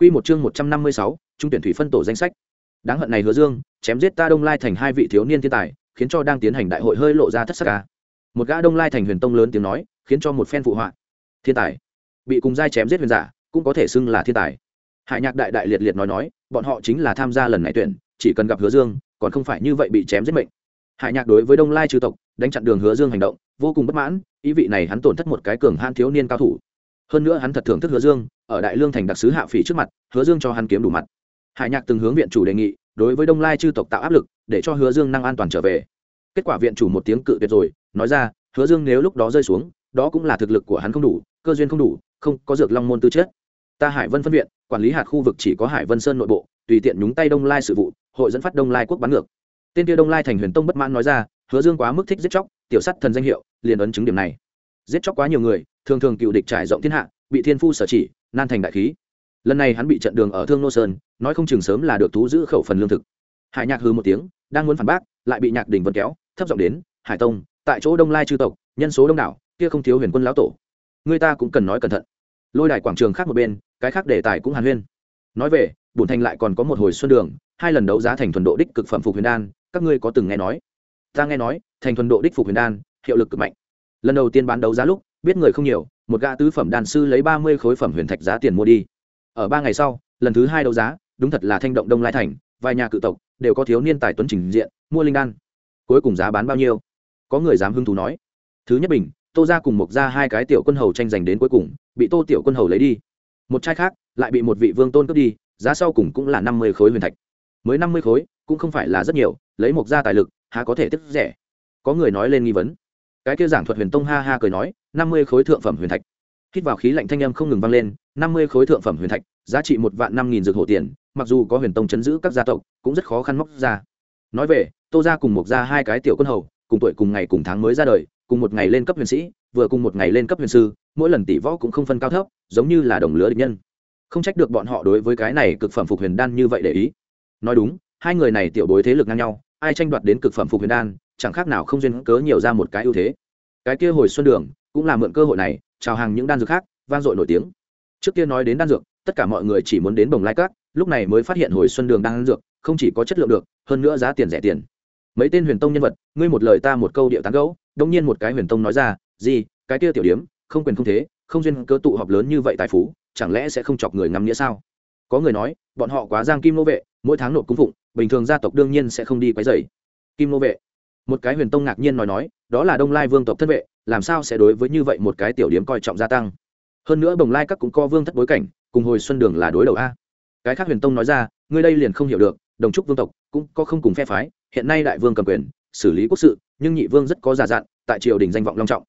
Quy một chương 156, trung tuyển thủy phân tổ danh sách. Đáng hận này Hứa Dương, chém giết ta Đông Lai thành hai vị thiếu niên thiên tài, khiến cho đang tiến hành đại hội hơi lộ ra thất sắc ca. Một gã Đông Lai thành huyền tông lớn tiếng nói, khiến cho một phen phụ họa. Thiên tài, bị cùng giai chém giết huyền giả, cũng có thể xưng là thiên tài. Hải Nhạc đại đại liệt liệt nói nói, bọn họ chính là tham gia lần này tuyển, chỉ cần gặp Hứa Dương, còn không phải như vậy bị chém giết mệnh. Hải Nhạc đối với Đông Lai trừ tộc, đánh chặn đường Hứa Dương hành động, vô cùng bất mãn, ý vị này hắn tổn thất một cái cường han thiếu niên cao thủ. Hơn nữa hắn thật thưởng thức Hứa Dương, ở Đại Lương thành đặc sứ hạ phỉ trước mặt, Hứa Dương cho hắn kiếm đủ mặt. Hải Nhạc từng hướng viện chủ đề nghị, đối với Đông Lai chư tộc tạo áp lực, để cho Hứa Dương năng an toàn trở về. Kết quả viện chủ một tiếng cự tuyệt rồi, nói ra, Hứa Dương nếu lúc đó rơi xuống, đó cũng là thực lực của hắn không đủ, cơ duyên không đủ, không có dược long môn tư chất. Ta Hải Vân phân viện, quản lý hạt khu vực chỉ có Hải Vân Sơn nội bộ, tùy tiện nhúng tay Đông Lai sự vụ, hội dẫn phát Đông Lai quốc bắn ngược. Tên kia Đông Lai thành Huyền Tông bất mãn nói ra, Hứa Dương quá mức thích giết chóc, tiểu sắt thần danh hiệu, liền ấn chứng điểm này. Giết chóc quá nhiều người, thường thường cựu địch trải rộng thiên hạ, bị thiên phu sở chỉ, nan thành đại khí. Lần này hắn bị trận đường ở thương nô sơn nói không chừng sớm là được thú giữ khẩu phần lương thực. Hải nhạc hư một tiếng đang muốn phản bác lại bị nhạc đình vân kéo thấp giọng đến hải tông tại chỗ đông lai chư tộc nhân số đông đảo kia không thiếu huyền quân lão tổ. Người ta cũng cần nói cẩn thận. Lôi đài quảng trường khác một bên cái khác đề tài cũng hàn huyên. Nói về bùn thành lại còn có một hồi xuân đường hai lần đấu giá thành thuần độ đích cực phẩm phục huyền đan các ngươi có từng nghe nói? Ta nghe nói thành thuần độ đích phục huyền đan hiệu lực cực mạnh. Lần đầu tiên bán đấu giá lúc biết người không nhiều, một gã tứ phẩm đàn sư lấy ba mươi khối phẩm huyền thạch giá tiền mua đi. Ở ba ngày sau, lần thứ hai đấu giá, đúng thật là thanh động đông lai thành, vài nhà cự tộc đều có thiếu niên tài tuấn trình diện, mua linh đan. Cuối cùng giá bán bao nhiêu? Có người dám hưng thú nói. Thứ nhất bình, tô ra cùng mộc ra hai cái tiểu quân hầu tranh giành đến cuối cùng, bị tô tiểu quân hầu lấy đi. Một trai khác lại bị một vị vương tôn cướp đi, giá sau cùng cũng là năm mươi khối huyền thạch. Mới năm mươi khối cũng không phải là rất nhiều, lấy mộc ra tài lực, há có thể tiếp rẻ? Có người nói lên nghi vấn cái kia giảng thuật huyền tông ha ha cười nói, năm mươi khối thượng phẩm huyền thạch. Hít vào khí lạnh thanh âm không ngừng vang lên, năm mươi khối thượng phẩm huyền thạch, giá trị một vạn năm nghìn dược hộ tiền, mặc dù có huyền tông chấn giữ các gia tộc, cũng rất khó khăn móc ra. Nói về, tô ra cùng một gia hai cái tiểu quân hầu, cùng tuổi cùng ngày cùng tháng mới ra đời, cùng một ngày lên cấp huyền sĩ, vừa cùng một ngày lên cấp huyền sư, mỗi lần tỷ võ cũng không phân cao thấp, giống như là đồng lứa địch nhân. Không trách được bọn họ đối với cái này cực phẩm phục huyền đan như vậy để ý. Nói đúng, hai người này tiểu bối thế lực ngang nhau, ai tranh đoạt đến cực phẩm phục huyền đan chẳng khác nào không duyên cớ nhiều ra một cái ưu thế. Cái kia hồi xuân đường cũng là mượn cơ hội này chào hàng những đan dược khác vang dội nổi tiếng. Trước kia nói đến đan dược tất cả mọi người chỉ muốn đến bồng lai cát lúc này mới phát hiện hồi xuân đường đan dược không chỉ có chất lượng được hơn nữa giá tiền rẻ tiền. Mấy tên huyền tông nhân vật ngươi một lời ta một câu điệu tán gẫu, đông nhiên một cái huyền tông nói ra gì cái kia tiểu điếm không quyền không thế không duyên cớ tụ họp lớn như vậy tài phú chẳng lẽ sẽ không chọc người ngắm nghĩa sao? Có người nói bọn họ quá giang kim nô vệ mỗi tháng nộp cung phụng bình thường gia tộc đương nhiên sẽ không đi quấy rầy. Kim nô vệ một cái huyền tông ngạc nhiên nói nói, đó là đông lai vương tộc thân vệ, làm sao sẽ đối với như vậy một cái tiểu điếm coi trọng gia tăng? Hơn nữa bồng lai các cũng co vương thất bối cảnh, cùng hồi xuân đường là đối đầu a. Cái khác huyền tông nói ra, ngươi đây liền không hiểu được, đồng trúc vương tộc cũng có không cùng phe phái, hiện nay đại vương cầm quyền, xử lý quốc sự, nhưng nhị vương rất có giả dặn, tại triều đình danh vọng long trọng.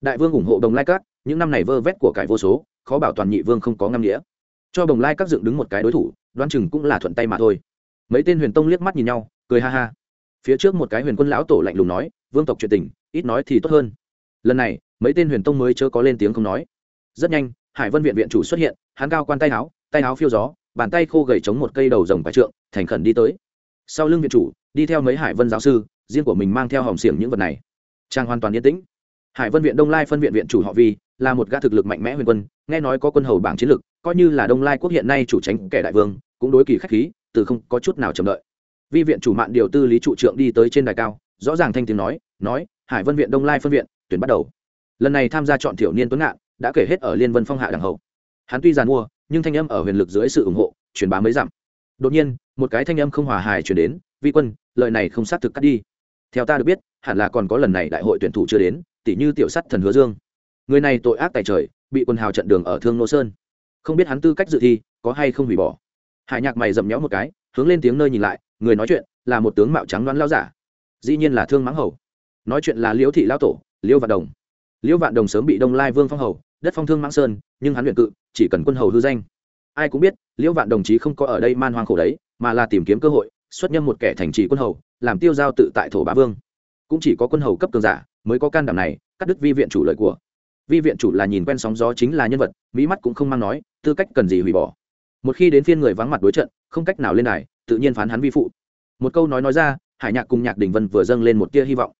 Đại vương ủng hộ đồng lai các, những năm này vơ vét của cải vô số, khó bảo toàn nhị vương không có ngâm nghĩa. Cho đồng lai các dựng đứng một cái đối thủ đoan chừng cũng là thuận tay mà thôi. Mấy tên huyền tông liếc mắt nhìn nhau, cười ha ha phía trước một cái huyền quân lão tổ lạnh lùng nói, vương tộc chuyện tình, ít nói thì tốt hơn. Lần này, mấy tên huyền tông mới chớ có lên tiếng không nói. Rất nhanh, hải vân viện viện chủ xuất hiện, hắn cao quan tay áo tay áo phiêu gió, bàn tay khô gầy chống một cây đầu rồng và trượng, thành khẩn đi tới. Sau lưng viện chủ, đi theo mấy hải vân giáo sư, riêng của mình mang theo hòm xiềng những vật này. Trang hoàn toàn yên tĩnh. Hải vân viện đông lai phân viện viện chủ họ vi, là một gã thực lực mạnh mẽ huyền quân, nghe nói có quân hầu bảng chiến lực coi như là đông lai quốc hiện nay chủ tránh kẻ đại vương, cũng đối kỳ khách khí, từ không có chút nào chậm đợi vi viện chủ mạng điều tư lý trụ trưởng đi tới trên đài cao, rõ ràng thanh tiếng nói nói, hải vân viện, đông lai phân viện, tuyển bắt đầu. Lần này tham gia chọn thiểu niên tuấn ngạn, đã kể hết ở liên vân phong hạ đằng hậu. Hắn tuy giàn mua, nhưng thanh âm ở huyền lực dưới sự ủng hộ, truyền bá mới giảm. đột nhiên, một cái thanh âm không hòa hài chuyển đến, vi quân, lời này không xác thực cắt đi. Theo ta được biết, hẳn là còn có lần này đại hội tuyển thủ chưa đến tỷ như tiểu sắt thần hứa dương. Người này tội ác tài trời, bị quân hào trận đường ở thương nô sơn. Không biết hắn tư cách dự thi, có hay không hủy bỏ. Hải nhạc mày dậm nhéo một cái hướng lên tiếng nơi nhìn lại, người nói chuyện là một tướng mạo trắng đoán lao giả. Dĩ nhiên là thương mãng hầu. Nói chuyện là liễu thị lao tổ, liễu vạn đồng. Liễu vạn đồng sớm bị đông lai vương phong hầu, đất phong thương mãng sơn, nhưng hắn luyện cự, chỉ cần quân hầu hư danh. Ai cũng biết, liễu vạn đồng chí không có ở đây man hoang khổ đấy, mà là tìm kiếm cơ hội, xuất nhâm một kẻ thành trì quân hầu, làm tiêu giao tự tại thổ bá vương. Cũng chỉ có quân hầu cấp cường giả mới có can đảm này, cắt đứt vi viện chủ lợi của. Vi viện chủ là nhìn quen sóng gió chính là nhân vật, mỹ mắt cũng không mang nói, tư cách cần gì hủy bỏ một khi đến phiên người vắng mặt đối trận, không cách nào lên đài, tự nhiên phán hắn vi phụ. Một câu nói nói ra, hải nhạc cùng nhạc đình vân vừa dâng lên một tia hy vọng.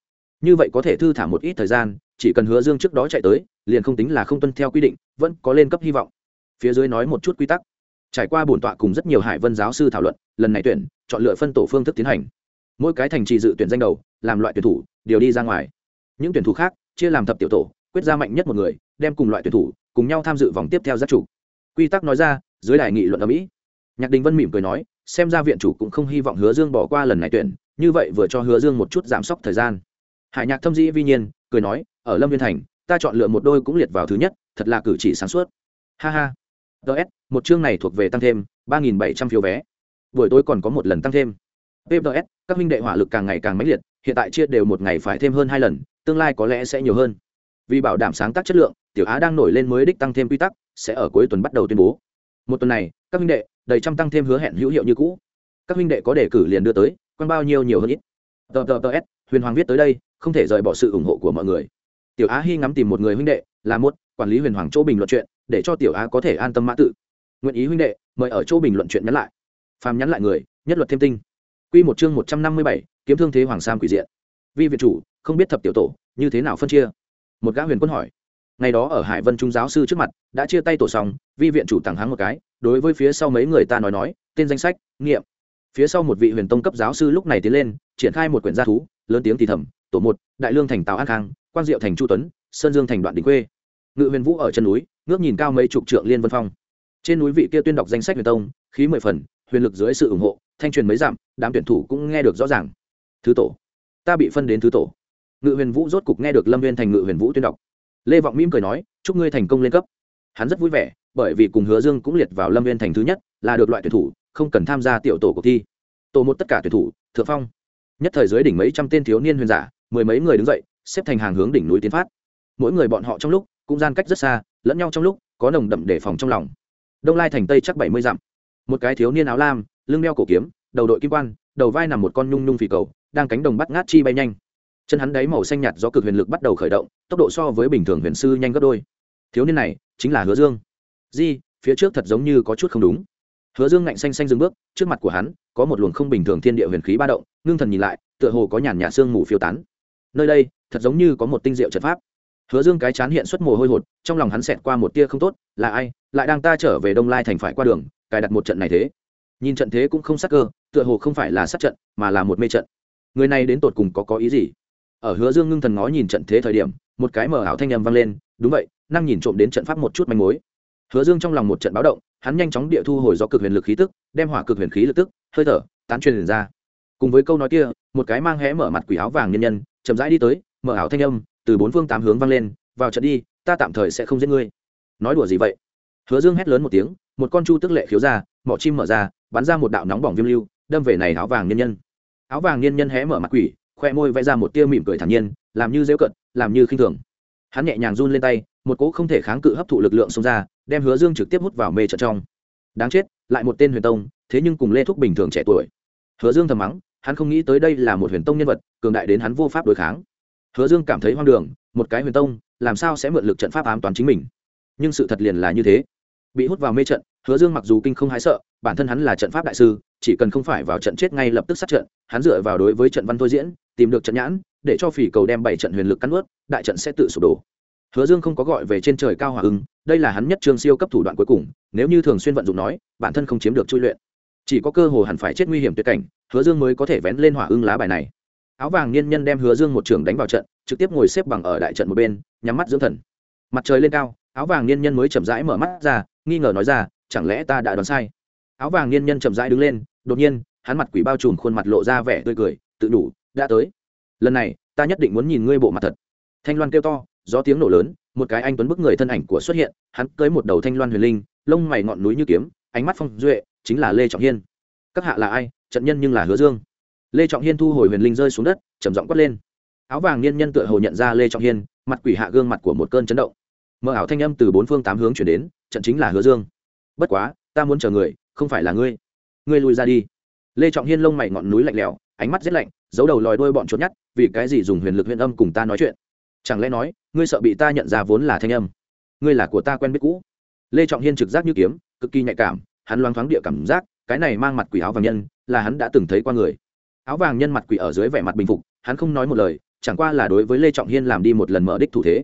Như vậy có thể thư thả một ít thời gian, chỉ cần hứa dương trước đó chạy tới, liền không tính là không tuân theo quy định, vẫn có lên cấp hy vọng. Phía dưới nói một chút quy tắc. Trải qua bổn tọa cùng rất nhiều hải vân giáo sư thảo luận, lần này tuyển, chọn lựa phân tổ phương thức tiến hành. Mỗi cái thành trì dự tuyển danh đầu, làm loại tuyển thủ đều đi ra ngoài. Những tuyển thủ khác, chia làm thập tiểu tổ, quyết ra mạnh nhất một người, đem cùng loại tuyển thủ, cùng nhau tham dự vòng tiếp theo giác chủ. Quy tắc nói ra dưới đài nghị luận ở mỹ. Nhạc đình vân mỉm cười nói, xem ra viện chủ cũng không hy vọng hứa dương bỏ qua lần này tuyển, như vậy vừa cho hứa dương một chút giảm sốc thời gian. Hải nhạc thâm dĩ vi nhiên, cười nói, ở lâm viên thành, ta chọn lựa một đôi cũng liệt vào thứ nhất, thật là cử chỉ sáng suốt. Ha ha. Ts một chương này thuộc về tăng thêm, ba nghìn bảy trăm phiếu vé. Buổi tối còn có một lần tăng thêm. Pps các minh đệ hỏa lực càng ngày càng mãnh liệt, hiện tại chia đều một ngày phải thêm hơn hai lần, tương lai có lẽ sẽ nhiều hơn. Vì bảo đảm sáng tác chất lượng, tiểu á đang nổi lên mới đích tăng thêm quy tắc, sẽ ở cuối tuần bắt đầu tuyên bố một tuần này, các huynh đệ, đầy trăm tăng thêm hứa hẹn hữu hiệu như cũ. Các huynh đệ có đề cử liền đưa tới, quan bao nhiêu nhiều hơn ít. Tờ tờ tờ s, huyền hoàng viết tới đây, không thể rời bỏ sự ủng hộ của mọi người. Tiểu á hy ngắm tìm một người huynh đệ, là một, quản lý huyền hoàng chỗ bình luận chuyện, để cho tiểu á có thể an tâm mã tự. Nguyện ý huynh đệ, mời ở chỗ bình luận chuyện nhắn lại. Phàm nhắn lại người, nhất luật thêm tinh. Q một chương một trăm năm mươi bảy, kiếm thương thế hoàng sam quỷ diện. Vi viện chủ, không biết thập tiểu tổ, như thế nào phân chia? Một gã huyền quân hỏi ngày đó ở hải vân trung giáo sư trước mặt, đã chia tay tổ xong vi viện chủ tặng hắn một cái, đối với phía sau mấy người ta nói nói, tên danh sách, nghiệm. Phía sau một vị huyền tông cấp giáo sư lúc này tiến lên, triển khai một quyển gia thú, lớn tiếng thì thầm, tổ một, đại lương thành tào an khang quan diệu thành chu tuấn, sơn dương thành đoạn đình quê ngự huyền vũ ở chân núi, ngước nhìn cao mấy chục trượng liên vân phong. Trên núi vị kia tuyên đọc danh sách huyền tông, khí mười phần, huyền lực dưới sự ủng hộ, thanh truyền mấy dặm, đám tuyển thủ cũng nghe được rõ ràng. Thứ tổ, ta bị phân đến thứ tổ. Ngự huyền vũ rốt cục nghe được lâm viên thành ngự huyền vũ tuyên đọc lê vọng mỉm cười nói chúc ngươi thành công lên cấp hắn rất vui vẻ bởi vì cùng hứa dương cũng liệt vào lâm viên thành thứ nhất là được loại tuyển thủ không cần tham gia tiểu tổ cuộc thi tổ một tất cả tuyển thủ thượng phong nhất thời dưới đỉnh mấy trăm tên thiếu niên huyền giả mười mấy người đứng dậy xếp thành hàng hướng đỉnh núi tiến phát mỗi người bọn họ trong lúc cũng gian cách rất xa lẫn nhau trong lúc có nồng đậm đề phòng trong lòng đông lai thành tây chắc bảy mươi dặm một cái thiếu niên áo lam lưng đeo cổ kiếm đầu đội kim quan đầu vai nằm một con nhung nhung phì cầu đang cánh đồng bắt ngát chi bay nhanh chân hắn đáy màu xanh nhạt do cực huyền lực bắt đầu khởi động, tốc độ so với bình thường huyền sư nhanh gấp đôi. Thiếu niên này chính là hứa dương. Di, phía trước thật giống như có chút không đúng. Hứa dương ngạnh xanh xanh dừng bước, trước mặt của hắn có một luồng không bình thường thiên địa huyền khí ba động, ngưng thần nhìn lại, tựa hồ có nhàn nhạt sương mù phiêu tán. Nơi đây thật giống như có một tinh diệu trận pháp. Hứa dương cái chán hiện xuất mồ hôi hột, trong lòng hắn xẹt qua một tia không tốt, là ai, lại đang ta trở về đông lai thành phải qua đường, cài đặt một trận này thế. Nhìn trận thế cũng không sắc cơ, tựa hồ không phải là sát trận, mà là một mê trận. Người này đến tột cùng có có ý gì? Ở hứa dương ngưng thần ngó nhìn trận thế thời điểm, một cái mở ảo thanh â m vang lên, đúng vậy, năng nhìn trộm đến trận pháp một chút manh mối. Hứa dương trong lòng một trận báo động, hắn nhanh chóng địa thu hồi do cực huyền lực khí tức, đem hỏa cực huyền khí lực tức, hơi thở, tán truyền ra. Cùng với câu nói kia, một cái mang hé mở mặt quỷ áo vàng nhân nhân, chậm rãi đi tới, mở ảo thanh âm, từ bốn phương tám hướng vang lên, vào trận đi, ta tạm thời sẽ không giết ngươi. Nói đùa gì vậy? Hứa dương hét lớn một tiếng, một con chu tức lệ khiếu ra, mỏ chim mở ra, bắn ra một đạo nóng bỏng viêm lưu, đâm về này áo vàng nhân nhân. Áo vàng nhân nhân hé mở mặt quỷ khoe môi vẽ ra một tia mỉm cười thản nhiên, làm như dễu cận làm như khinh thường. Hắn nhẹ nhàng run lên tay, một cỗ không thể kháng cự hấp thụ lực lượng xông ra, đem hứa dương trực tiếp hút vào mê trận trong. Đáng chết, lại một tên huyền tông, thế nhưng cùng lê thúc bình thường trẻ tuổi. Hứa dương thầm mắng, hắn không nghĩ tới đây là một huyền tông nhân vật, cường đại đến hắn vô pháp đối kháng. Hứa dương cảm thấy hoang đường, một cái huyền tông, làm sao sẽ mượn lực trận pháp ám toán chính mình? Nhưng sự thật liền là như thế. Bị hút vào mê trận, hứa dương mặc dù kinh không hái sợ, bản thân hắn là trận pháp đại sư, chỉ cần không phải vào trận chết ngay lập tức sát trận, hắn dựa vào đối với trận văn thôi diễn tìm được trận nhãn, để cho phỉ cầu đem bảy trận huyền lực cắn ướt đại trận sẽ tự sụp đổ. Hứa dương không có gọi về trên trời cao hòa ứng, đây là hắn nhất trường siêu cấp thủ đoạn cuối cùng, nếu như thường xuyên vận dụng nói, bản thân không chiếm được chui luyện. Chỉ có cơ hồ hẳn phải chết nguy hiểm tuyệt cảnh, hứa dương mới có thể vén lên hỏa ưng lá bài này. Áo vàng niên nhân đem hứa dương một trường đánh vào trận, trực tiếp ngồi xếp bằng ở đại trận một bên, nhắm mắt dưỡng thần. Mặt trời lên cao, áo vàng niên nhân mới chậm rãi mở mắt ra, nghi ngờ nói ra, chẳng lẽ ta đã đoán sai? Áo vàng niên nhân chậm rãi đứng lên, đột nhiên, hắn mặt quỷ bao trùm khuôn mặt lộ ra vẻ tươi cười, tự đủ đã tới. Lần này, ta nhất định muốn nhìn ngươi bộ mặt thật. Thanh loan kêu to, gió tiếng nổ lớn, một cái anh tuấn bức người thân ảnh của xuất hiện, hắn cưới một đầu thanh loan huyền linh, lông mày ngọn núi như kiếm, ánh mắt phong duệ, chính là lê trọng hiên. Các hạ là ai? Trận nhân nhưng là hứa dương. Lê trọng hiên thu hồi huyền linh rơi xuống đất, trầm giọng quát lên. Áo vàng niên nhân tựa hồ nhận ra lê trọng hiên, mặt quỷ hạ gương mặt của một cơn chấn động. Mờ ảo thanh âm từ bốn phương tám hướng chuyển đến, trận chính là hứa dương. Bất quá, ta muốn chờ người, không phải là ngươi. Ngươi lùi ra đi. Lê trọng hiên lông mày ngọn núi lạnh lẽo, ánh mắt rét lạnh giấu đầu lòi đuôi bọn trốn nhát vì cái gì dùng huyền lực huyền âm cùng ta nói chuyện? Chẳng lẽ nói, ngươi sợ bị ta nhận ra vốn là thanh âm? Ngươi là của ta quen biết cũ. Lê trọng hiên trực giác như kiếm, cực kỳ nhạy cảm, hắn loáng thoáng địa cảm giác, cái này mang mặt quỷ áo vàng nhân, là hắn đã từng thấy qua người. Áo vàng nhân mặt quỷ ở dưới vẻ mặt bình phục, hắn không nói một lời, chẳng qua là đối với lê trọng hiên làm đi một lần mở đích thủ thế.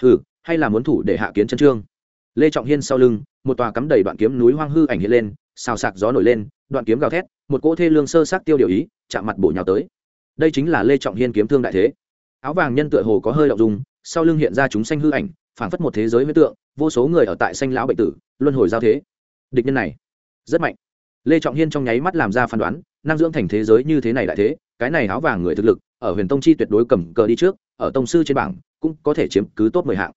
Hừ, hay là muốn thủ để hạ kiến chân trương? Lê trọng hiên sau lưng, một tòa cắm đầy đoạn kiếm núi hoang hư ảnh hiện lên, xào sạc gió nổi lên, đoạn kiếm gào thét, một cỗ thê lương sơ sát tiêu điều ý, chạm mặt bổ nhào tới đây chính là lê trọng hiên kiếm thương đại thế. Áo vàng nhân tựa hồ có hơi động dùng sau lưng hiện ra chúng xanh hư ảnh, phảng phất một thế giới huyết tượng, vô số người ở tại xanh lão bệnh tử, luân hồi giao thế. Địch nhân này, rất mạnh. Lê trọng hiên trong nháy mắt làm ra phán đoán, năng dưỡng thành thế giới như thế này đại thế, cái này áo vàng người thực lực, ở huyền tông chi tuyệt đối cầm cờ đi trước, ở tông sư trên bảng, cũng có thể chiếm cứ tốt mười hạng.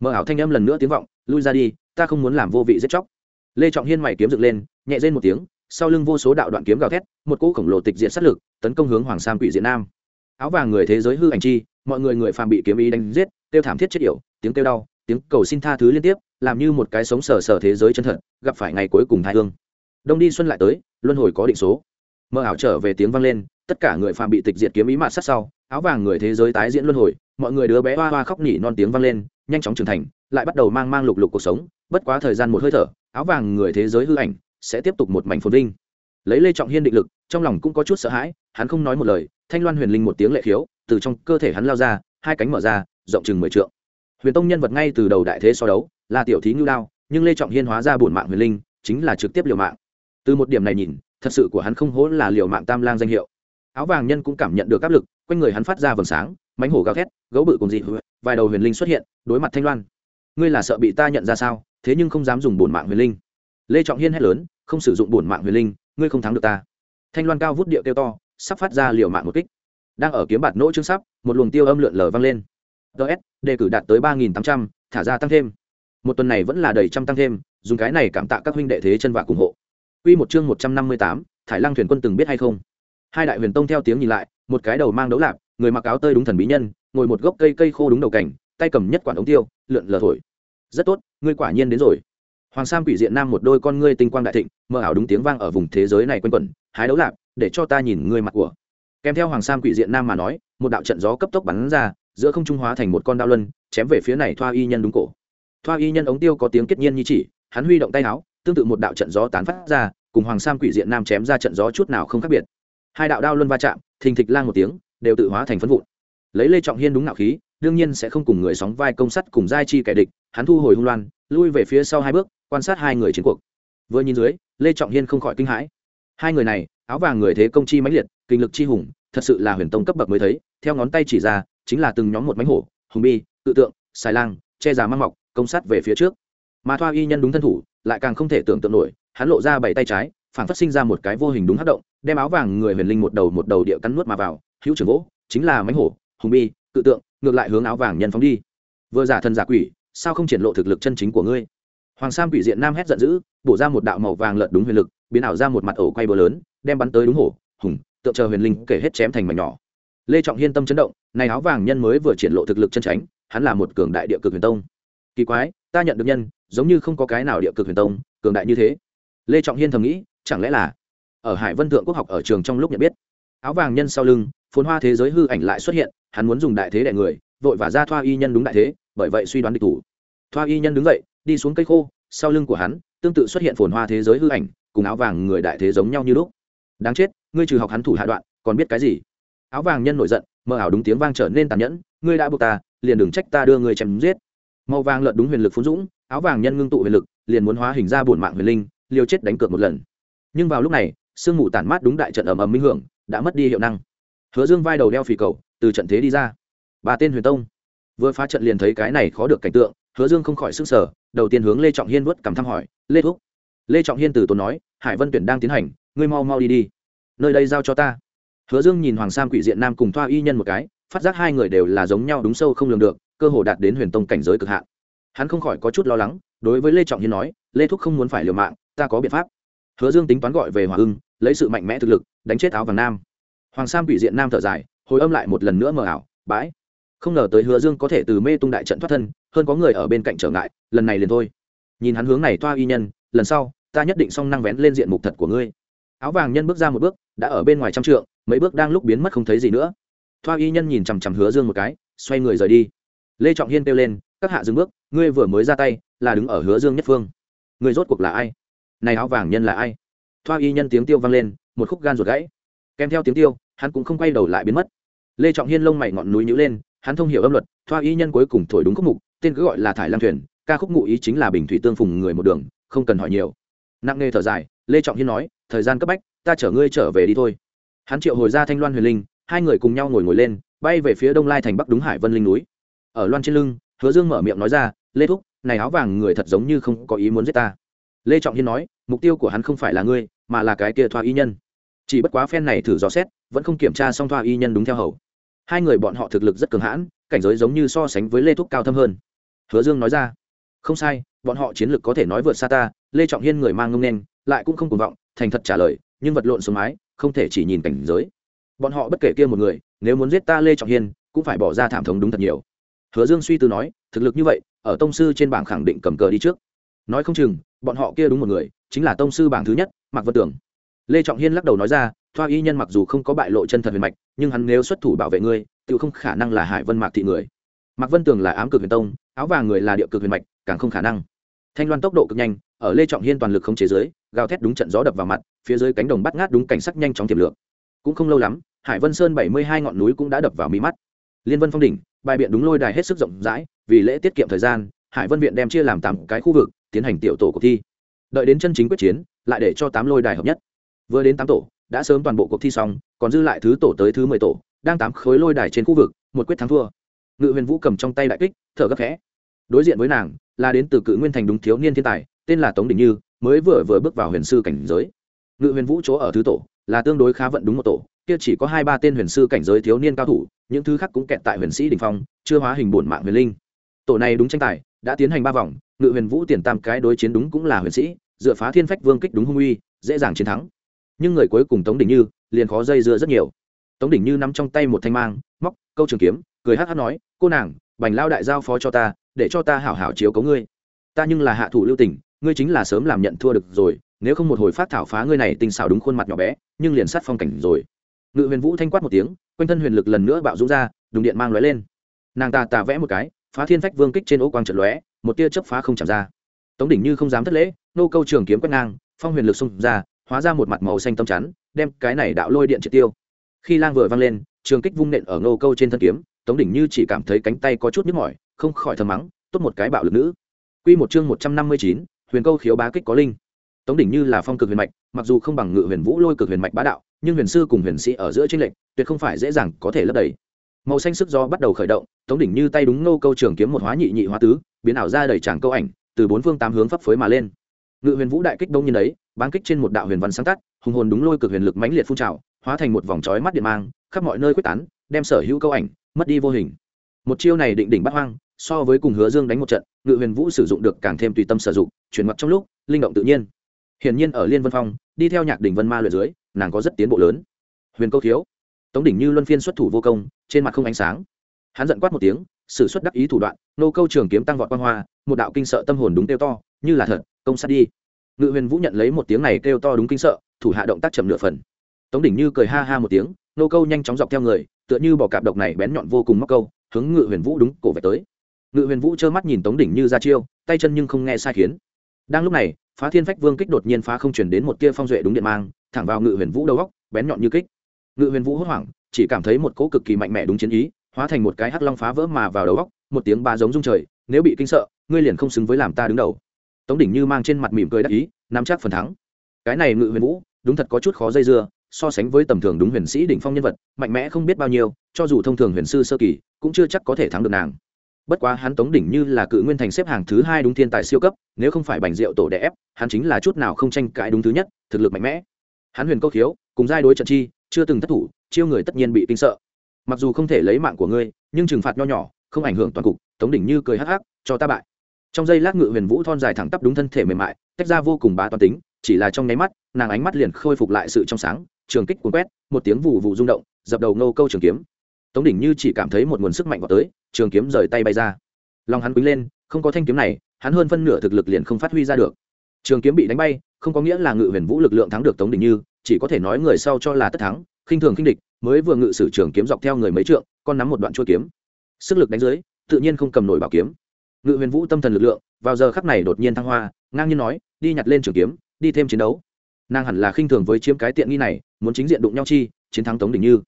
Mở ảo thanh âm lần nữa tiếng vọng, lui ra đi, ta không muốn làm vô vị giết chóc. Lê trọng hiên mày kiếm dựng lên, nhẹ rên một tiếng, sau lưng vô số đạo đoạn kiếm gào thét, một cỗ khổng lồ tịch diện sát lực tấn công hướng hoàng sam quỷ diện nam. Áo vàng người thế giới hư ảnh chi, mọi người người phàm bị kiếm ý đánh giết tiêu thảm thiết chết yểu, tiếng kêu đau, tiếng cầu xin tha thứ liên tiếp, làm như một cái sống sờ sờ thế giới chân thật, gặp phải ngày cuối cùng thai hương. Đông đi xuân lại tới, luân hồi có định số. Mơ ảo trở về tiếng vang lên, tất cả người phàm bị tịch diệt kiếm ý mạt sát sau, áo vàng người thế giới tái diễn luân hồi, mọi người đứa bé hoa hoa khóc nỉ non tiếng vang lên, nhanh chóng trưởng thành, lại bắt đầu mang mang lục lục cuộc sống, bất quá thời gian một hơi thở, áo vàng người thế giới hư ảnh sẽ tiếp tục một mảnh phồn vinh lấy lê trọng hiên định lực, trong lòng cũng có chút sợ hãi, hắn không nói một lời, thanh loan huyền linh một tiếng lệ khiếu, từ trong cơ thể hắn lao ra, hai cánh mở ra, rộng chừng mười trượng. Huyền tông nhân vật ngay từ đầu đại thế so đấu, là tiểu thí ngưu đao, nhưng lê trọng hiên hóa ra bổn mạng huyền linh, chính là trực tiếp liều mạng. Từ một điểm này nhìn, thật sự của hắn không hố là liều mạng tam lang danh hiệu. Áo vàng nhân cũng cảm nhận được áp lực, quanh người hắn phát ra vầng sáng mánh hổ gào thét, gấu bự cùng dị vài đầu huyền linh xuất hiện, đối mặt thanh loan. Ngươi là sợ bị ta nhận ra sao? Thế nhưng không dám dùng bổn mạng huyền linh. Lê trọng hiên hét lớn, không sử dụng bổn mạng huyền linh ngươi không thắng được ta. Thanh loan cao vút điệu kêu to, sắp phát ra liều mạng một kích. Đang ở kiếm bạt nỗ chương sắp, một luồng tiêu âm lượn lờ vang lên. Ts đề cử đạt tới ba nghìn tám trăm, thả ra tăng thêm. Một tuần này vẫn là đầy trăm tăng thêm, dùng cái này cảm tạ các huynh đệ thế chân và ủng hộ. Quy một chương một trăm năm mươi tám, thải lăng thuyền quân từng biết hay không? Hai đại huyền tông theo tiếng nhìn lại, một cái đầu mang đấu lạp, người mặc áo tơi đúng thần bí nhân, ngồi một gốc cây cây khô đúng đầu cảnh, tay cầm nhất quản ống tiêu, lượn lờ thổi. Rất tốt, ngươi quả nhiên đến rồi. Hoàng sam quỷ diện nam một đôi con ngươi tinh quang đại thịnh mơ ảo đúng tiếng vang ở vùng thế giới này quanh quẩn, hái đấu lạp để cho ta nhìn ngươi mặt của. Kèm theo hoàng sam quỷ diện nam mà nói, một đạo trận gió cấp tốc bắn ra, giữa không trung hóa thành một con đao luân, chém về phía này thoa y nhân đúng cổ. Thoa y nhân ống tiêu có tiếng kết nhiên như chỉ, hắn huy động tay áo, tương tự một đạo trận gió tán phát ra, cùng hoàng sam quỷ diện nam chém ra trận gió chút nào không khác biệt. Hai đạo đao luân va chạm, thình thịch lang một tiếng, đều tự hóa thành phân vụn. Lấy lê trọng hiên đúng nạo khí, đương nhiên sẽ không cùng người sóng vai công sắt cùng giai chi kẻ địch, hắn thu hồi hung loan, lui về phía sau hai bước, quan sát hai người chiến cuộc. Vừa nhìn dưới lê trọng hiên không khỏi kinh hãi. Hai người này, áo vàng người thế công chi mãnh liệt, kinh lực chi hùng, thật sự là huyền tông cấp bậc mới thấy, theo ngón tay chỉ ra, chính là từng nhóm một mánh hổ, hùng bi tự tượng, xài lang, che già mang mọc, công sát về phía trước. Mà thoa y nhân đúng thân thủ, lại càng không thể tưởng tượng nổi, hắn lộ ra bảy tay trái phản phát sinh ra một cái vô hình đúng hát động, đem áo vàng người huyền linh một đầu một đầu địa cắn nuốt mà vào, hữu trưởng gỗ chính là mánh hổ, hùng bi tự tượng, ngược lại hướng áo vàng nhân phóng đi. Vừa giả thần giả quỷ, sao không triển lộ thực lực chân chính của ngươi? Hoàng sam quỷ diện nam hét giận dữ, bổ ra một đạo màu vàng lợn đúng huyền lực, biến ảo ra một mặt ổ quay bờ lớn, đem bắn tới đúng hổ, hùng, tượng chờ huyền linh kể hết chém thành mảnh nhỏ. Lê trọng hiên tâm chấn động, này áo vàng nhân mới vừa triển lộ thực lực chân tránh, hắn là một cường đại địa cực huyền tông. Kỳ quái, ta nhận được nhân, giống như không có cái nào địa cực huyền tông, cường đại như thế. Lê trọng hiên thầm nghĩ, chẳng lẽ là ở hải vân thượng quốc học ở trường trong lúc nhận biết, áo vàng nhân sau lưng, phồn hoa thế giới hư ảnh lại xuất hiện, hắn muốn dùng đại thế đẻ người, vội và ra thoa y nhân đúng đại thế, bởi vậy suy đoán địch thủ. Thoa y nhân đứng dậy đi xuống cây khô, sau lưng của hắn, tương tự xuất hiện phồn hoa thế giới hư ảnh, cùng áo vàng người đại thế giống nhau như lúc. Đáng chết, ngươi trừ học hắn thủ hạ đoạn, còn biết cái gì? Áo vàng nhân nổi giận mơ ảo đúng tiếng vang trở nên tàn nhẫn, ngươi đã buộc ta, liền đừng trách ta đưa ngươi chém giết. Màu vàng lợn đúng huyền lực phú dũng, áo vàng nhân ngưng tụ huyền lực, liền muốn hóa hình ra bổn mạng huyền linh, liều chết đánh cược một lần. Nhưng vào lúc này, sương mù tản mát đúng đại trận ầm ầm minh hưởng, đã mất đi hiệu năng. Hứa dương vai đầu đeo phì cầu, từ trận thế đi ra. Ba tên huyền tông. Vừa phá trận liền thấy cái này khó được cảnh tượng, hứa dương không khỏi sức sở đầu tiên hướng lê trọng hiên vớt cầm thăm hỏi, lê thúc, lê trọng hiên từ tốn nói, hải vân tuyển đang tiến hành, ngươi mau mau đi đi. Nơi đây giao cho ta. Hứa dương nhìn hoàng sam quỷ diện nam cùng thoa y nhân một cái, phát giác hai người đều là giống nhau đúng sâu không lường được, cơ hồ đạt đến huyền tông cảnh giới cực hạn. Hắn không khỏi có chút lo lắng, đối với lê trọng hiên nói, lê thúc không muốn phải liều mạng, ta có biện pháp. Hứa dương tính toán gọi về hòa hưng, lấy sự mạnh mẽ thực lực, đánh chết áo vàng nam. Hoàng sam quỷ diện nam thở dài, hồi âm lại một lần nữa mờ ảo, bãi. Không ngờ tới hứa dương có thể từ mê tung đại trận thoát thân hơn có người ở bên cạnh trở ngại, lần này liền thôi. Nhìn hắn hướng này toa y nhân, lần sau, ta nhất định song năng vén lên diện mục thật của ngươi. Áo vàng nhân bước ra một bước, đã ở bên ngoài trăm trượng, mấy bước đang lúc biến mất không thấy gì nữa. Thoa y nhân nhìn chằm chằm hứa dương một cái, xoay người rời đi. Lê trọng hiên kêu lên, các hạ dừng bước, ngươi vừa mới ra tay, là đứng ở hứa dương nhất phương. Người rốt cuộc là ai? Này áo vàng nhân là ai? Thoa y nhân tiếng tiêu vang lên, một khúc gan ruột gãy. Kèm theo tiếng tiêu, hắn cũng không quay đầu lại biến mất. Lê trọng hiên lông mày ngọn núi nhữ lên, hắn thông hiểu âm luật thoa y nhân cuối cùng thổi đúng khúc mục tên cứ gọi là thải lang thuyền, ca khúc ngụ ý chính là bình thủy tương phùng người một đường, không cần hỏi nhiều. Nặng nề thở dài, lê trọng hiên nói, thời gian cấp bách, ta chở ngươi trở về đi thôi. Hắn triệu hồi ra thanh loan huyền linh, hai người cùng nhau ngồi ngồi lên, bay về phía đông lai thành bắc đúng hải vân linh núi. Ở loan trên lưng, hứa dương mở miệng nói ra, lê thúc, này áo vàng người thật giống như không có ý muốn giết ta. Lê trọng hiên nói, mục tiêu của hắn không phải là ngươi, mà là cái kia thoa y nhân. Chỉ bất quá phen này thử dò xét, vẫn không kiểm tra xong thoa y nhân đúng theo hầu. Hai người bọn họ thực lực rất cường hãn, cảnh giới giống như so sánh với lê thúc cao thâm hơn hứa dương nói ra, không sai, bọn họ chiến lược có thể nói vượt xa ta. Lê trọng hiên người mang ngông nên lại cũng không cuồng vọng, thành thật trả lời, nhưng vật lộn xuống mái, không thể chỉ nhìn cảnh giới. Bọn họ bất kể kia một người, nếu muốn giết ta lê trọng hiên, cũng phải bỏ ra thảm thống đúng thật nhiều. Hứa dương suy tư nói, thực lực như vậy, ở tông sư trên bảng khẳng định cầm cờ đi trước. Nói không chừng, bọn họ kia đúng một người, chính là tông sư bảng thứ nhất, mạc vân tưởng. Lê trọng hiên lắc đầu nói ra, thoa y nhân mặc dù không có bại lộ chân thật huyền mạch, nhưng hắn nếu xuất thủ bảo vệ ngươi tự không khả năng là hải vân mạc thị người. Mạc vân tường là ám cực huyền tông áo vàng người là địa cực huyền mạch, càng không khả năng. Thanh loan tốc độ cực nhanh, ở lê trọng hiên toàn lực không chế giới gào thét đúng trận gió đập vào mặt, phía dưới cánh đồng bắt ngát đúng cảnh sắc nhanh chóng tiềm lượng cũng không lâu lắm, hải vân sơn bảy mươi hai ngọn núi cũng đã đập vào mi mắt. Liên vân phong đỉnh, bài biện đúng lôi đài hết sức rộng rãi, vì lễ tiết kiệm thời gian, hải vân viện đem chia làm tám cái khu vực, tiến hành tiểu tổ cuộc thi. Đợi đến chân chính quyết chiến, lại để cho tám lôi đài hợp nhất. Vừa đến tám tổ, đã sớm toàn bộ cuộc thi xong, còn dư lại thứ tổ tới thứ mười tổ, đang tám khối lôi đài trên khu vực, một quyết thắng thua ngự huyền vũ cầm trong tay đại kích, thở gấp khẽ. Đối diện với nàng, là đến từ cự nguyên thành đúng thiếu niên thiên tài, tên là tống đình như, mới vừa vừa bước vào huyền sư cảnh giới. Ngự huyền vũ chỗ ở thứ tổ, là tương đối khá vận đúng một tổ, kia chỉ có hai ba tên huyền sư cảnh giới thiếu niên cao thủ, những thứ khác cũng kẹt tại huyền sĩ đình phong, chưa hóa hình bổn mạng huyền linh. Tổ này đúng tranh tài, đã tiến hành ba vòng, ngự huyền vũ tiền tam cái đối chiến đúng cũng là huyền sĩ, dựa phá thiên phách vương kích đúng hung uy, dễ dàng chiến thắng. Nhưng người cuối cùng tống đình như, liền khó dây dưa rất nhiều. Tống đình như nắm trong tay một thanh mang, móc, câu trường kiếm, cười hát hát nói cô nàng, bành lao đại giao phó cho ta, để cho ta hảo hảo chiếu cấu ngươi. Ta nhưng là hạ thủ lưu tình, ngươi chính là sớm làm nhận thua được rồi, nếu không một hồi phát thảo phá ngươi này tình xảo đúng khuôn mặt nhỏ bé, nhưng liền sát phong cảnh rồi. Ngự huyền vũ thanh quát một tiếng, quanh thân huyền lực lần nữa bạo rũ ra, đùng điện mang lóe lên. Nàng ta tà vẽ một cái, phá thiên phách vương kích trên ô quang trận lóe, một tia chớp phá không chạm ra. Tống đỉnh như không dám thất lễ, nô câu trường kiếm quét ngang, phong huyền lực xung ra, hóa ra một mặt màu xanh tâm chắn, đem cái này đạo lôi điện triệt tiêu. Khi lang vừa văng lên, trường kích vung nện ở nô câu trên thân kiếm tống đỉnh như chỉ cảm thấy cánh tay có chút nhức mỏi không khỏi thầm mắng tốt một cái bạo lực nữ. Quy một chương một trăm năm mươi chín, huyền câu khiếu bá kích có linh. Tống đỉnh như là phong cực huyền mạch mặc dù không bằng ngự huyền vũ lôi cực huyền mạch bá đạo nhưng huyền sư cùng huyền sĩ ở giữa tranh lệch tuyệt không phải dễ dàng có thể lấp đầy. Màu xanh sức do bắt đầu khởi động tống đỉnh như tay đúng nô câu trường kiếm một hóa nhị nhị hóa tứ biến ảo ra đầy tràng câu ảnh từ bốn phương tám hướng phấp phới mà lên. Ngự huyền vũ đại kích đông như đấy bán kích trên một đạo huyền văn sáng tắt hùng hồn đúng lôi cực huyền lực mãnh liệt phun trào hóa thành một vòng chói mắt điện mang khắp mọi nơi quyết tán đem sở hữu câu ảnh, mất đi vô hình. Một chiêu này định đỉnh bắt hoang, so với cùng hứa dương đánh một trận, ngự huyền vũ sử dụng được càng thêm tùy tâm sử dụng, chuyển mặt trong lúc, linh động tự nhiên. Hiển nhiên ở liên vân phong, đi theo nhạc đỉnh vân ma luyện dưới, nàng có rất tiến bộ lớn. Huyền câu thiếu, tống đỉnh như luân phiên xuất thủ vô công, trên mặt không ánh sáng. Hắn giận quát một tiếng, sử xuất đắc ý thủ đoạn, nô câu trường kiếm tăng vọt quan hoa, một đạo kinh sợ tâm hồn đúng kêu to, như là thật, công sát đi. Ngự huyền vũ nhận lấy một tiếng này kêu to đúng kinh sợ, thủ hạ động tác chậm nửa phần. Tống đỉnh như cười ha ha một tiếng nô câu nhanh chóng dọc theo người, tựa như bỏ cạp độc này bén nhọn vô cùng móc câu, hướng ngự huyền vũ đúng cổ về tới. Ngự huyền vũ trơ mắt nhìn tống đỉnh như ra chiêu, tay chân nhưng không nghe sai khiến. Đang lúc này, phá thiên phách vương kích đột nhiên phá không chuyển đến một tia phong duệ đúng điện mang, thẳng vào ngự huyền vũ đầu góc, bén nhọn như kích. Ngự huyền vũ hốt hoảng, chỉ cảm thấy một cỗ cực kỳ mạnh mẽ đúng chiến ý, hóa thành một cái hắc long phá vỡ mà vào đầu góc, một tiếng ba giống rung trời, nếu bị kinh sợ, ngươi liền không xứng với làm ta đứng đầu. Tống đỉnh như mang trên mặt mỉm cười đắc ý, nắm chắc phần thắng. Cái này ngự huyền vũ, đúng thật có chút khó dây dưa so sánh với tầm thường đúng huyền sĩ đỉnh phong nhân vật, mạnh mẽ không biết bao nhiêu, cho dù thông thường huyền sư sơ kỳ, cũng chưa chắc có thể thắng được nàng. Bất quá hắn tống đỉnh như là cự nguyên thành xếp hàng thứ hai đúng thiên tài siêu cấp, nếu không phải bành rượu tổ đẻ ép, hắn chính là chút nào không tranh cãi đúng thứ nhất, thực lực mạnh mẽ. Hắn huyền câu khiếu, cùng giai đối trận chi, chưa từng thất thủ, chiêu người tất nhiên bị kinh sợ. Mặc dù không thể lấy mạng của ngươi, nhưng trừng phạt nho nhỏ, không ảnh hưởng toàn cục, tống đỉnh như cười hắc hắc, cho ta bại. Trong giây lát ngự huyền vũ thon dài thẳng tắp đúng thân thể mềm mại, tách ra vô cùng bá toàn tính, chỉ là trong nháy mắt, nàng ánh mắt liền khôi phục lại sự trong sáng trường kích cuốn quét, một tiếng vụ vụ rung động, dập đầu nô câu trường kiếm. Tống đỉnh như chỉ cảm thấy một nguồn sức mạnh vào tới, trường kiếm rời tay bay ra. Lòng hắn quýnh lên, không có thanh kiếm này, hắn hơn phân nửa thực lực liền không phát huy ra được. Trường kiếm bị đánh bay, không có nghĩa là ngự huyền vũ lực lượng thắng được tống đỉnh như, chỉ có thể nói người sau cho là tất thắng, khinh thường khinh địch, mới vừa ngự sử trường kiếm dọc theo người mấy trượng, con nắm một đoạn chuôi kiếm. Sức lực đánh dưới, tự nhiên không cầm nổi bảo kiếm. Ngự huyền vũ tâm thần lực lượng, vào giờ khắc này đột nhiên thăng hoa, ngang nhiên nói, đi nhặt lên trường kiếm, đi thêm chiến đấu nàng hẳn là khinh thường với chiếm cái tiện nghi này, muốn chính diện đụng nhau chi, chiến thắng tống đỉnh như.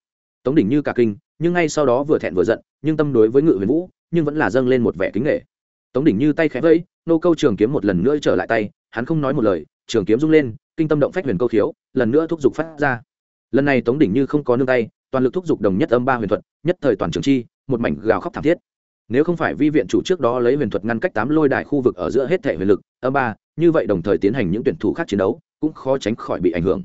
Tống đỉnh như cả kinh, nhưng ngay sau đó vừa thẹn vừa giận, nhưng tâm đối với ngự huyền vũ, nhưng vẫn là dâng lên một vẻ kính nghệ tống đỉnh như tay khẽ vẫy, nô câu trường kiếm một lần nữa trở lại tay, hắn không nói một lời, trường kiếm rung lên, kinh tâm động phách huyền câu khiếu, lần nữa thúc giục phát ra. Lần này tống đỉnh như không có nương tay, toàn lực thúc giục đồng nhất âm ba huyền thuật, nhất thời toàn trường chi, một mảnh gào khóc thảm thiết. Nếu không phải vi viện chủ trước đó lấy huyền thuật ngăn cách tám lôi đài khu vực ở giữa hết thể huyền lực, âm ba, như vậy đồng thời tiến hành những tuyển thủ khác chiến đấu cũng khó tránh khỏi bị ảnh hưởng.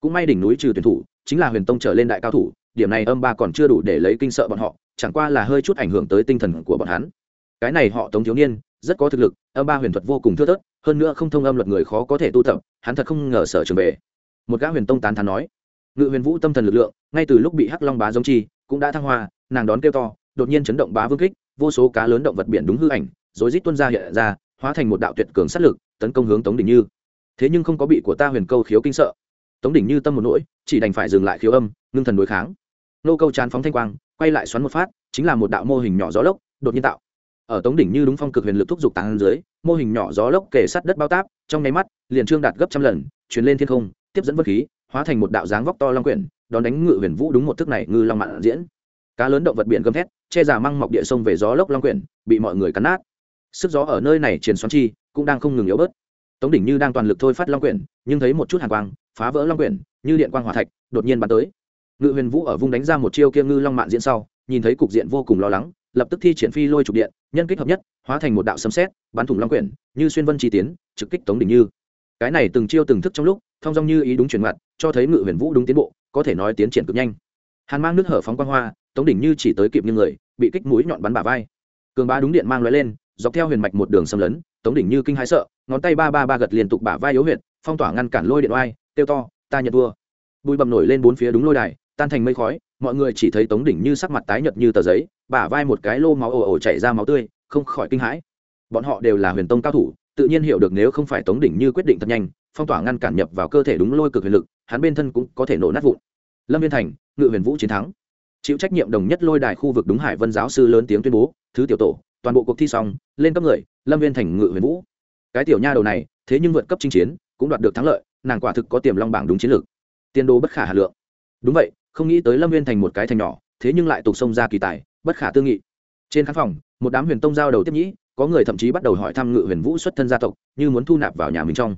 Cũng may đỉnh núi trừ tuyển thủ, chính là huyền tông trở lên đại cao thủ, điểm này âm ba còn chưa đủ để lấy kinh sợ bọn họ, chẳng qua là hơi chút ảnh hưởng tới tinh thần của bọn hắn. Cái này họ tống thiếu niên, rất có thực lực, âm ba huyền thuật vô cùng thưa thớt, hơn nữa không thông âm luật người khó có thể tu tập, hắn thật không ngờ sở trường về. Một gã huyền tông tán thán nói, ngự huyền vũ tâm thần lực lượng, ngay từ lúc bị hắc long bá giống chi, cũng đã thăng hoa, nàng đón kêu to, đột nhiên chấn động bá vương kích, vô số cá lớn động vật biển đúng hư ảnh rồi rít tuân ra hiện ra, hóa thành một đạo tuyệt cường sát lực, tấn công hướng tống đình như thế nhưng không có bị của ta huyền câu khiếu kinh sợ. Tống đỉnh như tâm một nỗi, chỉ đành phải dừng lại khiếu âm, ngưng thần đối kháng. Nô câu chán phóng thanh quang, quay lại xoắn một phát, chính là một đạo mô hình nhỏ gió lốc, đột nhiên tạo. Ở tống đỉnh như đúng phong cực huyền lực thúc giục tàng dưới, mô hình nhỏ gió lốc kề sát đất bao táp, trong nháy mắt, liền trương đạt gấp trăm lần chuyển lên thiên không, tiếp dẫn vật khí, hóa thành một đạo dáng vóc to long quyển, đón đánh ngự huyền vũ đúng một thức này ngư long mạn diễn. Cá lớn động vật biển gầm thét, che giả măng mọc địa sông về gió lốc long quyển, bị mọi người cắn nát. Sức gió ở nơi này truyền xoắn chi, cũng đang không ngừng yếu bớt tống đỉnh như đang toàn lực thôi phát long quyển, nhưng thấy một chút hàn quang, phá vỡ long quyển, như điện quang hỏa thạch, đột nhiên bắn tới. Ngự huyền vũ ở vung đánh ra một chiêu kia ngư long mạn diễn sau, nhìn thấy cục diện vô cùng lo lắng, lập tức thi triển phi lôi trục điện, nhân kích hợp nhất, hóa thành một đạo sấm xét bắn thủng long quyển, như xuyên vân chi tiến, trực kích tống đỉnh như. Cái này từng chiêu từng thức trong lúc, thông dong như ý đúng chuyển ngoặt, cho thấy ngự huyền vũ đúng tiến bộ, có thể nói tiến triển cực nhanh. Hàn mang nước hở phóng quang hoa, tống đỉnh như chỉ tới kịp như người, bị kích mũi nhọn bắn bả vai. Cường ba đúng điện mang lóe lên, dọc theo huyền mạch một đường xâm lấn, tống đỉnh như kinh hãi sợ ngón tay ba ba ba gật liên tục bả vai yếu huyệt, phong tỏa ngăn cản lôi điện oai tiêu to, ta nhận vua bụi bầm nổi lên bốn phía đúng lôi đài, tan thành mây khói, mọi người chỉ thấy tống đỉnh như sắc mặt tái nhợt như tờ giấy, bả vai một cái lô máu ồ ồ chảy ra máu tươi, không khỏi kinh hãi. Bọn họ đều là huyền tông cao thủ, tự nhiên hiểu được nếu không phải tống đỉnh như quyết định thật nhanh, phong tỏa ngăn cản nhập vào cơ thể đúng lôi cực huyền lực, hắn bên thân cũng có thể nổ nát vụn. Lâm viên thành, ngự huyền vũ chiến thắng. Chịu trách nhiệm đồng nhất lôi đài khu vực đúng hải vân giáo sư lớn tiếng tuyên bố, thứ tiểu tổ, toàn bộ cuộc thi xong, lên cấp người, lâm viên thành, ngự huyền vũ cái tiểu nha đầu này, thế nhưng vượt cấp chinh chiến, cũng đoạt được thắng lợi, nàng quả thực có tiềm long bảng đúng chiến lược. Tiên đô bất khả hà lượng. Đúng vậy, không nghĩ tới lâm viên thành một cái thành nhỏ, thế nhưng lại tục xông ra kỳ tài, bất khả tư nghị. Trên khán phòng, một đám huyền tông giao đầu tiếp nhĩ, có người thậm chí bắt đầu hỏi thăm ngự huyền vũ xuất thân gia tộc, như muốn thu nạp vào nhà mình trong.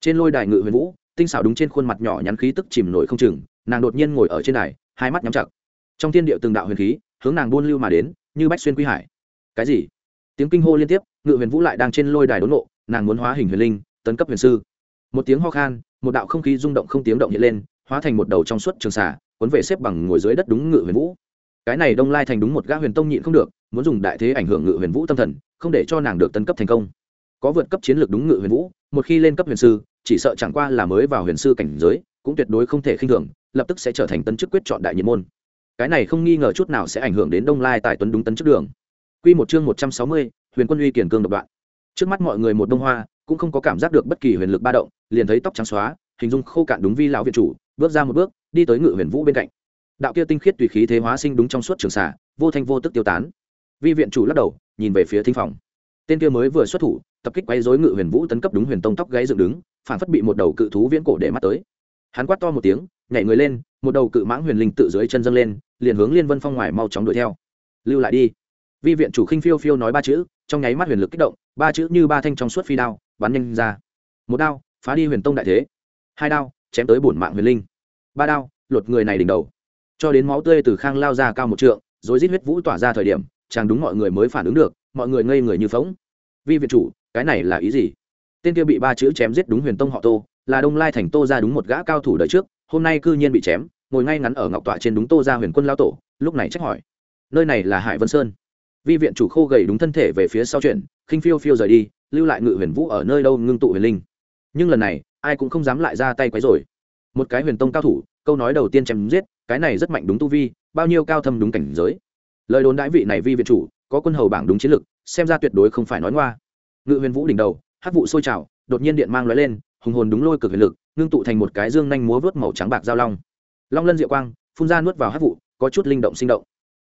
Trên lôi đài ngự huyền vũ, tinh xảo đúng trên khuôn mặt nhỏ nhắn khí tức chìm nổi không chừng, nàng đột nhiên ngồi ở trên đài, hai mắt nhắm chặt. Trong thiên điệu từng đạo huyền khí, hướng nàng buôn lưu mà đến, như bách xuyên quy hải. Cái gì? Tiếng kinh hô liên tiếp, ngự huyền vũ lại đang trên lôi đài đốn nộ, nàng muốn hóa hình huyền linh, tấn cấp huyền sư. Một tiếng ho khan, một đạo không khí rung động không tiếng động hiện lên, hóa thành một đầu trong suốt trường xả cuốn về xếp bằng ngồi dưới đất đúng ngự huyền vũ. Cái này đông lai thành đúng một gã huyền tông nhịn không được, muốn dùng đại thế ảnh hưởng ngự huyền vũ tâm thần, không để cho nàng được tấn cấp thành công. Có vượt cấp chiến lược đúng ngự huyền vũ, một khi lên cấp huyền sư, chỉ sợ chẳng qua là mới vào huyền sư cảnh giới, cũng tuyệt đối không thể khinh thường, lập tức sẽ trở thành tân chức quyết chọn đại nhiệt môn. Cái này không nghi ngờ chút nào sẽ ảnh hưởng đến đông lai tài tuấn đúng tấn chức đường. Quy một chương một trăm sáu mươi, huyền quân uy kiền cương độc đoạn. Trước mắt mọi người một đông hoa cũng không có cảm giác được bất kỳ huyền lực ba động liền thấy tóc trắng xóa hình dung khô cạn đúng vi lão viện chủ bước ra một bước đi tới ngự huyền vũ bên cạnh. Đạo kia tinh khiết tùy khí thế hóa sinh đúng trong suốt trường xả vô thanh vô tức tiêu tán. Vi viện chủ lắc đầu nhìn về phía thính phòng. Tên kia mới vừa xuất thủ tập kích quay rối ngự huyền vũ tấn cấp đúng huyền tông tóc gáy dựng đứng phản phất bị một đầu cự thú viễn cổ để mắt tới. Hắn quát to một tiếng nhảy người lên một đầu cự mãng huyền linh tự dưới chân dâng lên liền hướng liên vân phong ngoài mau chóng đuổi theo. Lưu lại đi vi viện chủ khinh phiêu phiêu nói ba chữ, trong nháy mắt huyền lực kích động, ba chữ như ba thanh trong suốt phi đao, bắn nhanh ra. Một đao, phá đi huyền tông đại thế. Hai đao, chém tới bổn mạng huyền linh. Ba đao, lột người này đỉnh đầu. Cho đến máu tươi từ khang lao ra cao một trượng rồi rít huyết vũ tỏa ra thời điểm chàng đúng mọi người mới phản ứng được, mọi người ngây người như phóng vi viện chủ, cái này là ý gì? Tên kia bị ba chữ chém giết đúng huyền tông họ tô, là đông lai thành tô ra đúng một gã cao thủ đời trước, hôm nay cư nhiên bị chém, ngồi ngay ngắn ở ngọc tọa trên đúng tô ra huyền quân lao tổ, lúc này trách hỏi. Nơi này là hải vân sơn vi viện chủ khô gầy đúng thân thể về phía sau chuyện khinh phiêu phiêu rời đi, lưu lại ngự huyền vũ ở nơi đâu ngưng tụ huyền linh. Nhưng lần này, ai cũng không dám lại ra tay quấy rồi một cái huyền tông cao thủ, câu nói đầu tiên chém giết, cái này rất mạnh đúng tu vi, bao nhiêu cao thâm đúng cảnh giới. Lời đồn đãi vị này vi viện chủ, có quân hầu bảng đúng chiến lực, xem ra tuyệt đối không phải nói ngoa. Ngự huyền vũ đỉnh đầu hát vụ sôi trào, đột nhiên điện mang lóe lên, hùng hồn đúng lôi cực huyền lực, ngưng tụ thành một cái dương nhanh múa vớt màu trắng bạc giao long. Long lân diệu quang, phun ra nuốt vào hát vụ, có chút linh động sinh động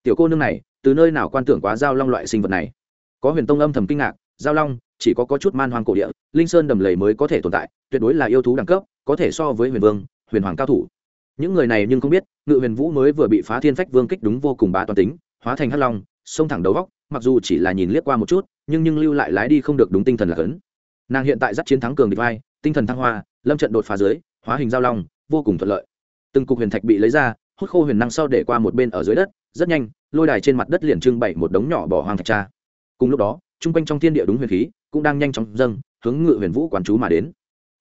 tiểu cô nương này, từ nơi nào quan tưởng quá giao long loại sinh vật này? Có huyền tông âm thầm kinh ngạc, giao long, chỉ có có chút man hoang cổ địa, linh sơn đầm lầy mới có thể tồn tại, tuyệt đối là yêu thú đẳng cấp, có thể so với huyền vương, huyền hoàng cao thủ. Những người này nhưng không biết, ngự huyền vũ mới vừa bị phá thiên phách vương kích đúng vô cùng bá toàn tính, hóa thành hắc long, xông thẳng đầu góc, mặc dù chỉ là nhìn liếc qua một chút, nhưng nhưng lưu lại lái đi không được đúng tinh thần là cấn nàng hiện tại dắt chiến thắng cường địch vai, tinh thần thăng hoa, lâm trận đột phá dưới, hóa hình giao long, vô cùng thuận lợi. Từng cục huyền thạch bị lấy ra, hút khô huyền năng sau để qua một bên ở dưới đất rất nhanh, lôi đài trên mặt đất liền trưng bày một đống nhỏ bỏ hoang thạch tra. Cùng lúc đó, chung quanh trong thiên địa đúng huyền khí cũng đang nhanh chóng dâng, hướng ngự huyền vũ quán chú mà đến.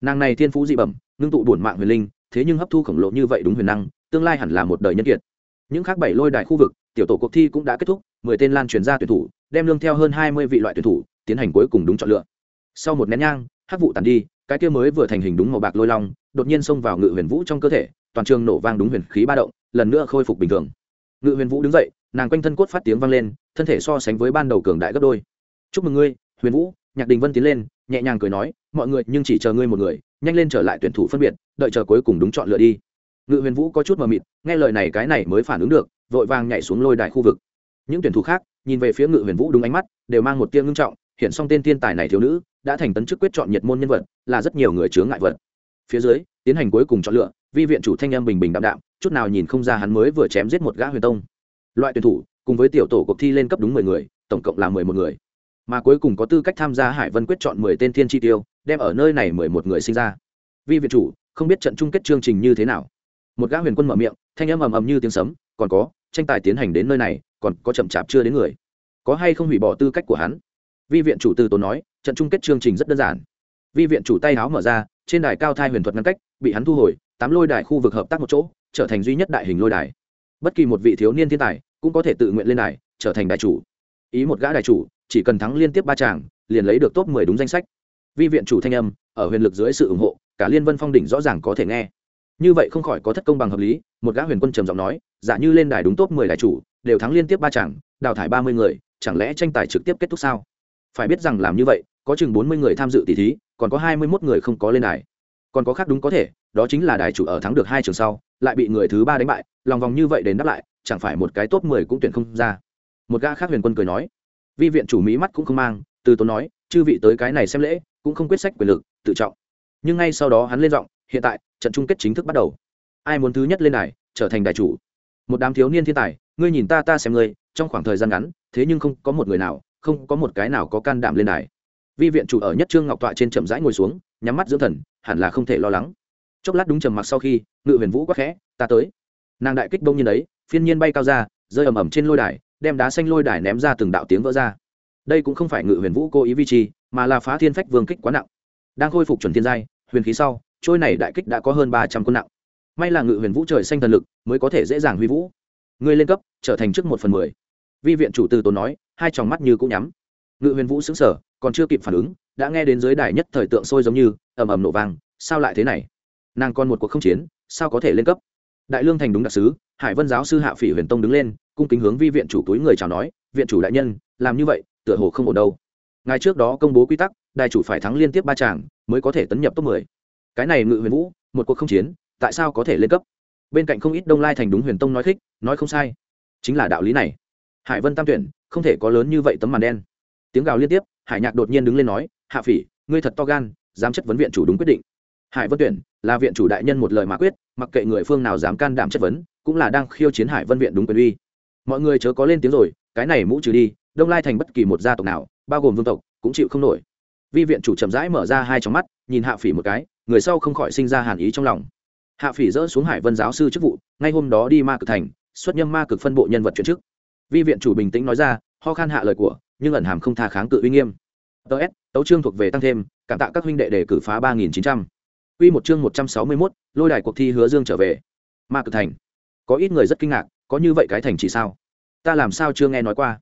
Nàng này thiên phú dị bẩm, ngưng tụ bổn mạng huyền linh, thế nhưng hấp thu khổng lồ như vậy đúng huyền năng, tương lai hẳn là một đời nhân kiệt. Những khác bảy lôi đài khu vực, tiểu tổ cuộc thi cũng đã kết thúc, mười tên lan truyền ra tuyển thủ, đem lương theo hơn hai mươi vị loại tuyển thủ, tiến hành cuối cùng đúng chọn lựa. Sau một nén nhang hắc vụ tàn đi, cái kia mới vừa thành hình đúng màu bạc lôi long, đột nhiên xông vào ngự huyền vũ trong cơ thể, toàn trường nổ vang đúng huyền khí ba động, lần nữa khôi phục bình thường ngự huyền vũ đứng dậy, nàng quanh thân cốt phát tiếng vang lên, thân thể so sánh với ban đầu cường đại gấp đôi. Chúc mừng ngươi, huyền vũ. Nhạc đình vân tiến lên, nhẹ nhàng cười nói, mọi người, nhưng chỉ chờ ngươi một người, nhanh lên trở lại tuyển thủ phân biệt, đợi chờ cuối cùng đúng chọn lựa đi. Ngự huyền vũ có chút mờ mịt, nghe lời này cái này mới phản ứng được, vội vàng nhảy xuống lôi đài khu vực. Những tuyển thủ khác, nhìn về phía ngự huyền vũ đúng ánh mắt, đều mang một tiêm ngưng trọng, hiện xong tên thiên tài này thiếu nữ, đã thành tấn chức quyết chọn nhiệt môn nhân vật, là rất nhiều người chướng ngại vật. Phía dưới, tiến hành cuối cùng chọn lựa vi viện chủ thanh em bình bình đạm đạm, chút nào nhìn không ra hắn mới vừa chém giết một gã huyền tông. Loại tuyển thủ, cùng với tiểu tổ cuộc thi lên cấp đúng mười người, tổng cộng là mười một người. Mà cuối cùng có tư cách tham gia hải vân quyết chọn mười tên thiên chi tiêu, đem ở nơi này mười một người sinh ra. Vi viện chủ, không biết trận chung kết chương trình như thế nào. Một gã huyền quân mở miệng, thanh âm ầm ầm như tiếng sấm, còn có, tranh tài tiến hành đến nơi này, còn có chậm chạp chưa đến người. Có hay không hủy bỏ tư cách của hắn? Vi viện chủ từ tốn nói, trận chung kết chương trình rất đơn giản. Vi viện chủ tay áo mở ra, trên đài cao thai huyền thuật ngăn cách, bị hắn thu hồi tám lôi đài khu vực hợp tác một chỗ, trở thành duy nhất đại hình lôi đài. Bất kỳ một vị thiếu niên thiên tài cũng có thể tự nguyện lên đài, trở thành đại chủ. Ý một gã đại chủ, chỉ cần thắng liên tiếp ba tràng, liền lấy được top mười đúng danh sách. Vi viện chủ thanh âm, ở huyền lực dưới sự ủng hộ, cả liên vân phong đỉnh rõ ràng có thể nghe. Như vậy không khỏi có thất công bằng hợp lý, một gã huyền quân trầm giọng nói, giả như lên đài đúng top mười đại chủ, đều thắng liên tiếp ba tràng, đào thải ba mươi người, chẳng lẽ tranh tài trực tiếp kết thúc sao? Phải biết rằng làm như vậy, có chừng bốn mươi người tham dự tỷ thí, còn có hai mươi mốt người không có lên đài còn có khác đúng có thể, đó chính là đài chủ ở thắng được hai trường sau, lại bị người thứ ba đánh bại, lòng vòng như vậy đến đáp lại, chẳng phải một cái top mười cũng tuyển không ra. Một gã khác huyền quân cười nói, vi viện chủ mỹ mắt cũng không mang, từ tốn nói, chư vị tới cái này xem lễ, cũng không quyết sách quyền lực, tự trọng. Nhưng ngay sau đó hắn lên giọng, hiện tại, trận chung kết chính thức bắt đầu. Ai muốn thứ nhất lên đài, trở thành đài chủ? Một đám thiếu niên thiên tài, ngươi nhìn ta ta xem ngươi, trong khoảng thời gian ngắn, thế nhưng không có một người nào, không có một cái nào có can đảm lên đài. Vi viện chủ ở nhất trương ngọc tọa trên chậm rãi ngồi xuống nhắm mắt dưỡng thần, hẳn là không thể lo lắng. Chốc lát đúng trầm mặc sau khi, ngự huyền vũ quắc khẽ, ta tới. Nàng đại kích đông nhiên đấy phiên nhiên bay cao ra, rơi ầm ầm trên lôi đài, đem đá xanh lôi đài ném ra từng đạo tiếng vỡ ra. Đây cũng không phải ngự huyền vũ cố ý vi trì, mà là phá thiên phách vương kích quá nặng. Đang khôi phục chuẩn thiên giai, huyền khí sau, trôi này đại kích đã có hơn ba trăm quân nặng. May là ngự huyền vũ trời xanh thần lực, mới có thể dễ dàng huy vũ. Ngươi lên cấp, trở thành trước một phần mười. Vi viện chủ từ tốn nói, hai tròng mắt như cũng nhắm. Ngự huyền vũ xứng sở còn chưa kịp phản ứng đã nghe đến dưới đài nhất thời tượng sôi giống như, ầm ầm nổ vang, sao lại thế này? Nàng còn một cuộc không chiến, sao có thể lên cấp? Đại lương thành đúng đặc sứ, hải vân giáo sư hạ phỉ huyền tông đứng lên, cung kính hướng vi viện chủ túi người chào nói, viện chủ đại nhân, làm như vậy, tựa hồ không ổn đâu. Ngài trước đó công bố quy tắc đại chủ phải thắng liên tiếp ba tràng, mới có thể tấn nhập top mười. Cái này ngự huyền vũ, một cuộc không chiến, tại sao có thể lên cấp? Bên cạnh không ít đông lai thành đúng huyền tông nói khích, nói không sai. Chính là đạo lý này. Hải vân tam tuyển, không thể có lớn như vậy tấm màn đen. Tiếng gào liên tiếp hải nhạc đột nhiên đứng lên nói, hạ phỉ, ngươi thật to gan dám chất vấn viện chủ đúng quyết định. Hải vân tuyển là viện chủ đại nhân một lời mà quyết, mặc kệ người phương nào dám can đảm chất vấn, cũng là đang khiêu chiến hải vân viện đúng quyền uy. Mọi người chớ có lên tiếng rồi, cái này mũ trừ đi, đông lai thành bất kỳ một gia tộc nào, bao gồm vương tộc, cũng chịu không nổi. Vi viện chủ chậm rãi mở ra hai trong mắt, nhìn hạ phỉ một cái, người sau không khỏi sinh ra hàn ý trong lòng. Hạ phỉ dỡ xuống hải vân giáo sư chức vụ, ngay hôm đó đi ma cực thành, xuất nhâm ma cực phân bộ nhân vật chuyển chức. Vi viện chủ bình tĩnh nói ra ho khan hạ lời của nhưng ẩn hàm không tha kháng cự uy nghiêm ts tấu chương thuộc về tăng thêm cảm tạ các huynh đệ đề cử phá ba nghìn chín trăm Quy một chương một trăm sáu mươi mốt lôi đài cuộc thi hứa dương trở về. Ma cực thành. Có ít người rất kinh ngạc, có như vậy cái thành chỉ sao? Ta làm sao chưa nghe nói qua?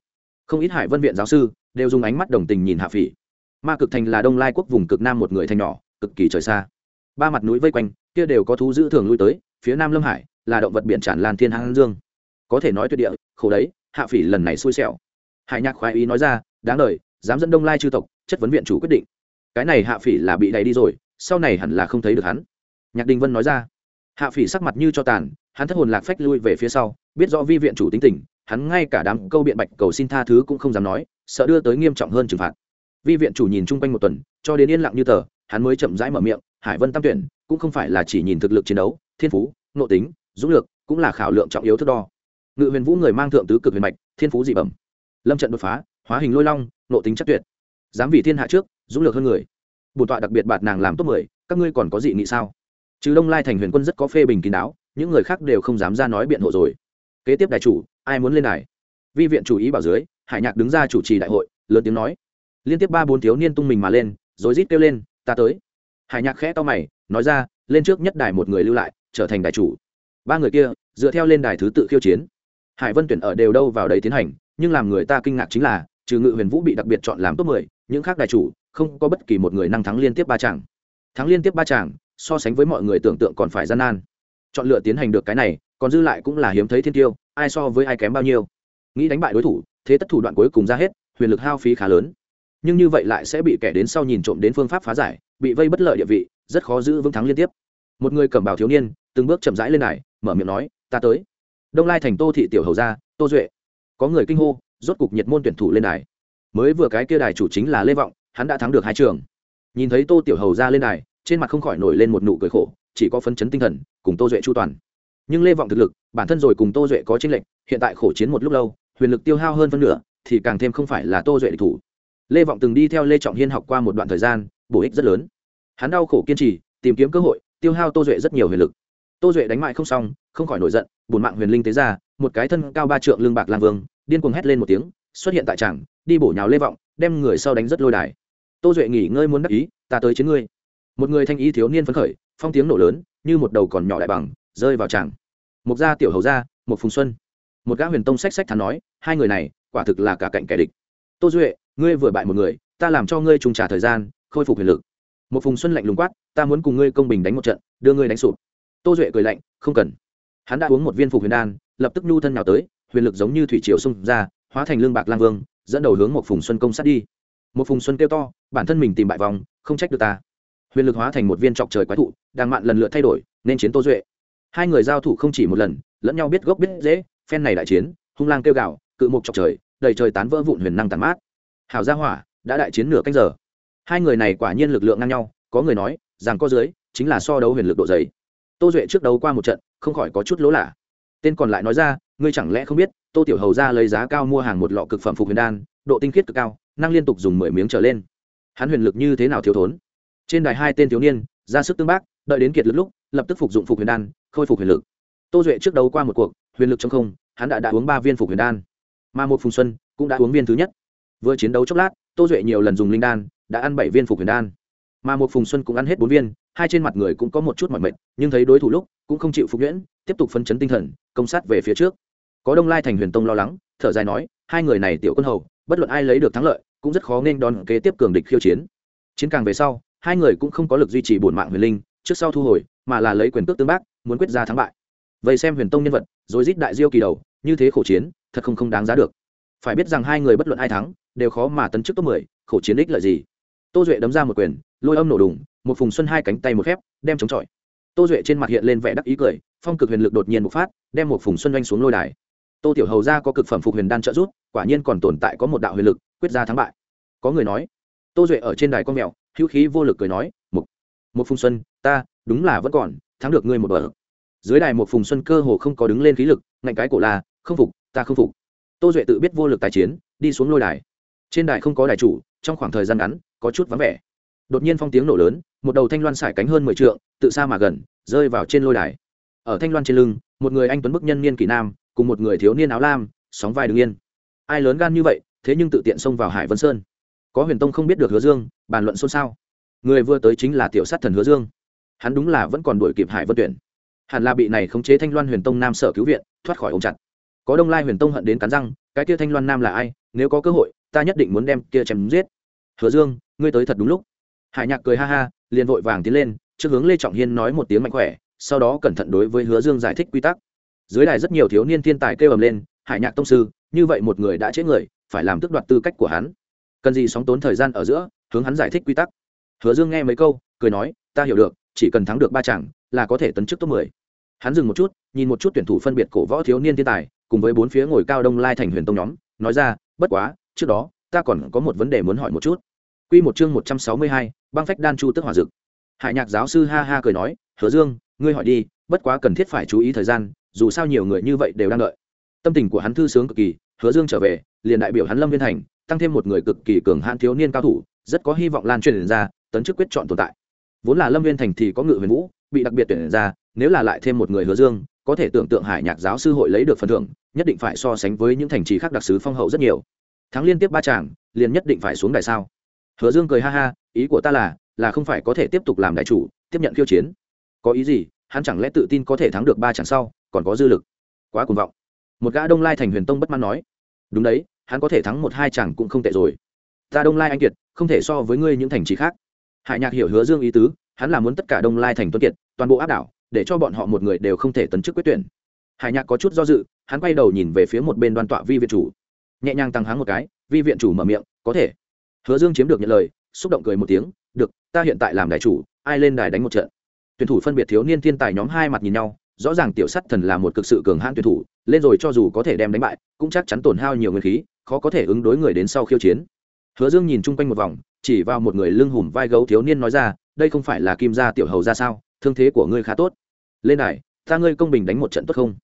Không ít Hải Vân viện giáo sư đều dùng ánh mắt đồng tình nhìn Hạ Phỉ. Ma cực thành là Đông Lai quốc vùng cực nam một người thành nhỏ, cực kỳ trời xa. Ba mặt núi vây quanh, kia đều có thú dữ thường lui tới, phía Nam Lâm Hải là động vật biển tràn lan thiên hạ dương. Có thể nói tuyệt địa, khổ đấy, Hạ Phỉ lần này xui xẻo. Hải Nhạc khoái ý nói ra, đáng lời, dám dẫn Đông Lai chư tộc, chất vấn viện chủ quyết định. Cái này Hạ Phỉ là bị đẩy đi rồi, sau này hẳn là không thấy được hắn. Nhạc đình vân nói ra. Hạ phỉ sắc mặt như cho tàn hắn thất hồn lạc phách lui về phía sau biết rõ vi viện chủ tính tình hắn ngay cả đám câu biện bạch cầu xin tha thứ cũng không dám nói sợ đưa tới nghiêm trọng hơn trừng phạt. Vi viện chủ nhìn chung quanh một tuần cho đến yên lặng như tờ hắn mới chậm rãi mở miệng hải vân tam tuyển cũng không phải là chỉ nhìn thực lực chiến đấu thiên phú nội tính dũng lược cũng là khảo lượng trọng yếu thước đo. Ngự huyền vũ người mang thượng tứ cực huyền mạch thiên phú dị bẩm lâm trận đột phá, hóa hình lôi long, nộ tính chất tuyệt. Dám vì thiên hạ trước, dũng lược hơn người. Bổn tọa đặc biệt bạt nàng làm top mười, các ngươi còn có dị nghị sao? Chứ đông lai thành huyền quân rất có phê bình kín đáo, những người khác đều không dám ra nói biện hộ rồi. Kế tiếp đại chủ, ai muốn lên đài? Vi viện chủ ý bảo dưới, hải nhạc đứng ra chủ trì đại hội, lớn tiếng nói. Liên tiếp ba bốn thiếu niên tung mình mà lên, rồi rít kêu lên, ta tới. Hải nhạc khẽ to mày, nói ra, lên trước nhất đài một người lưu lại, trở thành đại chủ. Ba người kia, dựa theo lên đài thứ tự khiêu chiến. Hải vân tuyển ở đều đâu vào đấy tiến hành nhưng làm người ta kinh ngạc chính là, trừ ngự huyền vũ bị đặc biệt chọn làm top mười, những khác đại chủ, không có bất kỳ một người năng thắng liên tiếp ba chàng thắng liên tiếp ba chàng so sánh với mọi người tưởng tượng còn phải gian nan. Chọn lựa tiến hành được cái này, còn dư lại cũng là hiếm thấy thiên tiêu, ai so với ai kém bao nhiêu. Nghĩ đánh bại đối thủ, thế tất thủ đoạn cuối cùng ra hết, huyền lực hao phí khá lớn. Nhưng như vậy lại sẽ bị kẻ đến sau nhìn trộm đến phương pháp phá giải, bị vây bất lợi địa vị, rất khó giữ vững thắng liên tiếp. Một người cầm bào thiếu niên, từng bước chậm rãi lên này mở miệng nói, ta tới. Đông lai thành tô thị tiểu hầu gia, tô duệ có người kinh hô, rốt cục nhiệt môn tuyển thủ lên đài. Mới vừa cái kia đài chủ chính là lê vọng, hắn đã thắng được hai trường. Nhìn thấy tô tiểu hầu ra lên đài, trên mặt không khỏi nổi lên một nụ cười khổ, chỉ có phấn chấn tinh thần, cùng tô duệ chu toàn. Nhưng lê vọng thực lực, bản thân rồi cùng tô duệ có tranh lệch, hiện tại khổ chiến một lúc lâu, huyền lực tiêu hao hơn phân nửa, thì càng thêm không phải là tô duệ địch thủ. Lê vọng từng đi theo lê trọng hiên học qua một đoạn thời gian, bổ ích rất lớn. Hắn đau khổ kiên trì, tìm kiếm cơ hội, tiêu hao tô duệ rất nhiều huyền lực. Tô duệ đánh mại không xong, không khỏi nổi giận bùn mạng huyền linh tế ra, một cái thân cao ba trượng lương bạc lang vương điên cuồng hét lên một tiếng, xuất hiện tại tràng, đi bổ nhào lê vọng, đem người sau đánh rất lôi đài. Tô duệ nghỉ ngơi muốn đắc ý, ta tới chiến ngươi. Một người thanh ý thiếu niên phấn khởi, phong tiếng nổ lớn, như một đầu còn nhỏ đại bằng, rơi vào tràng. Một gia tiểu hầu gia một phùng xuân. Một gã huyền tông sách sách thắn nói, hai người này, quả thực là cả cạnh kẻ địch. Tô duệ, ngươi vừa bại một người, ta làm cho ngươi trùng trả thời gian, khôi phục huyền lực. Một phùng xuân lạnh lùng quát, ta muốn cùng ngươi công bình đánh một trận, đưa ngươi đánh sụp. Tô duệ cười lạnh, không cần. Hắn đã uống một viên phục huyền đan, lập tức nhu thân nào tới huyền lực giống như thủy triều xung ra hóa thành lương bạc lang vương dẫn đầu hướng một phùng xuân công sát đi. Một phùng xuân kêu to bản thân mình tìm bại vòng không trách được ta. Huyền lực hóa thành một viên trọc trời quái thụ đang mạn lần lượt thay đổi nên chiến tô duệ. Hai người giao thủ không chỉ một lần lẫn nhau biết gốc biết dễ phen này đại chiến hung lang kêu gào, cự mục trọc trời đầy trời tán vỡ vụn huyền năng tàn mát. Hảo gia hỏa đã đại chiến nửa canh giờ. Hai người này quả nhiên lực lượng ngang nhau có người nói rằng có dưới chính là so đấu huyền lực độ dày. Tô duệ trước đấu qua một trận không khỏi có chút lỗ lạ. Tên còn lại nói ra ngươi chẳng lẽ không biết, tô tiểu hầu ra lấy giá cao mua hàng một lọ cực phẩm phục huyền đan, độ tinh khiết cực cao, năng liên tục dùng mười miếng trở lên. Hắn huyền lực như thế nào thiếu thốn? Trên đài hai tên thiếu niên, ra sức tương bác, đợi đến kiệt lực lúc, lập tức phục dụng phục huyền đan, khôi phục huyền lực. Tô duệ trước đấu qua một cuộc, huyền lực trong không, hắn đã đã uống ba viên phục huyền đan. Mà một phùng xuân, cũng đã uống viên thứ nhất. Vừa chiến đấu chốc lát, tô duệ nhiều lần dùng linh đan, đã ăn bảy viên phục huyền đan. Mà một phùng xuân cũng ăn hết bốn viên, hai trên mặt người cũng có một chút mọi mệt, nhưng thấy đối thủ lúc, cũng không chịu phục nhuyễn, tiếp tục phấn chấn tinh thần, công sát về phía trước có đông lai thành huyền tông lo lắng, thở dài nói, hai người này tiểu quân hầu, bất luận ai lấy được thắng lợi, cũng rất khó nên đón kế tiếp cường địch khiêu chiến. Chiến càng về sau, hai người cũng không có lực duy trì bổn mạng huyền linh, trước sau thu hồi, mà là lấy quyền cước tương bác, muốn quyết ra thắng bại. Vậy xem huyền tông nhân vật, rồi giết đại diêu kỳ đầu, như thế khổ chiến, thật không không đáng giá được. Phải biết rằng hai người bất luận ai thắng, đều khó mà tấn chức top mười, khổ chiến ích lợi gì. Tô duệ đấm ra một quyền, lôi âm nổ đùng, một phùng xuân hai cánh tay một khép, đem chống chọi. Tô duệ trên mặt hiện lên vẻ đắc ý cười, phong cực huyền lực đột nhiên bộc phát, đem một phùng xuân doanh xuống lôi đài tô tiểu hầu ra có cực phẩm phục huyền đan trợ giúp, quả nhiên còn tồn tại có một đạo huyền lực quyết ra thắng bại. Có người nói tô duệ ở trên đài con mèo hữu khí vô lực cười nói một một phùng xuân ta đúng là vẫn còn thắng được ngươi một bờ dưới đài một phùng xuân cơ hồ không có đứng lên khí lực ngạnh cái cổ là không phục ta không phục. Tô duệ tự biết vô lực tài chiến đi xuống lôi đài. Trên đài không có đài chủ trong khoảng thời gian ngắn có chút vắng vẻ. Đột nhiên phong tiếng nổ lớn một đầu thanh loan xải cánh hơn mười t tự xa mà gần rơi vào trên lôi đài. Ở thanh loan trên lưng một người anh tuấn bức nhân niên kỷ nam cùng một người thiếu niên áo lam, sóng vai đứng yên. Ai lớn gan như vậy, thế nhưng tự tiện xông vào hải vân sơn. Có huyền tông không biết được hứa dương, bàn luận xôn xao. Người vừa tới chính là tiểu sát thần hứa dương. Hắn đúng là vẫn còn đuổi kịp hải vân tuyển. Hẳn là bị này khống chế thanh loan huyền tông nam sở cứu viện, thoát khỏi ống chặt. Có đông lai huyền tông hận đến cắn răng, cái kia thanh loan nam là ai, nếu có cơ hội, ta nhất định muốn đem kia chém giết. Hứa dương, ngươi tới thật đúng lúc. Hải nhạc cười ha ha, liền vội vàng tiến lên, trước hướng lê trọng hiên nói một tiếng mạnh khỏe, sau đó cẩn thận đối với hứa dương giải thích quy tắc dưới đài rất nhiều thiếu niên thiên tài kêu ầm lên hải nhạc tông sư như vậy một người đã chết người phải làm tước đoạt tư cách của hắn. Cần gì sóng tốn thời gian ở giữa hướng hắn giải thích quy tắc. Hứa dương nghe mấy câu cười nói ta hiểu được chỉ cần thắng được ba chẳng là có thể tấn chức top mười. Hắn dừng một chút nhìn một chút tuyển thủ phân biệt cổ võ thiếu niên thiên tài cùng với bốn phía ngồi cao đông lai thành huyền tông nhóm nói ra bất quá trước đó ta còn có một vấn đề muốn hỏi một chút. Quy một chương một trăm sáu mươi hai, băng phách đan chu tức hỏa dực. Hải Nhạc giáo sư ha ha cười nói, "Hứa Dương, ngươi hỏi đi, bất quá cần thiết phải chú ý thời gian, dù sao nhiều người như vậy đều đang đợi." Tâm tình của hắn thư sướng cực kỳ, Hứa Dương trở về, liền đại biểu hắn Lâm Viên Thành, tăng thêm một người cực kỳ cường hãn thiếu niên cao thủ rất có hy vọng lan truyền ra tấn chức quyết chọn tồn tại. Vốn là lâm viên thành thì có ngự huyền vũ bị đặc biệt tuyển ra nếu là lại thêm một người hứa dương có thể tưởng tượng hải nhạc giáo sư hội lấy được phần thưởng nhất định phải so sánh với những thành trì khác đặc sứ phong hậu rất nhiều. Thắng liên tiếp ba chàng liền nhất định phải xuống đài sao? Hứa dương cười ha ha ý của ta là là không phải có thể tiếp tục làm đại chủ tiếp nhận khiêu chiến. Có ý gì hắn chẳng lẽ tự tin có thể thắng được ba chàng sau? Còn có dư lực. Quá cuồng vọng. Một gã đông lai thành huyền tông bất mãn nói, đúng đấy, hắn có thể thắng một hai chàng cũng không tệ rồi. Ta đông lai anh kiệt, không thể so với ngươi những thành trì khác. Hải nhạc hiểu hứa dương ý tứ, hắn là muốn tất cả đông lai thành tuân kiệt, toàn bộ áp đảo, để cho bọn họ một người đều không thể tấn chức quyết tuyển. Hải nhạc có chút do dự, hắn quay đầu nhìn về phía một bên đoàn tọa vi viện chủ. Nhẹ nhàng tăng háng một cái, vi viện chủ mở miệng, có thể. Hứa dương chiếm được nhận lời, xúc động cười một tiếng, được, ta hiện tại làm đại chủ, ai lên đài đánh một trận? Tuyển thủ phân biệt thiếu niên thiên tài nhóm hai mặt nhìn nhau rõ ràng tiểu sắt thần là một cực sự cường hãn tuyển thủ, lên rồi cho dù có thể đem đánh bại, cũng chắc chắn tổn hao nhiều nguyên khí, khó có thể ứng đối người đến sau khiêu chiến. Hứa dương nhìn chung quanh một vòng, chỉ vào một người lưng hùm vai gấu thiếu niên nói ra, đây không phải là kim gia tiểu hầu ra sao? Thương thế của ngươi khá tốt. Lên đài, ta ngươi công bình đánh một trận tốt không?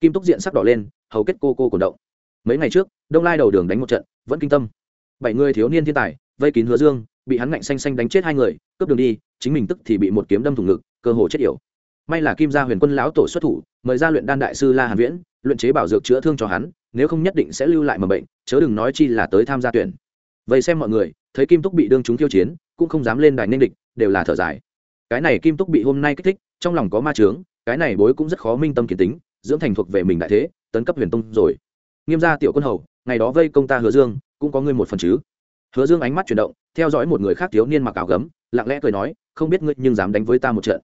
Kim túc diện sắc đỏ lên, hầu kết cô cô cổ động. Mấy ngày trước, đông lai đầu đường đánh một trận, vẫn kinh tâm. Bảy người thiếu niên thiên tài, vây kín hứa dương, bị hắn ngạnh xanh xanh đánh chết hai người, cướp đường đi, chính mình tức thì bị một kiếm đâm thủng ngực, cơ hồ chết yểu may là kim gia huyền quân lão tổ xuất thủ, mời ra luyện đan đại sư la hàn viễn, luyện chế bảo dược chữa thương cho hắn, nếu không nhất định sẽ lưu lại mầm bệnh, chớ đừng nói chi là tới tham gia tuyển. Vậy xem mọi người, thấy kim túc bị đương chúng tiêu chiến, cũng không dám lên đài ninh địch, đều là thở dài. Cái này kim túc bị hôm nay kích thích, trong lòng có ma trướng cái này bối cũng rất khó minh tâm kiến tính, dưỡng thành thuộc về mình đại thế, tấn cấp huyền tông rồi. Nghiêm gia tiểu quân hầu, ngày đó vây công ta hứa dương, cũng có ngươi một phần chứ? Hứa dương ánh mắt chuyển động, theo dõi một người khác thiếu niên mặc áo gấm, lặng lẽ cười nói, không biết ngươi nhưng dám đánh với ta một trận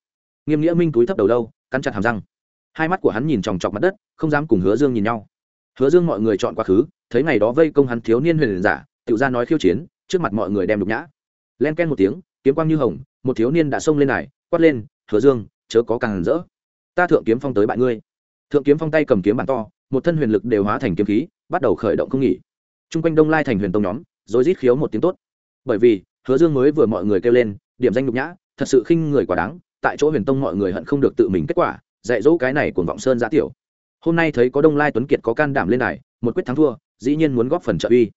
nghiêm nghĩa minh túi thấp đầu lâu, cắn chặt hàm răng. Hai mắt của hắn nhìn chòng chọc mặt đất, không dám cùng hứa dương nhìn nhau. Hứa dương mọi người chọn quá khứ, thấy ngày đó vây công hắn thiếu niên huyền giả, tự ra nói khiêu chiến, trước mặt mọi người đem đục nhã. Len ken một tiếng, kiếm quang như hồng, một thiếu niên đã xông lên này, quát lên, hứa dương, chớ có càng rỡ. Ta thượng kiếm phong tới bại ngươi. Thượng kiếm phong tay cầm kiếm bàn to, một thân huyền lực đều hóa thành kiếm khí, bắt đầu khởi động không nghỉ. T r u n g quanh đông lai thành huyền tông nhóm rồi rít khiếu một tiếng tốt. Bởi vì, hứa dương mới vừa mọi người kêu lên, điểm danh nhục nhã, thật sự khinh người quả đáng tại chỗ huyền tông mọi người hận không được tự mình kết quả, dạy dỗ cái này của vọng sơn giã tiểu. Hôm nay thấy có đông lai tuấn kiệt có can đảm lên này một quyết thắng thua, dĩ nhiên muốn góp phần trợ uy.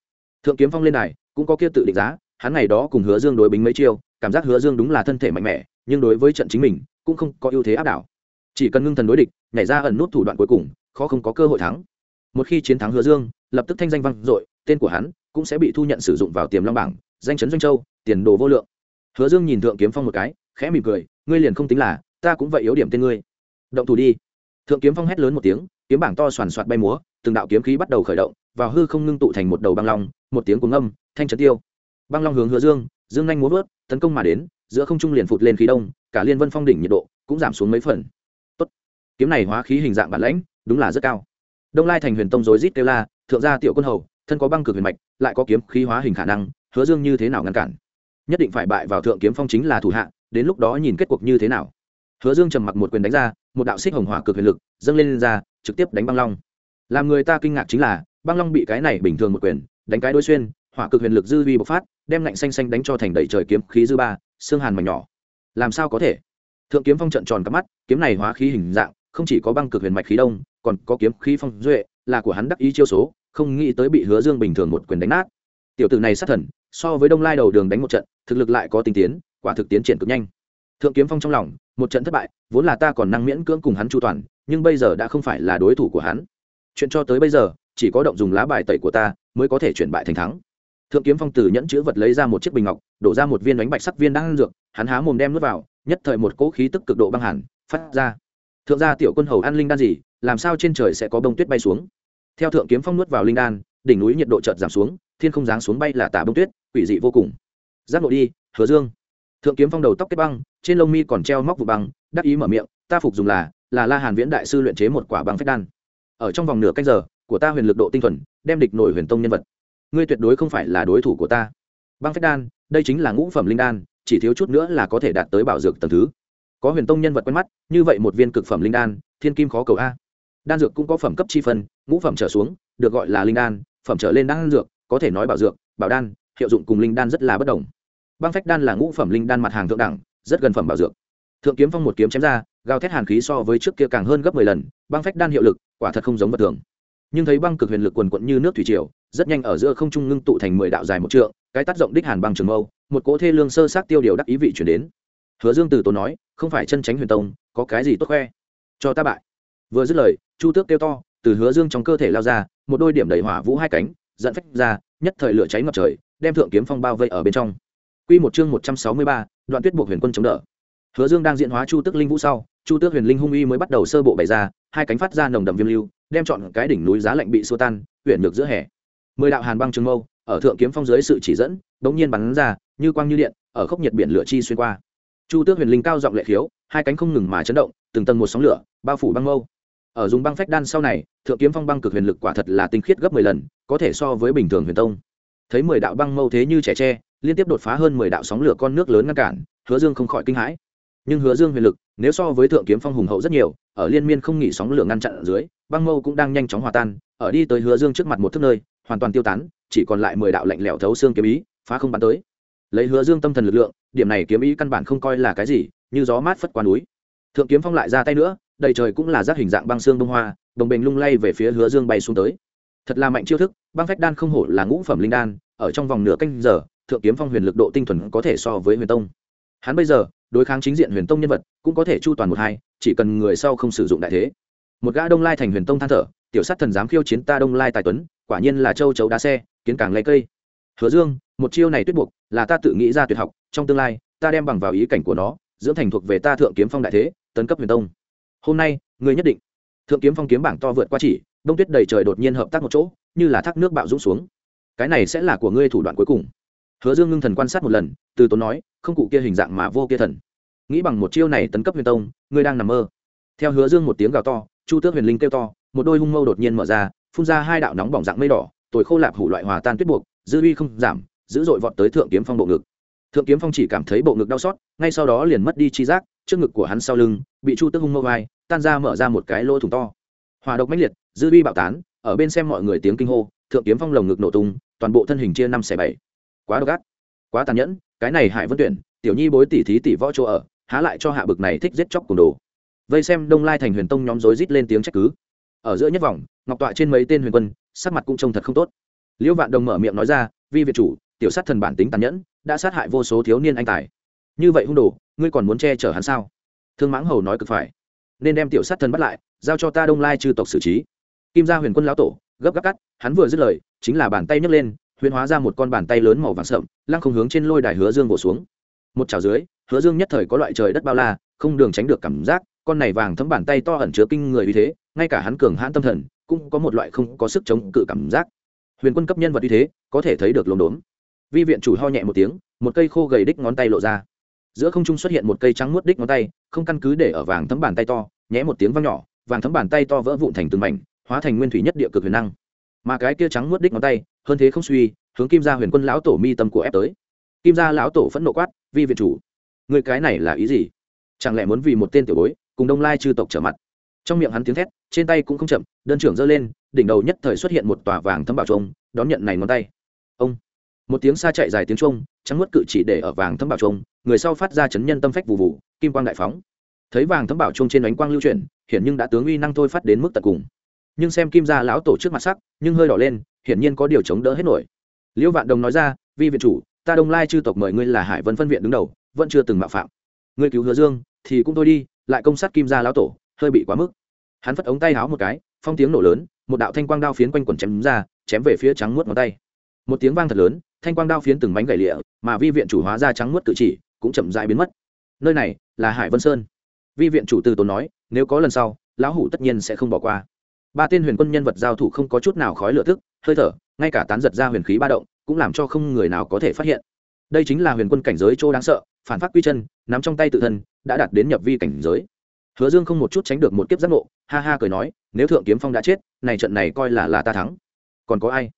Thượng kiếm phong lên này cũng có kia tự định giá, hắn ngày đó cùng hứa dương đối bính mấy chiêu, cảm giác hứa dương đúng là thân thể mạnh mẽ, nhưng đối với trận chính mình, cũng không có ưu thế áp đảo. Chỉ cần ngưng thần đối địch, nhảy ra ẩn nút thủ đoạn cuối cùng, khó không có cơ hội thắng. Một khi chiến thắng hứa dương, lập tức thanh danh vang dội, tên của hắn cũng sẽ bị thu nhận sử dụng vào tiềm long bảng, danh chấn doanh châu, tiền đồ vô lượng. Hứa dương nhìn thượng kiếm phong một cái, khẽ mỉm cười ngươi liền không tính là, ta cũng vậy yếu điểm tên ngươi. Động thủ đi. Thượng kiếm phong hét lớn một tiếng, kiếm bảng to soàn soạt bay múa, từng đạo kiếm khí bắt đầu khởi động, vào hư không ngưng tụ thành một đầu băng long, một tiếng cuồng âm thanh trấn tiêu. Băng long hướng hứa dương dương nhanh múa vớt, tấn công mà đến, giữa không trung liền phụt lên khí đông, cả liên vân phong đỉnh nhiệt độ cũng giảm xuống mấy phần. Tốt. kiếm này hóa khí hình dạng bản lãnh, đúng là rất cao. Đông lai thành huyền tông rối rít kêu la, thượng gia tiểu quân hầu, thân có băng cực huyền mạch, lại có kiếm khí hóa hình khả năng, hứa dương như thế nào ngăn cản? Nhất định phải bại vào thượng kiếm phong chính là thủ hạ đến lúc đó nhìn kết cuộc như thế nào. Hứa dương trầm mặc một quyền đánh ra một đạo xích hồng hỏa cực huyền lực dâng lên, lên ra trực tiếp đánh băng long. Làm người ta kinh ngạc chính là băng long bị cái này bình thường một quyền đánh cái đôi xuyên hỏa cực huyền lực dư vi bộc phát đem lạnh xanh xanh đánh cho thành đầy trời kiếm khí dư ba xương hàn mảnh nhỏ. Làm sao có thể? Thượng kiếm phong trận tròn cắp mắt kiếm này hóa khí hình dạng không chỉ có băng cực huyền mạch khí đông còn có kiếm khí phong duệ là của hắn đắc ý chiêu số không nghĩ tới bị hứa dương bình thường một quyền đánh nát. Tiểu tử này sát thần so với đông lai đầu đường đánh một trận, thực lực lại có tinh tiến, quả thực tiến triển cực nhanh. Thượng kiếm phong trong lòng, một trận thất bại, vốn là ta còn năng miễn cưỡng cùng hắn chu toàn, nhưng bây giờ đã không phải là đối thủ của hắn. Chuyện cho tới bây giờ, chỉ có động dùng lá bài tẩy của ta mới có thể chuyển bại thành thắng. Thượng kiếm phong từ nhẫn chữ vật lấy ra một chiếc bình ngọc, đổ ra một viên đánh bạch sắc viên đang ăn dược, hắn há mồm đem nuốt vào, nhất thời một cỗ khí tức cực độ băng hẳn phát ra. Thượng gia tiểu quân hầu ăn linh đan gì, làm sao trên trời sẽ có bông tuyết bay xuống? Theo thượng kiếm phong nuốt vào linh đan, đỉnh núi nhiệt độ chợt giảm xuống thiên không dáng xuống bay là tả bông tuyết, quỷ dị vô cùng. Giác ngộ đi, hứa dương. Thượng kiếm phong đầu tóc kết băng, trên lông mi còn treo móc vụ băng đắc ý mở miệng, ta phục dùng là là la hàn viễn đại sư luyện chế một quả băng phách đan. Ở trong vòng nửa canh giờ, của ta huyền lực độ tinh thuần, đem địch nổi huyền tông nhân vật. Ngươi tuyệt đối không phải là đối thủ của ta. Băng phách đan, đây chính là ngũ phẩm linh đan, chỉ thiếu chút nữa là có thể đạt tới bảo dược tầng thứ. Có huyền tông nhân vật quen mắt, như vậy một viên cực phẩm linh đan, thiên kim khó cầu a. Đan dược cũng có phẩm cấp chi phân, ngũ phẩm trở xuống, được gọi là linh đan, phẩm trở lên đan dược có thể nói bảo dược, bảo đan, hiệu dụng cùng linh đan rất là bất đồng. Băng phách đan là ngũ phẩm linh đan mặt hàng thượng đẳng, rất gần phẩm bảo dược. Thượng kiếm phong một kiếm chém ra, gào thét hàn khí so với trước kia càng hơn gấp mười lần, băng phách đan hiệu lực, quả thật không giống vật thường. Nhưng thấy băng cực huyền lực quần quận như nước thủy triều, rất nhanh ở giữa không trung ngưng tụ thành mười đạo dài một trượng, cái tác rộng đích hàn băng trường mâu, một cỗ thê lương sơ sát tiêu điều đắc ý vị chuyển đến. Hứa dương từ tốn nói, không phải chân tránh huyền tông, có cái gì tốt khoe? Cho ta bại. Vừa dứt lời, chu tước kêu to, từ hứa dương trong cơ thể lao ra, một đôi điểm đầy hỏa vũ hai cánh dẫn phách ra nhất thời lửa cháy ngập trời đem thượng kiếm phong bao vây ở bên trong. Quy một chương một trăm sáu mươi ba, đoạn tuyết buộc huyền quân chống đỡ. Hứa dương đang diễn hóa chu tước linh vũ sau chu tước huyền linh hung uy mới bắt đầu sơ bộ bày ra hai cánh phát ra nồng đậm viêm lưu đem chọn cái đỉnh núi giá lạnh bị xua tan huyền ngược giữa hè. Mười đạo hàn băng trường mâu ở thượng kiếm phong dưới sự chỉ dẫn đống nhiên bắn ra như quang như điện ở khốc nhiệt biển lửa chi xuyên qua. Chu tước huyền linh cao giọng lệ khiếu hai cánh không ngừng mà chấn động từng tầng một sóng lửa bao phủ băng mâu. Ở dùng băng phách đan sau này thượng kiếm phong băng cực huyền lực quả thật là tinh khiết gấp mười lần có thể so với bình thường huyền tông. Thấy mười đạo băng mâu thế như trẻ tre, liên tiếp đột phá hơn mười đạo sóng lửa con nước lớn ngăn cản, hứa dương không khỏi kinh hãi. Nhưng hứa dương huyền lực, nếu so với thượng kiếm phong hùng hậu rất nhiều, ở liên miên không nghỉ sóng lửa ngăn chặn ở dưới, băng mâu cũng đang nhanh chóng hòa tan, ở đi tới hứa dương trước mặt một thước nơi, hoàn toàn tiêu tán, chỉ còn lại mười đạo lạnh lẽo thấu xương kiếm ý, phá không bắn tới. Lấy hứa dương tâm thần lực lượng, điểm này kiếm ý căn bản không coi là cái gì, như gió mát phất qua núi. Thượng kiếm phong lại ra tay nữa, đầy trời cũng là rác hình dạng băng xương bông hoa, đồng bình lung lay về phía hứa dương bay xuống tới thật là mạnh chiêu thức, băng phách đan không hổ là ngũ phẩm linh đan, ở trong vòng nửa canh giờ, thượng kiếm phong huyền lực độ tinh thuần có thể so với huyền tông. Hắn bây giờ, đối kháng chính diện huyền tông nhân vật, cũng có thể chu toàn một hai, chỉ cần người sau không sử dụng đại thế. Một gã đông lai thành huyền tông than thở, tiểu sát thần dám khiêu chiến ta đông lai tài tuấn, quả nhiên là châu chấu đá xe, kiến càng lấy cây. Hứa dương, một chiêu này tuyết buộc, là ta tự nghĩ ra tuyệt học, trong tương lai, ta đem bằng vào ý cảnh của nó, dưỡng thành thuộc về ta thượng kiếm phong đại thế, tấn cấp huyền tông. Hôm nay người nhất định. Thượng kiếm phong kiếm bảng to vượt qua chỉ đông tuyết đầy trời đột nhiên hợp tác một chỗ, như là thác nước bạo dũng xuống. Cái này sẽ là của ngươi thủ đoạn cuối cùng. Hứa dương ngưng thần quan sát một lần, từ tốn nói, không cụ kia hình dạng mà vô kia thần. Nghĩ bằng một chiêu này tấn cấp huyền tông, ngươi đang nằm mơ. Theo hứa dương một tiếng gào to, chu tước huyền linh kêu to, một đôi hung mâu đột nhiên mở ra, phun ra hai đạo nóng bỏng dạng mây đỏ, tồi khô lạp hủ loại hòa tan tuyết buộc, dư uy không giảm, dữ dội vọt tới thượng kiếm phong bộ ngực. Thượng kiếm phong chỉ cảm thấy bộ ngực đau xót, ngay sau đó liền mất đi chi giác, trước ngực của hắn sau lưng, bị chu tước hung mâu vai, tan ra mở ra một cái lỗ thủng to. Hòa độc mãnh liệt dư uy bạo tán, ở bên xem mọi người tiếng kinh hô, thượng kiếm phong lồng ngực nổ tung, toàn bộ thân hình chia năm xẻ bảy. Quá độc ác, quá tàn nhẫn, cái này hại vân tuyển, tiểu nhi bối tỷ thí tỷ võ chỗ ở, há lại cho hạ bực này thích giết chóc cùng đồ. Vây xem đông lai thành huyền tông nhóm rối rít lên tiếng trách cứ. Ở giữa nhất vòng, ngọc tọa trên mấy tên huyền quân, sắc mặt cũng trông thật không tốt. Liễu vạn đồng mở miệng nói ra, vi việt chủ, tiểu sát thần bản tính tàn nhẫn, đã sát hại vô số thiếu niên anh tài. Như vậy hung đồ, ngươi còn muốn che chở hắn sao? Thương mãng hầu nói cực phải. Nên đem tiểu sát thần bắt lại, giao cho ta đông lai chư tộc xử trí kim gia huyền quân lão tổ, gấp gáp cắt, hắn vừa dứt lời, chính là bàn tay nhấc lên, huyền hóa ra một con bàn tay lớn màu vàng sậm, lăng không hướng trên lôi đài hứa dương vỗ xuống. Một chảo dưới, hứa dương nhất thời có loại trời đất bao la, không đường tránh được cảm giác, con này vàng thấm bàn tay to ẩn chứa kinh người uy thế, ngay cả hắn cường hãn tâm thần, cũng có một loại không có sức chống cự cảm giác. Huyền quân cấp nhân vật uy thế, có thể thấy được lồn đốn vi viện chủ ho nhẹ một tiếng, một cây khô gầy đích ngón tay lộ ra. Giữa không trung xuất hiện một cây trắng muốt đích ngón tay, không căn cứ để ở vàng thấm bàn tay to nhé một tiếng vang nhỏ, vàng thấm bàn tay to vỡ vụn thành từng mảnh hóa thành nguyên thủy nhất địa cực huyền năng. Mà cái kia trắng muốt đích ngón tay, hơn thế không suy, hướng kim gia huyền quân lão tổ mi tâm của ép tới. Kim gia lão tổ phẫn nộ quát, vi viện chủ, người cái này là ý gì? Chẳng lẽ muốn vì một tên tiểu bối, cùng đông lai chư tộc trở mặt? Trong miệng hắn tiếng thét, trên tay cũng không chậm, đơn trưởng giơ lên, đỉnh đầu nhất thời xuất hiện một tòa vàng thấm bảo trông đón nhận này ngón tay. Ông! Một tiếng xa chạy dài tiếng trung, trắng mất cự chỉ để ở vàng thấm bảo trung, người sau phát ra chấn nhân tâm phách vụ vụ kim quang đại phóng. Thấy vàng thấm bảo trung trên ánh quang lưu chuyển, hiển nhưng đã tướng uy năng thôi phát đến mức tận cùng nhưng xem kim gia lão tổ trước mặt sắc, nhưng hơi đỏ lên, hiển nhiên có điều chống đỡ hết nổi. Liễu vạn đồng nói ra, vi viện chủ, ta đông lai chư tộc mời ngươi là hải vân phân viện đứng đầu, vẫn chưa từng mạo phạm. Ngươi cứu hứa dương, thì cũng thôi đi, lại công sát kim gia lão tổ, hơi bị quá mức. Hắn phất ống tay háo một cái, phong tiếng nổ lớn, một đạo thanh quang đao phiến quanh quần chém ra, chém về phía trắng muốt ngón tay. Một tiếng vang thật lớn, thanh quang đao phiến từng bánh gậy lịa, mà vi viện chủ hóa ra trắng muốt cự chỉ, cũng chậm rãi biến mất. Nơi này là hải vân sơn. Vi viện chủ từ tốn nói, nếu có lần sau, lão hủ tất nhiên sẽ không bỏ qua ba tên huyền quân nhân vật giao thủ không có chút nào khói lửa thức, hơi thở, ngay cả tán giật ra huyền khí ba động, cũng làm cho không người nào có thể phát hiện. Đây chính là huyền quân cảnh giới chỗ đáng sợ, phản phát quy chân, nắm trong tay tự thân, đã đạt đến nhập vi cảnh giới. Hứa dương không một chút tránh được một kiếp giác ngộ, ha ha cười nói, nếu thượng kiếm phong đã chết, này trận này coi là là ta thắng. Còn có ai?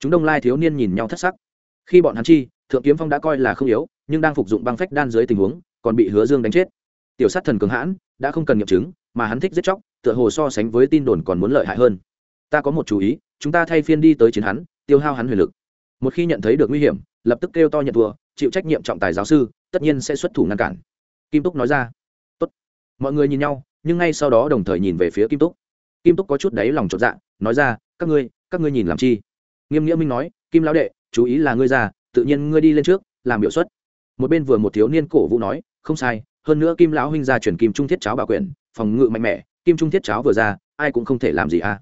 Chúng đông lai thiếu niên nhìn nhau thất sắc. Khi bọn hắn chi, thượng kiếm phong đã coi là không yếu, nhưng đang phục dụng băng phách đan dưới tình huống, còn bị hứa dương đánh chết. Tiểu sát thần cường hãn, đã không cần nghiệm chứng mà hắn thích giết chóc, tựa hồ so sánh với tin đồn còn muốn lợi hại hơn. Ta có một chú ý, chúng ta thay phiên đi tới chiến hắn, tiêu hao hắn huyền lực. Một khi nhận thấy được nguy hiểm, lập tức kêu to nhận thua, chịu trách nhiệm trọng tài giáo sư, tất nhiên sẽ xuất thủ ngăn cản. Kim túc nói ra. Tốt. mọi người nhìn nhau, nhưng ngay sau đó đồng thời nhìn về phía kim túc. Kim túc có chút đáy lòng chột dạ nói ra, các ngươi các ngươi nhìn làm chi? Nghiêm nghĩa minh nói, kim lão đệ, chú ý là ngươi già tự nhiên ngươi đi lên trước, làm biểu xuất. Một bên vừa một thiếu niên cổ vũ nói, không sai hơn nữa kim lão huynh ra chuyển kim trung thiết cháo bảo quyền, phòng ngự mạnh mẽ, kim trung thiết cháo vừa ra, ai cũng không thể làm gì à.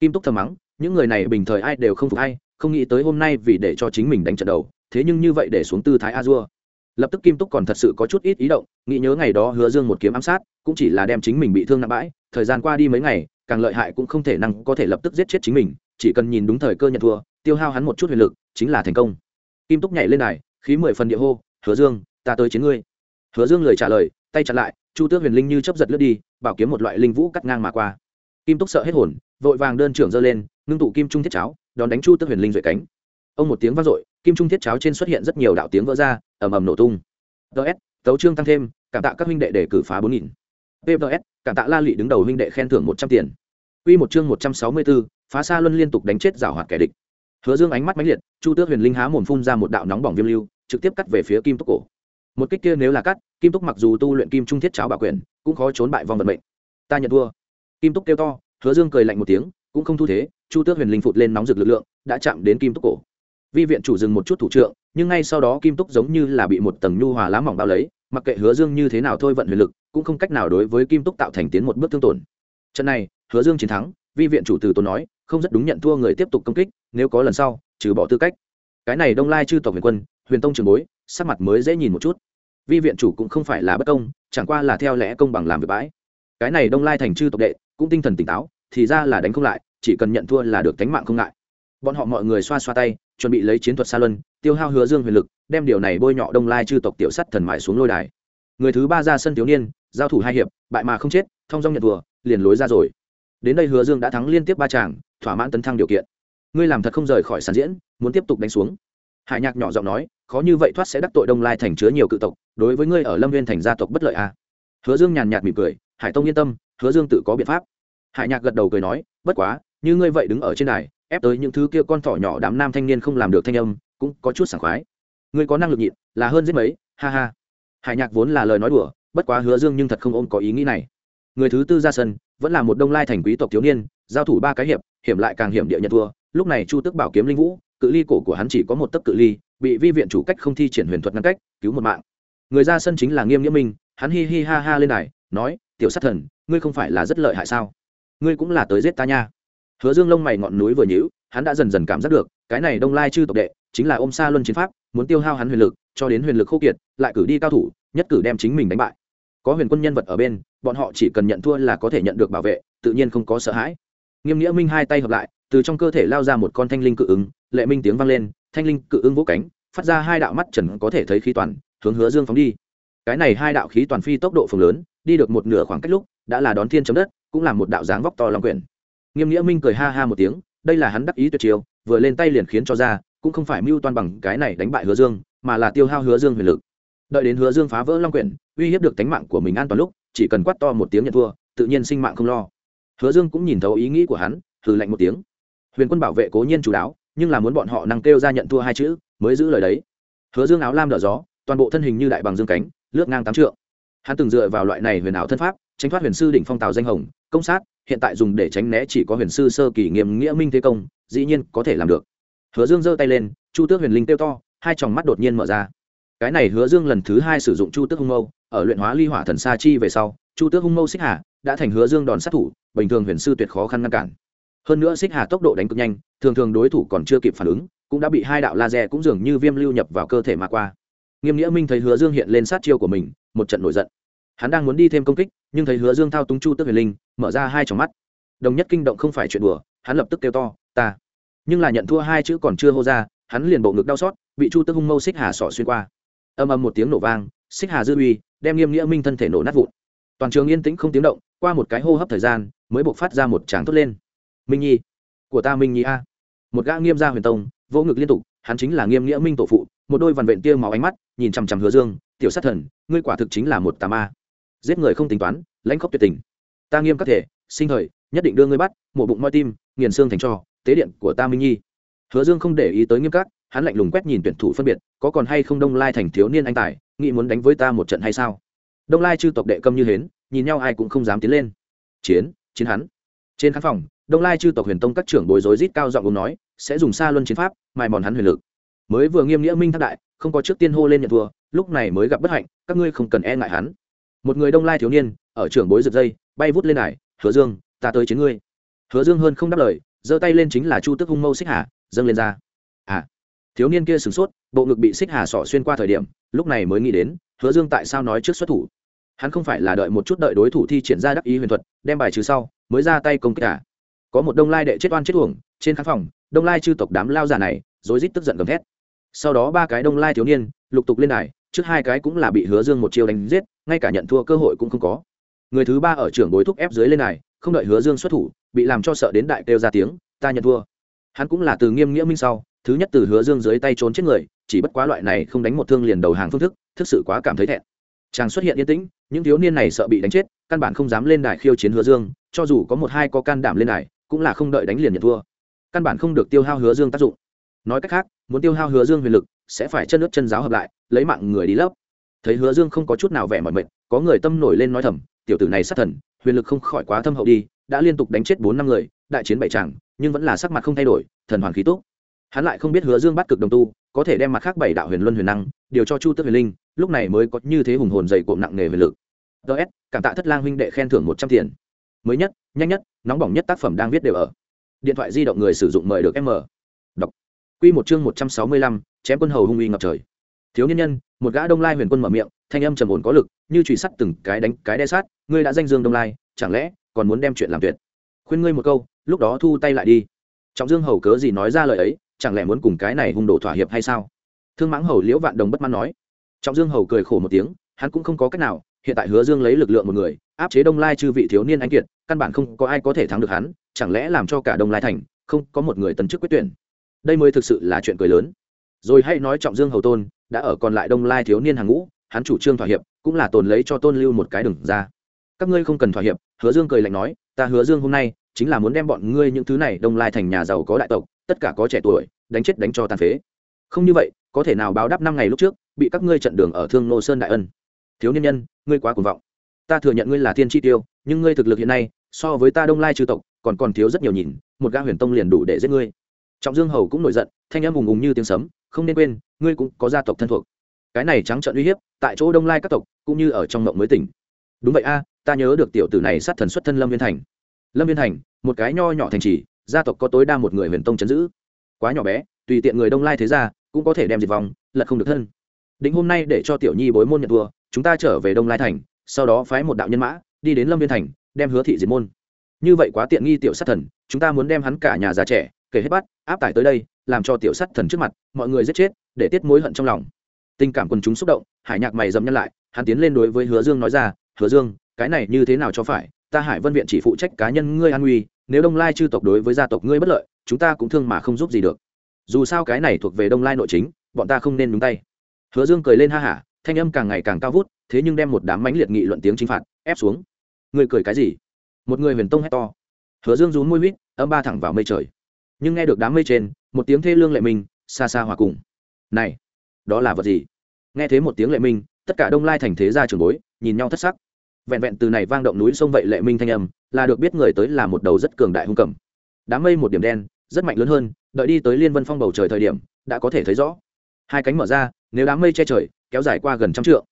Kim túc thầm mắng, những người này bình thời ai đều không phục ai, không nghĩ tới hôm nay vì để cho chính mình đánh trận đầu, thế nhưng như vậy để xuống tư thái a dua. Lập tức kim túc còn thật sự có chút ít ý động, nghĩ nhớ ngày đó hứa dương một kiếm ám sát, cũng chỉ là đem chính mình bị thương nặng bãi, thời gian qua đi mấy ngày, càng lợi hại cũng không thể năng có thể lập tức giết chết chính mình, chỉ cần nhìn đúng thời cơ nhận thua, tiêu hao hắn một chút huyền lực, chính là thành công. Kim túc nhảy lên này khí mười phần địa hô, hứa dương, ta tới chiến ngươi hứa dương lời trả lời tay chặn lại chu tước huyền linh như chấp giật lướt đi bảo kiếm một loại linh vũ cắt ngang mà qua. Kim túc sợ hết hồn vội vàng đơn trưởng giơ lên ngưng tụ kim trung thiết cháo đón đánh chu tước huyền linh duệ cánh. Ông một tiếng vang dội kim trung thiết cháo trên xuất hiện rất nhiều đạo tiếng vỡ ra ầm ầm nổ tung. Ts tấu trương tăng thêm cảm tạ các huynh đệ để cử phá bốn nghìn. Pps cảm tạ la lị đứng đầu huynh đệ khen thưởng một trăm tiền. Quy một chương một trăm sáu mươi 164, phá xa luân liên tục đánh chết giảo hoạt kẻ địch. Hứa Dương ánh mắt mãnh liệt, Chu Tước Huyền Linh há mồm phun ra một đạo nóng bỏng viêm lưu, trực tiếp cắt về phía Kim Túc cổ. Một kích kia nếu là cắt, Kim Túc mặc dù tu luyện Kim Trung Thiết Cháo bảo quyền, cũng khó trốn bại vòng vận mệnh. Ta nhận thua. Kim Túc kêu to, Hứa Dương cười lạnh một tiếng, cũng không thu thế, Chu Tước Huyền Linh phụt lên nóng rực lực lượng, đã chạm đến Kim Túc cổ. Vi viện chủ dừng một chút thủ trượng, nhưng ngay sau đó Kim Túc giống như là bị một tầng nhu hòa lá mỏng bao lấy, mặc kệ Hứa Dương như thế nào thôi vận huyền lực, cũng không cách nào đối với Kim Túc tạo thành tiến một bước thương tổn. Trận này, Hứa Dương chiến thắng, vi viện chủ từ tốn nói không rất đúng nhận thua người tiếp tục công kích nếu có lần sau trừ bỏ tư cách cái này đông lai chư tộc huyền quân huyền tông trường bối sắc mặt mới dễ nhìn một chút vi viện chủ cũng không phải là bất công, chẳng qua là theo lẽ công bằng làm việc bãi. Cái này đông lai thành chư tộc đệ, cũng tinh thần tỉnh táo, thì ra là đánh không lại, chỉ cần nhận thua là được tánh mạng không ngại. Bọn họ mọi người xoa xoa tay, chuẩn bị lấy chiến thuật xa luân, tiêu hao hứa dương huyền lực, đem điều này bôi nhọ đông lai chư tộc tiểu sắt thần mại xuống lôi đài. Người thứ ba ra sân thiếu niên, giao thủ hai hiệp, bại mà không chết, thông dong nhận thua, liền lối ra rồi. Đến đây hứa dương đã thắng liên tiếp ba tràng, thỏa mãn tấn thăng điều kiện. Ngươi làm thật không rời khỏi sàn diễn, muốn tiếp tục đánh xuống. Hải nhạc nhỏ giọng nói khó như vậy thoát sẽ đắc tội đông lai thành chứa nhiều cự tộc, đối với ngươi ở lâm viên thành gia tộc bất lợi à. hứa dương nhàn nhạt mỉm cười, hải tông yên tâm, hứa dương tự có biện pháp. Hải nhạc gật đầu cười nói, bất quá, như ngươi vậy đứng ở trên đài, ép tới những thứ kia con thỏ nhỏ đám nam thanh niên không làm được thanh âm, cũng có chút sảng khoái. Ngươi có năng lực nhịn, là hơn giết mấy, ha ha. Hải nhạc vốn là lời nói đùa, bất quá hứa dương nhưng thật không ôm có ý nghĩ này. Người thứ tư ra sân, vẫn là một đông lai thành quý tộc thiếu niên, giao thủ ba cái hiệp, hiểm lại càng hiểm địa nhận thua. Lúc này chu tức bảo kiếm linh vũ, cự ly cổ của hắn chỉ có một tấc cự ly bị vi viện chủ cách không thi triển huyền thuật ngăn cách, cứu một mạng. Người ra sân chính là nghiêm nghĩa minh, hắn hi hi ha ha lên này nói, tiểu sát thần, ngươi không phải là rất lợi hại sao? Ngươi cũng là tới giết ta nha. Hứa dương lông mày ngọn núi vừa nhữ hắn đã dần dần cảm giác được, cái này đông lai chư tộc đệ, chính là ôm xa luân chiến pháp, muốn tiêu hao hắn huyền lực, cho đến huyền lực khô kiệt, lại cử đi cao thủ, nhất cử đem chính mình đánh bại. Có huyền quân nhân vật ở bên, bọn họ chỉ cần nhận thua là có thể nhận được bảo vệ, tự nhiên không có sợ hãi. Nghiêm nghĩa minh hai tay hợp lại, từ trong cơ thể lao ra một con thanh linh cự ứng, lệ minh tiếng vang lên thanh linh cự ưng vỗ cánh, phát ra hai đạo mắt trần có thể thấy khí toàn, hướng hứa dương phóng đi. Cái này hai đạo khí toàn phi tốc độ phường lớn, đi được một nửa khoảng cách lúc, đã là đón thiên chấm đất, cũng là một đạo dáng vóc to long quyển. Nghiêm nghĩa minh cười ha ha một tiếng, đây là hắn đắc ý tuyệt chiêu, vừa lên tay liền khiến cho ra, cũng không phải mưu toan bằng cái này đánh bại hứa dương, mà là tiêu hao hứa dương huyền lực. Đợi đến hứa dương phá vỡ long quyển, uy hiếp được tánh mạng của mình an toàn lúc, chỉ cần quát to một tiếng nhận thua, tự nhiên sinh mạng không lo. Hứa dương cũng nhìn thấu ý nghĩ của hắn thử lạnh một tiếng. Huyền quân bảo vệ cố nhiên chú đáo nhưng là muốn bọn họ năng kêu ra nhận thua hai chữ, mới giữ lời đấy. Hứa dương áo lam đỡ gió, toàn bộ thân hình như đại bằng dương cánh, lướt ngang tám trượng. Hắn từng dựa vào loại này huyền ảo thân pháp, tránh thoát huyền sư đỉnh phong tào danh hồng, công sát, hiện tại dùng để tránh né chỉ có huyền sư sơ kỳ nghiêm nghĩa minh thế công, dĩ nhiên có thể làm được. Hứa dương giơ tay lên, chu tước huyền linh kêu to, hai tròng mắt đột nhiên mở ra. Cái này hứa dương lần thứ hai sử dụng chu tước hung mâu, ở luyện hóa ly hỏa thần sa chi về sau, chu tước hung mâu xích hà, đã thành hứa dương đòn sát thủ, bình thường huyền sư tuyệt khó khăn ngăn cản hơn nữa xích hà tốc độ đánh cực nhanh, thường thường đối thủ còn chưa kịp phản ứng, cũng đã bị hai đạo laser cũng dường như viêm lưu nhập vào cơ thể mà qua. Nghiêm nghĩa minh thấy hứa dương hiện lên sát chiêu của mình, một trận nổi giận. Hắn đang muốn đi thêm công kích, nhưng thấy hứa dương thao túng chu tước huyền linh, mở ra hai tròng mắt. Đồng nhất kinh động không phải chuyện đùa, hắn lập tức kêu to, ta! Nhưng là nhận thua hai chữ còn chưa hô ra, hắn liền bộ ngực đau xót, bị chu tước hung mâu xích hà sỏ xuyên qua. Âm âm một tiếng nổ vang, xích hà dư uy, đem nghiêm nghĩa minh thân thể nổ nát vụn. Toàn trường yên tĩnh không tiếng động, qua một cái hô hấp thời gian, mới buộc phát ra một tràng thốt lên minh nhi. Của ta minh nhi a. Một gã nghiêm gia huyền tông, vỗ ngực liên tục, hắn chính là nghiêm nghĩa minh tổ phụ, một đôi vằn vện tia máu ánh mắt, nhìn chằm chằm hứa dương, tiểu sát thần, ngươi quả thực chính là một tà ma. Giết người không tính toán, lãnh khóc tuyệt tình. Ta nghiêm các thể, sinh thời, nhất định đưa ngươi bắt, mổ bụng moi tim, nghiền xương thành trò tế điện của ta minh nhi. Hứa dương không để ý tới nghiêm các, hắn lạnh lùng quét nhìn tuyển thủ phân biệt, có còn hay không đông lai thành thiếu niên anh tài, nghĩ muốn đánh với ta một trận hay sao? Đông lai chư tộc đệ câm như hến, nhìn nhau ai cũng không dám tiến lên. Chiến chiến hắn. Trên khán phòng đông lai chư tộc huyền tông các trưởng bối rối rít cao giọng uống nói, sẽ dùng xa luân chiến pháp mài mòn hắn huyền lực. Mới vừa nghiêm nghĩa minh thác đại, không có trước tiên hô lên nhận thua, lúc này mới gặp bất hạnh, các ngươi không cần e ngại hắn. Một người đông lai thiếu niên, ở trưởng bối giật dây, bay vút lên này hứa dương, ta tới chiến ngươi. Hứa dương hơn không đáp lời, giơ tay lên chính là chu tức hung mâu xích hà, dâng lên ra. À. Thiếu niên kia sửng sốt, bộ ngực bị xích hà sỏ xuyên qua thời điểm, lúc này mới nghĩ đến, hứa dương tại sao nói trước xuất thủ? Hắn không phải là đợi một chút đợi đối thủ thi triển ra đắc ý huyền thuật, đem bài trừ sau, mới ra tay công kích cả có một đông lai đệ chết oan chết uổng, trên khán phòng, đông lai chư tộc đám lao giả này, rối rít tức giận gầm thét. Sau đó ba cái đông lai thiếu niên, lục tục lên đài, trước hai cái cũng là bị hứa dương một chiêu đánh giết, ngay cả nhận thua cơ hội cũng không có. Người thứ ba ở trưởng bối thúc ép dưới lên đài, không đợi hứa dương xuất thủ, bị làm cho sợ đến đại kêu ra tiếng, ta nhận thua. Hắn cũng là từ nghiêm nghĩa minh sau, thứ nhất từ hứa dương dưới tay trốn chết người, chỉ bất quá loại này không đánh một thương liền đầu hàng phương thức, thực sự quá cảm thấy thẹn. Chàng xuất hiện yên tĩnh, những thiếu niên này sợ bị đánh chết, căn bản không dám lên đài khiêu chiến hứa dương, cho dù có một hai có can đảm lên đài cũng là không đợi đánh liền nhận thua. Căn bản không được tiêu hao hứa dương tác dụng. Nói cách khác, muốn tiêu hao hứa dương huyền lực, sẽ phải chân nước chân giáo hợp lại, lấy mạng người đi lấp. Thấy hứa dương không có chút nào vẻ mọi mệt, có người tâm nổi lên nói thầm, tiểu tử này sát thần, huyền lực không khỏi quá thâm hậu đi, đã liên tục đánh chết bốn năm người, đại chiến bảy tràng nhưng vẫn là sắc mặt không thay đổi, thần hoàn khí tốt hắn lại không biết hứa dương bắt cực đồng tu, có thể đem mặt khác bảy đạo huyền luân huyền năng, điều cho chu tước huyền linh, lúc này mới có như thế hùng hồn dày cộm nặng nghề huyền lực. Ts cảm tạ thất lang huynh đệ khen thưởng một trăm tiền mới nhất, nhanh nhất, nóng bỏng nhất tác phẩm đang viết đều ở. Điện thoại di động người sử dụng mời được m. Đọc. Q một chương một trăm sáu mươi lăm, chém quân hầu hung uy ngập trời. Thiếu niên nhân, một gã đông lai huyền quân mở miệng, thanh âm trầm ổn có lực, như trùy sắt từng cái đánh, cái đe sát, ngươi đã danh dương đông lai, chẳng lẽ còn muốn đem chuyện làm tuyệt? Khuyên ngươi một câu, lúc đó thu tay lại đi. Trọng dương hầu cớ gì nói ra lời ấy, chẳng lẽ muốn cùng cái này hung đồ thỏa hiệp hay sao? Thương mãng hầu liễu vạn đồng bất mãn nói. Trọng dương hầu cười khổ một tiếng, hắn cũng không có cách nào hiện tại hứa dương lấy lực lượng một người, áp chế đông lai chư vị thiếu niên anh kiệt, căn bản không có ai có thể thắng được hắn, chẳng lẽ làm cho cả đông lai thành, không có một người tấn chức quyết tuyển. Đây mới thực sự là chuyện cười lớn. Rồi hãy nói trọng dương hầu tôn, đã ở còn lại đông lai thiếu niên hàng ngũ, hắn chủ trương thỏa hiệp, cũng là tồn lấy cho tôn lưu một cái đừng ra. Các ngươi không cần thỏa hiệp, hứa dương cười lạnh nói, ta hứa dương hôm nay, chính là muốn đem bọn ngươi những thứ này đông lai thành nhà giàu có đại tộc, tất cả có trẻ tuổi, đánh chết đánh cho tàn phế. Không như vậy, có thể nào báo đáp năm ngày lúc trước, bị các ngươi trận đường ở thương nô sơn đại ân? Thiếu nhân nhân ngươi quá cuồng vọng. Ta thừa nhận ngươi là thiên chi tiêu nhưng ngươi thực lực hiện nay so với ta đông lai trừ tộc còn còn thiếu rất nhiều nhìn một gã huyền tông liền đủ để giết ngươi. Trọng dương hầu cũng nổi giận thanh âm ùng ùng như tiếng sấm không nên quên ngươi cũng có gia tộc thân thuộc. Cái này trắng trợn uy hiếp tại chỗ đông lai các tộc cũng như ở trong mộng mới tỉnh. Đúng vậy a ta nhớ được tiểu tử này sát thần xuất thân lâm viên thành. Lâm viên thành một cái nho nhỏ thành trì gia tộc có tối đa một người huyền tông chấn giữ. Quá nhỏ bé tùy tiện người đông lai thế ra cũng có thể đem diệt vòng, lật không được thân. Định hôm nay để cho tiểu nhi bối môn nhận thua chúng ta trở về đông lai thành, sau đó phái một đạo nhân mã, đi đến lâm viên thành, đem hứa thị diệt môn. Như vậy quá tiện nghi tiểu sát thần, chúng ta muốn đem hắn cả nhà già trẻ, kể hết bắt, áp tải tới đây, làm cho tiểu sát thần trước mặt, mọi người giết chết, để tiết mối hận trong lòng. Tình cảm quần chúng xúc động, hải nhạc mày dầm nhân lại, hắn tiến lên đối với hứa dương nói ra, hứa dương, cái này như thế nào cho phải? Ta hải vân viện chỉ phụ trách cá nhân ngươi an nguy, nếu đông lai chư tộc đối với gia tộc ngươi bất lợi, chúng ta cũng thương mà không giúp gì được. Dù sao cái này thuộc về đông lai nội chính, bọn ta không nên đúng tay. Hứa dương cười lên ha hả thanh âm càng ngày càng cao vút, thế nhưng đem một đám mánh liệt nghị luận tiếng chinh phạt ép xuống. Người cười cái gì? Một người huyền tông hét to. Hứa dương rún môi huýt âm ba thẳng vào mây trời. Nhưng nghe được đám mây trên, một tiếng thê lương lệ minh, xa xa hòa cùng. Này, đó là vật gì? Nghe thấy một tiếng lệ minh, tất cả đông lai thành thế gia trường bối, nhìn nhau thất sắc. Vẹn vẹn từ này vang động núi sông vậy lệ minh thanh âm, là được biết người tới là một đầu rất cường đại hung cầm. Đám mây một điểm đen, rất mạnh lớn hơn, đợi đi tới liên vân phong bầu trời thời điểm, đã có thể thấy rõ. Hai cánh mở ra, nếu đám mây che trời kéo dài qua gần trăm trượng.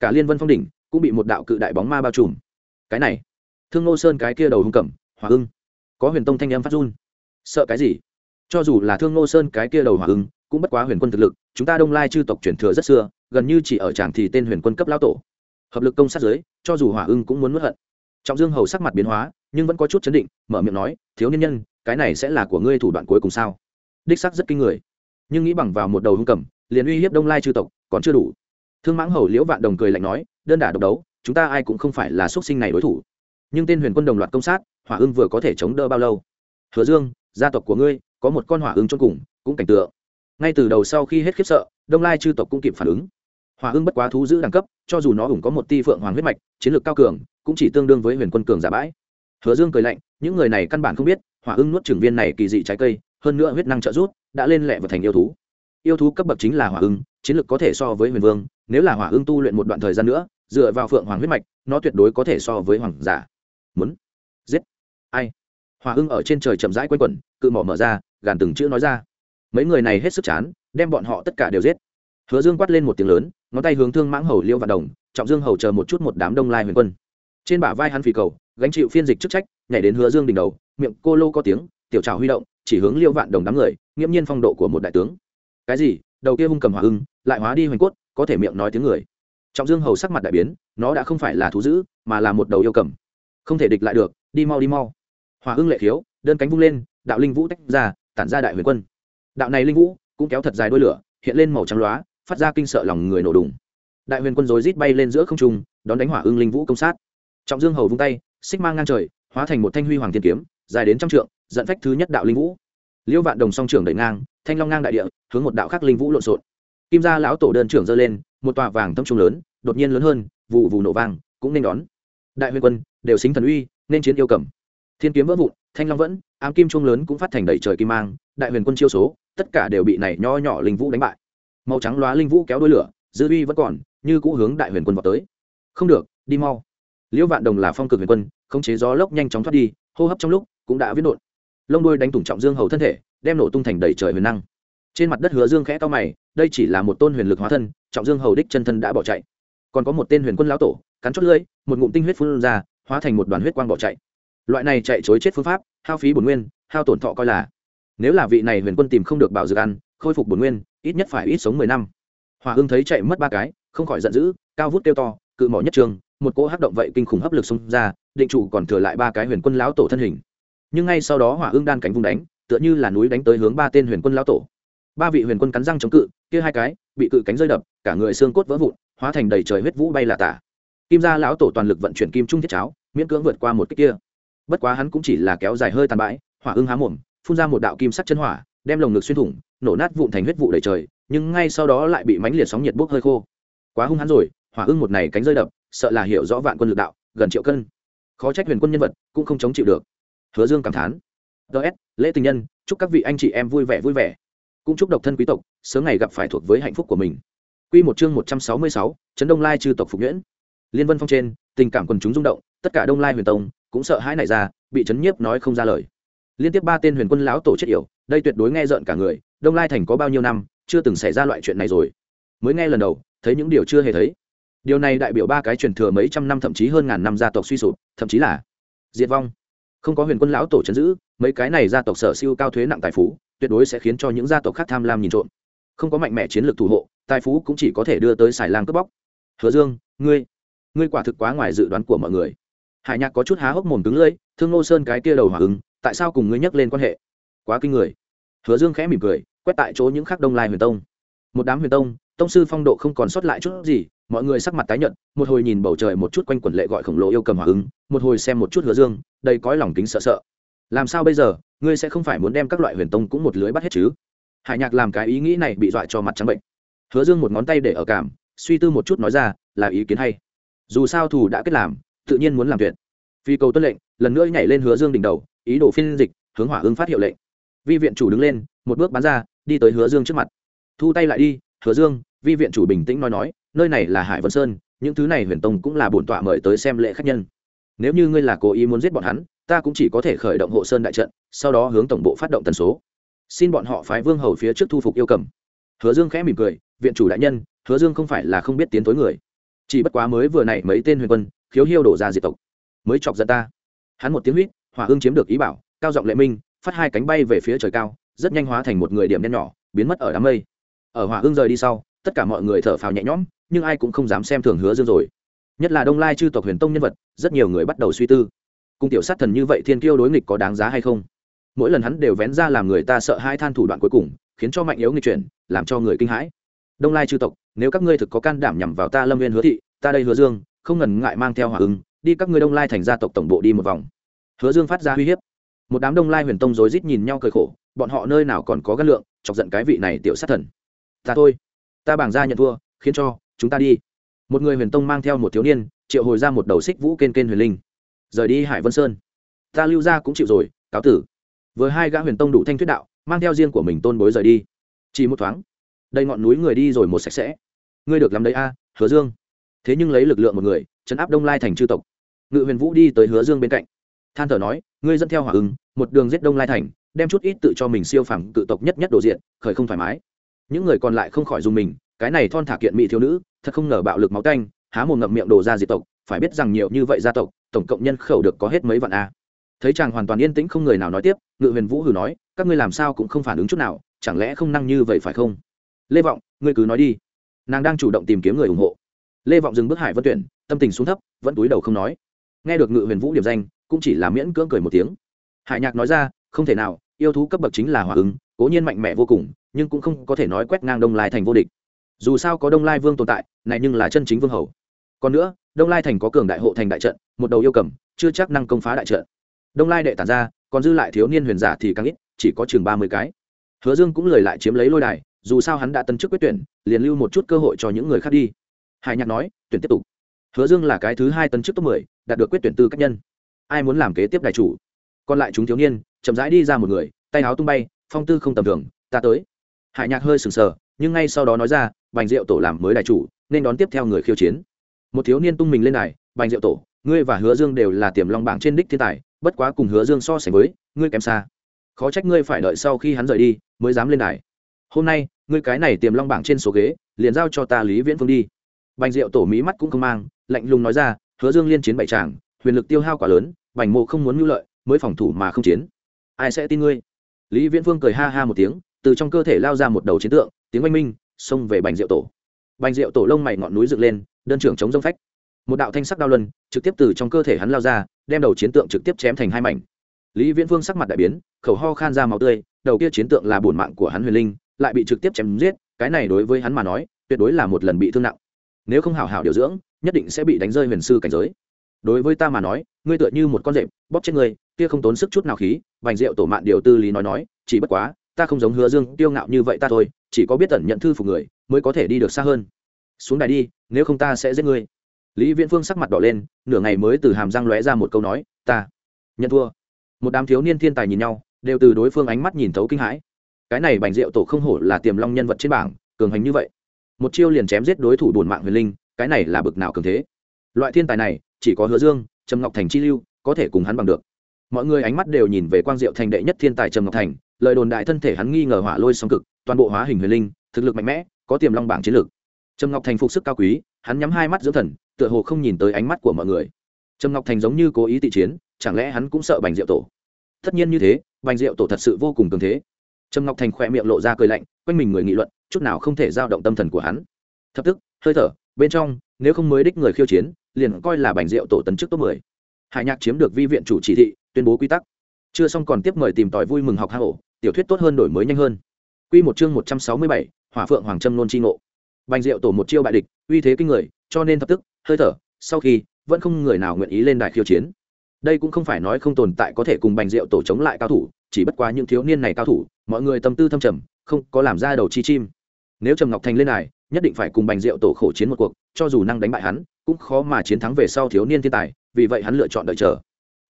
Cả liên vân phong đỉnh cũng bị một đạo cự đại bóng ma bao trùm. Cái này, thương ngô sơn cái kia đầu hung cẩm, hỏa ưng. Có huyền tông thanh âm phát run. Sợ cái gì? Cho dù là thương ngô sơn cái kia đầu hỏa ưng, cũng bất quá huyền quân thực lực, chúng ta đông lai chư tộc truyền thừa rất xưa, gần như chỉ ở tràng thì tên huyền quân cấp lao tổ. Hợp lực công sát giới, cho dù hỏa ưng cũng muốn mất hận. Trọng dương hầu sắc mặt biến hóa, nhưng vẫn có chút chấn định, mở miệng nói, thiếu niên nhân, cái này sẽ là của ngươi thủ đoạn cuối cùng sao? Đích sắc rất kinh người. Nhưng nghĩ bằng vào một đầu hung cầm liền uy hiếp đông lai chư tộc, còn chưa đủ thương mãng hầu liễu vạn đồng cười lạnh nói, đơn đả độc đấu, chúng ta ai cũng không phải là xuất sinh này đối thủ. Nhưng tên huyền quân đồng loạt công sát, hỏa ưng vừa có thể chống đỡ bao lâu? Hứa dương, gia tộc của ngươi, có một con hỏa ưng trong cùng, cũng cảnh tượng. Ngay từ đầu sau khi hết khiếp sợ, đông lai chư tộc cũng kịp phản ứng. Hỏa ưng bất quá thú giữ đẳng cấp, cho dù nó ủng có một ti phượng hoàng huyết mạch, chiến lược cao cường, cũng chỉ tương đương với huyền quân cường giả bãi. Hứa dương cười lạnh, những người này căn bản không biết, hỏa ưng nuốt trưởng viên này kỳ dị trái cây, hơn nữa huyết năng trợ rút đã lên lẹ và thành yêu thú yêu thú cấp bậc chính là hỏa ưng, chiến lược có thể so với huyền vương, nếu là hỏa ưng tu luyện một đoạn thời gian nữa, dựa vào phượng hoàng huyết mạch, nó tuyệt đối có thể so với hoàng giả. Muốn giết? Ai? Hỏa ưng ở trên trời chậm rãi quanh quẩn, cự mỏ mở ra, gàn từng chữ nói ra. Mấy người này hết sức chán, đem bọn họ tất cả đều giết. Hứa dương quát lên một tiếng lớn, ngón tay hướng thương mãng hầu liêu và đồng, trọng dương hầu chờ một chút một đám đông lai huyền quân. Trên bả vai hắn phì cầu, gánh chịu phiên dịch chức trách, nhảy đến hứa dương đỉnh đầu, miệng cô lô có tiếng, tiểu trào huy động, chỉ hướng liêu vạn đồng đám người, nghiễm nhiên phong độ của một đại tướng cái gì? Đầu kia hung cầm hỏa hưng, lại hóa đi hoành cốt, có thể miệng nói tiếng người. Trọng dương hầu sắc mặt đại biến, nó đã không phải là thú dữ, mà là một đầu yêu cầm. Không thể địch lại được, đi mau đi mau. Hỏa hưng lệ khiếu, đơn cánh vung lên, đạo linh vũ tách ra, tản ra đại huyền quân. Đạo này linh vũ, cũng kéo thật dài đôi lửa, hiện lên màu trắng loá phát ra kinh sợ lòng người nổ đùng. Đại huyền quân rối rít bay lên giữa không trung, đón đánh hỏa ưng linh vũ công sát. Trọng dương hầu vung tay, xích mang ngang trời, hóa thành một thanh huy hoàng thiên kiếm, dài đến trăm trượng, dẫn phách thứ nhất đạo linh vũ. Liễu vạn đồng song trưởng đẩy ngang, thanh long ngang đại địa, hướng một đạo khắc linh vũ lộn xộn. Kim gia lão tổ đơn trưởng giơ lên, một tòa vàng tâm trung lớn, đột nhiên lớn hơn, vụ vụ nổ vang, cũng nên đón. Đại huyền quân, đều xính thần uy, nên chiến yêu cầm. Thiên kiếm vỡ vụn, thanh long vẫn, ám kim trung lớn cũng phát thành đầy trời kim mang, đại huyền quân chiêu số, tất cả đều bị này nho nhỏ linh vũ đánh bại. Màu trắng loá linh vũ kéo đôi lửa, dư uy vẫn còn, như cũ hướng đại huyền quân vào tới. Không được, đi mau. Liễu vạn đồng là phong cực huyền quân, khống chế gió lốc nhanh chóng thoát đi, hô hấp trong lúc cũng đã viết nộn lông đuôi đánh thủng trọng dương hầu thân thể, đem nổ tung thành đầy trời huyền năng. Trên mặt đất hứa dương khẽ to mày, đây chỉ là một tôn huyền lực hóa thân, trọng dương hầu đích chân thân đã bỏ chạy. Còn có một tên huyền quân lão tổ, cắn chót lưỡi, một ngụm tinh huyết phun ra, hóa thành một đoàn huyết quang bỏ chạy. Loại này chạy chối chết phương pháp, hao phí bổn nguyên, hao tổn thọ coi là. Nếu là vị này huyền quân tìm không được bảo dược ăn, khôi phục bổn nguyên, ít nhất phải ít sống mười năm. Hòa hưng thấy chạy mất ba cái, không khỏi giận dữ, cao vút kêu to, cự mỏ nhất trường, một cỗ hắc động vậy kinh khủng hấp lực xông ra, định trụ còn thừa lại ba cái huyền quân lão tổ thân hình nhưng ngay sau đó hỏa ương đan cánh vung đánh, tựa như là núi đánh tới hướng ba tên huyền quân lão tổ. Ba vị huyền quân cắn răng chống cự, kia hai cái, bị cự cánh rơi đập, cả người xương cốt vỡ vụn, hóa thành đầy trời huyết vũ bay là tả. Kim gia lão tổ toàn lực vận chuyển kim trung thiết cháo, miễn cưỡng vượt qua một cái kia. Bất quá hắn cũng chỉ là kéo dài hơi tàn bãi, hỏa ưng há mồm, phun ra một đạo kim sắc chân hỏa, đem lồng ngực xuyên thủng, nổ nát vụn thành huyết vụ đầy trời, nhưng ngay sau đó lại bị mánh liệt sóng nhiệt bốc hơi khô. Quá hung hắn rồi, hỏa ưng một này cánh rơi đập, sợ là hiểu rõ vạn quân lực đạo, gần triệu cân. Khó trách huyền quân nhân vật cũng không chống chịu được hứa dương cảm thán ts lễ tình nhân chúc các vị anh chị em vui vẻ vui vẻ cũng chúc độc thân quý tộc sớm ngày gặp phải thuộc với hạnh phúc của mình Quy một chương một trăm sáu mươi sáu, Trấn Đông Lai trừ tộc phục nhuyễn. Liên Vân Phong trên, tình cảm quần chúng rung động, tất cả Đông Lai Huyền Tông cũng sợ hãi nảy ra, bị chấn nhiếp nói không ra lời. Liên tiếp ba tên huyền quân lão tổ chết yểu, đây tuyệt đối nghe rợn cả người, Đông Lai thành có bao nhiêu năm, chưa từng xảy ra loại chuyện này rồi. Mới nghe lần đầu, thấy những điều chưa hề thấy. Điều này đại biểu ba cái truyền thừa mấy trăm năm thậm chí hơn ngàn năm gia tộc suy sụp, thậm chí là diệt vong. Không có huyền quân lão tổ trấn giữ, mấy cái này gia tộc sở siêu cao thuế nặng tài phú, tuyệt đối sẽ khiến cho những gia tộc khác tham lam nhìn trộm. Không có mạnh mẽ chiến lược thủ hộ, tài phú cũng chỉ có thể đưa tới xài lang cướp bóc. Hứa dương ngươi ngươi quả thực quá ngoài dự đoán của mọi người. Hải nhạc có chút há hốc mồm cứng lưỡi thương nô sơn cái kia đầu hỏa ứng tại sao cùng ngươi nhắc lên quan hệ? Quá kinh người. Hứa dương khẽ mỉm cười quét tại chỗ những khắc đông lai huyền tông. Một đám huyền tông tông sư phong độ không còn sót lại chút gì mọi người sắc mặt tái nhợt, một hồi nhìn bầu trời một chút quanh quẩn lệ gọi khổng lồ yêu cầm hỏa ứng, một hồi xem một chút hứa dương, đầy cõi lòng kính sợ sợ. Làm sao bây giờ, ngươi sẽ không phải muốn đem các loại huyền tông cũng một lưới bắt hết chứ? Hải nhạc làm cái ý nghĩ này bị dọa cho mặt trắng bệnh. Hứa dương một ngón tay để ở cảm, suy tư một chút nói ra, là ý kiến hay. Dù sao thù đã kết làm, tự nhiên muốn làm tuyệt. Vì cầu tuân lệnh, lần nữa nhảy lên hứa dương đỉnh đầu, ý đồ phiên dịch, hướng hỏa ứng phát hiệu lệnh. Vi viện chủ đứng lên, một bước bắn ra, đi tới hứa dương trước mặt. Thu tay lại đi, hứa dương, vi viện chủ bình tĩnh nói nói nơi này là hải vân sơn, những thứ này huyền tông cũng là bổn tọa mời tới xem lễ khách nhân. Nếu như ngươi là cố ý muốn giết bọn hắn, ta cũng chỉ có thể khởi động hộ sơn đại trận, sau đó hướng tổng bộ phát động tần số. Xin bọn họ phái vương hầu phía trước thu phục yêu cầm. Hứa dương khẽ mỉm cười, viện chủ đại nhân, hứa dương không phải là không biết tiến tối người. Chỉ bất quá mới vừa này mấy tên huyền quân, khiếu hiêu đổ ra diệt tộc, mới chọc giận ta. Hắn một tiếng huýt, hỏa hương chiếm được ý bảo, cao giọng lệ minh, phát hai cánh bay về phía trời cao, rất nhanh hóa thành một người điểm đen nhỏ, biến mất ở đám mây. Ở hỏa hương rời đi sau tất cả mọi người thở phào nhẹ nhõm, nhưng ai cũng không dám xem thường hứa dương rồi. Nhất là đông lai chư tộc huyền tông nhân vật, rất nhiều người bắt đầu suy tư. Cung tiểu sát thần như vậy thiên kiêu đối nghịch có đáng giá hay không? Mỗi lần hắn đều vén ra làm người ta sợ hai than thủ đoạn cuối cùng, khiến cho mạnh yếu nghịch chuyển, làm cho người kinh hãi. Đông lai chư tộc, nếu các ngươi thực có can đảm nhằm vào ta lâm viên hứa thị, ta đây hứa dương, không ngần ngại mang theo hỏa ứng, đi các ngươi đông lai thành gia tộc tổng bộ đi một vòng. Hứa dương phát ra uy hiếp. Một đám đông lai huyền tông rối rít nhìn nhau cười khổ, bọn họ nơi nào còn có gắt lượng, chọc giận cái vị này tiểu sát thần. Ta thôi ta bảng ra nhận thua khiến cho chúng ta đi. Một người huyền tông mang theo một thiếu niên triệu hồi ra một đầu xích vũ kên kên huyền linh. Rời đi hải vân sơn. Ta lưu ra cũng chịu rồi cáo tử. Với hai gã huyền tông đủ thanh thuyết đạo mang theo riêng của mình tôn bối rời đi. Chỉ một thoáng đây ngọn núi người đi rồi một sạch sẽ. Ngươi được làm đấy a hứa dương. Thế nhưng lấy lực lượng một người chấn áp đông lai thành chư tộc. Ngự huyền vũ đi tới hứa dương bên cạnh. Than thở nói ngươi dẫn theo hỏa ứng, một đường giết đông lai thành đem chút ít tự cho mình siêu phẳng cự tộc nhất nhất đồ diện khởi không thoải mái những người còn lại không khỏi dùng mình, cái này thon thả kiện mỹ thiếu nữ, thật không ngờ bạo lực máu tanh, há mồm ngậm miệng đồ ra diệt tộc, phải biết rằng nhiều như vậy gia tộc, tổng cộng nhân khẩu được có hết mấy vạn a. Thấy chàng hoàn toàn yên tĩnh không người nào nói tiếp, ngự huyền vũ hử nói, các ngươi làm sao cũng không phản ứng chút nào, chẳng lẽ không năng như vậy phải không? Lê vọng, ngươi cứ nói đi. Nàng đang chủ động tìm kiếm người ủng hộ. Lê vọng dừng bước hải vân tuyển, tâm tình xuống thấp, vẫn túi đầu không nói. Nghe được ngự huyền vũ điểm danh, cũng chỉ là miễn cưỡng cười một tiếng. Hải nhạc nói ra, không thể nào, yêu thú cấp bậc chính là hòa ứng, cố nhiên mạnh mẽ vô cùng nhưng cũng không có thể nói quét ngang đông lai thành vô địch. Dù sao có đông lai vương tồn tại, này nhưng là chân chính vương hầu. Còn nữa, đông lai thành có cường đại hộ thành đại trận, một đầu yêu cầm, chưa chắc năng công phá đại trận. Đông lai đệ tản ra, còn dư lại thiếu niên huyền giả thì càng ít, chỉ có chừng ba mươi cái. Hứa dương cũng lời lại chiếm lấy lôi đài, dù sao hắn đã tân chức quyết tuyển, liền lưu một chút cơ hội cho những người khác đi. Hải nhạc nói, tuyển tiếp tục. Hứa dương là cái thứ hai tân chức top mười, đạt được quyết tuyển tư cách nhân. Ai muốn làm kế tiếp đại chủ? Còn lại chúng thiếu niên, chậm rãi đi ra một người, tay áo tung bay, phong tư không tầm thường, ta tới hải nhạc hơi sừng sờ, nhưng ngay sau đó nói ra, bành diệu tổ làm mới đại chủ, nên đón tiếp theo người khiêu chiến. Một thiếu niên tung mình lên đài, bành diệu tổ, ngươi và hứa dương đều là tiềm long bảng trên đích thiên tài, bất quá cùng hứa dương so sánh với, ngươi kém xa. Khó trách ngươi phải đợi sau khi hắn rời đi, mới dám lên đài. Hôm nay, ngươi cái này tiềm long bảng trên số ghế, liền giao cho ta lý viễn phương đi. Bành diệu tổ mỹ mắt cũng không mang, lạnh lùng nói ra, hứa dương liên chiến bảy tràng huyền lực tiêu hao quá lớn, bành mộ không muốn mưu lợi, mới phòng thủ mà không chiến. Ai sẽ tin ngươi? Lý viễn phương cười ha ha một tiếng từ trong cơ thể lao ra một đầu chiến tượng, tiếng oanh minh, xông về bành rượu tổ. Bành rượu tổ lông mày ngọn núi dựng lên, đơn trưởng chống rông phách. Một đạo thanh sắc đao luân trực tiếp từ trong cơ thể hắn lao ra, đem đầu chiến tượng trực tiếp chém thành hai mảnh. Lý viễn phương sắc mặt đại biến, khẩu ho khan ra máu tươi, đầu kia chiến tượng là bổn mạng của hắn huyền linh, lại bị trực tiếp chém giết, cái này đối với hắn mà nói, tuyệt đối là một lần bị thương nặng. Nếu không hảo hảo điều dưỡng, nhất định sẽ bị đánh rơi huyền sư cảnh giới. Đối với ta mà nói, ngươi tựa như một con rệp, bóp chết ngươi, kia không tốn sức chút nào khí vành rượu tổ mạn điều tư lý nói nói, chỉ bất quá ta không giống hứa dương tiêu ngạo như vậy ta thôi, chỉ có biết tẩn nhận thư phục người, mới có thể đi được xa hơn. Xuống đài đi, nếu không ta sẽ giết ngươi. Lý viễn phương sắc mặt đỏ lên, nửa ngày mới từ hàm răng lóe ra một câu nói, ta, nhận thua. Một đám thiếu niên thiên tài nhìn nhau, đều từ đối phương ánh mắt nhìn thấu kinh hãi. Cái này bành rượu tổ không hổ là tiềm long nhân vật trên bảng, cường hành như vậy. Một chiêu liền chém giết đối thủ bổn mạng huyền linh, cái này là bực nào cường thế. Loại thiên tài này, chỉ có hứa dương, trầm ngọc thành chi lưu, có thể cùng hắn bằng được. Mọi người ánh mắt đều nhìn về quang diệu thành đệ nhất thiên tài trầm ngọc thành lời đồn đại thân thể hắn nghi ngờ hỏa lôi song cực, toàn bộ hóa hình huyền linh, thực lực mạnh mẽ, có tiềm long bảng chiến lược. Trầm ngọc thành phục sức cao quý, hắn nhắm hai mắt dưỡng thần, tựa hồ không nhìn tới ánh mắt của mọi người. Trầm ngọc thành giống như cố ý tị chiến, chẳng lẽ hắn cũng sợ bành diệu tổ? Tất nhiên như thế, bành diệu tổ thật sự vô cùng cường thế. Trầm ngọc thành khỏe miệng lộ ra cười lạnh, quanh mình người nghị luận, chút nào không thể giao động tâm thần của hắn. Thập tức, hơi thở, bên trong, nếu không mới đích người khiêu chiến, liền coi là bành diệu tổ tấn chức top mười. Hải nhạc chiếm được vi viện chủ chỉ thị, tuyên bố quy tắc. Chưa xong còn tiếp mời tìm tòi vui mừng học hạ hổ tiểu thuyết tốt hơn đổi mới nhanh hơn. Quy một chương một trăm sáu mươi bảy, hỏa phượng hoàng trâm nôn chi ngộ. Bành diệu tổ một chiêu bại địch, uy thế kinh người, cho nên thập tức, hơi thở, sau khi, vẫn không người nào nguyện ý lên đài khiêu chiến. Đây cũng không phải nói không tồn tại có thể cùng bành diệu tổ chống lại cao thủ, chỉ bất quá những thiếu niên này cao thủ, mọi người tâm tư thâm trầm, không có làm ra đầu chi chim. Nếu trầm ngọc thành lên đài, nhất định phải cùng bành diệu tổ khổ chiến một cuộc, cho dù năng đánh bại hắn, cũng khó mà chiến thắng về sau thiếu niên thiên tài, vì vậy hắn lựa chọn đợi chờ.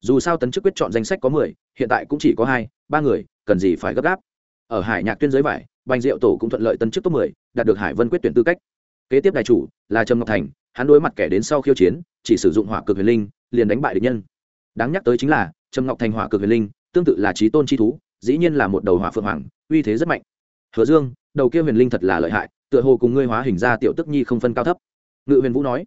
Dù sao tấn chức quyết chọn danh sách có mười, hiện tại cũng chỉ có hai, ba người cần gì phải gấp gáp. Ở hải nhạc tuyên giới vải, bành diệu tổ cũng thuận lợi tấn chức top mười, đạt được hải vân quyết tuyển tư cách. Kế tiếp đại chủ là trầm ngọc thành, hắn đối mặt kẻ đến sau khiêu chiến, chỉ sử dụng hỏa cực huyền linh, liền đánh bại địch nhân. Đáng nhắc tới chính là, trầm ngọc thành hỏa cực huyền linh, tương tự là trí tôn chi thú, dĩ nhiên là một đầu hỏa phượng hoàng, uy thế rất mạnh. Hứa dương, đầu kia huyền linh thật là lợi hại, tựa hồ cùng ngươi hóa hình ra tiểu tức nhi không phân cao thấp. Ngự huyền vũ nói.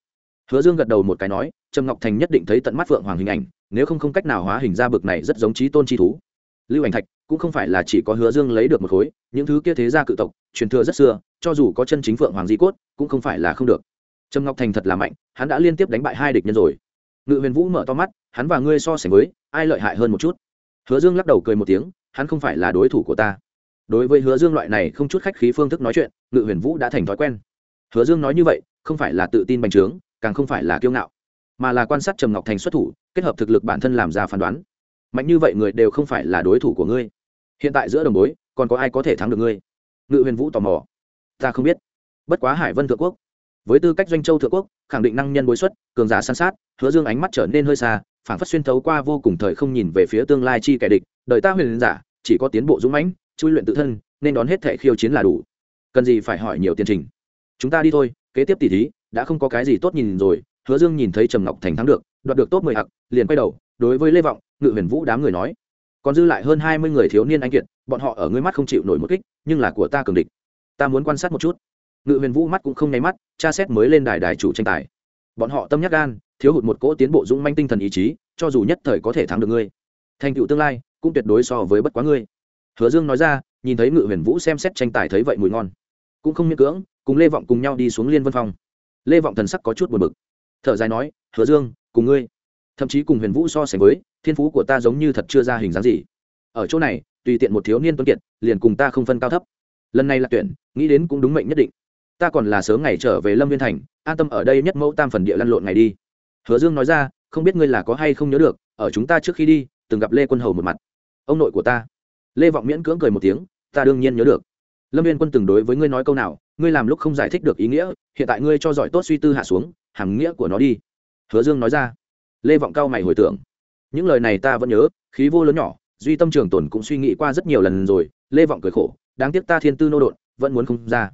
Hứa dương gật đầu một cái nói, trầm ngọc thành nhất định thấy tận mắt phượng hoàng hình ảnh, nếu không không cách nào hóa hình ra bực này rất giống trí tôn chi thú. Lưu ảnh thạch cũng không phải là chỉ có hứa dương lấy được một khối, những thứ kia thế gia cự tộc, truyền thừa rất xưa, cho dù có chân chính phượng hoàng di cốt, cũng không phải là không được. Trầm ngọc thành thật là mạnh, hắn đã liên tiếp đánh bại hai địch nhân rồi. Ngự huyền vũ mở to mắt, hắn và ngươi so sánh với, ai lợi hại hơn một chút? Hứa dương lắc đầu cười một tiếng, hắn không phải là đối thủ của ta. Đối với hứa dương loại này không chút khách khí phương thức nói chuyện, ngự huyền vũ đã thành thói quen. Hứa dương nói như vậy, không phải là tự tin bành trướng, càng không phải là kiêu ngạo, mà là quan sát trầm ngọc thành xuất thủ, kết hợp thực lực bản thân làm ra phán đoán. Mạnh như vậy người đều không phải là đối thủ của ngươi hiện tại giữa đồng bối, còn có ai có thể thắng được ngươi? Ngự huyền vũ tò mò. Ta không biết. Bất quá hải vân thượng quốc, với tư cách doanh châu thượng quốc, khẳng định năng nhân bối xuất, cường giả san sát, hứa dương ánh mắt trở nên hơi xa, phảng phất xuyên thấu qua vô cùng thời không nhìn về phía tương lai chi kẻ địch. Đợi ta huyền giả, chỉ có tiến bộ dũng mãnh, chui luyện tự thân, nên đón hết thẻ khiêu chiến là đủ. Cần gì phải hỏi nhiều tiền trình? Chúng ta đi thôi, kế tiếp tỷ thí, đã không có cái gì tốt nhìn rồi. Hứa dương nhìn thấy trầm ngọc thành thắng được, đoạt được tốt mười hặc liền quay đầu, đối với lê vọng, ngự huyền vũ đám người nói còn dư lại hơn hai mươi người thiếu niên anh kiệt, bọn họ ở ngươi mắt không chịu nổi một kích, nhưng là của ta cường địch. Ta muốn quan sát một chút. Ngự huyền vũ mắt cũng không nháy mắt, tra xét mới lên đài đài chủ tranh tài. Bọn họ tâm nhắc gan, thiếu hụt một cỗ tiến bộ dũng manh tinh thần ý chí, cho dù nhất thời có thể thắng được ngươi, thành tựu tương lai, cũng tuyệt đối so với bất quá ngươi. Hứa dương nói ra, nhìn thấy ngự huyền vũ xem xét tranh tài thấy vậy mùi ngon. Cũng không miễn cưỡng, cùng lê vọng cùng nhau đi xuống liên vân phòng. lê vọng thần sắc có chút buồn bực. Thở dài nói, hứa dương, cùng ngươi thậm chí cùng huyền vũ so sánh với, thiên phú của ta giống như thật chưa ra hình dáng gì. Ở chỗ này, tùy tiện một thiếu niên tuân kiệt, liền cùng ta không phân cao thấp. Lần này là tuyển, nghĩ đến cũng đúng mệnh nhất định. Ta còn là sớm ngày trở về lâm viên thành, an tâm ở đây nhất mẫu tam phần địa lăn lộn ngày đi. Hứa dương nói ra, không biết ngươi là có hay không nhớ được, ở chúng ta trước khi đi, từng gặp lê quân hầu một mặt. Ông nội của ta. Lê vọng miễn cưỡng cười một tiếng, ta đương nhiên nhớ được. Lâm viên quân từng đối với ngươi nói câu nào, ngươi làm lúc không giải thích được ý nghĩa, hiện tại ngươi cho giỏi tốt suy tư hạ xuống, hàm nghĩa của nó đi. Hứa dương nói ra lê vọng cao mày hồi tưởng. Những lời này ta vẫn nhớ, khí vô lớn nhỏ, duy tâm trường tồn cũng suy nghĩ qua rất nhiều lần rồi, lê vọng cười khổ, đáng tiếc ta thiên tư nô đột vẫn muốn không ra.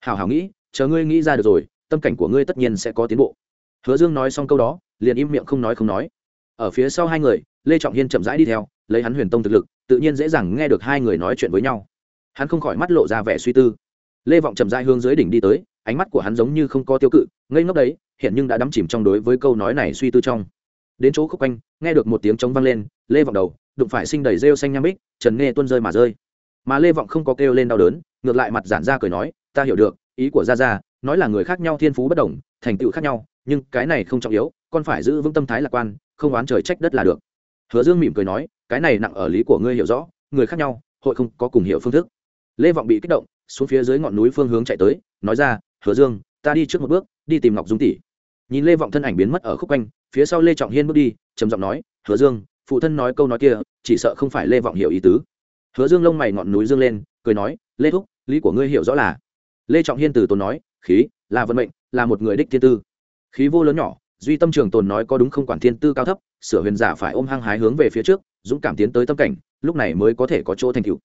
Hảo hảo nghĩ, chờ ngươi nghĩ ra được rồi, tâm cảnh của ngươi tất nhiên sẽ có tiến bộ. Hứa dương nói xong câu đó, liền im miệng không nói không nói. Ở phía sau hai người, lê trọng hiên chậm rãi đi theo, lấy hắn huyền tông thực lực, tự nhiên dễ dàng nghe được hai người nói chuyện với nhau. Hắn không khỏi mắt lộ ra vẻ suy tư. Lê vọng chậm rãi hướng dưới đỉnh đi tới, ánh mắt của hắn giống như không có tiêu cự, ngây ngốc đấy hiện nhưng đã đắm chìm trong đối với câu nói này suy tư trong đến chỗ khúc quanh, nghe được một tiếng trống vang lên, lê vọng đầu, đụng phải sinh đầy rêu xanh nham bích, trần nghe tuôn rơi mà rơi. Mà lê vọng không có kêu lên đau đớn, ngược lại mặt giản ra cười nói, ta hiểu được, ý của gia gia, nói là người khác nhau thiên phú bất đồng, thành tựu khác nhau, nhưng cái này không trọng yếu, con phải giữ vững tâm thái lạc quan, không oán trời trách đất là được. Hứa dương mỉm cười nói, cái này nặng ở lý của ngươi hiểu rõ, người khác nhau, hội không có cùng hiểu phương thức. Lê vọng bị kích động, xuống phía dưới ngọn núi phương hướng chạy tới, nói ra, hứa dương, ta đi trước một bước, đi tìm ngọc dung tỷ. Nhìn lê vọng thân ảnh biến mất ở khúc quanh phía sau lê trọng hiên bước đi, trầm giọng nói, hứa dương, phụ thân nói câu nói kia, chỉ sợ không phải lê vọng hiểu ý tứ. Hứa dương lông mày ngọn núi dương lên, cười nói, lê thúc, lý của ngươi hiểu rõ là. Lê trọng hiên từ tốn nói, khí, là vận mệnh, là một người đích thiên tư. Khí vô lớn nhỏ, duy tâm trường tồn nói có đúng không quản thiên tư cao thấp, sửa huyền giả phải ôm hăng hái hướng về phía trước, dũng cảm tiến tới tâm cảnh, lúc này mới có thể có chỗ thành cựu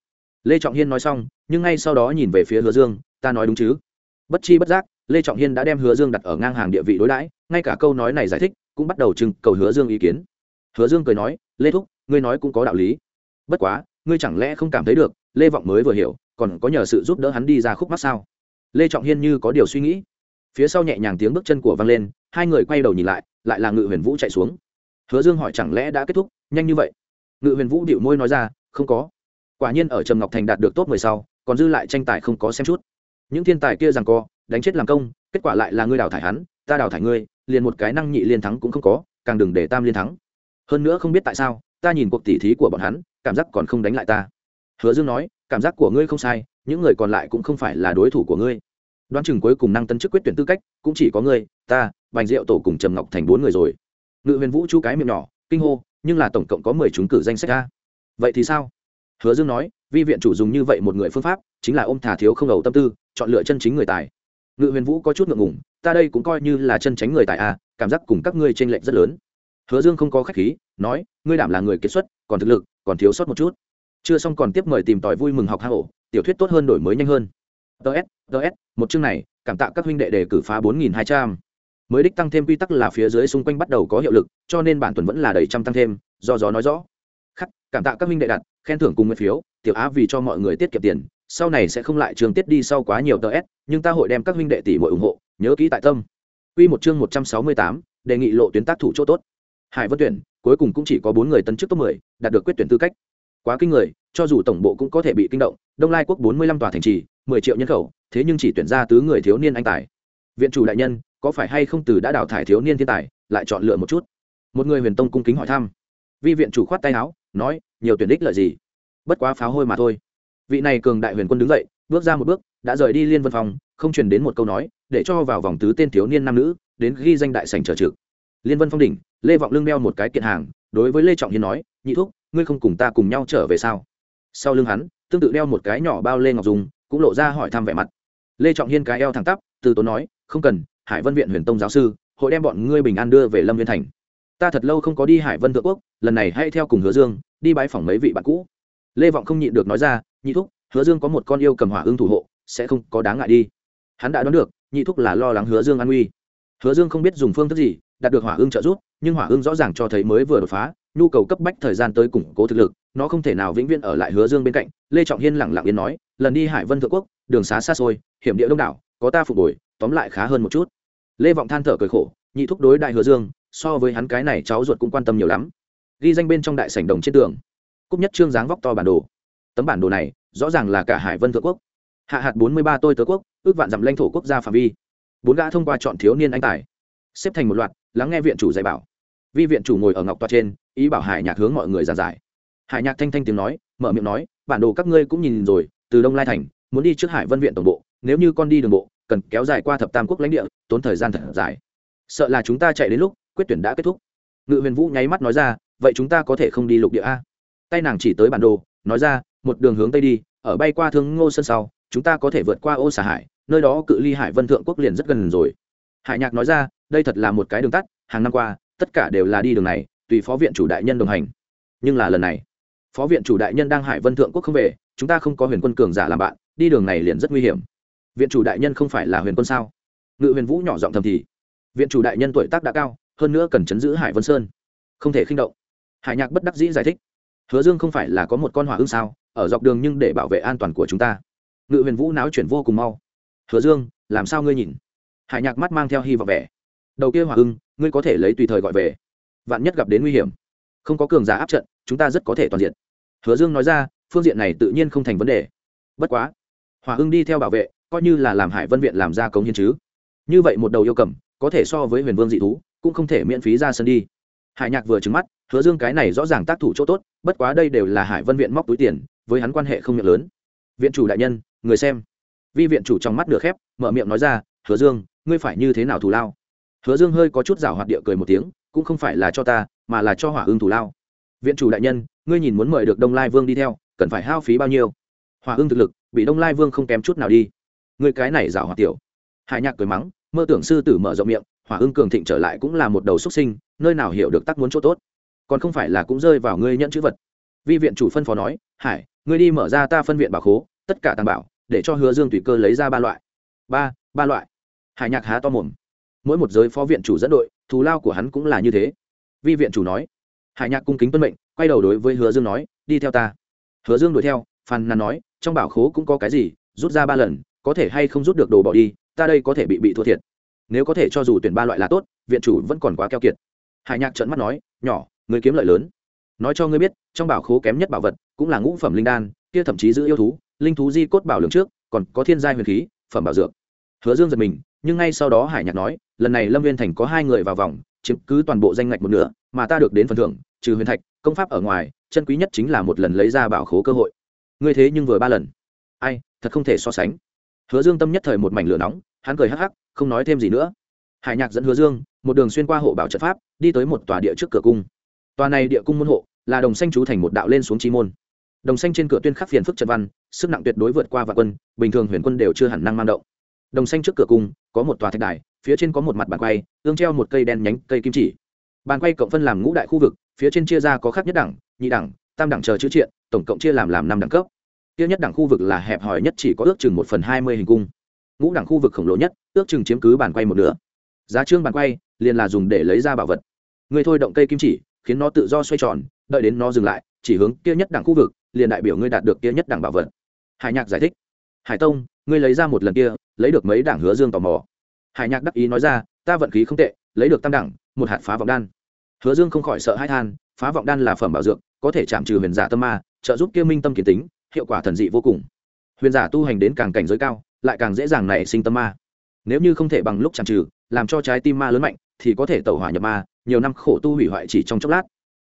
lê trọng hiên nói xong, nhưng ngay sau đó nhìn về phía hứa dương, ta nói đúng chứ? Bất chi bất giác, lê trọng hiên đã đem hứa dương đặt ở ngang hàng địa vị đối đãi, ngay cả câu nói này giải thích cũng bắt đầu trưng cầu hứa dương ý kiến. Hứa dương cười nói, lê thúc, ngươi nói cũng có đạo lý. Bất quá, ngươi chẳng lẽ không cảm thấy được, lê vọng mới vừa hiểu, còn có nhờ sự giúp đỡ hắn đi ra khúc mắt sao? Lê trọng hiên như có điều suy nghĩ. Phía sau nhẹ nhàng tiếng bước chân của vang lên, hai người quay đầu nhìn lại lại là ngự huyền vũ chạy xuống. Hứa dương hỏi chẳng lẽ đã kết thúc? Nhanh như vậy. Ngự huyền vũ điệu môi nói ra, không có. Quả nhiên ở trầm ngọc thành đạt được top mười sau, còn dư lại tranh tài không có xem chút. Những thiên tài kia rằng co, đánh chết làm công, kết quả lại là ngươi đào thải hắn, ta đào thải ngươi liền một cái năng nhị liên thắng cũng không có, càng đừng để tam liên thắng. Hơn nữa không biết tại sao, ta nhìn cuộc tỉ thí của bọn hắn, cảm giác còn không đánh lại ta. Hứa dương nói, cảm giác của ngươi không sai, những người còn lại cũng không phải là đối thủ của ngươi. Đoán chừng cuối cùng năng tân chức quyết tuyển tư cách, cũng chỉ có ngươi, ta, bành diệu tổ cùng trầm ngọc thành bốn người rồi. Ngự huyền vũ chu cái miệng nhỏ, kinh hô, nhưng là tổng cộng có mười chúng cử danh sách ra vậy thì sao? Hứa dương nói, vi viện chủ dùng như vậy một người phương pháp, chính là ôm thả thiếu không đầu tâm tư, chọn lựa chân chính người tài. Ngự huyền vũ có chút ngượng ngùng ta đây cũng coi như là chân tránh người tại à cảm giác cùng các ngươi t r ê n lệch rất lớn. Hứa dương không có khách khí nói ngươi đảm là người kiệt xuất còn thực lực còn thiếu sót một chút. Chưa xong còn tiếp mời tìm tòi vui mừng học hạ hổ tiểu thuyết tốt hơn đổi mới nhanh hơn. Ts ts một chương này cảm tạ các huynh đệ đề cử phá bốn nghìn hai trăm. Mới đích tăng thêm quy tắc là phía dưới xung quanh bắt đầu có hiệu lực cho nên bản tuần vẫn là đầy trăm tăng thêm do gió nói rõ. Khắc cảm tạ các huynh đệ đặt khen thưởng cùng nguyện phiếu tiểu á vì cho mọi người tiết kiệm tiền sau này sẽ không lại trường tiết đi sau quá nhiều TS, nhưng ta hội đem các huynh đệ tỷ mọi ủng hộ nhớ kỹ tại tâm. Quy một chương một trăm sáu mươi tám, đề nghị lộ tuyến tác thủ chỗ tốt. Hải vân tuyển, cuối cùng cũng chỉ có bốn người tấn chức top mười, đạt được quyết tuyển tư cách. Quá kinh người, cho dù tổng bộ cũng có thể bị kinh động, đông lai quốc bốn mươi lăm tòa thành trì, mười triệu nhân khẩu, thế nhưng chỉ tuyển ra tứ người thiếu niên anh tài. Viện chủ đại nhân, có phải hay không từ đã đào thải thiếu niên thiên tài, lại chọn lựa một chút? Một người huyền tông cung kính hỏi thăm. Vi viện chủ khoát tay áo, nói, nhiều tuyển đích lợi gì? Bất quá pháo hôi mà thôi. Vị này cường đại huyền quân đứng dậy, bước ra một bước đã rời đi liên vân phòng không truyền đến một câu nói, để cho vào vòng tứ tên thiếu niên nam nữ đến ghi danh đại sảnh trở trực. Liên vân phong đỉnh, lê vọng lưng đeo một cái kiện hàng, đối với lê trọng hiên nói, nhị thúc, ngươi không cùng ta cùng nhau trở về sao? Sau lưng hắn, tương tự đeo một cái nhỏ bao lê ngọc dùng cũng lộ ra hỏi thăm vẻ mặt. Lê trọng hiên cái eo thẳng tắp, từ tốn nói, không cần, hải vân viện huyền tông giáo sư, hội đem bọn ngươi bình an đưa về lâm viên thành. Ta thật lâu không có đi hải vân thượng quốc, lần này hay theo cùng hứa dương, đi bãi phỏng mấy vị bạn cũ. Lê vọng không nhịn được nói ra, nhị thúc, hứa dương có một con yêu cầm hỏa ưng thủ hộ sẽ không có đáng ngại đi. Hắn đã đoán được, nhị thúc là lo lắng hứa dương an nguy. Hứa dương không biết dùng phương thức gì, đạt được hỏa ưng trợ giúp, nhưng hỏa ưng rõ ràng cho thấy mới vừa đột phá, nhu cầu cấp bách thời gian tới củng cố thực lực, nó không thể nào vĩnh viễn ở lại hứa dương bên cạnh. Lê trọng hiên lẳng lặng yên nói, lần đi hải vân thượng quốc, đường xá xa xôi, hiểm địa đông đảo, có ta phục hồi, tóm lại khá hơn một chút. Lê vọng than thở cười khổ, nhị thúc đối đại hứa dương, so với hắn cái này cháu ruột cũng quan tâm nhiều lắm. Ghi danh bên trong đại sảnh đồng trên tường, cúp nhất trương dáng vóc to bản đồ. Tấm bản đồ này, rõ ràng là cả hải vân thượng quốc hạ hạt bốn mươi ba tôi tớ quốc, ước vạn dặm lãnh thổ quốc gia phạm vi. Bốn gã thông qua chọn thiếu niên anh tài. Xếp thành một loạt, lắng nghe viện chủ dạy bảo. Vi viện chủ ngồi ở ngọc toa trên, ý bảo hải nhạc hướng mọi người giảng giải. Hải nhạc thanh thanh tiếng nói, mở miệng nói, bản đồ các ngươi cũng nhìn rồi, từ đông lai thành, muốn đi trước hải vân viện tổng bộ, nếu như con đi đường bộ, cần kéo dài qua thập tam quốc lãnh địa, tốn thời gian thật dài. Sợ là chúng ta chạy đến lúc, quyết tuyển đã kết thúc. Ngự huyền vũ nháy mắt nói ra, vậy chúng ta có thể không đi lục địa a? Tay nàng chỉ tới bản đồ, nói ra, một đường hướng tây đi, ở bay qua thương ngô sơn sau chúng ta có thể vượt qua ô xà hải, nơi đó cự ly hải vân thượng quốc liền rất gần rồi. Hải nhạc nói ra, đây thật là một cái đường tắt, hàng năm qua, tất cả đều là đi đường này, tùy phó viện chủ đại nhân đồng hành. Nhưng là lần này, phó viện chủ đại nhân đang hải vân thượng quốc không về, chúng ta không có huyền quân cường giả làm bạn, đi đường này liền rất nguy hiểm. Viện chủ đại nhân không phải là huyền quân sao? Ngự huyền vũ nhỏ giọng thầm thì, viện chủ đại nhân tuổi tác đã cao, hơn nữa cần chấn giữ hải vân sơn. Không thể khinh động. Hải nhạc bất đắc dĩ giải thích, hứa dương không phải là có một con hỏa ưng sao, ở dọc đường nhưng để bảo vệ an toàn của chúng ta ngự huyền vũ náo chuyển vô cùng mau. Hứa dương, làm sao ngươi nhìn? Hải nhạc mắt mang theo hy vọng vẻ. Đầu kia hỏa ưng, ngươi có thể lấy tùy thời gọi về. Vạn nhất gặp đến nguy hiểm. Không có cường giả áp trận, chúng ta rất có thể toàn diện. Hứa dương nói ra, phương diện này tự nhiên không thành vấn đề. Bất quá. Hỏa ưng đi theo bảo vệ, coi như là làm hải vân viện làm ra cống hiến chứ. Như vậy một đầu yêu cầm, có thể so với huyền vương dị thú, cũng không thể miễn phí ra sân đi. Hải nhạc vừa trứng mắt, hứa dương cái này rõ ràng tác thủ chỗ tốt, bất quá đây đều là hải vân viện móc túi tiền, với hắn quan hệ không miệng lớn viện chủ đại nhân, người xem. Vi viện chủ trong mắt nửa khép, mở miệng nói ra, hứa dương, ngươi phải như thế nào thù lao? Hứa dương hơi có chút rào hoạt địa cười một tiếng, cũng không phải là cho ta, mà là cho hỏa ương thù lao. Viện chủ đại nhân, ngươi nhìn muốn mời được đông lai vương đi theo, cần phải hao phí bao nhiêu? Hỏa ương thực lực, bị đông lai vương không kém chút nào đi. Ngươi cái này rào hoạt tiểu. Hải nhạc cười mắng, mơ tưởng sư tử mở rộng miệng, hỏa ương cường thịnh trở lại cũng là một đầu xuất sinh, nơi nào hiểu được tắc muốn chỗ tốt. Còn không phải là cũng rơi vào ngươi nhận chữ vật. Vi viện chủ phân phó nói, hải ngươi đi mở ra ta phân viện bảo khố, tất cả tàng bảo, để cho hứa dương tùy cơ lấy ra ba loại. Ba ba loại. Hải nhạc há to mồm. Mỗi một giới phó viện chủ dẫn đội, thù lao của hắn cũng là như thế. Vi viện chủ nói. Hải nhạc cung kính tuân mệnh, quay đầu đối với hứa dương nói, đi theo ta. Hứa dương đuổi theo phan nàn nói, trong bảo khố cũng có cái gì, rút ra ba lần, có thể hay không rút được đồ bỏ đi, ta đây có thể bị bị thua thiệt. Nếu có thể cho dù tuyển ba loại là tốt, viện chủ vẫn còn quá keo kiệt. Hải nhạc trợn mắt nói, nhỏ, người kiếm lợi lớn. Nói cho ngươi biết, trong bảo khố kém nhất bảo vật cũng là ngũ phẩm linh đan, kia thậm chí giữ yêu thú, linh thú di cốt bảo lượng trước, còn có thiên gia huyền khí, phẩm bảo dược. Hứa dương giật mình, nhưng ngay sau đó hải nhạc nói, lần này lâm viên thành có hai người vào vòng, chiếm cứ toàn bộ danh ngạch một nửa, mà ta được đến phần thưởng, trừ huyền thạch, công pháp ở ngoài, chân quý nhất chính là một lần lấy ra bảo khố cơ hội. Ngươi thế nhưng vừa ba lần. Ai, thật không thể so sánh. Hứa dương tâm nhất thời một mảnh lửa nóng, hắn cười hắc hắc, không nói thêm gì nữa. Hải nhạc dẫn hứa dương, một đường xuyên qua hộ bảo trận pháp, đi tới một tòa địa trước cửa cung. Tòa này địa cung môn hộ là đồng xanh chú thành một đạo lên xuống chi môn đồng xanh trên cửa tuyên khắc phiền phức trận văn, sức nặng tuyệt đối vượt qua vạn quân, bình thường huyền quân đều chưa hẳn năng mang động. Đồng xanh trước cửa cung, có một tòa thạch đài, phía trên có một mặt bàn quay, tương treo một cây đen nhánh cây kim chỉ. Bàn quay cộng phân làm ngũ đại khu vực, phía trên chia ra có khác nhất đẳng, nhị đẳng, tam đẳng chờ chữ triện, tổng cộng chia làm làm năm đẳng cấp. Tiêu nhất đẳng khu vực là hẹp hòi nhất chỉ có ước chừng một phần hai mươi hình cung. Ngũ đẳng khu vực khổng lồ nhất, ước chừng chiếm cứ bàn quay một nửa. Giá trương bàn quay, liền là dùng để lấy ra bảo vật. Người thôi động cây kim chỉ, khiến nó tự do xoay tròn, đợi đến nó dừng lại, chỉ hướng kia nhất đẳng khu vực liền đại biểu ngươi đạt được kia nhất đẳng bảo vật. Hải nhạc giải thích. Hải tông, ngươi lấy ra một lần kia, lấy được mấy đảng hứa dương tò mò. Hải nhạc đắc ý nói ra, ta vận khí không tệ, lấy được tam đẳng, một hạt phá vọng đan. Hứa dương không khỏi sợ hãi than, phá vọng đan là phẩm bảo dược, có thể chạm trừ huyền giả tâm ma, trợ giúp kia minh tâm kiến tính, hiệu quả thần dị vô cùng. Huyền giả tu hành đến càng cảnh giới cao, lại càng dễ dàng nảy sinh tâm ma. Nếu như không thể bằng lúc chạm trừ, làm cho trái tim ma lớn mạnh, thì có thể tẩu hỏa nhập ma, nhiều năm khổ tu hủy hoại chỉ trong chốc lát.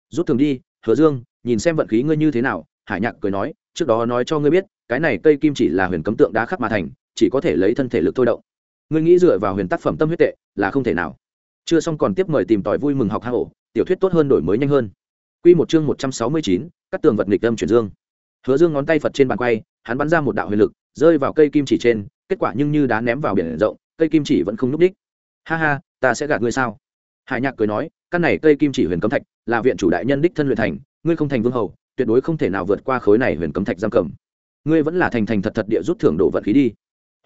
Rút thường đi, hứa dương, nhìn xem vận khí ngươi như thế nào hải nhạc cười nói trước đó nói cho ngươi biết cái này cây kim chỉ là huyền cấm tượng đá khắc mà thành chỉ có thể lấy thân thể lực thôi động ngươi nghĩ dựa vào huyền tác phẩm tâm huyết tệ là không thể nào chưa xong còn tiếp mời tìm tòi vui mừng học hạ hổ tiểu thuyết tốt hơn đổi mới nhanh hơn Quy một chương một trăm sáu mươi chín, cắt tường vật nghịch âm chuyển dương. Hứa Dương ngón tay Phật trên bàn quay, hắn bắn ra một đạo huyền lực, rơi vào cây kim chỉ trên, kết quả nhưng như đá ném vào biển rộng, cây kim chỉ vẫn không lúc đích. Ha ha, ta sẽ gạt ngươi sao? Hải Nhạc cười nói, căn này cây kim chỉ huyền cấm thạch, là viện chủ đại nhân đích thân luyện thành, ngươi không thành vương hầu, tuyệt đối không thể nào vượt qua khối này huyền cấm thạch giam cầm. Ngươi vẫn là thành thành thật thật địa rút thưởng độ vận khí đi.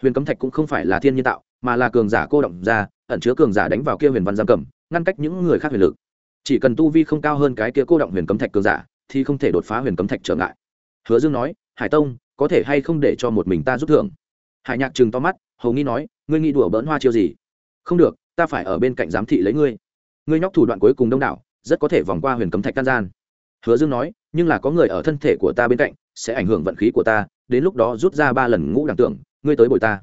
Huyền cấm thạch cũng không phải là thiên nhiên tạo, mà là cường giả cô động ra, ẩn chứa cường giả đánh vào kia huyền văn giam cầm, ngăn cách những người khác huyền lực. Chỉ cần tu vi không cao hơn cái kia cô động huyền cấm thạch cường giả, thì không thể đột phá huyền cấm thạch trở ngại hứa dương nói hải tông có thể hay không để cho một mình ta rút thưởng hải nhạc chừng to mắt hầu nghi nói ngươi nghĩ đùa bỡn hoa chiêu gì không được ta phải ở bên cạnh giám thị lấy ngươi ngươi nhóc thủ đoạn cuối cùng đông đảo rất có thể vòng qua huyền cấm thạch can gian hứa dương nói nhưng là có người ở thân thể của ta bên cạnh, sẽ ảnh hưởng vận khí của ta, đến lúc đó rút ra ba lần ngũ đẳng tưởng, ngươi tới bồi ta.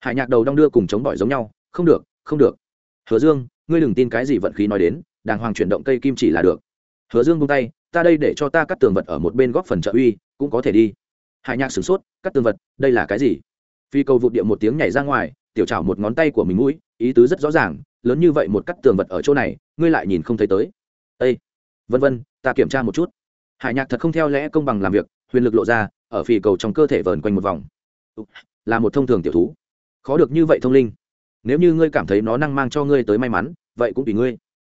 Hải nhạc đầu đong đưa cùng chống bỏi giống nhau, không được không được. Hứa dương, ngươi đừng tin cái gì vận khí nói đến, đàng hoàng chuyển động cây kim chỉ là được. Hứa dương buông tay, ta đây để cho ta cắt tường vật ở một bên góp phần trợ uy, cũng có thể đi. Hải nhạc sửng sốt, cắt tường vật, đây là cái gì? Phi cầu vụt điện một tiếng nhảy ra ngoài, tiểu trào một ngón tay của mình mũi, ý tứ rất rõ ràng, lớn như vậy một cắt tường vật ở chỗ này, ngươi lại nhìn không thấy tới. Ây vân vân, ta kiểm tra một chút hải nhạc thật không theo lẽ công bằng làm việc, huyền lực lộ ra, ở phì cầu trong cơ thể vờn quanh một vòng. Là một thông thường tiểu thú. Khó được như vậy thông linh. Nếu như ngươi cảm thấy nó năng mang cho ngươi tới may mắn, vậy cũng tùy ngươi.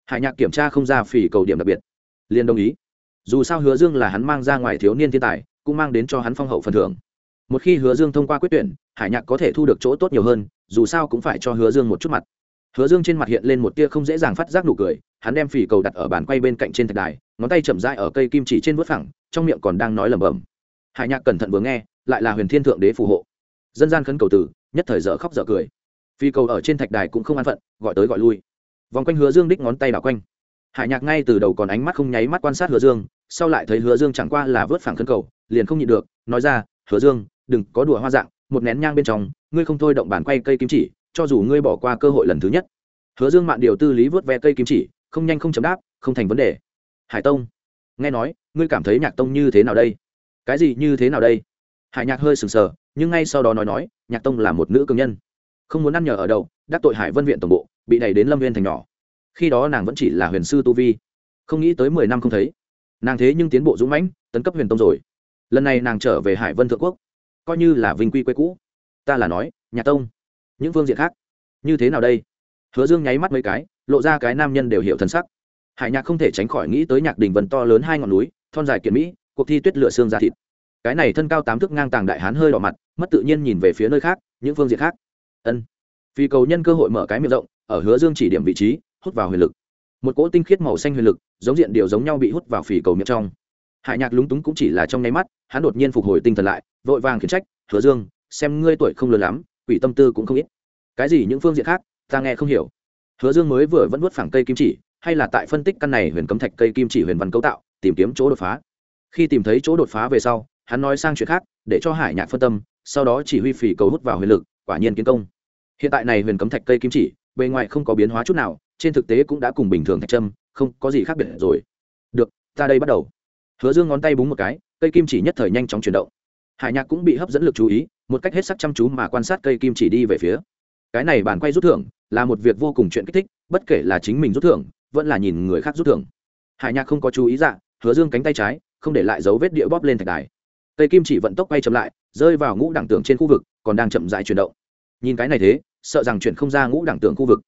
Hải nhạc kiểm tra không ra phì cầu điểm đặc biệt. Liền đồng ý. Dù sao hứa dương là hắn mang ra ngoài thiếu niên thiên tài, cũng mang đến cho hắn phong hậu phần thưởng. Một khi hứa dương thông qua quyết tuyển, hải nhạc có thể thu được chỗ tốt nhiều hơn, dù sao cũng phải cho hứa dương một chút mặt. Hứa dương trên mặt hiện lên một tia không dễ dàng phát giác nụ cười hắn đem phỉ cầu đặt ở bàn quay bên cạnh trên thạch đài, ngón tay chậm dại ở cây kim chỉ trên vớt phẳng, trong miệng còn đang nói lẩm bẩm. Hải nhạc cẩn thận vừa nghe, lại là huyền thiên thượng đế phù hộ. Dân gian khấn cầu tử, nhất thời dở khóc dở cười. Phi cầu ở trên thạch đài cũng không an phận, gọi tới gọi lui. Vòng quanh hứa dương đích ngón tay đảo quanh. Hải nhạc ngay từ đầu còn ánh mắt không nháy mắt quan sát hứa dương, sau lại thấy hứa dương chẳng qua là vớt phẳng khấn cầu, liền không nhịn được, nói ra, hứa dương, đừng có đùa hoa dạng, một nén nhang bên trong, ngươi không thôi động bàn quay cây kim chỉ, cho dù ngươi bỏ qua cơ hội lần thứ nhất. Hứa dương mạn điều tư lý vớt ve cây kim chỉ không nhanh không chấm đáp, không thành vấn đề. Hải tông, nghe nói, ngươi cảm thấy nhạc tông như thế nào đây? Cái gì như thế nào đây? Hải nhạc hơi sừng sờ, nhưng ngay sau đó nói nói, nhạc tông là một nữ cường nhân. Không muốn ăn nhờ ở đâu, đắc tội hải vân viện tổng bộ, bị đẩy đến lâm viên thành nhỏ. Khi đó nàng vẫn chỉ là huyền sư tu vi. Không nghĩ tới mười năm không thấy. Nàng thế nhưng tiến bộ dũng mãnh, tấn cấp huyền tông rồi. Lần này nàng trở về hải vân thượng quốc. Coi như là vinh quy quê cũ. Ta là nói, nhạc tông, những phương diện khác, như thế nào đây? Hứa dương nháy mắt mấy cái lộ ra cái nam nhân đều hiểu thân sắc. Hải nhạc không thể tránh khỏi nghĩ tới nhạc đình vần to lớn hai ngọn núi, thon dài kiện mỹ, cuộc thi tuyết lựa xương ra thịt. Cái này thân cao tám thước ngang tàng đại hán hơi đỏ mặt, mất tự nhiên nhìn về phía nơi khác, những phương diện khác. Ân. Phi cầu nhân cơ hội mở cái miệng rộng, ở hứa dương chỉ điểm vị trí, hút vào huyền lực. Một cỗ tinh khiết màu xanh huyền lực, giống diện điều giống nhau bị hút vào phì cầu miệng trong. Hải nhạc lúng túng cũng chỉ là trong nháy mắt, hắn đột nhiên phục hồi tinh thần lại, vội vàng khiển trách, hứa dương, xem ngươi tuổi không lớn lắm, quỷ tâm tư cũng không ít. Cái gì những phương diện khác, ta nghe không hiểu hứa dương mới vừa vẫn vuốt phẳng cây kim chỉ, hay là tại phân tích căn này huyền cấm thạch cây kim chỉ huyền văn cấu tạo, tìm kiếm chỗ đột phá. Khi tìm thấy chỗ đột phá về sau, hắn nói sang chuyện khác, để cho hải nhạc phân tâm, sau đó chỉ huy phỉ cầu hút vào huyền lực, quả nhiên kiến công. Hiện tại này huyền cấm thạch cây kim chỉ, bề ngoài không có biến hóa chút nào, trên thực tế cũng đã cùng bình thường thạch trâm không có gì khác biệt rồi. Được, ta đây bắt đầu. Hứa dương ngón tay búng một cái, cây kim chỉ nhất thời nhanh chóng chuyển động. Hải nhạc cũng bị hấp dẫn lực chú ý, một cách hết sắc chăm chú mà quan sát cây kim chỉ đi về phía. Cái này bàn quay rút thưởng là một việc vô cùng chuyện kích thích, bất kể là chính mình rút thưởng, vẫn là nhìn người khác rút thưởng. Hải nhạc không có chú ý dạ hứa dương cánh tay trái, không để lại dấu vết địa bóp lên thạch đài. Cây kim chỉ vận tốc bay chậm lại, rơi vào ngũ đẳng tưởng trên khu vực, còn đang chậm dại chuyển động. Nhìn cái này thế, sợ rằng chuyển không ra ngũ đẳng tưởng khu vực.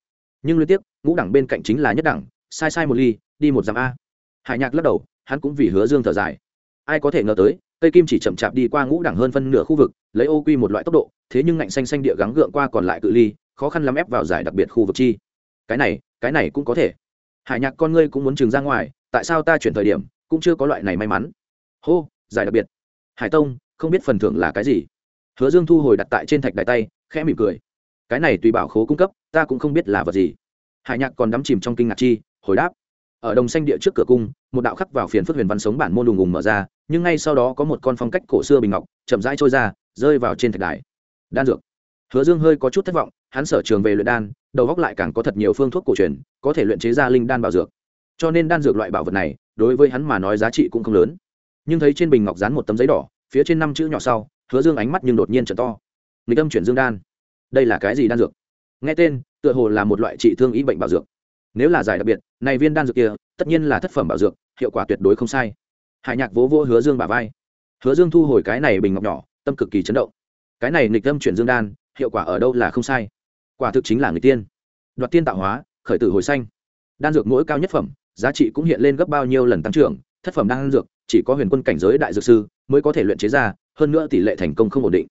Nhưng liên tiếp ngũ đẳng bên cạnh chính là nhất đẳng, sai sai một ly, đi một dặm a. Hải nhạc lắc đầu, hắn cũng vì hứa dương thở dài. Ai có thể ngờ tới cây kim chỉ chậm chạp đi qua ngũ đẳng hơn phân nửa khu vực, lấy ô quy một loại tốc độ, thế nhưng ngạnh xanh xanh địa gắng gượng qua còn lại cự ly khó khăn lắm ép vào giải đặc biệt khu vực chi. Cái này cái này cũng có thể. Hải nhạc con ngươi cũng muốn trường ra ngoài, tại sao ta chuyển thời điểm cũng chưa có loại này may mắn? Hô, giải đặc biệt. Hải tông, không biết phần thưởng là cái gì. Hứa dương thu hồi đặt tại trên thạch đài tay, khẽ mỉm cười. Cái này tùy bảo khố cung cấp, ta cũng không biết là vật gì. Hải nhạc còn đắm chìm trong kinh ngạc chi, hồi đáp. Ở đồng xanh địa trước cửa cung, một đạo khắc vào phiền phức huyền văn sống bản môn đùng ùng mở ra, nhưng ngay sau đó có một con phong cách cổ xưa bình ngọc, chậm rãi trôi ra, rơi vào trên thạch đài. Đan dược. Hứa dương hơi có chút thất vọng hắn sở trường về luyện đan, đầu góc lại càng có thật nhiều phương thuốc cổ truyền, có thể luyện chế ra linh đan bảo dược. Cho nên đan dược loại bảo vật này, đối với hắn mà nói giá trị cũng không lớn. Nhưng thấy trên bình ngọc dán một tấm giấy đỏ, phía trên năm chữ nhỏ sau, hứa dương ánh mắt nhưng đột nhiên trở to. Nghịch âm chuyển dương đan. Đây là cái gì đan dược? Nghe tên, tựa hồ là một loại trị thương ý bệnh bảo dược. Nếu là giải đặc biệt, này viên đan dược kia, tất nhiên là thất phẩm bảo dược, hiệu quả tuyệt đối không sai. Hải nhạc vỗ vỗ hứa dương bả vai. Hứa dương thu hồi cái này bình ngọc nhỏ, tâm cực kỳ chấn động. Cái này nghịch âm chuyển dương đan, hiệu quả ở đâu là không sai quả thực chính là người tiên. Đoạt tiên tạo hóa, khởi tử hồi xanh đan dược mỗi cao nhất phẩm, giá trị cũng hiện lên gấp bao nhiêu lần tăng trưởng, thất phẩm đan dược, chỉ có huyền quân cảnh giới đại dược sư mới có thể luyện chế ra, hơn nữa tỷ lệ thành công không ổn định.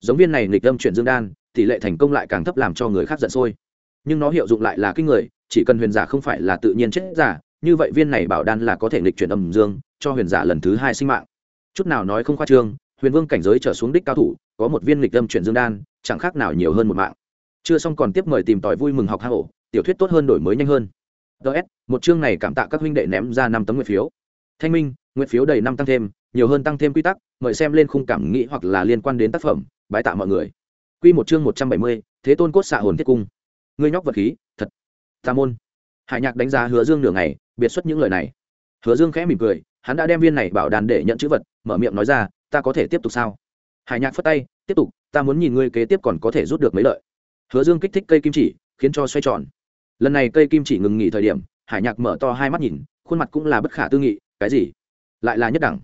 Giống viên này nghịch âm chuyển dương đan, tỷ lệ thành công lại càng thấp làm cho người khác giận sôi. Nhưng nó hiệu dụng lại là kinh người, chỉ cần huyền giả không phải là tự nhiên chết giả, như vậy viên này bảo đan là có thể nghịch chuyển âm dương, cho huyền giả lần thứ hai sinh mạng. Chút nào nói không khoa trương, huyền vương cảnh giới trở xuống đích cao thủ, có một viên lịch âm chuyển dương đan, chẳng khác nào nhiều hơn một mạng chưa xong còn tiếp mời tìm tòi vui mừng học hang hổ tiểu thuyết tốt hơn đổi mới nhanh hơn. Ts một chương này cảm tạ các huynh đệ ném ra năm tấm nguyện phiếu. Thanh minh, nguyện phiếu đầy năm tăng thêm, nhiều hơn tăng thêm quy tắc, mời xem lên khung cảm nghĩ hoặc là liên quan đến tác phẩm, bái tạ mọi người. Q một chương một trăm bảy mươi, thế tôn cốt xạ hồn thiết cung. Ngươi nhóc vật khí, thật. Tà môn. Hải nhạc đánh giá hứa dương nửa ngày, biệt xuất những lời này. Hứa dương khẽ mỉm cười, hắn đã đem viên này bảo đàn để nhận chữ vật, mở miệng nói ra, ta có thể tiếp tục sao? Hải nhạc phất tay, tiếp tục, ta muốn nhìn ngươi kế tiếp còn có thể rút được mấy lợi hứa dương kích thích cây kim chỉ, khiến cho xoay tròn. Lần này cây kim chỉ ngừng nghỉ thời điểm, hải nhạc mở to hai mắt nhìn, khuôn mặt cũng là bất khả tư nghị, cái gì? Lại là nhất đẳng?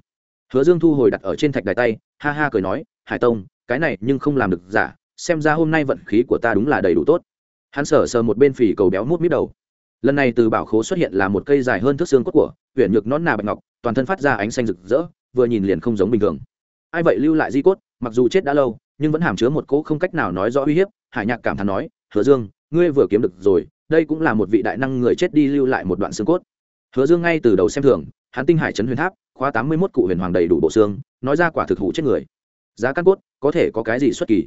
Hứa dương thu hồi đặt ở trên thạch đài tay, ha ha cười nói, hải tông, cái này nhưng không làm được, giả, xem ra hôm nay vận khí của ta đúng là đầy đủ tốt. Hắn sờ sờ một bên phì cầu béo mút mít đầu. Lần này từ bảo khố xuất hiện là một cây dài hơn thước xương cốt của huyện nhược nón nà bạch ngọc, toàn thân phát ra ánh xanh rực rỡ, vừa nhìn liền không giống bình thường. Ai vậy lưu lại di cốt, mặc dù chết đã lâu, nhưng vẫn hàm chứa một cỗ không cách nào nói rõ uy hiếp hải nhạc cảm thán nói, hứa dương, ngươi vừa kiếm được rồi, đây cũng là một vị đại năng người chết đi lưu lại một đoạn xương cốt. Hứa dương ngay từ đầu xem thường, hắn tinh hải trấn huyền tháp, khóa tám mươi mốt cụ huyền hoàng đầy đủ bộ xương, nói ra quả thực hủ chết người. Giá căn cốt, có thể có cái gì xuất kỳ?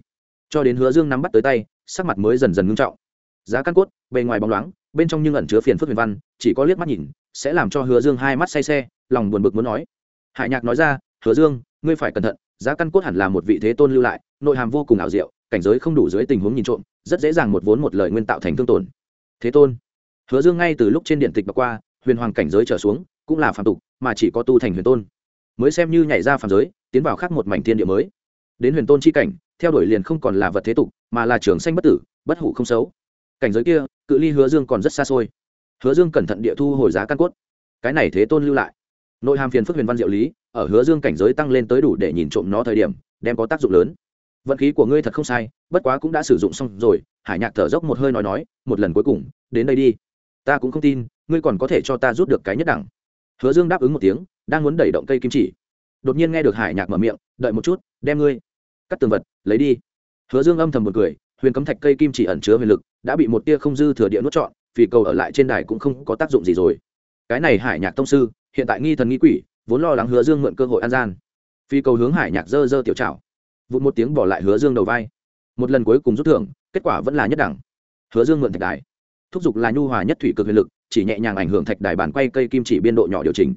Cho đến hứa dương nắm bắt tới tay, sắc mặt mới dần dần ngưng trọng. Giá căn cốt, bề ngoài bóng loáng, bên trong nhưng ẩn chứa phiền phức huyền văn, chỉ có liếc mắt nhìn, sẽ làm cho hứa dương hai mắt say xe, lòng buồn bực muốn nói. Hải nhạc nói ra, hứa dương, ngươi phải cẩn thận, giá căn cốt hẳn là một vị thế tôn lưu lại, nội hàm vô cùng ảo diệu cảnh giới không đủ dưới tình huống nhìn trộm, rất dễ dàng một vốn một lời nguyên tạo thành thương tổn. Thế tôn, hứa dương ngay từ lúc trên điện tịch bạc qua, huyền hoàng cảnh giới trở xuống, cũng là phạm tục, mà chỉ có tu thành huyền tôn. Mới xem như nhảy ra phạm giới, tiến vào khác một mảnh thiên địa mới. Đến huyền tôn c h i cảnh, theo đuổi liền không còn là vật thế tục, mà là trường sanh bất tử, bất hủ không xấu. Cảnh giới kia, cự ly hứa dương còn rất xa xôi. Hứa dương cẩn thận địa thu hồi giá căn cốt. Cái này thế tôn lưu lại. Nội hàm phiền phức huyền văn diệu lý, ở hứa dương cảnh giới tăng lên tới đủ để nhìn trộm nó thời điểm, đem có tác dụng lớn vận khí của ngươi thật không sai, bất quá cũng đã sử dụng xong rồi, hải nhạc thở dốc một hơi nói nói, một lần cuối cùng, đến đây đi. Ta cũng không tin, ngươi còn có thể cho ta rút được cái nhất đẳng. Hứa dương đáp ứng một tiếng, đang muốn đẩy động cây kim chỉ. Đột nhiên nghe được hải nhạc mở miệng, đợi một chút, đem ngươi, cắt tường vật, lấy đi. Hứa dương âm thầm một cười, huyền cấm thạch cây kim chỉ ẩn chứa huyền lực, đã bị một tia không dư thừa địa nuốt trọn vì cầu ở lại trên đài cũng không có tác dụng gì rồi. Cái này hải nhạc tông sư, hiện tại nghi thần nghi quỷ, vốn lo lắng hứa dương mượn cơ hội an gian. Phi cầu hướng hải nhạc dơ dơ tiểu trào vụt một tiếng bỏ lại hứa dương đầu vai. Một lần cuối cùng rút thưởng, kết quả vẫn là nhất đẳng. Hứa dương mượn thạch đài. Thúc giục là nhu hòa nhất thủy cực huyền lực, chỉ nhẹ nhàng ảnh hưởng thạch đài bàn quay cây kim chỉ biên độ nhỏ điều chỉnh.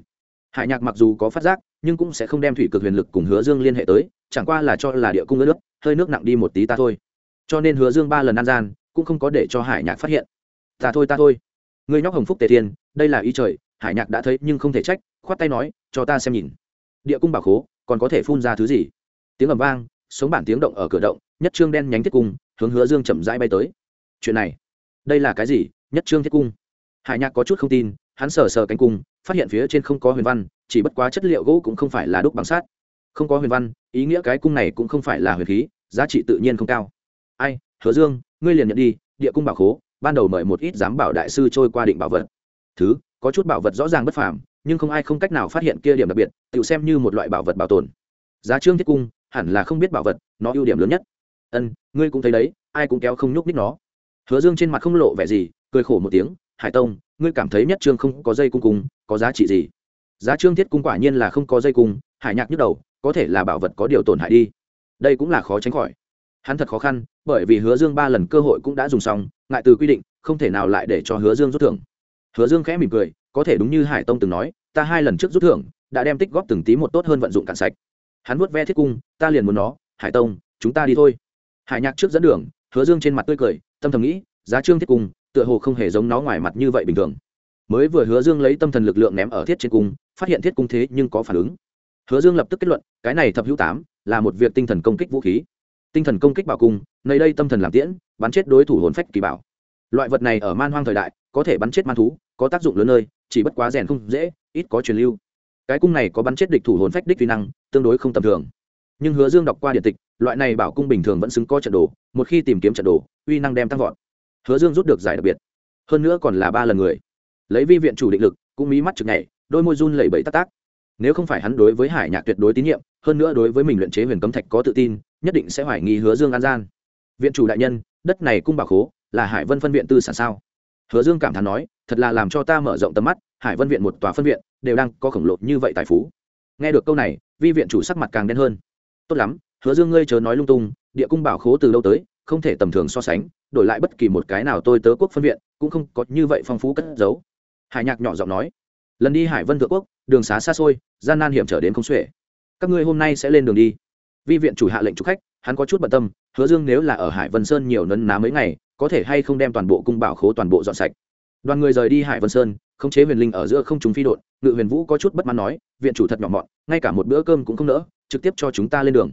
Hải nhạc mặc dù có phát giác, nhưng cũng sẽ không đem thủy cực huyền lực cùng hứa dương liên hệ tới, chẳng qua là cho là địa cung nước, hơi nước nặng đi một tí ta thôi. Cho nên hứa dương ba lần ăn gian, cũng không có để cho hải nhạc phát hiện. Ta thôi ta thôi. Người nhóc hồng phúc tề thiên, đây là ý trời, hải nhạc đã thấy nhưng không thể trách, khoát tay nói, cho ta xem nhìn. Địa cung bảo khố, còn có thể phun ra thứ gì? Tiếng ầm vang sống bản tiếng động ở cửa động, nhất trương đen nhánh thiết cung, hướng hứa dương chậm rãi bay tới. Chuyện này, đây là cái gì? Nhất trương thiết cung? Hải nhạc có chút không tin, hắn sờ sờ cánh cung, phát hiện phía trên không có huyền văn, chỉ bất quá chất liệu gỗ cũng không phải là đúc bằng sát không có huyền văn, ý nghĩa cái cung này cũng không phải là huyền khí, giá trị tự nhiên không cao. Ai, hứa dương, ngươi liền nhận đi, địa cung bảo khố, ban đầu mời một ít giám bảo đại sư trôi qua định bảo vật. Thứ, có chút bảo vật rõ ràng bất phàm, nhưng không ai không cách nào phát hiện kia điểm đặc biệt, tự xem như một loại bảo vật bảo tồn giá trương thiết cung, hẳn là không biết bảo vật, nó ưu điểm lớn nhất. Ân, ngươi cũng thấy đấy, ai cũng kéo không nhúc ních nó. Hứa dương trên mặt không lộ vẻ gì, cười khổ một tiếng, hải tông, ngươi cảm thấy nhất trương không có dây cung cung có giá trị gì? Giá trương thiết cung quả nhiên là không có dây cung, hải nhạc nhức đầu, có thể là bảo vật có điều tổn hại đi. Đây cũng là khó tránh khỏi. Hắn thật khó khăn, bởi vì hứa dương ba lần cơ hội cũng đã dùng xong, ngại từ quy định, không thể nào lại để cho hứa dương rút thưởng. Hứa dương khẽ mỉm cười, có thể đúng như hải tông từng nói, ta hai lần trước rút thưởng, đã đem tích góp từng tí một tốt hơn vận dụng cạn sạch hắn vuốt ve thiết cung, ta liền muốn nó, hải tông, chúng ta đi thôi. Hải nhạc trước dẫn đường, hứa dương trên mặt tươi cười, tâm thầm nghĩ, giá trương thiết cung, tựa hồ không hề giống nó ngoài mặt như vậy bình thường. Mới vừa hứa dương lấy tâm thần lực lượng ném ở thiết trên cung, phát hiện thiết cung thế nhưng có phản ứng. Hứa dương lập tức kết luận, cái này thập hữu tám là một việc tinh thần công kích vũ khí. Tinh thần công kích bảo cung, nơi đây tâm thần làm tiễn, bắn chết đối thủ hồn phách kỳ bảo. Loại vật này ở man hoang thời đại, có thể bắn chết man thú, có tác dụng lớn nơi, chỉ bất quá rèn không dễ, ít có truyền lưu cái cung này có bắn chết địch thủ hồn phách đích vi năng, tương đối không tầm thường. Nhưng hứa dương đọc qua điện tịch, loại này bảo cung bình thường vẫn xứng có trận đồ, một khi tìm kiếm trận đồ, uy năng đem tăng vọt. Hứa dương rút được giải đặc biệt. Hơn nữa còn là ba lần người. Lấy vi viện chủ định lực, cũng mí mắt chực nhảy, đôi môi run lẩy bẩy tắc tác nếu không phải hắn đối với hải nhạc tuyệt đối tín nhiệm, hơn nữa đối với mình luyện chế huyền cấm thạch có tự tin, nhất định sẽ hoài nghi hứa dương an gian. Viện chủ đại nhân, đất này cung bảo khố, là hải vân phân viện tư sản sao? Hứa dương cảm thán nói, thật là làm cho ta mở rộng tầm mắt, hải vân viện một tòa phân viện đều đang có khổng lồ như vậy tài phú. Nghe được câu này, vi viện chủ sắc mặt càng đen hơn. Tốt lắm, hứa dương ngươi chớ nói lung tung, địa cung bảo khố từ lâu tới, không thể tầm thường so sánh, đổi lại bất kỳ một cái nào tôi tớ quốc phân viện cũng không có như vậy phong phú cất giấu. Hải nhạc nhỏ giọng nói, lần đi hải vân thượng quốc, đường xá xa xôi, gian nan hiểm trở đến không xuể. Các ngươi hôm nay sẽ lên đường đi. Vi viện chủ hạ lệnh chúc khách hắn có chút bận tâm, hứa dương nếu là ở hải vân sơn nhiều nấn ná mấy ngày, có thể hay không đem toàn bộ cung bảo khố toàn bộ dọn sạch. Đoàn người rời đi hải vân sơn, khống chế huyền linh ở giữa không chúng phi đột ngự huyền vũ có chút bất mãn nói, viện chủ thật nhỏ mọn, ngay cả một bữa cơm cũng không nỡ, trực tiếp cho chúng ta lên đường.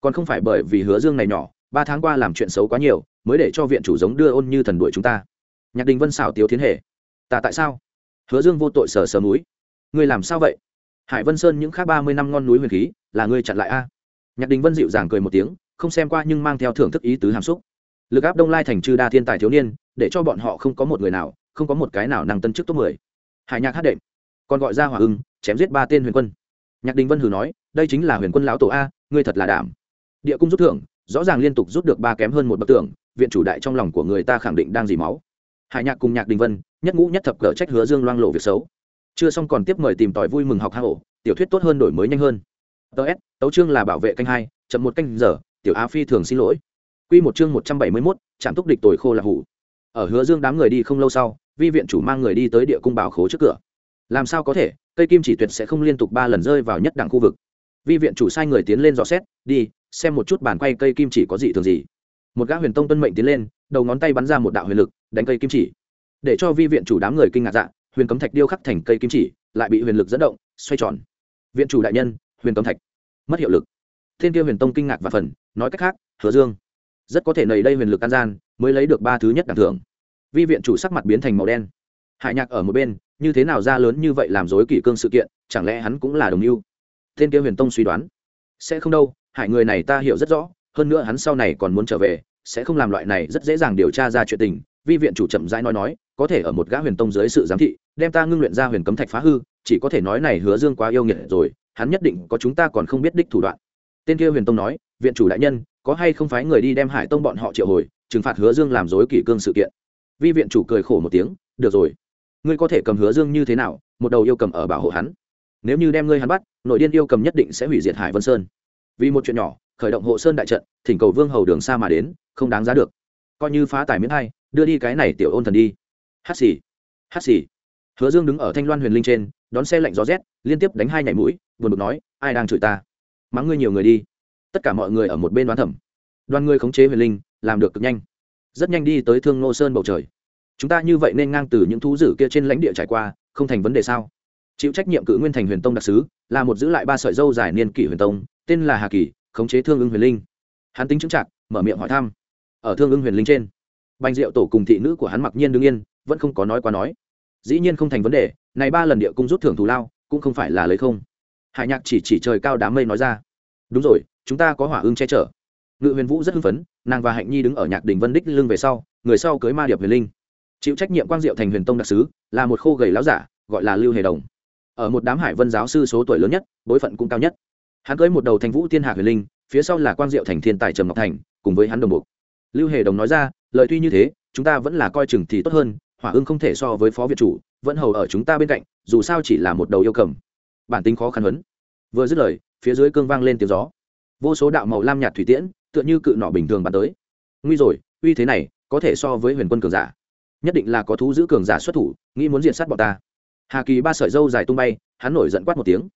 Còn không phải bởi vì hứa dương này nhỏ, ba tháng qua làm chuyện xấu quá nhiều, mới để cho viện chủ giống đưa ôn như thần đuổi chúng ta. Nhạc đình vân xảo tiếu thiên hệ, ta tại sao? Hứa dương vô tội sờ sờ núi ngươi làm sao vậy? Hải vân sơn những khác ba mươi năm ngon núi huyền khí, là ngươi chặn lại a? Nhạc đình vân dịu dàng cười một tiếng không xem qua nhưng mang theo thưởng thức ý tứ hàm xúc. Lực áp đông lai thành chư đa thiên tài thiếu niên, để cho bọn họ không có một người nào, không có một cái nào năng tân chức top mười. Hải nhạc hát đệm, còn gọi ra hỏa ưng, chém giết ba tên huyền quân. Nhạc đình vân hử nói, đây chính là huyền quân lão tổ a, ngươi thật là đảm. Địa cung rút thưởng, rõ ràng liên tục rút được ba kém hơn một bậc tưởng viện chủ đại trong lòng của người ta khẳng định đang dì máu. Hải nhạc cùng nhạc đình vân, nhất ngũ nhất thập cờ trách hứa dương loang lộ việc xấu. Chưa xong còn tiếp mời tìm tòi vui mừng học hạ hổ tiểu thuyết tốt hơn đổi mới nhanh hơn. Ts tấu chương là bảo vệ canh hai, chậm một canh giờ tiểu á phi thường xin lỗi. Q một chương một trăm bảy mươi mốt, trạm túc địch tồi khô là hủ. Ở hứa dương đám người đi không lâu sau, vi viện chủ mang người đi tới địa cung bảo khố trước cửa. Làm sao có thể, cây kim chỉ tuyệt sẽ không liên tục ba lần rơi vào nhất đẳng khu vực. Vi viện chủ sai người tiến lên dò xét, đi, xem một chút bàn quay cây kim chỉ có gì thường gì. Một gã huyền tông tuân mệnh tiến lên, đầu ngón tay bắn ra một đạo huyền lực, đánh cây kim chỉ. Để cho vi viện chủ đám người kinh ngạc dạ huyền cấm thạch điêu khắc thành cây kim chỉ, lại bị huyền lực dẫn động, xoay tròn. Viện chủ đại nhân, huyền cấm thạch, mất hiệu lực thiên kia huyền tông kinh ngạc và phần, nói cách khác, hứa dương rất có thể nầy đây huyền lực an gian, mới lấy được ba thứ nhất đẳng thưởng. Vi viện chủ sắc mặt biến thành màu đen. Hải nhạc ở một bên, như thế nào ra lớn như vậy làm dối kỷ cương sự kiện, chẳng lẽ hắn cũng là đồng mưu? Thiên kia huyền tông suy đoán. Sẽ không đâu, hải người này ta hiểu rất rõ, hơn nữa hắn sau này còn muốn trở về, sẽ không làm loại này rất dễ dàng điều tra ra chuyện tình. Vi viện chủ chậm rãi nói nói, có thể ở một gã huyền tông dưới sự giám thị, đem ta ngưng luyện ra huyền cấm thạch phá hư, chỉ có thể nói này hứa dương quá yêu nghiệt rồi, hắn nhất định có chúng ta còn không biết đích thủ đoạn tên kia huyền tông nói, viện chủ đại nhân, có hay không phái người đi đem hải tông bọn họ triệu hồi, trừng phạt hứa dương làm dối kỷ cương sự kiện? Vi viện chủ cười khổ một tiếng, được rồi. Ngươi có thể cầm hứa dương như thế nào? Một đầu yêu cầm ở bảo hộ hắn. Nếu như đem ngươi hắn bắt, nội điên yêu cầm nhất định sẽ hủy diệt hải vân sơn. Vì một chuyện nhỏ, khởi động hộ sơn đại trận, thỉnh cầu vương hầu đường xa mà đến, không đáng giá được. Coi như phá tài miễn hay đưa đi cái này tiểu ôn thần đi. Hát xì hát xì. Hứa dương đứng ở thanh loan huyền linh trên, đón xe lạnh gió rét, liên tiếp đánh hai nhảy mũi, buồn bực nói, ai đang chửi ta? Mắng ngươi nhiều người đi. Tất cả mọi người ở một bên đoán thẩm đoàn ngươi khống chế huyền linh, làm được cực nhanh. Rất nhanh đi tới thương nô sơn bầu trời. Chúng ta như vậy nên ngang từ những thú dữ kia trên lãnh địa trải qua, không thành vấn đề sao? Chịu trách nhiệm cử nguyên thành huyền tông đặc sứ, là một giữ lại ba sợi dâu dài niên kỷ huyền tông, tên là hà kỳ, khống chế thương ưng huyền linh. Hắn tính chứng chặt mở miệng hỏi thăm. Ở thương ưng huyền linh trên banh diệu tổ cùng thị nữ của hắn mặc nhiên đương yên, vẫn không có nói qua nói. Dĩ nhiên không thành vấn đề, này ba lần địa cung rút thưởng thù lao, cũng không phải là lấy không hải nhạc chỉ chỉ trời cao đám mây nói ra. Đúng rồi, chúng ta có hỏa ưng che chở. Ngự huyền vũ rất hưng phấn, nàng và hạnh nhi đứng ở nhạc đình vân đích lưng về sau, người sau cưới ma điệp huyền linh. Chịu trách nhiệm quang diệu thành huyền tông đặc sứ, là một khô gầy láo giả, gọi là lưu hề đồng. Ở một đám hải vân giáo sư số tuổi lớn nhất, bối phận cũng cao nhất. Hắn cưới một đầu thành vũ thiên hạ huyền linh, phía sau là quang diệu thành thiên tài trầm ngọc thành, cùng với hắn đồng bộ. Lưu hề đồng nói ra lợi tuy như thế, chúng ta vẫn là coi chừng thì tốt hơn, hỏa ưng không thể so với phó viện chủ, vẫn hầu ở chúng ta bên cạnh, dù sao chỉ là một đầu yêu cầm bản tính khó khăn huấn. Vừa dứt lời, phía dưới cương vang lên tiếng gió. Vô số đạo màu lam nhạt thủy tiễn, tựa như cự nỏ bình thường bắn tới. Nguy rồi, uy thế này, có thể so với huyền quân cường giả. Nhất định là có thú giữ cường giả xuất thủ, nghĩ muốn diện sát bọn ta. Hà kỳ ba sợi dâu dài tung bay, hắn nổi giận quát một tiếng.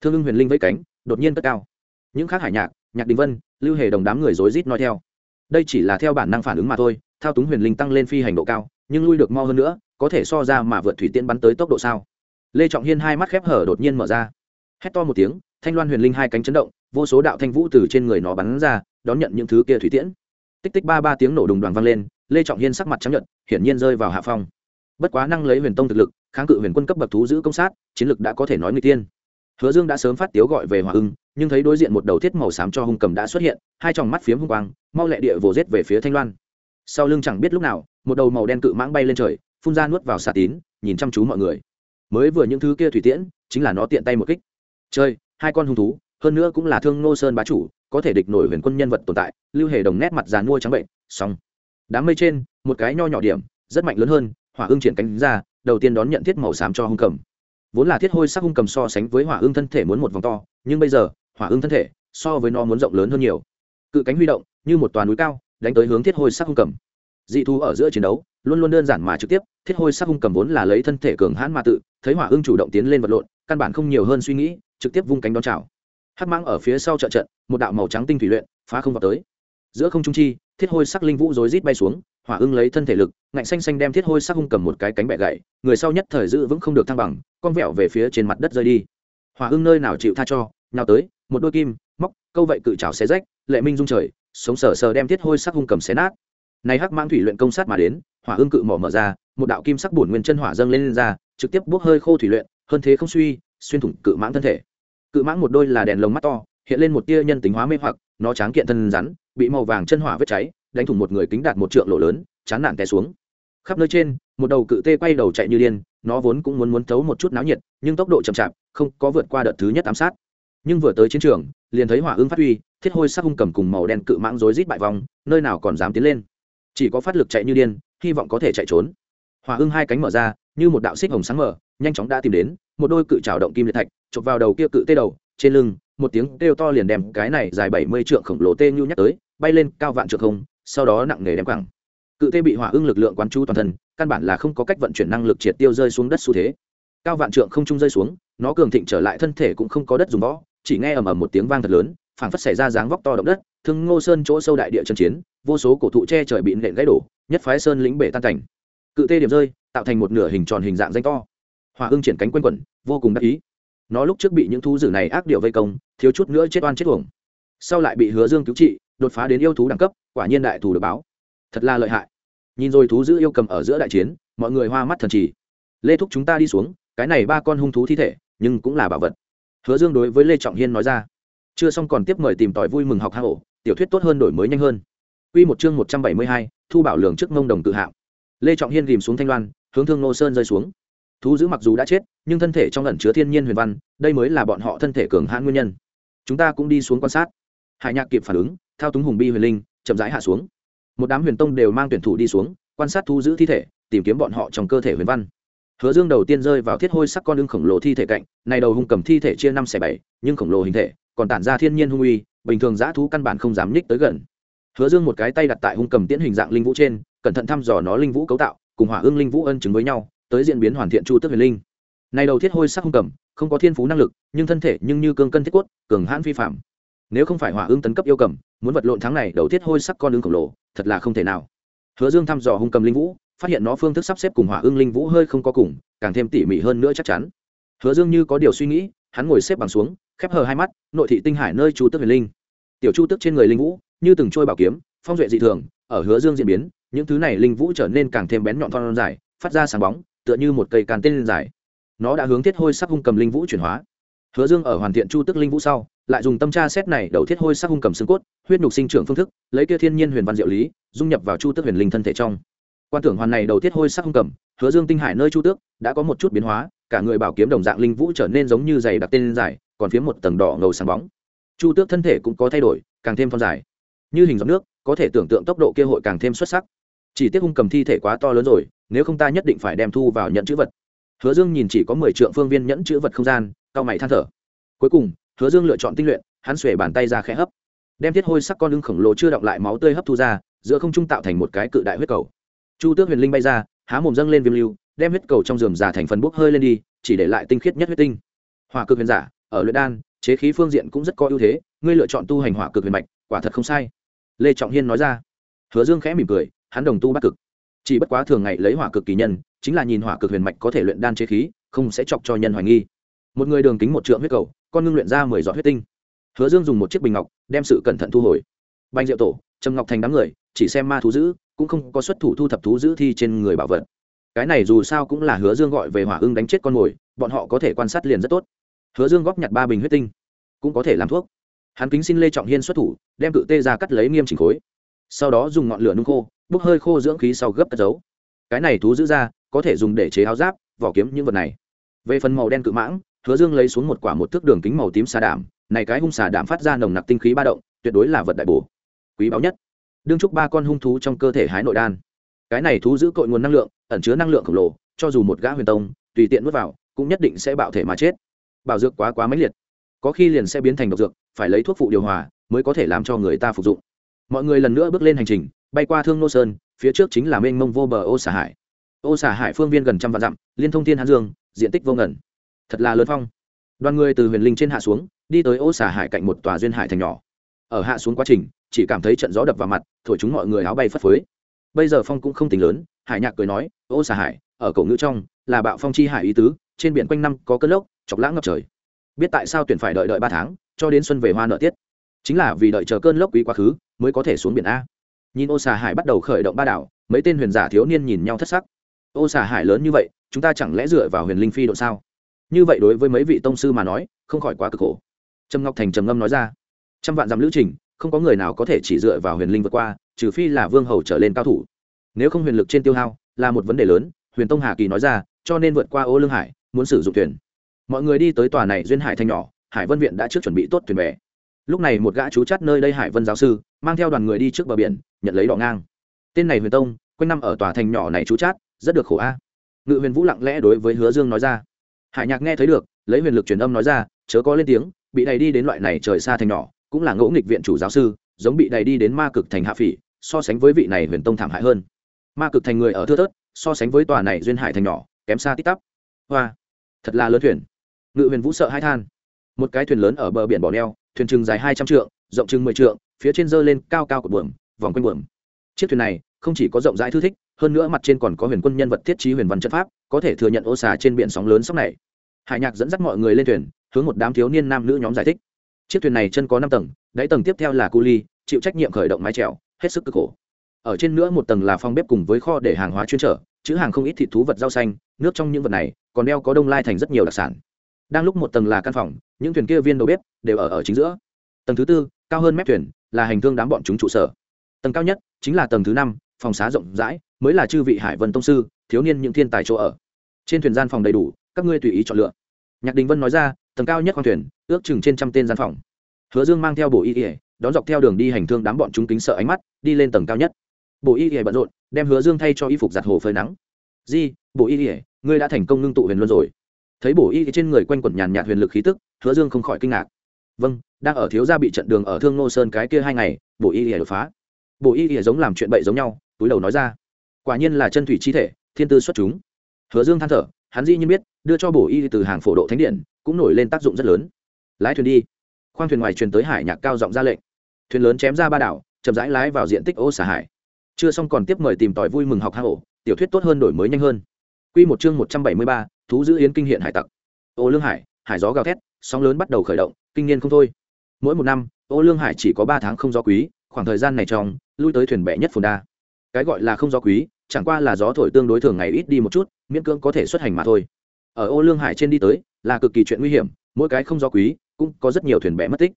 Thương ưng huyền linh vẫy cánh, đột nhiên cất cao. Những khác hải nhạc nhạc đình vân, lưu hề đồng đám người rối rít nói theo. Đây chỉ là theo bản năng phản ứng mà thôi, thao túng huyền linh tăng lên phi hành độ cao, nhưng lui được mau hơn nữa, có thể so ra mà vượt thủy tiên bắn tới tốc độ sao? Lê trọng hiên hai mắt khép hở đột nhiên mở ra. Hét to một tiếng, thanh loan huyền linh hai cánh chấn động, vô số đạo thanh vũ từ trên người nó bắn ra, đón nhận những thứ kia thủy tiễn. Tích tích ba ba tiếng nổ đùng đoàn vang lên, lê trọng hiên sắc mặt trắng nhận hiển nhiên rơi vào hạ phong. Bất quá năng lấy huyền tông thực lực, kháng cự huyền quân cấp bậc thú giữ công sát, chiến lực đã có thể nói người tiên. Hứa dương đã sớm phát tiếu gọi về hòa ưng, nhưng thấy đối diện một đầu thiết màu xám cho hung cầm đã xuất hiện, hai tròng mắt phiếm hung quang, mau lẹ địa vồ rết về phía thanh loan. Sau lưng chẳng biết lúc nào, một đầu màu đen cự mãng bay lên trời, phun ra nuốt vào xà tín, nhìn chăm chú mọi người mới vừa những thứ kia thủy tiễn, chính là nó tiện tay một kích. Chơi hai con hung thú, hơn nữa cũng là thương nô sơn bá chủ, có thể địch nổi huyền quân nhân vật tồn tại, lưu hề đồng nét mặt dàn mua trắng bệnh, xong. Đám mây trên, một cái nho nhỏ điểm, rất mạnh lớn hơn, hỏa ương triển cánh ra, đầu tiên đón nhận thiết màu xám cho hung cầm. Vốn là thiết hôi sắc hung cầm so sánh với hỏa ương thân thể muốn một vòng to, nhưng bây giờ, hỏa ương thân thể so với nó muốn rộng lớn hơn nhiều. Cự cánh huy động, như một toàn núi cao, đánh tới hướng thiết hôi sắc hung cầm dị thú ở giữa chiến đấu, luôn luôn đơn giản mà trực tiếp, thiết hôi sắc hung cầm vốn là lấy thân thể cường hãn mà tự, thấy hỏa ưng chủ động tiến lên vật lộn, căn bản không nhiều hơn suy nghĩ, trực tiếp vung cánh đón chào. Hắc mang ở phía sau trợ trận, một đạo màu trắng tinh thủy luyện, phá không vào tới. Giữa không trung chi, thiết hôi sắc linh vũ rối rít bay xuống, hỏa ưng lấy thân thể lực, ngạnh xanh xanh đem thiết hôi sắc hung cầm một cái cánh bẹ gậy người sau nhất thời giữ vững không được thăng bằng, con vẹo về phía trên mặt đất rơi đi. Hỏa ưng nơi nào chịu tha cho nhào tới, một đôi kim, móc, câu vậy cự trào xé rách, lệ minh dung trời, sống sờ sờ đem thiết hôi sắc hung cầm xé nát này hắc mãng thủy luyện công sát mà đến hỏa ương cự mỏ mở ra một đạo kim sắc bổn nguyên chân hỏa dâng lên, lên ra trực tiếp bốc hơi khô thủy luyện hơn thế không suy xuyên thủng cự mãng thân thể. Cự mãng một đôi là đèn lồng mắt to hiện lên một tia nhân tính hóa mê hoặc nó tráng kiện thân rắn bị màu vàng chân hỏa vết cháy đánh thủng một người kính đạt một trượng lộ lớn chán nản té xuống. Khắp nơi trên một đầu cự tê quay đầu chạy như điên nó vốn cũng muốn muốn thấu một chút náo nhiệt nhưng tốc độ chậm chạp không có vượt qua đợt thứ nhất ám sát. Nhưng vừa tới chiến trường liền thấy hỏa ương phát huy thiết hôi sắc hung cầm cùng màu đen cự mãng rối rít bại vòng nơi nào còn dám tiến lên chỉ có phát lực chạy như điên, hy vọng có thể chạy trốn. Hòa ưng hai cánh mở ra, như một đạo xích hồng sáng mở, nhanh chóng đã tìm đến, một đôi cự trào động kim liệt thạch, chụp vào đầu kia cự tê đầu, trên lưng, một tiếng kêu to liền đem cái này dài bảy mươi trượng khổng lồ tê nhu nhắc tới, bay lên cao vạn trượng không, sau đó nặng nề đem cẳng cự tê bị hỏa ưng lực lượng quán chú toàn thân, căn bản là không có cách vận chuyển năng lực triệt tiêu rơi xuống đất xu thế. Cao vạn trượng không trung rơi xuống, nó cường thịnh trở lại thân thể cũng không có đất dùng võ, chỉ nghe ầm ầm một tiếng vang thật lớn, phảng phất xảy ra dáng vóc to động đất, thương ngô sơn chỗ sâu đại địa chân chiến vô số cổ thụ che trời bị nện gãy đổ, nhất phái sơn lĩnh bể tan cảnh. Cự tê điểm rơi, tạo thành một nửa hình tròn hình dạng danh to. Hòa ưng triển cánh quanh quẩn, vô cùng đắc ý. Nó lúc trước bị những thú dữ này ác điệu vây công, thiếu chút nữa chết oan chết uổng. Sau lại bị hứa dương cứu trị, đột phá đến yêu thú đẳng cấp, quả nhiên đại thù được báo. Thật là lợi hại. Nhìn rồi thú dữ yêu cầm ở giữa đại chiến, mọi người hoa mắt thần trì. Lê thúc chúng ta đi xuống, cái này ba con hung thú thi thể, nhưng cũng là bảo vật. Hứa dương đối với lê trọng hiên nói ra. Chưa xong còn tiếp mời tìm tòi vui mừng học hạ hổ tiểu thuyết tốt hơn đổi mới nhanh hơn. Quy một chương một trăm bảy mươi hai, thu bảo lượng trước ngông đồng tự hạng lê trọng hiên rìm xuống thanh loan hướng thương nô sơn rơi xuống. Thú giữ mặc dù đã chết nhưng thân thể trong ẩn chứa thiên nhiên huyền văn đây mới là bọn họ thân thể cường hãn nguyên nhân. Chúng ta cũng đi xuống quan sát. Hải nhạc kịp phản ứng thao túng hùng bi huyền linh chậm rãi hạ xuống. Một đám huyền tông đều mang tuyển thủ đi xuống quan sát thú giữ thi thể tìm kiếm bọn họ trong cơ thể huyền văn. Hứa dương đầu tiên rơi vào thiết hôi sắc con đương khổng lồ thi thể cạnh này đầu hung cầm thi thể chia năm x bảy nhưng khổng lồ hình thể còn tản ra thiên nhiên hung uy bình thường dã thú căn bản không dám nhích tới gần hứa dương một cái tay đặt tại hung cầm tiễn hình dạng linh vũ trên, cẩn thận thăm dò nó linh vũ cấu tạo, cùng hỏa ương linh vũ ân chứng với nhau, tới diễn biến hoàn thiện chu tức huyền linh. Này đầu thiết hôi sắc hung cầm, không có thiên phú năng lực, nhưng thân thể nhưng như cương cân thiết quất cường hãn phi phạm nếu không phải hỏa ương tấn cấp yêu cầm, muốn vật lộn tháng này đầu thiết hôi sắc con ương khổng lồ, thật là không thể nào. Hứa dương thăm dò hung cầm linh vũ, phát hiện nó phương thức sắp xếp cùng hỏa ương linh vũ hơi không có cùng, càng thêm tỉ mỉ hơn nữa chắc chắn. Hứa dương như có điều suy nghĩ, hắn ngồi xếp bằng xuống, khép hờ hai mắt, nội thị tinh hải nơi chu tức huyền linh tiểu chu tức trên người linh vũ, như từng trôi bảo kiếm, phong duệ dị thường, ở hứa dương diễn biến, những thứ này linh vũ trở nên càng thêm bén nhọn thon dài, phát ra sáng bóng, tựa như một cây càn tên dài. Nó đã hướng thiết hôi sắc hung cầm linh vũ chuyển hóa. Hứa dương ở hoàn thiện chu tức linh vũ sau, lại dùng tâm tra xét này đầu thiết hôi sắc hung cầm xương cốt, huyết nhục sinh trưởng phương thức, lấy kia thiên nhiên huyền văn diệu lý, dung nhập vào chu tức huyền linh thân thể trong. Quan tưởng hoàn này đầu thiết hôi sắc hung cầm, hứa dương tinh hải nơi chu tước, đã có một chút biến hóa, cả người bảo kiếm đồng dạng linh vũ trở nên giống như dày đặc tên dài, còn phía một tầng đỏ ngầu sáng bóng chu tước thân thể cũng có thay đổi, càng thêm thon dài. Như hình dòng nước, có thể tưởng tượng tốc độ kia hội càng thêm xuất sắc. Chỉ tiếc hung cầm thi thể quá to lớn rồi, nếu không ta nhất định phải đem thu vào nhận chữ vật. Hứa dương nhìn chỉ có mười triệu phương viên nhẫn chữ vật không gian cao mày than thở. Cuối cùng, hứa dương lựa chọn tinh luyện, hắn xuể bàn tay ra khẽ hấp. Đem thiết hôi sắc con lưng khổng lồ chưa động lại máu tươi hấp thu ra, giữa không trung tạo thành một cái cự đại huyết cầu. Chu tước huyền linh bay ra, há mồm dâng lên viêm lưu, đem huyết cầu trong giường giả thành phần bốc hơi lên đi, chỉ để lại tinh khiết nhất huyết tinh. Hỏa cực huyền giả, ở luyện đan chế khí phương diện cũng rất có ưu thế, ngươi lựa chọn tu hành hỏa cực huyền mạch, quả thật không sai. Lê trọng hiên nói ra. Hứa dương khẽ mỉm cười, hắn đồng tu bắc cực. Chỉ bất quá thường ngày lấy hỏa cực kỳ nhân, chính là nhìn hỏa cực huyền mạch có thể luyện đan chế khí, không sẽ chọc cho nhân hoài nghi. Một người đường kính một trượng huyết cầu, con ngưng luyện ra mười giọt huyết tinh. Hứa dương dùng một chiếc bình ngọc, đem sự cẩn thận thu hồi. Banh diệu tổ, trầm ngọc thành đám người, chỉ xem ma thú giữ, cũng không có xuất thủ thu thập thú giữ thi trên người bảo vật. Cái này dù sao cũng là hứa dương gọi về hỏa ưng đánh chết con mồi, bọn họ có thể quan sát liền rất tốt hứa dương góp nhặt ba bình huyết tinh, cũng có thể làm thuốc. Hắn kính xin lê trọng hiên xuất thủ, đem cự tê ra cắt lấy nghiêm chỉnh khối. Sau đó dùng ngọn lửa nung khô, bốc hơi khô dưỡng khí sau gấp cất giấu cái này thú giữ ra, có thể dùng để chế áo giáp, vỏ kiếm những vật này. Về phần màu đen cự mãng, hứa dương lấy xuống một quả một thước đường kính màu tím xà đảm này cái hung xà đảm phát ra nồng nặc tinh khí ba động, tuyệt đối là vật đại bổ. Quý báu nhất. Đương chúc ba con hung thú trong cơ thể hái nội đan. Cái này thú giữ cội nguồn năng lượng, ẩn chứa năng lượng khổng lồ, cho dù một gã huyền tông, tùy tiện nuốt vào, cũng nhất định sẽ bạo thể mà chết bảo dược quá quá mãnh liệt. Có khi liền sẽ biến thành độc dược, phải lấy thuốc phụ điều hòa mới có thể làm cho người ta phục dụng. Mọi người lần nữa bước lên hành trình, bay qua thương nô sơn, phía trước chính là mênh mông vô bờ ô xả hải. Ô xả hải phương viên gần trăm vạn dặm, liên thông thiên hán dương, diện tích vô ngẩn thật là lớn phong. Đoàn người từ huyền linh trên hạ xuống, đi tới ô xả hải cạnh một tòa duyên hải thành nhỏ. Ở hạ xuống quá trình, chỉ cảm thấy trận gió đập vào mặt, thổi chúng mọi người áo bay phất phới. Bây giờ phong cũng không tính lớn, hải nhạc cười nói, ô xả hải, ở cổ ngữ trong là bạo phong chi hải ý tứ, trên biển quanh năm có cơn lốc chọc lãng ngập trời. Biết tại sao tuyển phải đợi đợi ba tháng, cho đến xuân về hoa nợ tiết. Chính là vì đợi chờ cơn lốc quý quá khứ, mới có thể xuống biển a. Nhìn ô xà hải bắt đầu khởi động ba đảo, mấy tên huyền giả thiếu niên nhìn nhau thất sắc. Ô xà hải lớn như vậy, chúng ta chẳng lẽ dựa vào huyền linh phi độ sao? Như vậy đối với mấy vị tông sư mà nói, không khỏi quá cực khổ. Trâm ngọc thành trầm ngâm nói ra. Trăm vạn dặm lữ trình, không có người nào có thể chỉ dựa vào huyền linh vượt qua, trừ phi là vương hầu trở lên cao thủ. Nếu không huyền lực trên tiêu hao, là một vấn đề lớn, huyền tông hà kỳ nói ra, cho nên vượt qua ô lương hải, muốn sử dụng thuyền mọi người đi tới tòa này duyên hải thanh nhỏ, hải vân viện đã trước chuẩn bị tốt thuyền bè. Lúc này một gã chú chắt nơi đây hải vân giáo sư, mang theo đoàn người đi trước bờ biển, nhận lấy đỏ ngang. Tên này huyền tông, quanh năm ở tòa thành nhỏ này chú chát rất được khổ a. Ngự huyền vũ lặng lẽ đối với hứa dương nói ra. Hải nhạc nghe thấy được, lấy huyền lực truyền âm nói ra, chớ có lên tiếng, bị đầy đi đến loại này trời xa thành nhỏ, cũng là ngẫu nghịch viện chủ giáo sư, giống bị đầy đi đến ma cực thành hạ phỉ, so sánh với vị này huyền tông thảm hại hơn. Ma cực thành người ở thưa thớt, so sánh với tòa này duyên hải thành nhỏ, kém xa tít tắp. Hoa, thật là lớn thuyền ngự huyền vũ sợ hai than. Một cái thuyền lớn ở bờ biển bỏ neo, thuyền chừng dài hai trăm trượng, rộng chừng mười trượng, phía trên dơ lên cao cao của buồm, vòng quanh buồm. Chiếc thuyền này không chỉ có rộng rãi thư thích, hơn nữa mặt trên còn có huyền quân nhân vật thiết trí huyền văn chất pháp, có thể thừa nhận ô xà trên biển sóng lớn sóc này. Hải nhạc dẫn dắt mọi người lên thuyền, hướng một đám thiếu niên nam nữ nhóm giải thích. Chiếc thuyền này chân có năm tầng, đáy tầng tiếp theo là cu ly, chịu trách nhiệm khởi động mái trèo hết sức cực khổ. Ở trên nữa một tầng là phòng bếp cùng với kho để hàng hóa chuyên trở, chữ hàng không ít thịt thú vật rau xanh, nước trong những vật này còn đeo có đông lai thành rất nhiều đặc sản đang lúc một tầng là căn phòng, những thuyền kia viên đầu bếp đều ở ở chính giữa. Tầng thứ tư, cao hơn mép thuyền, là hành thương đám bọn chúng trụ sở. Tầng cao nhất chính là tầng thứ năm, phòng xá rộng rãi, mới là chư vị hải vân tông sư, thiếu niên những thiên tài chỗ ở. Trên thuyền gian phòng đầy đủ, các ngươi tùy ý chọn lựa. Nhạc đình vân nói ra, tầng cao nhất khoang thuyền, ước chừng trên trăm tên gian phòng. Hứa dương mang theo bộ y ỉa đón dọc theo đường đi hành thương đám bọn chúng kính sợ ánh mắt, đi lên tầng cao nhất. Bộ y ỉa bận rộn, đem hứa dương thay cho y phục giặt hồ phơi nắng. Di bộ y ỉa ngươi đã thành công ngưng tụ huyền luân rồi thấy bổ y trên người quanh quẩn nhàn nhạt huyền lực khí tức hứa dương không khỏi kinh ngạc. Vâng đang ở thiếu gia bị trận đường ở thương nô sơn cái kia hai ngày bổ y ỉa đột phá. Bổ y ỉa giống làm chuyện bậy giống nhau túi đầu nói ra. Quả nhiên là chân thủy chi thể thiên tư xuất chúng. Hứa dương than thở hắn dĩ nhiên biết đưa cho bổ y từ hàng phổ độ thánh điện cũng nổi lên tác dụng rất lớn. Lái thuyền đi. Khoang thuyền ngoài truyền tới hải nhạc cao giọng ra lệnh. Thuyền lớn chém ra ba đảo chậm rãi lái vào diện tích ô xả hải. Chưa xong còn tiếp mời tìm tòi vui mừng học hang hổ. tiểu thuyết tốt hơn đổi mới nhanh hơn. Quy một chương 173, thú giữ yến kinh hiện hải tặc. Ô lương hải hải gió gào thét, sóng lớn bắt đầu khởi động, kinh niên không thôi. Mỗi một năm, ô lương hải chỉ có ba tháng không gió quý, khoảng thời gian này trong, lui tới thuyền bè nhất phồn đa. Cái gọi là không gió quý, chẳng qua là gió thổi tương đối thường ngày ít đi một chút, miễn cưỡng có thể xuất hành mà thôi. Ở ô lương hải trên đi tới, là cực kỳ chuyện nguy hiểm, mỗi cái không gió quý, cũng có rất nhiều thuyền bè mất tích.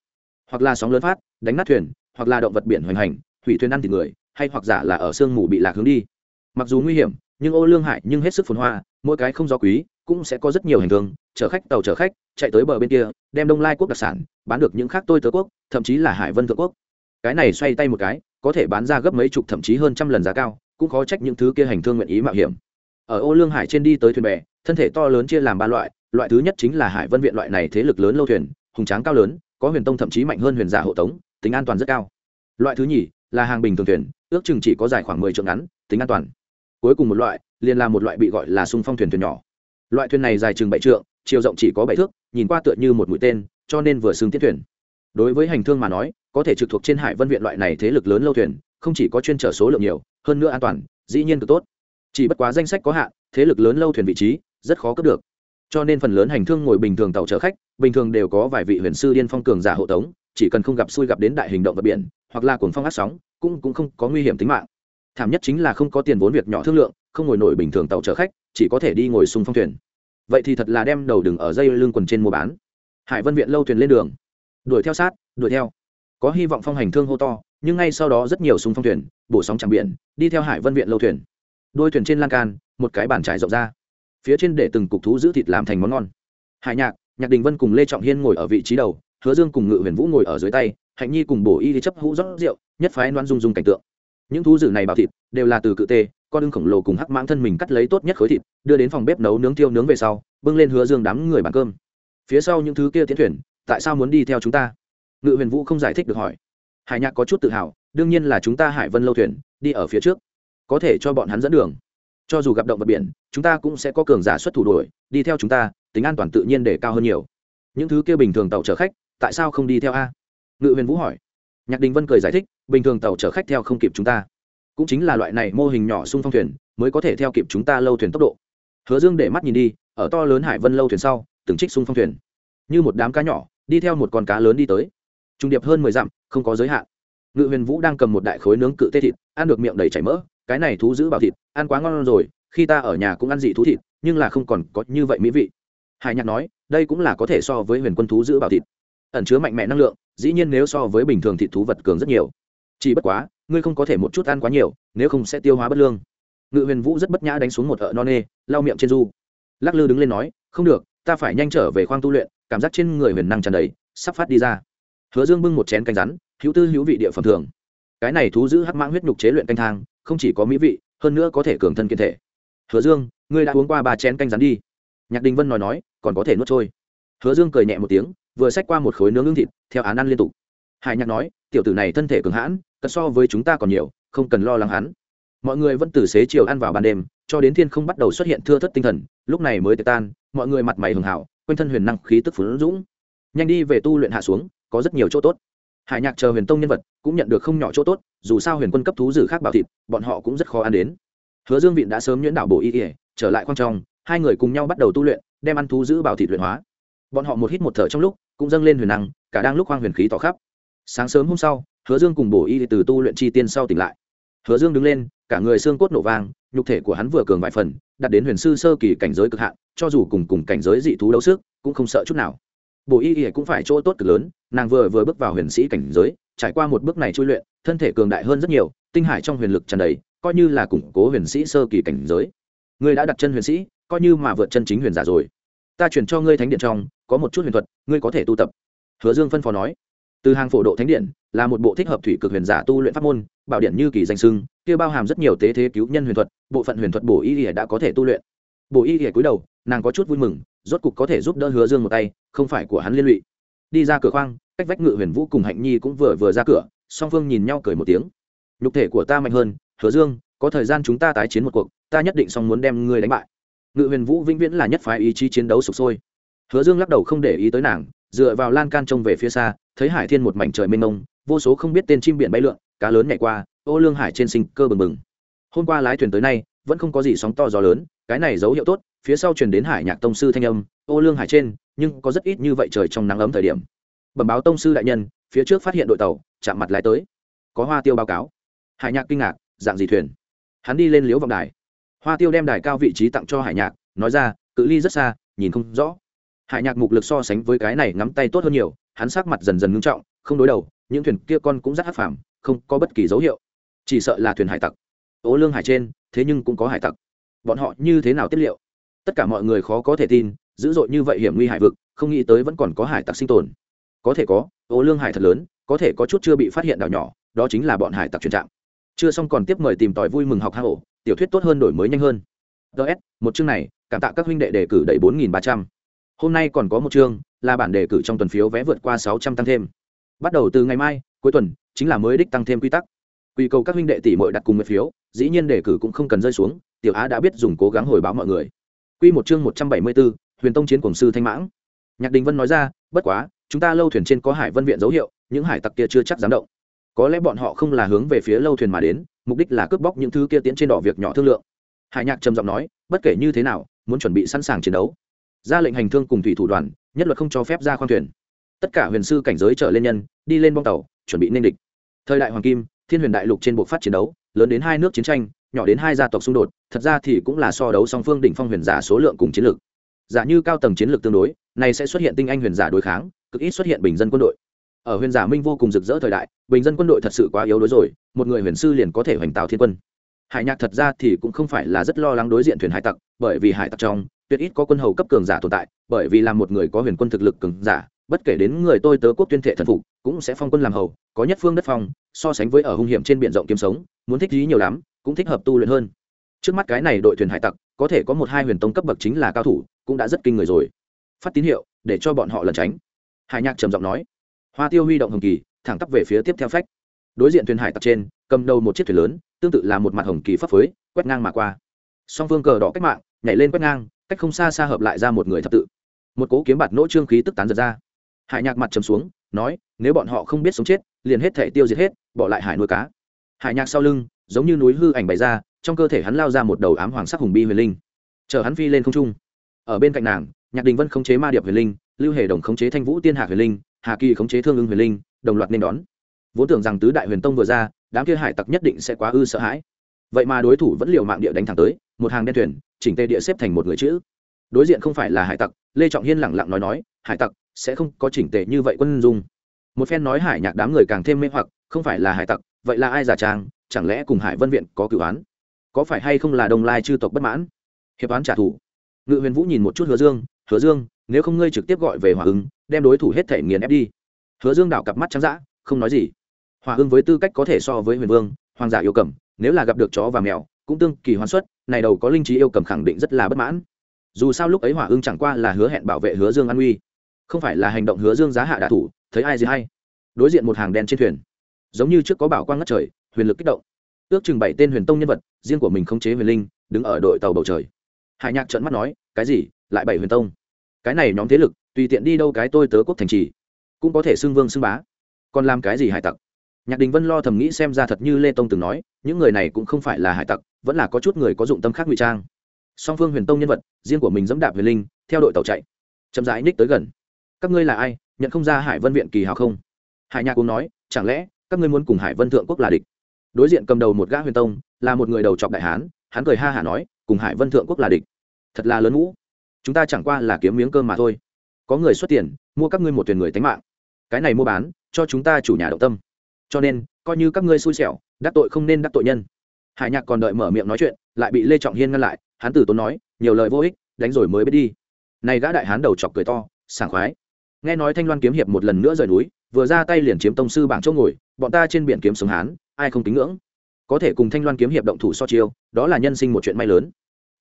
Hoặc là sóng lớn phát, đánh nát thuyền, hoặc là động vật biển hoành hành, thủy thuyền ăn thịt người, hay hoặc giả là ở sương mù bị lạc hướng đi. Mặc dù nguy hiểm, nhưng ô lương hải nhưng hết sức phồn hoa, mỗi cái không gió quý cũng sẽ có rất nhiều hành thương chở khách, tàu chở khách, chạy tới bờ bên kia, đem đông lai quốc đặc sản, bán được những khác tôi tớ quốc, thậm chí là hải vân thượng quốc. Cái này xoay tay một cái, có thể bán ra gấp mấy chục, thậm chí hơn trăm lần giá cao, cũng khó trách những thứ kia hành thương nguyện ý mạo hiểm. Ở ô lương hải trên đi tới thuyền bè, thân thể to lớn chia làm ba loại loại thứ nhất chính là hải vân viện loại này thế lực lớn lâu thuyền, hùng tráng cao lớn, có huyền tông thậm chí mạnh hơn huyền giả hộ tống, tính an toàn rất cao. Loại thứ nhì là hàng bình thường thuyền, ước chừng chỉ có dài khoảng mười trượng ngắn, tính an toàn. Cuối cùng một loại, liền là một loại bị gọi là sung phong thuyền thuyền nhỏ loại thuyền này dài chừng bảy trượng, chiều rộng chỉ có bảy thước, nhìn qua tựa như một mũi tên, cho nên vừa xưng tiết thuyền. Đối với hành thương mà nói, có thể trực thuộc trên hải vân viện loại này thế lực lớn lâu thuyền, không chỉ có chuyên trở số lượng nhiều, hơn nữa an toàn, dĩ nhiên cực tốt. Chỉ bất quá danh sách có hạn, thế lực lớn lâu thuyền vị trí, rất khó cấp được. Cho nên phần lớn hành thương ngồi bình thường tàu chở khách, bình thường đều có vài vị huyền sư điên phong cường giả hộ tống, chỉ cần không gặp xui gặp đến đại hình động vật biển, hoặc là cuồng phong át sóng, cũng cũng không có nguy hiểm tính mạng. Thảm nhất chính là không có tiền vốn việc nhỏ thương lượng, không ngồi nổi bình thường tàu chở khách, chỉ có thể đi ngồi sung phong thuyền vậy thì thật là đem đầu đừng ở dây lưng quần trên mua bán. Hải vân viện lâu thuyền lên đường. Đuổi theo sát, đuổi theo. Có hy vọng phong hành thương hô to, nhưng ngay sau đó rất nhiều súng phong thuyền, bổ sóng chẳng biển, đi theo hải vân viện lâu thuyền. Đôi thuyền trên lan can, một cái bàn trải rộng ra. Phía trên để từng cục thú giữ thịt làm thành món ngon. Hải nhạc nhạc đình vân cùng lê trọng hiên ngồi ở vị trí đầu, hứa dương cùng ngự huyền vũ ngồi ở dưới tay, hạnh nhi cùng bổ y đi chấp hũ rót rượu, nhất phái loan dung dung cảnh tượng. Những thú dữ này bảo thịt, đều là từ cự tê con ưng khổng lồ cùng hắc mãng thân mình cắt lấy tốt nhất khối thịt, đưa đến phòng bếp nấu nướng tiêu nướng về sau, bưng lên hứa dương đám người bàn cơm. Phía sau những thứ kia tiến thuyền, tại sao muốn đi theo chúng ta? Ngự huyền vũ không giải thích được hỏi. Hải nhạc có chút tự hào, đương nhiên là chúng ta hải vân lâu thuyền, đi ở phía trước, có thể cho bọn hắn dẫn đường. Cho dù gặp động vật biển, chúng ta cũng sẽ có cường giả xuất thủ đuổi, đi theo chúng ta, tính an toàn tự nhiên để cao hơn nhiều. Những thứ kia bình thường tàu chở khách, tại sao không đi theo a? Ngự huyền vũ hỏi. Nhạc đình vân cười giải thích, bình thường tàu chở khách theo không kịp chúng ta cũng chính là loại này mô hình nhỏ xung phong thuyền, mới có thể theo kịp chúng ta lâu thuyền tốc độ. Hứa dương để mắt nhìn đi, ở to lớn hải vân lâu thuyền sau, từng trích xung phong thuyền. Như một đám cá nhỏ, đi theo một con cá lớn đi tới. Trung điệp hơn mười dặm, không có giới hạn. Ngự huyền vũ đang cầm một đại khối nướng cự tê thịt, ăn được miệng đầy chảy mỡ, cái này thú giữ bảo thịt, ăn quá ngon rồi, khi ta ở nhà cũng ăn dị thú thịt, nhưng là không còn có như vậy mỹ vị. Hải nhạc nói, đây cũng là có thể so với huyền quân thú giữ bảo thịt. Ẩn chứa mạnh mẽ năng lượng, dĩ nhiên nếu so với bình thường thịt thú vật cường rất nhiều. Chỉ bất quá ngươi không có thể một chút ăn quá nhiều, nếu không sẽ tiêu hóa bất lương. Ngự huyền vũ rất bất nhã đánh xuống một ợ non nê, lau miệng trên du. Lắc lư đứng lên nói, không được, ta phải nhanh trở về khoang tu luyện, cảm giác trên người huyền năng tràn đầy, sắp phát đi ra. Hứa dương bưng một chén canh rắn, hữu tư hữu vị địa phẩm thường. Cái này thú giữ hắc mãng huyết nhục chế luyện canh thang, không chỉ có mỹ vị, hơn nữa có thể cường thân kiên thể. Hứa dương, ngươi đã uống qua ba chén canh rắn đi. Nhạc đình vân nói nói, còn có thể nuốt trôi. Hứa dương cười nhẹ một tiếng, vừa xách qua một khối nướng lương thịt, theo án ăn liên tục. Hải nhạc nói tiểu tử này thân thể cường hãn, cật so với chúng ta còn nhiều, không cần lo lắng hắn. Mọi người vẫn từ xế chiều ăn vào ban đêm, cho đến thiên không bắt đầu xuất hiện thưa thất tinh thần, lúc này mới tiệc tan, mọi người mặt mày hường hảo, quanh thân huyền năng khí tức phấn dũng. Nhanh đi về tu luyện hạ xuống, có rất nhiều chỗ tốt. Hải nhạc chờ huyền tông nhân vật, cũng nhận được không nhỏ chỗ tốt, dù sao huyền quân cấp thú dử khác bảo thịt, bọn họ cũng rất khó ăn đến. Hứa dương viện đã sớm nhuyễn đảo bổ y ỉa trở lại khoang trong, hai người cùng nhau bắt đầu tu luyện, đem ăn thú giữ bảo thịt luyện hóa. Bọn họ một hít một thở trong lúc, cũng dâng lên huyền năng, cả đang lúc khoang huyền khí tỏ khắp sáng sớm hôm sau, hứa dương cùng bổ y từ tu luyện chi tiên sau tỉnh lại. Hứa dương đứng lên, cả người xương cốt nổ vang, nhục thể của hắn vừa cường vài phần đặt đến huyền sư sơ kỳ cảnh giới cực hạn, cho dù cùng cùng cảnh giới dị thú đấu sức, cũng không sợ chút nào. Bổ y ỉa cũng phải chỗ tốt cực lớn, nàng vừa vừa bước vào huyền sĩ cảnh giới, trải qua một bước này chui luyện, thân thể cường đại hơn rất nhiều, tinh hải trong huyền lực tràn đầy, coi như là củng cố huyền sĩ sơ kỳ cảnh giới. Ngươi đã đặt chân huyền sĩ, coi như mà vượt chân chính huyền giả rồi. Ta chuyển cho ngươi thánh điện trong, có một chút huyền thuật, ngươi có thể tu tập. Hứa dương phân phó nói từ hàng phổ độ thánh điện, là một bộ thích hợp thủy cực huyền giả tu luyện pháp môn, bảo điện như kỳ danh sưng, kia bao hàm rất nhiều tế thế cứu nhân huyền thuật, bộ phận huyền thuật bổ y ỉa đã có thể tu luyện. Bổ y ỉa cúi đầu, nàng có chút vui mừng, rốt cục có thể giúp đỡ hứa dương một tay, không phải của hắn liên lụy. Đi ra cửa khoang, cách vách ngự huyền vũ cùng hạnh nhi cũng vừa vừa ra cửa, song phương nhìn nhau cười một tiếng. Nhục thể của ta mạnh hơn, hứa dương, có thời gian chúng ta tái chiến một cuộc, ta nhất định song muốn đem ngươi đánh bại. Ngự huyền vũ vĩnh viễn là nhất phái ý chí chiến đấu sụp sôi. Hứa dương lắc đầu không để ý tới nàng dựa vào lan can trông về phía xa, thấy hải thiên một mảnh trời mênh mông, vô số không biết tên chim biển bay lượn, cá lớn nhảy qua, ô lương hải trên sinh cơ bừng bừng. Hôm qua lái thuyền tới nay, vẫn không có gì sóng to gió lớn, cái này dấu hiệu tốt, phía sau truyền đến hải nhạc tông sư thanh âm, ô lương hải trên, nhưng có rất ít như vậy trời trong nắng ấm thời điểm. Bẩm báo tông sư đại nhân, phía trước phát hiện đội tàu, chạm mặt lái tới. Có hoa tiêu báo cáo. Hải nhạc kinh ngạc, dạng gì thuyền? Hắn đi lên liếu vọng đài. Hoa tiêu đem đài cao vị trí tặng cho hải nhạc, nói ra, cự ly rất xa, nhìn không rõ hải nhạc mục lực so sánh với cái này ngắm tay tốt hơn nhiều, hắn sắc mặt dần dần ngưng trọng, không đối đầu, những thuyền kia con cũng rất hắc phàm, không có bất kỳ dấu hiệu. Chỉ sợ là thuyền hải tặc. Ố lương hải trên, thế nhưng cũng có hải tặc. Bọn họ như thế nào tiết liệu? Tất cả mọi người khó có thể tin, dữ dội như vậy hiểm nguy hải vực, không nghĩ tới vẫn còn có hải tặc sinh tồn. Có thể có ố lương hải thật lớn, có thể có chút chưa bị phát hiện đảo nhỏ, đó chính là bọn hải tặc truyền trạng. Chưa xong còn tiếp mời tìm tòi vui mừng học hang ổ, tiểu thuyết tốt hơn đổi mới nhanh hơn. Ts một chương này, cảm tạ các huynh đệ đề cử đầy bốn nghìn ba trăm hôm nay còn có một chương là bản đề cử trong tuần phiếu vé vượt qua sáu trăm tăng thêm. Bắt đầu từ ngày mai cuối tuần chính là mới đích tăng thêm quy tắc. Quy cầu các huynh đệ tỷ muội đặt cùng một phiếu dĩ nhiên đề cử cũng không cần rơi xuống tiểu á đã biết dùng cố gắng hồi báo mọi người. Quy một chương một trăm bảy mươi 174, huyền tông chiến cổng sư thanh mãng. Nhạc đình vân nói ra bất quá chúng ta lâu thuyền trên có hải vân viện dấu hiệu những hải tặc kia chưa chắc dám động. Có lẽ bọn họ không là hướng về phía lâu thuyền mà đến mục đích là cướp bóc những thứ kia tiến trên đỏ việc nhỏ thương lượng. Hải nhạc trầm giọng nói bất kể như thế nào muốn chuẩn bị sẵn sàng chiến đấu ra lệnh hành thương cùng thủy thủ đoàn, nhất luật không cho phép ra khoang thuyền. Tất cả huyền sư cảnh giới trở lên nhân, đi lên bong tàu, chuẩn bị nên địch. Thời đại hoàng kim, thiên huyền đại lục trên bộ phát chiến đấu, lớn đến hai nước chiến tranh, nhỏ đến hai gia tộc xung đột, thật ra thì cũng là so đấu song phương đỉnh phong huyền giả số lượng cùng chiến lược. Giả như cao tầng chiến lược tương đối, này sẽ xuất hiện tinh anh huyền giả đối kháng, cực ít xuất hiện bình dân quân đội. Ở huyền giả minh vô cùng rực rỡ thời đại, bình dân quân đội thật sự quá yếu đối rồi, một người huyền sư liền có thể hoành tạo thiên quân. Hải nhạc thật ra thì cũng không phải là rất lo lắng đối diện thuyền hải tặc, bởi vì hải tặc trong tuyệt ít có quân hầu cấp cường giả tồn tại, bởi vì là một người có huyền quân thực lực cường giả, bất kể đến người tôi tớ quốc tuyên thệ thần phục, cũng sẽ phong quân làm hầu, có nhất phương đất phong, so sánh với ở hung hiểm trên biển rộng kiếm sống, muốn thích trí nhiều lắm, cũng thích hợp tu luyện hơn. Trước mắt cái này đội thuyền hải tặc, có thể có một hai huyền tông cấp bậc chính là cao thủ, cũng đã rất kinh người rồi. Phát tín hiệu, để cho bọn họ lẩn tránh. Hải nhạc trầm giọng nói. Hoa tiêu huy động hồng kỳ, thẳng tắp về phía tiếp theo phách. Đối diện thuyền hải tặc trên, cầm đầu một chiếc thuyền lớn, tương tự là một mặt hồng kỳ phấp phới quét ngang mà qua. Song phương cờ đỏ cách mạng, nhảy lên quét ngang cách không xa xa hợp lại ra một người thập tự. Một cố kiếm bạt nỗ trương khí tức tán giật ra. Hải nhạc mặt trầm xuống, nói, nếu bọn họ không biết sống chết, liền hết thể tiêu diệt hết, bỏ lại hải nuôi cá. Hải nhạc sau lưng, giống như núi hư ảnh bày ra, trong cơ thể hắn lao ra một đầu ám hoàng sắc hùng bi huyền linh. Chờ hắn phi lên không trung. Ở bên cạnh nàng, nhạc đình vân khống chế ma điệp huyền linh, lưu hề đồng khống chế thanh vũ tiên hạc huyền linh, hà kỳ khống chế thương ưng huyền linh, đồng loạt nên đón. Vốn tưởng rằng tứ đại huyền tông vừa ra, đám kia hải tặc nhất định sẽ quá ư sợ hãi vậy mà đối thủ vẫn liều mạng địa đánh thẳng tới, một hàng đen thuyền, chỉnh tê địa xếp thành một người chữ. Đối diện không phải là hải tặc, lê trọng hiên lẳng lặng nói nói, hải tặc, sẽ không có chỉnh tệ như vậy quân dung. Một phen nói hải nhạc đám người càng thêm mê hoặc, không phải là hải tặc, vậy là ai giả trang, chẳng lẽ cùng hải vân viện có cửu án? Có phải hay không là đồng lai chư tộc bất mãn? Hiệp án trả thù. Ngự huyền vũ nhìn một chút hứa dương hứa dương, nếu không ngươi trực tiếp gọi về hòa ứng đem đối thủ hết thể nghiền ép đi. Hứa dương đảo cặp mắt trắng d không nói gì. Hòa ứng với tư cách có thể so với huyền vương, hoàng giả yêu cầm nếu là gặp được chó và mèo, cũng tương kỳ hoán xuất này đầu có linh trí yêu cầm khẳng định rất là bất mãn. Dù sao lúc ấy hỏa ưng chẳng qua là hứa hẹn bảo vệ hứa dương an uy không phải là hành động hứa dương giá hạ đạ thủ, thấy ai gì hay. Đối diện một hàng đen trên thuyền. Giống như trước có bảo quang ngất trời, huyền lực kích động. Ước chừng bảy tên huyền tông nhân vật, riêng của mình không chế huyền linh, đứng ở đội tàu bầu trời. Hải nhạc trợn mắt nói, cái gì? Lại bảy huyền tông? Cái này nhóm thế lực, tùy tiện đi đâu cái tôi tớ quốc thành trì, cũng có thể xưng vương xưng bá. Còn làm cái gì hải tặc? Nhạc đình vân lo thầm nghĩ xem ra thật như lê tông từng nói, những người này cũng không phải là hải tặc, vẫn là có chút người có dụng tâm khác ngụy trang. Song phương huyền tông nhân vật, riêng của mình dẫm đạp huyền linh, theo đội tàu chạy. Chậm rãi ních tới gần. Các ngươi là ai? Nhận không ra hải vân viện kỳ hào không? Hải nhạc cũng nói, chẳng lẽ các ngươi muốn cùng hải vân thượng quốc là địch? Đối diện cầm đầu một gã huyền tông, là một người đầu trọc đại hán, hắn cười ha hả nói, cùng hải vân thượng quốc là địch. Thật là lớn ngũ. Chúng ta chẳng qua là kiếm miếng cơm mà thôi. Có người xuất tiền, mua các ngươi một thuyền người tánh mạng. Cái này mua bán, cho chúng ta chủ nhà động tâm cho nên, coi như các ngươi xui xẻo, đắc tội không nên đắc tội nhân. Hải nhạc còn đợi mở miệng nói chuyện, lại bị lê trọng hiên ngăn lại, hắn Tử tốn nói, nhiều lời vô ích, đánh rồi mới biết đi. Này gã đại hán đầu chọc cười to, sảng khoái. Nghe nói thanh loan kiếm hiệp một lần nữa rời núi, vừa ra tay liền chiếm tông sư bảng chỗ ngồi, bọn ta trên biển kiếm sống hán, ai không kính ngưỡng? Có thể cùng thanh loan kiếm hiệp động thủ so chiêu, đó là nhân sinh một chuyện may lớn.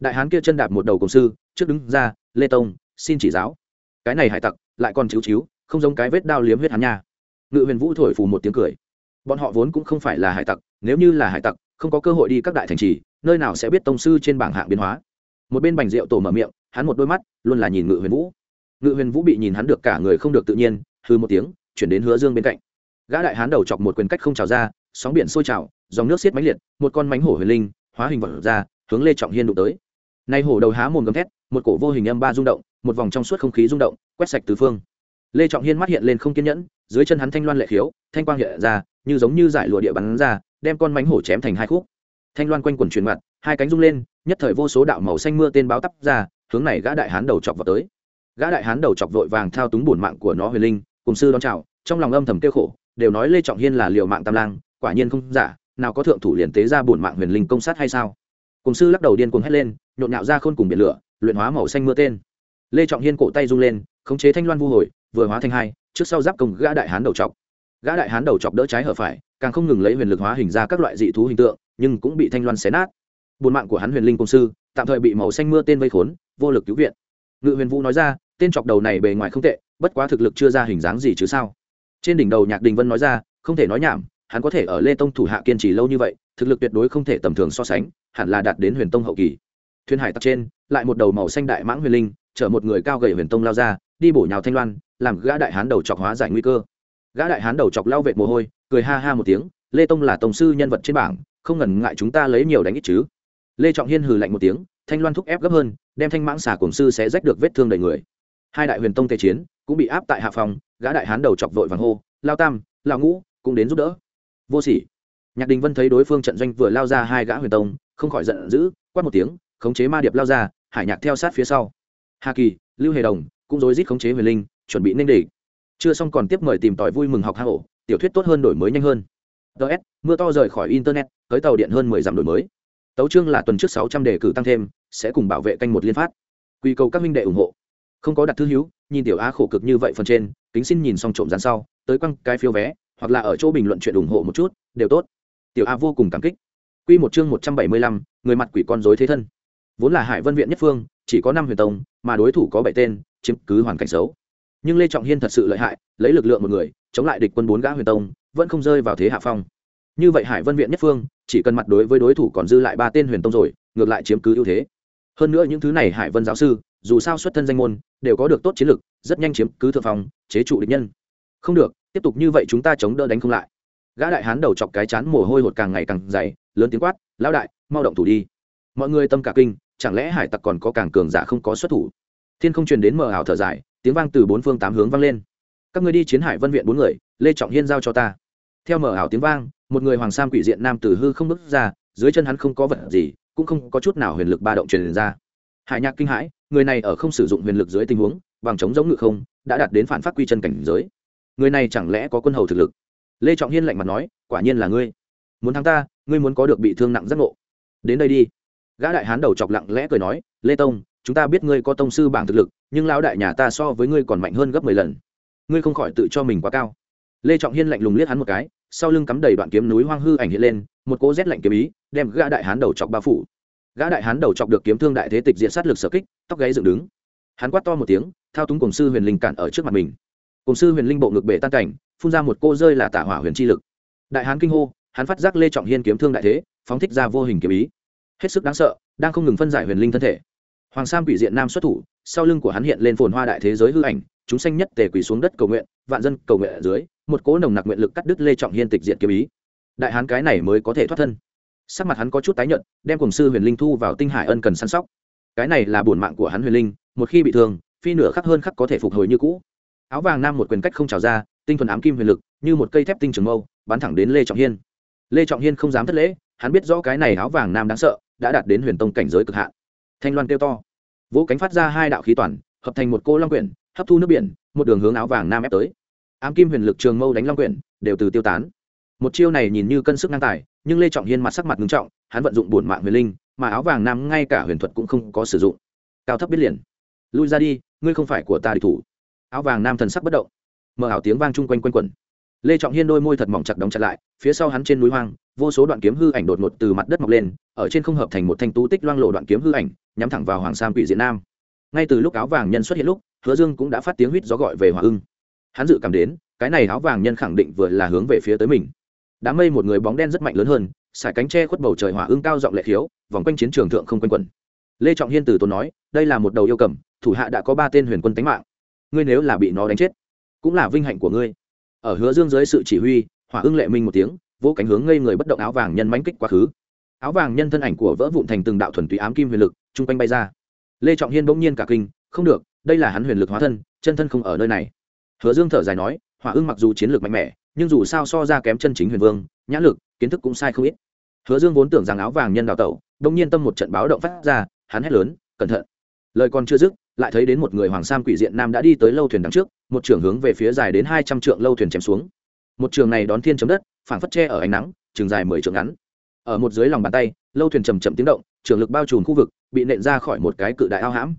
Đại hán kia chân đạp một đầu công sư, trước đứng ra, lê tông, xin chỉ giáo. Cái này hải tặc, lại còn chiếu chiếu không giống cái vết đao liếm huyết hắn nha. Ngự huyền vũ thổi phù một tiếng cười bọn họ vốn cũng không phải là hải tặc, nếu như là hải tặc, không có cơ hội đi các đại thành trì, nơi nào sẽ biết tông sư trên bảng hạng biến hóa. Một bên bành rượu tổ mở miệng, hắn một đôi mắt, luôn là nhìn ngự huyền vũ. Ngự huyền vũ bị nhìn hắn được cả người không được tự nhiên hư một tiếng, chuyển đến hứa dương bên cạnh. Gã đại hán đầu chọc một quyền cách không trào ra, sóng biển sôi trào, dòng nước xiết mánh liệt, một con mánh hổ huyền linh, hóa hình vật ra, hướng lê trọng hiên đụng tới. Nay hổ đầu há mồm gầm thét, một cổ vô hình âm ba rung động, một vòng trong suốt không khí rung động, quét sạch tứ phương. Lê trọng hiên mắt hiện lên không kiên nhẫn, dưới chân hắn thanh loan lệ khiếu, thanh quang hiện ra như giống như giải lụa địa bắn ra, đem con mánh hổ chém thành hai khúc. Thanh loan quanh quần truyền mặt, hai cánh rung lên, nhất thời vô số đạo màu xanh mưa tên báo tắp ra, hướng này gã đại hán đầu chọc vào tới. Gã đại hán đầu chọc vội vàng thao túng bổn mạng của nó huyền linh, cùng sư đón chào, trong lòng âm thầm kêu khổ, đều nói lê trọng hiên là liều mạng tam lang, quả nhiên không giả, nào có thượng thủ liền tế ra bổn mạng huyền linh công sát hay sao? Cùng sư lắc đầu điên cuồng hét lên, nhộn nhạo ra khôn cùng biển lửa, luyện hóa màu xanh mưa tên. Lê trọng hiên cổ tay rung lên, khống chế thanh loan vu hồi, vừa hóa thành hai, trước sau giáp công gã đại hán đầu chọc gã đại hán đầu chọc đỡ trái hở phải, càng không ngừng lấy huyền lực hóa hình ra các loại dị thú hình tượng, nhưng cũng bị thanh loan xé nát. Buồn mạng của hắn huyền linh công sư, tạm thời bị màu xanh mưa tên vây khốn, vô lực cứu viện. Ngự huyền vũ nói ra, tên chọc đầu này bề ngoài không tệ, bất quá thực lực chưa ra hình dáng gì chứ sao? Trên đỉnh đầu nhạc đình vân nói ra, không thể nói nhảm, hắn có thể ở lê tông thủ hạ kiên trì lâu như vậy, thực lực tuyệt đối không thể tầm thường so sánh, hẳn là đạt đến huyền tông hậu kỳ. Thuyền hải tặc trên, lại một đầu màu xanh đại mãng huyền linh, chở một người cao gầy huyền tông lao ra, đi bổ nhào thanh loan, làm gã đại hán đầu chọc hóa giải nguy cơ gã đại hán đầu chọc lao vệt mồ hôi, cười ha ha một tiếng, lê tông là tổng sư nhân vật trên bảng, không ngần ngại chúng ta lấy nhiều đánh ít chứ. Lê trọng hiên hừ lạnh một tiếng, thanh loan thúc ép gấp hơn, đem thanh mãng xà cổng sư sẽ rách được vết thương đầy người. Hai đại huyền tông tề chiến, cũng bị áp tại hạ phòng, gã đại hán đầu chọc vội vàng hô, lao tam, lao ngũ, cũng đến giúp đỡ. Vô sỉ. Nhạc đình vân thấy đối phương trận doanh vừa lao ra hai gã huyền tông, không khỏi giận dữ, quát một tiếng, khống chế ma điệp lao ra, hải nhạc theo sát phía sau. Hà kỳ, lưu hề đồng, cũng rối rít khống chế huyền linh, chuẩn bị ninh địch chưa xong còn tiếp mời tìm tòi vui mừng học hạ hổ tiểu thuyết tốt hơn đổi mới nhanh hơn. Ts mưa to rời khỏi internet tới tàu điện hơn mười dặm đổi mới. Tấu chương là tuần trước sáu trăm đề cử tăng thêm sẽ cùng bảo vệ canh một liên phát. Quy cầu các minh đệ ủng hộ. Không có đặt thư hữu nhìn tiểu a khổ cực như vậy phần trên kính xin nhìn xong trộm dán sau tới quăng cái phiếu vé hoặc là ở chỗ bình luận chuyện ủng hộ một chút đều tốt. Tiểu a vô cùng cảm kích. Quy một chương một trăm bảy mươi lăm, người mặt quỷ con rối thế thân. Vốn là Hải Vân viện nhất phương, chỉ có năm huyền tông, mà đối thủ có bảy tên, chiếm cứ hoàn cảnh xấu. Nhưng Lê Trọng Hiên thật sự lợi hại, lấy lực lượng một người, chống lại địch quân bốn gã huyền tông, vẫn không rơi vào thế hạ phong. Như vậy Hải Vân viện nhất phương, chỉ cần mặt đối với đối thủ còn dư lại ba tên huyền tông rồi, ngược lại chiếm cứ ưu thế. Hơn nữa những thứ này Hải Vân giáo sư, dù sao xuất thân danh môn, đều có được tốt chiến lực, rất nhanh chiếm cứ thượng phòng, chế trụ địch nhân. Không được, tiếp tục như vậy chúng ta chống đỡ đánh không lại. Gã đại hán đầu chọc cái chán mồ hôi hột càng ngày càng dày, lớn tiếng quát lão đại mau động thủ đi mọi người tâm cả kinh chẳng lẽ hải tặc còn có càng cường giả không có xuất thủ thiên không truyền đến mờ ảo thở dài tiếng vang từ bốn phương tám hướng vang lên. Các người đi chiến hải vân viện bốn người, lê trọng hiên giao cho ta. Theo mở ảo tiếng vang, một người hoàng sam quỷ diện nam tử hư không bước ra, dưới chân hắn không có vật gì, cũng không có chút nào huyền lực ba động truyền ra. Hải nhạc kinh hãi, người này ở không sử dụng huyền lực dưới tình huống, bằng chống giống ngự không, đã đạt đến phản phát quy chân cảnh giới. Người này chẳng lẽ có quân hầu thực lực? Lê trọng hiên lạnh mặt nói, quả nhiên là ngươi. Muốn thắng ta, ngươi muốn có được bị thương nặng giác ngộ. Đến đây đi. Gã đại hán đầu chọc lặng lẽ cười nói, lê tông chúng ta biết ngươi có tông sư bảng thực lực, nhưng lão đại nhà ta so với ngươi còn mạnh hơn gấp mười lần. Ngươi không khỏi tự cho mình quá cao. Lê trọng hiên lạnh lùng liếc hắn một cái, sau lưng cắm đầy đoạn kiếm núi hoang hư ảnh hiện lên, một cỗ rét lạnh kiếm ý, đem gã đại hán đầu chọc bao phủ. Gã đại hán đầu chọc được kiếm thương đại thế tịch diện sát lực sở kích, tóc gáy dựng đứng. Hắn quát to một tiếng, thao túng cổng sư huyền linh cản ở trước mặt mình. Cổng sư huyền linh bộ ngực bể tan cảnh, phun ra một cô rơi là tả hỏa huyền chi lực. Đại hán kinh hô, hắn phát giác lê trọng hiên kiếm thương đại thế, phóng thích ra vô hình kiếm ý. Hết sức đáng sợ, đang không ngừng phân giải huyền linh thân thể hoàng sam quỷ diện nam xuất thủ, sau lưng của hắn hiện lên phồn hoa đại thế giới hư ảnh, chúng sanh nhất tề quỳ xuống đất cầu nguyện, vạn dân cầu nguyện ở dưới, một cỗ nồng nặc nguyện lực cắt đứt lê trọng hiên tịch diện kiếm ý. Đại hán cái này mới có thể thoát thân. Sắc mặt hắn có chút tái nhợt, đem cùng sư huyền linh thu vào tinh hải ân cần săn sóc. Cái này là bổn mạng của hắn huyền linh, một khi bị thương, phi nửa khắc hơn khắc có thể phục hồi như cũ. Áo vàng nam một quyền cách không trào ra, tinh thuần ám kim huyền lực, như một cây thép tinh trường mâu, bắn thẳng đến lê trọng hiên. Lê trọng hiên không dám thất lễ, hắn biết rõ cái này áo vàng nam đáng sợ, đã đạt đến huyền tông cảnh giới cực hạn thanh loan kêu to. Vỗ cánh phát ra hai đạo khí toàn, hợp thành một cô long quyển, hấp thu nước biển, một đường hướng áo vàng nam ép tới. Ám kim huyền lực trường mâu đánh long quyển, đều từ tiêu tán. Một chiêu này nhìn như cân sức ngang tài, nhưng lê trọng hiên mặt sắc mặt ngưng trọng, hắn vận dụng bổn mạng huyền linh, mà áo vàng nam ngay cả huyền thuật cũng không có sử dụng. Cao thấp biết liền. Lui ra đi, ngươi không phải của ta địch thủ. Áo vàng nam thần sắc bất động. Mở ảo tiếng vang chung quanh quanh quẩn. Lê trọng hiên đôi môi thật mỏng chặt đóng chặt lại, phía sau hắn trên núi hoang, vô số đoạn kiếm hư ảnh đột ngột từ mặt đất mọc lên, ở trên không hợp thành một thanh tú tích loang lộ đoạn kiếm hư ảnh nhắm thẳng vào hoàng sam quỷ diện nam. Ngay từ lúc áo vàng nhân xuất hiện lúc, hứa dương cũng đã phát tiếng huýt gió gọi về hòa ưng. Hắn dự cảm đến, cái này áo vàng nhân khẳng định vừa là hướng về phía tới mình. Đám mây một người bóng đen rất mạnh lớn hơn xài cánh tre khuất bầu trời hỏa ưng cao giọng lệ khiếu, vòng quanh chiến trường thượng không quanh quẩn. Lê trọng hiên từ tốn nói, đây là một đầu yêu cầm, thủ hạ đã có ba tên huyền quân tánh mạng. Ngươi nếu là bị nó đánh chết, cũng là vinh hạnh của ngươi. Ở hứa dương dưới sự chỉ huy hỏa ưng lệ minh một tiếng, vỗ cánh hướng ngây người bất động áo vàng nhân mánh kích quá khứ áo vàng nhân thân ảnh của vỡ vụn thành từng đạo thuần túy ám kim huyền lực, chung quanh bay ra. Lê trọng hiên bỗng nhiên cả kinh, không được, đây là hắn huyền lực hóa thân, chân thân không ở nơi này. Hứa dương thở dài nói, hỏa ưng mặc dù chiến lược mạnh mẽ, nhưng dù sao so ra kém chân chính huyền vương, nhã lực, kiến thức cũng sai không ít. Hứa dương vốn tưởng rằng áo vàng nhân đào tẩu đông nhiên tâm một trận báo động phát ra, hắn hét lớn, cẩn thận! Lời còn chưa dứt, lại thấy đến một người hoàng sam quỷ diện nam đã đi tới lâu thuyền đằng trước, một trường hướng về phía dài đến hai trăm trượng lâu thuyền chém xuống. Một trường này đón thiên chấm đất, phảng phất tre ở ánh nắng, trường dài mười trượng ngắn ở một dưới lòng bàn tay, lâu thuyền chầm chậm tiếng động, trường lực bao trùm khu vực, bị nện ra khỏi một cái cự đại ao hãm.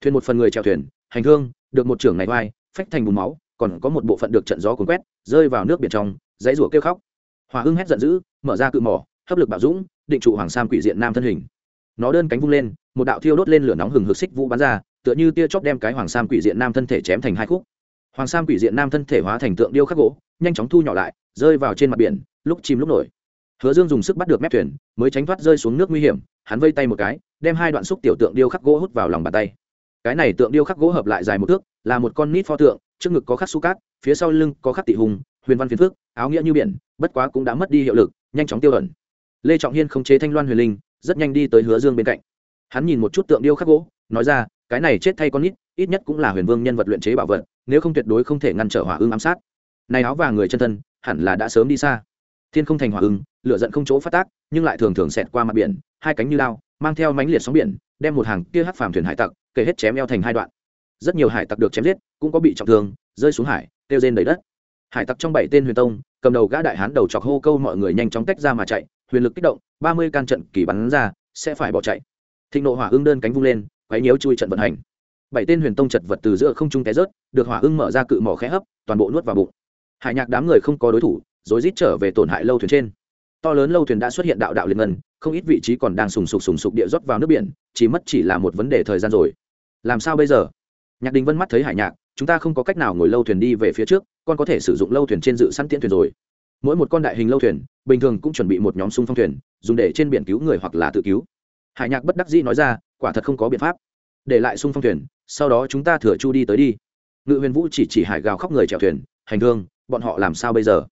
Thuyền một phần người chèo thuyền, hành hương, được một trưởng này oai phách thành bùn máu, còn có một bộ phận được trận gió cuốn quét, rơi vào nước biển trong, dãy rủa kêu khóc. Hòa hưng hét giận dữ, mở ra cự mỏ, hấp lực bảo dũng, định trụ hoàng sam quỷ diện nam thân hình. Nó đơn cánh vung lên, một đạo thiêu đốt lên lửa nóng hừng hực xích vũ bắn ra, tựa như tia chóp đem cái hoàng sam quỷ diện nam thân thể chém thành hai khúc. Hoàng sam quỷ diện nam thân thể hóa thành tượng điêu khắc gỗ, nhanh chóng thu nhỏ lại, rơi vào trên mặt biển, lúc chìm lúc nổi hứa dương dùng sức bắt được mép thuyền, mới tránh thoát rơi xuống nước nguy hiểm, hắn vây tay một cái, đem hai đoạn xúc tiểu tượng điêu khắc gỗ hút vào lòng bàn tay. Cái này tượng điêu khắc gỗ hợp lại dài một thước, là một con nít pho tượng, trước ngực có khắc su cát, phía sau lưng có khắc tị hùng, huyền văn phiến phước, áo nghĩa như biển, bất quá cũng đã mất đi hiệu lực, nhanh chóng tiêu ẩn. Lê trọng hiên không chế thanh loan huyền linh, rất nhanh đi tới hứa dương bên cạnh. Hắn nhìn một chút tượng điêu khắc gỗ, nói ra, cái này chết thay con nít, ít nhất cũng là huyền vương nhân vật luyện chế bảo vật, nếu không tuyệt đối không thể ngăn trở hỏa ưng ám sát. Này áo và người chân thân, hẳn là đã sớm đi xa. Thiên không thành hỏa ưng lửa giận không chỗ phát tác, nhưng lại thường thường xẹt qua mặt biển, hai cánh như lao mang theo mánh liệt sóng biển, đem một hàng kia hắc phàm thuyền hải tặc kể hết chém eo thành hai đoạn. Rất nhiều hải tặc được chém giết, cũng có bị trọng thương, rơi xuống hải tiêu rên đầy đất. Hải tặc trong bảy tên huyền tông, cầm đầu gã đại hán đầu chọc hô câu mọi người nhanh chóng tách ra mà chạy, huyền lực kích động, ba mươi can trận kỳ bắn ra, sẽ phải bỏ chạy. Thịnh nộ hỏa ưng đơn cánh vung lên, quấy nhiễu chui trận vận hành. Bảy tên huyền tông chật vật từ giữa không trung té rớt, được hỏa ưng mở ra cự mỏ khẽ hấp, toàn bộ nuốt vào bụng. Hải nhạc đám người không có đối thủ rối rít trở về tổn hại lâu thuyền trên to lớn lâu thuyền đã xuất hiện đạo đạo liệt ngân, không ít vị trí còn đang sùng sục sùng sục địa rót vào nước biển, chỉ mất chỉ là một vấn đề thời gian rồi. Làm sao bây giờ? Nhạc đình vân mắt thấy hải nhạc, chúng ta không có cách nào ngồi lâu thuyền đi về phía trước, con có thể sử dụng lâu thuyền trên dự săn tiễn thuyền rồi. Mỗi một con đại hình lâu thuyền, bình thường cũng chuẩn bị một nhóm sung phong thuyền, dùng để trên biển cứu người hoặc là tự cứu. Hải nhạc bất đắc dĩ nói ra, quả thật không có biện pháp. Để lại sung phong thuyền, sau đó chúng ta thừa chu đi tới đi. Ngự huyền vũ chỉ chỉ hải gào khóc người chèo thuyền, hành thương bọn họ làm sao bây giờ?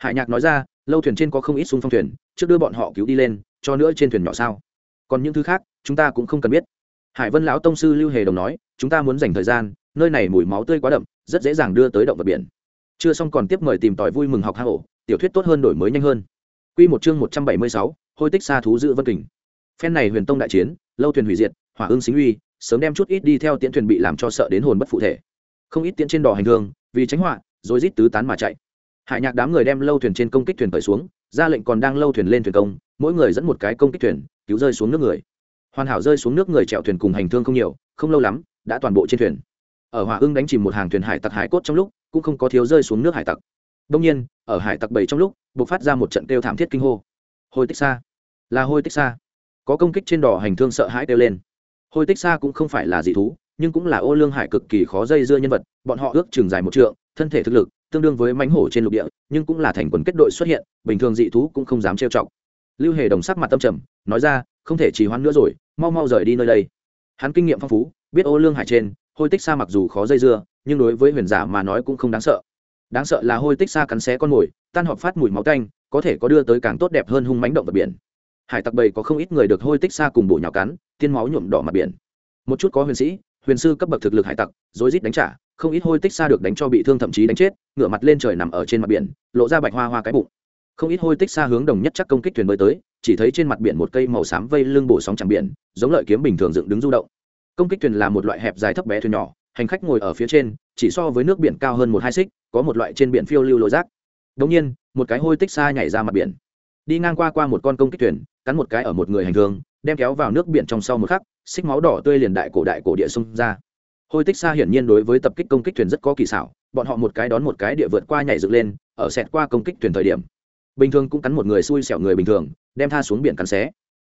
Hải nhạc nói ra lâu thuyền trên có không ít xung phong thuyền trước đưa bọn họ cứu đi lên cho nữa trên thuyền nhỏ sao còn những thứ khác chúng ta cũng không cần biết hải vân lão tông sư lưu hề đồng nói chúng ta muốn dành thời gian nơi này mùi máu tươi quá đậm rất dễ dàng đưa tới động vật biển chưa xong còn tiếp mời tìm tòi vui mừng học hạ hổ tiểu thuyết tốt hơn đổi mới nhanh hơn Quy một chương một trăm bảy mươi sáu, hôi tích xa thú dự vân kình. Phen này huyền tông đại chiến, lâu thuyền hủy diệt, hỏa ương xính uy, sớm đem chút ít đi theo tiễn thuyền bị làm cho sợ đến hồn bất phụ thể. Không ít tiễn trên đò hành hương, vì tránh họa, rồi rít tứ tán mà chạy. Hải Nhạc đám người đem lâu thuyền trên công kích thuyền tới xuống, ra lệnh còn đang lâu thuyền lên thuyền công, mỗi người dẫn một cái công kích thuyền, cứu rơi xuống nước người. Hoàn hảo rơi xuống nước người chèo thuyền cùng hành thương không nhiều, không lâu lắm, đã toàn bộ trên thuyền. Ở Hỏa Ưng đánh chìm một hàng thuyền hải tặc hải cốt trong lúc, cũng không có thiếu rơi xuống nước hải tặc. Đông nhiên, ở hải tặc bảy trong lúc, bộc phát ra một trận kêu thảm thiết kinh hô. Hôi tích xa, là hôi tích xa. Có công kích trên đỏ hành thương sợ hãi kêu lên. Hôi tích xa cũng không phải là dị thú, nhưng cũng là ô lương hải cực kỳ khó dây dưa nhân vật, bọn họ ước chừng dài một trượng, thân thể thực lực tương đương với mãnh hổ trên lục địa, nhưng cũng là thành quần kết đội xuất hiện, bình thường dị thú cũng không dám trêu chọc. Lưu Hề đồng sắc mặt tâm trầm, nói ra, không thể trì hoãn nữa rồi, mau mau rời đi nơi đây. Hắn kinh nghiệm phong phú, biết ô lương hải trên, hôi tích xa mặc dù khó dây dưa, nhưng đối với huyền giả mà nói cũng không đáng sợ đáng sợ là hôi tích xa cắn xé con mồi tan họp phát mùi máu canh có thể có đưa tới càng tốt đẹp hơn hung mánh động vật biển hải tặc bầy có không ít người được hôi tích xa cùng bộ nhào cắn tiên máu nhuộm đỏ mặt biển một chút có huyền sĩ huyền sư cấp bậc thực lực hải tặc rối rít đánh trả không ít hôi tích xa được đánh cho bị thương thậm chí đánh chết, ngửa mặt lên trời nằm ở trên mặt biển, lộ ra bạch hoa hoa cái bụng. Không ít hôi tích xa hướng đồng nhất chắc công kích thuyền bơi tới, chỉ thấy trên mặt biển một cây màu xám vây lưng bổ sóng chẳng biển, giống lợi kiếm bình thường dựng đứng du động. Công kích thuyền là một loại hẹp dài thấp bé thuyền nhỏ, hành khách ngồi ở phía trên, chỉ so với nước biển cao hơn một hai xích, có một loại trên biển phiêu lưu lội rác. Đống nhiên, một cái hôi tích xa nhảy ra mặt biển. Đi ngang qua qua một con công kích thuyền, cắn một cái ở một người hành thương, đem kéo vào nước biển trong sau một khắc, xích máu đỏ tươi liền đại cổ đại cổ địa xung ra hôi tích xa hiển nhiên đối với tập kích công kích thuyền rất có kỳ xảo bọn họ một cái đón một cái địa vượt qua nhảy dựng lên ở xẹt qua công kích thuyền thời điểm. Bình thường cũng cắn một người xui xẻo người bình thường đem tha xuống biển cắn xé.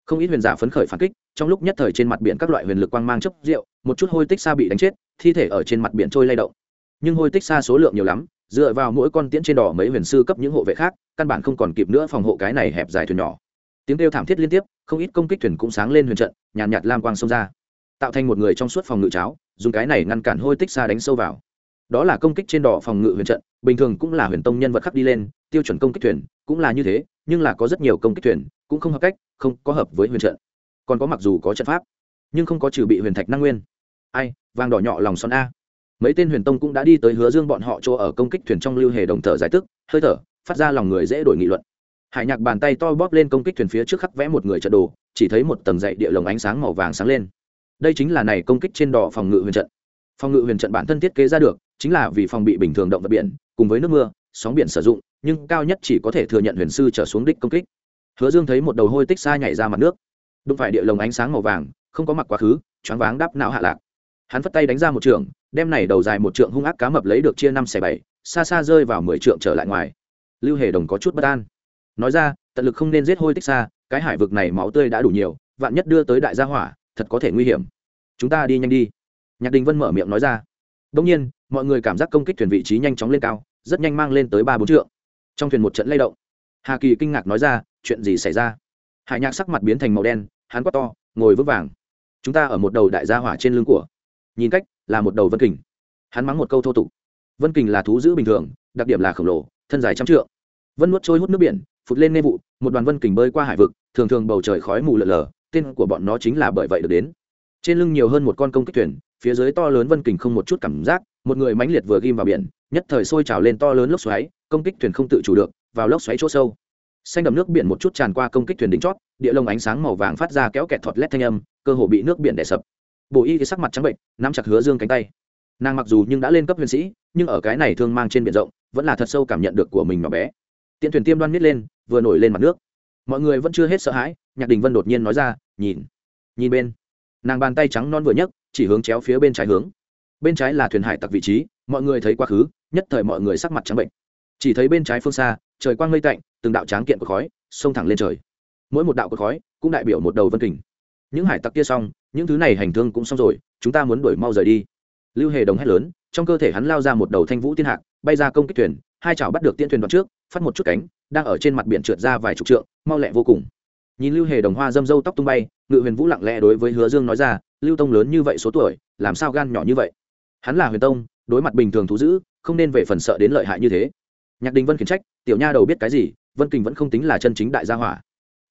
Không ít huyền giả phấn khởi phản kích trong lúc nhất thời trên mặt biển các loại huyền lực quang mang chấp rượu một chút hôi tích xa bị đánh chết thi thể ở trên mặt biển trôi lay động. Nhưng hôi tích xa số lượng nhiều lắm dựa vào mỗi con tiễn trên đỏ mấy huyền sư cấp những hộ vệ khác căn bản không còn kịp nữa phòng hộ cái này hẹp dài thuyền nhỏ. Tiếng kêu thảm thiết liên tiếp không ít công kích thuyền cũng sáng lên huyền trận nhàn nhạt, nhạt lam quang xông ra tạo thành một người trong suốt phòng ngự cháo dùng cái này ngăn cản hôi tích xa đánh sâu vào. Đó là công kích trên đỏ phòng ngự huyền trận, bình thường cũng là huyền tông nhân vật khắc đi lên, tiêu chuẩn công kích thuyền cũng là như thế, nhưng là có rất nhiều công kích thuyền cũng không hợp cách, không có hợp với huyền trận. Còn có mặc dù có trận pháp, nhưng không có trừ bị huyền thạch năng nguyên. Ai, vàng đỏ nhọ lòng son a. Mấy tên huyền tông cũng đã đi tới hứa dương bọn họ chỗ ở công kích thuyền trong lưu hề đồng thở giải tức, hơi thở, phát ra lòng người dễ đổi nghị luận. Hải nhạc bàn tay to bóp lên công kích thuyền phía trước khắc vẽ một người trận đồ, chỉ thấy một tầng dậy địa lồng ánh sáng màu vàng sáng lên đây chính là này công kích trên đỏ phòng ngự huyền trận. Phòng ngự huyền trận bản thân thiết kế ra được, chính là vì phòng bị bình thường động vật biển, cùng với nước mưa, sóng biển sử dụng, nhưng cao nhất chỉ có thể thừa nhận huyền sư trở xuống đích công kích. Hứa dương thấy một đầu hôi tích xa nhảy ra mặt nước. Đụng phải địa lồng ánh sáng màu vàng, không có mặc quá khứ, choáng váng đắp não hạ lạc. Hắn phất tay đánh ra một trường, đem này đầu dài một trượng hung ác cá mập lấy được chia năm xẻ bảy, xa xa rơi vào mười trượng trở lại ngoài. Lưu hề đồng có chút bất an. Nói ra, tận lực không nên giết hôi tích xa, cái hải vực này máu tươi đã đủ nhiều, vạn nhất đưa tới đại gia hỏa thật có thể nguy hiểm. Chúng ta đi nhanh đi. Nhạc đình vân mở miệng nói ra. Đông nhiên, mọi người cảm giác công kích thuyền vị trí nhanh chóng lên cao, rất nhanh mang lên tới ba bốn trượng. Trong thuyền một trận lay động. Hà kỳ kinh ngạc nói ra, chuyện gì xảy ra? Hải nhạc sắc mặt biến thành màu đen, hắn quát to, ngồi vững vàng. Chúng ta ở một đầu đại gia hỏa trên lưng của. Nhìn cách, là một đầu vân kình. Hắn mắng một câu thô tục. Vân kình là thú dữ bình thường, đặc điểm là khổng lồ, thân dài trăm trượng. Vân nuốt trôi hút nước biển, phụt lên nê vụ, một đoàn vân kình bơi qua hải vực, thường thường bầu trời khói mù lợn lờ tên của bọn nó chính là bởi vậy được đến. Trên lưng nhiều hơn một con công kích thuyền, phía dưới to lớn vân kình không một chút cảm giác, một người mãnh liệt vừa ghim vào biển, nhất thời sôi trào lên to lớn lốc xoáy, công kích thuyền không tự chủ được, vào lốc xoáy chỗ sâu. Xanh đậm nước biển một chút tràn qua công kích thuyền đỉnh chót, địa lông ánh sáng màu vàng phát ra kéo kẹt thọt lét thanh âm, cơ hồ bị nước biển đè sập. Bổ y cái sắc mặt trắng bệnh, nắm chặt hứa dương cánh tay. Nàng mặc dù nhưng đã lên cấp huyền sĩ, nhưng ở cái này thương mang trên biển rộng, vẫn là thật sâu cảm nhận được của mình nhỏ bé. Tiện thuyền tiêm đoan miết lên, vừa nổi lên mặt nước. Mọi người vẫn chưa hết sợ hãi nhạc đình vân đột nhiên nói ra, nhìn nhìn bên. Nàng bàn tay trắng non vừa nhấc, chỉ hướng chéo phía bên trái hướng. Bên trái là thuyền hải tặc vị trí, mọi người thấy quá khứ, nhất thời mọi người sắc mặt trắng bệnh. Chỉ thấy bên trái phương xa, trời quang mây tạnh, từng đạo tráng kiện của khói xông thẳng lên trời. Mỗi một đạo của khói cũng đại biểu một đầu vân kình. Những hải tặc kia xong, những thứ này hành thương cũng xong rồi, chúng ta muốn đuổi mau rời đi. Lưu hề đồng hét lớn, trong cơ thể hắn lao ra một đầu thanh vũ tiên hạc, bay ra công kích thuyền, hai chảo bắt được tiên thuyền đoạn trước, phát một chút cánh, đang ở trên mặt biển trượt ra vài chục trượng, mau lẹ vô cùng nhìn lưu hề đồng hoa dâm dâu tóc tung bay, ngự huyền vũ lặng lẽ đối với hứa dương nói ra, lưu tông lớn như vậy số tuổi, làm sao gan nhỏ như vậy? Hắn là huyền tông, đối mặt bình thường thú dữ, không nên về phần sợ đến lợi hại như thế. Nhạc đình vân khiển trách, tiểu nha đầu biết cái gì, vân kình vẫn không tính là chân chính đại gia hỏa.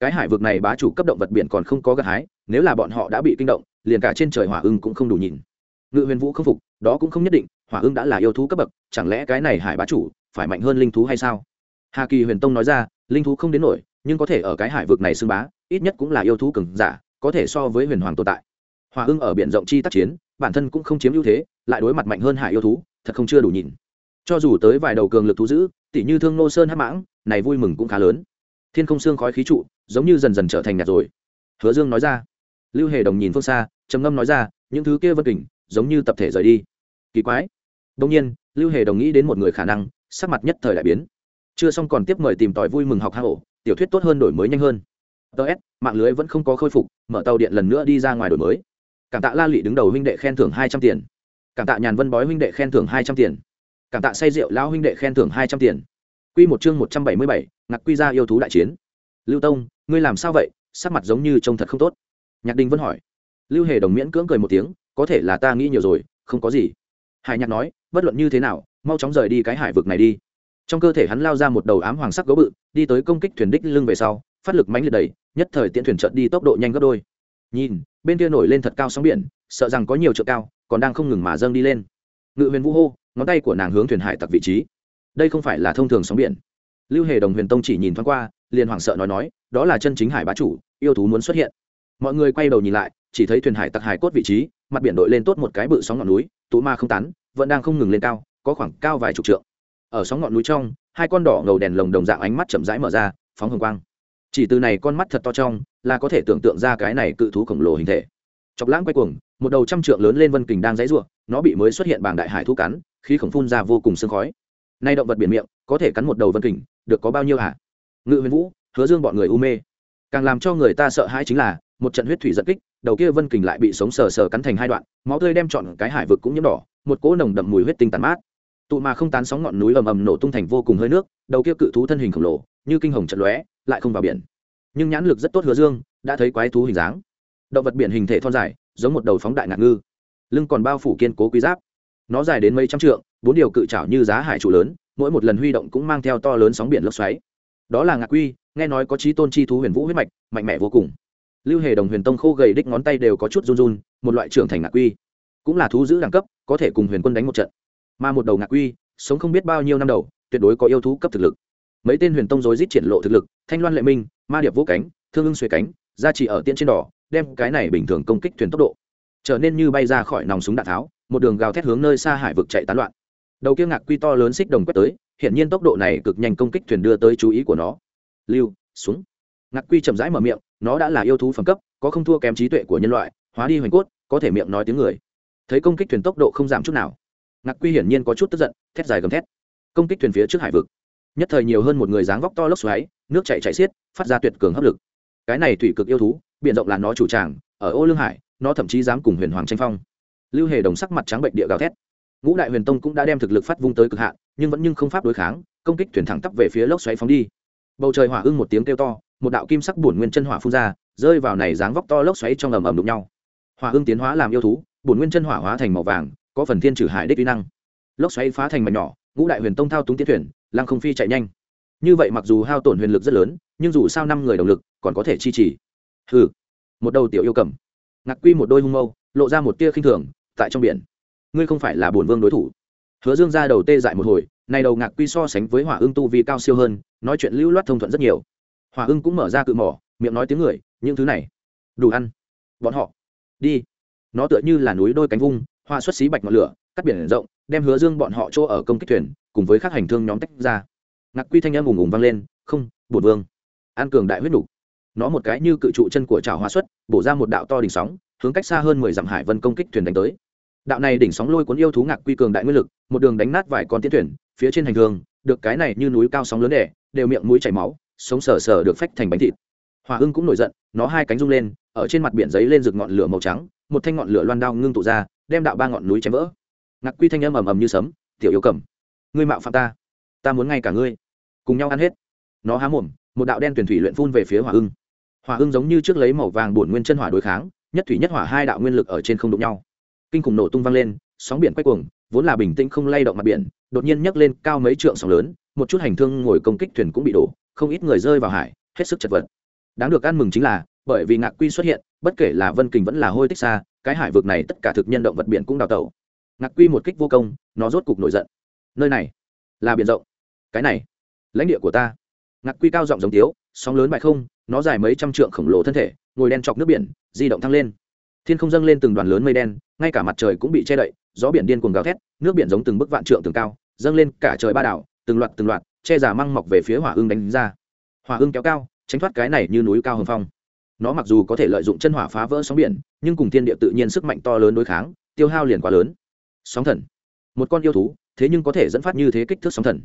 Cái hải vực này bá chủ cấp động vật biển còn không có gặt hái, nếu là bọn họ đã bị kinh động, liền cả trên trời hỏa ưng cũng không đủ nhìn. Ngự huyền vũ không phục, đó cũng không nhất định, hỏa ưng đã là yêu thú cấp bậc, chẳng lẽ cái này hải bá chủ phải mạnh hơn linh thú hay sao? Hà kỳ huyền tông nói ra, linh thú không đến nổi nhưng có thể ở cái hải vực này xưng bá, ít nhất cũng là yêu thú cường giả, có thể so với huyền hoàng tồn tại. Hỏa ưng ở biển rộng chi tác chiến, bản thân cũng không chiếm ưu thế, lại đối mặt mạnh hơn hải yêu thú, thật không chưa đủ nhìn. Cho dù tới vài đầu cường lực thú dữ, tỉ như thương nô sơn hắc mãng, này vui mừng cũng khá lớn. Thiên không xương khói khí trụ, giống như dần dần trở thành nhạt rồi. Hứa dương nói ra. Lưu hề đồng nhìn phương xa, trầm ngâm nói ra, những thứ kia vân kình, giống như tập thể rời đi. Kỳ quái. Đông nhiên, lưu hề đồng nghĩ đến một người khả năng, sắc mặt nhất thời đại biến. Chưa xong còn tiếp mời tìm tòi vui mừng học hạ hổ tiểu thuyết tốt hơn đổi mới nhanh hơn. Ts mạng lưới vẫn không có khôi phục, mở tàu điện lần nữa đi ra ngoài đổi mới. Cảm tạ la lị đứng đầu huynh đệ khen thưởng hai trăm tiền. Cảm tạ nhàn vân bói huynh đệ khen thưởng hai trăm tiền. Cảm tạ say rượu lão huynh đệ khen thưởng hai trăm tiền. Q một chương một trăm bảy mươi bảy, ngạc quy ra yêu thú đại chiến. Lưu tông, ngươi làm sao vậy? Sắc mặt giống như trông thật không tốt. Nhạc đình vẫn hỏi. Lưu hề đồng miễn cưỡng cười một tiếng, có thể là ta nghĩ nhiều rồi, không có gì. Hải nhạc nói, bất luận như thế nào, mau chóng rời đi cái hải vực này đi. Trong cơ thể hắn lao ra một đầu ám hoàng sắc gấu bự đi tới công kích thuyền đích lưng về sau, phát lực mánh liệt đầy, nhất thời tiễn thuyền trận đi tốc độ nhanh gấp đôi. Nhìn, bên kia nổi lên thật cao sóng biển, sợ rằng có nhiều chợ cao, còn đang không ngừng mà dâng đi lên. Ngự huyền vũ hô, ngón tay của nàng hướng thuyền hải tặc vị trí. Đây không phải là thông thường sóng biển. Lưu hề đồng huyền tông chỉ nhìn thoáng qua, liền hoảng sợ nói nói, đó là chân chính hải bá chủ, yêu thú muốn xuất hiện. Mọi người quay đầu nhìn lại, chỉ thấy thuyền hải tặc hải cốt vị trí, mặt biển đội lên tốt một cái bự sóng ngọn núi, tụ ma không tán, vẫn đang không ngừng lên cao, có khoảng cao vài chục trượng ở sóng ngọn núi trong, hai con đỏ ngầu đèn lồng đồng dạng ánh mắt chậm rãi mở ra, phóng hồng quang. Chỉ từ này con mắt thật to trong, là có thể tưởng tượng ra cái này cự thú khổng lồ hình thể. Chọc lãng quay cuồng, một đầu trăm trượng lớn lên vân kình đang dãy ruộng nó bị mới xuất hiện bảng đại hải thú cắn, khí khổng phun ra vô cùng sương khói. Nay động vật biển miệng, có thể cắn một đầu vân kình, được có bao nhiêu hả? Ngự huyền vũ, hứa dương bọn người u mê. Càng làm cho người ta sợ hãi chính là, một trận huyết thủy giật kích, đầu kia vân kình lại bị sống sờ sờ cắn thành hai đoạn, máu tươi đem trọn cái hải vực cũng nhiễm đỏ, một cỗ nồng đậm mùi huyết tinh tàn mát tụ mà không tán sóng ngọn núi ầm ầm nổ tung thành vô cùng hơi nước, đầu kia cự thú thân hình khổng lồ, như kinh hồng trận lóe, lại không vào biển. Nhưng nhãn lực rất tốt hứa dương, đã thấy quái thú hình dáng. Động vật biển hình thể thon dài, giống một đầu phóng đại ngạc ngư. Lưng còn bao phủ kiên cố quý giáp. Nó dài đến mấy trăm trượng, bốn điều cự trảo như giá hải trụ lớn, mỗi một lần huy động cũng mang theo to lớn sóng biển lốc xoáy. Đó là ngạc quy, nghe nói có trí tôn chi thú huyền vũ huyết mạch, mạnh mẽ vô cùng. Lưu hề đồng huyền tông khô gầy đích ngón tay đều có chút run run, một loại trưởng thành ngạc quy. Cũng là thú giữ đẳng cấp, có thể cùng huyền quân đánh một trận mà một đầu ngạc quy, sống không biết bao nhiêu năm đầu, tuyệt đối có yêu thú cấp thực lực. Mấy tên huyền tông rối rít triển lộ thực lực, thanh loan lệ minh, ma điệp vũ cánh, thương ưng xuề cánh, gia trì ở tiên trên đỏ, đem cái này bình thường công kích thuyền tốc độ trở nên như bay ra khỏi nòng súng đạn tháo, một đường gào thét hướng nơi xa hải vực chạy tán loạn. Đầu kia ngạc quy to lớn xích đồng quét tới hiện nhiên tốc độ này cực nhanh công kích thuyền đưa tới chú ý của nó. Lưu, xuống. Ngạc quy chậm rãi mở miệng, nó đã là yêu thú phẩm cấp, có không thua kém trí tuệ của nhân loại, hóa đi hoành cốt, có thể miệng nói tiếng người. Thấy công kích thuyền tốc độ không giảm chút nào ngạc quy hiển nhiên có chút tức giận, thét dài gầm thét. Công kích thuyền phía trước hải vực. Nhất thời nhiều hơn một người dáng vóc to lốc xoáy, nước chạy chạy xiết, phát ra tuyệt cường hấp lực. Cái này thủy cực yêu thú biện rộng là nó chủ tràng, ở ô lương hải, nó thậm chí dám cùng huyền hoàng tranh phong. Lưu hề đồng sắc mặt trắng bệnh địa gào thét. Ngũ đại huyền tông cũng đã đem thực lực phát vung tới cực hạn, nhưng vẫn nhưng không pháp đối kháng, công kích thuyền thẳng tắp về phía lốc xoáy phóng đi. Bầu trời hỏa ưng một tiếng kêu to, một đạo kim sắc bổn nguyên chân hỏa phun ra, rơi vào này dáng vóc to lốc xoáy trong ầm ầm đụng nhau. Hỏa ưng tiến hóa làm yêu thú, bổn nguyên chân hỏa hóa thành màu vàng có phần thiên trừ hải đích uy năng. Lốc xoáy phá thành mảnh nhỏ, ngũ đại huyền tông thao túng tiến thuyền, lăng không phi chạy nhanh. Như vậy mặc dù hao tổn huyền lực rất lớn, nhưng dù sao năm người đồng lực còn có thể chi trì. Hừ. Một đầu tiểu yêu cầm. Ngạc quy một đôi hung mâu, lộ ra một tia khinh thường, tại trong biển. Ngươi không phải là bổn vương đối thủ. Hứa dương ra đầu tê dại một hồi, này đầu ngạc quy so sánh với hỏa ưng tu vi cao siêu hơn, nói chuyện lưu loát thông thuận rất nhiều. Hỏa ưng cũng mở ra cự mỏ, miệng nói tiếng người, những thứ này. Đủ ăn. Bọn họ. Đi. Nó tựa như là núi đôi cánh vung hoa xuất xí bạch ngọn lửa, cắt biển rộng, đem hứa dương bọn họ chỗ ở công kích thuyền, cùng với các hành thương nhóm tách ra. Ngạc quy thanh âm ùng ùng vang lên, không, bổn vương. An cường đại huyết đủ. nó một cái như cự trụ chân của trào hoa xuất, bổ ra một đạo to đỉnh sóng, hướng cách xa hơn mười dặm hải vân công kích thuyền đánh tới. Đạo này đỉnh sóng lôi cuốn yêu thú ngạc quy cường đại nguyên lực, một đường đánh nát vài con tiến thuyền, phía trên hành thương được cái này như núi cao sóng lớn đẻ đều miệng mũi chảy máu, sống sờ sờ được phách thành bánh thịt. Hòa ưng cũng nổi giận, nó hai cánh rung lên, ở trên mặt biển giấy lên rực ngọn lửa màu trắng, một thanh ngọn lửa loan đao ngưng tụ ra đem đạo ba ngọn núi chém vỡ. Ngạc quy thanh âm ầm ầm như sấm, tiểu yêu cầm, ngươi mạo phạm ta ta muốn ngay cả ngươi cùng nhau ăn hết. Nó há mồm, một đạo đen tuyển thủy luyện phun về phía hỏa ưng. Hỏa ưng giống như trước lấy màu vàng bổn nguyên chân hỏa đối kháng, nhất thủy nhất hỏa hai đạo nguyên lực ở trên không đụng nhau. Kinh khủng nổ tung vang lên, sóng biển quay cuồng, vốn là bình tĩnh không lay động mặt biển, đột nhiên nhấc lên cao mấy trượng sóng lớn, một chút hành thương ngồi công kích thuyền cũng bị đổ, không ít người rơi vào hải, hết sức chật vật. Đáng được ăn mừng chính là, bởi vì ngạc quy xuất hiện, bất kể là vân kình vẫn là hôi tích xa cái hải vực này tất cả thực nhân động vật biển cũng đào tẩu. Ngạc quy một kích vô công, nó rốt cục nổi giận. Nơi này là biển rộng. Cái này, lãnh địa của ta. Ngạc quy cao giọng giống tiếu, sóng lớn bại không, nó dài mấy trăm trượng khổng lồ thân thể, ngồi đen chọc nước biển, di động thăng lên. Thiên không dâng lên từng đoàn lớn mây đen, ngay cả mặt trời cũng bị che đậy, gió biển điên cuồng gào thét, nước biển giống từng bức vạn trượng tường cao, dâng lên cả trời ba đảo, từng loạt từng loạt, che giả măng mọc về phía hỏa ưng đánh ra. Hỏa ưng kéo cao, tránh thoát cái này như núi cao hồng phong nó mặc dù có thể lợi dụng chân hỏa phá vỡ sóng biển, nhưng cùng thiên địa tự nhiên sức mạnh to lớn đối kháng, tiêu hao liền quá lớn. Sóng thần. Một con yêu thú, thế nhưng có thể dẫn phát như thế kích thước sóng thần.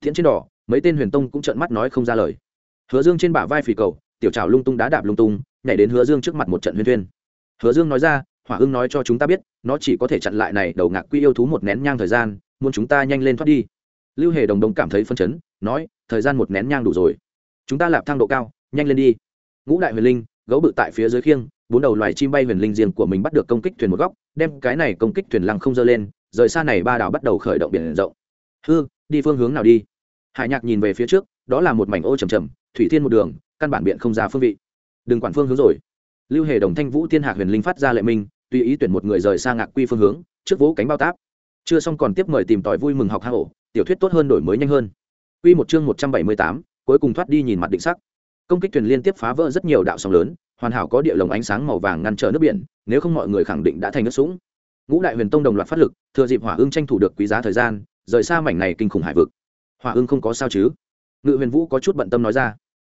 Thiện trên đỏ, mấy tên huyền tông cũng trợn mắt nói không ra lời. Hứa dương trên bả vai phì cầu, tiểu trào lung tung đá đạp lung tung, nhảy đến hứa dương trước mặt một trận huyên thuyên. Hứa dương nói ra, hỏa ưng nói cho chúng ta biết, nó chỉ có thể chặn lại này đầu ngạc quy yêu thú một nén nhang thời gian, muốn chúng ta nhanh lên thoát đi. Lưu hề đồng đồng cảm thấy phân chấn, nói, thời gian một nén nhang đủ rồi. Chúng ta lạp thang độ cao, nhanh lên đi ngũ đại huyền linh gấu bự tại phía dưới khiêng bốn đầu loài chim bay huyền linh riêng của mình bắt được công kích thuyền một góc đem cái này công kích thuyền lăng không dơ lên rời xa này ba đảo bắt đầu khởi động biển rộng. Hư đi phương hướng nào đi? Hải nhạc nhìn về phía trước đó là một mảnh ô trầm trầm thủy thiên một đường căn bản biện không ra phương vị. Đừng quản phương hướng rồi. Lưu hề đồng thanh vũ thiên hạc huyền linh phát ra lệ minh tùy ý tuyển một người rời xa ngạc quy phương hướng trước vỗ cánh bao táp. Chưa xong còn tiếp mời tìm tòi vui mừng học hạ hổ tiểu thuyết tốt hơn đổi mới nhanh hơn. Quy một chương một trăm bảy mươi tám, cuối cùng thoát đi nhìn mặt định sắc công kích thuyền liên tiếp phá vỡ rất nhiều đạo sóng lớn, hoàn hảo có địa lồng ánh sáng màu vàng ngăn trở nước biển, nếu không mọi người khẳng định đã thành nước sũng. Ngũ đại huyền tông đồng loạt phát lực, thừa dịp hỏa ưng tranh thủ được quý giá thời gian, rời xa mảnh này kinh khủng hải vực. Hỏa ưng không có sao chứ? Ngự huyền vũ có chút bận tâm nói ra.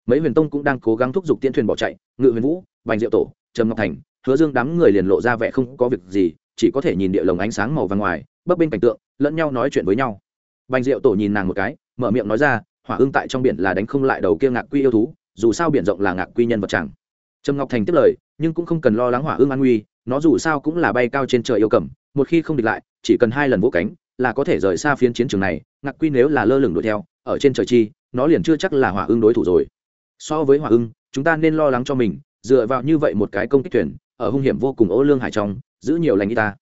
Mấy huyền tông cũng đang cố gắng thúc giục tiên thuyền bỏ chạy, ngự huyền vũ, bành diệu tổ, trầm ngọc thành, hứa dương đám người liền lộ ra vẻ không có việc gì, chỉ có thể nhìn địa lồng ánh sáng màu vàng ngoài, bấp bên cảnh tượng, lẫn nhau nói chuyện với nhau. Bành diệu tổ nhìn nàng một cái, mở miệng nói ra, hỏa ưng tại trong biển là đánh không lại đầu kia ngạc quy yêu thú dù sao biển rộng là ngạc quy nhân vật chẳng. Trầm ngọc thành tiếp lời, nhưng cũng không cần lo lắng hỏa ương an nguy, nó dù sao cũng là bay cao trên trời yêu cầm, một khi không địch lại, chỉ cần hai lần vỗ cánh, là có thể rời xa phiến chiến trường này, ngạc quy nếu là lơ lửng đuổi theo, ở trên trời chi, nó liền chưa chắc là hỏa ương đối thủ rồi. So với hỏa ưng, chúng ta nên lo lắng cho mình, dựa vào như vậy một cái công kích thuyền, ở hung hiểm vô cùng ô lương hải trong, giữ nhiều lành y ta.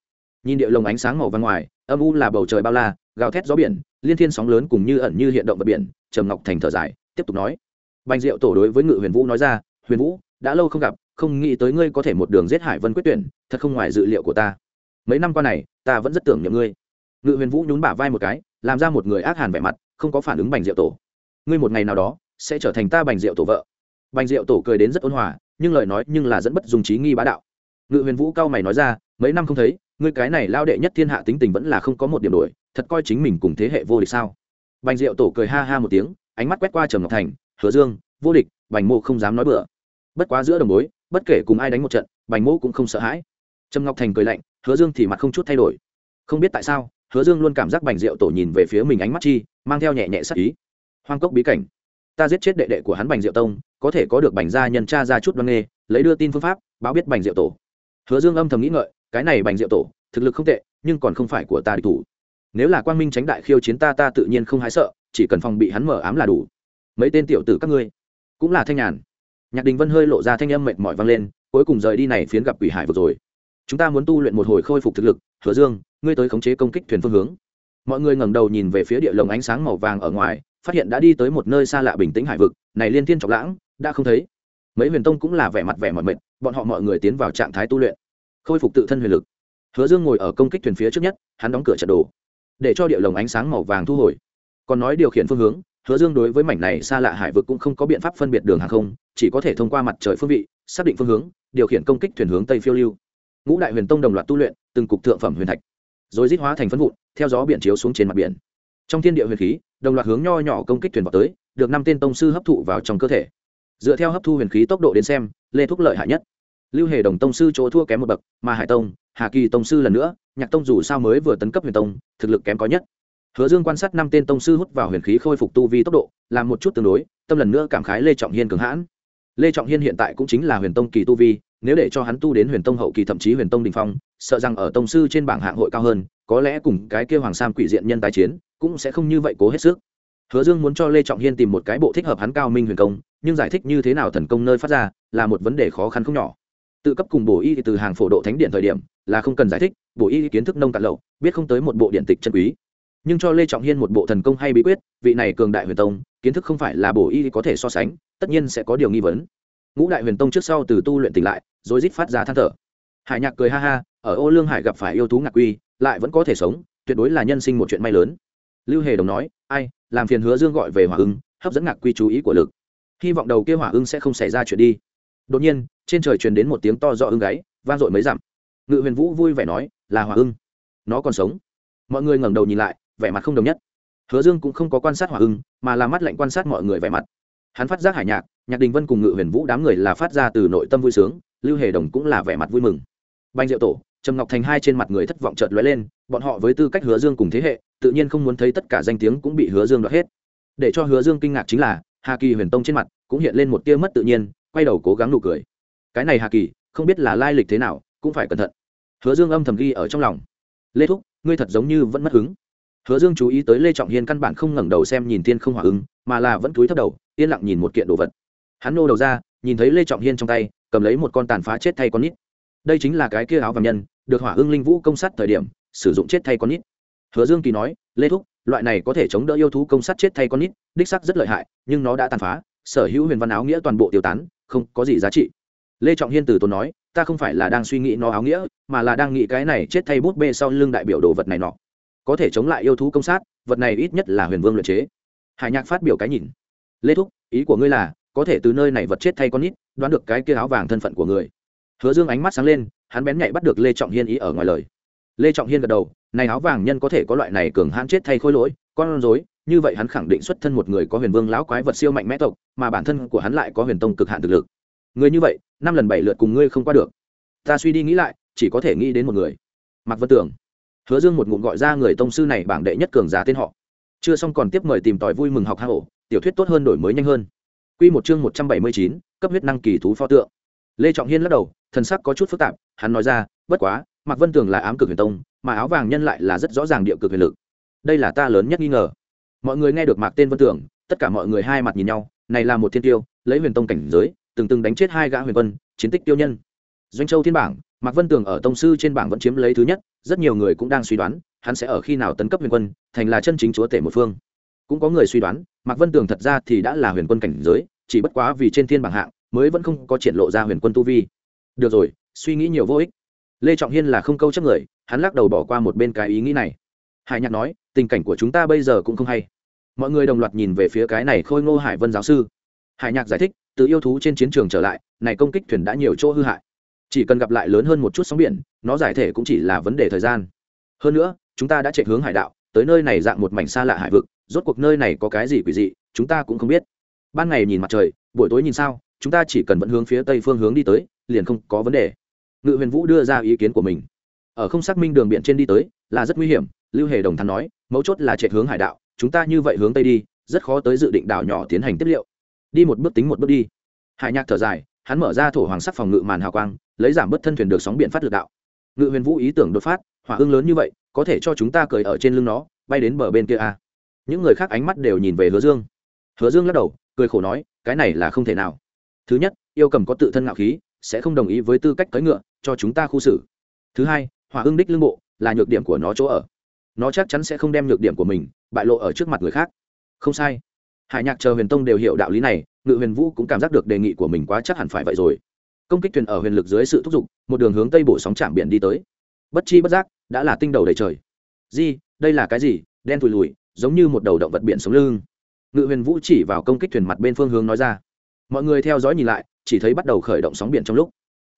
Nhìn địa lồng ánh sáng màu vàng ngoài, âm u là bầu trời bao la, gào thét gió biển, liên thiên sóng lớn cùng như ẩn như hiện động vật biển, trầm ngọc thành thở dài, tiếp tục nói bành diệu tổ đối với ngự huyền vũ nói ra, huyền vũ, đã lâu không gặp, không nghĩ tới ngươi có thể một đường giết hải vân quyết tuyển, thật không ngoài dự liệu của ta. Mấy năm qua này, ta vẫn rất tưởng niệm ngươi. Ngự huyền vũ nhún bả vai một cái, làm ra một người ác hàn vẻ mặt, không có phản ứng bành diệu tổ. Ngươi một ngày nào đó sẽ trở thành ta bành diệu tổ vợ. Bành diệu tổ cười đến rất ôn hòa, nhưng lời nói nhưng là dẫn bất dùng trí nghi bá đạo. Ngự huyền vũ cao mày nói ra, mấy năm không thấy, ngươi cái này lao đệ nhất thiên hạ tính tình vẫn là không có một điểm đổi, thật coi chính mình cùng thế hệ vô địch sao? Bành diệu tổ cười ha ha một tiếng, ánh mắt quét qua trầm ngọc thành hứa dương, vô địch, bành mô không dám nói bừa. Bất quá giữa đồng bối, bất kể cùng ai đánh một trận, bành mô cũng không sợ hãi. Trâm ngọc thành cười lạnh, hứa dương thì mặt không chút thay đổi. Không biết tại sao, hứa dương luôn cảm giác bành diệu tổ nhìn về phía mình ánh mắt chi, mang theo nhẹ nhẹ sắc ý. Hoang cốc bí cảnh. Ta giết chết đệ đệ của hắn bành diệu tông, có thể có được bành gia nhân cha ra chút văn nghề lấy đưa tin phương pháp, báo biết bành diệu tổ. Hứa dương âm thầm nghĩ ngợi, cái này bành diệu tổ, thực lực không tệ, nhưng còn không phải của ta địch thủ. Nếu là quang minh tránh đại khiêu chiến ta ta tự nhiên không hái sợ, chỉ cần phòng bị hắn mở ám là đủ mấy tên tiểu tử các ngươi. Cũng là thanh nhàn. Nhạc đình vân hơi lộ ra thanh âm mệt mỏi vang lên, cuối cùng rời đi này phiến gặp quỷ hải vực rồi. Chúng ta muốn tu luyện một hồi khôi phục thực lực, hứa dương, ngươi tới khống chế công kích thuyền phương hướng. Mọi người ngẩng đầu nhìn về phía địa lồng ánh sáng màu vàng ở ngoài, phát hiện đã đi tới một nơi xa lạ bình tĩnh hải vực, này liên thiên trọng lãng, đã không thấy. Mấy huyền tông cũng là vẻ mặt vẻ mọi mệt, bọn họ mọi người tiến vào trạng thái tu luyện, khôi phục tự thân huyền lực. Hứa dương ngồi ở công kích thuyền phía trước nhất, hắn đóng cửa trận đồ, để cho địa lồng ánh sáng màu vàng thu hồi. Còn nói điều khiển phương hướng hứa dương đối với mảnh này xa lạ hải vực cũng không có biện pháp phân biệt đường hàng không, chỉ có thể thông qua mặt trời phương vị, xác định phương hướng, điều khiển công kích thuyền hướng tây phiêu lưu. Ngũ đại huyền tông đồng loạt tu luyện, từng cục thượng phẩm huyền thạch, rồi rít hóa thành phân vụn, theo gió biển chiếu xuống trên mặt biển. Trong thiên địa huyền khí, đồng loạt hướng nho nhỏ công kích thuyền vào tới, được năm tên tông sư hấp thụ vào trong cơ thể. Dựa theo hấp thu huyền khí tốc độ đến xem, lê thúc lợi hại nhất. Lưu hề đồng tông sư chỗ thua kém một bậc, mà hải tông, hà kỳ tông sư lần nữa, nhạc tông dù sao mới vừa tấn cấp huyền tông, thực lực kém có nhất hứa dương quan sát năm tên tông sư hút vào huyền khí khôi phục tu vi tốc độ, làm một chút tương đối, tâm lần nữa cảm khái lê trọng hiên cường hãn. Lê trọng hiên hiện tại cũng chính là huyền tông kỳ tu vi, nếu để cho hắn tu đến huyền tông hậu kỳ thậm chí huyền tông đình phong, sợ rằng ở tông sư trên bảng hạng hội cao hơn, có lẽ cùng cái kia hoàng sam quỷ diện nhân tái chiến, cũng sẽ không như vậy cố hết sức. Hứa dương muốn cho lê trọng hiên tìm một cái bộ thích hợp hắn cao minh huyền công, nhưng giải thích như thế nào thần công nơi phát ra, là một vấn đề khó khăn không nhỏ. Tự cấp cùng bổ y từ hàng phổ độ thánh điện thời điểm, là không cần giải thích, bổ y kiến thức nông cạn lậu, biết không tới một bộ điện tịch chân quý nhưng cho lê trọng hiên một bộ thần công hay bí quyết, vị này cường đại huyền tông, kiến thức không phải là bổ y có thể so sánh, tất nhiên sẽ có điều nghi vấn. Ngũ đại huyền tông trước sau từ tu luyện tỉnh lại, rồi rít phát ra than thở. Hải nhạc cười ha ha, ở ô lương hải gặp phải yêu thú ngạc quy, lại vẫn có thể sống, tuyệt đối là nhân sinh một chuyện may lớn. Lưu hề đồng nói, ai, làm phiền hứa dương gọi về hỏa ưng, hấp dẫn ngạc quy chú ý của lực. Hy vọng đầu kia hỏa ưng sẽ không xảy ra chuyện đi. Đột nhiên, trên trời truyền đến một tiếng to do ưng gáy, vang dội mấy dặm. Ngự huyền vũ vui vẻ nói, là hỏa ưng, nó còn sống. Mọi người ngẩng đầu nhìn lại vẻ mặt không đồng nhất. Hứa dương cũng không có quan sát hỏa ưng, mà là mắt lạnh quan sát mọi người vẻ mặt. Hắn phát giác hải nhạc nhạc đình vân cùng ngự huyền vũ đám người là phát ra từ nội tâm vui sướng, lưu hề đồng cũng là vẻ mặt vui mừng. Banh diệu tổ, trầm ngọc thành hai trên mặt người thất vọng chợt lóe lên, bọn họ với tư cách hứa dương cùng thế hệ, tự nhiên không muốn thấy tất cả danh tiếng cũng bị hứa dương đoạt hết. Để cho hứa dương kinh ngạc chính là, hà kỳ huyền tông trên mặt cũng hiện lên một tia mất tự nhiên, quay đầu cố gắng nụ cười. Cái này hà kỳ, không biết là lai lịch thế nào, cũng phải cẩn thận. Hứa dương âm thầm ghi ở trong lòng. Lê thúc, ngươi thật giống như vẫn mất hứng hứa dương chú ý tới lê trọng hiên căn bản không ngẩng đầu xem nhìn thiên không hỏa ứng, mà là vẫn cúi thấp đầu, yên lặng nhìn một kiện đồ vật. Hắn nô đầu ra, nhìn thấy lê trọng hiên trong tay, cầm lấy một con tàn phá chết thay con nít. Đây chính là cái kia áo vàng nhân, được hỏa ưng linh vũ công sát thời điểm, sử dụng chết thay con nít. Hứa dương kỳ nói, lê thúc, loại này có thể chống đỡ yêu thú công sát chết thay con nít, đích sắc rất lợi hại, nhưng nó đã tàn phá, sở hữu huyền văn áo nghĩa toàn bộ tiêu tán, không có gì giá trị. Lê trọng hiên từ tốn nói, ta không phải là đang suy nghĩ nó áo nghĩa, mà là đang nghĩ cái này chết thay bút bê sau lưng đại biểu đồ vật này nọ có thể chống lại yêu thú công sát, vật này ít nhất là huyền vương luyện chế. Hải nhạc phát biểu cái nhìn. Lê thúc, ý của ngươi là, có thể từ nơi này vật chết thay con nít, đoán được cái kia áo vàng thân phận của người. Hứa dương ánh mắt sáng lên, hắn bén nhạy bắt được lê trọng hiên ý ở ngoài lời. Lê trọng hiên gật đầu, này áo vàng nhân có thể có loại này cường hãn chết thay khôi lỗi, con rối, như vậy hắn khẳng định xuất thân một người có huyền vương lão quái vật siêu mạnh mẽ tộc, mà bản thân của hắn lại có huyền tông cực hạn thực lực. Người như vậy, năm lần bảy lượt cùng ngươi không qua được. Ta suy đi nghĩ lại, chỉ có thể nghĩ đến một người. Mặc vân tưởng hứa dương một ngụm gọi ra người tông sư này bảng đệ nhất cường giả tên họ. Chưa xong còn tiếp mời tìm tòi vui mừng học hạ hổ tiểu thuyết tốt hơn đổi mới nhanh hơn. Quy một chương một trăm bảy mươi chín, cấp huyết năng kỳ thú pho tượng. Lê trọng hiên lắc đầu thần sắc có chút phức tạp hắn nói ra bất quá mạc vân tường là ám cực huyền tông mà áo vàng nhân lại là rất rõ ràng địa cực huyền lực. Đây là ta lớn nhất nghi ngờ. Mọi người nghe được mạc tên vân tường tất cả mọi người hai mặt nhìn nhau này là một thiên tiêu lấy huyền tông cảnh giới từng từng đánh chết hai gã huyền quân chiến tích tiêu nhân. Doanh châu thiên bảng mạc vân tường ở tông sư trên bảng vẫn chiếm lấy thứ nhất, rất nhiều người cũng đang suy đoán, hắn sẽ ở khi nào tấn cấp huyền quân, thành là chân chính chúa tể một phương. Cũng có người suy đoán, mạc vân tường thật ra thì đã là huyền quân cảnh giới, chỉ bất quá vì trên thiên bảng hạng, mới vẫn không có triển lộ ra huyền quân tu vi. Được rồi, suy nghĩ nhiều vô ích. Lê trọng hiên là không câu chấp người, hắn lắc đầu bỏ qua một bên cái ý nghĩ này. Hải nhạc nói, tình cảnh của chúng ta bây giờ cũng không hay. Mọi người đồng loạt nhìn về phía cái này khôi ngô hải vân giáo sư. Hải nhạc giải thích, từ yêu thú trên chiến trường trở lại, này công kích thuyền đã nhiều chỗ hư hại chỉ cần gặp lại lớn hơn một chút sóng biển, nó giải thể cũng chỉ là vấn đề thời gian. Hơn nữa, chúng ta đã chạy hướng hải đạo, tới nơi này dạng một mảnh xa lạ hải vực, rốt cuộc nơi này có cái gì quỷ dị, chúng ta cũng không biết. Ban ngày nhìn mặt trời, buổi tối nhìn sao, chúng ta chỉ cần vẫn hướng phía tây phương hướng đi tới, liền không có vấn đề. Ngự huyền vũ đưa ra ý kiến của mình. Ở không xác minh đường biển trên đi tới, là rất nguy hiểm, lưu hề đồng thắn nói, mấu chốt là chạy hướng hải đạo, chúng ta như vậy hướng tây đi, rất khó tới dự định đảo nhỏ tiến hành tiếp liệu. Đi một bước tính một bước đi. Hải nhạc thở dài, hắn mở ra thổ hoàng sắc phòng ngự màn hào quang lấy giảm bớt thân thuyền được sóng biển phát lực đạo. Ngự huyền vũ ý tưởng đột phát, hỏa hưng lớn như vậy, có thể cho chúng ta cởi ở trên lưng nó, bay đến bờ bên kia à. những người khác ánh mắt đều nhìn về hứa dương. Hứa dương lắc đầu, cười khổ nói, cái này là không thể nào. Thứ nhất, yêu cầm có tự thân ngạo khí, sẽ không đồng ý với tư cách cưỡi ngựa, cho chúng ta khu xử. Thứ hai, hỏa hưng đích lưng bộ, là nhược điểm của nó chỗ ở. Nó chắc chắn sẽ không đem nhược điểm của mình, bại lộ ở trước mặt người khác. Không sai. Hải nhạc chờ huyền tông đều hiểu đạo lý này, ngự huyền vũ cũng cảm giác được đề nghị của mình quá chắc hẳn phải vậy rồi công kích thuyền ở huyền lực dưới sự thúc giục, một đường hướng tây bổ sóng chạm biển đi tới. Bất chi bất giác, đã là tinh đầu đầy trời. Di, đây là cái gì? Đen thùi lùi, giống như một đầu động vật biển sống lưng. Ngự huyền vũ chỉ vào công kích thuyền mặt bên phương hướng nói ra. Mọi người theo dõi nhìn lại, chỉ thấy bắt đầu khởi động sóng biển trong lúc.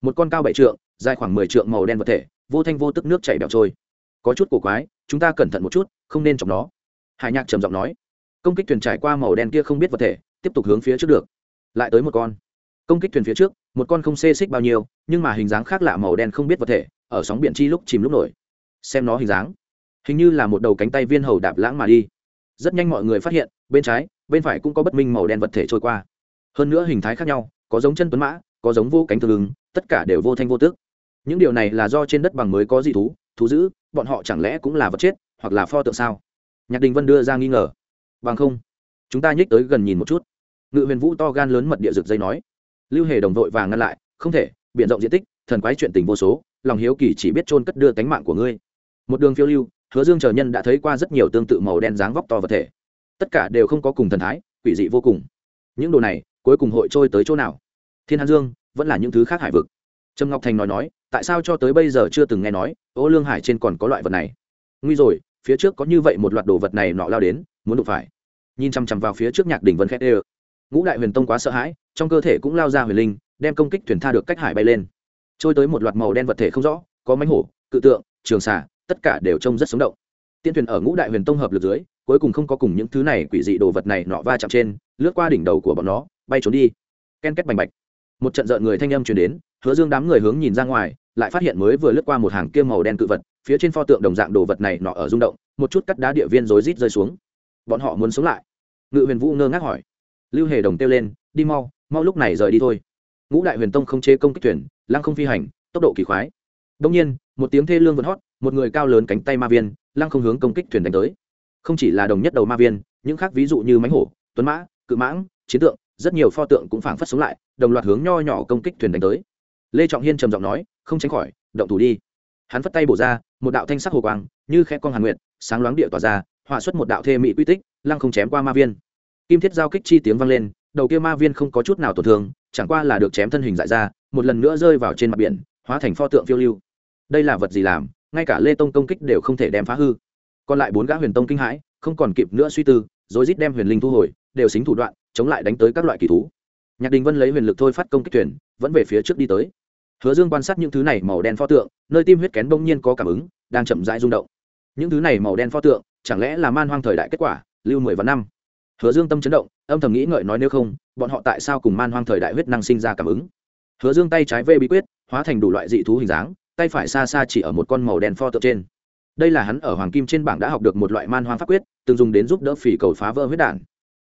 Một con cao bảy trượng, dài khoảng mười trượng màu đen vật thể, vô thanh vô tức nước chảy bẹo trôi. Có chút cổ quái, chúng ta cẩn thận một chút, không nên chọc nó. Hải nhạc trầm giọng nói. Công kích thuyền trải qua màu đen kia không biết vật thể, tiếp tục hướng phía trước được. Lại tới một con công kích thuyền phía trước, một con không xê xích bao nhiêu, nhưng mà hình dáng khác lạ màu đen không biết vật thể, ở sóng biển chi lúc chìm lúc nổi. Xem nó hình dáng, hình như là một đầu cánh tay viên hầu đạp lãng mà đi. Rất nhanh mọi người phát hiện, bên trái, bên phải cũng có bất minh màu đen vật thể trôi qua. Hơn nữa hình thái khác nhau, có giống chân tuấn mã, có giống vô cánh thương ứng, tất cả đều vô thanh vô tước. Những điều này là do trên đất bằng mới có dị thú thú dữ, bọn họ chẳng lẽ cũng là vật chết, hoặc là pho tượng sao? Nhạc đình vân đưa ra nghi ngờ. Bằng không, chúng ta nhích tới gần nhìn một chút. Ngự huyền vũ to gan lớn mật địa rực dây nói lưu hề đồng vội và ngăn lại, không thể biện rộng diện tích, thần quái chuyện tình vô số, lòng hiếu kỳ chỉ biết trôn cất đưa tánh mạng của ngươi. Một đường phiêu lưu, hứa dương chờ nhân đã thấy qua rất nhiều tương tự màu đen dáng vóc to vật thể. Tất cả đều không có cùng thần thái, quỷ dị vô cùng. Những đồ này, cuối cùng hội trôi tới chỗ nào? Thiên hàn dương, vẫn là những thứ khác hải vực. Trâm ngọc thành nói nói, tại sao cho tới bây giờ chưa từng nghe nói, ô lương hải trên còn có loại vật này? Nguy rồi, phía trước có như vậy một loạt đồ vật này nọ lao đến, muốn đụng phải. Nhìn chằm chằm vào phía trước nhạc đỉnh vân khét ê ngũ đại huyền tông quá sợ hãi trong cơ thể cũng lao ra huyền linh, đem công kích thuyền tha được cách hải bay lên. Trôi tới một loạt màu đen vật thể không rõ, có mánh hổ, cự tượng, trường xà, tất cả đều trông rất sống động. Tiên thuyền ở ngũ đại huyền tông hợp lực dưới, cuối cùng không có cùng những thứ này quỷ dị đồ vật này nọ va chạm trên, lướt qua đỉnh đầu của bọn nó, bay trốn đi. Ken két bành bạch. Một trận rợn người thanh âm truyền đến, hứa dương đám người hướng nhìn ra ngoài, lại phát hiện mới vừa lướt qua một hàng kia màu đen cự vật, phía trên pho tượng đồng dạng đồ vật này nọ ở rung động, một chút cắt đá địa viên rối rít rơi xuống. Bọn họ muốn sống lại. Ngự huyền vũ ngơ ngác hỏi. Lưu hề đồng kêu lên, đi mau mau lúc này rời đi thôi. Ngũ đại huyền tông không chế công kích thuyền, lăng không phi hành, tốc độ kỳ khoái đông nhiên, một tiếng thê lương vẫn hót, một người cao lớn cánh tay ma viên, lăng không hướng công kích thuyền đánh tới. Không chỉ là đồng nhất đầu ma viên, những khác ví dụ như mánh hổ, tuấn mã, cự mãng, chiến tượng, rất nhiều pho tượng cũng phảng phất sống lại, đồng loạt hướng nho nhỏ công kích thuyền đánh tới. Lê trọng hiên trầm giọng nói, không tránh khỏi, động thủ đi. Hắn phất tay bổ ra, một đạo thanh sắc hồ quang, như khẽ con hàn nguyện sáng loáng địa tỏa ra họa xuất một đạo thê mỹ quy tích, lăng không chém qua ma viên. Kim thiết giao kích chi tiếng vang lên đầu kia ma viên không có chút nào tổn thương, chẳng qua là được chém thân hình dại ra, một lần nữa rơi vào trên mặt biển, hóa thành pho tượng phiêu lưu. Đây là vật gì làm, ngay cả lê tông công kích đều không thể đem phá hư. Còn lại bốn gã huyền tông kinh hãi, không còn kịp nữa suy tư, rồi rít đem huyền linh thu hồi, đều xính thủ đoạn, chống lại đánh tới các loại kỳ thú. Nhạc đình vân lấy huyền lực thôi phát công kích thuyền, vẫn về phía trước đi tới. Hứa dương quan sát những thứ này màu đen pho tượng, nơi tim huyết kén bỗng nhiên có cảm ứng, đang chậm rãi rung động. Những thứ này màu đen pho tượng, chẳng lẽ là man hoang thời đại kết quả, lưu mười vạn năm? Hứa dương tâm chấn động, âm thầm nghĩ ngợi nói nếu không, bọn họ tại sao cùng man hoang thời đại huyết năng sinh ra cảm ứng? Hứa dương tay trái vê bí quyết, hóa thành đủ loại dị thú hình dáng, tay phải xa xa chỉ ở một con màu đen pho tượng trên. Đây là hắn ở hoàng kim trên bảng đã học được một loại man hoang pháp quyết, từng dùng đến giúp đỡ phỉ cầu phá vỡ huyết đản.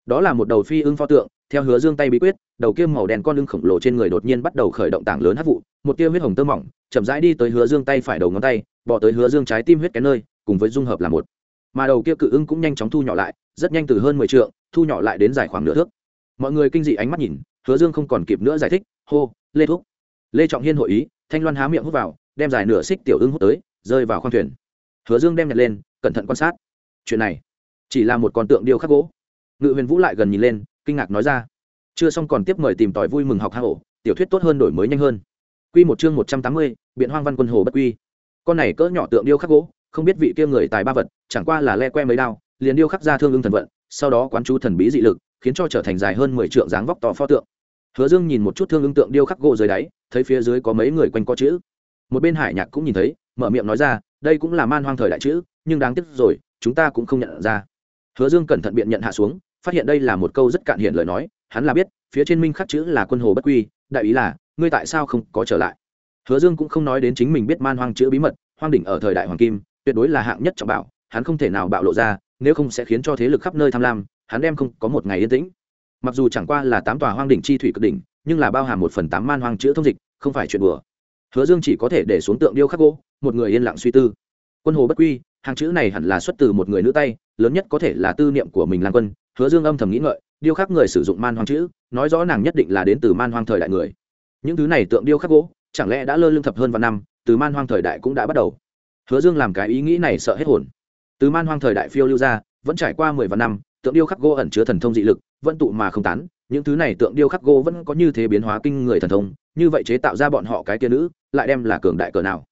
Đó là một đầu phi ưng pho tượng, theo hứa dương tay bí quyết, đầu kia màu đen con lưng khổng lồ trên người đột nhiên bắt đầu khởi động tảng lớn hát vụ, một tia huyết hồng tơ mỏng, chậm rãi đi tới hứa dương tay phải đầu ngón tay, bỏ tới hứa dương trái tim huyết cái nơi, cùng với dung hợp là một. Mà đầu kia cự ưng cũng nhanh chóng thu nhỏ lại rất nhanh từ hơn mười trượng, thu nhỏ lại đến dài khoảng nửa thước. Mọi người kinh dị ánh mắt nhìn, hứa dương không còn kịp nữa giải thích, hô, lê thúc. Lê trọng hiên hội ý, thanh loan há miệng hút vào, đem dài nửa xích tiểu ưng hút tới, rơi vào khoang thuyền. Hứa dương đem nhặt lên, cẩn thận quan sát. Chuyện này chỉ là một con tượng điêu khắc gỗ. Ngự huyền vũ lại gần nhìn lên, kinh ngạc nói ra, chưa xong còn tiếp mời tìm tòi vui mừng học hạ ổ, tiểu thuyết tốt hơn đổi mới nhanh hơn. Quy một chương một trăm tám mươi, biện hoang văn quân hồ bất quy. Con này cỡ nhỏ tượng điêu khắc gỗ, không biết vị kia người tài ba vật, chẳng qua là le que mấy đao liền điêu khắc ra thương ưng thần vận, sau đó quán chú thần bí dị lực, khiến cho trở thành dài hơn mười trượng dáng vóc to pho tượng. Hứa dương nhìn một chút thương ưng tượng điêu khắc gỗ dưới đáy, thấy phía dưới có mấy người quanh co chữ. Một bên hải nhạc cũng nhìn thấy, mở miệng nói ra, đây cũng là man hoang thời đại chữ, nhưng đáng tiếc rồi, chúng ta cũng không nhận ra. Hứa dương cẩn thận biện nhận hạ xuống, phát hiện đây là một câu rất cạn hiện lời nói, hắn là biết, phía trên minh khắc chữ là quân hồ bất quy, đại ý là, ngươi tại sao không có trở lại? Hứa dương cũng không nói đến chính mình biết man hoang chữ bí mật, hoang đỉnh ở thời đại hoàng kim, tuyệt đối là hạng nhất trọng bảo, hắn không thể nào bạo lộ ra nếu không sẽ khiến cho thế lực khắp nơi tham lam, hắn đem không có một ngày yên tĩnh. Mặc dù chẳng qua là tám tòa hoang đỉnh chi thủy cực đỉnh, nhưng là bao hàm một phần tám man hoang chữ thông dịch, không phải chuyện bừa hứa dương chỉ có thể để xuống tượng điêu khắc gỗ, một người yên lặng suy tư. Quân hồ bất quy, hàng chữ này hẳn là xuất từ một người nữ tay, lớn nhất có thể là tư niệm của mình lang quân. Hứa dương âm thầm nghĩ ngợi, điêu khắc người sử dụng man hoang chữ, nói rõ nàng nhất định là đến từ man hoang thời đại người. Những thứ này tượng điêu khắc gỗ, chẳng lẽ đã lơ lương thập hơn vạn năm, từ man hoang thời đại cũng đã bắt đầu? Hứa dương làm cái ý nghĩ này sợ hết hồn từ man hoang thời đại phiêu lưu ra, vẫn trải qua mười vạn năm, tượng điêu khắc gỗ ẩn chứa thần thông dị lực, vẫn tụ mà không tán. Những thứ này tượng điêu khắc gỗ vẫn có như thế biến hóa kinh người thần thông, như vậy chế tạo ra bọn họ cái kia nữ, lại đem là cường đại cỡ nào.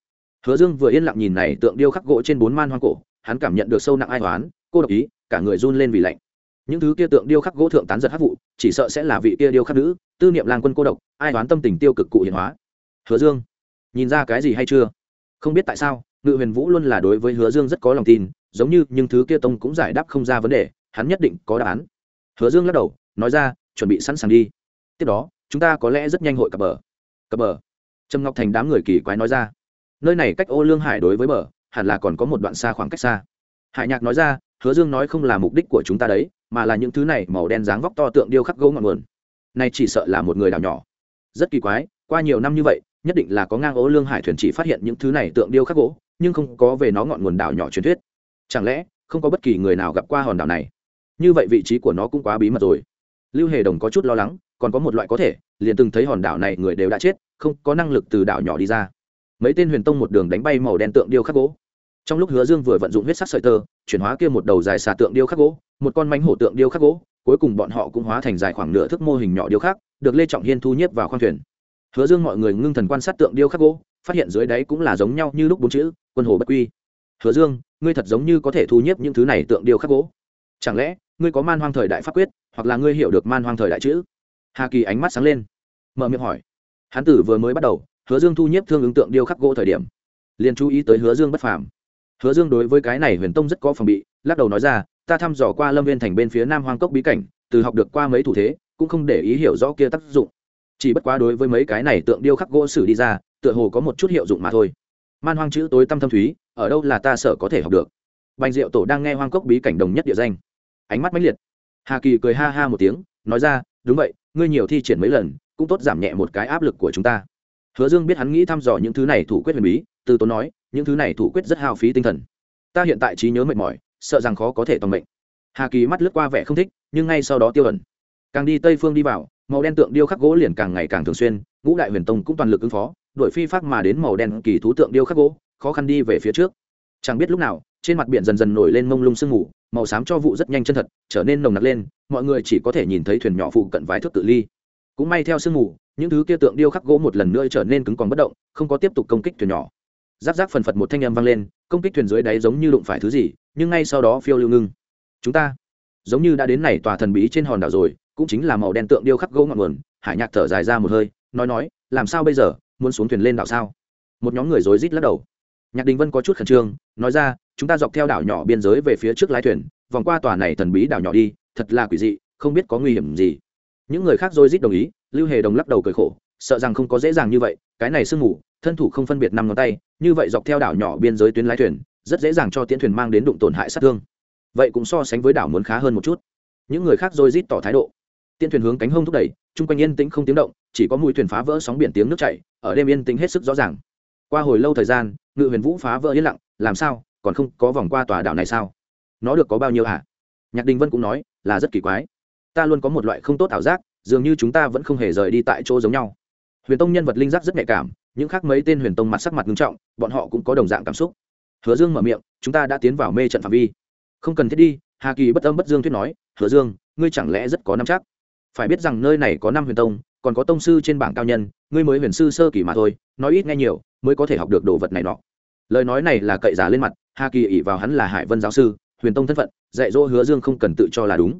Hứa dương vừa yên lặng nhìn này tượng điêu khắc gỗ trên bốn man hoang cổ, hắn cảm nhận được sâu nặng ai toán cô độc ý, cả người run lên vì lạnh. Những thứ kia tượng điêu khắc gỗ thượng tán giật hắc vụ, chỉ sợ sẽ là vị kia điêu khắc nữ, tư niệm lang quân cô độc, ai toán tâm tình tiêu cực cụ hiền hóa. Hứa dương, nhìn ra cái gì hay chưa? Không biết tại sao, ngự huyền vũ luôn là đối với hứa dương rất có lòng tin giống như những thứ kia tông cũng giải đáp không ra vấn đề, hắn nhất định có đáp án. Hứa dương lắc đầu, nói ra, chuẩn bị sẵn sàng đi. Tiếp đó, chúng ta có lẽ rất nhanh hội cập bờ. Cập bờ? Trâm ngọc thành đám người kỳ quái nói ra. Nơi này cách ô lương hải đối với bờ, hẳn là còn có một đoạn xa khoảng cách xa. Hải nhạc nói ra, hứa dương nói không là mục đích của chúng ta đấy, mà là những thứ này màu đen dáng vóc to tượng điêu khắc gỗ ngọn nguồn. Này chỉ sợ là một người đảo nhỏ. Rất kỳ quái, qua nhiều năm như vậy, nhất định là có ngang ô lương hải thuyền chỉ phát hiện những thứ này tượng điêu khắc gỗ, nhưng không có về nó ngọn nguồn đảo nhỏ truyền thuyết chẳng lẽ, không có bất kỳ người nào gặp qua hòn đảo này? Như vậy vị trí của nó cũng quá bí mật rồi. Lưu hề đồng có chút lo lắng, còn có một loại có thể, liền từng thấy hòn đảo này người đều đã chết, không có năng lực từ đảo nhỏ đi ra. Mấy tên huyền tông một đường đánh bay màu đen tượng điêu khắc gỗ. Trong lúc hứa dương vừa vận dụng huyết sắc sợi tơ, chuyển hóa kia một đầu dài xà tượng điêu khắc gỗ, một con mánh hổ tượng điêu khắc gỗ, cuối cùng bọn họ cũng hóa thành dài khoảng nửa thước mô hình nhỏ điêu khắc, được lê trọng hiên thu nhếp vào khoang thuyền. Hứa dương mọi người ngưng thần quan sát tượng điêu khắc gỗ, phát hiện dưới đáy cũng là giống nhau như lúc bốn chữ, quân hồ bất quy hứa dương, ngươi thật giống như có thể thu nhiếp những thứ này tượng điêu khắc gỗ. Chẳng lẽ, ngươi có man hoang thời đại pháp quyết, hoặc là ngươi hiểu được man hoang thời đại chữ? Hà kỳ ánh mắt sáng lên, mở miệng hỏi. Hán tử vừa mới bắt đầu, hứa dương thu nhiếp thương ứng tượng điêu khắc gỗ thời điểm. Liền chú ý tới hứa dương bất phàm. Hứa dương đối với cái này huyền tông rất có phòng bị, lắc đầu nói ra, ta thăm dò qua lâm viên thành bên phía nam hoang cốc bí cảnh, từ học được qua mấy thủ thế, cũng không để ý hiểu rõ kia tác dụng. Chỉ bất quá đối với mấy cái này tượng điêu khắc gỗ sử đi ra, tựa hồ có một chút hiệu dụng mà thôi. Man hoang chữ tối tâm thâm thúy ở đâu là ta sợ có thể học được. Bành diệu tổ đang nghe hoang cốc bí cảnh đồng nhất địa danh. Ánh mắt mãnh liệt. Hà kỳ cười ha ha một tiếng, nói ra, đúng vậy, ngươi nhiều thi triển mấy lần, cũng tốt giảm nhẹ một cái áp lực của chúng ta. Hứa dương biết hắn nghĩ thăm dò những thứ này thủ quyết huyền bí, từ tốn nói, những thứ này thủ quyết rất hao phí tinh thần. Ta hiện tại trí nhớ mệt mỏi, sợ rằng khó có thể toàn mệnh. Hà kỳ mắt lướt qua vẻ không thích, nhưng ngay sau đó tiêu ẩn. Càng đi tây phương đi vào, màu đen tượng điêu khắc gỗ liền càng ngày càng thường xuyên, ngũ đại huyền tông cũng toàn lực ứng phó, đuổi phi pháp mà đến màu đen kỳ thú tượng điêu khắc gỗ khó khăn đi về phía trước. Chẳng biết lúc nào, trên mặt biển dần dần nổi lên mông lung sương mù, màu xám cho vụ rất nhanh chân thật, trở nên nồng nặc lên, mọi người chỉ có thể nhìn thấy thuyền nhỏ phụ cận vài thước tự ly. Cũng may theo sương mù, những thứ kia tượng điêu khắc gỗ một lần nữa trở nên cứng còn bất động, không có tiếp tục công kích thuyền nhỏ. Giáp giáp phần phật một thanh âm vang lên, công kích thuyền dưới đáy giống như đụng phải thứ gì, nhưng ngay sau đó phiêu lưu ngưng. Chúng ta, giống như đã đến này tòa thần bí trên hòn đảo rồi, cũng chính là màu đen tượng điêu khắc gỗ ngọn nguồn, hải nhạc thở dài ra một hơi, nói nói, làm sao bây giờ? Muốn xuống thuyền lên đảo sao? Một nhóm người rối rít lắc đầu nhạc đình vân có chút khẩn trương, nói ra, chúng ta dọc theo đảo nhỏ biên giới về phía trước lái thuyền, vòng qua tòa này thần bí đảo nhỏ đi, thật là quỷ dị, không biết có nguy hiểm gì. Những người khác dôi rít đồng ý, lưu hề đồng lắc đầu cười khổ, sợ rằng không có dễ dàng như vậy, cái này sương mù, thân thủ không phân biệt năm ngón tay, như vậy dọc theo đảo nhỏ biên giới tuyến lái thuyền, rất dễ dàng cho tiễn thuyền mang đến đụng tổn hại sát thương. Vậy cũng so sánh với đảo muốn khá hơn một chút. Những người khác rồi rít tỏ thái độ. Tiên thuyền hướng cánh hông thúc đẩy, chung quanh yên tĩnh không tiếng động, chỉ có mũi thuyền phá vỡ sóng biển tiếng nước chảy, ở đêm yên tĩnh hết sức rõ ràng. Qua hồi lâu thời gian ngự huyền vũ phá vỡ yên lặng, làm sao, còn không có vòng qua tòa đảo này sao? Nó được có bao nhiêu hả? Nhạc đình vân cũng nói, là rất kỳ quái. Ta luôn có một loại không tốt ảo giác, dường như chúng ta vẫn không hề rời đi tại chỗ giống nhau. Huyền tông nhân vật linh giác rất nhạy cảm, những khác mấy tên huyền tông mặt sắc mặt nghiêm trọng, bọn họ cũng có đồng dạng cảm xúc. Hứa dương mở miệng, chúng ta đã tiến vào mê trận phạm vi. Không cần thiết đi, hà kỳ bất âm bất dương thuyết nói, hứa dương, ngươi chẳng lẽ rất có năm chắc? Phải biết rằng nơi này có năm huyền tông, còn có tông sư trên bảng cao nhân, ngươi mới huyền sư sơ kỳ mà thôi, nói ít nghe nhiều, mới có thể học được đồ vật này nọ lời nói này là cậy giả lên mặt, hà kỳ ỉ vào hắn là hải vân giáo sư, huyền tông thân phận, dạy dỗ hứa dương không cần tự cho là đúng.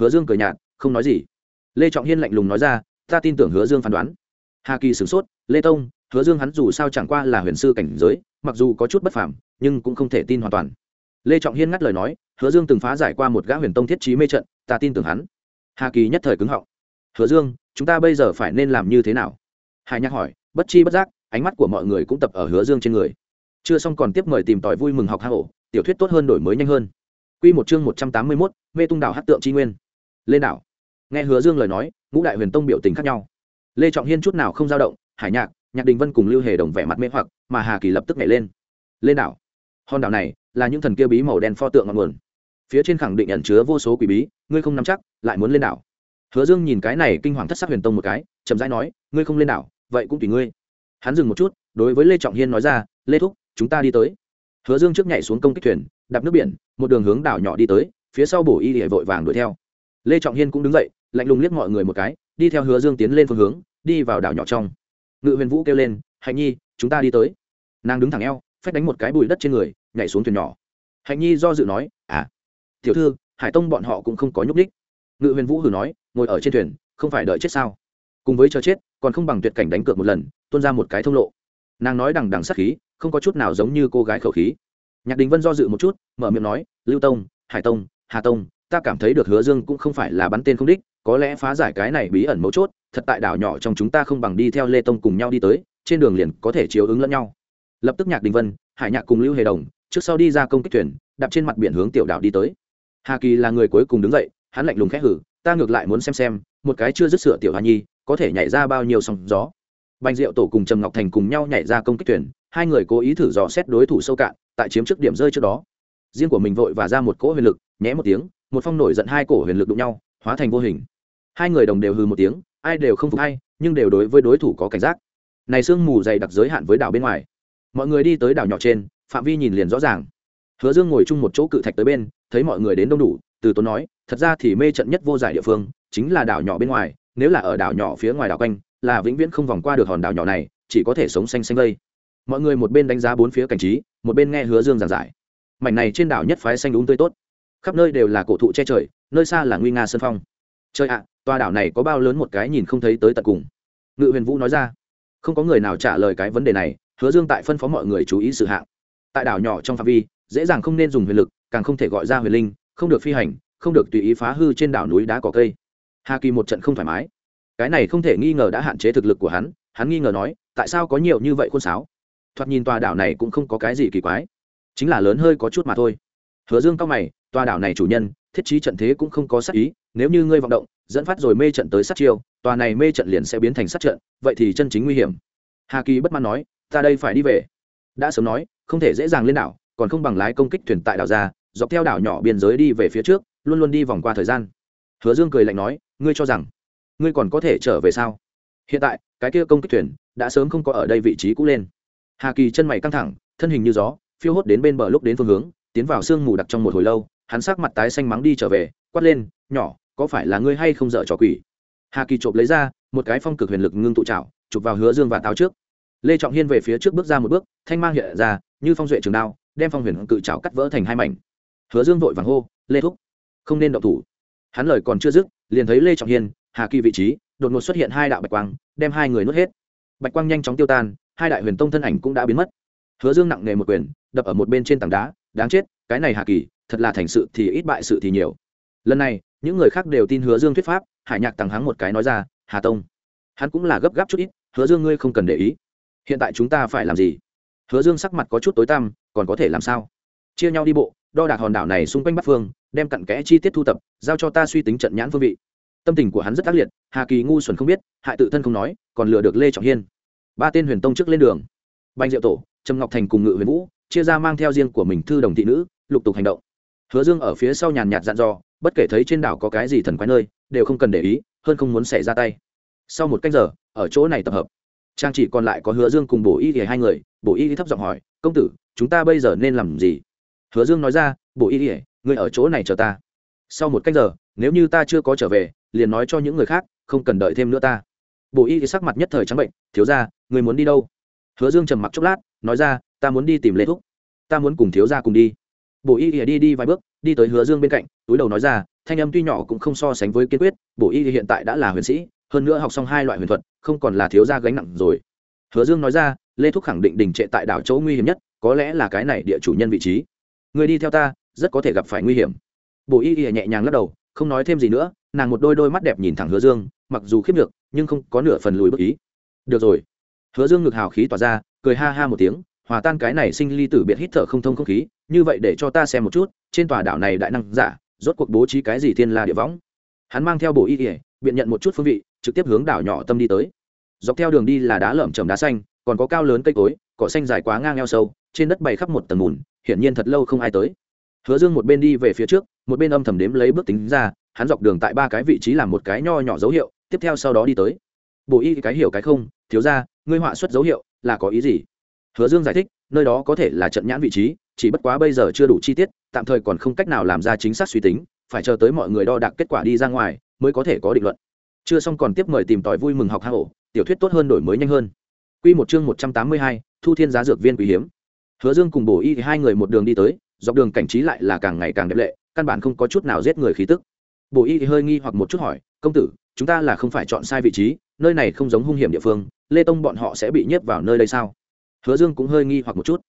Hứa dương cười nhạt, không nói gì. Lê trọng hiên lạnh lùng nói ra, ta tin tưởng hứa dương phán đoán. Hà kỳ sửng sốt, lê tông, hứa dương hắn dù sao chẳng qua là huyền sư cảnh giới, mặc dù có chút bất phàm, nhưng cũng không thể tin hoàn toàn. Lê trọng hiên ngắt lời nói, hứa dương từng phá giải qua một gã huyền tông thiết trí mê trận, ta tin tưởng hắn. Hà kỳ nhất thời cứng họng, hứa dương, chúng ta bây giờ phải nên làm như thế nào? Hải nhắc hỏi, bất chi bất giác, ánh mắt của mọi người cũng tập ở hứa dương trên người chưa xong còn tiếp mời tìm tòi vui mừng học hạ hổ tiểu thuyết tốt hơn đổi mới nhanh hơn. Quy một chương một trăm tám mươi 181, mê tung đảo hát tượng chi nguyên. Lên đảo. Nghe hứa dương lời nói ngũ đại huyền tông biểu tình khác nhau. Lê trọng hiên chút nào không dao động hải nhạc nhạc đình vân cùng lưu hề đồng vẻ mặt mê hoặc mà hà kỳ lập tức nhảy lên. Lên đảo. Hòn đảo này là những thần kia bí màu đen pho tượng ngọn nguồn. Phía trên khẳng định ẩn chứa vô số quỷ bí ngươi không nắm chắc lại muốn lên đảo. Hứa dương nhìn cái này kinh hoàng thất sắc huyền tông một cái chậm rãi nói ngươi không lên đảo vậy cũng tùy ngươi. Hắn dừng một chút đối với lê trọng hiên nói ra lê thúc chúng ta đi tới. Hứa dương trước nhảy xuống công kích thuyền, đạp nước biển, một đường hướng đảo nhỏ đi tới, phía sau bổ y hệ vội vàng đuổi theo. Lê trọng hiên cũng đứng dậy, lạnh lùng liếc mọi người một cái, đi theo hứa dương tiến lên phương hướng, đi vào đảo nhỏ trong. Ngự huyền vũ kêu lên, hạnh nhi, chúng ta đi tới. Nàng đứng thẳng eo, phách đánh một cái bùi đất trên người, nhảy xuống thuyền nhỏ. Hạnh nhi do dự nói à tiểu thư, hải tông bọn họ cũng không có nhúc ních ngự huyền vũ hử nói, ngồi ở trên thuyền, không phải đợi chết sao? Cùng với chờ chết, còn không bằng tuyệt cảnh đánh cược một lần, tuôn ra một cái thông lộ. Nàng nói đằng đằng sắc khí không có chút nào giống như cô gái khẩu khí. Nhạc đình vân do dự một chút, mở miệng nói, lưu tông, hải tông, hà tông, ta cảm thấy được hứa dương cũng không phải là bắn tên không đích, có lẽ phá giải cái này bí ẩn mấu chốt, thật tại đảo nhỏ trong chúng ta không bằng đi theo lê tông cùng nhau đi tới, trên đường liền có thể chiếu ứng lẫn nhau. Lập tức nhạc đình vân, hải nhạc cùng lưu hề đồng, trước sau đi ra công kích thuyền, đạp trên mặt biển hướng tiểu đảo đi tới. Hà kỳ là người cuối cùng đứng dậy, hắn lạnh lùng khẽ hử, ta ngược lại muốn xem xem, một cái chưa dứt sửa tiểu hoa nhi, có thể nhảy ra bao nhiêu sóng gió bành diệu tổ cùng trầm ngọc thành cùng nhau nhảy ra công kích tuyển hai người cố ý thử dò xét đối thủ sâu cạn tại chiếm trước điểm rơi trước đó. Riêng của mình vội và ra một cỗ huyền lực nhé một tiếng một phong nổi giận hai cổ huyền lực đụng nhau hóa thành vô hình. Hai người đồng đều hừ một tiếng ai đều không phục ai, nhưng đều đối với đối thủ có cảnh giác. Này sương mù dày đặc giới hạn với đảo bên ngoài. Mọi người đi tới đảo nhỏ trên phạm vi nhìn liền rõ ràng. Hứa dương ngồi chung một chỗ cự thạch tới bên thấy mọi người đến đông đủ từ tốn nói thật ra thì mê trận nhất vô giải địa phương chính là đảo nhỏ bên ngoài nếu là ở đảo nhỏ phía ngoài đảo quanh là vĩnh viễn không vòng qua được hòn đảo nhỏ này, chỉ có thể sống xanh xanh lây. mọi người một bên đánh giá bốn phía cảnh trí, một bên nghe hứa dương giảng giải. Mảnh này trên đảo nhất phái xanh đúng tươi tốt. Khắp nơi đều là cổ thụ che trời, nơi xa là nguy nga sơn phong. Trời ạ, tòa đảo này có bao lớn một cái nhìn không thấy tới tận cùng. Ngự huyền vũ nói ra. Không có người nào trả lời cái vấn đề này, hứa dương tại phân phó mọi người chú ý sự hạng. Tại đảo nhỏ trong phạm vi, dễ dàng không nên dùng huyền lực, càng không thể gọi ra huyền linh, không được phi hành, không được tùy ý phá hư trên đảo núi đá cỏ cây. Hà kỳ một trận không thoải mái cái này không thể nghi ngờ đã hạn chế thực lực của hắn hắn nghi ngờ nói, tại sao có nhiều như vậy khuôn sáo? Thoạt nhìn tòa đảo này cũng không có cái gì kỳ quái, chính là lớn hơi có chút mà thôi. Hứa dương cao mày, tòa đảo này chủ nhân, thiết trí trận thế cũng không có sát ý, nếu như ngươi vọng động, dẫn phát rồi mê trận tới sát chiêu, tòa này mê trận liền sẽ biến thành sát trận, vậy thì chân chính nguy hiểm. Hà kỳ bất mãn nói, ta đây phải đi về. Đã sớm nói, không thể dễ dàng lên đảo, còn không bằng lái công kích thuyền tại đảo ra, dọc theo đảo nhỏ biên giới đi về phía trước, luôn luôn đi vòng qua thời gian. Hứa dương cười lạnh nói, ngươi cho rằng ngươi còn có thể trở về sao? Hiện tại, cái kia công kích thuyền đã sớm không có ở đây vị trí cũ lên. Hà kỳ chân mày căng thẳng, thân hình như gió, phiêu hốt đến bên bờ lúc đến phương hướng, tiến vào sương mù đặc trong một hồi lâu, hắn sắc mặt tái xanh mắng đi trở về, quát lên, nhỏ, có phải là ngươi hay không dở trò quỷ? Hà kỳ trộm lấy ra, một cái phong cực huyền lực ngưng tụ trào chụp vào hứa dương và táo trước. Lê trọng hiên về phía trước bước ra một bước, thanh mang hiện ra, như phong duệ trường đao, đem phong huyền cự trào cắt vỡ thành hai mảnh. Hứa dương vội vàng hô, lê thúc, không nên động thủ. Hắn lời còn chưa dứt liền thấy lê trọng hiên, hà kỳ vị trí, đột ngột xuất hiện hai đạo bạch quang, đem hai người nuốt hết. Bạch quang nhanh chóng tiêu tan, hai đại huyền tông thân ảnh cũng đã biến mất. Hứa dương nặng nề một quyền, đập ở một bên trên tảng đá, đáng chết, cái này hà kỳ, thật là thành sự thì ít bại sự thì nhiều. Lần này, những người khác đều tin hứa dương thuyết pháp, hải nhạc tàng hắng một cái nói ra, hà tông, hắn cũng là gấp gáp chút ít, hứa dương ngươi không cần để ý. Hiện tại chúng ta phải làm gì? Hứa dương sắc mặt có chút tối tăm, còn có thể làm sao? Chia nhau đi bộ, đo đạc hòn đảo này xung quanh bắc phương đem cặn kẽ chi tiết thu tập, giao cho ta suy tính trận nhãn phương vị. Tâm tình của hắn rất ác liệt, hà kỳ ngu xuẩn không biết, hại tự thân không nói, còn lừa được lê trọng hiên. Ba tên huyền tông trước lên đường. Banh diệu tổ, trầm ngọc thành cùng ngự huyền vũ, chia ra mang theo riêng của mình thư đồng thị nữ, lục tục hành động. Hứa dương ở phía sau nhàn nhạt dặn dò, bất kể thấy trên đảo có cái gì thần quái nơi, đều không cần để ý, hơn không muốn xảy ra tay. Sau một cách giờ, ở chỗ này tập hợp. Trang chỉ còn lại có hứa dương cùng bổ y thì hai người, bổ y thấp giọng hỏi, công tử, chúng ta bây giờ nên làm gì? Hứa dương nói ra, bổ y ỉa ngươi ở chỗ này chờ ta. Sau một cách giờ, nếu như ta chưa có trở về, liền nói cho những người khác, không cần đợi thêm nữa ta. Bổ y thì sắc mặt nhất thời trắng bệnh, thiếu ra người muốn đi đâu? Hứa dương trầm mặc chốc lát, nói ra, ta muốn đi tìm lê thúc. Ta muốn cùng thiếu ra cùng đi. Bổ y đi đi vài bước, đi tới hứa dương bên cạnh, túi đầu nói ra, thanh âm tuy nhỏ cũng không so sánh với kiên quyết bổ y hiện tại đã là huyền sĩ, hơn nữa học xong hai loại huyền thuật, không còn là thiếu gia gánh nặng rồi. Hứa dương nói ra, lê thúc khẳng định đình trệ tại đảo chỗ nguy hiểm nhất, có lẽ là cái này địa chủ nhân vị trí. Người đi theo ta rất có thể gặp phải nguy hiểm. Bổ y y nhẹ nhàng lắc đầu, không nói thêm gì nữa, nàng một đôi đôi mắt đẹp nhìn thẳng hứa dương, mặc dù khiếp được nhưng không có nửa phần lùi bất ý. Được rồi. Hứa dương ngực hào khí tỏa ra, cười ha ha một tiếng, hòa tan cái này sinh ly tử biệt hít thở không thông không khí, như vậy để cho ta xem một chút, trên tòa đảo này đại năng giả, rốt cuộc bố trí cái gì thiên la địa võng. Hắn mang theo bộ y ỉa biện nhận một chút phương vị, trực tiếp hướng đảo nhỏ tâm đi tới. Dọc theo đường đi là đá lởm chởm đá xanh, còn có cao lớn cây cối, cỏ xanh dài quá ngang eo sâu, trên đất bày khắp một tầng mùn, hiển nhiên thật lâu không ai tới hứa dương một bên đi về phía trước một bên âm thầm đếm lấy bước tính ra hắn dọc đường tại ba cái vị trí làm một cái nho nhỏ dấu hiệu tiếp theo sau đó đi tới. Bộ y cái hiểu cái không thiếu ra ngươi họa xuất dấu hiệu là có ý gì? Hứa dương giải thích nơi đó có thể là trận nhãn vị trí chỉ bất quá bây giờ chưa đủ chi tiết tạm thời còn không cách nào làm ra chính xác suy tính phải chờ tới mọi người đo đạc kết quả đi ra ngoài mới có thể có định luận. Chưa xong còn tiếp mời tìm tòi vui mừng học hang ổ tiểu thuyết tốt hơn đổi mới nhanh hơn. Quy một chương một trăm tám mươi hai, Thu Thiên giá dược viên quý hiếm. Hứa Dương cùng Bổ Y thì hai người một đường đi tới, dọc đường cảnh trí lại là càng ngày càng đẹp lệ, căn bản không có chút nào giết người khí tức. Bổ Y thì hơi nghi hoặc một chút hỏi, "Công tử, chúng ta là không phải chọn sai vị trí, nơi này không giống hung hiểm địa phương, Lê Tông bọn họ sẽ bị nhiếp vào nơi đây sao?" Hứa Dương cũng hơi nghi hoặc một chút.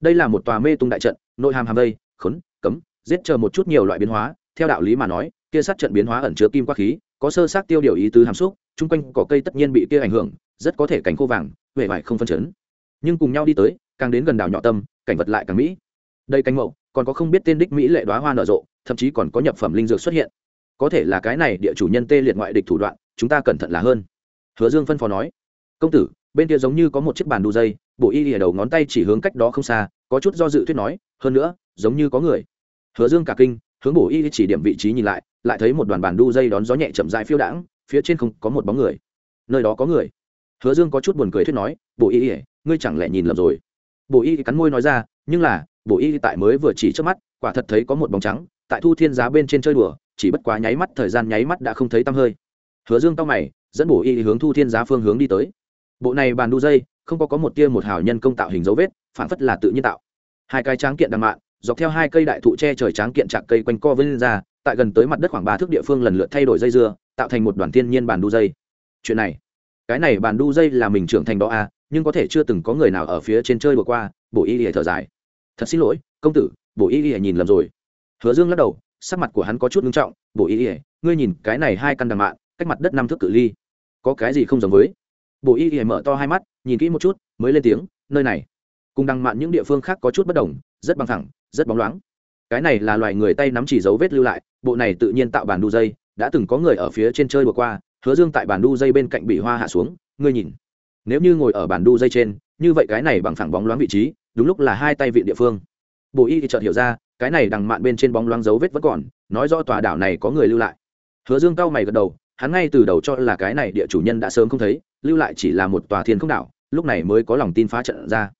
Đây là một tòa mê tung đại trận, nội hàm hàm đây, khốn, cấm, giết chờ một chút nhiều loại biến hóa, theo đạo lý mà nói, kia sát trận biến hóa ẩn chứa kim quang khí, có sơ sát tiêu điều ý tứ hàm xúc, chung quanh cỏ cây tất nhiên bị kia ảnh hưởng, rất có thể cảnh khô vàng, huệ vải không phân chấn. Nhưng cùng nhau đi tới, càng đến gần đảo nhỏ tâm, cảnh vật lại càng mỹ. Đây cánh mậu, còn có không biết tên đích mỹ lệ đóa hoa nở rộ, thậm chí còn có nhập phẩm linh dược xuất hiện. Có thể là cái này địa chủ nhân tê liệt ngoại địch thủ đoạn, chúng ta cẩn thận là hơn. hứa dương phân phó nói. Công tử bên kia giống như có một chiếc bàn đu dây bộ y ở đầu ngón tay chỉ hướng cách đó không xa có chút do dự thuyết nói hơn nữa giống như có người. Hứa dương cả kinh hướng bổ y chỉ điểm vị trí nhìn lại lại thấy một đoàn bàn đu dây đón gió nhẹ chậm dại phiêu đãng phía trên không có một bóng người. Nơi đó có người. Hứa dương có chút buồn cười thuyết nói bộ y ngươi chẳng lẽ nhìn lầm rồi? Bộ y cắn môi nói ra nhưng là bộ y tại mới vừa chỉ trước mắt, quả thật thấy có một bóng trắng, tại thu thiên giá bên trên chơi đùa, chỉ bất quá nháy mắt, thời gian nháy mắt đã không thấy tăm hơi. Hứa dương tao mày, dẫn bộ y hướng thu thiên giá phương hướng đi tới. Bộ này bàn đu dây, không có có một tia một hào nhân công tạo hình dấu vết, phản phất là tự nhiên tạo. Hai cái tráng kiện đằng mạn, dọc theo hai cây đại thụ tre trời tráng kiện chạc cây quanh co với lên ra, tại gần tới mặt đất khoảng ba thước địa phương lần lượt thay đổi dây dưa, tạo thành một đoàn thiên nhiên bàn đu dây. Chuyện này, cái này bàn đu dây là mình trưởng thành đó à nhưng có thể chưa từng có người nào ở phía trên chơi vừa qua, bộ y lìa thở dài thật xin lỗi, công tử bộ y ỉa nhìn lầm rồi. Hứa dương lắc đầu, sắc mặt của hắn có chút nghiêm trọng. Bộ y ỉa ngươi nhìn cái này hai căn đằng mạn cách mặt đất năm thước cự ly, có cái gì không giống với? Bộ y ỉa mở to hai mắt, nhìn kỹ một chút, mới lên tiếng, nơi này, cùng đằng mạn những địa phương khác có chút bất đồng, rất bằng thẳng rất bóng loáng. Cái này là loài người tay nắm chỉ dấu vết lưu lại, bộ này tự nhiên tạo bàn đu dây, đã từng có người ở phía trên chơi vừa qua, hứa dương tại bàn đu dây bên cạnh bị hoa hạ xuống, ngươi nhìn nếu như ngồi ở bản đu dây trên, như vậy cái này bằng phẳng bóng loáng vị trí, đúng lúc là hai tay vị địa phương. Bộ y thì chợt hiểu ra, cái này đằng mạn bên trên bóng loáng dấu vết vẫn còn, nói rõ tòa đảo này có người lưu lại. Hứa dương cao mày gật đầu, hắn ngay từ đầu cho là cái này địa chủ nhân đã sớm không thấy, lưu lại chỉ là một tòa thiên không đảo, lúc này mới có lòng tin phá trận ra.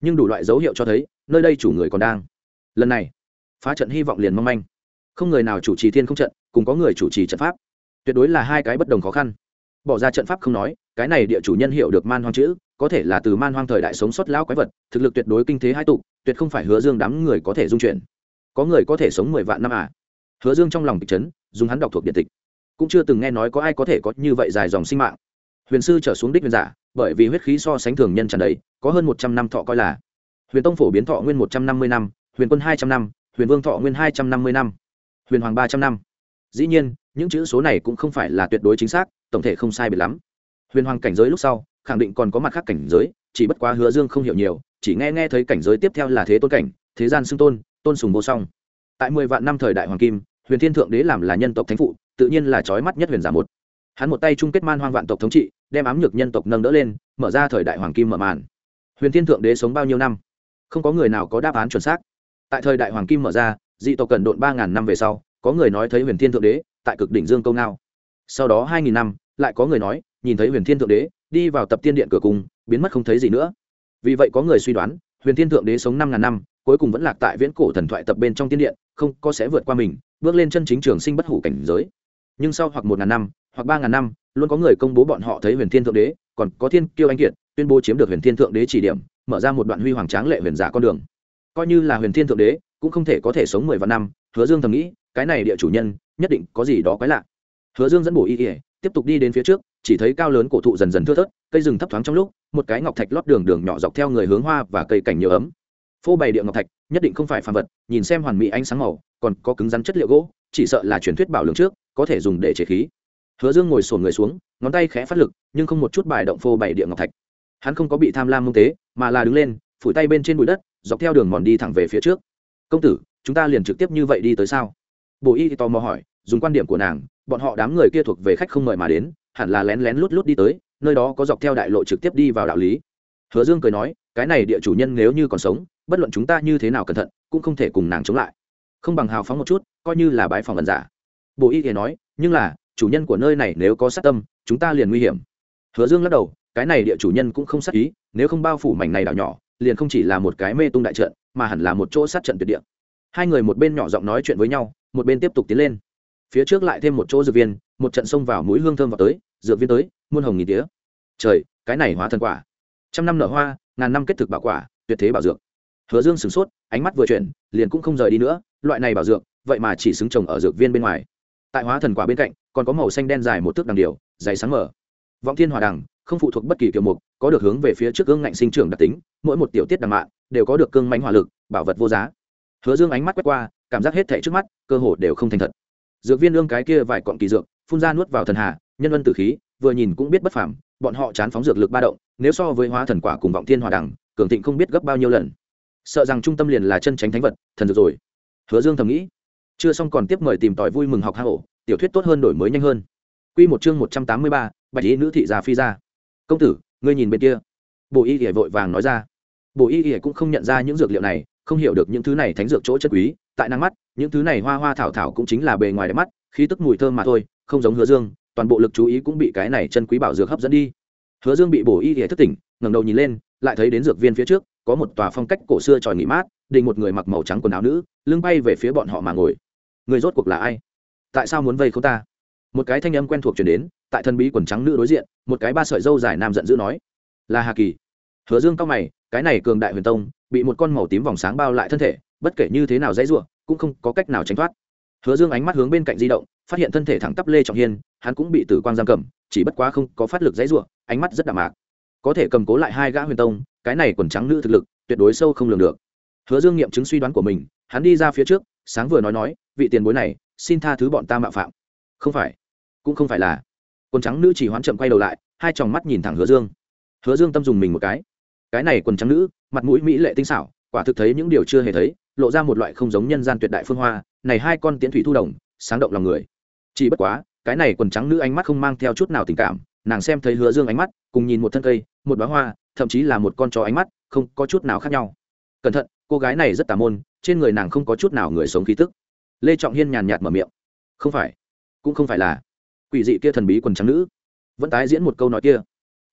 Nhưng đủ loại dấu hiệu cho thấy, nơi đây chủ người còn đang. Lần này, phá trận hy vọng liền mong manh. Không người nào chủ trì thiên không trận cùng có người chủ trì trận pháp. Tuyệt đối là hai cái bất đồng khó khăn bỏ ra trận pháp không nói, cái này địa chủ nhân hiểu được man hoang chữ, có thể là từ man hoang thời đại sống sót lão quái vật, thực lực tuyệt đối kinh thế hai tụ, tuyệt không phải hứa dương đám người có thể dung chuyển. Có người có thể sống mười vạn năm à? Hứa dương trong lòng kịch chấn, dùng hắn đọc thuộc điện tịch. Cũng chưa từng nghe nói có ai có thể có như vậy dài dòng sinh mạng. Huyền sư trở xuống đích huyền giả, bởi vì huyết khí so sánh thường nhân tràn đầy, có hơn một trăm năm thọ coi là. Huyền tông phổ biến thọ nguyên một trăm năm mươi năm, huyền quân hai trăm năm, huyền vương thọ nguyên hai trăm năm mươi năm, huyền hoàng ba trăm năm. Dĩ nhiên những chữ số này cũng không phải là tuyệt đối chính xác, tổng thể không sai biệt lắm. Huyền hoàng cảnh giới lúc sau, khẳng định còn có mặt khác cảnh giới, chỉ bất quá hứa dương không hiểu nhiều, chỉ nghe nghe thấy cảnh giới tiếp theo là thế tôn cảnh, thế gian xưng tôn tôn sùng vô song. Tại mười vạn năm thời đại hoàng kim, huyền thiên thượng đế làm là nhân tộc thánh phụ, tự nhiên là trói mắt nhất huyền giả một. Hắn một tay chung kết man hoang vạn tộc thống trị, đem ám nhược nhân tộc nâng đỡ lên, mở ra thời đại hoàng kim mở màn. Huyền thiên thượng đế sống bao nhiêu năm? Không có người nào có đáp án chuẩn xác. Tại thời đại hoàng kim mở ra, dị tộc cần độn ba ngàn năm về sau, có người nói thấy huyền thiên thượng đế tại cực đỉnh dương câu ngao. Sau đó hai nghìn năm, lại có người nói, nhìn thấy huyền thiên thượng đế, đi vào tập tiên điện cửa cung biến mất không thấy gì nữa. Vì vậy có người suy đoán, huyền thiên thượng đế sống năm ngàn năm, cuối cùng vẫn lạc tại viễn cổ thần thoại tập bên trong tiên điện, không có sẽ vượt qua mình, bước lên chân chính trường sinh bất hủ cảnh giới. Nhưng sau hoặc một ngàn năm, hoặc ba ngàn năm, luôn có người công bố bọn họ thấy huyền thiên thượng đế, còn có thiên kiêu anh kiệt tuyên bố chiếm được huyền thiên thượng đế chỉ điểm, mở ra một đoạn huy hoàng tráng lệ huyền giả con đường. Coi như là huyền thiên thượng đế, cũng không thể có thể sống mười vạn năm, hứa dương thầm nghĩ cái này địa chủ nhân, nhất định có gì đó quái lạ. Hứa dương dẫn bổ y ỉa tiếp tục đi đến phía trước, chỉ thấy cao lớn cổ thụ dần dần thưa thớt, cây rừng thấp thoáng trong lúc, một cái ngọc thạch lót đường đường nhỏ dọc theo người hướng hoa và cây cảnh nhiều ấm. Phô bày địa ngọc thạch, nhất định không phải phàm vật, nhìn xem hoàn mỹ ánh sáng màu, còn có cứng rắn chất liệu gỗ, chỉ sợ là truyền thuyết bảo lường trước, có thể dùng để chế khí. Hứa dương ngồi sổn người xuống, ngón tay khẽ phát lực, nhưng không một chút bài động phô bày địa ngọc thạch. Hắn không có bị tham lam mông tế, mà là đứng lên, phủi tay bên trên bụi đất, dọc theo đường mòn đi thẳng về phía trước. Công tử, chúng ta liền trực tiếp như vậy đi tới sao? Bộ y tò mò hỏi, dùng quan điểm của nàng, bọn họ đám người kia thuộc về khách không mời mà đến, hẳn là lén lén lút lút đi tới, nơi đó có dọc theo đại lộ trực tiếp đi vào đạo lý. Hứa dương cười nói, cái này địa chủ nhân nếu như còn sống, bất luận chúng ta như thế nào cẩn thận, cũng không thể cùng nàng chống lại. Không bằng hào phóng một chút, coi như là bái phòng ẩn giả. Bộ y thì nói, nhưng là, chủ nhân của nơi này nếu có sát tâm, chúng ta liền nguy hiểm. Hứa dương lắc đầu, cái này địa chủ nhân cũng không sát ý, nếu không bao phủ mảnh này đảo nhỏ, liền không chỉ là một cái mê tung đại trận, mà hẳn là một chỗ sát trận tuyệt địa. Hai người một bên nhỏ giọng nói chuyện với nhau một bên tiếp tục tiến lên. Phía trước lại thêm một chỗ dược viên, một trận xông vào mũi hương thơm vào tới, dược viên tới, muôn hồng nghìn tía. Trời, cái này hóa thần quả. Trăm năm nở hoa, ngàn năm kết thực bảo quả, tuyệt thế bảo dược. Hứa dương sửng sốt, ánh mắt vừa chuyển, liền cũng không rời đi nữa, loại này bảo dược, vậy mà chỉ xứng trồng ở dược viên bên ngoài. Tại hóa thần quả bên cạnh, còn có màu xanh đen dài một thước đằng điều, dày sáng mở vọng thiên hòa đằng, không phụ thuộc bất kỳ kiểu mục, có được hướng về phía trước gương ngạnh sinh trưởng đặc tính, mỗi một tiểu tiết đằng mạ, đều có được cương mánh hỏa lực, bảo vật vô giá. Hứa dương ánh mắt quét qua cảm giác hết thảy trước mắt cơ hồ đều không thành thật dược viên ương cái kia vài cọn kỳ dược phun ra nuốt vào thần hà nhân ân tử khí vừa nhìn cũng biết bất phàm bọn họ chán phóng dược lực ba động nếu so với hóa thần quả cùng vọng thiên hòa đẳng cường thịnh không biết gấp bao nhiêu lần sợ rằng trung tâm liền là chân tránh thánh vật thần dược rồi hứa dương thầm nghĩ chưa xong còn tiếp mời tìm tòi vui mừng học hạ hổ tiểu thuyết tốt hơn đổi mới nhanh hơn Quy một chương một trăm tám mươi ba, Bạch Y nữ thị già phi ra. "Công tử, ngươi nhìn bên kia." Bổ Y Y vội vàng nói ra. Bổ Y Y cũng không nhận ra những dược liệu này, không hiểu được những thứ này thánh dược chỗ chất quý, tại năng mắt, những thứ này hoa hoa thảo thảo cũng chính là bề ngoài đẹp mắt, khí tức mùi thơm mà thôi, không giống Hứa Dương, toàn bộ lực chú ý cũng bị cái này chân quý bảo dược hấp dẫn đi. Hứa Dương bị Bổ Y thể thức tỉnh, ngẩng đầu nhìn lên, lại thấy đến dược viên phía trước, có một tòa phong cách cổ xưa tròi nghỉ mát, đình một người mặc màu trắng quần áo nữ, lưng bay về phía bọn họ mà ngồi. Người rốt cuộc là ai? Tại sao muốn vây khốn ta? một cái thanh âm quen thuộc chuyển đến tại thân bí quần trắng nữ đối diện một cái ba sợi dâu dài nam giận dữ nói là hà kỳ hứa dương cao mày cái này cường đại huyền tông bị một con màu tím vòng sáng bao lại thân thể bất kể như thế nào dãy ruộng, cũng không có cách nào tránh thoát. Hứa dương ánh mắt hướng bên cạnh di động, phát hiện thân thể thẳng tắp lê trọng hiên, hắn cũng bị tử quang giam cầm, chỉ bất quá không có phát lực dãy ruộng, ánh mắt rất đạm mạc. Có thể cầm cố lại hai gã huyền tông, cái này quần trắng nữ thực lực, tuyệt đối sâu không lường được. Hứa dương nghiệm chứng suy đoán của mình, hắn đi ra phía trước, sáng vừa nói nói, vị tiền bối này, xin tha thứ bọn ta mạo phạm. Không phải, cũng không phải là. Quần trắng nữ chỉ hoán chậm quay đầu lại, hai tròng mắt nhìn thẳng hứa dương. Hứa dương tâm dùng mình một cái. Cái này quần trắng nữ, mặt mũi mỹ lệ tinh xảo, quả thực thấy những điều chưa hề thấy lộ ra một loại không giống nhân gian tuyệt đại phương hoa, này hai con tiến thủy thu đồng, sáng động lòng người. Chỉ bất quá, cái này quần trắng nữ ánh mắt không mang theo chút nào tình cảm, nàng xem thấy hứa dương ánh mắt, cùng nhìn một thân cây, một bá hoa, thậm chí là một con chó ánh mắt, không có chút nào khác nhau. Cẩn thận, cô gái này rất tà môn, trên người nàng không có chút nào người sống khí tức. Lê trọng hiên nhàn nhạt mở miệng. Không phải, cũng không phải là quỷ dị kia thần bí quần trắng nữ. Vẫn tái diễn một câu nói kia.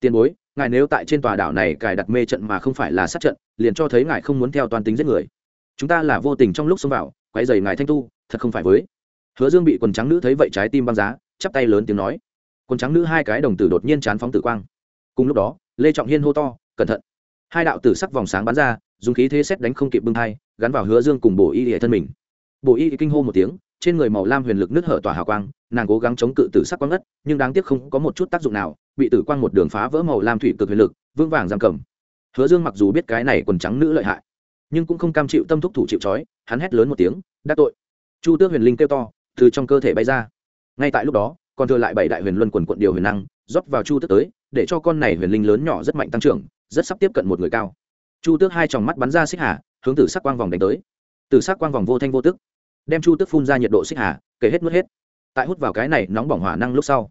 Tiền bối, ngài nếu tại trên tòa đảo này cài đặt mê trận mà không phải là sát trận, liền cho thấy ngài không muốn theo toàn tính giết người chúng ta là vô tình trong lúc xông vào quay dày ngài thanh tu, thật không phải với. Hứa dương bị quần trắng nữ thấy vậy trái tim băng giá, chắp tay lớn tiếng nói. Quần trắng nữ hai cái đồng tử đột nhiên chán phóng tử quang. Cùng lúc đó, lê trọng hiên hô to, cẩn thận! Hai đạo tử sắc vòng sáng bắn ra, dùng khí thế xét đánh không kịp bưng thai, gắn vào hứa dương cùng bổ y hệ thân mình. Bổ y kinh hô một tiếng, trên người màu lam huyền lực nứt hở tỏa hào quang, nàng cố gắng chống cự tử sắc quang ngất, nhưng đáng tiếc không có một chút tác dụng nào, bị tử quang một đường phá vỡ màu lam thủy cực huyền lực, vững vàng giam cầm. Hứa dương mặc dù biết cái này quần trắng nữ lợi hại nhưng cũng không cam chịu tâm thúc thủ chịu trói, hắn hét lớn một tiếng, đắc tội! Chu tước huyền linh kêu to, từ trong cơ thể bay ra. Ngay tại lúc đó, còn thừa lại bảy đại huyền luân quần quận điều huyền năng, rót vào chu tước tới, để cho con này huyền linh lớn nhỏ rất mạnh tăng trưởng, rất sắp tiếp cận một người cao. Chu tước hai tròng mắt bắn ra xích hà, hướng tử sắc quang vòng đánh tới. Tử sắc quang vòng vô thanh vô tức, đem chu tước phun ra nhiệt độ xích hà, kể hết mất hết. Tại hút vào cái này nóng bỏng hỏa năng lúc sau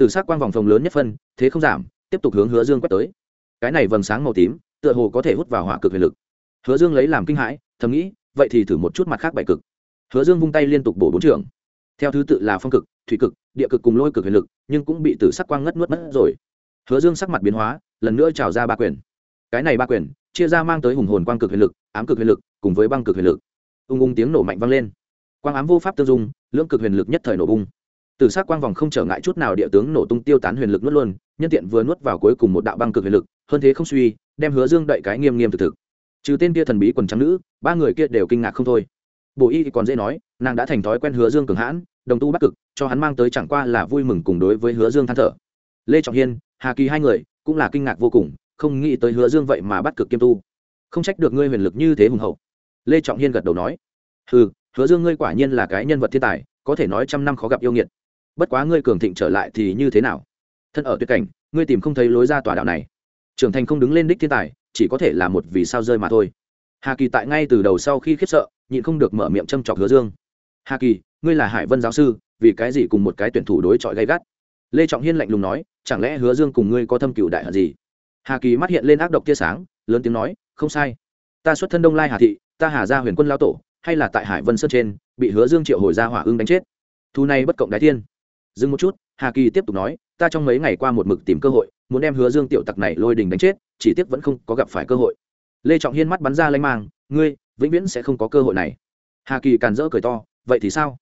từ sắc quang vòng phòng lớn nhất phân, thế không giảm, tiếp tục hướng hứa dương quét tới. Cái này vầng sáng màu tím, tựa hồ có thể hút vào hỏa cực huyền lực hứa dương lấy làm kinh hãi, thầm nghĩ, vậy thì thử một chút mặt khác bảy cực. Hứa dương vung tay liên tục bổ bốn trường. Theo thứ tự là phong cực, thủy cực, địa cực cùng lôi cực huyền lực, nhưng cũng bị tử sắc quang ngất nuốt mất rồi. Hứa dương sắc mặt biến hóa, lần nữa trào ra ba quyền. Cái này ba quyền, chia ra mang tới hùng hồn quang cực huyền lực, ám cực huyền lực, cùng với băng cực huyền lực. Ung ung tiếng nổ mạnh vang lên. Quang ám vô pháp tương dung, lưỡng cực huyền lực nhất thời nổ bung. Từ s á c quang vòng không trở ngại chút nào địa tướng nổ tung tiêu tán huyền lực nuốt luôn, nhân tiện vừa nuốt vào cuối cùng một đạo băng cực huyền lực, hơn thế không suy, đem hứa dương đậy cái nghiêm nghiêm thực thực trừ tên kia thần bí quần trắng nữ, ba người kia đều kinh ngạc không thôi. Bộ y còn dễ nói, nàng đã thành thói quen hứa dương cường hãn, đồng tu bắc cực, cho hắn mang tới chẳng qua là vui mừng cùng đối với hứa dương than thở. Lê trọng hiên, hà kỳ hai người, cũng là kinh ngạc vô cùng, không nghĩ tới hứa dương vậy mà bắt cực kiêm tu. Không trách được ngươi huyền lực như thế hùng hậu. Lê trọng hiên gật đầu nói ừ hứa dương ngươi quả nhiên là cái nhân vật thiên tài, có thể nói trăm năm khó gặp yêu nghiệt. Bất quá ngươi cường thịnh trở lại thì như thế nào? Thân ở tuyệt cảnh, ngươi tìm không thấy lối ra tòa đạo này. Trưởng thành không đứng lên đích thiên tài chỉ có thể là một vì sao rơi mà thôi. Hà kỳ tại ngay từ đầu sau khi khiếp sợ, nhịn không được mở miệng châm chọc hứa dương. Hà kỳ, ngươi là hải vân giáo sư, vì cái gì cùng một cái tuyển thủ đối chọi gay gắt? Lê trọng hiên lạnh lùng nói, chẳng lẽ hứa dương cùng ngươi có thâm cựu đại hận gì? Hà kỳ mắt hiện lên ác độc tia sáng, lớn tiếng nói, không sai. Ta xuất thân đông lai hà thị, ta hà ra huyền quân lao tổ, hay là tại hải vân sơn trên, bị hứa dương triệu hồi ra hỏa ưng đánh chết. Thu này bất cộng đái thiên. Dừng một chút, hà kỳ tiếp tục nói ta trong mấy ngày qua một mực tìm cơ hội, muốn đem hứa dương tiểu tặc này lôi đình đánh chết, chỉ tiếc vẫn không có gặp phải cơ hội. Lê trọng hiên mắt bắn ra lanh mang, ngươi, vĩnh viễn sẽ không có cơ hội này. Hà kỳ càn rỡ cười to, vậy thì sao?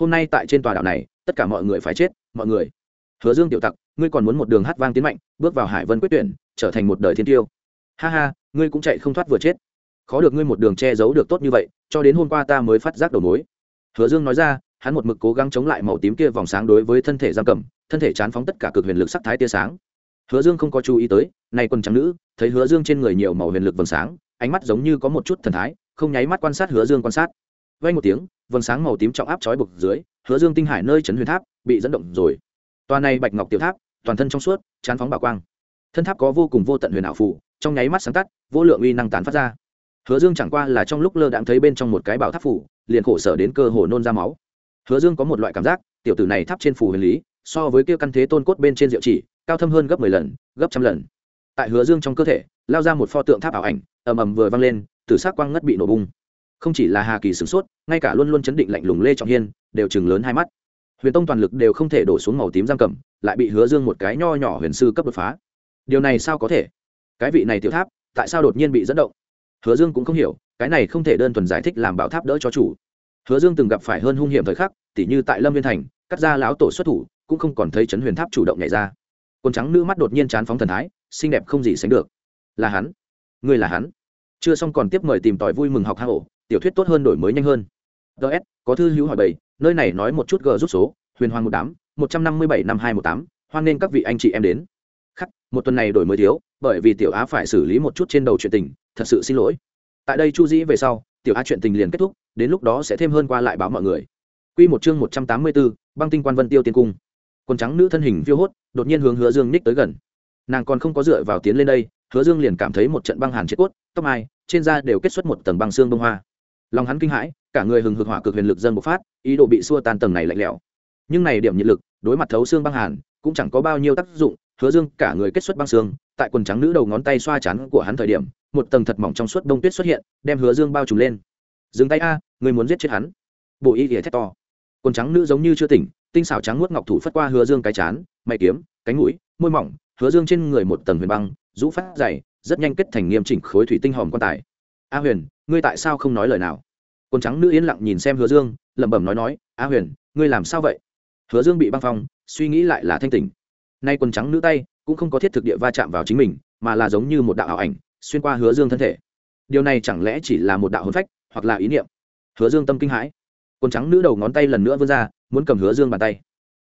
Hôm nay tại trên tòa đảo này, tất cả mọi người phải chết, mọi người. Hứa dương tiểu tặc, ngươi còn muốn một đường hát vang tiến mạnh, bước vào hải vân quyết tuyển, trở thành một đời thiên tiêu. Ha ha, ngươi cũng chạy không thoát vừa chết. Khó được ngươi một đường che giấu được tốt như vậy, cho đến hôm qua ta mới phát giác đầu mối. Hứa dương nói ra hắn một mực cố gắng chống lại màu tím kia vòng sáng đối với thân thể giam cầm thân thể chán phóng tất cả cực huyền lực sắc thái tia sáng. Hứa dương không có chú ý tới nay quần trắng nữ thấy hứa dương trên người nhiều màu huyền lực vầng sáng ánh mắt giống như có một chút thần thái không nháy mắt quan sát hứa dương quan sát. Vay một tiếng vầng sáng màu tím trọng áp trói bực dưới hứa dương tinh hải nơi trấn huyền tháp bị dẫn động rồi. Toa này bạch ngọc tiểu tháp toàn thân trong suốt chán phóng bảo quang. Thân tháp có vô cùng vô tận huyền ảo phủ, trong nháy mắt sáng tắt vô lượng uy năng tán phát ra. Hứa dương chẳng qua là trong lúc lơ đãng thấy bên trong một cái bảo tháp phủ liền khổ sở đến cơ hồ nôn ra máu hứa dương có một loại cảm giác, tiểu tử này tháp trên phù huyền lý, so với kia căn thế tôn cốt bên trên diệu chỉ, cao thâm hơn gấp mười lần, gấp trăm lần. Tại hứa dương trong cơ thể, lao ra một pho tượng tháp ảo ảnh, ầm ầm vừa vang lên từ s ắ c quang ngất bị nổ bung. Không chỉ là hà kỳ sửng sốt, ngay cả luôn luôn chấn định lạnh lùng lê trọng hiên, đều chừng lớn hai mắt. Huyền tông toàn lực đều không thể đổ xuống màu tím giam cầm, lại bị hứa dương một cái nho nhỏ huyền sư cấp đột phá. Điều này sao có thể? Cái vị này tiểu tháp, tại sao đột nhiên bị dẫn động? Hứa dương cũng không hiểu, cái này không thể đơn thuần giải thích làm bảo tháp đỡ cho chủ hứa dương từng gặp phải hơn hung hiểm thời khắc tỉ như tại lâm viên thành cắt ra lão tổ xuất thủ cũng không còn thấy chấn huyền tháp chủ động nhảy ra. Quần trắng nữ mắt đột nhiên chán phóng thần thái xinh đẹp không gì sánh được. Là hắn? Ngươi là hắn? Chưa xong còn tiếp mời tìm tòi vui mừng học hạ ổ, tiểu thuyết tốt hơn đổi mới nhanh hơn. Ts có thư hữu hỏi bảy nơi này nói một chút g rút số huyền hoàng một đám một trăm năm mươi bảy năm hai một tám hoan nghênh các vị anh chị em đến. Khắc một tuần này đổi mới thiếu bởi vì tiểu á phải xử lý một chút trên đầu chuyện tình thật sự xin lỗi. Tại đây chu dĩ về sau tiểu á chuyện tình liền kết thúc đến lúc đó sẽ thêm hơn qua lại báo mọi người. Quy một chương một trăm tám mươi 184, băng tinh quan vân tiêu tiên cung. Quần trắng nữ thân hình phiêu hốt đột nhiên hướng hứa dương ních tới gần. Nàng còn không có dựa vào tiến lên đây hứa dương liền cảm thấy một trận băng hàn triệt cốt tóc mai trên da đều kết xuất một tầng băng xương bông hoa. Lòng hắn kinh hãi cả người hừng hực hỏa cực huyền lực dâng bộc phát ý đồ bị xua tan tầng này lạnh lẽo. Nhưng này điểm nhiệt lực đối mặt thấu xương băng hàn cũng chẳng có bao nhiêu tác dụng hứa dương cả người kết xuất băng xương tại quần trắng nữ đầu ngón tay xoa chắn của hắn thời điểm một tầng thật mỏng trong suốt đông tuyết xuất hiện đem hứa dương bao trùm lên dừng tay a người muốn giết chết hắn. Bộ y ỉa thét to. Quần trắng nữ giống như chưa tỉnh, tinh xảo trắng nuốt ngọc thủ phất qua hứa dương cái chán, mày kiếm, cánh mũi, môi mỏng, hứa dương trên người một tầng huyền băng, rũ phát dày, rất nhanh kết thành nghiêm chỉnh khối thủy tinh hòm quan tài. A huyền, ngươi tại sao không nói lời nào? Quần trắng nữ yên lặng nhìn xem hứa dương, lẩm bẩm nói nói, a huyền, ngươi làm sao vậy? Hứa dương bị băng phong, suy nghĩ lại là thanh tỉnh. Nay quần trắng nữ tay cũng không có thiết thực địa va chạm vào chính mình, mà là giống như một đạo ảo ảnh, xuyên qua hứa dương thân thể. Điều này chẳng lẽ chỉ là một đạo hồn phách hoặc là ý niệm. Hứa dương tâm kinh hãi. Quần trắng nữ đầu ngón tay lần nữa vươn ra, muốn cầm hứa dương bàn tay.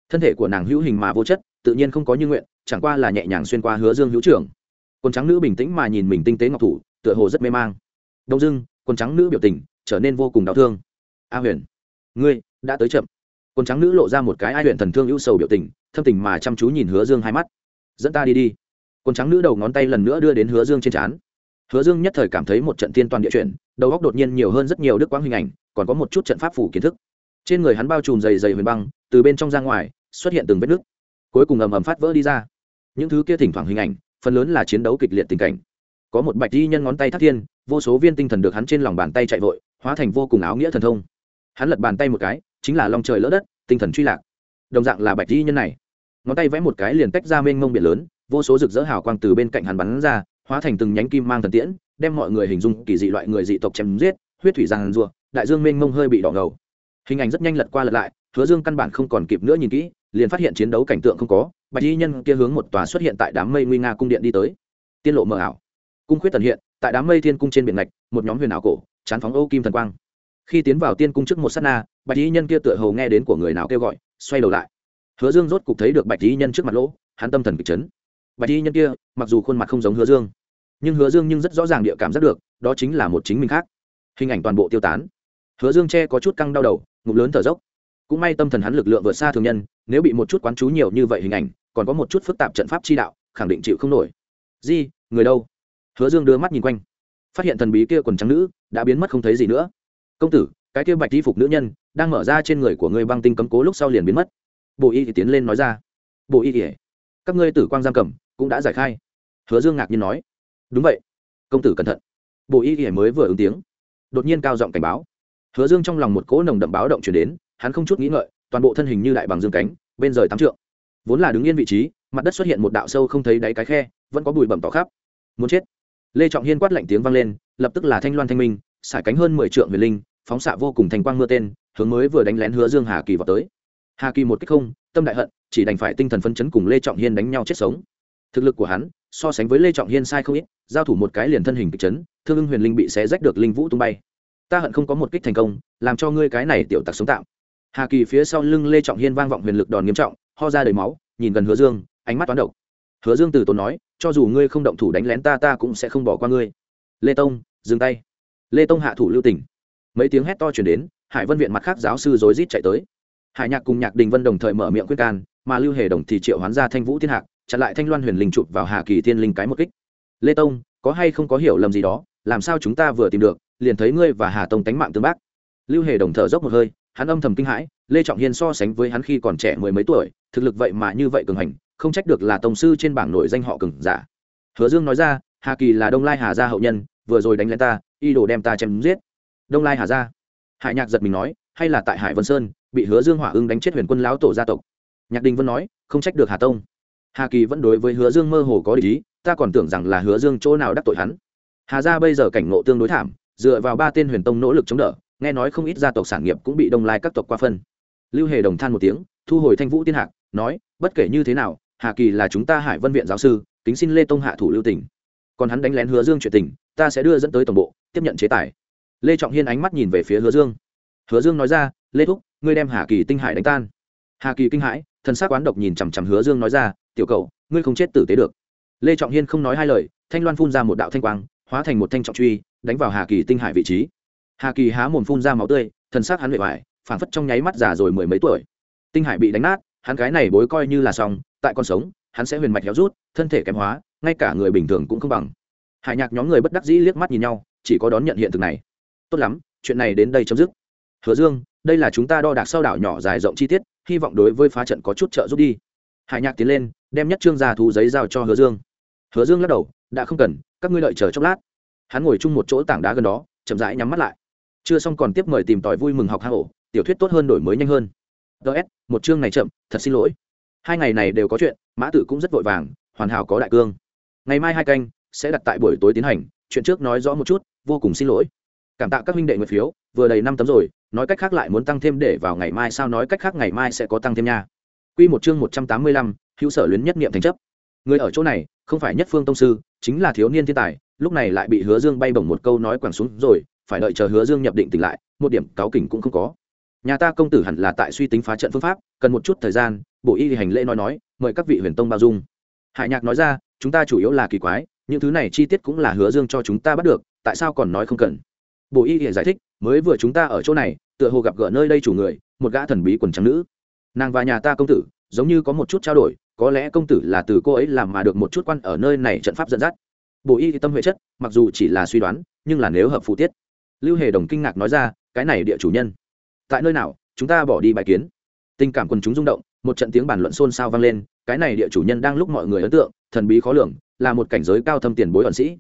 Thân thể của nàng hữu hình mà vô chất, tự nhiên không có như nguyện, chẳng qua là nhẹ nhàng xuyên qua hứa dương hữu trưởng. Quần trắng nữ bình tĩnh mà nhìn mình tinh tế ngọc thủ, tựa hồ rất mê mang. Đông dưng quần trắng nữ biểu tình trở nên vô cùng đau thương. A huyền, ngươi đã tới chậm. Quần trắng nữ lộ ra một cái ai huyền thần thương ưu sầu biểu tình, thâm tình mà chăm chú nhìn hứa dương hai mắt. Dẫn ta đi đi. Quần trắng nữ đầu ngón tay lần nữa đưa đến hứa dương trên trán hứa dương nhất thời cảm thấy một trận tiên toàn địa chuyển, đầu góc đột nhiên nhiều hơn rất nhiều đức quang hình ảnh, còn có một chút trận pháp phủ kiến thức. Trên người hắn bao trùm dày dày huyền băng, từ bên trong ra ngoài, xuất hiện từng vết nước cuối cùng ầm ầm phát vỡ đi ra. Những thứ kia thỉnh thoảng hình ảnh, phần lớn là chiến đấu kịch liệt tình cảnh. Có một bạch di nhân ngón tay thắt thiên, vô số viên tinh thần được hắn trên lòng bàn tay chạy vội, hóa thành vô cùng áo nghĩa thần thông. Hắn lật bàn tay một cái, chính là lòng trời lỡ đất, tinh thần truy lạc. Đồng dạng là bạch di nhân này. Ngón tay vẽ một cái liền tách ra mênh mông biển lớn, vô số rực rỡ hào quang từ bên cạnh hắn bắn ra hóa thành từng nhánh kim mang thần tiễn đem mọi người hình dung kỳ dị loại người dị tộc chém giết huyết thủy giang rùa đại dương mênh mông hơi bị đỏ ngầu. Hình ảnh rất nhanh lật qua lật lại hứa dương căn bản không còn kịp nữa nhìn kỹ liền phát hiện chiến đấu cảnh tượng không có bạch y nhân kia hướng một tòa xuất hiện tại đám mây nguy nga cung điện đi tới. Tiên lộ mờ ảo. Cung khuyết tần hiện tại đám mây thiên cung trên biển lạch, một nhóm huyền ảo cổ chán phóng âu kim thần quang. Khi tiến vào tiên cung trước một s á t na bạch y nhân kia tựa hầu nghe đến của người nào kêu gọi xoay đầu lại. Hứa dương rốt cục thấy được bạch y nhân trước mặt lỗ hắn tâm thần kịch chấn. Bạch y nhân kia mặc dù khuôn mặt không giống hứa dương nhưng hứa dương nhưng rất rõ ràng địa cảm giác được, đó chính là một chính mình khác. Hình ảnh toàn bộ tiêu tán. Hứa dương che có chút căng đau đầu, ngụm lớn thở dốc. Cũng may tâm thần hắn lực lượng vượt xa thường nhân, nếu bị một chút quán chú nhiều như vậy hình ảnh, còn có một chút phức tạp trận pháp chi đạo, khẳng định chịu không nổi. Di, người đâu? Hứa dương đưa mắt nhìn quanh. Phát hiện thần bí kia quần trắng nữ, đã biến mất không thấy gì nữa. Công tử, cái kia bạch y phục nữ nhân, đang mở ra trên người của người băng tinh cấm cố lúc sau liền biến mất. Bộ y thì tiến lên nói ra. Bộ y thì, các ngươi tử quang giam cầm, cũng đã giải khai. Hứa dương ngạc nhiên nói đúng vậy. Công tử cẩn thận. Bộ y y mới vừa ứng tiếng, đột nhiên cao giọng cảnh báo. Hứa dương trong lòng một cỗ nồng đậm báo động chuyển đến, hắn không chút nghĩ ngợi, toàn bộ thân hình như đại bằng dương cánh, bên rời tám trượng. Vốn là đứng yên vị trí, mặt đất xuất hiện một đạo sâu không thấy đáy cái khe, vẫn có bụi bẩm tỏ khắp. Muốn chết. Lê trọng hiên quát lạnh tiếng vang lên, lập tức là thanh loan thanh minh xải cánh hơn mười trượng về linh, phóng xạ vô cùng thành quang mưa tên, hướng mới vừa đánh lén hứa dương hà kỳ vào tới. Hà kỳ một cách không, tâm đại hận, chỉ đành phải tinh thần phân chấn cùng lê trọng hiên đánh nhau chết sống. Thực lực của hắn so sánh với lê trọng hiên sai không ít, giao thủ một cái liền thân hình kịch chấn, thương ưng huyền linh bị xé rách được linh vũ tung bay. Ta hận không có một kích thành công, làm cho ngươi cái này tiểu tặc sống tạm. Hà kỳ phía sau lưng lê trọng hiên vang vọng huyền lực đòn nghiêm trọng, ho ra đầy máu, nhìn gần hứa dương, ánh mắt toán độc. Hứa dương từ tốn nói, cho dù ngươi không động thủ đánh lén ta ta cũng sẽ không bỏ qua ngươi. Lê tông, dừng tay. Lê tông hạ thủ lưu tỉnh mấy tiếng hét to chuyển đến, hải vân viện mặt khác giáo sư rối rít chạy tới. Hải nhạc cùng nhạc đình vân đồng thời mở miệng quyết can, mà lưu hề đồng thì triệu hoán ra thanh vũ thiên hạc chặn lại thanh loan huyền linh chụp vào hà kỳ thiên linh cái một kích. Lê tông, có hay không có hiểu lầm gì đó? Làm sao chúng ta vừa tìm được, liền thấy ngươi và hà tông tánh mạng tương bác? Lưu hề đồng thở dốc một hơi, hắn âm thầm kinh hãi, lê trọng hiên so sánh với hắn khi còn trẻ mười mấy tuổi, thực lực vậy mà như vậy cường hành, không trách được là tổng sư trên bảng nổi danh họ cường giả. Hứa dương nói ra, hà kỳ là đông lai hà gia hậu nhân, vừa rồi đánh lên ta y đồ đem ta chém giết. Đông lai hà gia. Hải nhạc giật mình nói, hay là tại hải vân sơn, bị hứa dương hỏa ưng đánh chết huyền quân lão tổ gia tộc. Nhạc đình vân nói, không trách được hà tông hà kỳ vẫn đối với hứa dương mơ hồ có lý ta còn tưởng rằng là hứa dương chỗ nào đắc tội hắn. hà gia bây giờ cảnh ngộ tương đối thảm, dựa vào ba tên huyền tông nỗ lực chống đỡ, nghe nói không ít gia tộc sản nghiệp cũng bị đông lai các tộc qua phân. lưu hề đồng than một tiếng, thu hồi thanh vũ tiên hạc, nói, bất kể như thế nào, hà kỳ là chúng ta hải vân viện giáo sư, kính xin lê tông hạ thủ lưu tỉnh còn hắn đánh lén hứa dương chuyện tình, ta sẽ đưa dẫn tới tổng bộ, tiếp nhận chế tài. lê trọng hiên ánh mắt nhìn về phía hứa dương. hứa dương nói ra, lê thúc, ngươi đem hà kỳ tinh hải đánh tan. hà kỳ kinh hãi, thần s á c quán độc nhìn chằm chằm hứa dương nói ra tiểu cầu, ngươi không chết tử tế được. Lê trọng hiên không nói hai lời, thanh loan phun ra một đạo thanh quang, hóa thành một thanh trọng truy, đánh vào hà kỳ tinh hải vị trí. Hà kỳ há mồm phun ra máu tươi, thần xác hắn bề ngoài phảng phất trong nháy mắt già rồi mười mấy tuổi. Tinh hải bị đánh nát, hắn cái này bối coi như là xong, tại con sống, hắn sẽ huyền mạch héo rút, thân thể kém hóa, ngay cả người bình thường cũng không bằng. Hải nhạc nhóm người bất đắc dĩ liếc mắt nhìn nhau, chỉ có đón nhận hiện thực này. Tốt lắm, chuyện này đến đây chấm dứt. Hứa dương, đây là chúng ta đo đạc sau đảo nhỏ dài rộng chi tiết, hy vọng đối với phá trận có chút trợ giúp đi. Hải nhạc tiến lên đem nhất trương ra thú giấy giao cho hứa dương. Hứa dương lắc đầu, đã không cần, các ngươi đợi chờ chốc lát. Hắn ngồi chung một chỗ tảng đá gần đó, chậm rãi nhắm mắt lại. Chưa xong còn tiếp mời tìm tòi vui mừng học hạ hổ tiểu thuyết tốt hơn đổi mới nhanh hơn. Ts một chương này chậm, thật xin lỗi. Hai ngày này đều có chuyện, mã tử cũng rất vội vàng, hoàn hảo có đại cương. Ngày mai hai canh, sẽ đặt tại buổi tối tiến hành, chuyện trước nói rõ một chút, vô cùng xin lỗi. Cảm tạ các huynh đệ nguyện phiếu, vừa đầy năm tấm rồi, nói cách khác lại muốn tăng thêm để vào ngày mai, sao nói cách khác ngày mai sẽ có tăng thêm nha. Quy một chương một trăm tám mươi lăm, hữu sở luyến nhất niệm thành chấp. Người ở chỗ này, không phải nhất phương tông sư, chính là thiếu niên thiên tài, lúc này lại bị Hứa Dương bay bổng một câu nói quẳng xuống rồi, phải đợi chờ Hứa Dương nhập định tỉnh lại, một điểm cáo kỉnh cũng không có. Nhà ta công tử hẳn là tại suy tính phá trận phương pháp, cần một chút thời gian, bộ y hành lễ nói nói, mời các vị huyền tông bao dung. Hải Nhạc nói ra, chúng ta chủ yếu là kỳ quái, những thứ này chi tiết cũng là Hứa Dương cho chúng ta bắt được, tại sao còn nói không cần? Bộ y giải thích, mới vừa chúng ta ở chỗ này, tựa hồ gặp gỡ nơi đây chủ người, một gã thần bí quần trắng nữ nàng và nhà ta công tử, giống như có một chút trao đổi, có lẽ công tử là từ cô ấy làm mà được một chút quan ở nơi này trận pháp dẫn dắt. Bộ y tâm huệ chất, mặc dù chỉ là suy đoán, nhưng là nếu hợp phụ tiết. Lưu hề đồng kinh ngạc nói ra, cái này địa chủ nhân. Tại nơi nào, chúng ta bỏ đi bài kiến. Tình cảm quần chúng rung động, một trận tiếng bàn luận xôn xao vang lên, cái này địa chủ nhân đang lúc mọi người ấn tượng, thần bí khó lường, là một cảnh giới cao thâm tiền bối ẩn sĩ.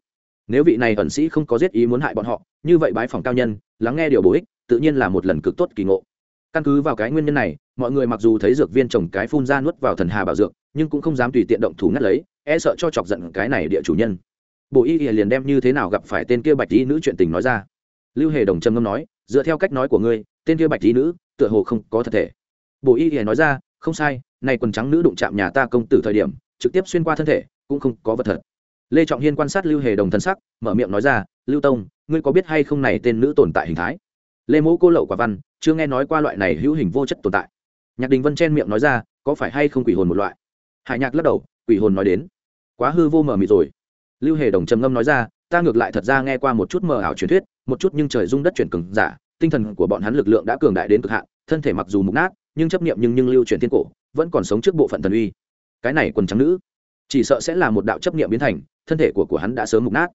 Nếu vị này ẩn sĩ không có giết ý muốn hại bọn họ, như vậy bái phòng cao nhân, lắng nghe điều bổ ích, tự nhiên là một lần cực tốt kỳ ngộ căn cứ vào cái nguyên nhân này, mọi người mặc dù thấy dược viên trồng cái phun ra nuốt vào thần hà bảo dược, nhưng cũng không dám tùy tiện động thủ ngắt lấy e sợ cho chọc giận cái này địa chủ nhân. Bộ y liền đem như thế nào gặp phải tên kia bạch y nữ chuyện tình nói ra. Lưu hề đồng trầm ngâm nói, dựa theo cách nói của ngươi, tên kia bạch y nữ, tựa hồ không có thật thể. Bộ y nói ra, không sai, này quần trắng nữ đụng chạm nhà ta công tử thời điểm, trực tiếp xuyên qua thân thể, cũng không có vật thật. Lê trọng hiên quan sát lưu hề đồng thân sắc, mở miệng nói ra, lưu tông, ngươi có biết hay không này tên nữ tồn tại hình thái? Lê mẫu cô lậu quả văn chưa nghe nói qua loại này hữu hình vô chất tồn tại. Nhạc đình vân chen miệng nói ra, có phải hay không quỷ hồn một loại? Hải nhạc lắc đầu, quỷ hồn nói đến. Quá hư vô mờ mịt rồi. Lưu hề đồng trầm ngâm nói ra, ta ngược lại thật ra nghe qua một chút mờ ảo truyền thuyết, một chút nhưng trời rung đất chuyển cường giả, tinh thần của bọn hắn lực lượng đã cường đại đến cực hạn, thân thể mặc dù mục nát, nhưng chấp niệm nhưng nhưng lưu truyền thiên cổ, vẫn còn sống trước bộ phận thần uy. Cái này quần trắng nữ, chỉ sợ sẽ là một đạo chấp niệm biến thành, thân thể của của hắn đã sớm mục nát.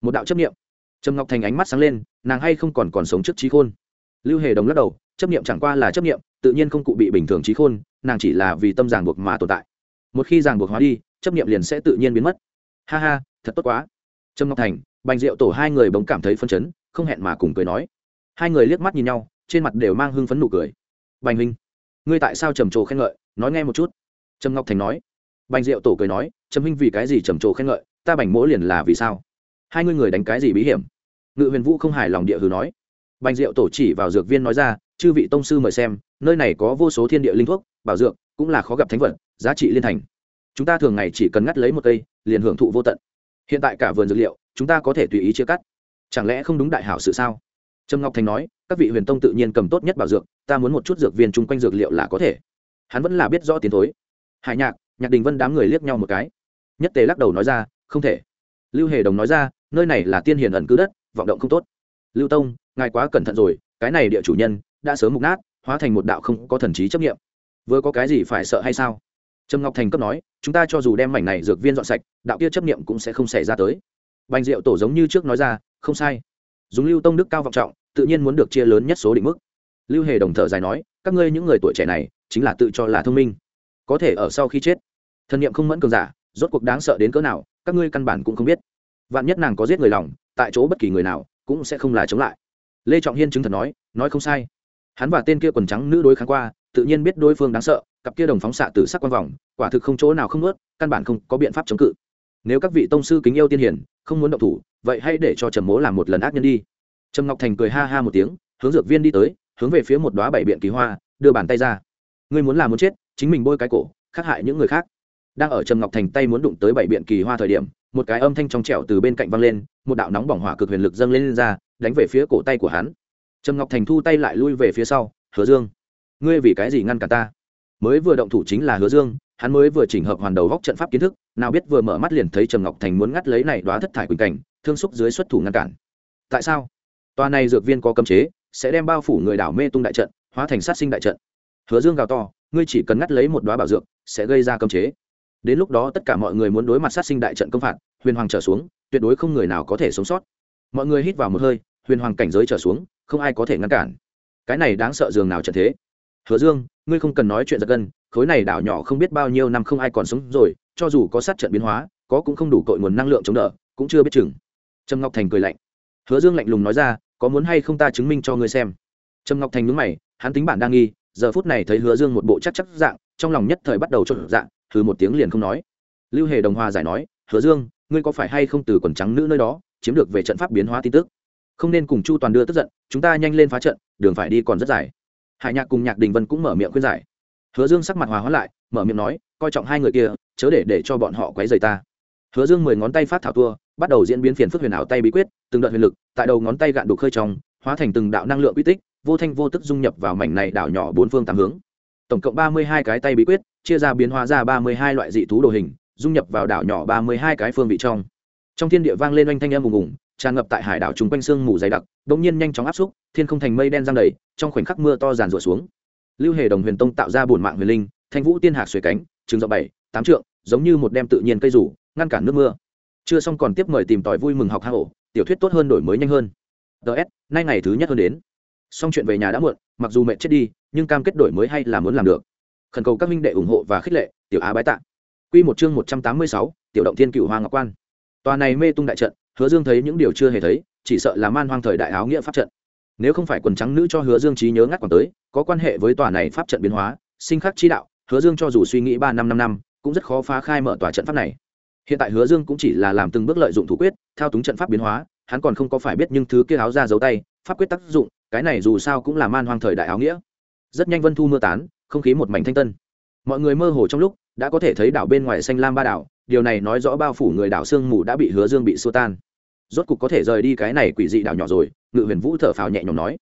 Một đạo chấp niệm. Trầm ngọc thành ánh mắt sáng lên, nàng hay không còn còn sống trước trí khôn? Lưu hề đồng lắc đầu, chấp niệm chẳng qua là chấp niệm, tự nhiên không cụ bị bình thường trí khôn, nàng chỉ là vì tâm ràng buộc mà tồn tại. Một khi ràng buộc hóa đi, chấp niệm liền sẽ tự nhiên biến mất. Ha ha, thật tốt quá. Trâm ngọc thành, bành diệu tổ hai người bỗng cảm thấy phân chấn, không hẹn mà cùng cười nói. Hai người liếc mắt nhìn nhau, trên mặt đều mang hưng phấn nụ cười. Bành huynh, ngươi tại sao trầm trồ khen ngợi? Nói nghe một chút. Trâm ngọc thành nói. Bành diệu tổ cười nói, trầm huynh vì cái gì trầm trồ khen ngợi? Ta bành mỗi liền là vì sao? Hai ngươi người đánh cái gì bí hiểm? Ngự huyền vũ không hài lòng địa hư nói bành diệu tổ chỉ vào dược viên nói ra, chư vị tông sư mời xem, nơi này có vô số thiên địa linh thuốc, bảo dược, cũng là khó gặp thánh vật, giá trị liên thành. Chúng ta thường ngày chỉ cần ngắt lấy một cây, liền hưởng thụ vô tận. Hiện tại cả vườn dược liệu, chúng ta có thể tùy ý chia cắt. Chẳng lẽ không đúng đại hảo sự sao? Trâm ngọc thành nói, các vị huyền tông tự nhiên cầm tốt nhất bảo dược, ta muốn một chút dược viên chung quanh dược liệu là có thể. Hắn vẫn là biết rõ tiến thối. Hải nhạc nhạc đình vân đám người liếc nhau một cái. Nhất tề lắc đầu nói ra, không thể. Lưu hề đồng nói ra, nơi này là tiên hiền ẩn cư đất, vọng động không tốt lưu tông, ngài quá cẩn thận rồi, cái này địa chủ nhân đã sớm mục nát, hóa thành một đạo không có thần trí chấp nghiệm vừa có cái gì phải sợ hay sao? Trâm ngọc thành cấp nói, chúng ta cho dù đem mảnh này dược viên dọn sạch, đạo kia chấp nghiệm cũng sẽ không xảy ra tới. Bành diệu tổ giống như trước nói ra, không sai. Dùng lưu tông đức cao vọng trọng, tự nhiên muốn được chia lớn nhất số định mức. Lưu hề đồng thở dài nói, các ngươi những người tuổi trẻ này, chính là tự cho là thông minh. Có thể ở sau khi chết thân nhiệm không mẫn cường giả, rốt cuộc đáng sợ đến cỡ nào, các ngươi căn bản cũng không biết. Vạn nhất nàng có giết người lòng, tại chỗ bất kỳ người nào cũng sẽ không là chống lại. Lê trọng hiên chứng thật nói nói không sai. Hắn và tên kia quần trắng nữ đối kháng qua, tự nhiên biết đối phương đáng sợ, cặp kia đồng phóng xạ từ sắc quan vòng, quả thực không chỗ nào không ướt căn bản không có biện pháp chống cự. Nếu các vị tông sư kính yêu tiên hiển, không muốn động thủ, vậy hãy để cho trầm mố làm một lần ác nhân đi. Trầm ngọc thành cười ha ha một tiếng, hướng dược viên đi tới, hướng về phía một đóa bảy biện kỳ hoa, đưa bàn tay ra. Ngươi muốn làm muốn chết, chính mình bôi cái cổ khắc hại những người khác đang ở trầm ngọc thành tay muốn đụng tới bảy biện kỳ hoa thời điểm một cái âm thanh trong trẻo từ bên cạnh văng lên một đạo nóng bỏng hỏa cực huyền lực dâng lên, lên ra đánh về phía cổ tay của hắn. Trầm ngọc thành thu tay lại lui về phía sau hứa dương ngươi vì cái gì ngăn cả ta? Mới vừa động thủ chính là hứa dương hắn mới vừa chỉnh hợp hoàn đầu góc trận pháp kiến thức nào biết vừa mở mắt liền thấy trầm ngọc thành muốn ngắt lấy này đoá thất thải quỳnh cảnh thương xúc dưới xuất thủ ngăn cản. Tại sao? Tòa này dược viên có cấm chế sẽ đem bao phủ người đảo mê tung đại trận hóa thành sát sinh đại trận. Hứa dương gào to ngươi chỉ cần ngắt lấy một đoá bảo dược sẽ gây ra cấm chế đến lúc đó tất cả mọi người muốn đối mặt sát sinh đại trận công phạt, huyền hoàng trở xuống, tuyệt đối không người nào có thể sống sót. Mọi người hít vào một hơi, huyền hoàng cảnh giới trở xuống, không ai có thể ngăn cản. Cái này đáng sợ dường nào trận thế? Hứa dương, ngươi không cần nói chuyện giật gân, khối này đảo nhỏ không biết bao nhiêu năm không ai còn sống rồi, cho dù có sát trận biến hóa, có cũng không đủ cội nguồn năng lượng chống đỡ, cũng chưa biết chừng. Trầm ngọc thành cười lạnh. Hứa dương lạnh lùng nói ra, có muốn hay không ta chứng minh cho ngươi xem. Trầm ngọc thành nhúng mày, hắn tính bản đang nghi, giờ phút này thấy hứa dương một bộ chắc chắc dạng, trong lòng nhất thời bắt đầu trộn dạng thử một tiếng liền không nói. Lưu hề đồng hòa giải nói, hứa dương, ngươi có phải hay không từ quần trắng nữ nơi đó, chiếm được về trận pháp biến hóa tin tức? Không nên cùng chu toàn đưa tức giận, chúng ta nhanh lên phá trận, đường phải đi còn rất dài. Hải nhạc cùng nhạc đình vân cũng mở miệng khuyên giải. Hứa dương sắc mặt hòa hóa lại, mở miệng nói, coi trọng hai người kia, chớ để để cho bọn họ quấy rầy ta. Hứa dương mười ngón tay phát thảo tua, bắt đầu diễn biến phiền phức huyền ảo tay bí quyết, từng đợt huyền lực tại đầu ngón tay gạn đục khơi trong, hóa thành từng đạo năng lượng uy tích, vô thanh vô tức dung nhập vào mảnh này đảo nhỏ bốn phương tám hướng. Tổng cộng ba mươi hai cái tay bí quyết chia ra biến hóa ra ba mươi hai loại dị thú đồ hình, dung nhập vào đảo nhỏ ba mươi hai cái phương vị trong. Trong thiên địa vang lên oanh thanh âm ùng ùng, tràn ngập tại hải đảo chung quanh sương mù dày đặc đ ỗ n g nhiên nhanh chóng áp xúc, thiên không thành mây đen giang đầy, trong khoảnh khắc mưa to giàn rủa xuống. Lưu hề đồng huyền tông tạo ra bổn mạng huyền linh, thanh vũ tiên hạc xuề cánh, trường rộng bảy, tám trượng, giống như một đem tự nhiên cây rủ, ngăn cản nước mưa. Chưa xong còn tiếp mời tìm tòi vui mừng học hạ ổ, tiểu thuyết tốt hơn đổi mới nhanh hơn. Ts nay ngày thứ nhất hơn đến. Xong chuyện về nhà đã muộn, mặc dù mẹ chết đi, nhưng cam kết đổi mới hay là muốn làm được khẩn cầu các minh đệ ủng hộ và khích lệ, tiểu á bái tạ. Q một chương một trăm tám mươi sáu, tiểu động thiên cựu hoa ngọc quan. Tòa này mê tung đại trận, hứa dương thấy những điều chưa hề thấy, chỉ sợ là man hoang thời đại áo nghĩa pháp trận. Nếu không phải quần trắng nữ cho hứa dương trí nhớ ngắt còn tới, có quan hệ với tòa này pháp trận biến hóa, sinh khắc chi đạo, hứa dương cho dù suy nghĩ ba năm năm năm, cũng rất khó phá khai mở tòa trận pháp này. Hiện tại hứa dương cũng chỉ là làm từng bước lợi dụng thủ quyết, thao túng trận pháp biến hóa, hắn còn không có phải biết nhưng thứ kia áo ra giấu tay, pháp quyết tác dụng, cái này dù sao cũng là man hoang thời đại áo nghĩa. Rất nhanh vân thu mưa tán không khí một mảnh thanh tân. Mọi người mơ hồ trong lúc đã có thể thấy đảo bên ngoài xanh lam ba đảo, điều này nói rõ bao phủ người đảo sương mù đã bị hứa dương bị xua tan. Rốt cục có thể rời đi cái này quỷ dị đảo nhỏ rồi, ngự huyền vũ thở phào nhẹ nhõm nói.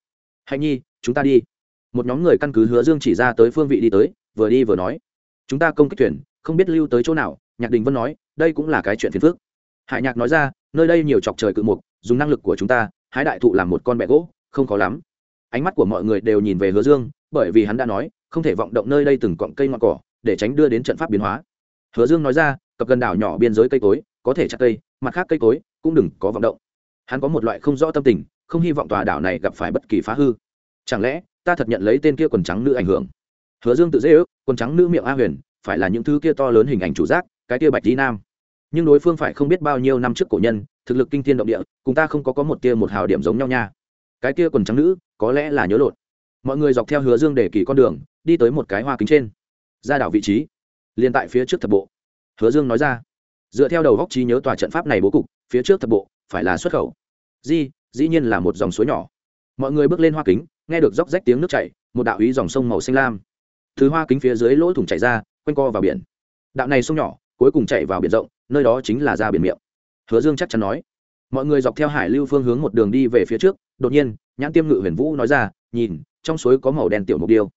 Hạnh nhi, chúng ta đi. Một nhóm người căn cứ hứa dương chỉ ra tới phương vị đi tới, vừa đi vừa nói. Chúng ta công kích thuyền, không biết lưu tới chỗ nào, nhạc đình vân nói, đây cũng là cái chuyện phiền phức. Hải nhạc nói ra, nơi đây nhiều chọc trời cự mục, dùng năng lực của chúng ta, hái đại thụ làm một con bẹ gỗ, không khó lắm. Ánh mắt của mọi người đều nhìn về hứa dương, bởi vì hắn đã nói không thể vọng động nơi đây từng cọng cây ngọn cỏ, để tránh đưa đến trận pháp biến hóa. Hứa dương nói ra cập gần đảo nhỏ biên giới cây cối, có thể chặt cây, mặt khác cây cối cũng đừng có vọng động. Hắn có một loại không rõ tâm tình, không hy vọng tòa đảo này gặp phải bất kỳ phá hư. Chẳng lẽ, ta thật nhận lấy tên kia quần trắng nữ ảnh hưởng? Hứa dương tự dễ ước, quần trắng nữ miệng a huyền, phải là những thứ kia to lớn hình ảnh chủ giác, cái kia bạch tí nam. Nhưng đối phương phải không biết bao nhiêu năm trước cổ nhân, thực lực kinh thiên động địa, cùng ta không có có một tia một hào điểm giống nhau nha. Cái kia quần trắng nữ, có lẽ là nhớ lộn. Mọi người dọc theo hứa dương để kỳ con đường đi tới một cái hoa kính trên. Ra đảo vị trí. Liền tại phía trước thập bộ. Hứa dương nói ra. Dựa theo đầu góc trí nhớ tòa trận pháp này bố cục, phía trước thập bộ phải là xuất khẩu. Di, dĩ nhiên là một dòng suối nhỏ. Mọi người bước lên hoa kính, nghe được róc rách tiếng nước chảy, một đạo ý dòng sông màu xanh lam. Từ hoa kính phía dưới lỗ thủng chảy ra, quanh co vào biển. Đạo này sông nhỏ, cuối cùng chạy vào biển rộng, nơi đó chính là ra biển miệng. Hứa dương chắc chắn nói. Mọi người dọc theo hải lưu phương hướng một đường đi về phía trước, đột nhiên, nhãn tiêm ngự huyền vũ nói ra, nhìn, trong suối có màu đen tiểu mục điêu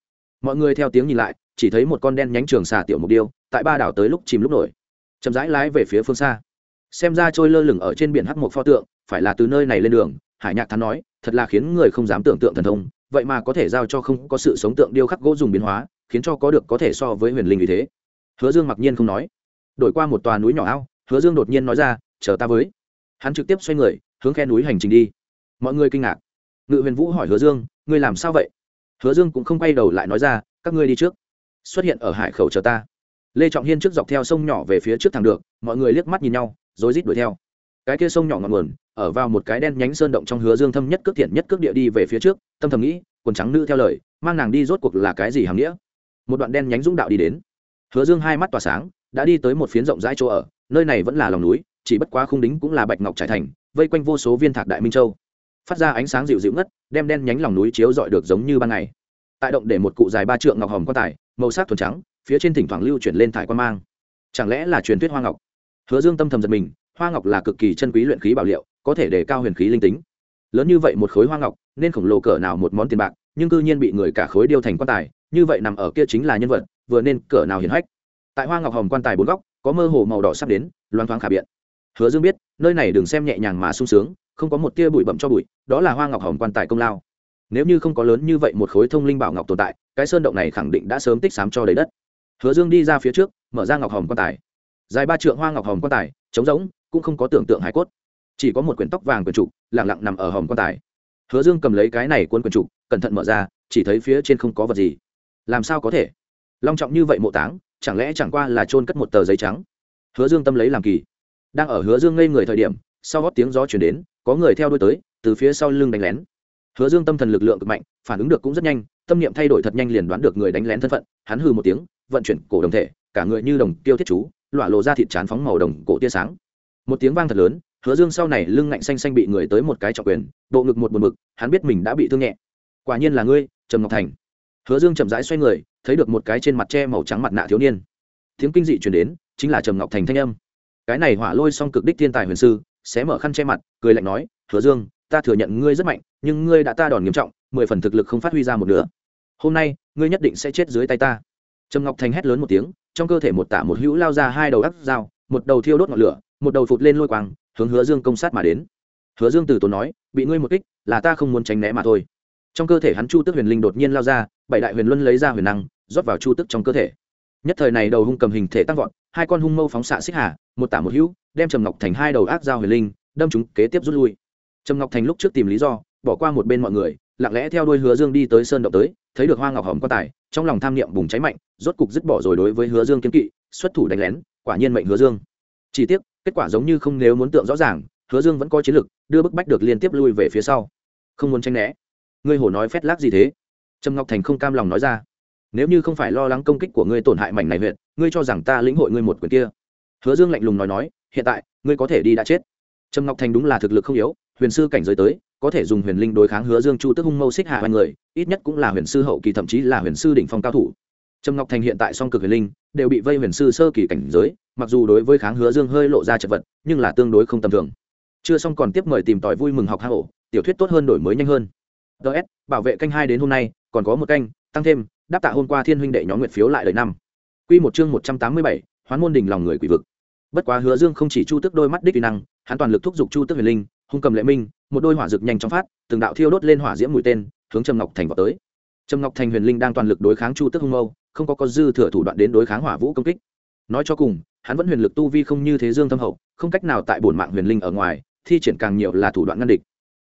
mọi người theo tiếng nhìn lại, chỉ thấy một con đen nhánh trường xà tiểu mục điêu, tại ba đảo tới lúc chìm lúc nổi. Chậm rãi lái về phía phương xa. Xem ra trôi lơ lửng ở trên biển hắc một pho tượng, phải là từ nơi này lên đường, hải nhạc thắn nói, thật là khiến người không dám tưởng tượng thần thông, vậy mà có thể giao cho không có sự sống tượng điêu khắc gỗ dùng biến hóa, khiến cho có được có thể so với huyền linh vì thế. Hứa dương mặc nhiên không nói. Đổi qua một tòa núi nhỏ ao, hứa dương đột nhiên nói ra, chờ ta với. Hắn trực tiếp xoay người, hướng khe núi hành trình đi. Mọi người kinh ngạc. Ngự huyền vũ hỏi hứa dương, ngươi làm sao vậy? Hứa dương cũng không quay đầu lại nói ra, các ngươi đi trước. Xuất hiện ở hải khẩu chờ ta. Lê trọng hiên trước dọc theo sông nhỏ về phía trước thẳng được, mọi người liếc mắt nhìn nhau rối rít đuổi theo. Cái kia sông nhỏ ngọn nguồn, ở vào một cái đen nhánh sơn động trong hứa dương thâm nhất cước thiện nhất cước địa đi về phía trước, tâm thầm nghĩ, quần trắng nữ theo lời, mang nàng đi rốt cuộc là cái gì hàm nghĩa? Một đoạn đen nhánh dũng đạo đi đến. Hứa dương hai mắt tỏa sáng, đã đi tới một phiến rộng rãi chỗ ở, nơi này vẫn là lòng núi, chỉ bất quá khung đính cũng là bạch ngọc trải thành, vây quanh vô số viên thạc đại minh châu phát ra ánh sáng dịu dịu ngất, đem đen nhánh lòng núi chiếu dọi được giống như ban ngày. Tại động để một cụ dài ba trượng ngọc hồng quan tài, màu sắc thuần trắng, phía trên thỉnh thoảng lưu chuyển lên thải quan mang. Chẳng lẽ là truyền thuyết hoa ngọc? Hứa dương tâm thầm giật mình, hoa ngọc là cực kỳ chân quý luyện khí bảo liệu, có thể để cao huyền khí linh tính. Lớn như vậy một khối hoa ngọc, nên khổng lồ cỡ nào một món tiền bạc, nhưng cư nhiên bị người cả khối điêu thành quan tài, như vậy nằm ở kia chính là nhân vật, vừa nên cỡ nào hiển hách. Tại hoa ngọc hồng quan tài bốn góc, có mơ hồ màu đỏ sắp đến, loang thoáng khả biện. Hứa dương biết, nơi này đừng xem nhẹ nhàng mà sung sướng không có một tia bụi bậm cho bụi, đó là hoa ngọc hồng quan tài công lao. Nếu như không có lớn như vậy một khối thông linh bảo ngọc tồn tại, cái sơn động này khẳng định đã sớm tích sám cho đầy đất. Hứa dương đi ra phía trước, mở ra ngọc hồng quan tài. Dài ba trượng hoa ngọc hồng quan tài, trống rỗng, cũng không có tưởng tượng hải cốt. Chỉ có một quyển tóc vàng quyển trục lẳng lặng nằm ở hồng quan tài. Hứa dương cầm lấy cái này cuốn quyển trục cẩn thận mở ra, chỉ thấy phía trên không có vật gì. Làm sao có thể? Long trọng như vậy mộ táng, chẳng lẽ chẳng qua là trôn cất một tờ giấy trắng? Hứa dương tâm lấy làm kỳ. Đang ở hứa dương ngây người thời điểm sau gót tiếng gió chuyển đến, có người theo đuôi tới, từ phía sau lưng đánh lén. Hứa dương tâm thần lực lượng cực mạnh, phản ứng được cũng rất nhanh, tâm niệm thay đổi thật nhanh liền đoán được người đánh lén thân phận, hắn hừ một tiếng, vận chuyển cổ đồng thể, cả người như đồng tiêu thiết chú, lọa lộ ra thịt chán phóng màu đồng cổ tia sáng. Một tiếng vang thật lớn, hứa dương sau này lưng ngạnh xanh xanh bị người tới một cái trọng quyền, bộ ngực một buồn bực, hắn biết mình đã bị thương nhẹ. Quả nhiên là ngươi, trầm ngọc thành. Hứa dương chậm rãi xoay người, thấy được một cái trên mặt tre màu trắng mặt nạ thiếu niên. Tiếng kinh dị truyền đến, chính là trầm ngọc thành thanh âm. Cái này hỏa lôi song cực đích thiên tài huyền sư sẽ mở khăn che mặt, cười lạnh nói, hứa dương, ta thừa nhận ngươi rất mạnh, nhưng ngươi đã ta đòn nghiêm trọng, mười phần thực lực không phát huy ra một nửa. hôm nay, ngươi nhất định sẽ chết dưới tay ta. Trầm ngọc thành hét lớn một tiếng, trong cơ thể một tả một hữu lao ra hai đầu áp dao, một đầu thiêu đốt ngọn lửa, một đầu phụt lên lôi quang, hướng hứa dương công sát mà đến. Hứa dương từ tốn nói, bị ngươi một kích, là ta không muốn tránh né mà thôi. Trong cơ thể hắn chu tức huyền linh đột nhiên lao ra, bảy đại huyền luân lấy ra huyền năng, rót vào chu tức trong cơ thể nhất thời này đầu hung cầm hình thể tăng vọt, hai con hung mâu phóng xạ xích hà, một tả một hữu, đem trầm ngọc thành hai đầu ác dao huyền linh, đâm chúng kế tiếp rút lui. Trầm ngọc thành lúc trước tìm lý do, bỏ qua một bên mọi người, lặng lẽ theo đuôi hứa dương đi tới sơn động tới, thấy được hoa ngọc hồng quan tài, trong lòng tham niệm bùng cháy mạnh, rốt cục dứt bỏ rồi đối với hứa dương kiếm kỵ, xuất thủ đánh lén, quả nhiên mệnh hứa dương. Chỉ tiếc, kết quả giống như không nếu muốn tượng rõ ràng, hứa dương vẫn có chiến lực, đưa bức bách được liên tiếp lui về phía sau. Không muốn tranh né. Ngươi hổ nói phét lác gì thế? Trầm ngọc thành không cam lòng nói ra nếu như không phải lo lắng công kích của ngươi tổn hại mảnh này huyện ngươi cho rằng ta lĩnh hội ngươi một quyền kia. Hứa dương lạnh lùng nói nói, hiện tại, ngươi có thể đi đã chết. Trầm ngọc thành đúng là thực lực không yếu, huyền sư cảnh giới tới, có thể dùng huyền linh đối kháng hứa dương chu tức hung mâu xích hạ hai người, ít nhất cũng là huyền sư hậu kỳ thậm chí là huyền sư đỉnh phong cao thủ. Trầm ngọc thành hiện tại song cực huyền linh, đều bị vây huyền sư sơ kỳ cảnh giới, mặc dù đối với kháng hứa dương hơi lộ ra chật vật, nhưng là tương đối không tầm thường. Chưa xong còn tiếp mời tìm tòi vui mừng học hạ hổ tiểu thuyết tốt hơn đổi mới nhanh hơn. Ts bảo vệ canh hai đến hôm nay, còn có một canh, tăng thêm đáp tạ hôm qua thiên huynh đệ nhóm nguyệt phiếu lại đời năm. Quy một chương một trăm tám mươi bảy, hoán môn đình lòng người quỷ vực. Bất quá hứa dương không chỉ chu tức đôi mắt đích kỹ năng, hắn toàn lực thúc giục chu tức huyền linh, hung cầm lệ minh, một đôi hỏa rực nhanh chóng phát, từng đạo thiêu đốt lên hỏa diễm mũi tên, hướng trầm ngọc thành vào tới. Trầm ngọc thành huyền linh đang toàn lực đối kháng chu tức hung mâu, không có có dư thừa thủ đoạn đến đối kháng hỏa vũ công kích. Nói cho cùng, hắn vẫn huyền lực tu vi không như thế dương thâm hậu, không cách nào tại bổn mạng huyền linh ở ngoài, thi triển càng nhiều là thủ đoạn ngăn địch.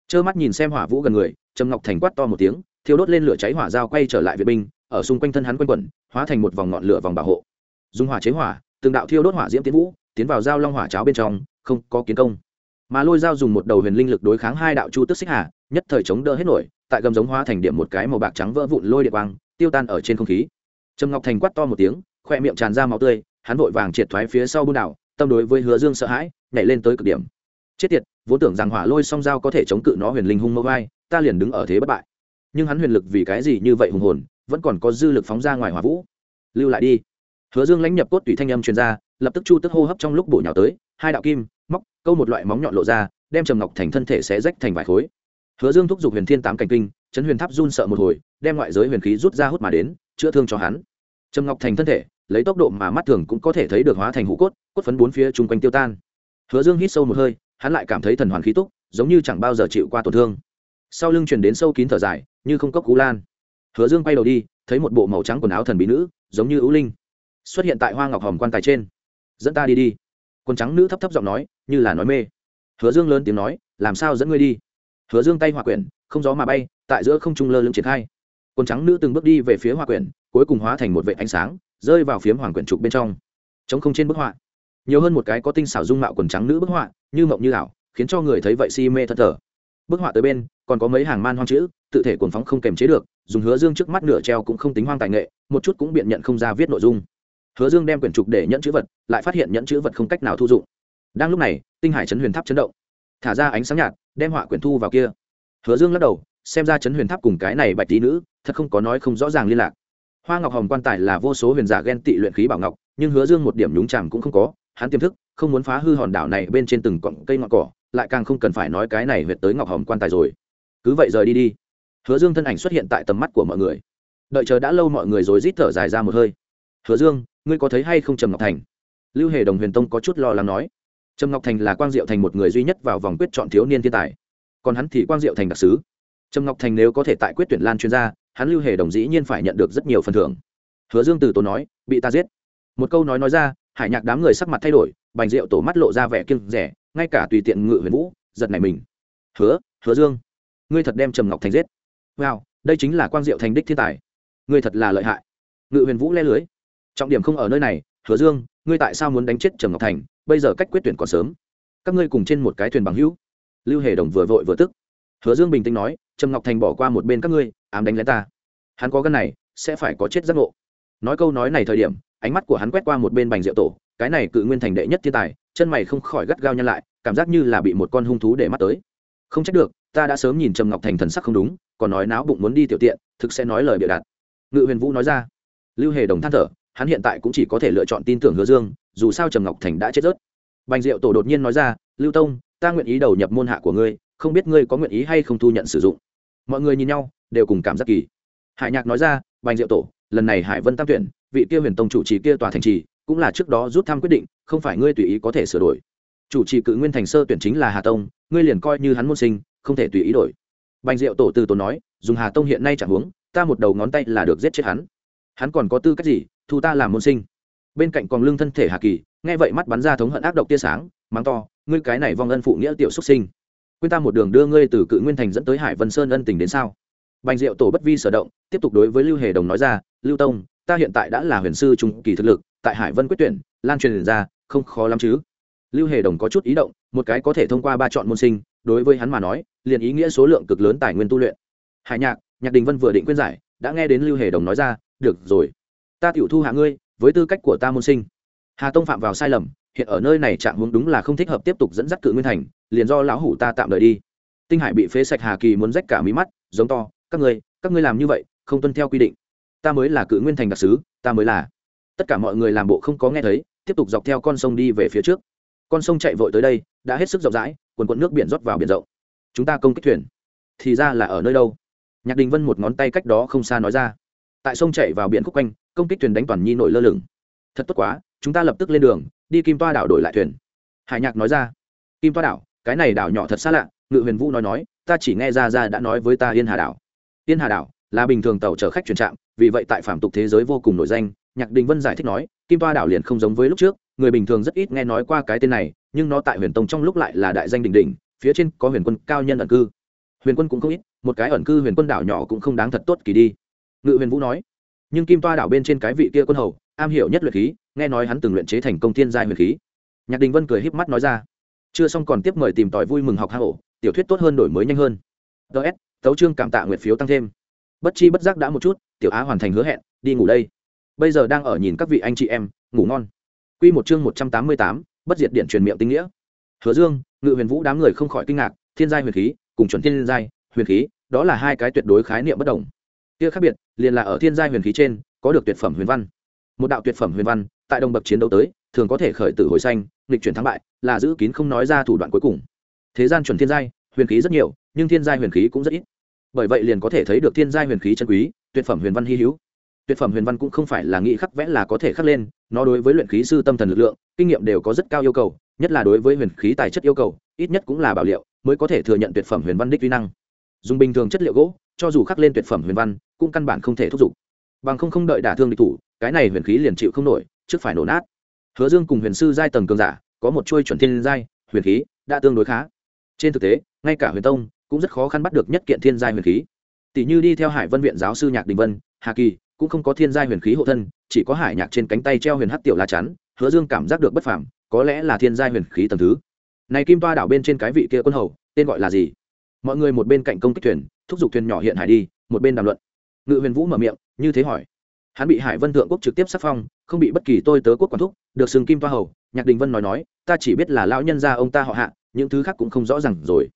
Trơ mắt nhìn xem hỏa vũ gần người, trầm ngọc thành quát to một tiếng, thiêu đốt lên lửa cháy hỏa dao quay trở lại vệ binh ở xung quanh thân hắn quanh quẩn, hóa thành một vòng ngọn lửa vòng bảo hộ. Dùng hỏa chế hỏa, từng đạo thiêu đốt hỏa diễm tiến vũ, tiến vào dao long hỏa cháo bên trong, không có kiến công. Mà lôi dao dùng một đầu huyền linh lực đối kháng hai đạo chu tức xích hà, nhất thời chống đỡ hết nổi, tại gầm giống hóa thành điểm một cái màu bạc trắng vỡ vụn lôi địa quang, tiêu tan ở trên không khí. Trầm ngọc thành quát to một tiếng, khoe miệng tràn ra máu tươi, hắn vội vàng triệt thoái phía sau buôn đảo, tâm đối với hứa dương sợ hãi, nhảy lên tới cực điểm. Chết tiệt, vốn tưởng rằng hỏa lôi song dao có thể chống cự nó huyền linh hung mẫu vai, ta liền đứng ở thế bất bại. Nhưng hắn huyền lực vì cái gì như vậy hùng hồn vẫn còn có dư lực phóng ra ngoài hỏa vũ. Lưu lại đi. Hứa dương lãnh nhập cốt tùy thanh âm truyền ra, lập tức chu tức hô hấp trong lúc bổ nhào tới, hai đạo kim, móc, câu một loại móng nhọn lộ ra, đem trầm ngọc thành thân thể xé rách thành vài khối. Hứa dương thúc giục huyền thiên tám cảnh kinh, chấn huyền tháp run sợ một hồi, đem ngoại giới huyền khí rút ra hút mà đến, chữa thương cho hắn. Trầm ngọc thành thân thể, lấy tốc độ mà mắt thường cũng có thể thấy được hóa thành hũ cốt cốt phấn bốn phía chung quanh tiêu tan. Hứa dương hít sâu một hơi, hắn lại cảm thấy thần hoàn khí túc, giống như chẳng bao giờ chịu qua tổn thương. Sau lưng chuyển đến sâu kín thở dài, như không cốc cú lan hứa dương quay đầu đi, thấy một bộ màu trắng quần áo thần bí nữ, giống như ưu linh, xuất hiện tại hoa ngọc hòm quan tài trên. Dẫn ta đi đi. Quần trắng nữ thấp thấp giọng nói, như là nói mê. Hứa dương lớn tiếng nói, làm sao dẫn ngươi đi? Hứa dương tay hòa quyển, không gió mà bay, tại giữa không trung lơ lưng triển khai. Quần trắng nữ từng bước đi về phía hoa quyển, cuối cùng hóa thành một vệ ánh sáng, rơi vào phiếm hoàng quyển trục bên trong. Chống không trên bức họa. Nhiều hơn một cái có tinh xảo dung mạo quần trắng nữ bức họa, như mộng như ảo, khiến cho người thấy vậy si mê thân thờ. Bức họa tới bên, còn có mấy hàng man hoang chữ tự thể cuồng phóng không kềm chế được, dùng hứa dương trước mắt nửa treo cũng không tính hoang tài nghệ, một chút cũng biện nhận không ra viết nội dung. Hứa dương đem quyển trục để nhận chữ vật, lại phát hiện nhận chữ vật không cách nào thu dụng. Đang lúc này, tinh hải chấn huyền tháp chấn động. Thả ra ánh sáng nhạt, đem họa quyển thu vào kia. Hứa dương lắc đầu, xem ra chấn huyền tháp cùng cái này bạch tí nữ, thật không có nói không rõ ràng liên lạc. Hoa ngọc hồng quan tài là vô số huyền giả ghen tị luyện khí bảo ngọc, nhưng hứa dương một điểm nhúng chàm cũng không có, hắn tiềm thức, không muốn phá hư hòn đảo này bên trên từng cọng cây ngọn cỏ, lại càng không cần phải nói cái này huyệt tới ngọc hồng quan tài rồi. Cứ vậy rời đi đi hứa dương thân ảnh xuất hiện tại tầm mắt của mọi người. Đợi chờ đã lâu mọi người rồi rít thở dài ra một hơi. Hứa dương, ngươi có thấy hay không trầm ngọc thành? Lưu hề đồng huyền tông có chút lo lắng nói. Trầm ngọc thành là quang diệu thành một người duy nhất vào vòng quyết chọn thiếu niên thiên tài. Còn hắn thì quang diệu thành đặc sứ. Trầm ngọc thành nếu có thể tại quyết tuyển lan chuyên gia, hắn lưu hề đồng dĩ nhiên phải nhận được rất nhiều phần thưởng. Hứa dương từ tốn nói, bị ta giết. Một câu nói nói ra, hải nhạc đám người sắc mặt thay đổi, bành rượu tổ mắt lộ ra vẻ kiêng rẻ ngay cả tùy tiện ngự huyền vũ, giật này mình. Hứa hứa dương, ngươi thật đem trầm ngọc thành giết wow, đây chính là quang diệu thành đích thiên tài. Ngươi thật là lợi hại. Ngự huyền vũ le lưới. Trọng điểm không ở nơi này, hứa dương, ngươi tại sao muốn đánh chết trầm ngọc thành? Bây giờ cách quyết tuyển còn sớm. Các ngươi cùng trên một cái thuyền bằng hữu. Lưu hề đồng vừa vội vừa tức. Hứa dương bình tĩnh nói, trầm ngọc thành bỏ qua một bên các ngươi, ám đánh lén ta. Hắn có gân này, sẽ phải có chết giác ngộ. Nói câu nói này thời điểm, ánh mắt của hắn quét qua một bên bành rượu tổ. Cái này cự nguyên thành đệ nhất thiên tài, chân mày không khỏi gắt gao nhăn lại, cảm giác như là bị một con hung thú để mắt tới. Không trách được ta đã sớm nhìn trầm ngọc thành thần sắc không đúng, còn nói náo bụng muốn đi tiểu tiện, thực sẽ nói lời bịa đặt. Ngự huyền vũ nói ra. Lưu hề đồng than thở, hắn hiện tại cũng chỉ có thể lựa chọn tin tưởng hứa dương, dù sao trầm ngọc thành đã chết rớt. Bành diệu tổ đột nhiên nói ra, lưu tông, ta nguyện ý đầu nhập môn hạ của ngươi, không biết ngươi có nguyện ý hay không thu nhận sử dụng. Mọi người nhìn nhau, đều cùng cảm giác kỳ. Hải nhạc nói ra, bành diệu tổ, lần này hải vân tam tuyển, vị kia huyền tông chủ trì kia tòa thành trì, cũng là trước đó rút thăm quyết định, không phải ngươi tùy ý có thể sửa đổi. Chủ trì cự nguyên thành sơ tuyển chính là hà tông, ngươi liền coi như hắn môn sinh không thể tùy ý đổi. Bành diệu tổ từ tổ nói, dùng hà tông hiện nay chẳng huống, ta một đầu ngón tay là được giết chết hắn. Hắn còn có tư cách gì, thu ta làm môn sinh? Bên cạnh còn lưng thân thể hà kỳ, nghe vậy mắt bắn ra thống hận ác độc tia sáng, mắng to, ngươi cái này vong ân phụ nghĩa tiểu xuất sinh. Quên ta một đường đưa ngươi từ cự nguyên thành dẫn tới hải vân sơn ân tình đến sao? Bành diệu tổ bất vi sở động, tiếp tục đối với lưu hề đồng nói ra, lưu tông, ta hiện tại đã là huyền sư trung kỳ thực lực, tại hải vân quyết tuyển, lan truyền ra, không khó lắm chứ. Lưu hề đồng có chút ý động, một cái có thể thông qua ba chọn môn sinh đối với hắn mà nói, liền ý nghĩa số lượng cực lớn tài nguyên tu luyện. Hải nhạc nhạc đình vân vừa định khuyên giải, đã nghe đến lưu hề đồng nói ra, được rồi, ta tiểu thu hạ ngươi, với tư cách của ta môn sinh. Hà tông phạm vào sai lầm, hiện ở nơi này trạng hướng đúng là không thích hợp tiếp tục dẫn dắt cự nguyên thành, liền do lão hủ ta tạm đợi đi. Tinh hải bị phế sạch hà kỳ muốn rách cả mí mắt, giống to, các ngươi các ngươi làm như vậy, không tuân theo quy định. Ta mới là cự nguyên thành đặc sứ, ta mới là. Tất cả mọi người làm bộ không có nghe thấy, tiếp tục dọc theo con sông đi về phía trước con sông chạy vội tới đây, đã hết sức rộng rãi, quần quận nước biển rót vào biển rộng. Chúng ta công kích thuyền. Thì ra là ở nơi đâu? Nhạc đình vân một ngón tay cách đó không xa nói ra. Tại sông chạy vào biển khúc quanh, công kích thuyền đánh toàn nhi nổi lơ lửng. Thật tốt quá, chúng ta lập tức lên đường, đi kim toa đảo đổi lại thuyền. Hải nhạc nói ra. Kim toa đảo, cái này đảo nhỏ thật xa lạ, ngự huyền vũ nói nói, ta chỉ nghe ra ra đã nói với ta yên hà đảo. Yên hà đảo là bình thường tàu chở khách chuyển trạm vì vậy tại phạm tục thế giới vô cùng nổi danh, nhạc đình vân giải thích nói, kim toa đảo liền không giống với lúc trước, người bình thường rất ít nghe nói qua cái tên này, nhưng nó tại huyền tông trong lúc lại là đại danh đỉnh đỉnh, phía trên có huyền quân cao nhân ẩn cư. Huyền quân cũng không ít, một cái ẩn cư huyền quân đảo nhỏ cũng không đáng thật tốt kỳ đi. Ngự huyền vũ nói, nhưng kim toa đảo bên trên cái vị kia quân hầu, am hiểu nhất luyện khí, nghe nói hắn từng luyện chế thành công thiên giai huyền khí. Nhạc đình vân cười híp mắt nói ra, chưa xong còn tiếp mời tìm tòi vui mừng học hạ hổ, tiểu thuyết tốt hơn đổi mới nhanh hơn. Ts tấu chương cảm tạ nguyệt phiếu tăng thêm bất chi bất giác đã một chút, tiểu á hoàn thành hứa hẹn, đi ngủ đây. Bây giờ đang ở nhìn các vị anh chị em, ngủ ngon. Q một chương một trăm tám mươi tám, bất diệt điện truyền miệng tinh nghĩa. Hứa dương, ngự huyền vũ đám người không khỏi kinh ngạc, thiên giai huyền khí, cùng chuẩn thiên giai huyền khí, đó là hai cái tuyệt đối khái niệm bất đồng. Kia khác biệt, liền là ở thiên giai huyền khí trên, có được tuyệt phẩm huyền văn. Một đạo tuyệt phẩm huyền văn, tại đồng bậc chiến đấu tới, thường có thể khởi tử hồi xanh nghịch chuyển thắng bại, là giữ kín không nói ra thủ đoạn cuối cùng. Thế gian chuẩn thiên giai, huyền khí rất nhiều, nhưng thiên giai huyền khí cũng rất ít bởi vậy liền có thể thấy được thiên giai huyền khí chân quý, tuyệt phẩm huyền văn hy hữu. Tuyệt phẩm huyền văn cũng không phải là nghĩ khắc vẽ là có thể khắc lên, nó đối với luyện khí sư tâm thần lực lượng, kinh nghiệm đều có rất cao yêu cầu, nhất là đối với huyền khí tài chất yêu cầu, ít nhất cũng là bảo liệu, mới có thể thừa nhận tuyệt phẩm huyền văn đích vi năng. Dùng bình thường chất liệu gỗ, cho dù khắc lên tuyệt phẩm huyền văn, cũng căn bản không thể thúc giục. Bằng không không đợi đả thương địch thủ, cái này huyền khí liền chịu không nổi, trước phải nổ nát. Hứa dương cùng huyền sư giai tầng cường giả, có một chuôi chuẩn thiên giai, huyền khí, đã tương đối khá. Trên thực tế, ngay cả huyền tông cũng rất khó khăn bắt được nhất kiện thiên giai huyền khí. Tỷ như đi theo hải vân viện giáo sư nhạc đình vân, hà kỳ, cũng không có thiên giai huyền khí hộ thân, chỉ có hải nhạc trên cánh tay treo huyền hắc tiểu la chắn, hứa dương cảm giác được bất phàm, có lẽ là thiên giai huyền khí tầng thứ. Này kim toa đảo bên trên cái vị kia quân hầu, tên gọi là gì? Mọi người một bên cạnh công kích thuyền, thúc giục thuyền nhỏ hiện hải đi, một bên đàm luận. Ngự huyền vũ mở miệng, như thế hỏi. Hắn bị hải vân thượng quốc trực tiếp sắc phong, không bị bất kỳ tôi tớ quốc quản thúc, được sừng kim toa hầu, nhạc đình vân nói nói, ta chỉ biết là lão nhân gia ông ta họ hạ, những thứ khác cũng không rõ ràng rồi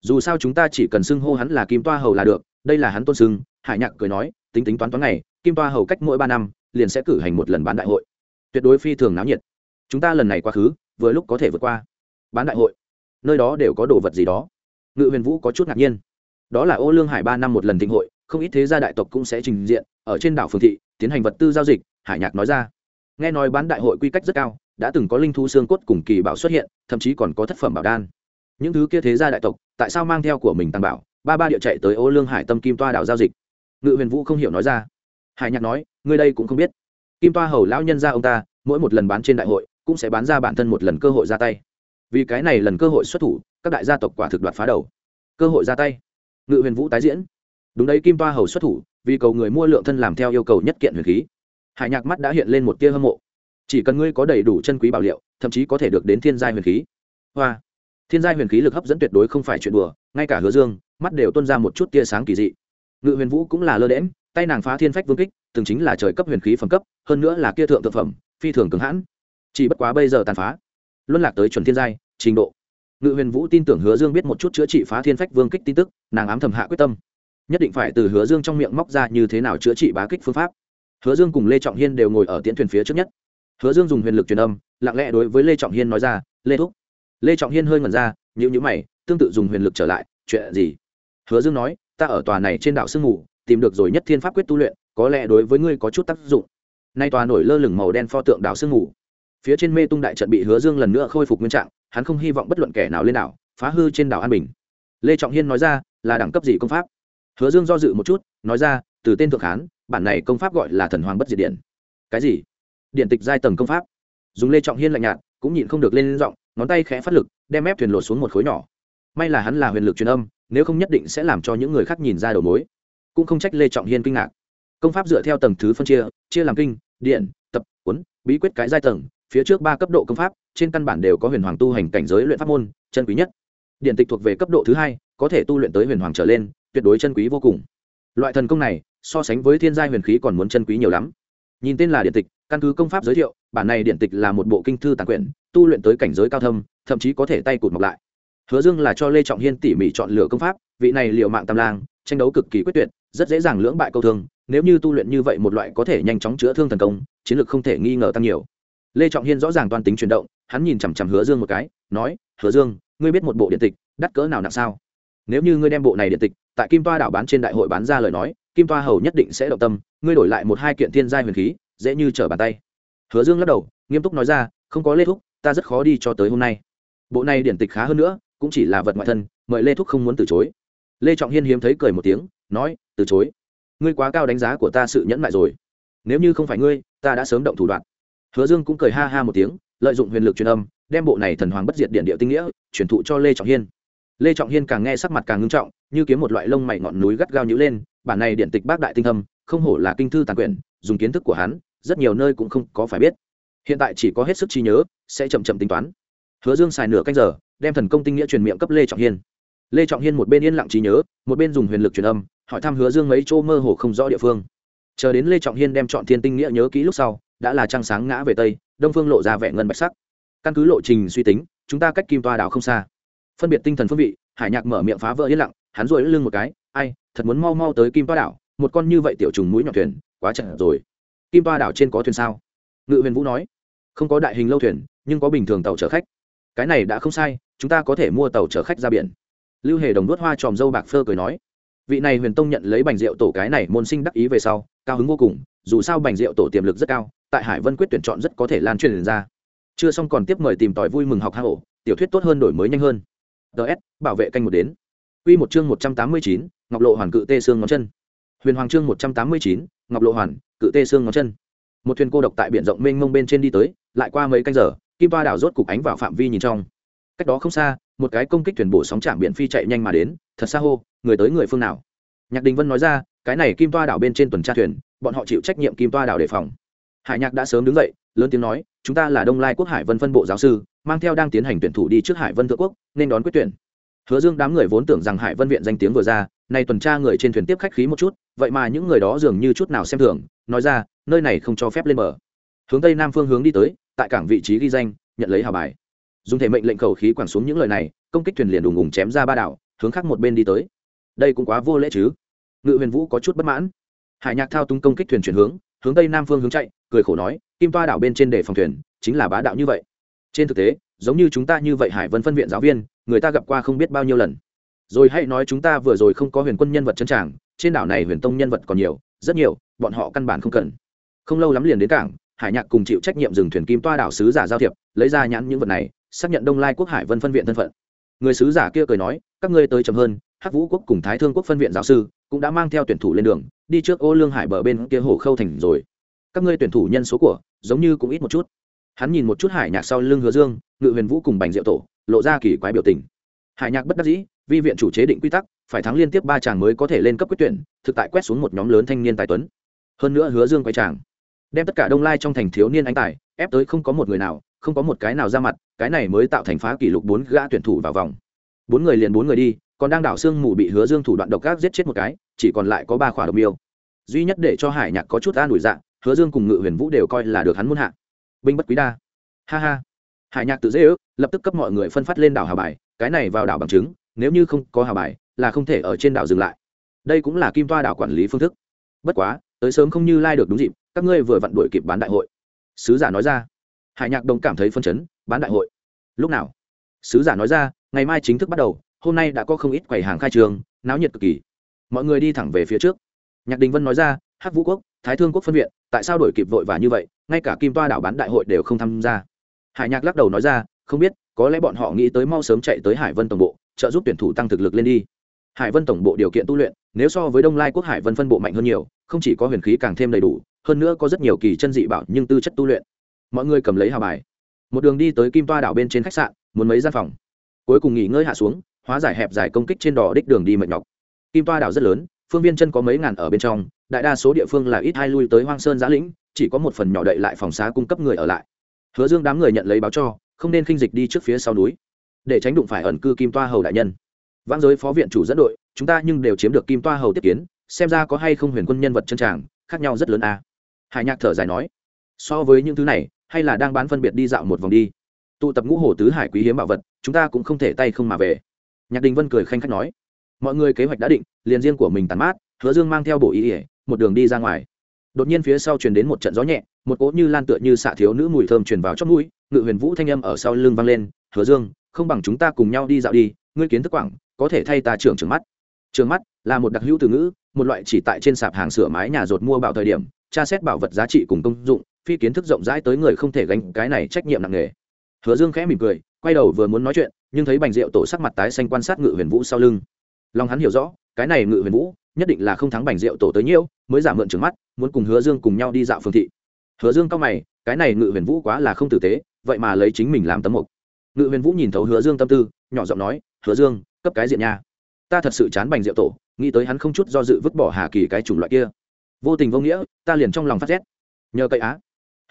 dù sao chúng ta chỉ cần xưng hô hắn là kim toa hầu là được, đây là hắn tôn xưng, hải nhạc cười nói, tính tính toán toán này kim toa hầu cách mỗi ba năm, liền sẽ cử hành một lần bán đại hội. Tuyệt đối phi thường náo nhiệt. Chúng ta lần này quá khứ, vừa lúc có thể vượt qua. Bán đại hội. Nơi đó đều có đồ vật gì đó. Ngự huyền vũ có chút ngạc nhiên. Đó là ô lương hải ba năm một lần thịnh hội, không ít thế gia đại tộc cũng sẽ trình diện, ở trên đảo phương thị, tiến hành vật tư giao dịch, hải nhạc nói ra. Nghe nói bán đại hội quy cách rất cao, đã từng có linh thu xương cốt cùng kỳ bảo xuất hiện, thậm chí còn có thất phẩm bảo đan. Những thứ kia thế gia đại tộc tại sao mang theo của mình tăng bảo? Ba ba địa chạy tới ô lương hải tâm kim toa đảo giao dịch. Ngự huyền vũ không hiểu nói ra. Hải nhạc nói, ngươi đây cũng không biết. Kim toa hầu lão nhân ra ông ta, mỗi một lần bán trên đại hội, cũng sẽ bán ra bản thân một lần cơ hội ra tay. Vì cái này lần cơ hội xuất thủ, các đại gia tộc quả thực đoạt phá đầu. Cơ hội ra tay. Ngự huyền vũ tái diễn. Đúng đấy, kim toa hầu xuất thủ, vì cầu người mua lượng thân làm theo yêu cầu nhất kiện huyền khí. Hải nhạc mắt đã hiện lên một tia hâm mộ. Chỉ cần ngươi có đầy đủ chân quý bảo liệu, thậm chí có thể được đến thiên giai huyền khí. Hoa thiên giai huyền khí lực hấp dẫn tuyệt đối không phải chuyện đùa, ngay cả hứa dương, mắt đều tuân ra một chút tia sáng kỳ dị. Ngự huyền vũ cũng là lơ đễm tay nàng phá thiên phách vương kích, từng chính là trời cấp huyền khí phẩm cấp, hơn nữa là kia thượng thực phẩm, phi thường cứng hãn. Chỉ bất quá bây giờ tàn phá, luân lạc tới chuẩn thiên giai, trình độ. Ngự huyền vũ tin tưởng hứa dương biết một chút chữa trị phá thiên phách vương kích tin tức, nàng ám thầm hạ quyết tâm. Nhất định phải từ hứa dương trong miệng móc ra như thế nào chữa trị bá kích phương pháp. Hứa dương cùng lê trọng hiên đều ngồi ở tiễn thuyền phía trước nhất. Hứa dương dùng huyền lực truyền âm, lặng lẽ đối với lê trọng hiên nói ra, lê thúc lê trọng hiên hơi ngẩn ra nhữ nhữ mày, tương tự dùng huyền lực trở lại, chuyện gì? Hứa dương nói, ta ở tòa này trên đảo sương mù, tìm được rồi nhất thiên pháp quyết tu luyện, có lẽ đối với ngươi có chút tác dụng. Nay tòa nổi lơ lửng màu đen pho tượng đảo sương mù. Phía trên mê tung đại trận bị hứa dương lần nữa khôi phục nguyên trạng, hắn không hy vọng bất luận kẻ nào lên đảo, phá hư trên đảo an bình. Lê trọng hiên nói ra, là đẳng cấp gì công pháp? Hứa dương do dự một chút, nói ra, từ tên thượng hán, bản này công pháp gọi là thần hoàng bất diệt điện. Cái gì? Điện tịch giai tầng công pháp. Dùng lê trọng hiên lạnh nhạt cũng nhịn không được lên giọng, ngón tay khẽ phát lực, đem ép thuyền lột xuống một khối nhỏ. May là hắn là huyền lực truyền âm, nếu không nhất định sẽ làm cho những người khác nhìn ra đầu mối. Cũng không trách lê trọng hiên kinh ngạc. Công pháp dựa theo tầng thứ phân chia chia làm kinh, điện, tập, cuốn, bí quyết cái giai tầng, phía trước ba cấp độ công pháp, trên căn bản đều có huyền hoàng tu hành cảnh giới luyện pháp môn, chân quý nhất. Điện tịch thuộc về cấp độ thứ hai, có thể tu luyện tới huyền hoàng trở lên, tuyệt đối chân quý vô cùng. Loại thần công này, so sánh với thiên gia huyền khí còn muốn chân quý nhiều lắm. Nhìn tên là điện tịch căn cứ công pháp giới thiệu, bản này điện tịch là một bộ kinh thư tàn quyển, tu luyện tới cảnh giới cao thâm, thậm chí có thể tay cụt mọc lại. Hứa dương là cho lê trọng hiên tỉ mỉ chọn lựa công pháp, vị này liệu mạng tam lang, tranh đấu cực kỳ quyết tuyệt, rất dễ dàng lưỡng bại câu thương, nếu như tu luyện như vậy một loại có thể nhanh chóng chữa thương thần công, chiến lược không thể nghi ngờ tăng nhiều. Lê trọng hiên rõ ràng toàn tính chuyển động, hắn nhìn chằm chằm hứa dương một cái, nói, hứa dương, ngươi biết một bộ điện tịch, đắt cỡ nào nặng sao? Nếu như ngươi đem bộ này điện tịch, tại kim toa đảo bán trên đại hội bán ra lời nói, kim toa hầu nhất định sẽ động tâm, ngươi đổi lại một hai kiện thiên giai huyền khí dễ như trở bàn tay. Hứa dương lắc đầu, nghiêm túc nói ra, không có lê thúc, ta rất khó đi cho tới hôm nay. Bộ này điển tịch khá hơn nữa, cũng chỉ là vật ngoại thân, mời lê thúc không muốn từ chối. Lê trọng hiên hiếm thấy cười một tiếng, nói, từ chối? Ngươi quá cao đánh giá của ta sự nhẫn mại rồi. Nếu như không phải ngươi, ta đã sớm động thủ đoạn. Hứa dương cũng cười ha ha một tiếng, lợi dụng huyền lực truyền âm, đem bộ này thần hoàng bất diệt điện địa tinh nghĩa, truyền thụ cho lê trọng hiên. Lê trọng hiên càng nghe sắc mặt càng ngưng trọng, như kiếm một loại lông mày ngọn núi gắt gao nhữ lên, bản này điện tịch bác đại tinh thâm không hổ là kinh thư tàn quyển, dùng kiến thức của hắn rất nhiều nơi cũng không có phải biết. Hiện tại chỉ có hết sức trí nhớ, sẽ chậm chậm tính toán. Hứa dương xài nửa canh giờ, đem thần công tinh nghĩa truyền miệng cấp lê trọng hiên. Lê trọng hiên một bên yên lặng trí nhớ, một bên dùng huyền lực truyền âm, hỏi thăm hứa dương mấy chỗ mơ hồ không rõ địa phương. Chờ đến lê trọng hiên đem chọn thiên tinh nghĩa nhớ kỹ lúc sau, đã là trăng sáng ngã về tây, đông phương lộ ra vẻ ngân bạch sắc. Căn cứ lộ trình suy tính, chúng ta cách kim toa đảo không xa. Phân biệt tinh thần phương vị, hải nhạc mở miệng phá vỡ yên lặng, hắn rồi lưng một cái, ai, thật muốn mau mau tới kim toa đảo, một con như vậy tiểu trùng mũi nhọn thuyền, quá chậm rồi kim toa đảo trên có thuyền sao? Ngự huyền vũ nói. Không có đại hình lâu thuyền, nhưng có bình thường tàu chở khách. Cái này đã không sai, chúng ta có thể mua tàu chở khách ra biển. Lưu hề đồng đốt hoa tròm dâu bạc phơ cười nói. Vị này huyền tông nhận lấy bành rượu tổ cái này môn sinh đắc ý về sau, cao hứng vô cùng, dù sao bành rượu tổ tiềm lực rất cao, tại hải vân quyết tuyển chọn rất có thể lan truyền ra. Chưa xong còn tiếp mời tìm tòi vui mừng học hạ hổ tiểu thuyết tốt hơn đổi mới nhanh hơn. Ts bảo vệ canh một đến. Quy một chương một trăm tám mươi chín, ngọc lộ hoàn cự tê xương ngón chân. Huyền hoàng chương một trăm tám mươi chín, ngọc lộ hoàn cự tê xương ngón chân. Một thuyền cô độc tại biển rộng mênh mông bên trên đi tới, lại qua mấy canh giờ, kim toa đảo rốt cục ánh vào phạm vi nhìn trong. Cách đó không xa, một cái công kích thuyền bổ sóng chạm biển phi chạy nhanh mà đến, thật xa hô, người tới người phương nào? Nhạc đình vân nói ra, cái này kim toa đảo bên trên tuần tra thuyền, bọn họ chịu trách nhiệm kim toa đảo đề phòng. Hải nhạc đã sớm đứng dậy, lớn tiếng nói, chúng ta là đông lai quốc hải vân phân bộ giáo sư, mang theo đang tiến hành tuyển thủ đi trước hải vân thượng quốc, nên đón quyết tuyển. Hứa dương đám người vốn tưởng rằng hải vân viện danh tiếng vừa ra nay tuần tra người trên thuyền tiếp khách khí một chút, vậy mà những người đó dường như chút nào xem thường, nói ra, nơi này không cho phép lên bờ. Hướng tây nam phương hướng đi tới, tại cảng vị trí ghi danh, nhận lấy hào bài. Dùng thể mệnh lệnh khẩu khí quẳng xuống những lời này, công kích thuyền liền đùng ùng chém ra ba đảo, hướng khác một bên đi tới. Đây cũng quá vô lễ chứ? Ngự huyền vũ có chút bất mãn. Hải nhạc thao túng công kích thuyền chuyển hướng hướng tây nam phương hướng chạy, cười khổ nói, kim toa đảo bên trên để phòng thuyền, chính là bá đạo như vậy. Trên thực tế, giống như chúng ta như vậy hải vân phân viện giáo viên, người ta gặp qua không biết bao nhiêu lần rồi hãy nói chúng ta vừa rồi không có huyền quân nhân vật chân tràng, trên đảo này huyền tông nhân vật còn nhiều, rất nhiều, bọn họ căn bản không cần. Không lâu lắm liền đến cảng, hải nhạc cùng chịu trách nhiệm dừng thuyền kim toa đảo sứ giả giao thiệp, lấy ra nhãn những vật này, xác nhận đông lai quốc hải vân phân viện thân phận. Người sứ giả kia cười nói, các ngươi tới chậm hơn, hắc vũ quốc cùng thái thương quốc phân viện giáo sư cũng đã mang theo tuyển thủ lên đường, đi trước ô lương hải bờ bên kia hồ khâu thành rồi. Các ngươi tuyển thủ nhân số của, giống như cũng ít một chút. Hắn nhìn một chút hải nhạc sau lưng hứa dương, ngự huyền vũ cùng bành diệu tổ, lộ ra kỳ quái biểu tình. Hải nhạc bất đắc dĩ vi viện chủ chế định quy tắc, phải thắng liên tiếp ba chàng mới có thể lên cấp quyết tuyển, thực tại quét xuống một nhóm lớn thanh niên tài tuấn. Hơn nữa hứa dương quay chàng, đem tất cả đông lai trong thành thiếu niên anh tài, ép tới không có một người nào, không có một cái nào ra mặt, cái này mới tạo thành phá kỷ lục bốn gã tuyển thủ vào vòng. Bốn người liền bốn người đi, còn đang đảo xương mù bị hứa dương thủ đoạn độc ác giết chết một cái, chỉ còn lại có ba khỏa độc miêu. Duy nhất để cho hải nhạc có chút an ủi dạng hứa dương cùng ngự huyền vũ đều coi là được hắn muốn hạ. Binh bất quý đa. Ha ha. Hải nhạc tự dễ ước, lập tức cấp mọi người phân phát lên đảo hà bài, cái này vào đảo bằng chứng nếu như không có hào bài, là không thể ở trên đảo dừng lại. Đây cũng là kim toa đảo quản lý phương thức. Bất quá, tới sớm không như lai được đúng dịp, các ngươi vừa vặn đuổi kịp bán đại hội. Sứ giả nói ra. Hải nhạc đồng cảm thấy phân chấn, bán đại hội. Lúc nào? Sứ giả nói ra, ngày mai chính thức bắt đầu, hôm nay đã có không ít quầy hàng khai trường náo nhiệt cực kỳ. Mọi người đi thẳng về phía trước. Nhạc đình vân nói ra, hắc vũ quốc, thái thương quốc phân viện, tại sao đổi kịp vội và như vậy, ngay cả kim toa đảo bán đại hội đều không tham gia. Hải nhạc lắc đầu nói ra, không biết, có lẽ bọn họ nghĩ tới mau sớm chạy tới hải vân tổng bộ trợ giúp tuyển thủ tăng thực lực lên đi. Hải vân tổng bộ điều kiện tu luyện, nếu so với đông lai quốc hải vân phân bộ mạnh hơn nhiều, không chỉ có huyền khí càng thêm đầy đủ, hơn nữa có rất nhiều kỳ chân dị bảo nhưng tư chất tu luyện. Mọi người cầm lấy hào bài. Một đường đi tới kim toa đảo bên trên khách sạn, muốn mấy gian phòng. Cuối cùng nghỉ ngơi hạ xuống, hóa giải hẹp dài công kích trên đò đích đường đi mệt nhọc. Kim toa đảo rất lớn, phương viên chân có mấy ngàn ở bên trong, đại đa số địa phương là ít hai lui tới hoang sơn giã lĩnh, chỉ có một phần nhỏ đậy lại phòng xá cung cấp người ở lại. Hứa dương đám người nhận lấy báo cho, không nên khinh dịch đi trước phía sau núi để tránh đụng phải ẩn cư kim toa hầu đại nhân. Vãng giới phó viện chủ dẫn đội, chúng ta nhưng đều chiếm được kim toa hầu tiếp kiến, xem ra có hay không huyền quân nhân vật chân tràng, khác nhau rất lớn à. hải nhạc thở dài nói, so với những thứ này, hay là đang bán phân biệt đi dạo một vòng đi. Tụ tập ngũ hồ tứ hải quý hiếm bảo vật, chúng ta cũng không thể tay không mà về. Nhạc đình vân cười khanh khách nói, mọi người kế hoạch đã định, liền riêng của mình tàn mát, hứa dương mang theo bộ ý ỉa một đường đi ra ngoài. Đột nhiên phía sau truyền đến một trận gió nhẹ, một cỗ như lan tựa như xạ thiếu nữ mùi thơm truyền vào trong mũi, ngự huyền vũ thanh âm ở sau lưng vang lên, hứa dương không bằng chúng ta cùng nhau đi dạo đi, ngươi kiến thức quảng, có thể thay ta trưởng trưởng mắt. Trường mắt là một đặc hữu từ ngữ, một loại chỉ tại trên sạp hàng sửa mái nhà rột mua bảo thời điểm, tra xét bảo vật giá trị cùng công dụng, phi kiến thức rộng rãi tới người không thể gánh cái này trách nhiệm nặng nề. Hứa dương khẽ mỉm cười, quay đầu vừa muốn nói chuyện, nhưng thấy bành rượu tổ sắc mặt tái xanh quan sát ngự huyền vũ sau lưng. Lòng hắn hiểu rõ, cái này ngự huyền vũ, nhất định là không thắng bành rượu tổ tới nhiêu mới giả mượn trừng mắt, muốn cùng hứa dương cùng nhau đi dạo phương thị. Hứa dương cao mày, cái này ngự huyền vũ quá là không tử tế, vậy mà lấy chính mình làm tấm mục ngự huyền vũ nhìn thấu hứa dương tâm tư, nhỏ giọng nói, hứa dương, cấp cái diện nha. Ta thật sự chán bành rượu tổ, nghĩ tới hắn không chút do dự vứt bỏ hà kỳ cái chủng loại kia. Vô tình vô nghĩa, ta liền trong lòng phát rét. Nhờ cậy á.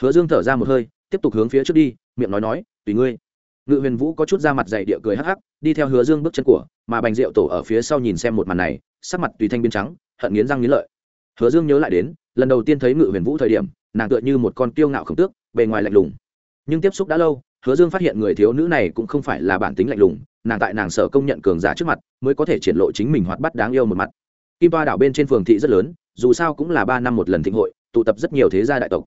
Hứa dương thở ra một hơi, tiếp tục hướng phía trước đi, miệng nói nói, tùy ngươi. Ngự huyền vũ có chút ra mặt dày địa cười hắc hắc, đi theo hứa dương bước chân của, mà bành rượu tổ ở phía sau nhìn xem một màn này, sắc mặt tùy thanh biến trắng, hận nghiến răng nghiến lợi. Hứa dương nhớ lại đến, lần đầu tiên thấy ngự huyền vũ thời điểm, nàng tựa như một con kiêu ngạo khổng tước, bề ngoài lạnh lùng. Nhưng tiếp xúc đã lâu hứa dương phát hiện người thiếu nữ này cũng không phải là bản tính lạnh lùng, nàng tại nàng sở công nhận cường giả trước mặt, mới có thể triển lộ chính mình hoạt bắt đáng yêu một mặt. Kim ba đảo bên trên phường thị rất lớn, dù sao cũng là ba năm một lần thịnh hội, tụ tập rất nhiều thế gia đại tộc.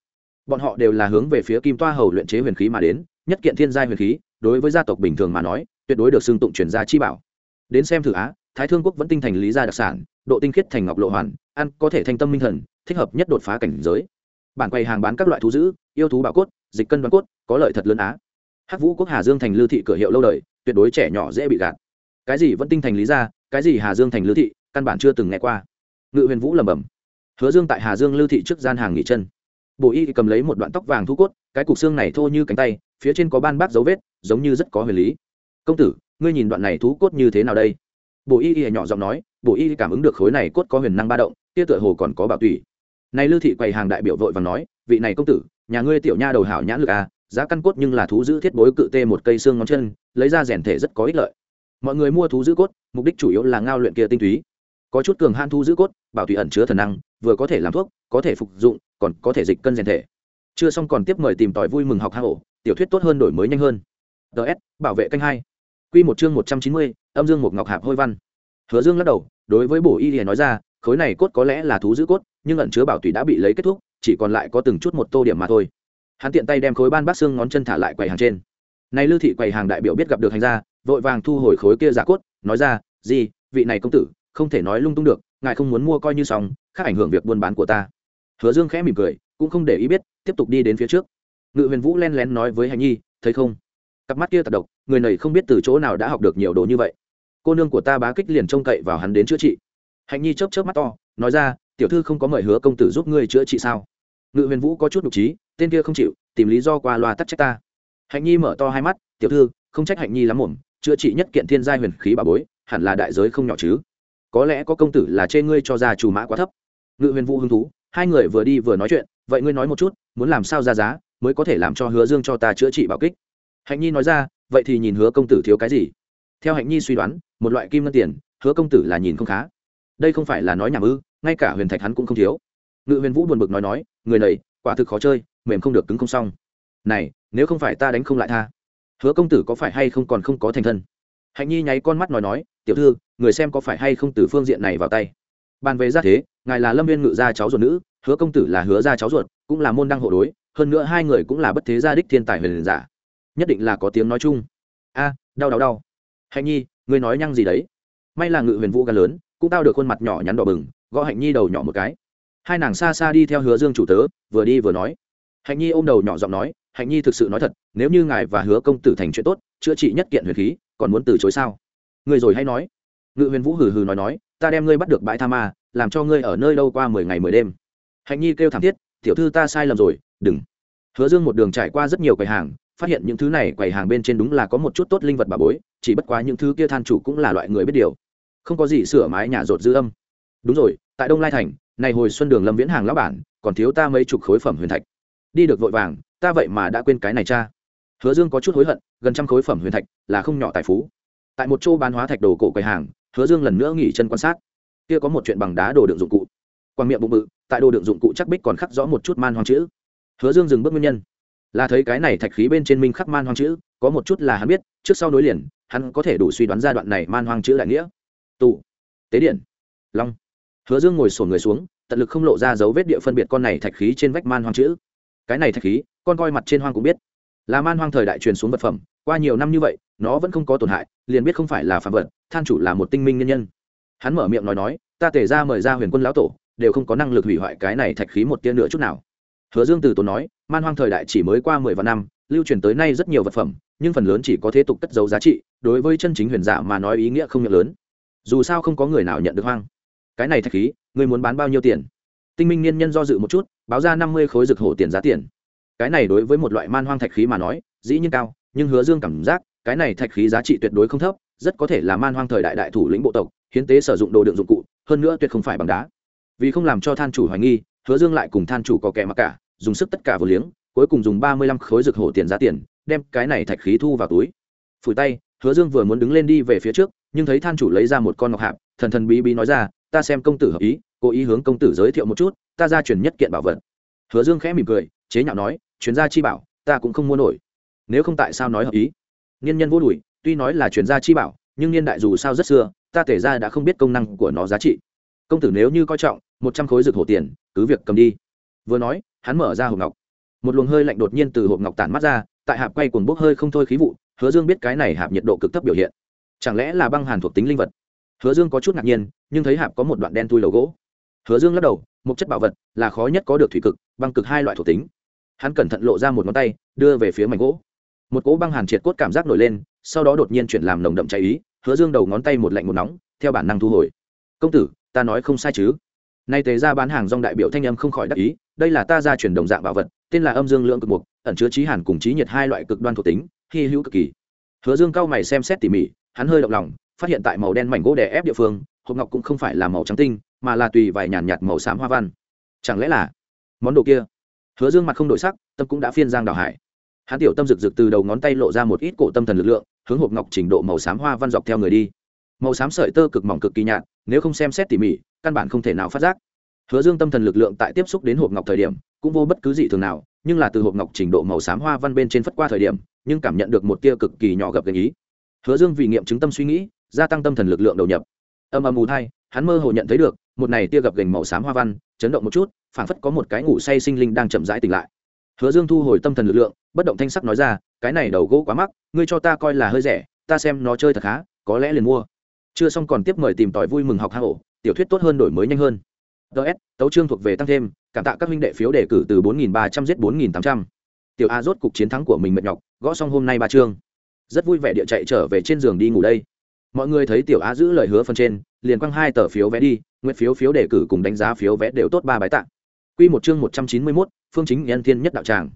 Bọn họ đều là hướng về phía kim toa hầu luyện chế huyền khí mà đến, nhất kiện thiên gia huyền khí, đối với gia tộc bình thường mà nói, tuyệt đối được xưng tụng chuyển gia chi bảo. Đến xem thử á, thái thương quốc vẫn tinh thành lý gia đặc sản, độ tinh khiết thành ngọc lộ hoàn, ăn có thể thanh tâm minh thần, thích hợp nhất đột phá cảnh giới. Bản quầy hàng bán các loại thú dữ, yêu thú bảo cốt, dịch cân đoán cốt, có lợi thật lớn á hắc vũ quốc hà dương thành lưu thị cửa hiệu lâu đời tuyệt đối trẻ nhỏ dễ bị gạt. Cái gì vẫn tinh thành lý ra, cái gì hà dương thành lưu thị căn bản chưa từng nghe qua. Ngự huyền vũ lẩm bẩm. Hứa dương tại hà dương lưu thị trước gian hàng nghỉ chân. Bộ y cầm lấy một đoạn tóc vàng thú cốt cái cục xương này thô như cánh tay phía trên có ban bác dấu vết giống như rất có huyền lý. Công tử ngươi nhìn đoạn này thú cốt như thế nào đây? Bộ y y nhỏ giọng nói bộ y cảm ứng được khối này cốt có huyền năng ba động tia tựa hồ còn có bảo tùy này lưu thị quầy hàng đại biểu vội và nói vị này công tử nhà ngươi tiểu nha đầu hảo nhãn lực à giá căn cốt nhưng là thú giữ thiết bối cự tê một cây xương ngón chân, lấy ra rèn thể rất có ích lợi. Mọi người mua thú giữ cốt, mục đích chủ yếu là ngao luyện kia tinh túy. Có chút cường han thú giữ cốt, bảo thủy ẩn chứa thần năng, vừa có thể làm thuốc, có thể phục dụng, còn có thể dịch cân rèn thể. Chưa xong còn tiếp mời tìm tòi vui mừng học hang ổ, tiểu thuyết tốt hơn đổi mới nhanh hơn. Ts bảo vệ canh hai. Q một chương một trăm chín mươi, âm dương một ngọc hạp hôi văn. Hứa dương lắc đầu, đối với bổ y thì nói ra, khối này cốt có lẽ là thú giữ cốt, nhưng ẩn chứa bảo thủy đã bị lấy kết thúc, chỉ còn lại có từng chút một tô điểm mà thôi hắn tiện tay đem khối ban bát xương ngón chân thả lại quầy hàng trên. Này lưu thị quầy hàng đại biểu biết gặp được hành gia, vội vàng thu hồi khối kia giả cốt, nói ra gì vị này công tử, không thể nói lung tung được, ngài không muốn mua coi như xong, khác ảnh hưởng việc buôn bán của ta. Hứa dương khẽ mỉm cười, cũng không để ý biết, tiếp tục đi đến phía trước. Ngự huyền vũ len lén nói với hạnh nhi, thấy không? Cặp mắt kia tật độc, người này không biết từ chỗ nào đã học được nhiều đồ như vậy. Cô nương của ta bá kích liền trông cậy vào hắn đến chữa trị. Hạnh nhi chớp chớp mắt to, nói ra, tiểu thư không có mời hứa công tử giúp ngươi chữa trị sao? Ngự huyền vũ có chút nhục trí tên kia không chịu, tìm lý do qua loa tắc trách ta. Hạnh nhi mở to hai mắt, tiểu thư, không trách hạnh nhi lắm mồm, chữa trị nhất kiện thiên gia huyền khí bà bối, hẳn là đại giới không nhỏ chứ. Có lẽ có công tử là chê ngươi cho ra chủ mã quá thấp. Ngự huyền vũ hứng thú, hai người vừa đi vừa nói chuyện, vậy ngươi nói một chút, muốn làm sao ra giá mới có thể làm cho hứa dương cho ta chữa trị bảo kích? Hạnh nhi nói ra, vậy thì nhìn hứa công tử thiếu cái gì? Theo hạnh nhi suy đoán, một loại kim ngân tiền, hứa công tử là nhìn không khá. Đây không phải là nói nhảm ư, ngay cả huyền thạch hắn cũng không thiếu. Ngự huyền vũ buồn bực nói nói, người này quả thực khó chơi, mềm không được cứng không xong. Này, nếu không phải ta đánh không lại tha, hứa công tử có phải hay không còn không có thành thân? Hạnh nhi nháy con mắt nói nói, tiểu thư, người xem có phải hay không từ phương diện này vào tay? Bàn về ra thế, ngài là lâm viên ngự gia cháu ruột nữ, hứa công tử là hứa gia cháu ruột, cũng là môn đăng hộ đối, hơn nữa hai người cũng là bất thế gia đích thiên tài huyền giả. Nhất định là có tiếng nói chung. A, đau đau đau. Hạnh nhi, ngươi nói nhăng gì đấy? May là ngự huyền vũ gan lớn, cũng tao được khuôn mặt nhỏ nhắn đỏ bừng, gõ hạnh nhi đầu nhỏ một cái hai nàng xa xa đi theo hứa dương chủ tớ, vừa đi vừa nói. Hạnh nhi ôm đầu nhỏ giọng nói, hạnh nhi thực sự nói thật, nếu như ngài và hứa công tử thành chuyện tốt, chữa trị nhất kiện huyền khí, còn muốn từ chối sao? Người rồi hay nói. Ngự huyền vũ hừ hừ nói nói, ta đem ngươi bắt được bãi tha ma, làm cho ngươi ở nơi đâu qua mười ngày mười đêm. Hạnh nhi kêu thảm thiết, tiểu thư ta sai lầm rồi, đừng. Hứa dương một đường trải qua rất nhiều quầy hàng, phát hiện những thứ này quầy hàng bên trên đúng là có một chút tốt linh vật bà bối, chỉ bất quá những thứ kia than chủ cũng là loại người biết điều. Không có gì sửa mái nhà rột dư âm. Đúng rồi, tại đông lai thành này hồi xuân đường lâm viễn hàng lão bản, còn thiếu ta mấy chục khối phẩm huyền thạch. Đi được vội vàng, ta vậy mà đã quên cái này cha. Hứa dương có chút hối hận, gần trăm khối phẩm huyền thạch là không nhỏ tài phú. Tại một chỗ bán hóa thạch đồ cổ quầy hàng, hứa dương lần nữa nghỉ chân quan sát. Kia có một chuyện bằng đá đồ đựng dụng cụ. Quang miệng bụng bự, tại đồ đựng dụng cụ chắc bích còn khắc rõ một chút man hoang chữ. Hứa dương dừng bước nguyên nhân. Là thấy cái này thạch khí bên trên minh khắc man hoang chữ, có một chút là hắn biết, trước sau nối liền, hắn có thể đủ suy đoán giai đoạn này man hoang chữ đại nghĩa. Tụ. Tế điện. Long hứa dương ngồi sổn người xuống, tận lực không lộ ra dấu vết địa phân biệt con này thạch khí trên vách man hoang chữ. Cái này thạch khí, con coi mặt trên hoang cũng biết. Là man hoang thời đại truyền xuống vật phẩm, qua nhiều năm như vậy, nó vẫn không có tổn hại, liền biết không phải là phạm vật, than chủ là một tinh minh nhân nhân. Hắn mở miệng nói nói, ta tể ra mời ra huyền quân lão tổ, đều không có năng lực hủy hoại cái này thạch khí một tia nữa chút nào. Hứa dương từ tốn nói, man hoang thời đại chỉ mới qua mười vạn năm, lưu truyền tới nay rất nhiều vật phẩm, nhưng phần lớn chỉ có thế tục cất dấu giá trị, đối với chân chính huyền giả mà nói ý nghĩa không miệng lớn. Dù sao không có người nào nhận được hoang cái này thạch khí, ngươi muốn bán bao nhiêu tiền? Tinh minh niên nhân do dự một chút, báo ra năm mươi khối rực hổ tiền giá tiền. Cái này đối với một loại man hoang thạch khí mà nói, dĩ nhiên cao, nhưng hứa dương cảm giác, cái này thạch khí giá trị tuyệt đối không thấp, rất có thể là man hoang thời đại đại thủ lĩnh bộ tộc, hiến tế sử dụng đồ đựng dụng cụ, hơn nữa tuyệt không phải bằng đá. Vì không làm cho than chủ hoài nghi, hứa dương lại cùng than chủ có kẻ mặc cả, dùng sức tất cả vừa liếng, cuối cùng dùng ba mươi lăm khối rực hổ tiền giá tiền, đem cái này thạch khí thu vào túi. Phủi tay, hứa dương vừa muốn đứng lên đi về phía trước, nhưng thấy than chủ lấy ra một con ngọc hạp, thần thần bí bí nói ra ta xem công tử hợp ý, cố ý hướng công tử giới thiệu một chút, ta ra truyền nhất kiện bảo vật. Hứa dương khẽ mỉm cười, chế nhạo nói, chuyên gia chi bảo, ta cũng không mua nổi. Nếu không tại sao nói hợp ý? Niên nhân vô đùi, tuy nói là chuyên gia chi bảo, nhưng niên đại dù sao rất xưa, ta thể ra đã không biết công năng của nó giá trị. Công tử nếu như coi trọng, một trăm khối rực hổ tiền, cứ việc cầm đi. Vừa nói, hắn mở ra hộp ngọc. Một luồng hơi lạnh đột nhiên từ hộp ngọc tản mắt ra, tại hạp quay cuồng bốc hơi không thôi khí vụ, hứa dương biết cái này hạp nhiệt độ cực thấp biểu hiện. Chẳng lẽ là băng hàn thuộc tính linh vật? Hứa dương có chút ngạc nhiên, nhưng thấy hạp có một đoạn đen tui lầu gỗ. Hứa dương lắc đầu, một chất bảo vật là khó nhất có được thủy cực, băng cực hai loại thuộc tính. Hắn cẩn thận lộ ra một ngón tay, đưa về phía mảnh gỗ. Một cỗ băng hàn triệt cốt cảm giác nổi lên, sau đó đột nhiên chuyển làm nồng đậm cháy ý, hứa dương đầu ngón tay một lạnh một nóng, theo bản năng thu hồi. Công tử, ta nói không sai chứ? Nay tề ra bán hàng dòng đại biểu thanh âm không khỏi đắc ý, đây là ta ra chuyển đồng dạng bảo vật, tên là âm dương lượng cực mục, ẩn chứa trí hàn cùng trí nhiệt hai loại cực đoan thuộc tính, hy hữu cực kỳ. Hứa dương cao mày xem xét tỉ mỉ, hắn hơi động lòng phát hiện tại màu đen mảnh gỗ đè ép địa phương, hộp ngọc cũng không phải là màu trắng tinh, mà là tùy vài nhàn nhạt màu xám hoa văn. Chẳng lẽ là món đồ kia? Hứa dương mặt không đổi sắc, tâm cũng đã phiên giang đào hải. Hắn tiểu tâm rực rực từ đầu ngón tay lộ ra một ít cổ tâm thần lực lượng, hướng hộp ngọc trình độ màu xám hoa văn dọc theo người đi. Màu xám sợi tơ cực mỏng cực kỳ nhạt, nếu không xem xét tỉ mỉ, căn bản không thể nào phát giác. Hứa dương tâm thần lực lượng tại tiếp xúc đến hộp ngọc thời điểm, cũng vô bất cứ gì thường nào, nhưng là từ hộp ngọc trình độ màu xám hoa văn bên trên phất qua thời điểm, nhưng cảm nhận được một tia cực kỳ nhỏ gập gành ý. Hứa dương vì nghiệm chứng tâm suy nghĩ gia tăng tâm thần lực lượng đầu nhập. Âm âm mù thai, hắn mơ hồ nhận thấy được, một này tia gập gành màu xám hoa văn, chấn động một chút, phảng phất có một cái ngủ say sinh linh đang chậm rãi tỉnh lại. Hứa dương thu hồi tâm thần lực lượng, bất động thanh sắc nói ra, cái này đầu gỗ quá mắc, ngươi cho ta coi là hơi rẻ, ta xem nó chơi thật khá, có lẽ liền mua. Chưa xong còn tiếp mời tìm tòi vui mừng học hang ổ, tiểu thuyết tốt hơn đổi mới nhanh hơn. Ts tấu trương thuộc về tăng thêm, cảm tạ các minh đệ phiếu đề cử từ bốn nghìn ba trăm giết bốn nghìn tám trăm. Tiểu a rốt cục chiến thắng của mình mệt nhọc, gõ xong hôm nay ba chương. Rất vui vẻ địa chạy trở về trên giường đi ngủ đây mọi người thấy tiểu á giữ lời hứa phần trên liền quăng hai tờ phiếu vé đi nguyện phiếu phiếu đề cử cùng đánh giá phiếu vé đều tốt ba bái tạng Quy một chương một trăm chín mươi mốt phương chính nhân thiên nhất đạo tràng.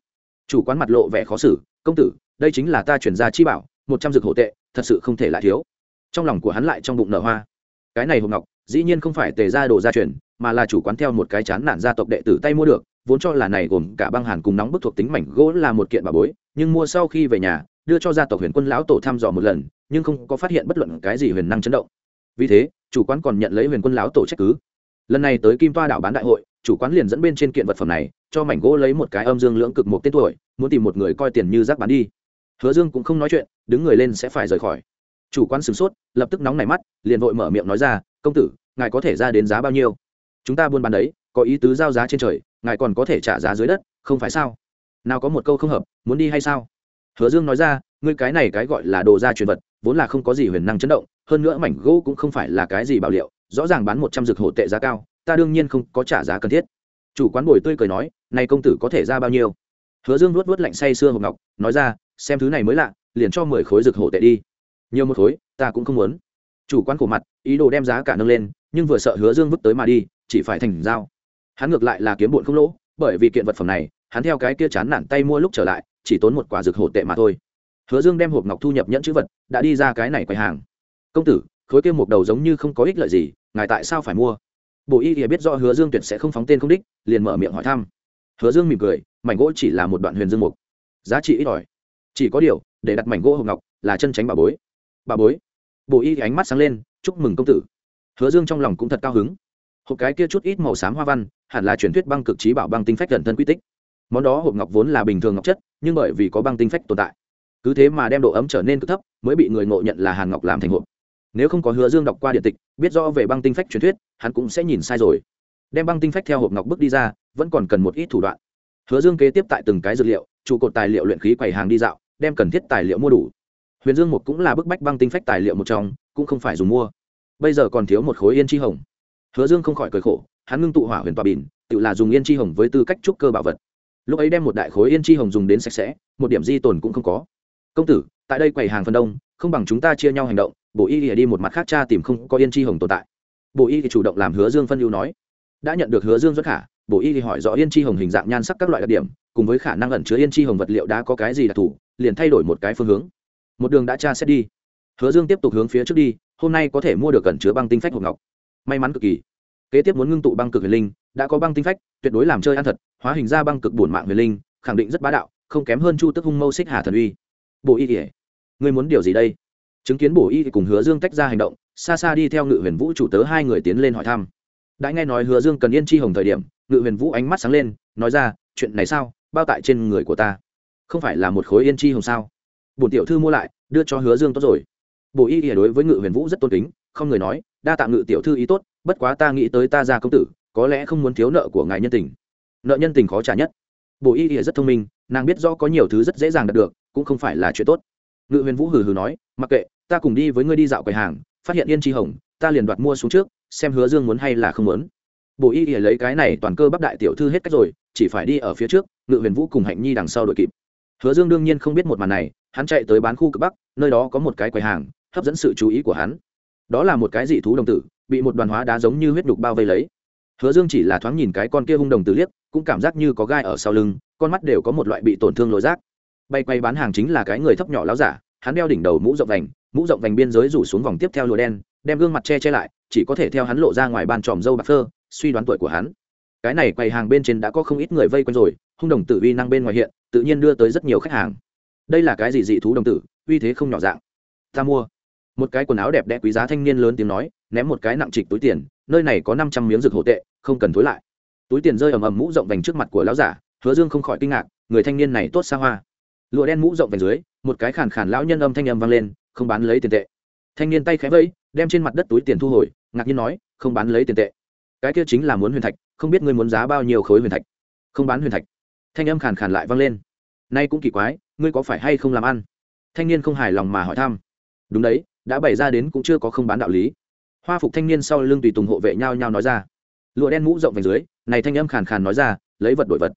Chủ quán mặt lộ vẻ khó xử, "Công tử, đây chính là ta chuyển ra chi bảo, một trăm dược hộ tệ, thật sự không thể lại thiếu." Trong lòng của hắn lại trong bụng nở hoa. Cái này hồng ngọc, dĩ nhiên không phải tề gia đồ gia truyền, mà là chủ quán theo một cái chán nản gia tộc đệ tử tay mua được, vốn cho là này gồm cả băng hàn cùng nóng bức thuộc tính mảnh gỗ là một kiện bà bối, nhưng mua sau khi về nhà, đưa cho gia tộc Huyền Quân lão tổ thăm dò một lần, nhưng không có phát hiện bất luận cái gì huyền năng chấn động. Vì thế, chủ quán còn nhận lấy Huyền Quân lão tổ trách cứ. Lần này tới Kim Toa đảo bán đại hội, chủ quán liền dẫn bên trên kiện vật phẩm này cho mảnh gỗ lấy một cái âm dương lưỡng cực một tên tuổi muốn tìm một người coi tiền như rác bán đi. Hứa dương cũng không nói chuyện đứng người lên sẽ phải rời khỏi. Chủ quán sửng sốt lập tức nóng nảy mắt liền vội mở miệng nói ra công tử ngài có thể ra đến giá bao nhiêu? Chúng ta buôn bán đấy có ý tứ giao giá trên trời ngài còn có thể trả giá dưới đất không phải sao? Nào có một câu không hợp muốn đi hay sao? Hứa dương nói ra, ngươi cái này cái gọi là đồ gia truyền vật, vốn là không có gì huyền năng chấn động, hơn nữa mảnh gỗ cũng không phải là cái gì bảo liệu, rõ ràng bán một trăm dược hổ tệ giá cao, ta đương nhiên không có trả giá cần thiết. Chủ quán bồi tươi cười nói, này công tử có thể ra bao nhiêu? Hứa dương nuốt nuốt lạnh say sưa hộp ngọc, nói ra, xem thứ này mới lạ, liền cho mười khối dược hổ tệ đi. Nhiều một khối, ta cũng không muốn. Chủ quán cổ mặt, ý đồ đem giá cả nâng lên, nhưng vừa sợ hứa dương vứt tới mà đi, chỉ phải thành giao hắn ngược lại là kiếm bụn không lỗ, bởi vì kiện vật phẩm này, hắn theo cái kia chán nản tay mua lúc trở lại chỉ tốn một quả dược hổ tệ mà thôi. Hứa dương đem hộp ngọc thu nhập nhẫn chữ vật, đã đi ra cái này quầy hàng. Công tử, khối kia một đầu giống như không có ích lợi gì, ngài tại sao phải mua? Bộ y thì biết rõ hứa dương tuyệt sẽ không phóng tên không đích, liền mở miệng hỏi thăm. Hứa dương mỉm cười, mảnh gỗ chỉ là một đoạn huyền dương mục. Giá trị ít ỏi. Chỉ có điều, để đặt mảnh gỗ hộp ngọc là chân tránh bà bối. Bà bối? Bộ y thì ánh mắt sáng lên, chúc mừng công tử. Hứa dương trong lòng cũng thật cao hứng. Hộp cái kia chút ít màu xám hoa văn, hẳn là truyền thuyết băng cực trí bảo băng tinh phách gần thân quy tích món đó hộp ngọc vốn là bình thường ngọc chất, nhưng bởi vì có băng tinh phách tồn tại, cứ thế mà đem độ ấm trở nên cực thấp, mới bị người ngộ nhận là hàn ngọc làm thành hộp. Nếu không có hứa dương đọc qua điện tịch, biết rõ về băng tinh phách truyền thuyết, hắn cũng sẽ nhìn sai rồi. Đem băng tinh phách theo hộp ngọc bước đi ra, vẫn còn cần một ít thủ đoạn. Hứa dương kế tiếp tại từng cái dược liệu, trụ cột tài liệu luyện khí quầy hàng đi dạo, đem cần thiết tài liệu mua đủ. Huyền dương một cũng là bức bách băng tinh phách tài liệu một trong, cũng không phải dùng mua. Bây giờ còn thiếu một khối yên chi hồng. Hứa dương không khỏi cười khổ, hắn ngưng tụ hỏa huyền tòa bìn tự là dùng yên chi hồng với tư cách trúc cơ bảo vật lúc ấy đem một đại khối yên chi hồng dùng đến sạch sẽ, một điểm di tồn cũng không có. Công tử, tại đây quầy hàng phần đông, không bằng chúng ta chia nhau hành động bộ y thì đi một mặt khác cha tìm không có yên chi hồng tồn tại. Bộ y thì chủ động làm hứa dương phân ưu nói. Đã nhận được hứa dương rất khả bộ y thì hỏi rõ yên chi hồng hình dạng nhan sắc các loại đặc điểm, cùng với khả năng ẩn chứa yên chi hồng vật liệu đã có cái gì đặc thù, liền thay đổi một cái phương hướng. Một đường đã tra xét đi. Hứa dương tiếp tục hướng phía trước đi, hôm nay có thể mua được ẩn chứa băng tinh phách hộp ngọc. May mắn cực kỳ. Kế tiếp muốn ngưng tụ băng cực huyền linh đã có băng tinh phách, tuyệt đối làm chơi ăn thật, hóa hình ra băng cực bổn mạng huyền linh, khẳng định rất bá đạo, không kém hơn chu tức hung mâu xích hà thần uy. Bộ y kể ngươi muốn điều gì đây? Chứng kiến bổ y cùng hứa dương tách ra hành động, xa xa đi theo ngự huyền vũ chủ tớ hai người tiến lên hỏi thăm. Đã nghe nói hứa dương cần yên chi hồng thời điểm, ngự huyền vũ ánh mắt sáng lên, nói ra, chuyện này sao? Bao tại trên người của ta. Không phải là một khối yên chi hồng sao? Bổn tiểu thư mua lại, đưa cho hứa dương tốt rồi. Bổ y kể đối với ngự huyền vũ rất tôn kính, không người nói, đa tạ ngự tiểu thư ý tốt, bất quá ta nghĩ tới ta ra công tử có lẽ không muốn thiếu nợ của ngài nhân tình. Nợ nhân tình khó trả nhất. Bổ y thì rất thông minh, nàng biết rõ có nhiều thứ rất dễ dàng đạt được, cũng không phải là chuyện tốt. Ngự huyền vũ hừ hừ nói, mặc kệ, ta cùng đi với ngươi đi dạo quầy hàng, phát hiện yên chi hồng, ta liền đoạt mua xuống trước, xem hứa dương muốn hay là không muốn. Bộ y ỉa lấy cái này toàn cơ bắp đại tiểu thư hết cách rồi, chỉ phải đi ở phía trước, ngự huyền vũ cùng hạnh nhi đằng sau đội kịp. Hứa dương đương nhiên không biết một màn này, hắn chạy tới bán khu cực bắc, nơi đó có một cái quầy hàng, hấp dẫn sự chú ý của hắn. Đó là một cái dị thú đồng tử, bị một đoàn hóa đá giống như huyết đục bao vây lấy hứa dương chỉ là thoáng nhìn cái con kia hung đồng tử liếc, cũng cảm giác như có gai ở sau lưng, con mắt đều có một loại bị tổn thương lối rác. Bay quay bán hàng chính là cái người thấp nhỏ láo giả, hắn đeo đỉnh đầu mũ rộng vành, mũ rộng vành biên giới rủ xuống vòng tiếp theo lụa đen, đem gương mặt che che lại, chỉ có thể theo hắn lộ ra ngoài bàn tròm dâu bạc phơ, suy đoán tuổi của hắn. Cái này quầy hàng bên trên đã có không ít người vây quanh rồi, hung đồng tử uy năng bên ngoài hiện, tự nhiên đưa tới rất nhiều khách hàng. Đây là cái gì dị thú đồng tử, uy thế không nhỏ dạng. Ta mua. Một cái quần áo đẹp đẽ quý giá thanh niên lớn tiếng nói, ném một cái nặng trịch túi tiền nơi này có năm trăm miếng rực hổ tệ, không cần thối lại. Túi tiền rơi ầm ầm mũ rộng vành trước mặt của lão giả, hứa dương không khỏi kinh ngạc, người thanh niên này tốt xa hoa. Lụa đen mũ rộng vành dưới, một cái khàn khàn lão nhân âm thanh âm vang lên, không bán lấy tiền tệ. Thanh niên tay khẽ vẫy, đem trên mặt đất túi tiền thu hồi, ngạc nhiên nói, không bán lấy tiền tệ. Cái kia chính là muốn huyền thạch, không biết ngươi muốn giá bao nhiêu khối huyền thạch. Không bán huyền thạch. Thanh âm khàn khàn lại vang lên. Nay cũng kỳ quái, ngươi có phải hay không làm ăn? Thanh niên không hài lòng mà hỏi thăm. Đúng đấy, đã bày ra đến cũng chưa có không bán đạo lý hoa phục thanh niên sau lưng tùy tùng hộ vệ nhau nhau nói ra. Lụa đen mũ rộng vành dưới, này thanh âm khàn khàn nói ra, lấy vật đổi vật.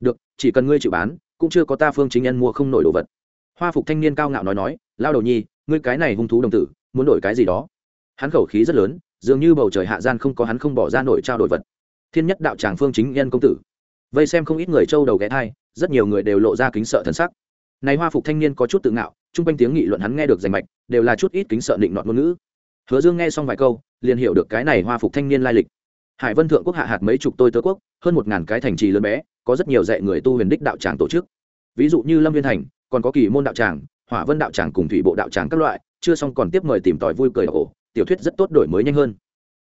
Được, chỉ cần ngươi chịu bán, cũng chưa có ta phương chính nhân mua không nổi đồ vật. Hoa phục thanh niên cao ngạo nói nói, lao đầu nhi, ngươi cái này hung thú đồng tử, muốn đổi cái gì đó? Hắn khẩu khí rất lớn, dường như bầu trời hạ gian không có hắn không bỏ ra nổi trao đổi vật. Thiên nhất đạo tràng phương chính nhân công tử. Vây xem không ít người trâu đầu ghé thai, rất nhiều người đều lộ ra kính sợ thân sắc. Này hoa phục thanh niên có chút tự ngạo, chung quanh tiếng nghị luận hắn nghe được rành mạch, đều là chút ít kính sợ định nọt ngôn ngữ hứa dương nghe xong vài câu, liền hiểu được cái này hoa phục thanh niên lai lịch. Hải vân thượng quốc hạ hạt mấy chục tôi tớ quốc, hơn một ngàn cái thành trì lớn bé, có rất nhiều dạy người tu huyền đích đạo tràng tổ chức. Ví dụ như lâm viên thành, còn có kỳ môn đạo tràng, hỏa vân đạo tràng cùng thủy bộ đạo tràng các loại, chưa xong còn tiếp mời tìm tòi vui cười ổ, tiểu thuyết rất tốt đổi mới nhanh hơn.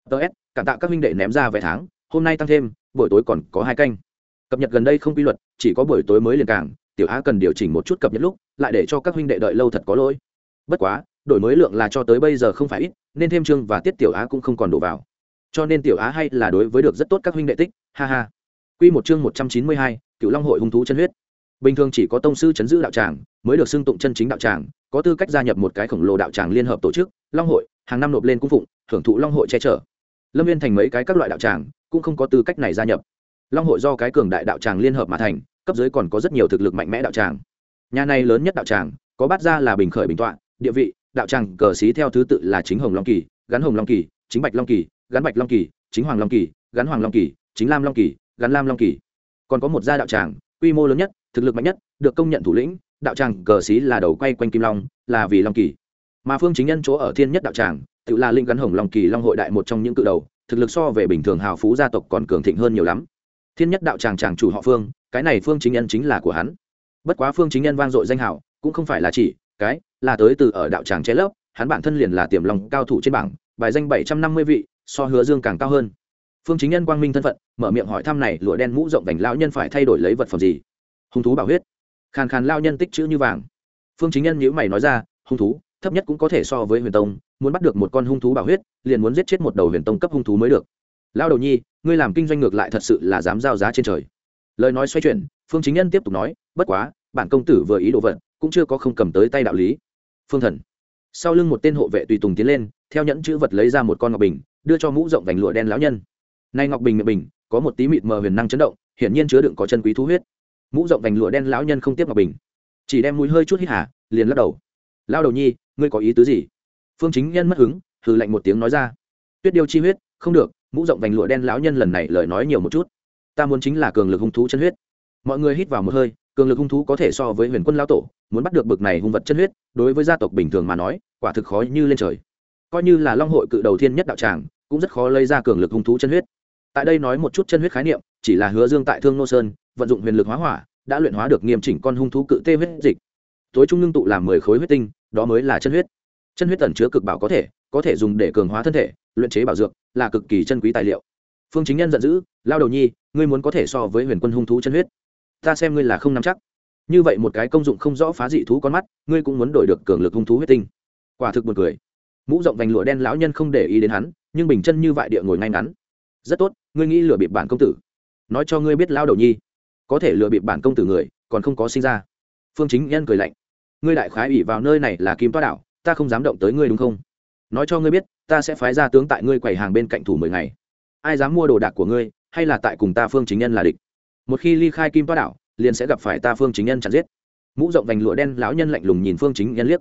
Ts cảm tạ các minh đệ ném ra vài tháng, hôm nay tăng thêm, buổi tối còn có hai canh. Cập nhật gần đây không quy luật, chỉ có buổi tối mới liền càng, tiểu á cần điều chỉnh một chút cập nhật lúc, lại để cho các huynh đệ đợi lâu thật có lỗi. Bất quá đổi mới lượng là cho tới bây giờ không phải ít, nên thêm chương và tiết tiểu á cũng không còn đổ vào. Cho nên tiểu á hay là đối với được rất tốt các huynh đệ tích, ha ha. Quy một chương một trăm chín mươi hai cựu long hội hung thú chân huyết. Bình thường chỉ có tông sư chấn giữ đạo tràng, mới được xưng tụng chân chính đạo tràng, có tư cách gia nhập một cái khổng lồ đạo tràng liên hợp tổ chức, long hội, hàng năm nộp lên cung phụng, hưởng thụ long hội che chở. Lâm viên thành mấy cái các loại đạo tràng, cũng không có tư cách này gia nhập. Long hội do cái cường đại đạo tràng liên hợp mà thành, cấp dưới còn có rất nhiều thực lực mạnh mẽ đạo tràng. Nhà này lớn nhất đạo tràng, có bát ra là bình khởi bình tọa, địa vị đạo tràng cờ xí theo thứ tự là chính hồng long kỳ, gắn hồng long kỳ, chính bạch long kỳ, gắn bạch long kỳ, chính hoàng long kỳ, gắn hoàng long kỳ, chính lam long kỳ, gắn lam long kỳ. Còn có một gia đạo tràng, quy mô lớn nhất, thực lực mạnh nhất, được công nhận thủ lĩnh, đạo tràng cờ xí là đầu quay quanh kim long, là vì long kỳ. Mà phương chính nhân chỗ ở thiên nhất đạo tràng, tự là linh gắn hồng long kỳ long hội đại một trong những cự đầu, thực lực so về bình thường hào phú gia tộc còn cường thịnh hơn nhiều lắm. Thiên nhất đạo tràng tràng chủ họ phương, cái này phương chính nhân chính là của hắn. Bất quá phương chính nhân vang dội danh hào, cũng không phải là chỉ cái, là tới từ ở đạo tràng che lấp, hắn bản thân liền là tiềm lòng cao thủ trên bảng, bài danh bảy trăm năm mươi vị, so hứa dương càng cao hơn. Phương chính nhân quang minh thân phận, mở miệng hỏi thăm này, lụa đen mũ rộng vành lão nhân phải thay đổi lấy vật phẩm gì? Hung thú bảo huyết. Khàn khàn lao nhân tích chữ như vàng. Phương chính nhân nhữ mày nói ra, hung thú, thấp nhất cũng có thể so với huyền tông, muốn bắt được một con hung thú bảo huyết, liền muốn giết chết một đầu huyền tông cấp hung thú mới được. Lao đầu nhi, ngươi làm kinh doanh ngược lại thật sự là dám giao giá trên trời. Lời nói xoay chuyển, phương chính nhân tiếp tục nói, bất quá, bản công tử vừa ý đồ vật cũng chưa có không cầm tới tay đạo lý. Phương thần. Sau lưng một tên hộ vệ tùy tùng tiến lên, theo nhẫn chữ vật lấy ra một con ngọc bình, đưa cho mũ rộng vành lụa đen lão nhân. Nay ngọc bình miệng bình, có một tí mịt mờ huyền năng chấn động, hiển nhiên chứa đựng có chân quý thú huyết. Mũ rộng vành lụa đen lão nhân không tiếp ngọc bình. Chỉ đem mũi hơi chút hít hả liền lắc đầu. Lao đầu nhi, ngươi có ý tứ gì? Phương chính nhân mất hứng, hừ lạnh một tiếng nói ra. Tuyết điêu chi huyết, không được, mũ rộng vành lụa đen lão nhân lần này lời nói nhiều một chút. Ta muốn chính là cường lực hung thú chân huyết. Mọi người hít vào một hơi, cường lực hung thú có thể so với huyền quân lão tổ muốn bắt được bực này hung vật chân huyết, đối với gia tộc bình thường mà nói, quả thực khó như lên trời. Coi như là long hội cự đầu thiên nhất đạo tràng, cũng rất khó lấy ra cường lực hung thú chân huyết. Tại đây nói một chút chân huyết khái niệm, chỉ là hứa dương tại thương nô sơn, vận dụng huyền lực hóa hỏa, đã luyện hóa được nghiêm chỉnh con hung thú cự tê huyết dịch. Tối trung ngưng tụ làm mười khối huyết tinh, đó mới là chân huyết. Chân huyết tẩn chứa cực bảo có thể có thể dùng để cường hóa thân thể, luyện chế bảo dược, là cực kỳ chân quý tài liệu. Phương chính nhân giận dữ, lao đầu nhi, ngươi muốn có thể so với huyền quân hung thú chân huyết. Ta xem ngươi là không nắm chắc như vậy một cái công dụng không rõ phá dị thú con mắt, ngươi cũng muốn đổi được cường lực hung thú huyết tinh. Quả thực buồn cười. Mũ rộng vành lụa đen lão nhân không để ý đến hắn, nhưng bình chân như vậy địa ngồi ngay ngắn. Rất tốt, ngươi nghĩ lừa bịp bản công tử. Nói cho ngươi biết lao đầu nhi. Có thể lừa bịp bản công tử người, còn không có sinh ra. Phương chính nhân cười lạnh. Ngươi đại khái ủy vào nơi này là kim toa đảo, ta không dám động tới ngươi đúng không? Nói cho ngươi biết, ta sẽ phái ra tướng tại ngươi quầy hàng bên cạnh thủ mười ngày. Ai dám mua đồ đạc của ngươi, hay là tại cùng ta phương chính nhân là địch? Một khi ly khai kim toa đảo liền sẽ gặp phải ta phương chính nhân chặn giết. Mũ rộng vành lụa đen lão nhân lạnh lùng nhìn phương chính nhân liếc.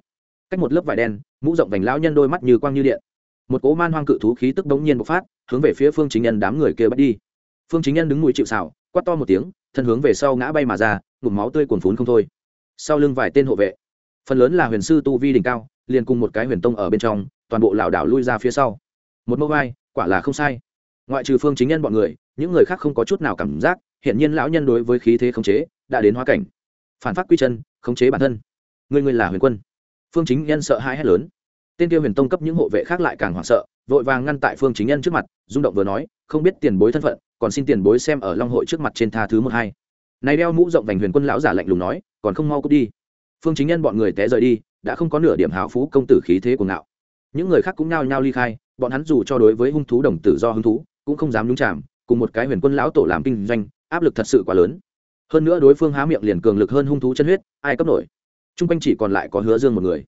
Cách một lớp vải đen, mũ rộng vành lão nhân đôi mắt như quang như điện. Một cố man hoang cự thú khí tức đống nhiên bộc phát, hướng về phía phương chính nhân đám người kia bắt đi. Phương chính nhân đứng mũi chịu xảo quát to một tiếng, thân hướng về sau ngã bay mà ra, ngụm máu tươi cuồn phún không thôi. Sau lưng vài tên hộ vệ, phần lớn là huyền sư tu vi đỉnh cao, liền cùng một cái huyền tông ở bên trong, toàn bộ lảo đảo lui ra phía sau. Một mẫu vai quả là không sai. Ngoại trừ phương chính nhân bọn người, những người khác không có chút nào cảm giác hiện nhiên lão nhân đối với khí thế khống chế đã đến hóa cảnh. Phản phát quy chân, khống chế bản thân. Người người là huyền quân. Phương chính nhân sợ hai hét lớn. Tên kia huyền tông cấp những hộ vệ khác lại càng hoảng sợ, vội vàng ngăn tại phương chính nhân trước mặt, rung động vừa nói, không biết tiền bối thân phận, còn xin tiền bối xem ở long hội trước mặt trên tha thứ một hai. Này đeo mũ rộng vành huyền quân lão giả lạnh lùng nói, còn không mau cút đi. Phương chính nhân bọn người té rời đi, đã không có nửa điểm hào phú công tử khí thế của ngạo. Những người khác cũng nao nhao ly khai, bọn hắn dù cho đối với hung thú đồng tử do hứng thú, cũng không dám nhúng chạm cùng một cái huyền quân lão tổ làm kinh doanh áp lực thật sự quá lớn. Hơn nữa đối phương há miệng liền cường lực hơn hung thú chân huyết, ai cấp nổi. T r u n g quanh chỉ còn lại có hứa dương một người.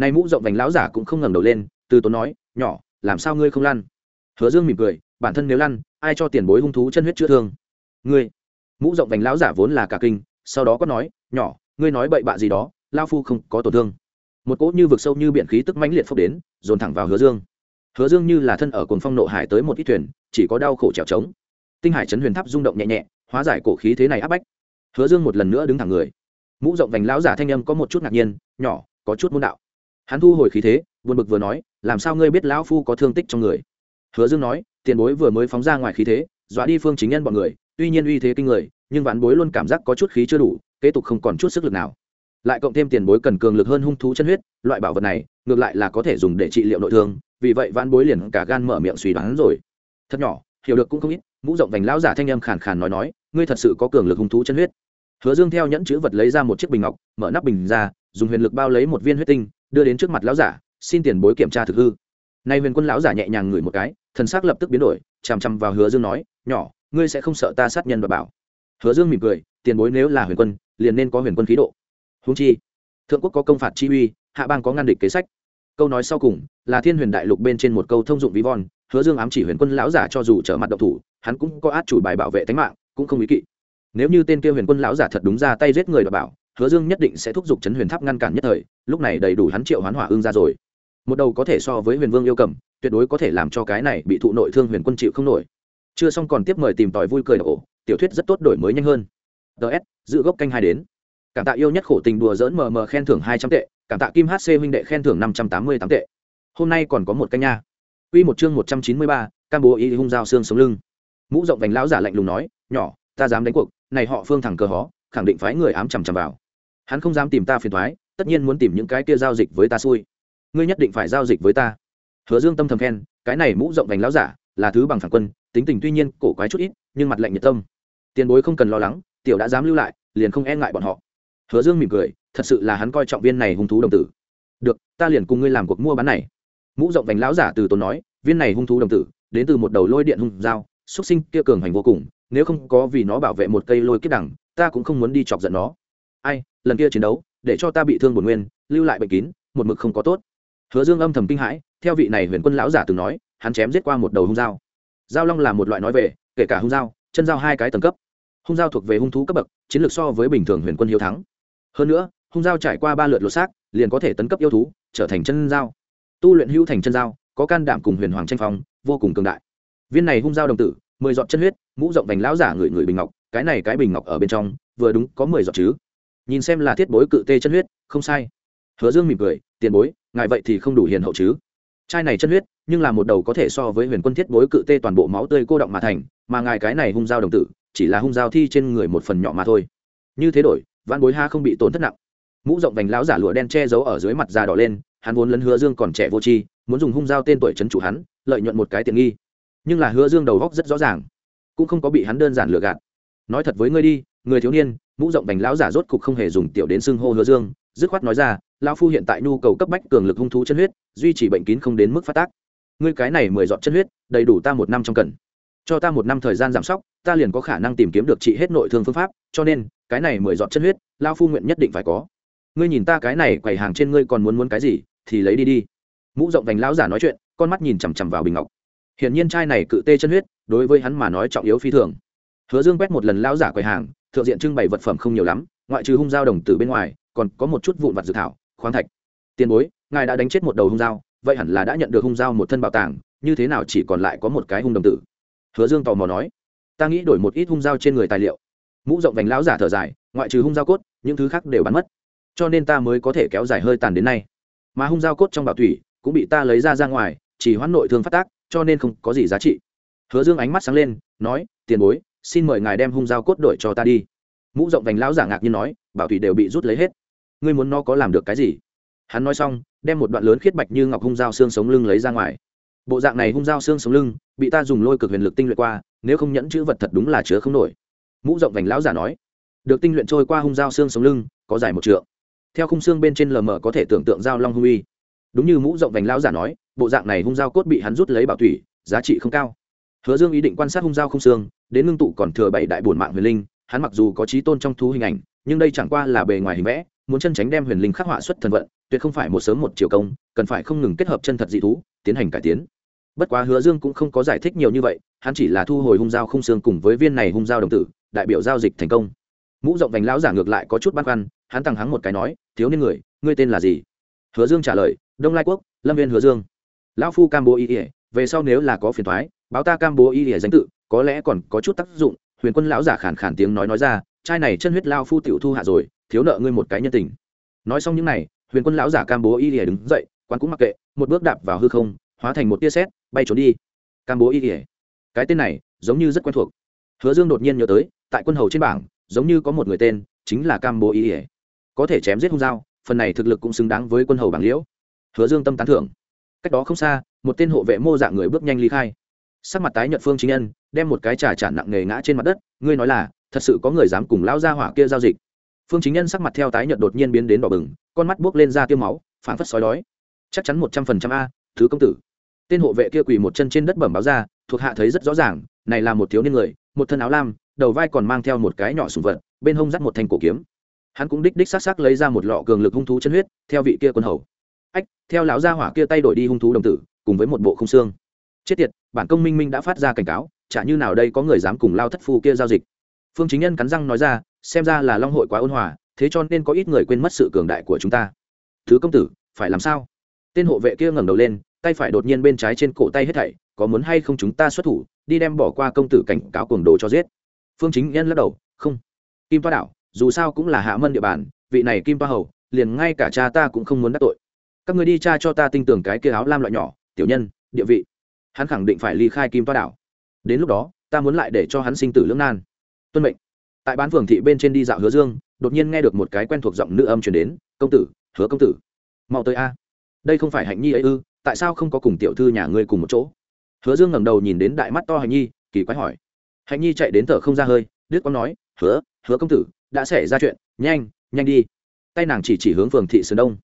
Nay mũ rộng vành lão giả cũng không ngẩng đầu lên, từ tốn nói, nhỏ, làm sao ngươi không lăn? Hứa dương mỉm cười, bản thân nếu lăn, ai cho tiền bối hung thú chân huyết chữa thương? Ngươi? Mũ rộng vành lão giả vốn là cả kinh, sau đó có nói, nhỏ, ngươi nói bậy bạ gì đó lao phu không có tổn thương. Một cỗ như vực sâu như biển khí tức mãnh liệt phốc đến, dồn thẳng vào hứa dương. Hứa dương như là thân ở cồn phong nộ hải tới một ít thuyền, chỉ có đau khổ trèo trống tinh hải chấn huyền tháp rung động nhẹ nhẹ hóa giải cổ khí thế này áp bách. Hứa dương một lần nữa đứng thẳng người. Mũ rộng vành lão giả thanh âm có một chút ngạc nhiên, nhỏ, có chút môn đạo. Hắn thu hồi khí thế, buồn bực vừa nói, làm sao ngươi biết lão phu có thương tích trong người? Hứa dương nói, tiền bối vừa mới phóng ra ngoài khí thế, dọa đi phương chính nhân bọn người, tuy nhiên uy thế kinh người, nhưng vạn bối luôn cảm giác có chút khí chưa đủ, kế tục không còn chút sức lực nào. Lại cộng thêm tiền bối cần cường lực hơn hung thú chân huyết, loại bảo vật này, ngược lại là có thể dùng để trị liệu nội thương, vì vậy vạn bối liền cả gan mở miệng suy đoán rồi. Thật nhỏ, hiểu được cũng không ít mũ rộng vành lão giả thanh âm khàn khàn nói nói, ngươi thật sự có cường lực hung thú chân huyết. Hứa dương theo nhẫn chữ vật lấy ra một chiếc bình ngọc, mở nắp bình ra, dùng huyền lực bao lấy một viên huyết tinh, đưa đến trước mặt lão giả, xin tiền bối kiểm tra thực hư. Nay huyền quân lão giả nhẹ nhàng ngửi một cái, thần sắc lập tức biến đổi, chằm chằm vào hứa dương nói, nhỏ, ngươi sẽ không sợ ta sát nhân và bảo. Hứa dương mỉm cười, tiền bối nếu là huyền quân, liền nên có huyền quân khí độ. Húng chi, thượng quốc có công phạt chi uy, hạ bang có ngăn địch kế sách. Câu nói sau cùng là thiên huyền đại lục bên trên một câu thông dụng ví von hứa dương ám chỉ huyền quân lão giả cho dù trở mặt độc thủ, hắn cũng có át chủ bài bảo vệ tính mạng, cũng không ý kỵ. Nếu như tên kia huyền quân lão giả thật đúng ra tay giết người đ bảo, hứa dương nhất định sẽ thúc giục chấn huyền tháp ngăn cản nhất thời, lúc này đầy đủ hắn triệu hoán hỏa ương ra rồi. Một đầu có thể so với huyền vương yêu cầm, tuyệt đối có thể làm cho cái này bị thụ nội thương huyền quân chịu không nổi. Chưa xong còn tiếp mời tìm tòi vui cười ổ, tiểu thuyết rất tốt đổi mới nhanh hơn. Ts giữ gốc canh hai đến. Cảm tạ yêu nhất khổ tình đùa dỡn mờ mờ khen thưởng hai trăm tệ, cảm tạ kim hc huynh đệ khen thưởng năm trăm tám mươi tám tệ. Hôm nay còn có một canh nha. Quy một chương một trăm chín mươi ba cam bố ý hung dao xương sống lưng. Mũ rộng vành lão giả lạnh lùng nói nhỏ ta dám đánh cuộc này họ phương thẳng cờ hó khẳng định phái người ám chằm chằm vào. Hắn không dám tìm ta phiền toái, tất nhiên muốn tìm những cái kia giao dịch với ta xui. Ngươi nhất định phải giao dịch với ta. Hứa dương tâm thầm khen cái này mũ rộng vành lão giả là thứ bằng phản quân tính tình tuy nhiên cổ quái chút ít nhưng mặt lạnh nhiệt tâm. Tiền bối không cần lo lắng tiểu đã dám lưu lại liền không e ngại bọn họ. Hứa dương mỉm cười thật sự là hắn coi trọng viên này hung thú đồng tử. Được ta liền cùng ngươi làm cuộc mua bán này mũ rộng vành lão giả từ tốn nói, viên này hung thú đồng tử, đến từ một đầu lôi điện hung dao xuất sinh kia cường hành vô cùng, nếu không có vì nó bảo vệ một cây lôi kết đẳng, ta cũng không muốn đi chọc giận nó. Ai, lần kia chiến đấu, để cho ta bị thương bổn nguyên, lưu lại bệnh kín, một mực không có tốt. Hứa dương âm thầm kinh hãi, theo vị này huyền quân lão giả từng nói, hắn chém giết qua một đầu hung dao. Dao long là một loại nói về, kể cả hung dao, chân dao hai cái tầng cấp. Hung dao thuộc về hung thú cấp bậc, chiến lược so với bình thường huyền quân hiếu thắng. Hơn nữa, hung dao trải qua ba lượt lột xác, liền có thể tấn cấp yêu thú, trở thành chân dao tu luyện hữu thành chân dao có can đảm cùng huyền hoàng tranh phong, vô cùng cường đại. Viên này hung dao đồng tử, mười giọt chân huyết, mũ rộng vành lão giả người người bình ngọc, cái này cái bình ngọc ở bên trong, vừa đúng có mười giọt chứ. Nhìn xem là thiết bối cự tê chân huyết, không sai. Hứa dương mỉm cười, tiền bối, ngài vậy thì không đủ hiền hậu chứ. Chai này chân huyết, nhưng là một đầu có thể so với huyền quân thiết bối cự tê toàn bộ máu tươi cô động mà thành, mà ngài cái này hung dao đồng tử, chỉ là hung dao thi trên người một phần nhỏ mà thôi. Như thế đổi văn bối ha không bị tổn thất nặng. Mũ rộng vành lão giả lụa đen che giấu ở dưới mặt da đỏ lên hắn vốn lấn hứa dương còn trẻ vô tri, muốn dùng hung dao tên tuổi trấn chủ hắn, lợi nhuận một cái tiện nghi. Nhưng là hứa dương đầu góc rất rõ ràng, cũng không có bị hắn đơn giản lừa gạt. Nói thật với ngươi đi, người thiếu niên, mũ rộng bành lão giả rốt cục không hề dùng tiểu đến xưng hô hứa dương, dứt khoát nói ra, lão phu hiện tại nhu cầu cấp bách cường lực hung thú chân huyết, duy trì bệnh kín không đến mức phát tác. Ngươi cái này mười dọn chân huyết, đầy đủ ta một năm trong cần. Cho ta một năm thời gian giảm sóc, ta liền có khả năng tìm kiếm được trị hết nội thương phương pháp, cho nên, cái này mười giọt chân huyết lao phu nguyện nhất định phải có. Ngươi nhìn ta cái này quầy hàng trên ngươi còn muốn muốn cái gì thì lấy đi đi. Mũ rộng vành lão giả nói chuyện, con mắt nhìn chằm chằm vào bình ngọc. Hiển nhiên chai này cự tê chân huyết, đối với hắn mà nói trọng yếu phi thường. Hứa dương quét một lần lão giả quầy hàng, thượng diện trưng bày vật phẩm không nhiều lắm, ngoại trừ hung dao đồng tử bên ngoài, còn có một chút vụn vặt dược thảo, khoáng thạch. Tiền bối, ngài đã đánh chết một đầu hung dao, vậy hẳn là đã nhận được hung dao một thân bảo tàng, như thế nào chỉ còn lại có một cái hung đồng tử? Hứa dương tò mò nói, ta nghĩ đổi một ít hung dao trên người tài liệu. Mũ rộng vành lão giả thở dài, ngoại trừ hung dao cốt, những thứ khác đều bắn mất. Cho nên ta mới có thể kéo dài hơi tàn đến nay mà hung dao cốt trong bảo thủy cũng bị ta lấy ra ra ngoài, chỉ hoãn nội thương phát tác, cho nên không có gì giá trị. Hứa dương ánh mắt sáng lên, nói, tiền bối, xin mời ngài đem hung dao cốt đổi cho ta đi. Mũ rộng vành lão giả ngạc nhiên nói, bảo thủy đều bị rút lấy hết. Ngươi muốn nó có làm được cái gì? Hắn nói xong, đem một đoạn lớn khiết bạch như ngọc hung dao xương sống lưng lấy ra ngoài. Bộ dạng này hung dao xương sống lưng, bị ta dùng lôi cực huyền lực tinh luyện qua, nếu không nhẫn chữ vật thật đúng là chứa không nổi. Mũ rộng vành lão giả nói, được tinh luyện trôi qua hung dao xương sống lưng, có dài một trượng theo khung xương bên trên lờ mờ có thể tưởng tượng dao long hung uy. Đúng như mũ rộng vành lão giả nói, bộ dạng này hung dao cốt bị hắn rút lấy bảo thủy giá trị không cao. Hứa dương ý định quan sát hung dao không xương, đến ngưng tụ còn thừa bảy đại bổn mạng huyền linh, hắn mặc dù có trí tôn trong thú hình ảnh, nhưng đây chẳng qua là bề ngoài hình vẽ, muốn chân tránh đem huyền linh khắc họa xuất thần vận, tuyệt không phải một sớm một chiều công, cần phải không ngừng kết hợp chân thật dị thú, tiến hành cải tiến. Bất quá hứa dương cũng không có giải thích nhiều như vậy, hắn chỉ là thu hồi hung dao không xương cùng với viên này hung dao đồng tử, đại biểu giao dịch thành công. Mũ rộng vành lão giả ngược lại có chút băn khoăn hắn tăng hắng một cái nói, thiếu niên người, ngươi tên là gì? Hứa dương trả lời, đông lai quốc, lâm viên hứa dương. Lão phu cam bố y ỉa về sau nếu là có phiền thoái báo ta cam bố y ỉa danh tự, có lẽ còn có chút tác dụng, huyền quân lão giả khản khản tiếng nói nói ra, trai này chân huyết lao phu tiểu thu hạ rồi, thiếu nợ ngươi một cái nhân tình. Nói xong những này, huyền quân lão giả cam bố y ỉa đứng dậy, quán cũng mặc kệ, một bước đạp vào hư không, hóa thành một tia sét, bay trốn đi. Cam bố y ỉa cái tên này giống như rất quen thuộc. Hứa dương đột nhiên nhớ tới, tại quân hầu trên bảng, giống như có một người tên, chính là cam bố y ỉa có thể chém giết hung dao, phần này thực lực cũng xứng đáng với quân hầu bảng liễu. Hứa dương tâm tán thưởng. Cách đó không xa, một tên hộ vệ mô dạng người bước nhanh ly khai. Sắc mặt tái nhợt phương chính nhân đem một cái trà chản nặng nề ngã trên mặt đất, ngươi nói là, thật sự có người dám cùng lão gia hỏa kia giao dịch? Phương chính nhân sắc mặt theo tái nhợt đột nhiên biến đến đỏ bừng, con mắt buốc lên ra tiêu máu phản phất sói đói. Chắc chắn một trăm phần trăm a, thứ công tử. Tên hộ vệ kia quỳ một chân trên đất bẩm báo ra, thuộc hạ thấy rất rõ ràng, này là một thiếu niên người, một thân áo lam, đầu vai còn mang theo một cái nhỏ sùng vật, bên hông dắt một thanh cổ kiếm hắn cũng đích đích s á c s á c lấy ra một lọ cường lực hung thú chân huyết, theo vị kia quân hầu. Ách, theo lão gia hỏa kia tay đổi đi hung thú đồng tử, cùng với một bộ không xương. Chết tiệt, bản công minh minh đã phát ra cảnh cáo, chả như nào đây có người dám cùng lao thất phu kia giao dịch. Phương chính nhân cắn răng nói ra, xem ra là long hội quá ôn hòa, thế cho nên có ít người quên mất sự cường đại của chúng ta. Thứ công tử, phải làm sao? Tên hộ vệ kia ngẩng đầu lên, tay phải đột nhiên bên trái trên cổ tay hết thảy, có muốn hay không chúng ta xuất thủ, đi đem bỏ qua công tử cảnh cáo cuồng đồ cho giết. Phương chính nhân lắc đầu, không. Kim toa đảo dù sao cũng là hạ mân địa bàn, vị này kim Ba hầu, liền ngay cả cha ta cũng không muốn đắc tội. Các người đi cha cho ta tin tưởng cái kia áo lam loại nhỏ, tiểu nhân, địa vị. Hắn khẳng định phải ly khai kim toa đảo. Đến lúc đó, ta muốn lại để cho hắn sinh tử lưỡng nan. Tuân mệnh. Tại bán phường thị bên trên đi dạo hứa dương, đột nhiên nghe được một cái quen thuộc giọng nữ âm truyền đến, công tử, hứa công tử, mau tới a. Đây không phải hạnh nhi ấy ư, tại sao không có cùng tiểu thư nhà ngươi cùng một chỗ? Hứa dương ngẩng đầu nhìn đến đại mắt to hạnh nhi, kỳ quái hỏi. Hạnh nhi chạy đến thở không ra hơi đứt con nói, hứa hứa công tử đã xảy ra chuyện, nhanh nhanh đi. Tay nàng chỉ chỉ hướng phường thị sơn đông.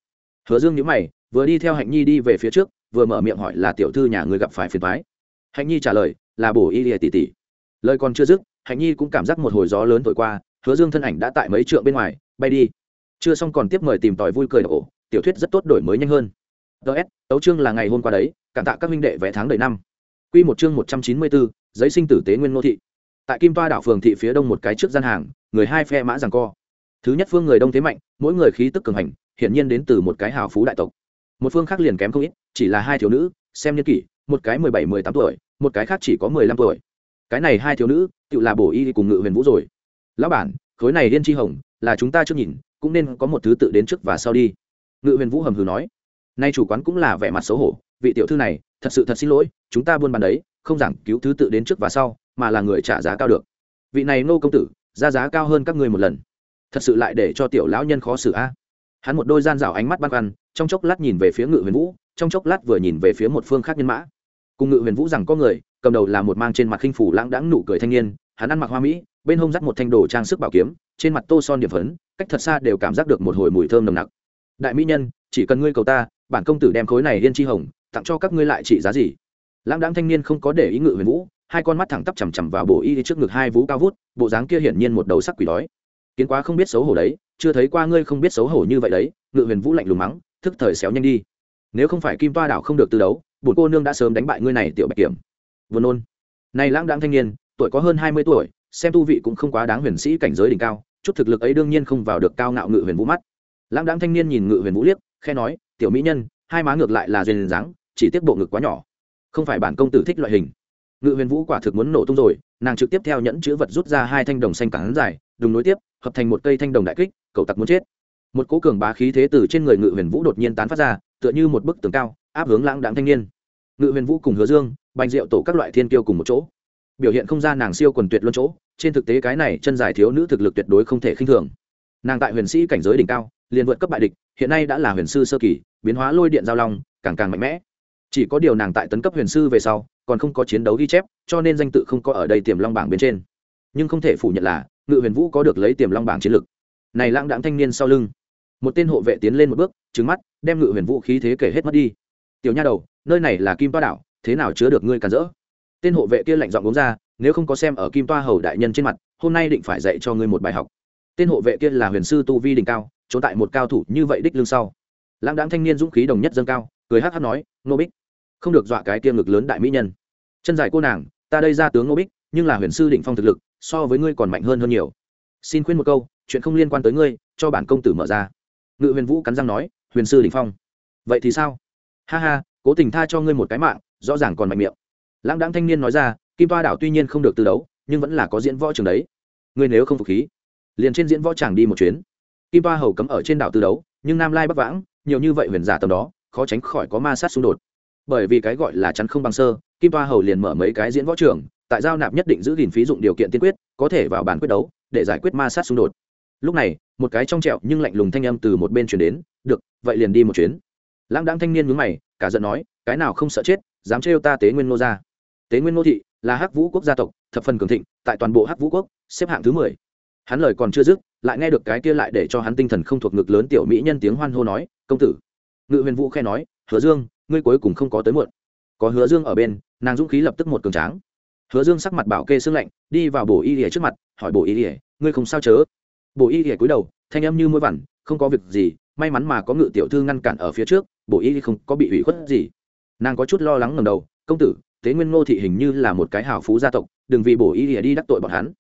Hứa dương nhíu mày, vừa đi theo hạnh nhi đi về phía trước, vừa mở miệng hỏi là tiểu thư nhà người gặp phải phiền thoái hạnh nhi trả lời, là bổ y lìa tỷ tỷ. Lời còn chưa dứt, hạnh nhi cũng cảm giác một hồi gió lớn thổi qua, hứa dương thân ảnh đã tại mấy trượng bên ngoài, bay đi. Chưa xong còn tiếp mời tìm tòi vui cười ổ, tiểu thuyết rất tốt đổi mới nhanh hơn. Ts tấu chương là ngày hôm qua đấy, cảm tạ các minh đệ vẽ tháng đầy năm. Q một chương một trăm chín mươi bốn giấy sinh tử tế nguyên nô thị. Tại kim toa đảo phường thị phía đông một cái trước gian hàng người hai phe mã rằng co. Thứ nhất phương người đông thế mạnh, mỗi người khí tức cường hành, hiển nhiên đến từ một cái hào phú đại tộc. Một phương khác liền kém không ít, chỉ là hai thiếu nữ, xem nhân kỷ, một cái mười bảy, mười tám tuổi, một cái khác chỉ có mười lăm tuổi. Cái này hai thiếu nữ, tự là bổ y cùng ngự huyền vũ rồi. Lão bản, khối này điên chi hồng, là chúng ta chưa nhìn, cũng nên có một thứ tự đến trước và sau đi. Ngự huyền vũ hầm hừ nói. Nay chủ quán cũng là vẻ mặt xấu hổ, vị tiểu thư này, thật sự thật xin lỗi, chúng ta buôn bán đấy, không giảng cứu thứ tự đến trước và sau, mà là người trả giá cao được. Vị này nô công tử ra giá cao hơn các ngươi một lần. Thật sự lại để cho tiểu lão nhân khó xử a. Hắn một đôi gian rào ánh mắt băn khoăn, trong chốc lát nhìn về phía ngự huyền vũ, trong chốc lát vừa nhìn về phía một phương khác nhân mã. Cùng ngự huyền vũ rằng có người, cầm đầu là một mang trên mặt khinh phủ lãng đãng nụ cười thanh niên, hắn ăn mặc hoa mỹ, bên hông dắt một thanh đồ trang sức bảo kiếm, trên mặt tô son điểm phấn, cách thật xa đều cảm giác được một hồi mùi thơm nồng nặc. Đại mỹ nhân, chỉ cần ngươi cầu ta, bản công tử đem khối này yên chi hồng, tặng cho các ngươi lại trị giá gì? Lãng đãng thanh niên không có để ý ngự huyền vũ hai con mắt thẳng tắp chằm chằm vào bộ y trước ngực hai vú cao vút, bộ dáng kia hiển nhiên một đầu sắc quỷ đói. Kiến quá không biết xấu hổ đấy, chưa thấy qua ngươi không biết xấu hổ như vậy đấy, ngự huyền vũ lạnh lùng mắng, thức thời xéo nhanh đi. Nếu không phải kim toa đảo không được tư đấu, bổn cô nương đã sớm đánh bại ngươi này, tiểu bạch kiểm. Vừa nôn. Này lãng đãng thanh niên, tuổi có hơn hai mươi tuổi, xem tu vị cũng không quá đáng huyền sĩ cảnh giới đỉnh cao, chút thực lực ấy đương nhiên không vào được cao ngạo ngự huyền vũ mắt. Lãng đãng thanh niên nhìn ngự huyền vũ liếc khe nói, tiểu mỹ nhân, hai má ngược lại là duyên dáng, chỉ tiếc bộ ngực quá nhỏ. Không phải bản công tử thích loại hình ngự huyền vũ quả thực muốn nổ tung rồi, nàng trực tiếp theo nhẫn chữ vật rút ra hai thanh đồng xanh cản dài, đùng nối tiếp, hợp thành một cây thanh đồng đại kích, cậu tặc muốn chết. Một cố cường bá khí thế từ trên người ngự huyền vũ đột nhiên tán phát ra, tựa như một bức tường cao, áp hướng lãng đãng thanh niên. Ngự huyền vũ cùng hứa dương, bành rượu tổ các loại thiên kiêu cùng một chỗ. Biểu hiện không ra nàng siêu quần tuyệt luôn chỗ, trên thực tế cái này chân dài thiếu nữ thực lực tuyệt đối không thể khinh thường. Nàng tại huyền sĩ cảnh giới đỉnh cao, liền vượt cấp bại địch, hiện nay đã là huyền sư sơ kỳ, biến hóa lôi điện giao long, càng càng mạnh mẽ chỉ có điều nàng tại tấn cấp huyền sư về sau, còn không có chiến đấu ghi chép, cho nên danh tự không có ở đây tiềm long bảng bên trên. Nhưng không thể phủ nhận là, ngự huyền vũ có được lấy tiềm long bảng chiến lực này lãng đãng thanh niên sau lưng. Một tên hộ vệ tiến lên một bước trứng mắt, đem ngự huyền vũ khí thế kể hết mất đi. Tiểu nha đầu, nơi này là kim toa đảo, thế nào chứa được ngươi cản rỡ? Tên hộ vệ kia lạnh giọng uống ra, nếu không có xem ở kim toa hầu đại nhân trên mặt, hôm nay định phải dạy cho ngươi một bài học. Tên hộ vệ kia là huyền sư tu vi đỉnh cao, trốn tại một cao thủ như vậy đích lưng sau. Lãng đáng thanh niên dũng khí đồng nhất dâng cao, cười hắc hắc nói, nô bích không được dọa cái tiêm ngực lớn đại mỹ nhân. Chân dài cô nàng, ta đây ra tướng ngô bích, nhưng là huyền sư đỉnh phong thực lực, so với ngươi còn mạnh hơn hơn nhiều. Xin khuyên một câu, chuyện không liên quan tới ngươi, cho bản công tử mở ra. Ngự huyền vũ cắn răng nói, huyền sư đỉnh phong. Vậy thì sao? Ha ha, cố tình tha cho ngươi một cái mạng, rõ ràng còn mạnh miệng. Lãng đáng thanh niên nói ra, kim toa đảo tuy nhiên không được từ đấu, nhưng vẫn là có diễn võ trường đấy. Ngươi nếu không phục khí, liền trên diễn võ tràng đi một chuyến. Kim toa hầu cấm ở trên đảo từ đấu, nhưng nam lai bắc vãng, nhiều như vậy huyền giả tầm đó, khó tránh khỏi có ma sát xung đột bởi vì cái gọi là chắn không bằng sơ, kim toa hầu liền mở mấy cái diễn võ trường, tại giao nạp nhất định giữ gìn phí dụng điều kiện tiên quyết, có thể vào bàn quyết đấu, để giải quyết ma sát xung đột. Lúc này, một cái trong trẹo nhưng lạnh lùng thanh âm từ một bên chuyển đến, được, vậy liền đi một chuyến. Lãng đáng thanh niên mướn mày, cả giận nói, cái nào không sợ chết, dám trêu ta tế nguyên nô ra tế nguyên nô thị là hắc vũ quốc gia tộc, thập phần cường thịnh, tại toàn bộ hắc vũ quốc, xếp hạng thứ mười. Hắn lời còn chưa dứt, lại nghe được cái kia lại để cho hắn tinh thần không thuộc ngực lớn tiểu mỹ nhân tiếng hoan hô nói, công tử. Ngự huyền vũ khe nói, hứa dương ngươi cuối cùng không có tới muộn. Có hứa dương ở bên, nàng dũng khí lập tức một cường tráng. Hứa dương sắc mặt bảo kê xương lạnh, đi vào bổ y ỉa trước mặt, hỏi bổ y ỉa ngươi không sao chớ? Bổ y ỉa cúi đầu, thanh âm như môi vằn, không có việc gì, may mắn mà có ngự tiểu thư ngăn cản ở phía trước, bổ y không có bị hủy khuất gì. Nàng có chút lo lắng ngầm đầu, công tử tế nguyên ngô thị hình như là một cái hào phú gia tộc, đừng vì bổ y ỉa đi đắc tội bọn hắn.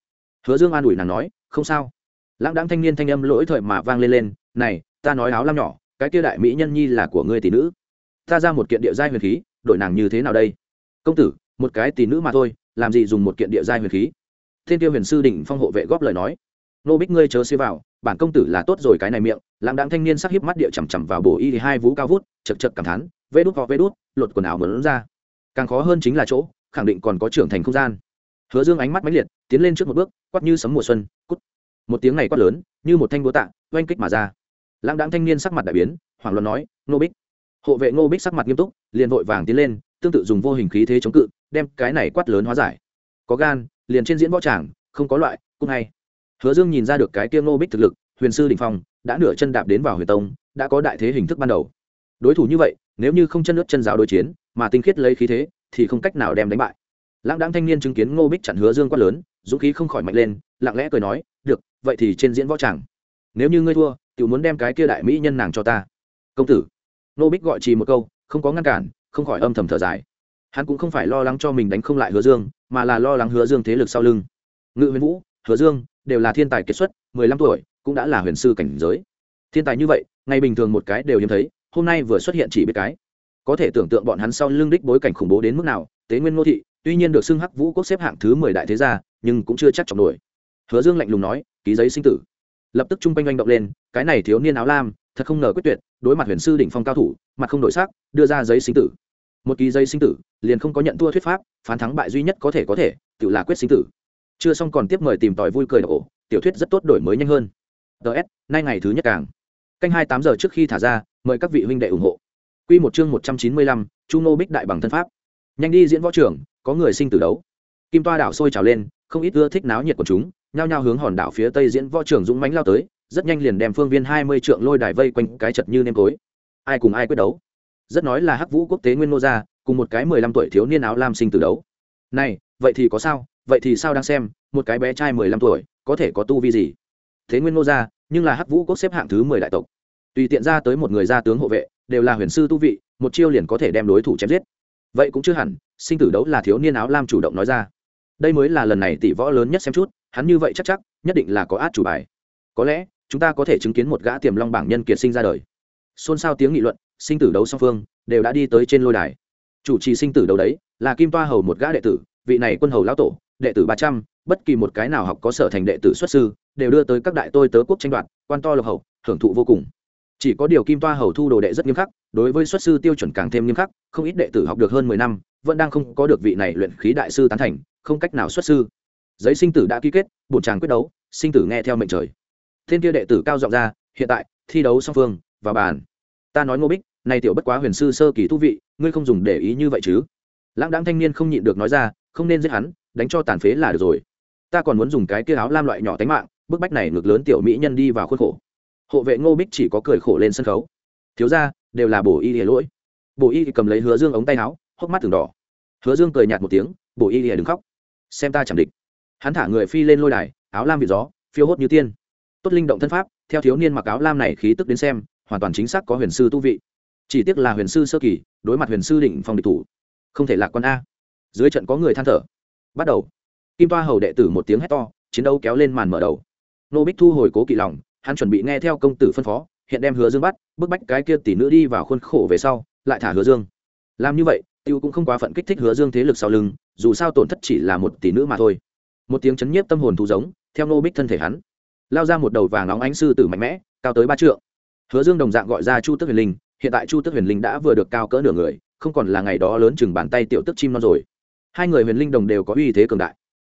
Hứa dương an ủi nàng nói, không sao. Lãng đáng thanh niên thanh âm lỗi thời mà vang lên lên, này, ta nói áo lam nhỏ, cái kia đại mỹ nhân nhi là của ngươi tỷ nữ ta ra một kiện địa giai huyền khí đội nàng như thế nào đây? Công tử, một cái tỷ nữ mà thôi, làm gì dùng một kiện địa giai huyền khí? Thiên tiêu huyền sư đỉnh phong hộ vệ góp lời nói. Nô bích ngươi chớ xế vào, bản công tử là tốt rồi cái này miệng, lãng đáng thanh niên sắc hiếp mắt địa chằm chằm vào bổ y hai vú cao vút chật chật cảm thán, vê đút hoặc vê đút, lột quần áo mớn ra. Càng khó hơn chính là chỗ, khẳng định còn có trưởng thành không gian. Hứa dương ánh mắt mãnh liệt, tiến lên trước một bước, quát như sấm mùa xuân, cút. Một tiếng này quát lớn, như một thanh búa tạ, oanh kích mà ra. Lãng đáng thanh niên sắc mặt đại biến hoàng luận nói, nô bích hộ vệ ngô bích sắc mặt nghiêm túc, liền vội vàng tiến lên, tương tự dùng vô hình khí thế chống cự, đem cái này quát lớn hóa giải. Có gan, liền trên diễn võ tràng, không có loại, cũng hay. Hứa dương nhìn ra được cái kia ngô bích thực lực, huyền sư đình phong, đã nửa chân đạp đến vào huyền tông, đã có đại thế hình thức ban đầu. Đối thủ như vậy, nếu như không chân nước chân giáo đối chiến, mà tinh khiết lấy khí thế, thì không cách nào đem đánh bại. Lãng đáng thanh niên chứng kiến ngô bích chặn hứa dương quát lớn, dũng khí không khỏi mạnh lên, lặng lẽ cười nói, được, vậy thì trên diễn võ tràng. Nếu như ngươi thua tự muốn đem cái kia đại mỹ nhân nàng cho ta. Công tử nô bích gọi chỉ một câu, không có ngăn cản, không khỏi âm thầm thở dài. Hắn cũng không phải lo lắng cho mình đánh không lại hứa dương, mà là lo lắng hứa dương thế lực sau lưng. Ngự huyền vũ, hứa dương, đều là thiên tài kiệt xuất, mười lăm tuổi, cũng đã là huyền sư cảnh giới. Thiên tài như vậy ngày bình thường một cái đều hiếm thấy, hôm nay vừa xuất hiện chỉ biết cái. Có thể tưởng tượng bọn hắn sau lưng đích bối cảnh khủng bố đến mức nào, tế nguyên ngô thị, tuy nhiên được xưng hắc vũ quốc xếp hạng thứ mười đại thế gia, nhưng cũng chưa chắc trọng nổi. Hứa dương lạnh lùng nói, ký giấy sinh tử lập tức chung quanh oanh động lên, cái này thiếu niên áo lam, thật không ngờ quyết tuyệt, đối mặt huyền sư đỉnh phong cao thủ, mặt không đổi sắc, đưa ra giấy sinh tử. Một ký giấy sinh tử, liền không có nhận thua thuyết pháp, phán thắng bại duy nhất có thể có thể, tự là quyết sinh tử. Chưa xong còn tiếp mời tìm tòi vui cười ổ, tiểu thuyết rất tốt đổi mới nhanh hơn. Ts nay ngày thứ nhất càng. Canh hai tám giờ trước khi thả ra, mời các vị huynh đệ ủng hộ. Quy một chương một trăm chín mươi lăm, chu nô bích đại bằng thân pháp. Nhanh đi diễn võ trưởng có người sinh tử đấu. Kim toa đảo sôi trào lên, không ít ưa thích náo nhiệt của chúng nhao nhao hướng hòn đảo phía tây diễn võ trưởng dũng mãnh lao tới, rất nhanh liền đem phương viên hai mươi trượng lôi đài vây quanh cái chật như nêm tối. Ai cùng ai quyết đấu? Rất nói là hắc vũ quốc tế nguyên nô gia, cùng một cái mười lăm tuổi thiếu niên áo lam sinh tử đấu. Này, vậy thì có sao? Vậy thì sao đang xem, một cái bé trai mười lăm tuổi, có thể có tu vi gì? Thế nguyên nô gia, nhưng là hắc vũ quốc xếp hạng thứ mười đại tộc. Tùy tiện ra tới một người gia tướng hộ vệ, đều là huyền sư tu vị, một chiêu liền có thể đem đối thủ chém giết. Vậy cũng chưa hẳn, sinh tử đấu là thiếu niên áo lam chủ động nói ra đây mới là lần này tỷ võ lớn nhất xem chút, hắn như vậy chắc chắc, nhất định là có át chủ bài. Có lẽ, chúng ta có thể chứng kiến một gã tiềm long bảng nhân kiệt sinh ra đời. Xôn xao tiếng nghị luận, sinh tử đấu song phương, đều đã đi tới trên lôi đài. Chủ trì sinh tử đấu đấy, là kim toa hầu một gã đệ tử, vị này quân hầu lão tổ, đệ tử ba trăm, bất kỳ một cái nào học có sở thành đệ tử xuất sư, đều đưa tới các đại tôi tớ quốc tranh đoạt, quan to lộc hầu hưởng thụ vô cùng. Chỉ có điều kim toa hầu thu đồ đệ rất nghiêm khắc, đối với xuất sư tiêu chuẩn càng thêm nghiêm khắc, không ít đệ tử học được hơn mười năm, vẫn đang không có được vị này luyện khí đại sư tán thành không cách nào xuất sư. Giấy sinh tử đã ký kết, bổn tràng quyết đấu, sinh tử nghe theo mệnh trời. Thiên kia đệ tử cao giọng ra, hiện tại, thi đấu song phương và bàn. Ta nói ngô bích này tiểu bất quá huyền sư sơ kỳ thú vị, ngươi không dùng để ý như vậy chứ? Lãng đáng thanh niên không nhịn được nói ra, không nên giết hắn, đánh cho tàn phế là được rồi. Ta còn muốn dùng cái kia áo lam loại nhỏ tánh mạng, bức bách này ngược lớn tiểu mỹ nhân đi vào khuôn khổ. Hộ vệ ngô bích chỉ có cười khổ lên sân khấu. Thiếu ra đều là bổ y lìa lỗi. Bổ y cầm lấy hứa dương ống tay áo, hốc mắt từng đỏ. Hứa dương cười nhạt một tiếng, bổ y lìa đừng khóc xem ta chẳng địch. Hắn thả người phi lên lôi đài, áo lam vì gió, phiêu hốt như tiên. Tốt linh động thân pháp, theo thiếu niên mặc áo lam này khí tức đến xem, hoàn toàn chính xác có huyền sư tu vị. Chỉ tiếc là huyền sư sơ kỳ, đối mặt huyền sư định phong địch thủ, không thể lạc quan a. Dưới trận có người than thở. Bắt đầu. Kim toa hầu đệ tử một tiếng hét to, chiến đấu kéo lên màn mở đầu. Nô bích thu hồi cố kỵ lòng, hắn chuẩn bị nghe theo công tử phân phó, hiện đem hứa dương bắt, bức bách cái kia tỷ nữ đi vào khuôn khổ về sau, lại thả hứa dương. Làm như vậy, tiêu cũng không quá phận kích thích hứa dương thế lực sau lưng dù sao tổn thất chỉ là một tỷ nữ mà thôi. Một tiếng chấn nhiếp tâm hồn thú giống, theo nô bích thân thể hắn, lao ra một đầu vàng nóng ánh sư tử mạnh mẽ, cao tới ba trượng. Hứa dương đồng dạng gọi ra chu tức huyền linh, hiện tại chu tức huyền linh đã vừa được cao cỡ nửa người, không còn là ngày đó lớn chừng bàn tay tiểu tức chim non rồi. Hai người huyền linh đồng đều có uy thế cường đại.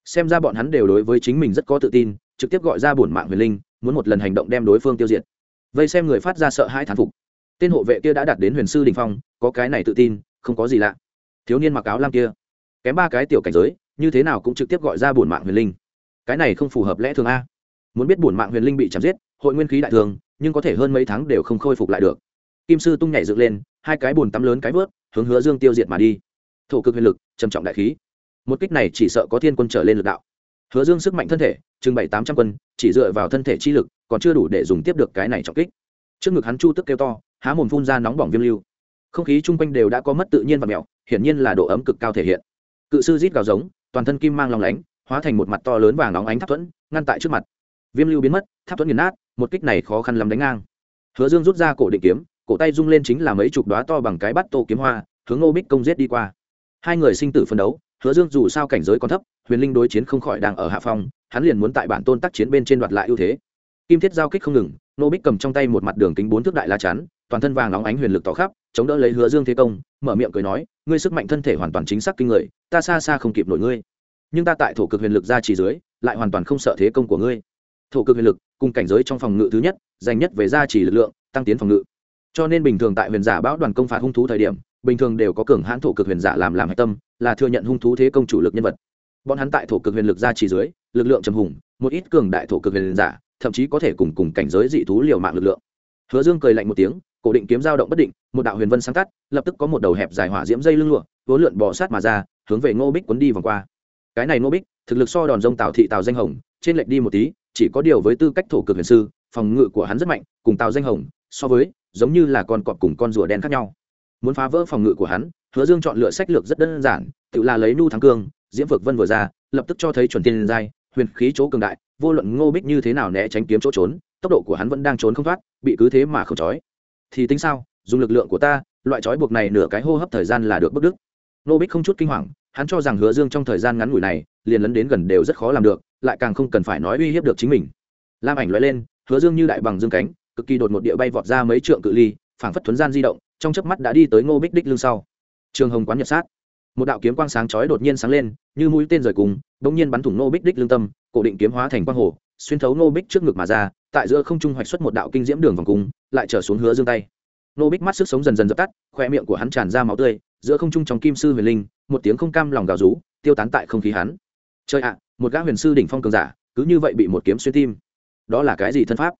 Xem ra bọn hắn đều đối với chính mình rất có tự tin, trực tiếp gọi ra bổn mạng huyền linh, muốn một lần hành động đem đối phương tiêu diệt. Vây xem người phát ra sợ hai thán phục. Tên hộ vệ kia đã đạt đến huyền sư đình phong, có cái này tự tin, không có gì lạ. Thiếu niên mặc áo lam kia kém ba cái tiểu cảnh giới, như thế nào cũng trực tiếp gọi ra bổn mạng huyền linh. Cái này không phù hợp lẽ thường a. Muốn biết bổn mạng huyền linh bị chém giết, hội nguyên khí đại thường, nhưng có thể hơn mấy tháng đều không khôi phục lại được. Kim sư tung nhảy dựng lên, hai cái bồn tắm lớn cái vớt, hướng hứa dương tiêu diệt mà đi. Thổ cực huyền lực, trầm trọng đại khí. Một kích này chỉ sợ có thiên quân trở lên lực đạo. Hứa dương sức mạnh thân thể, chừng bảy tám trăm quân, chỉ dựa vào thân thể chi lực, còn chưa đủ để dùng tiếp được cái này trọng kích. Trước ngực hắn chu tức kêu to, há mồm phun ra nóng bỏng viêm lưu. Không khí chung quanh đều đã có mất tự nhiên và mẹo, hiển nhiên là độ ấm cực cao thể hiện cự sư rít gào giống, toàn thân kim mang lòng lánh, hóa thành một mặt to lớn vàng óng ánh tháp thuẫn, ngăn tại trước mặt. Viêm lưu biến mất, tháp thuẫn nghiền nát, một kích này khó khăn lắm đánh ngang. Hứa dương rút ra cổ định kiếm, cổ tay rung lên chính là mấy chục đoá to bằng cái bắt tô kiếm hoa, hướng ngô bích công giết đi qua. Hai người sinh tử phân đấu, hứa dương dù sao cảnh giới còn thấp, huyền linh đối chiến không khỏi đang ở hạ phong, hắn liền muốn tại bản tôn tác chiến bên trên đoạt lại ưu thế. Kim thiết giao kích không ngừng, ngô bích cầm trong tay một mặt đường kính bốn thước đại la chắn, toàn thân vàng óng ánh huyền lực tỏ khắp chống đỡ lấy hứa dương thế công, mở miệng cười nói, ngươi sức mạnh thân thể hoàn toàn chính xác kinh người, ta xa xa không kịp nổi ngươi. Nhưng ta tại thổ cực huyền lực ra chỉ dưới, lại hoàn toàn không sợ thế công của ngươi. Thổ cực huyền lực, cùng cảnh giới trong phòng ngự thứ nhất, dành nhất về gia trì lực lượng, tăng tiến phòng ngự. Cho nên bình thường tại huyền giả bão đoàn công phạt hung thú thời điểm, bình thường đều có cường hãn thổ cực huyền giả làm làm hạch tâm, là thừa nhận hung thú thế công chủ lực nhân vật. Bọn hắn tại thổ cực huyền lực gia trì dưới, lực lượng trầm hùng, một ít cường đại thổ cực huyền giả, thậm chí có thể cùng cùng cảnh giới dị thú liều mạng lực lượng. Hứa dương cười lạnh một tiếng cổ định kiếm dao động bất định, một đạo huyền vân sáng tắt, lập tức có một đầu hẹp dài hỏa diễm dây lưng lụa vốn lượn bò sát mà ra, hướng về ngô bích quấn đi vòng qua. Cái này ngô bích, thực lực so đòn rông tào thị tào danh hồng, trên lệch đi một tí, chỉ có điều với tư cách thổ cực huyền sư, phòng ngự của hắn rất mạnh, cùng tào danh hồng, so với, giống như là con cọp cùng con rùa đen khác nhau. Muốn phá vỡ phòng ngự của hắn, hứa dương chọn lựa sách lược rất đơn giản, tự là lấy nu thắng cương, diễm vực vân vừa ra, lập tức cho thấy chuẩn tiên giai, huyền khí chỗ cường đại, vô luận ngô bích như thế nào né tránh kiếm chỗ trốn, tốc độ của hắn vẫn đang trốn không thoát, bị cứ thế mà không trói thì tính sao? Dùng lực lượng của ta, loại trói buộc này nửa cái hô hấp thời gian là được bức đức. Nô bích không chút kinh hoàng, hắn cho rằng hứa dương trong thời gian ngắn ngủi này, liền lấn đến gần đều rất khó làm được, lại càng không cần phải nói uy hiếp được chính mình. Lam ảnh loại lên, hứa dương như đại bằng dương cánh, cực kỳ đột một địa bay vọt ra mấy trượng cự ly, phảng phất thuấn gian di động, trong chớp mắt đã đi tới ngô bích đích lưng sau. Trường hồng quán nhật sát. Một đạo kiếm quang sáng chói đột nhiên sáng lên, như mũi tên rời cùng, bỗng nhiên bắn thủng ngô bích đích lương tâm, cổ định kiếm hóa thành quang hồ, xuyên thấu ngô bích trước ngực mà ra tại giữa không trung hoạch xuất một đạo kinh diễm đường vòng cung lại trở xuống hứa dương tay. Nô bích mắt sức sống dần dần dập tắt khoe miệng của hắn tràn ra máu tươi giữa không trung trong kim sư huyền linh một tiếng không cam lòng gào rú tiêu tán tại không khí hắn. Chơi ạ à, một gã huyền sư đỉnh phong cường giả cứ như vậy bị một kiếm xuyên tim. Đó là cái gì thân pháp?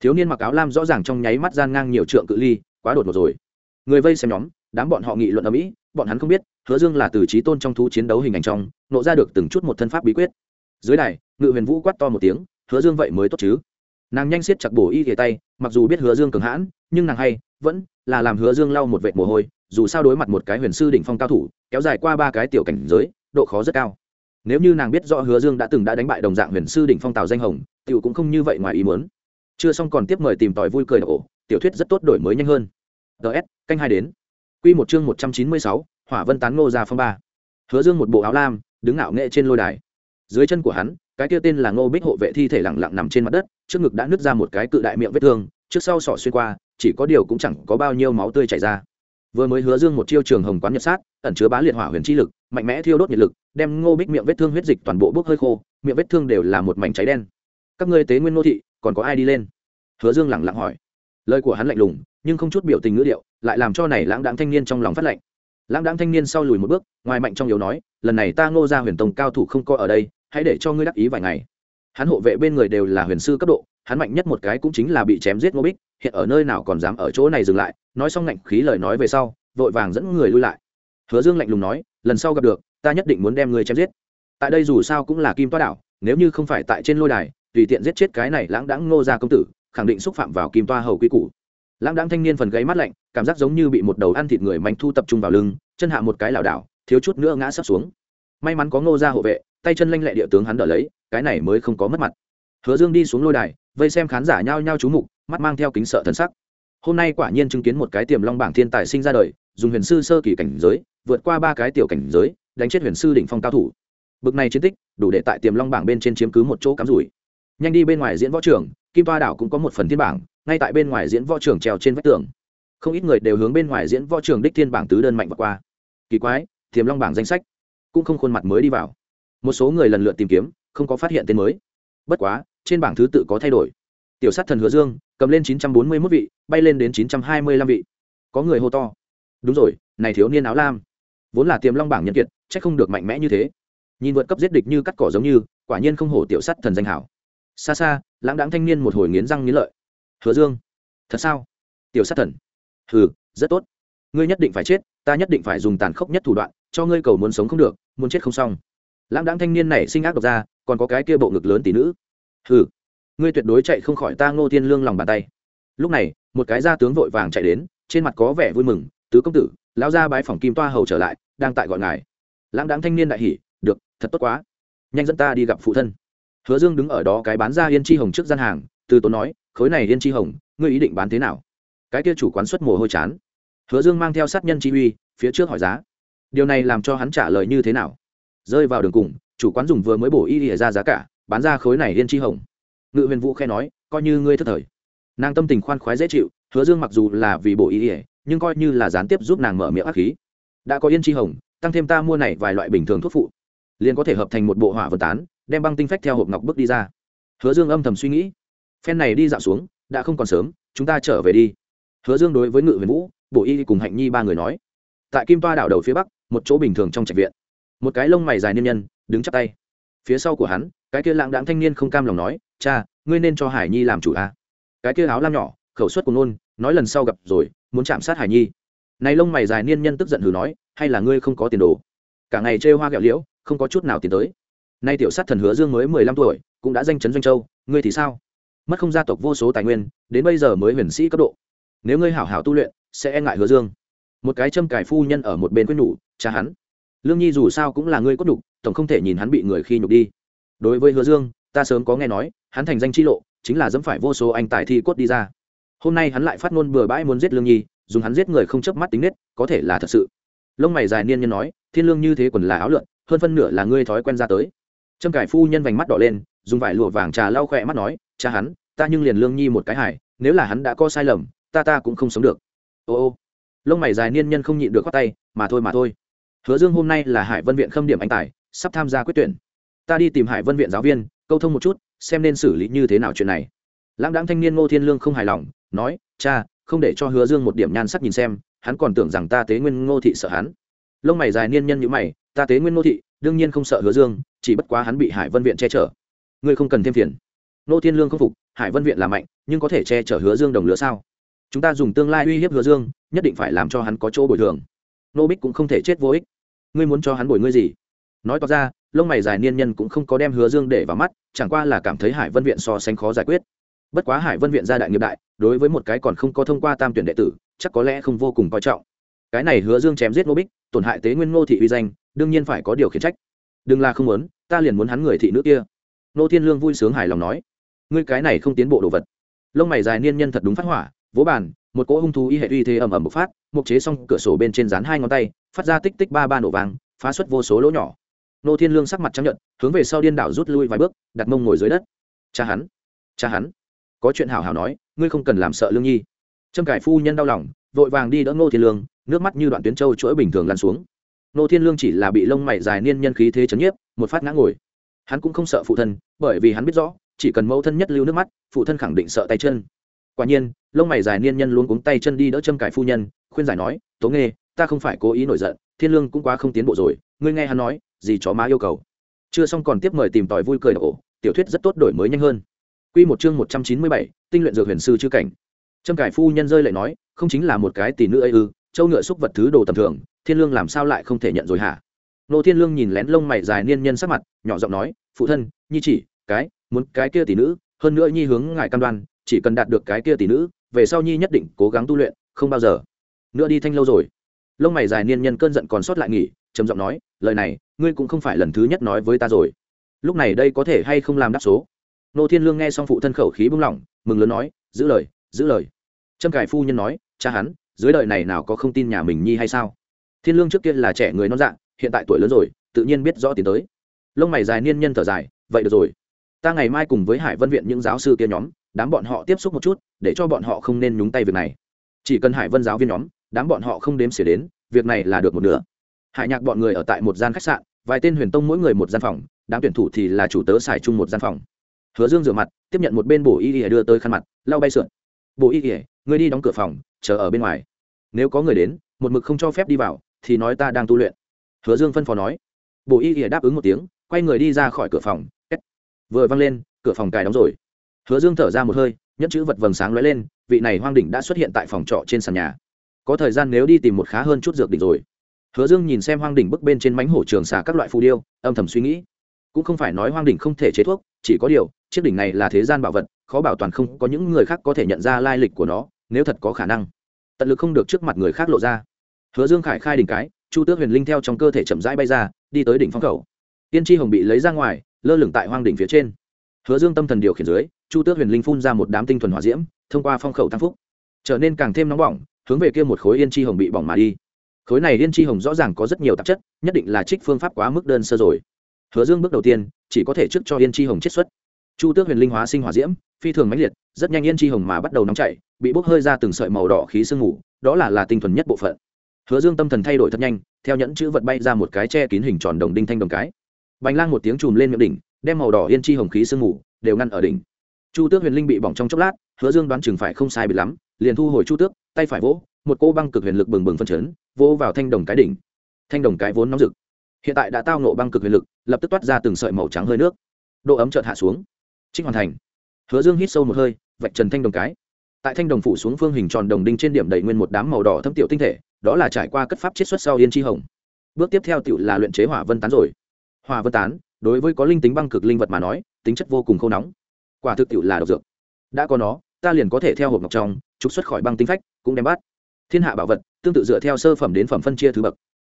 Thiếu niên mặc áo lam rõ ràng trong nháy mắt gian ngang nhiều trượng cự ly quá đột ngột rồi. Người vây xem nhóm đám bọn họ nghị luận ở mỹ bọn hắn không biết hứa dương là từ trí tôn trong thú chiến đấu hình ảnh trong nộ ra được từng chút một thân pháp bí quyết. Dưới này, ngự huyền vũ quát to một tiếng hứa dương vậy mới tốt chứ? Nàng nhanh siết chặt bổ y ghề tay, mặc dù biết hứa dương cường hãn, nhưng nàng hay, vẫn là làm hứa dương lau một vệt mồ hôi, dù sao đối mặt một cái huyền sư đỉnh phong cao thủ, kéo dài qua ba cái tiểu cảnh giới, độ khó rất cao. Nếu như nàng biết rõ hứa dương đã từng đã đánh bại đồng dạng huyền sư đỉnh phong tào danh hồng, tiểu cũng không như vậy ngoài ý muốn. Chưa xong còn tiếp mời tìm tòi vui cười ổ tiểu thuyết rất tốt đổi mới nhanh hơn. Ts canh hai đến. Quy một chương một trăm chín mươi sáu, hỏa vân tán ngô ra phong ba. Hứa dương một bộ áo lam, đứng ngạo nghệ trên lôi đài. Dưới chân của hắn, cái kia tên là ngô bích hộ vệ thi thể lặng lặng nằm trên mặt đất trước ngực đã nứt ra một cái cự đại miệng vết thương, trước sau sọ xuyên qua, chỉ có điều cũng chẳng có bao nhiêu máu tươi chảy ra. Vừa mới hứa dương một chiêu trường hồng quán nhật sát, ẩn chứa bá liệt hỏa huyền chi lực, mạnh mẽ thiêu đốt nhiệt lực, đem ngô bích miệng vết thương huyết dịch toàn bộ bốc hơi khô, miệng vết thương đều là một mảnh cháy đen. Các ngươi tế nguyên nô thị, còn có ai đi lên? Hứa dương lẳng lặng hỏi. Lời của hắn lạnh lùng, nhưng không chút biểu tình ngữ điệu, lại làm cho này lãng đãng thanh niên trong lòng phát lạnh. Lãng đãng thanh niên sau lùi một bước, ngoài mạnh trong yếu nói, lần này ta ngô ra huyền tông cao thủ không coi ở đây, hãy để cho ngươi đắc ý vài ngày hắn hộ vệ bên người đều là huyền sư cấp độ, hắn mạnh nhất một cái cũng chính là bị chém giết ngô bích, hiện ở nơi nào còn dám ở chỗ này dừng lại, nói xong ngạnh khí lời nói về sau, vội vàng dẫn người lui lại. Hứa dương lạnh lùng nói, lần sau gặp được, ta nhất định muốn đem người chém giết. Tại đây dù sao cũng là kim toa đảo, nếu như không phải tại trên lôi đài, tùy tiện giết chết cái này lãng đãng ngô ra công tử, khẳng định xúc phạm vào kim toa hầu quy củ. Lãng đãng thanh niên phần gáy mắt lạnh, cảm giác giống như bị một đầu ăn thịt người manh thu tập trung vào lưng, chân hạ một cái lảo đảo, thiếu chút nữa ngã sắp xuống. May mắn có ngô ra hộ vệ, tay chân lanh lẹ địa tướng hắn đỡ lấy cái này mới không có mất mặt. Hứa dương đi xuống lôi đài, vây xem khán giả nhao nhao chú mục, mắt mang theo kính sợ thần sắc. Hôm nay quả nhiên chứng kiến một cái tiềm long bảng thiên tài sinh ra đời, dùng huyền sư sơ kỳ cảnh giới, vượt qua ba cái tiểu cảnh giới, đánh chết huyền sư đỉnh phong cao thủ. Bực này chiến tích, đủ để tại tiềm long bảng bên trên chiếm cứ một chỗ cắm rủi. Nhanh đi bên ngoài diễn võ trường, kim toa đảo cũng có một phần thiên bảng, ngay tại bên ngoài diễn võ trường treo trên vách tường. Không ít người đều hướng bên ngoài diễn võ trường đích thiên bảng tứ đơn mạnh vượt qua. Kỳ quái, tiềm long bảng danh sách cũng không khuôn mặt mới đi vào. Một số người lần lượt tìm kiếm không có phát hiện tên mới. Bất quá, trên bảng thứ tự có thay đổi. Tiểu sát thần hứa dương, cầm lên chín trăm bốn mươi 941 vị, bay lên đến chín trăm hai mươi 925 vị. Có người hô to. Đúng rồi, này thiếu niên áo lam. Vốn là tiềm long bảng nhân kiệt, chắc không được mạnh mẽ như thế. Nhìn vượt cấp giết địch như cắt cỏ giống như, quả nhiên không hổ tiểu sát thần danh hảo. Xa xa, lãng đáng thanh niên một hồi nghiến răng nghiến lợi. Hứa dương, thật sao? Tiểu sát thần. Hừ, rất tốt. Ngươi nhất định phải chết, ta nhất định phải dùng tàn khốc nhất thủ đoạn, cho ngươi cầu muốn sống không được, muốn chết không xong. Lãng đáng thanh niên này sinh ác độc ra còn có cái kia bộ ngực lớn tỷ nữ. Hừ, ngươi tuyệt đối chạy không khỏi ta ngô thiên lương lòng bàn tay. Lúc này, một cái gia tướng vội vàng chạy đến, trên mặt có vẻ vui mừng, tứ công tử, lão gia bái phòng kim toa hầu trở lại, đang tại gọi ngài. Lãng đáng thanh niên đại hỉ, được, thật tốt quá, nhanh dẫn ta đi gặp phụ thân. Hứa dương đứng ở đó cái bán ra yên chi hồng trước gian hàng, từ tốn nói, khối này yên chi hồng, ngươi ý định bán thế nào? Cái kia chủ quán xuất mồ hôi chán. Hứa dương mang theo sát nhân chi uy, phía trước hỏi giá. Điều này làm cho hắn trả lời như thế nào? Rơi vào đường cùng, chủ quán dùng vừa mới bổ y ỉa ra giá cả, bán ra khối này yên chi hồng. Ngự huyền vũ khe nói, coi như ngươi thất thời. Nàng tâm tình khoan khoái dễ chịu, hứa dương mặc dù là vì bổ y ỉa nhưng coi như là gián tiếp giúp nàng mở miệng ác khí. Đã có yên chi hồng, tăng thêm ta mua này vài loại bình thường thuốc phụ, liền có thể hợp thành một bộ hỏa vật tán, đem băng tinh phách theo hộp ngọc bước đi ra. Hứa dương âm thầm suy nghĩ. Phen này đi dạo xuống, đã không còn sớm, chúng ta trở về đi. Hứa dương đối với ngự huyền vũ, bổ y cùng hạnh nhi ba người nói. Tại kim toa đảo đầu phía bắc, một chỗ bình thường trong trạch viện một cái lông mày dài niên nhân, đứng chắp tay. Phía sau của hắn, cái kia lãng đãng thanh niên không cam lòng nói, cha, ngươi nên cho hải nhi làm chủ a. À? cái kia áo lam nhỏ, khẩu suất của nôn nói lần sau gặp rồi, muốn chạm sát hải nhi. Này lông mày dài niên nhân tức giận hừ nói, hay là ngươi không có tiền đồ? Cả ngày chơi hoa gạo liễu, không có chút nào tiến tới. Nay tiểu sát thần hứa dương mới mười lăm tuổi, cũng đã danh chấn doanh châu, ngươi thì sao? Mất không gia tộc vô số tài nguyên, đến bây giờ mới huyền sĩ cấp độ. Nếu ngươi hảo hảo tu luyện, sẽ e ngại hứa dương. Một cái châm cải phu nhân ở một bên quyết nhủ, cha hắn lương nhi dù sao cũng là ngươi cốt nhục, tổng không thể nhìn hắn bị người khi nhục đi. Đối với hứa dương, ta sớm có nghe nói, hắn thành danh chi lộ, chính là dẫm phải vô số anh tài thi cốt đi ra. Hôm nay hắn lại phát ngôn bừa bãi muốn giết lương nhi, dùng hắn giết người không chớp mắt tính nết, có thể là thật sự. Lông mày dài niên nhân nói, thiên lương như thế quần là áo lượn, hơn phân nửa là ngươi thói quen ra tới. Trâm cải phu nhân vành mắt đỏ lên, dùng vải lụa vàng trà lau khỏe mắt nói, cha hắn, ta nhưng liền lương nhi một cái hải nếu là hắn đã có sai lầm, ta ta cũng không sống được. Ô ô. Lông mày dài niên nhân không nhịn được khoác tay, mà thôi mà thôi hứa dương hôm nay là hải vân viện khâm điểm anh tài, sắp tham gia quyết tuyển. Ta đi tìm hải vân viện giáo viên, câu thông một chút, xem nên xử lý như thế nào chuyện này. Lãng đáng thanh niên ngô thiên lương không hài lòng, nói, cha, không để cho hứa dương một điểm nhan sắc nhìn xem, hắn còn tưởng rằng ta tế nguyên ngô thị sợ hắn. Lông mày dài niên nhân như mày, ta tế nguyên ngô thị, đương nhiên không sợ hứa dương, chỉ bất quá hắn bị hải vân viện che chở. Ngươi không cần thêm phiền. Ngô thiên lương không phục, hải vân viện là mạnh, nhưng có thể che chở hứa dương đồng lứa sao? Chúng ta dùng tương lai uy hiếp hứa dương, nhất định phải làm cho hắn có chỗ bồi thường. Nô bích cũng không thể chết vô ích ngươi muốn cho hắn bồi ngươi gì? Nói tỏ ra, lông mày dài niên nhân cũng không có đem hứa dương để vào mắt, chẳng qua là cảm thấy hải vân viện so sánh khó giải quyết. Bất quá hải vân viện gia đại nghiệp đại, đối với một cái còn không có thông qua tam tuyển đệ tử, chắc có lẽ không vô cùng coi trọng. Cái này hứa dương chém giết ngô bích, tổn hại tế nguyên ngô thị uy danh, đương nhiên phải có điều khiển trách. Đừng là không muốn, ta liền muốn hắn người thị nữ kia. Nô thiên lương vui sướng hài lòng nói. Ngươi cái này không tiến bộ đồ vật. Lông mày dài niên nhân thật đúng phát hỏa, vỗ bàn một cỗ hung thú y hệ uy thế ầm ầm bộc phát, mục chế xong cửa sổ bên trên dán hai ngón tay, phát ra tích tích ba ba nổ vàng phá xuất vô số lỗ nhỏ. Nô thiên lương sắc mặt trắng nhận hướng về sau điên đảo rút lui vài bước, đặt mông ngồi dưới đất. Cha hắn cha hắn. Có chuyện hảo hảo nói, ngươi không cần làm sợ lương nhi. Trâm cải phu nhân đau lòng, vội vàng đi đỡ Nô thiên lương, nước mắt như đoạn tuyến châu chuỗi bình thường lăn xuống. Nô thiên lương chỉ là bị lông mày dài niên nhân khí thế chấn nhiếp, một phát ngã ngồi. Hắn cũng không sợ phụ thân, bởi vì hắn biết rõ, chỉ cần mẫu thân nhất lưu nước mắt, phụ thân khẳng định sợ tay chân. Quả nhiên lông mày dài niên nhân luôn cuống tay chân đi đỡ châm cải phu nhân khuyên giải nói tố nghê ta không phải cố ý nổi giận thiên lương cũng quá không tiến bộ rồi ngươi nghe hắn nói gì chó má yêu cầu chưa xong còn tiếp mời tìm tòi vui cười ổ tiểu thuyết rất tốt đổi mới nhanh hơn Quy một chương một trăm chín mươi bảy, tinh luyện dược huyền sư chư cảnh. Trâm Cải phu nhân rơi lại nói, không chính là một cái tỷ nữ ấy ư? Châu ngựa xúc vật thứ đồ tầm thường, Thiên Lương làm sao lại không thể nhận rồi hả? Nô Thiên Lương nhìn lén lông mày dài niên nhân sắc mặt, nhỏ giọng nói, phụ thân, nhi chỉ, cái, muốn cái kia tỷ nữ, hơn nữa nhi hướng ngài cam đoan, chỉ cần đạt được cái kia tỷ nữ, về sau nhi nhất định cố gắng tu luyện, không bao giờ nữa đi thanh lâu rồi. Lông mày dài niên nhân cơn giận còn sót lại nghỉ, trầm giọng nói, lời này, ngươi cũng không phải lần thứ nhất nói với ta rồi. Lúc này đây có thể hay không làm đáp số? nô thiên lương nghe xong phụ thân khẩu khí bung lỏng mừng lớn nói giữ lời giữ lời trâm cải phu nhân nói cha hắn dưới đời này nào có không tin nhà mình nhi hay sao thiên lương trước kia là trẻ người non dạng hiện tại tuổi lớn rồi tự nhiên biết rõ tiến tới lông mày dài niên nhân thở dài vậy được rồi ta ngày mai cùng với hải vân viện những giáo sư kia nhóm đám bọn họ tiếp xúc một chút, để cho bọn họ không nên nhúng tay việc này. Chỉ cần hải vân giáo viên nhóm, đám bọn họ không đếm xỉa đến, việc này là được một nửa. Hải nhạc bọn người ở tại một gian khách sạn, vài tên huyền tông mỗi người một gian phòng, đám tuyển thủ thì là chủ tớ xài chung một gian phòng. Hứa dương rửa mặt, tiếp nhận một bên bổ y ỉa đưa tới khăn mặt, lau bay sượn. Bổ y ỉa người đi đóng cửa phòng, chờ ở bên ngoài. Nếu có người đến, một mực không cho phép đi vào, thì nói ta đang tu luyện. Hứa dương phân phó nói. Bổ y ỉa đáp ứng một tiếng, quay người đi ra khỏi cửa phòng. Vừa văng lên, cửa phòng cài đóng rồi hứa dương thở ra một hơi, nhẫn chữ vật vầng sáng lóe lên, vị này hoang đỉnh đã xuất hiện tại phòng trọ trên sàn nhà. Có thời gian nếu đi tìm một khá hơn chút dược đỉnh rồi. Hứa dương nhìn xem hoang đỉnh bức bên trên mánh hổ trường xả các loại phù điêu, âm thầm suy nghĩ. Cũng không phải nói hoang đỉnh không thể chế thuốc, chỉ có điều, chiếc đỉnh này là thế gian bảo vật, khó bảo toàn không có những người khác có thể nhận ra lai lịch của nó, nếu thật có khả năng. Tận lực không được trước mặt người khác lộ ra. Hứa dương khải khai đỉnh cái, chu tước huyền linh theo trong cơ thể chậm rãi bay ra, đi tới đỉnh phong khẩu tiên tri hồng bị lấy ra ngoài, lơ lửng tại hoang đỉnh phía trên hứa dương tâm thần điều khiển dưới, chu tước huyền linh phun ra một đám tinh thuần hỏa diễm, thông qua phong khẩu tăng phúc, trở nên càng thêm nóng bỏng, hướng về kia một khối yên chi hồng bị bỏng mà đi. Khối này yên chi hồng rõ ràng có rất nhiều tạp chất, nhất định là trích phương pháp quá mức đơn sơ rồi. Hứa dương bước đầu tiên, chỉ có thể trước cho yên chi hồng chiết xuất. Chu tước huyền linh hóa sinh hỏa diễm, phi thường mãnh liệt, rất nhanh yên chi hồng mà bắt đầu nóng chảy, bị bốc hơi ra từng sợi màu đỏ khí sương mù, đó là là tinh thuần nhất bộ phận. Hứa dương tâm thần thay đổi thật nhanh, theo nhẫn chữ vật bay ra một cái che kín hình tròn đồng đinh thanh đồng cái. Bành lang một tiếng chùm lên miệng đỉnh đem màu đỏ yên chi hồng khí sương mù đều ngăn ở đỉnh. Chu tước huyền linh bị bỏng trong chốc lát, hứa dương đoán chừng phải không sai bị lắm, liền thu hồi chu tước, tay phải vỗ, một cô băng cực huyền lực bừng bừng phân chấn, vỗ vào thanh đồng cái đỉnh. Thanh đồng cái vốn nóng rực. Hiện tại đã tao nộ băng cực huyền lực, lập tức toát ra từng sợi màu trắng hơi nước. Độ ấm chợt hạ xuống. Trích hoàn thành. Hứa dương hít sâu một hơi, vạch trần thanh đồng cái. Tại thanh đồng phủ xuống phương hình tròn đồng đinh trên điểm đầy nguyên một đám màu đỏ thâm tiểu tinh thể, đó là trải qua cất pháp chiết xuất sau yên chi hồng. Bước tiếp theo tiểu là luyện chế hỏa vân tán rồi. Hỏa vân tán đối với có linh tính băng cực linh vật mà nói, tính chất vô cùng khô nóng. Quả thực tiệu là độc dược. Đã có nó, ta liền có thể theo hộp ngọc trong, trục xuất khỏi băng tính phách, cũng đem bắt. Thiên hạ bảo vật, tương tự dựa theo sơ phẩm đến phẩm phân chia thứ bậc.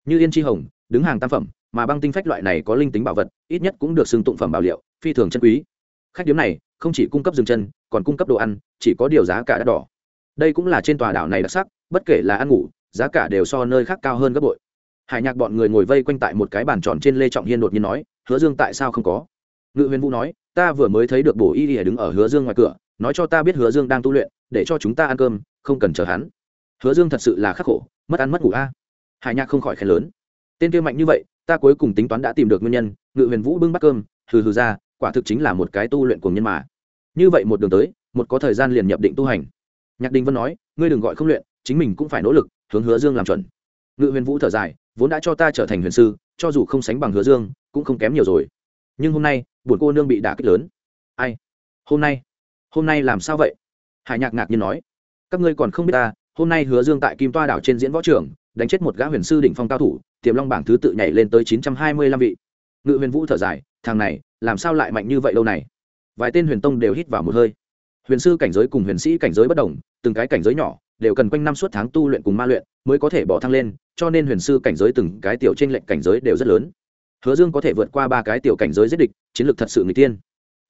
Như yên chi hồng, đứng hàng tam phẩm, mà băng tinh phách loại này có linh tính bảo vật, ít nhất cũng được xưng tụng phẩm bảo liệu, phi thường chân quý. Khách điếm này, không chỉ cung cấp rừng chân, còn cung cấp đồ ăn, chỉ có điều giá cả đắt đỏ. Đây cũng là trên tòa đảo này đặc sắc, bất kể là ăn ngủ, giá cả đều so nơi khác cao hơn gấp bội. Hải nhạc bọn người ngồi vây quanh tại một cái bàn tròn trên lê trọng hiên đột nhiên nói hứa dương tại sao không có? Ngự huyền vũ nói, ta vừa mới thấy được bổ y ỉa đứng ở hứa dương ngoài cửa, nói cho ta biết hứa dương đang tu luyện, để cho chúng ta ăn cơm, không cần chờ hắn. Hứa dương thật sự là khắc khổ, mất ăn mất ngủ a. Hải nhạc không khỏi khen lớn. Tên kia mạnh như vậy, ta cuối cùng tính toán đã tìm được nguyên nhân. Ngự huyền vũ bưng bắt cơm, hừ hừ ra, quả thực chính là một cái tu luyện của nhân mà. Như vậy một đường tới, một có thời gian liền nhập định tu hành. Nhạc đình vân nói, ngươi đừng gọi không luyện, chính mình cũng phải nỗ lực, hướng hứa dương làm chuẩn. Ngự huyền vũ thở dài, vốn đã cho ta trở thành huyền sư cho dù không sánh bằng hứa dương, cũng không kém nhiều rồi. Nhưng hôm nay, buồn cô nương bị đả kích lớn. Ai? Hôm nay? Hôm nay làm sao vậy? Hải nhạc ngạc nhiên nói. Các ngươi còn không biết ta, hôm nay hứa dương tại kim toa đảo trên diễn võ trường, đánh chết một gã huyền sư đỉnh phong cao thủ, tiềm long bảng thứ tự nhảy lên tới chín trăm hai mươi lăm vị. Ngự huyền vũ thở dài, thằng này, làm sao lại mạnh như vậy lâu này? Vài tên huyền tông đều hít vào một hơi. Huyền sư cảnh giới cùng huyền sĩ cảnh giới bất đồng, từng cái cảnh giới nhỏ đều cần quanh năm suốt tháng tu luyện cùng ma luyện mới có thể bỏ thăng lên, cho nên huyền sư cảnh giới từng cái tiểu trên lệnh cảnh giới đều rất lớn. Hứa dương có thể vượt qua ba cái tiểu cảnh giới giết địch, chiến lược thật sự người tiên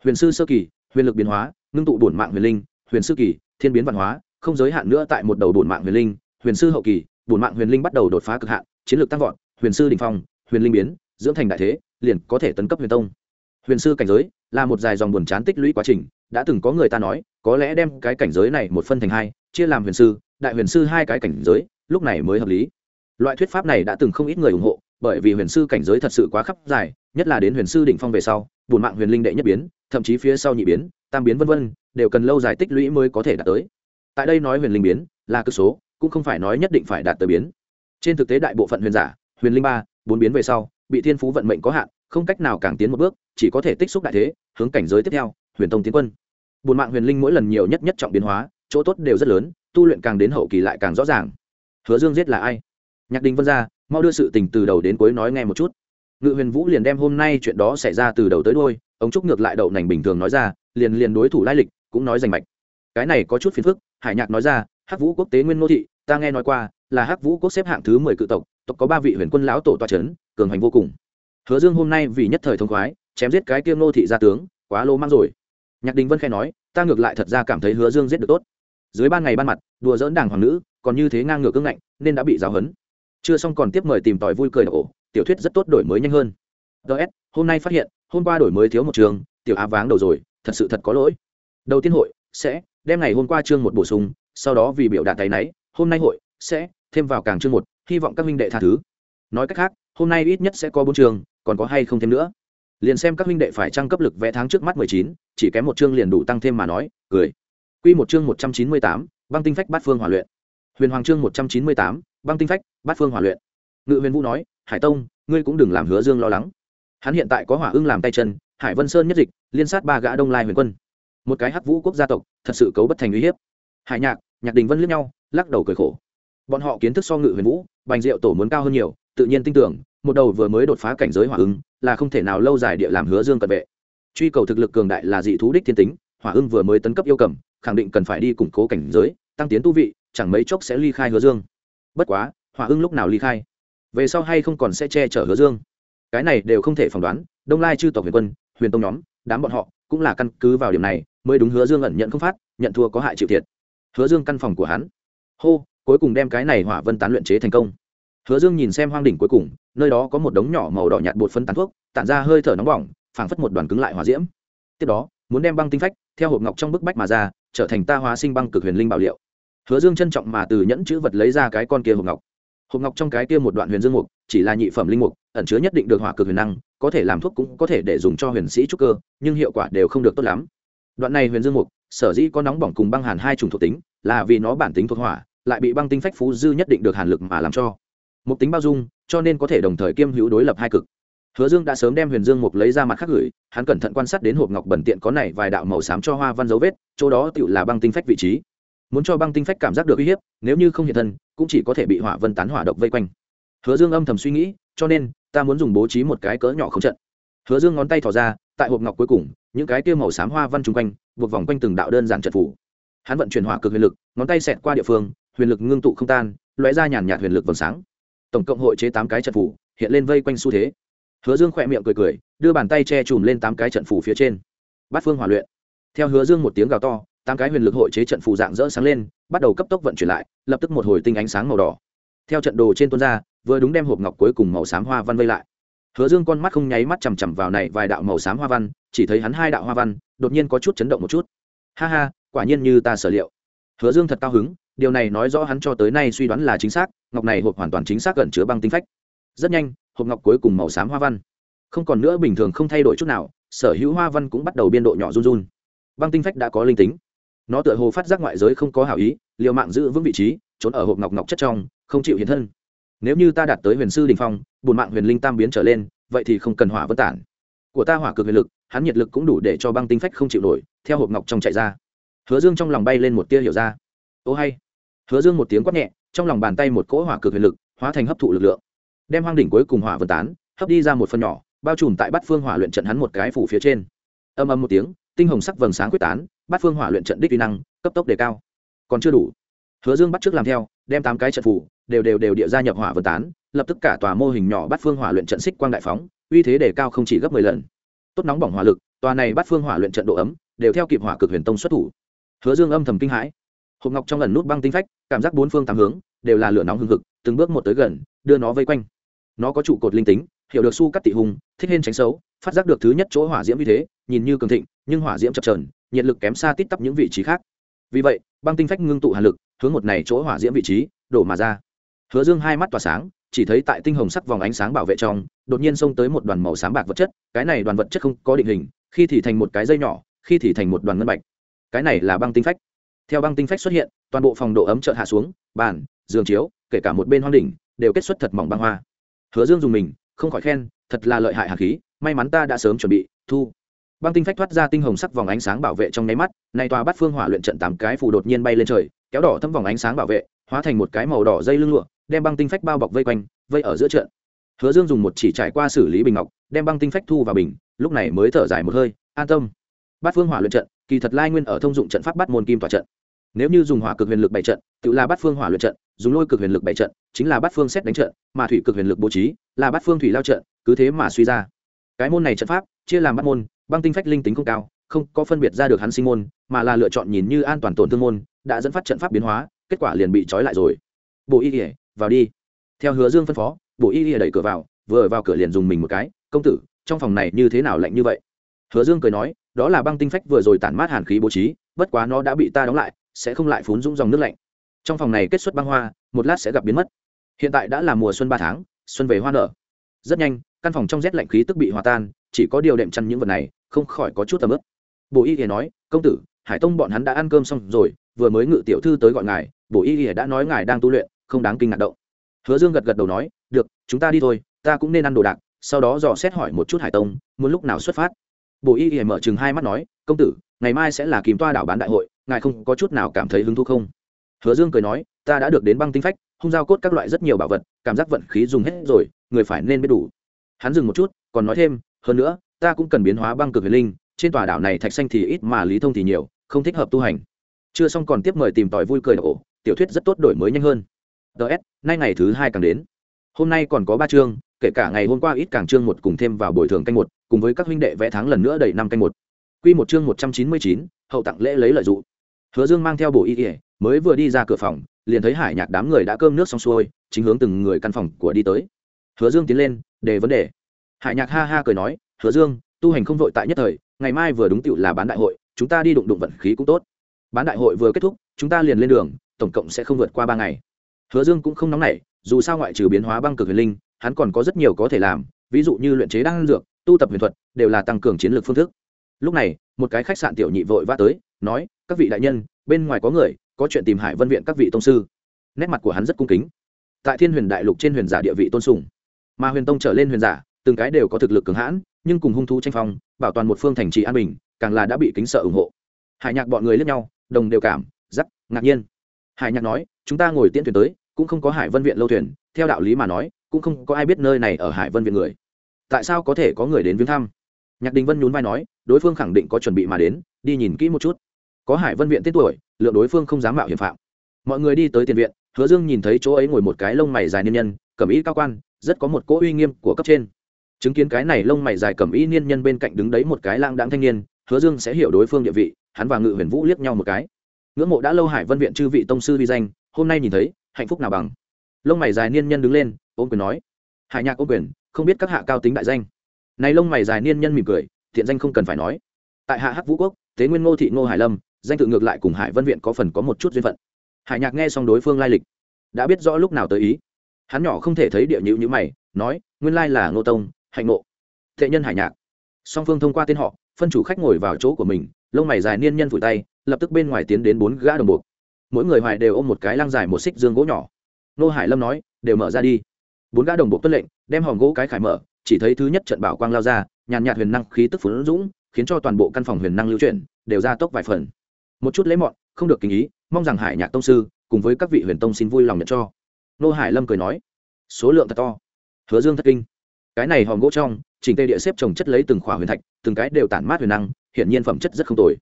huyền sư sơ kỳ, huyền lực biến hóa, ngưng tụ bổn mạng huyền linh, huyền sư kỳ, thiên biến văn hóa, không giới hạn nữa tại một đầu bổn mạng huyền linh, huyền sư hậu kỳ, bổn mạng huyền linh bắt đầu đột phá cực hạn, chiến lược tăng vọt, huyền sư đình phong, huyền linh biến, dưỡng thành đại thế, liền có thể tấn cấp huyền tông. Huyền sư cảnh giới là một dài dòng buồn chán tích lũy quá trình, đã từng có người ta nói, có lẽ đem cái cảnh giới này một phân thành hai chia làm huyền sư, đại huyền sư hai cái cảnh giới, lúc này mới hợp lý. Loại thuyết pháp này đã từng không ít người ủng hộ, bởi vì huyền sư cảnh giới thật sự quá khắp dài, nhất là đến huyền sư đỉnh phong về sau bùn mạng huyền linh đệ nhất biến, thậm chí phía sau nhị biến, tam biến vân vân, đều cần lâu dài tích lũy mới có thể đạt tới. Tại đây nói huyền linh biến, là cơ số, cũng không phải nói nhất định phải đạt tới biến. Trên thực tế đại bộ phận huyền giả, huyền linh ba, bốn biến về sau, bị thiên phú vận mệnh có hạn, không cách nào càng tiến một bước, chỉ có thể tích xúc đại thế, hướng cảnh giới tiếp theo, huyền tông tiến quân. Bùn mạng huyền linh mỗi lần nhiều nhất nhất trọng biến hóa chỗ tốt đều rất lớn, tu luyện càng đến hậu kỳ lại càng rõ ràng. Hứa dương giết là ai? Nhạc đình vân ra, mau đưa sự tình từ đầu đến cuối nói nghe một chút. Ngự huyền vũ liền đem hôm nay chuyện đó xảy ra từ đầu tới đôi ông trúc ngược lại đậu nành bình thường nói ra, liền liền đối thủ lai lịch cũng nói rành mạch. Cái này có chút phiền phức, hải nhạc nói ra, hắc vũ quốc tế nguyên nô thị, ta nghe nói qua, là hắc vũ quốc xếp hạng thứ mười cự tộc tộc có ba vị huyền quân lão tổ toa c h ấ n cường hành vô cùng. Hứa dương hôm nay vì nhất thời thông khoái, chém giết cái kiêm nô thị gia tướng, quá lô mang rồi. Nhạc đình vân khai nói, ta ngược lại thật ra cảm thấy hứa dương giết được tốt dưới ban ngày ban mặt, đùa dỡn đảng hoàng nữ, còn như thế ngang ngược cưng ngạnh, nên đã bị giáo hấn chưa xong còn tiếp mời tìm tòi vui cười ổ tiểu thuyết rất tốt đổi mới nhanh hơn. Ts hôm nay phát hiện, hôm qua đổi mới thiếu một trường, tiểu á váng đầu rồi, thật sự thật có lỗi. Đầu tiên hội sẽ đem ngày hôm qua chương một bổ sung, sau đó vì biểu đạt tay náy, hôm nay hội sẽ thêm vào càng chương một, hy vọng các minh đệ tha thứ. Nói cách khác, hôm nay ít nhất sẽ có bốn chương còn có hay không thêm nữa? Liền xem các minh đệ phải trang cấp lực vẽ tháng trước mắt mười chín, chỉ kém một chương liền đủ tăng thêm mà nói, cười quy một chương một trăm chín mươi tám, băng tinh phách bát phương hỏa luyện. Huyền hoàng chương một trăm chín mươi tám, băng tinh phách bát phương hỏa luyện. Ngự huyền vũ nói, hải tông, ngươi cũng đừng làm hứa dương lo lắng. Hắn hiện tại có hỏa ưng làm tay chân, hải vân sơn nhất dịch, liên sát ba gã đông lai huyền quân. Một cái hắc vũ quốc gia tộc, thật sự cấu bất thành uy hiếp. Hải nhạc nhạc đình vân liếc nhau, lắc đầu cười khổ. Bọn họ kiến thức so ngự huyền vũ, bành diệu tổ muốn cao hơn nhiều, tự nhiên tin tưởng, một đầu vừa mới đột phá cảnh giới hỏa ưng, là không thể nào lâu dài địa làm hứa dương cận vệ. Truy cầu thực lực cường đại là dị thú đích thiên tính, hỏa ưng vừa mới tấn cấp yêu cầm khẳng định cần phải đi củng cố cảnh giới, tăng tiến tu vị, chẳng mấy chốc sẽ ly khai hứa dương. Bất quá, hỏa ưng lúc nào ly khai? Về sau hay không còn sẽ che chở hứa dương. Cái này đều không thể phỏng đoán, đông lai chư tộc huyền quân, huyền tông nhóm, đám bọn họ cũng là căn cứ vào điểm này mới đúng hứa dương ẩn nhận không phát, nhận thua có hại chịu thiệt. Hứa dương căn phòng của hắn. Hô, cuối cùng đem cái này hỏa vân tán luyện chế thành công. Hứa dương nhìn xem hoang đỉnh cuối cùng, nơi đó có một đống nhỏ màu đỏ nhạt bột phân tán thuốc, tản ra hơi thở nóng bỏng, phảng phất một đoàn cứng lại hỏa diễm. Tiếp đó, muốn đem băng tinh phách theo hộp ngọc trong bức bách mà ra trở thành ta hóa sinh băng cực huyền linh bảo liệu. Hứa dương trân trọng mà từ nhẫn chữ vật lấy ra cái con kia hộp ngọc. Hộp ngọc trong cái kia một đoạn huyền dương mục, chỉ là nhị phẩm linh mục, ẩn chứa nhất định được hỏa cực huyền năng, có thể làm thuốc cũng có thể để dùng cho huyền sĩ trúc cơ, nhưng hiệu quả đều không được tốt lắm. Đoạn này huyền dương mục, sở dĩ có nóng bỏng cùng băng hàn hai chủng thuộc tính, là vì nó bản tính thuộc hỏa, lại bị băng tinh phách phú dư nhất định được hàn lực mà làm cho. Mục tính bao dung, cho nên có thể đồng thời kiêm hữu đối lập hai cực hứa dương đã sớm đem huyền dương mục lấy ra mặt khác gửi, hắn cẩn thận quan sát đến hộp ngọc bẩn tiện có này vài đạo màu xám cho hoa văn dấu vết, chỗ đó tựu là băng tinh phách vị trí. Muốn cho băng tinh phách cảm giác được uy hiếp, nếu như không hiện thân, cũng chỉ có thể bị hỏa vân tán hỏa độc vây quanh. Hứa dương âm thầm suy nghĩ, cho nên, ta muốn dùng bố trí một cái cỡ nhỏ không trận. Hứa dương ngón tay thò ra, tại hộp ngọc cuối cùng, những cái kia màu xám hoa văn chung quanh, buộc vòng quanh từng đạo đơn giản trận phủ hắn vận chuyển hỏa cực huyền lực, ngón tay xẹt qua địa phương, huyền lực ngưng tụ không tan, lóe ra nhàn nhạt huyền lực vầng sáng. Tổng cộng hội chế tám cái trận phủ hiện lên vây quanh xu thế hứa dương khỏe miệng cười cười, đưa bàn tay che chùm lên tám cái trận phủ phía trên. Bát phương hỏa luyện. Theo hứa dương một tiếng gào to, tám cái huyền lực hội chế trận phù dạng rỡ sáng lên, bắt đầu cấp tốc vận chuyển lại, lập tức một hồi tinh ánh sáng màu đỏ. Theo trận đồ trên tuôn ra, vừa đúng đem hộp ngọc cuối cùng màu xám hoa văn vây lại. Hứa dương con mắt không nháy mắt chằm chằm vào này vài đạo màu xám hoa văn, chỉ thấy hắn hai đạo hoa văn, đột nhiên có chút chấn động một chút. Ha ha, quả nhiên như ta sở liệu. Hứa dương thật cao hứng, điều này nói rõ hắn cho tới nay suy đoán là chính xác, ngọc này hộp hoàn toàn chính xác gần chứa băng tinh phách. Rất nhanh hộp ngọc cuối cùng màu xám hoa văn. Không còn nữa bình thường không thay đổi chút nào, sở hữu hoa văn cũng bắt đầu biên độ nhỏ run run. Băng tinh phách đã có linh tính. Nó tựa hồ phát giác ngoại giới không có hảo ý, liều mạng giữ vững vị trí, trốn ở hộp ngọc ngọc chất trong, không chịu hiện thân. Nếu như ta đạt tới huyền sư đình phong bùn mạng huyền linh tam biến trở lên, vậy thì không cần hỏa vân tản. Của ta hỏa cực huyền lực, hắn nhiệt lực cũng đủ để cho băng tinh phách không chịu nổi, theo hộp ngọc trong chạy ra. Hứa dương trong lòng bay lên một tia hiểu ra. Ô hay. Hứa dương một tiếng quát nhẹ, trong lòng bàn tay một cỗ hỏa cực huyền lực, hóa thành hấp thụ lực lượng đem hoang đỉnh cuối cùng hỏa vân tán, hấp đi ra một phần nhỏ, bao trùm tại bát phương hỏa luyện trận hắn một cái phủ phía trên. Âm âm một tiếng, tinh hồng sắc vầng sáng quyết tán, bát phương hỏa luyện trận đích uy năng, cấp tốc đề cao. Còn chưa đủ. Hứa dương bắt trước làm theo, đem tám cái trận phủ, đều đều đều địa gia nhập hỏa vân tán, lập tức cả tòa mô hình nhỏ bát phương hỏa luyện trận xích quang đại phóng, uy thế đề cao không chỉ gấp mười lần. Tốt nóng bỏng hỏa lực, tòa này bát phương hỏa luyện trận độ ấm, đều theo kịp hỏa cực huyền tông xuất thủ. Hứa dương âm thầm kinh hãi. Hộp ngọc trong lần nút băng tinh phách, cảm giác bốn phương tám hướng, đều là lửa nóng hừng hực, từng bước một tới gần, đưa nó vây quanh nó có trụ cột linh tính, hiểu được su cắt tị hùng, thích hên tránh xấu, phát giác được thứ nhất chỗ hỏa diễm như thế, nhìn như cường thịnh, nhưng hỏa diễm chập trờn nhiệt lực kém xa tít tắp những vị trí khác. Vì vậy, băng tinh phách ngưng tụ hàn lực, hướng một này chỗ hỏa diễm vị trí, đổ mà ra. Hứa dương hai mắt tỏa sáng, chỉ thấy tại tinh hồng sắc vòng ánh sáng bảo vệ trong, đột nhiên xông tới một đoàn màu sáng bạc vật chất, cái này đoàn vật chất không có định hình, khi thì thành một cái dây nhỏ, khi thì thành một đoàn ngân bạch. Cái này là băng tinh phách. Theo băng tinh phách xuất hiện, toàn bộ phòng độ ấm chợt hạ xuống, bàn, giường chiếu, kể cả một bên hoang đỉnh, đều kết xuất thật mỏng băng hoa hứa dương dùng mình, không khỏi khen, thật là lợi hại hạt khí, may mắn ta đã sớm chuẩn bị, thu. Băng tinh phách thoát ra tinh hồng sắc vòng ánh sáng bảo vệ trong nháy mắt, nay tòa bắt phương hỏa luyện trận tám cái phù đột nhiên bay lên trời, kéo đỏ thâm vòng ánh sáng bảo vệ, hóa thành một cái màu đỏ dây lưng lụa, đem băng tinh phách bao bọc vây quanh, vây ở giữa trận. Hứa dương dùng một chỉ trải qua xử lý bình ngọc, đem băng tinh phách thu vào bình, lúc này mới thở dài một hơi, an tâm. Bát phương hỏa luyện trận, kỳ thật lai nguyên ở thông dụng trận pháp bắt môn kim tòa trận nếu như dùng hỏa cực huyền lực bảy trận, tự là bát phương hỏa luyện trận, dùng lôi cực huyền lực bảy trận, chính là bát phương xét đánh trận, mà thủy cực huyền lực bố trí, là bát phương thủy lao trận, cứ thế mà suy ra. Cái môn này trận pháp, chia làm bát môn, băng tinh phách linh tính không cao, không có phân biệt ra được hắn sinh môn, mà là lựa chọn nhìn như an toàn tổn thương môn, đã dẫn phát trận pháp biến hóa, kết quả liền bị trói lại rồi. Bộ y ỉa vào đi. Theo hứa dương phân phó, bộ y ỉa đẩy cửa vào, vừa vào cửa liền dùng mình một cái, công tử, trong phòng này như thế nào lạnh như vậy? Hứa dương cười nói, đó là băng tinh phách vừa rồi tản mát hàn khí bố trí, bất quá nó đã bị ta đóng lại sẽ không lại phún dũng dòng nước lạnh. Trong phòng này kết xuất băng hoa, một lát sẽ gặp biến mất. Hiện tại đã là mùa xuân ba tháng, xuân về hoa nở. Rất nhanh, căn phòng trong rét lạnh khí tức bị hòa tan, chỉ có điều đệm chăn những vật này, không khỏi có chút tầm ướp bộ y thì nói, công tử, hải tông bọn hắn đã ăn cơm xong rồi, vừa mới ngự tiểu thư tới gọi ngài bộ y thì đã nói ngài đang tu luyện, không đáng kinh ngạc động. Hứa dương gật gật đầu nói, được, chúng ta đi thôi, ta cũng nên ăn đồ đạc, sau đó dò xét hỏi một chút hải tông, muốn lúc nào xuất phát. Bộ y thì mở chừng hai mắt nói, công tử, ngày mai sẽ là kìm toa đảo bán đại hội ngài không có chút nào cảm thấy hứng thú không? Hứa dương cười nói, ta đã được đến băng tinh phách, hung giao cốt các loại rất nhiều bảo vật, cảm giác vận khí dùng hết rồi, người phải nên biết đủ. Hắn dừng một chút, còn nói thêm, hơn nữa, ta cũng cần biến hóa băng cực huyền linh, trên tòa đảo này thạch xanh thì ít mà lý thông thì nhiều, không thích hợp tu hành. Chưa xong còn tiếp mời tìm tòi vui cười ổ tiểu thuyết rất tốt đổi mới nhanh hơn. Ts nay ngày thứ hai càng đến. Hôm nay còn có ba chương, kể cả ngày hôm qua ít càng chương một cùng thêm vào bồi thường canh một, cùng với các huynh đệ vẽ tháng lần nữa đầy năm canh một. Q một chương một trăm chín mươi chín, hậu tặng lễ lấy lợi dụng hứa dương mang theo bộ y ỉa mới vừa đi ra cửa phòng, liền thấy hải nhạc đám người đã cơm nước xong xuôi, chính hướng từng người căn phòng của đi tới. Hứa dương tiến lên đề vấn đề. Hải nhạc ha ha cười nói, hứa dương, tu hành không vội tại nhất thời, ngày mai vừa đúng tựu là bán đại hội, chúng ta đi đụng đụng vận khí cũng tốt. Bán đại hội vừa kết thúc, chúng ta liền lên đường, tổng cộng sẽ không vượt qua ba ngày. Hứa dương cũng không nóng nảy, dù sao ngoại trừ biến hóa băng cực huyền linh, hắn còn có rất nhiều có thể làm, ví dụ như luyện chế đan dược, tu tập huyền thuật, đều là tăng cường chiến lược phương thức. Lúc này, một cái khách sạn tiểu nhị vội vã tới nói, các vị đại nhân, bên ngoài có người, có chuyện tìm hải vân viện các vị tông sư. Nét mặt của hắn rất cung kính. Tại thiên huyền đại lục trên huyền giả địa vị tôn sùng, mà huyền tông trở lên huyền giả, từng cái đều có thực lực cường hãn, nhưng cùng hung thú tranh phong, bảo toàn một phương thành trì an bình, càng là đã bị kính sợ ủng hộ. Hải nhạc bọn người lẫn nhau, đồng đều cảm giắc ngạc nhiên. Hải nhạc nói, chúng ta ngồi tiễn thuyền tới, cũng không có hải vân viện lâu thuyền, theo đạo lý mà nói, cũng không có ai biết nơi này ở hải vân viện người. Tại sao có thể có người đến viếng thăm? Nhạc đình vân nhún vai nói, đối phương khẳng định có chuẩn bị mà đến, đi nhìn kỹ một chút có hải vân viện tên tuổi, lượng đối phương không dám mạo hiểm phạm. Mọi người đi tới tiền viện, hứa dương nhìn thấy chỗ ấy ngồi một cái lông mày dài niên nhân, cầm ý cao quan, rất có một cỗ uy nghiêm của cấp trên. Chứng kiến cái này lông mày dài cầm ý niên nhân bên cạnh đứng đấy một cái lang đáng thanh niên, hứa dương sẽ hiểu đối phương địa vị, hắn và ngự huyền vũ liếc nhau một cái. Ngưỡng mộ đã lâu hải vân viện chư vị tông sư vi danh, hôm nay nhìn thấy, hạnh phúc nào bằng. Lông mày dài niên nhân đứng lên, ôm quyền nói. Hải nhạc ôm quyền, không biết các hạ cao tính đại danh. Này lông mày dài niên nhân mỉm cười, thiện danh không cần phải nói. Tại hạ hắc vũ quốc tế nguyên ngô thị ngô hải lâm danh tự ngược lại cùng hải vân viện có phần có một chút duyên phận. Hải nhạc nghe xong đối phương lai lịch, đã biết rõ lúc nào tới ý. Hắn nhỏ không thể thấy địa nhữ như mày, nói, nguyên lai là ngô tông, hạnh ngộ. Thệ nhân hải nhạc. Song phương thông qua tên họ, phân chủ khách ngồi vào chỗ của mình, lông mày dài niên nhân vùi tay, lập tức bên ngoài tiến đến bốn gã đồng buộc mỗi người hoài đều ôm một cái lăng dài một xích dương gỗ nhỏ. Nô hải lâm nói, đều mở ra đi. Bốn gã đồng buộc tuân lệnh, đem hòm gỗ cái khải mở, chỉ thấy thứ nhất trận bảo quang lao ra, nhàn nhạt huyền năng khí tức phấn dũng, khiến cho toàn bộ căn phòng huyền năng lưu chuyển, đều ra tốc vài phần một chút lấy mọn, không được kinh ý, mong rằng hải nhạc tông sư cùng với các vị huyền tông xin vui lòng nhận cho. Nô hải lâm cười nói. Số lượng thật to. Hứa dương thất kinh. Cái này hòm gỗ trong, chỉnh tê địa xếp trồng chất lấy từng khỏa huyền thạch, từng cái đều tản mát huyền năng hiện nhiên phẩm chất rất không tồi.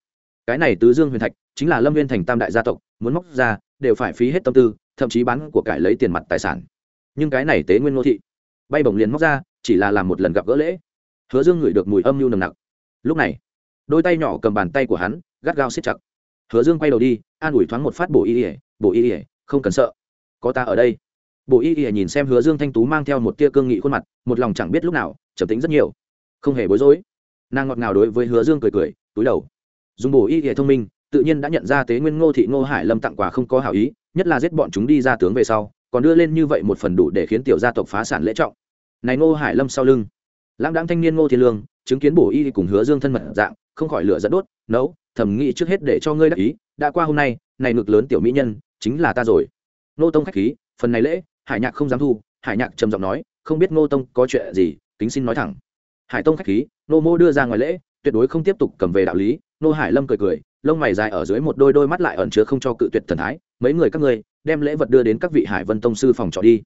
Cái này tứ dương huyền thạch chính là lâm viên thành tam đại gia tộc, muốn móc ra, đều phải phí hết tâm tư, thậm chí bán của cải lấy tiền mặt tài sản. Nhưng cái này tế nguyên ngô thị, bay bổng liền móc ra, chỉ là làm một lần gặp gỡ lễ. Hứa dương ngửi được mùi âm mưu nồng nặc. Lúc này, đôi tay nhỏ cầm bàn tay của hắn, gắt gao siết chặt hứa dương quay đầu đi, an ủi thoáng một phát bổ y ỉa bổ y ỉa không cần sợ. Có ta ở đây. Bổ y ỉa nhìn xem hứa dương thanh tú mang theo một tia cương nghị khuôn mặt, một lòng chẳng biết lúc nào, trầm tính rất nhiều. Không hề bối rối. Nàng ngọt ngào đối với hứa dương cười cười, túi đầu. Dùng bổ y ỉa thông minh, tự nhiên đã nhận ra tế nguyên ngô thị ngô hải lâm tặng quà không có hảo ý, nhất là giết bọn chúng đi ra tướng về sau, còn đưa lên như vậy một phần đủ để khiến tiểu gia tộc phá sản lễ trọng. Này ngô hải lâm sau lưng. Lãng đáng thanh niên ngô thiên lương, chứng kiến bổ y cùng hứa dương thân mật dạng, không khỏi lửa dẫn đốt, nấu thầm nghĩ trước hết để cho ngươi đắc ý, đã qua hôm nay, này ngực lớn tiểu mỹ nhân, chính là ta rồi. Nô tông khách khí, phần này lễ, hải nhạc không dám thu, hải nhạc trầm giọng nói, không biết nô tông có chuyện gì, kính xin nói thẳng. Hải tông khách khí nô mô đưa ra ngoài lễ, tuyệt đối không tiếp tục cầm về đạo lý nô hải lâm cười cười, lông mày dài ở dưới một đôi đôi mắt lại ẩn chứa không cho cự tuyệt thần thái, mấy người các ngươi, đem lễ vật đưa đến các vị hải vân tông sư phòng trọ đi.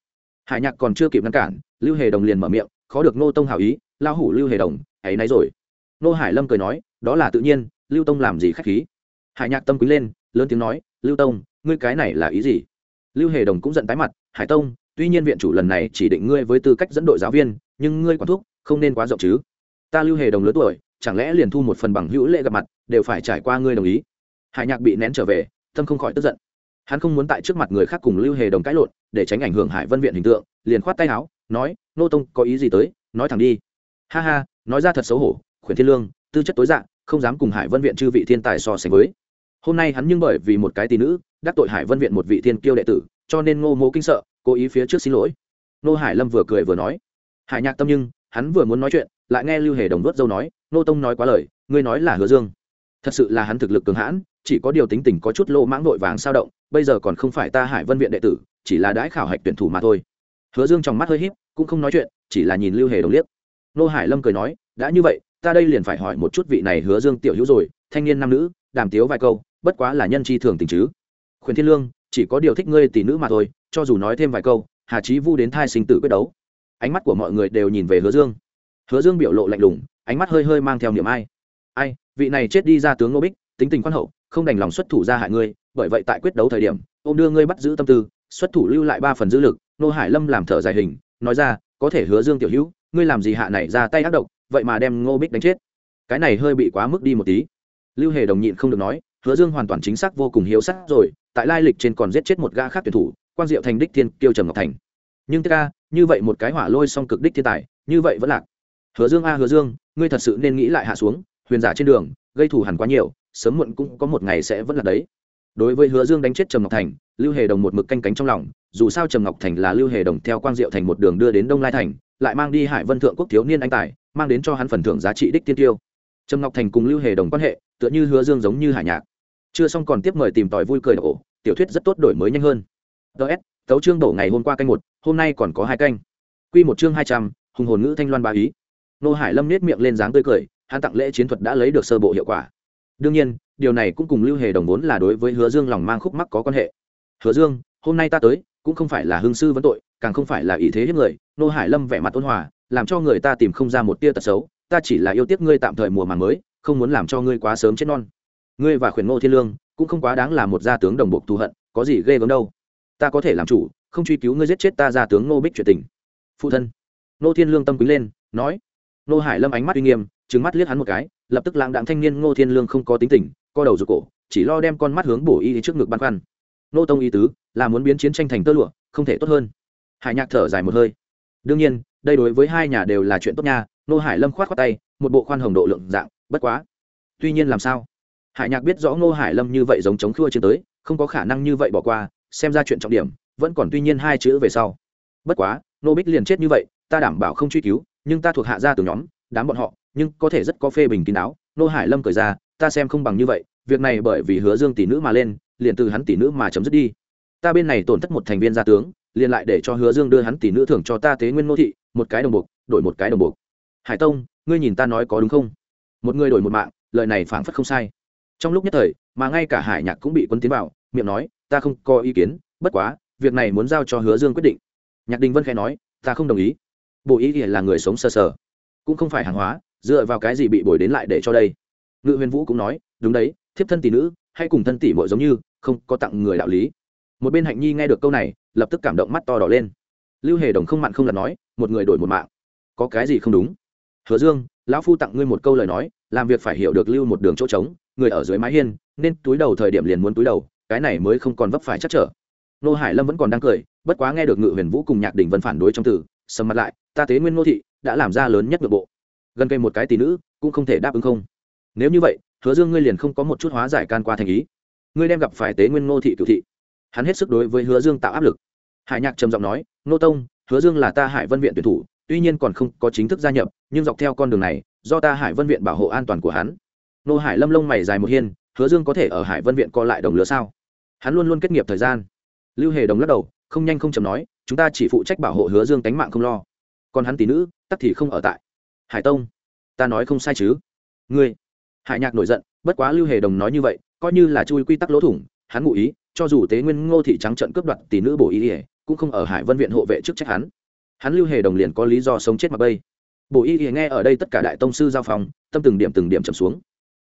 Hải nhạc còn chưa kịp ngăn cản, lưu hề đồng liền mở miệng, khó được nô tông hảo ý lao hủ lưu hề đồng, ấy nấy rồi. Nô hải lâm cười nói, đó là tự nhiên lưu tông làm gì khách khí? Hải nhạc tâm quý lên, lớn tiếng nói, lưu tông, ngươi cái này là ý gì? Lưu hề đồng cũng giận tái mặt, hải tông, tuy nhiên viện chủ lần này chỉ định ngươi với tư cách dẫn đội giáo viên, nhưng ngươi quản thuốc không nên quá rộng chứ. Ta lưu hề đồng lớn tuổi, chẳng lẽ liền thu một phần bằng hữu lệ gặp mặt, đều phải trải qua ngươi đồng ý? Hải nhạc bị nén trở về, tâm không khỏi tức giận. Hắn không muốn tại trước mặt người khác cùng lưu hề đồng cãi lộn, để tránh ảnh hưởng hải vân viện hình tượng, liền khoát tay áo, nói, nô tông, có ý gì tới, nói thẳng đi. Ha ha, nói ra thật xấu hổ, khuyển thiên lương, tư chất tối dạng không dám cùng hải vân viện chư vị thiên tài so sánh với. Hôm nay hắn nhưng bởi vì một cái tỷ nữ, đắc tội hải vân viện một vị thiên kiêu đệ tử, cho nên ngô mô kinh sợ, cố ý phía trước xin lỗi. Nô hải lâm vừa cười vừa nói. Hải nhạc tâm nhưng, hắn vừa muốn nói chuyện, lại nghe lưu hề đồng đốt dâu nói, nô tông nói quá lời, ngươi nói là hứa dương. Thật sự là hắn thực lực cường hãn, chỉ có điều tính tình có chút lô mãng nội vàng sao động, bây giờ còn không phải ta hải vân viện đệ tử, chỉ là đãi khảo hạch tuyển thủ mà thôi. Hứa dương trong mắt hơi híp, cũng không nói chuyện, chỉ là nhìn lưu hề đồng liếc. Nô hải lâm cười nói, đã như vậy ta đây liền phải hỏi một chút vị này hứa dương tiểu hữu rồi, thanh niên nam nữ, đàm tiếu vài câu, bất quá là nhân chi thường tình chứ. Khuyển thiên lương, chỉ có điều thích ngươi tỷ nữ mà thôi, cho dù nói thêm vài câu, hà chí vu đến thai sinh tử quyết đấu. Ánh mắt của mọi người đều nhìn về hứa dương. Hứa dương biểu lộ lạnh lùng, ánh mắt hơi hơi mang theo niềm ai. Ai, vị này chết đi ra tướng ngô bích, tính tình quan hậu, không đành lòng xuất thủ ra hại ngươi, bởi vậy tại quyết đấu thời điểm ô m đưa ngươi bắt giữ tâm tư, xuất thủ lưu lại ba phần dữ lực, nô hải lâm làm thở dài hình, nói ra, có thể hứa dương tiểu hữu, ngươi làm gì hạ này ra tay ác độc vậy mà đem ngô bích đánh chết. Cái này hơi bị quá mức đi một tí. Lưu hề đồng nhịn không được nói, hứa dương hoàn toàn chính xác vô cùng hiếu sắc rồi, tại lai lịch trên còn giết chết một gã khác tuyển thủ, quan diệu thành đích thiên kiêu trầm ngọc thành. Nhưng tất ca, như vậy một cái hỏa lôi song cực đích thiên tài, như vậy vẫn lạc. Hứa dương a, hứa dương, ngươi thật sự nên nghĩ lại hạ xuống, huyền giả trên đường, gây thù hẳn quá nhiều, sớm muộn cũng có một ngày sẽ vẫn là đấy. Đối với hứa dương đánh chết trầm ngọc thành, lưu hề đồng một mực canh cánh trong lòng, dù sao trầm ngọc thành là lưu hề đồng theo quang diệu thành một đường đưa đến đông lai thành, lại mang đi hải vân thượng quốc thiếu niên anh tài mang đến cho hắn phần thưởng giá trị đích tiên tiêu. Trầm ngọc thành cùng lưu hề đồng quan hệ, tựa như hứa dương giống như hải nhạc. Chưa xong còn tiếp mời tìm tòi vui cười ổ, tiểu thuyết rất tốt đổi mới nhanh hơn. Ts tấu chương đổ ngày hôm qua canh một, hôm nay còn có hai canh. Q một chương hai trăm, hùng hồn ngữ thanh loan ba ý. Nô hải lâm nết miệng lên dáng tươi cười, hắn tặng lễ chiến thuật đã lấy được sơ bộ hiệu quả. Đương nhiên, điều này cũng cùng lưu hề đồng vốn là đối với hứa dương lòng mang khúc mắc có quan hệ. Hứa dương, hôm nay ta tới, cũng không phải là hương sư vấn tội, càng không phải là ý thế hiếp người. Nô hải lâm vẻ mặt ôn hòa làm cho người ta tìm không ra một tia tật xấu, ta chỉ là yêu tiếc ngươi tạm thời mùa màng mới, không muốn làm cho ngươi quá sớm chết non. Ngươi và khuyển ngô thiên lương cũng không quá đáng là một gia tướng đồng bộ thù hận, có gì ghê gớm đâu. Ta có thể làm chủ, không truy cứu ngươi giết chết ta gia tướng ngô bích chuyện tình. Phụ thân. Ngô thiên lương tâm quý lên, nói. Ngô hải lâm ánh mắt uy nghiêm, trừng mắt liếc hắn một cái, lập tức lãng đạm thanh niên ngô thiên lương không có tính tình, co đầu rụt cổ, chỉ lo đem con mắt hướng bổ y trước ngực băn khoăn. Nô tông y tứ là muốn biến chiến tranh thành tơ lụa, không thể tốt hơn. Hải nhạc thở dài một hơi. Đương nhiên đây đối với hai nhà đều là chuyện tốt nha, nô hải lâm khoát khoát tay, một bộ khoan hồng độ lượng dạng, bất quá. Tuy nhiên làm sao? Hải nhạc biết rõ nô hải lâm như vậy giống chống khua chưa tới, không có khả năng như vậy bỏ qua, xem ra chuyện trọng điểm, vẫn còn tuy nhiên hai chữ về sau. Bất quá, nô bích liền chết như vậy, ta đảm bảo không truy cứu, nhưng ta thuộc hạ ra từ nhóm, đám bọn họ, nhưng có thể rất có phê bình kín đáo. Nô hải lâm cởi ra, ta xem không bằng như vậy, việc này bởi vì hứa dương tỷ nữ mà lên, liền từ hắn tỷ nữ mà chấm dứt đi. Ta bên này tổn thất một thành viên gia tướng, liền lại để cho hứa dương đưa hắn tỷ nữ thưởng cho ta tế nguyên nô thị một cái đồng buộc, đổi một cái đồng buộc. Hải tông, ngươi nhìn ta nói có đúng không? Một người đổi một mạng, lời này phảng phất không sai. Trong lúc nhất thời, mà ngay cả hải nhạc cũng bị quân tiến vào, miệng nói, ta không có ý kiến, bất quá, việc này muốn giao cho hứa dương quyết định. Nhạc đình vân khẽ nói, ta không đồng ý. Bộ ý thì là người sống sờ sờ, cũng không phải hàng hóa, dựa vào cái gì bị bồi đến lại để cho đây? Ngự huyền vũ cũng nói, đúng đấy, thiếp thân tỷ nữ, hay cùng thân tỷ mội giống như, không có tặng người đạo lý. Một bên hạnh nhi nghe được câu này, lập tức cảm động mắt to đỏ lên lưu hề đồng không mặn không lặt nói, một người đổi một mạng. Có cái gì không đúng? Hứa dương, lão phu tặng ngươi một câu lời nói, làm việc phải hiểu được lưu một đường chỗ trống, người ở dưới mái hiên, nên túi đầu thời điểm liền muốn túi đầu, cái này mới không còn vấp phải chắc trở. Nô hải lâm vẫn còn đang cười, bất quá nghe được ngự huyền vũ cùng nhạc đình vân phản đối trong từ, sầm mặt lại, ta tế nguyên nô thị đã làm ra lớn nhất nội bộ. Gần cây một cái tỷ nữ cũng không thể đáp ứng không. Nếu như vậy, hứa dương ngươi liền không có một chút hóa giải can qua thành ý. Ngươi đem gặp phải tế nguyên ngô thị cựu thị. Hắn hết sức đối với hứa dương tạo áp lực hải nhạc trầm giọng nói, nô tông, hứa dương là ta hải vân viện tuyển thủ, tuy nhiên còn không có chính thức gia nhập, nhưng dọc theo con đường này, do ta hải vân viện bảo hộ an toàn của hắn. Nô hải lâm lông mày dài một hiên, hứa dương có thể ở hải vân viện co lại đồng lứa sao? Hắn luôn luôn kết nghiệp thời gian. Lưu hề đồng lắc đầu, không nhanh không chầm nói, chúng ta chỉ phụ trách bảo hộ hứa dương tánh mạng không lo. Còn hắn tỷ nữ, tắc thì không ở tại. Hải tông, ta nói không sai chứ. Ngươi. Hải nhạc nổi giận, bất quá lưu hề đồng nói như vậy, coi như là chui quy tắc lỗ thủng, hắn ngụ ý, cho dù tế nguyên ngô thị trắng trận cướp đoạt tỷ nữ bổ ý ỉa cũng không ở hải vân viện hộ vệ trước trách hắn. Hắn lưu hề đồng liền có lý do sống chết mặc bây. Bổ y ỉa nghe ở đây tất cả đại tông sư giao phòng, tâm từng điểm từng điểm trầm xuống.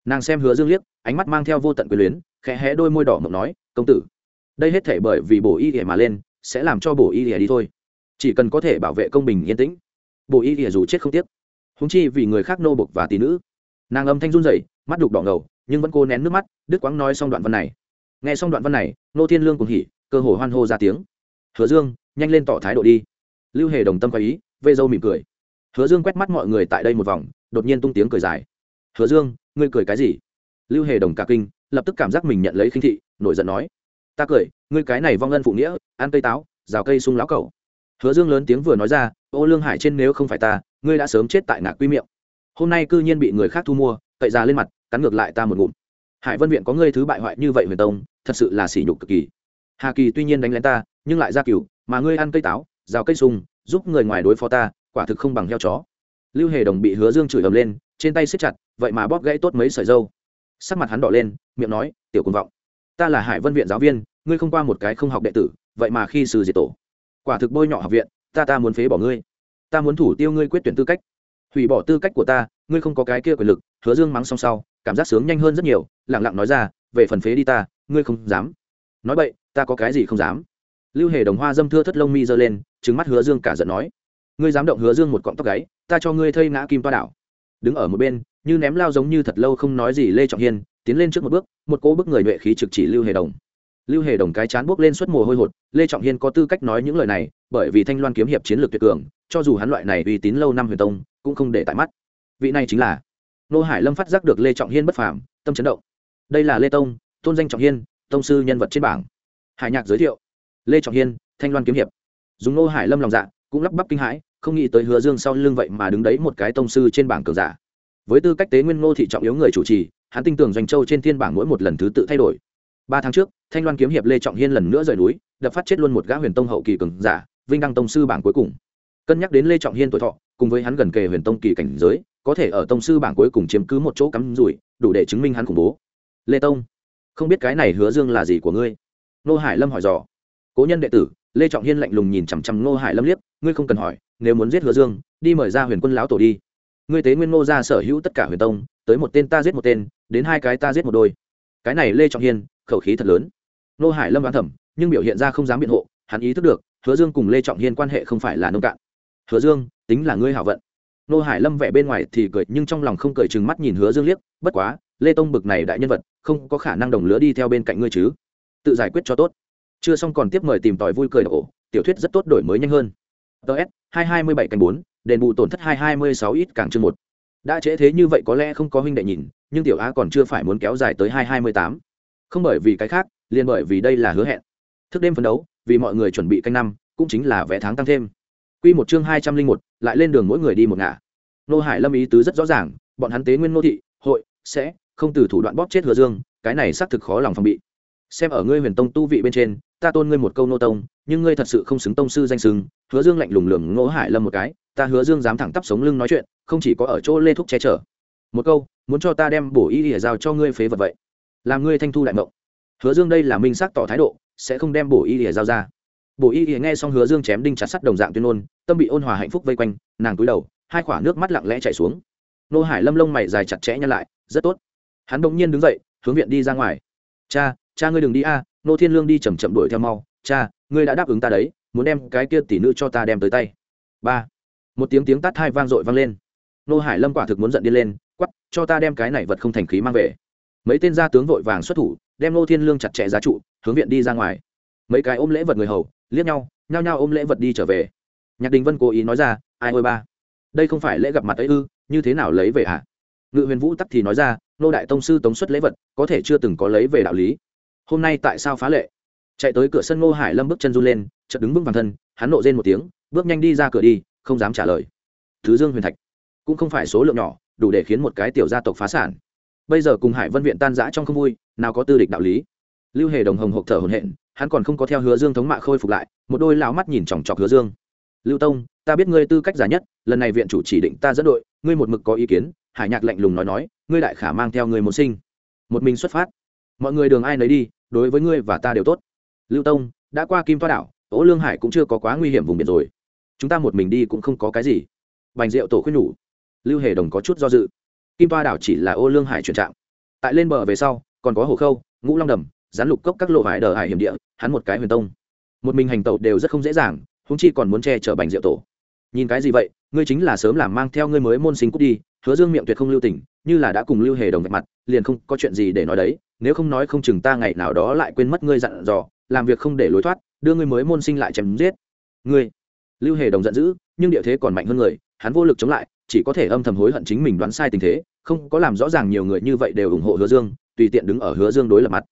Nàng xem hứa dương liếc, ánh mắt mang theo vô tận quyền luyến, khẽ hé đôi môi đỏ mộng nói, công tử, đây hết thể bởi vì bổ y ỉa mà lên, sẽ làm cho bổ y ỉa đi thôi. Chỉ cần có thể bảo vệ công bình yên tĩnh. Bổ y ỉa dù chết không tiếc. Húng chi vì người khác nô bục và tỷ nữ. Nàng âm thanh run rẩy, mắt đục đỏ ngầu, nhưng vẫn cố nén nước mắt đức quáng nói xong đoạn văn này. Nghe xong đoạn văn này, nô thiên lương cùng hỉ, cơ hồ hoan hô ra tiếng hứa dương, nhanh lên tỏ thái độ đi. Lưu hề đồng tâm có ý, vê dâu mỉm cười. Hứa dương quét mắt mọi người tại đây một vòng, đột nhiên tung tiếng cười dài. Hứa dương, ngươi cười cái gì? Lưu hề đồng cả kinh, lập tức cảm giác mình nhận lấy khinh thị, nổi giận nói. Ta cười, ngươi cái này vong ân phụ nghĩa, ăn cây táo, rào cây sung láo cầu hứa dương lớn tiếng vừa nói ra, ô lương hải trên nếu không phải ta, ngươi đã sớm chết tại ngạc quy miệng. Hôm nay cư nhiên bị người khác thu mua, cậy ra lên mặt, cắn ngược lại ta một ngụm. Hải vân viện có ngươi thứ bại hoại như vậy huyền tông, thật sự là sỉ nhục cực kỳ. Hà kỳ tuy nhiên đánh lén ta nhưng lại ra cửu mà ngươi ăn cây táo, rào cây sung giúp người ngoài đối phó ta, quả thực không bằng heo chó. Lưu hề đồng bị hứa dương chửi ầm lên, trên tay siết chặt, vậy mà bóp gãy tốt mấy sợi dâu. Sắc mặt hắn đỏ lên, miệng nói, tiểu cùng vọng, ta là hải vân viện giáo viên, ngươi không qua một cái không học đệ tử, vậy mà khi sử diệt tổ. Quả thực bôi nhọ học viện, ta ta muốn phế bỏ ngươi. Ta muốn thủ tiêu ngươi quyết tuyển tư cách. Hủy bỏ tư cách của ta, ngươi không có cái kia quyền lực. Hứa dương mắng xong sau, cảm giác sướng nhanh hơn rất nhiều lẳng lặng nói ra, về phần phế đi ta, ngươi không dám. Nói vậy ta có cái gì không dám lưu hề đồng hoa dâm thưa thất lông mi giơ lên trứng mắt hứa dương cả giận nói, ngươi dám động hứa dương một cọng tóc gáy, ta cho ngươi thây ngã kim toa đảo. Đứng ở một bên, như ném lao giống như thật lâu không nói gì lê trọng hiên, tiến lên trước một bước, một cỗ bức người nhuệ khí trực chỉ lưu hề đồng. Lưu hề đồng cái chán buốc lên suốt mồ hôi hột, lê trọng hiên có tư cách nói những lời này, bởi vì thanh loan kiếm hiệp chiến lược tuyệt cường, cho dù hắn loại này uy tín lâu năm huyền tông, cũng không để tại mắt. Vị này chính là nô hải lâm phát giác được lê trọng hiên bất phàm, tâm chấn động. Đây là lê tông, tôn danh trọng hiên, tông sư nhân vật trên bảng. Hải nhạc giới thiệu lê trọng hiên, thanh loan kiếm hiệp. Dùng nô hải lâm lòng dạ cũng lắp bắp kinh hãi, không nghĩ tới hứa dương sau lưng vậy mà đứng đấy một cái tông sư trên bảng cường giả. Với tư cách tế nguyên ngô thị trọng yếu người chủ trì, hắn tin tưởng doanh châu trên thiên bảng mỗi một lần thứ tự thay đổi. Ba tháng trước, thanh loan kiếm hiệp lê trọng hiên lần nữa rời núi, đập phát chết luôn một gã huyền tông hậu kỳ cường giả, vinh đăng tông sư bảng cuối cùng. Cân nhắc đến lê trọng hiên tuổi thọ, cùng với hắn gần kề huyền tông kỳ cảnh giới, có thể ở tông sư bảng cuối cùng chiếm cứ một chỗ cắm rủi, đủ để chứng minh hắn khủng bố. Lê tông, không biết cái này hứa dương là gì của ngươi? Nô hải lâm hỏi dò cố nhân đệ tử, lê trọng hiên lạnh lùng nhìn chằm chằm nô hải lâm liếc, ngươi không cần hỏi, nếu muốn giết hứa dương, đi mời ra huyền quân lão tổ đi. Ngươi tế nguyên ngô ra sở hữu tất cả huyền tông, tới một tên ta giết một tên, đến hai cái ta giết một đôi. Cái này lê trọng hiên, khẩu khí thật lớn. Nô hải lâm đoán thẩm nhưng biểu hiện ra không dám biện hộ, hắn ý thức được, hứa dương cùng lê trọng hiên quan hệ không phải là nông cạn. Hứa dương, tính là ngươi hảo vận. Nô hải lâm vẻ bên ngoài thì cười, nhưng trong lòng không cười chừng mắt nhìn hứa dương liếc, bất quá, lê tông bực này đại nhân vật, không có khả năng đồng lứa đi theo bên cạnh ngươi chứ. Tự giải quyết cho tốt chưa xong còn tiếp mời tìm tòi vui cười ổ. Tiểu thuyết rất tốt, đổi mới nhanh hơn. Ts hai hai mươi bảy canh bốn, đền bù tổn thất hai hai mươi sáu ít càng chương một. Đã trễ thế như vậy có lẽ không có huynh đệ nhìn, nhưng tiểu á còn chưa phải muốn kéo dài tới hai hai mươi tám. Không bởi vì cái khác, liền bởi vì đây là hứa hẹn. Thức đêm phấn đấu, vì mọi người chuẩn bị canh năm, cũng chính là vé tháng tăng thêm. Quy một chương hai trăm linh một, lại lên đường mỗi người đi một ngả. Nô hải lâm ý tứ rất rõ ràng, bọn hắn tế nguyên nô thị, hội, sẽ, không từ thủ đoạn bóp chết hứa dương, cái này xác thực khó lòng phòng bị. Xem ở ngươi huyền tông tu vị bên trên ta tôn ngươi một câu nô tông, nhưng ngươi thật sự không xứng tông sư danh xưng hứa dương lạnh lùng lường ngỗ hải lâm một cái, ta hứa dương dám thẳng tắp sống lưng nói chuyện, không chỉ có ở chỗ lê thúc che chở. Một câu, muốn cho ta đem bổ y ỉa giao cho ngươi phế vật vậy? Làm ngươi thanh thu đại mộng. Hứa dương đây là minh xác tỏ thái độ, sẽ không đem bổ y ỉa giao ra. Bổ y ỉa nghe xong hứa dương chém đinh chặt sắt đồng dạng tuyên ngôn, tâm bị ôn hòa hạnh phúc vây quanh, nàng cúi đầu, hai khoả nước mắt lặng lẽ chảy xuống. Nô hải lâm lông mày dài chặt chẽ nhăn lại, rất tốt. Hắn đ ỗ n g nhiên đứng dậy, hướng viện đi ra ngoài. Cha cha ngươi đừng đi a nô thiên lương đi chầm chậm đuổi theo mau. Cha, ngươi đã đáp ứng ta đấy, muốn đem cái kia tỷ nữ cho ta đem tới tay. Ba. Một tiếng tiếng tát hai vang dội vang lên. Nô hải lâm quả thực muốn giận đi lên quắp cho ta đem cái này vật không thành khí mang về. Mấy tên gia tướng vội vàng xuất thủ, đem nô thiên lương chặt chẽ giá trụ, hướng viện đi ra ngoài. Mấy cái ôm lễ vật người hầu, liếc nhau, nhao nhao ôm lễ vật đi trở về. Nhạc đình vân cố ý nói ra, ai ôi ba, đây không phải lễ gặp mặt ấy ư, như thế nào lấy về hả? À? ngự huyền vũ tắc thì nói ra, nô đại tông sư tống xuất lễ vật, có thể chưa từng có lấy về đạo lý hôm nay tại sao phá lệ? Chạy tới cửa sân ngô hải lâm bước chân run lên, chợt đứng vững vàng thân, hắn nộ rên một tiếng, bước nhanh đi ra cửa đi, không dám trả lời. Thứ dương huyền thạch, cũng không phải số lượng nhỏ, đủ để khiến một cái tiểu gia tộc phá sản. Bây giờ cùng hải vân viện tan rã trong không vui, nào có tư địch đạo lý. Lưu hề đồng hồng hộp thở hồn hện hắn còn không có theo hứa dương thống mạ khôi phục lại, một đôi lão mắt nhìn chòng chọc hứa dương. Lưu tông, ta biết ngươi tư cách giả nhất, lần này viện chủ chỉ định ta dẫn đội, ngươi một mực có ý kiến. Hải nhạc lạnh lùng nói nói, ngươi đại khả mang theo người một sinh. Một mình xuất phát mọi người đường ai nấy đi, đối với ngươi và ta đều tốt. Lưu tông, đã qua kim toa đảo ố lương hải cũng chưa có quá nguy hiểm vùng biển rồi. Chúng ta một mình đi cũng không có cái gì. Bành rượu tổ khuyên nhủ. Lưu hề đồng có chút do dự. Kim toa đảo chỉ là ô lương hải chuyển trạm tại lên bờ về sau, còn có hồ khâu, ngũ long đầm rán lục cốc các lộ hải đờ hải hiểm địa, hắn một cái huyền tông. Một mình hành tẩu đều rất không dễ dàng húng chi còn muốn che chở bành rượu tổ. Nhìn cái gì vậy, ngươi chính là sớm làm mang theo ngươi mới môn sinh cút đi, hứa dương miệng tuyệt không lưu tình, như là đã cùng lưu hề đồng vạch mặt, liền không có chuyện gì để nói đấy nếu không nói không chừng ta ngày nào đó lại quên mất ngươi dặn dò, làm việc không để lối thoát, đưa ngươi mới môn sinh lại chém giết. Ngươi, lưu hề đồng giận dữ, nhưng địa thế còn mạnh hơn người, hắn vô lực chống lại, chỉ có thể âm thầm hối hận chính mình đoán sai tình thế, không có làm rõ ràng nhiều người như vậy đều ủng hộ hứa dương, tùy tiện đứng ở hứa dương đối lập mặt.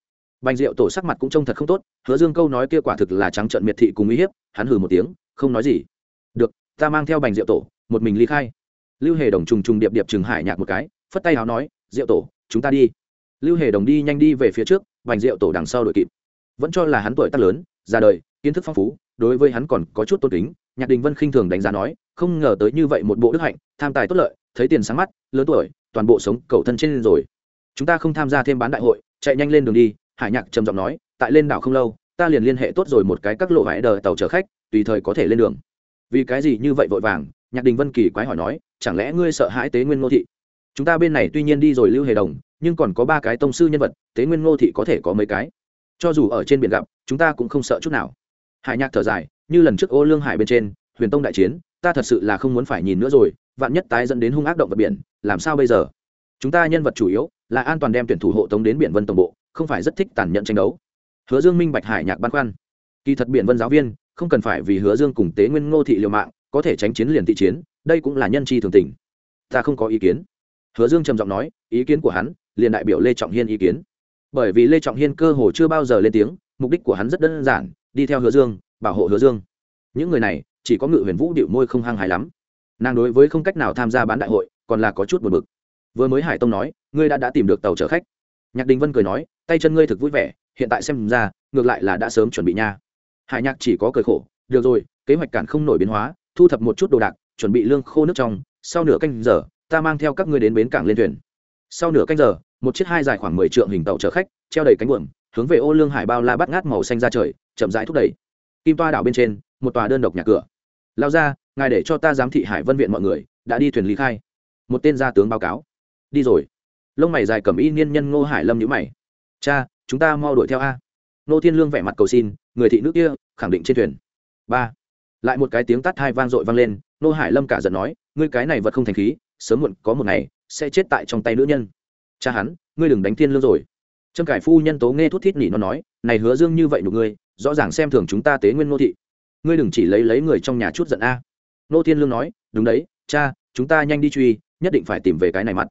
Bành diệu tổ sắc mặt cũng trông thật không tốt, hứa dương câu nói kia quả thực là trắng trợn miệt thị cùng uy hiếp, hắn hừ một tiếng, không nói gì. Được, ta mang theo bành diệu tổ, một mình ly khai. Lưu hề đồng trùng trùng điệp điệp trừng hải nhạc một cái, phất tay áo nói, diệu tổ, chúng ta đi lưu hề đồng đi nhanh đi về phía trước, bành diệu tổ đằng sau đội kịp. Vẫn cho là hắn tuổi tác lớn ra đời, kiến thức phong phú, đối với hắn còn có chút tôn kính, nhạc đình vân khinh thường đánh giá nói, không ngờ tới như vậy một bộ đức hạnh, tham tài tốt lợi, thấy tiền sáng mắt, lớn tuổi, toàn bộ sống cầu thân trên rồi. Chúng ta không tham gia thêm bán đại hội, chạy nhanh lên đường đi, hải nhạc trầm giọng nói, tại lên đảo không lâu, ta liền liên hệ tốt rồi một cái các lộ vải đờ tàu chở khách, tùy thời có thể lên đường. Vì cái gì như vậy vội vàng? Nhạc đình vân kỳ quái hỏi nói, chẳng lẽ ngươi sợ hãi tế nguyên ngô thị? Chúng ta bên này tuy nhiên đi rồi lưu hề đồng nhưng còn có ba cái tông sư nhân vật, tế nguyên ngô thị có thể có mấy cái. Cho dù ở trên biển gặp, chúng ta cũng không sợ chút nào. Hải nhạc thở dài, như lần trước ô lương hải bên trên, huyền tông đại chiến, ta thật sự là không muốn phải nhìn nữa rồi, vạn nhất tái dẫn đến hung ác động vật biển, làm sao bây giờ? Chúng ta nhân vật chủ yếu là an toàn đem tuyển thủ hộ tống đến biển vân tổng bộ, không phải rất thích tàn nhẫn tranh đấu. Hứa dương minh bạch hải nhạc băn khoăn. Kỳ thật biển vân giáo viên không cần phải vì hứa dương cùng tế nguyên ngô thị liều mạng, có thể tránh chiến liền thị chiến, đây cũng là nhân chi thường tình. Ta không có ý kiến. Hứa dương trầm giọng nói, ý kiến của hắn liền đại biểu lê trọng hiên ý kiến. Bởi vì lê trọng hiên cơ hồ chưa bao giờ lên tiếng, mục đích của hắn rất đơn giản, đi theo hứa dương, bảo hộ hứa dương. Những người này, chỉ có ngự huyền vũ điệu môi không hăng hài lắm. Nàng đối với không cách nào tham gia bán đại hội, còn là có chút buồn bực. Vừa mới hải tông nói, ngươi đã đã tìm được tàu chở khách. Nhạc đình vân cười nói, tay chân ngươi thực vui vẻ, hiện tại xem ra, ngược lại là đã sớm chuẩn bị nha. Hải nhạc chỉ có cười khổ, được rồi, kế hoạch cản không nổi biến hóa, thu thập một chút đồ đạc, chuẩn bị lương khô nước trong, sau nửa canh giờ, ta mang theo các ngươi đến bến cảng lên thuyền sau nửa canh giờ, một chiếc hai dài khoảng mười trượng hình tàu chở khách, treo đầy cánh buồm, hướng về ô lương hải bao la bắt ngát màu xanh ra trời, chậm rãi thúc đẩy. Kim toa đảo bên trên, một tòa đơn độc nhà cửa. Lao ra ngài để cho ta giám thị hải vân viện mọi người, đã đi thuyền lý khai. Một tên gia tướng báo cáo. Đi rồi. Lông mày dài cầm y niên nhân ngô hải lâm nhữ mày. Cha, chúng ta mau đuổi theo a. Nô thiên lương vẻ mặt cầu xin, người thị nước kia, khẳng định trên thuyền. Ba. Lại một cái tiếng tắt hai vang dội vang lên nô hải lâm cả giận nói, ngươi cái này vật không thành khí, sớm muộn có một ngày sẽ chết tại trong tay nữ nhân. Cha hắn, ngươi đừng đánh thiên lương rồi. Trâm cải phu nhân tố nghe thút thít nỉ nó nói, này hứa dương như vậy nhục ngươi, rõ ràng xem thường chúng ta tế nguyên nô thị. Ngươi đừng chỉ lấy lấy người trong nhà chút giận a. Nô thiên lương nói, đúng đấy, cha, chúng ta nhanh đi truy, nhất định phải tìm về cái này mặt.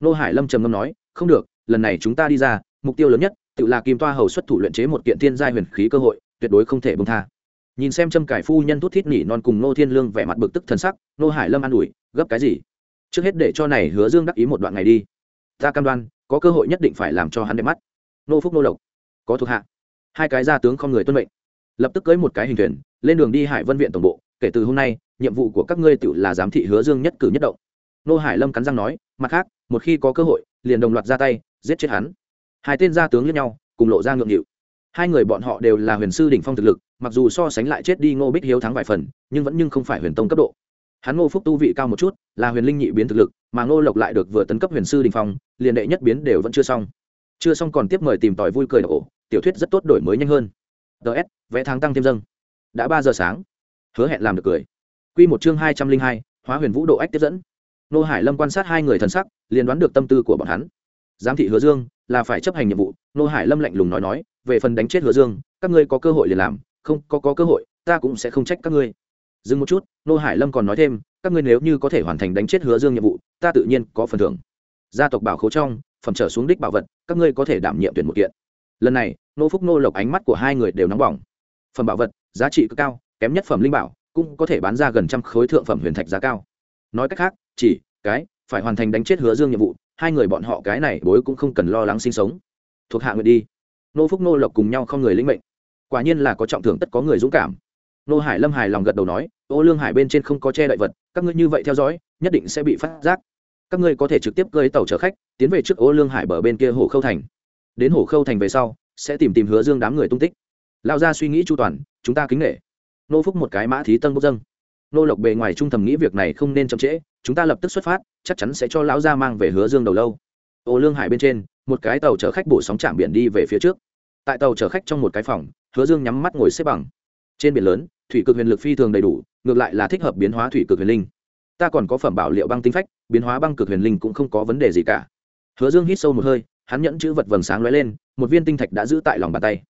Nô hải lâm trầm ngâm nói, không được, lần này chúng ta đi ra, mục tiêu lớn nhất, tự là kim toa hầu xuất thủ luyện chế một kiện thiên giai huyền khí cơ hội, tuyệt đối không thể bông tha. Nhìn xem trâm cải phu nhân thút thít nỉ non cùng nô thiên lương vẻ mặt bực tức thần sắc, nô hải lâm an ủi, gấp cái gì? Trước hết để cho này hứa dương đắc ý một đoạn ngày đi. Ta cam đoan, có cơ hội nhất định phải làm cho hắn đẹp mắt. Nô phúc nô lộc, có thuộc hạ. Hai cái gia tướng không người tuân mệnh. Lập tức cưới một cái hình thuyền, lên đường đi hải vân viện tổng bộ, kể từ hôm nay, nhiệm vụ của các ngươi tự là giám thị hứa dương nhất cử nhất động. Nô hải lâm cắn răng nói, mặt khác, một khi có cơ hội, liền đồng loạt ra tay, giết chết hắn. Hai tên gia tướng lẫn nhau, cùng lộ ra ngượng nghịu. Hai người bọn họ đều là huyền sư đỉnh phong thực lực, mặc dù so sánh lại chết đi ngô bích hiếu thắng vài phần, nhưng vẫn nhưng không phải huyền tông cấp độ hắn ngô phúc tu vị cao một chút là huyền linh nhị biến thực lực mà ngô lộc lại được vừa tấn cấp huyền sư đình phong liền đệ nhất biến đều vẫn chưa xong. Chưa xong còn tiếp mời tìm tòi vui cười ổ tiểu thuyết rất tốt đổi mới nhanh hơn. Ts vẽ tháng tăng thêm dâng. Đã ba giờ sáng. Hứa hẹn làm được cười. Q một chương hai trăm linh hai hóa huyền vũ độ ách tiếp dẫn. Nô hải lâm quan sát hai người thần sắc liền đoán được tâm tư của bọn hắn. Giám thị hứa dương là phải chấp hành nhiệm vụ nô hải lâm lạnh lùng nói nói về phần đánh chết hứa dương các ngươi có cơ hội liền làm không có, có cơ hội ta cũng sẽ không trách các ngươi dừng một chút, nô hải lâm còn nói thêm, các ngươi nếu như có thể hoàn thành đánh chết hứa dương nhiệm vụ, ta tự nhiên có phần thưởng. Gia tộc bảo khố trong, phẩm trở xuống đích bảo vật, các ngươi có thể đảm nhiệm tuyển một kiện. Lần này, nô phúc nô lộc ánh mắt của hai người đều nóng bỏng. Phẩm bảo vật, giá trị cực cao, kém nhất phẩm linh bảo, cũng có thể bán ra gần trăm khối thượng phẩm huyền thạch giá cao. Nói cách khác, chỉ, cái, phải hoàn thành đánh chết hứa dương nhiệm vụ, hai người bọn họ cái này bối cũng không cần lo lắng sinh sống. Thuộc hạ nguyện đi. Nô phúc nô lộc cùng nhau không người lĩnh mệnh. Quả nhiên là có trọng thưởng tất có người dũng cảm nô hải lâm hài lòng gật đầu nói, ô lương hải bên trên không có che đậy vật, các ngươi như vậy theo dõi, nhất định sẽ bị phát giác. Các ngươi có thể trực tiếp cơi tàu chở khách, tiến về trước ô lương hải bờ bên kia hồ khâu thành. Đến hồ khâu thành về sau, sẽ tìm tìm hứa dương đám người tung tích. Lao ra suy nghĩ chu toàn, chúng ta kính nghệ nô phúc một cái mã thí tân bốc dâng. Nô lộc bề ngoài trung thầm nghĩ việc này không nên chậm trễ, chúng ta lập tức xuất phát, chắc chắn sẽ cho lão gia mang về hứa dương đầu lâu. Ô lương hải bên trên, một cái tàu chở khách bổ sóng chạm biển đi về phía trước. Tại tàu chở khách trong một cái phòng, hứa dương nhắm mắt ngồi xếp bằng trên biển lớn, thủy cực huyền lực phi thường đầy đủ, ngược lại là thích hợp biến hóa thủy cực huyền linh. Ta còn có phẩm bảo liệu băng tinh phách, biến hóa băng cực huyền linh cũng không có vấn đề gì cả. Hứa dương hít sâu một hơi, hắn nhẫn chữ vật vầng sáng lóe lên, một viên tinh thạch đã giữ tại lòng bàn tay.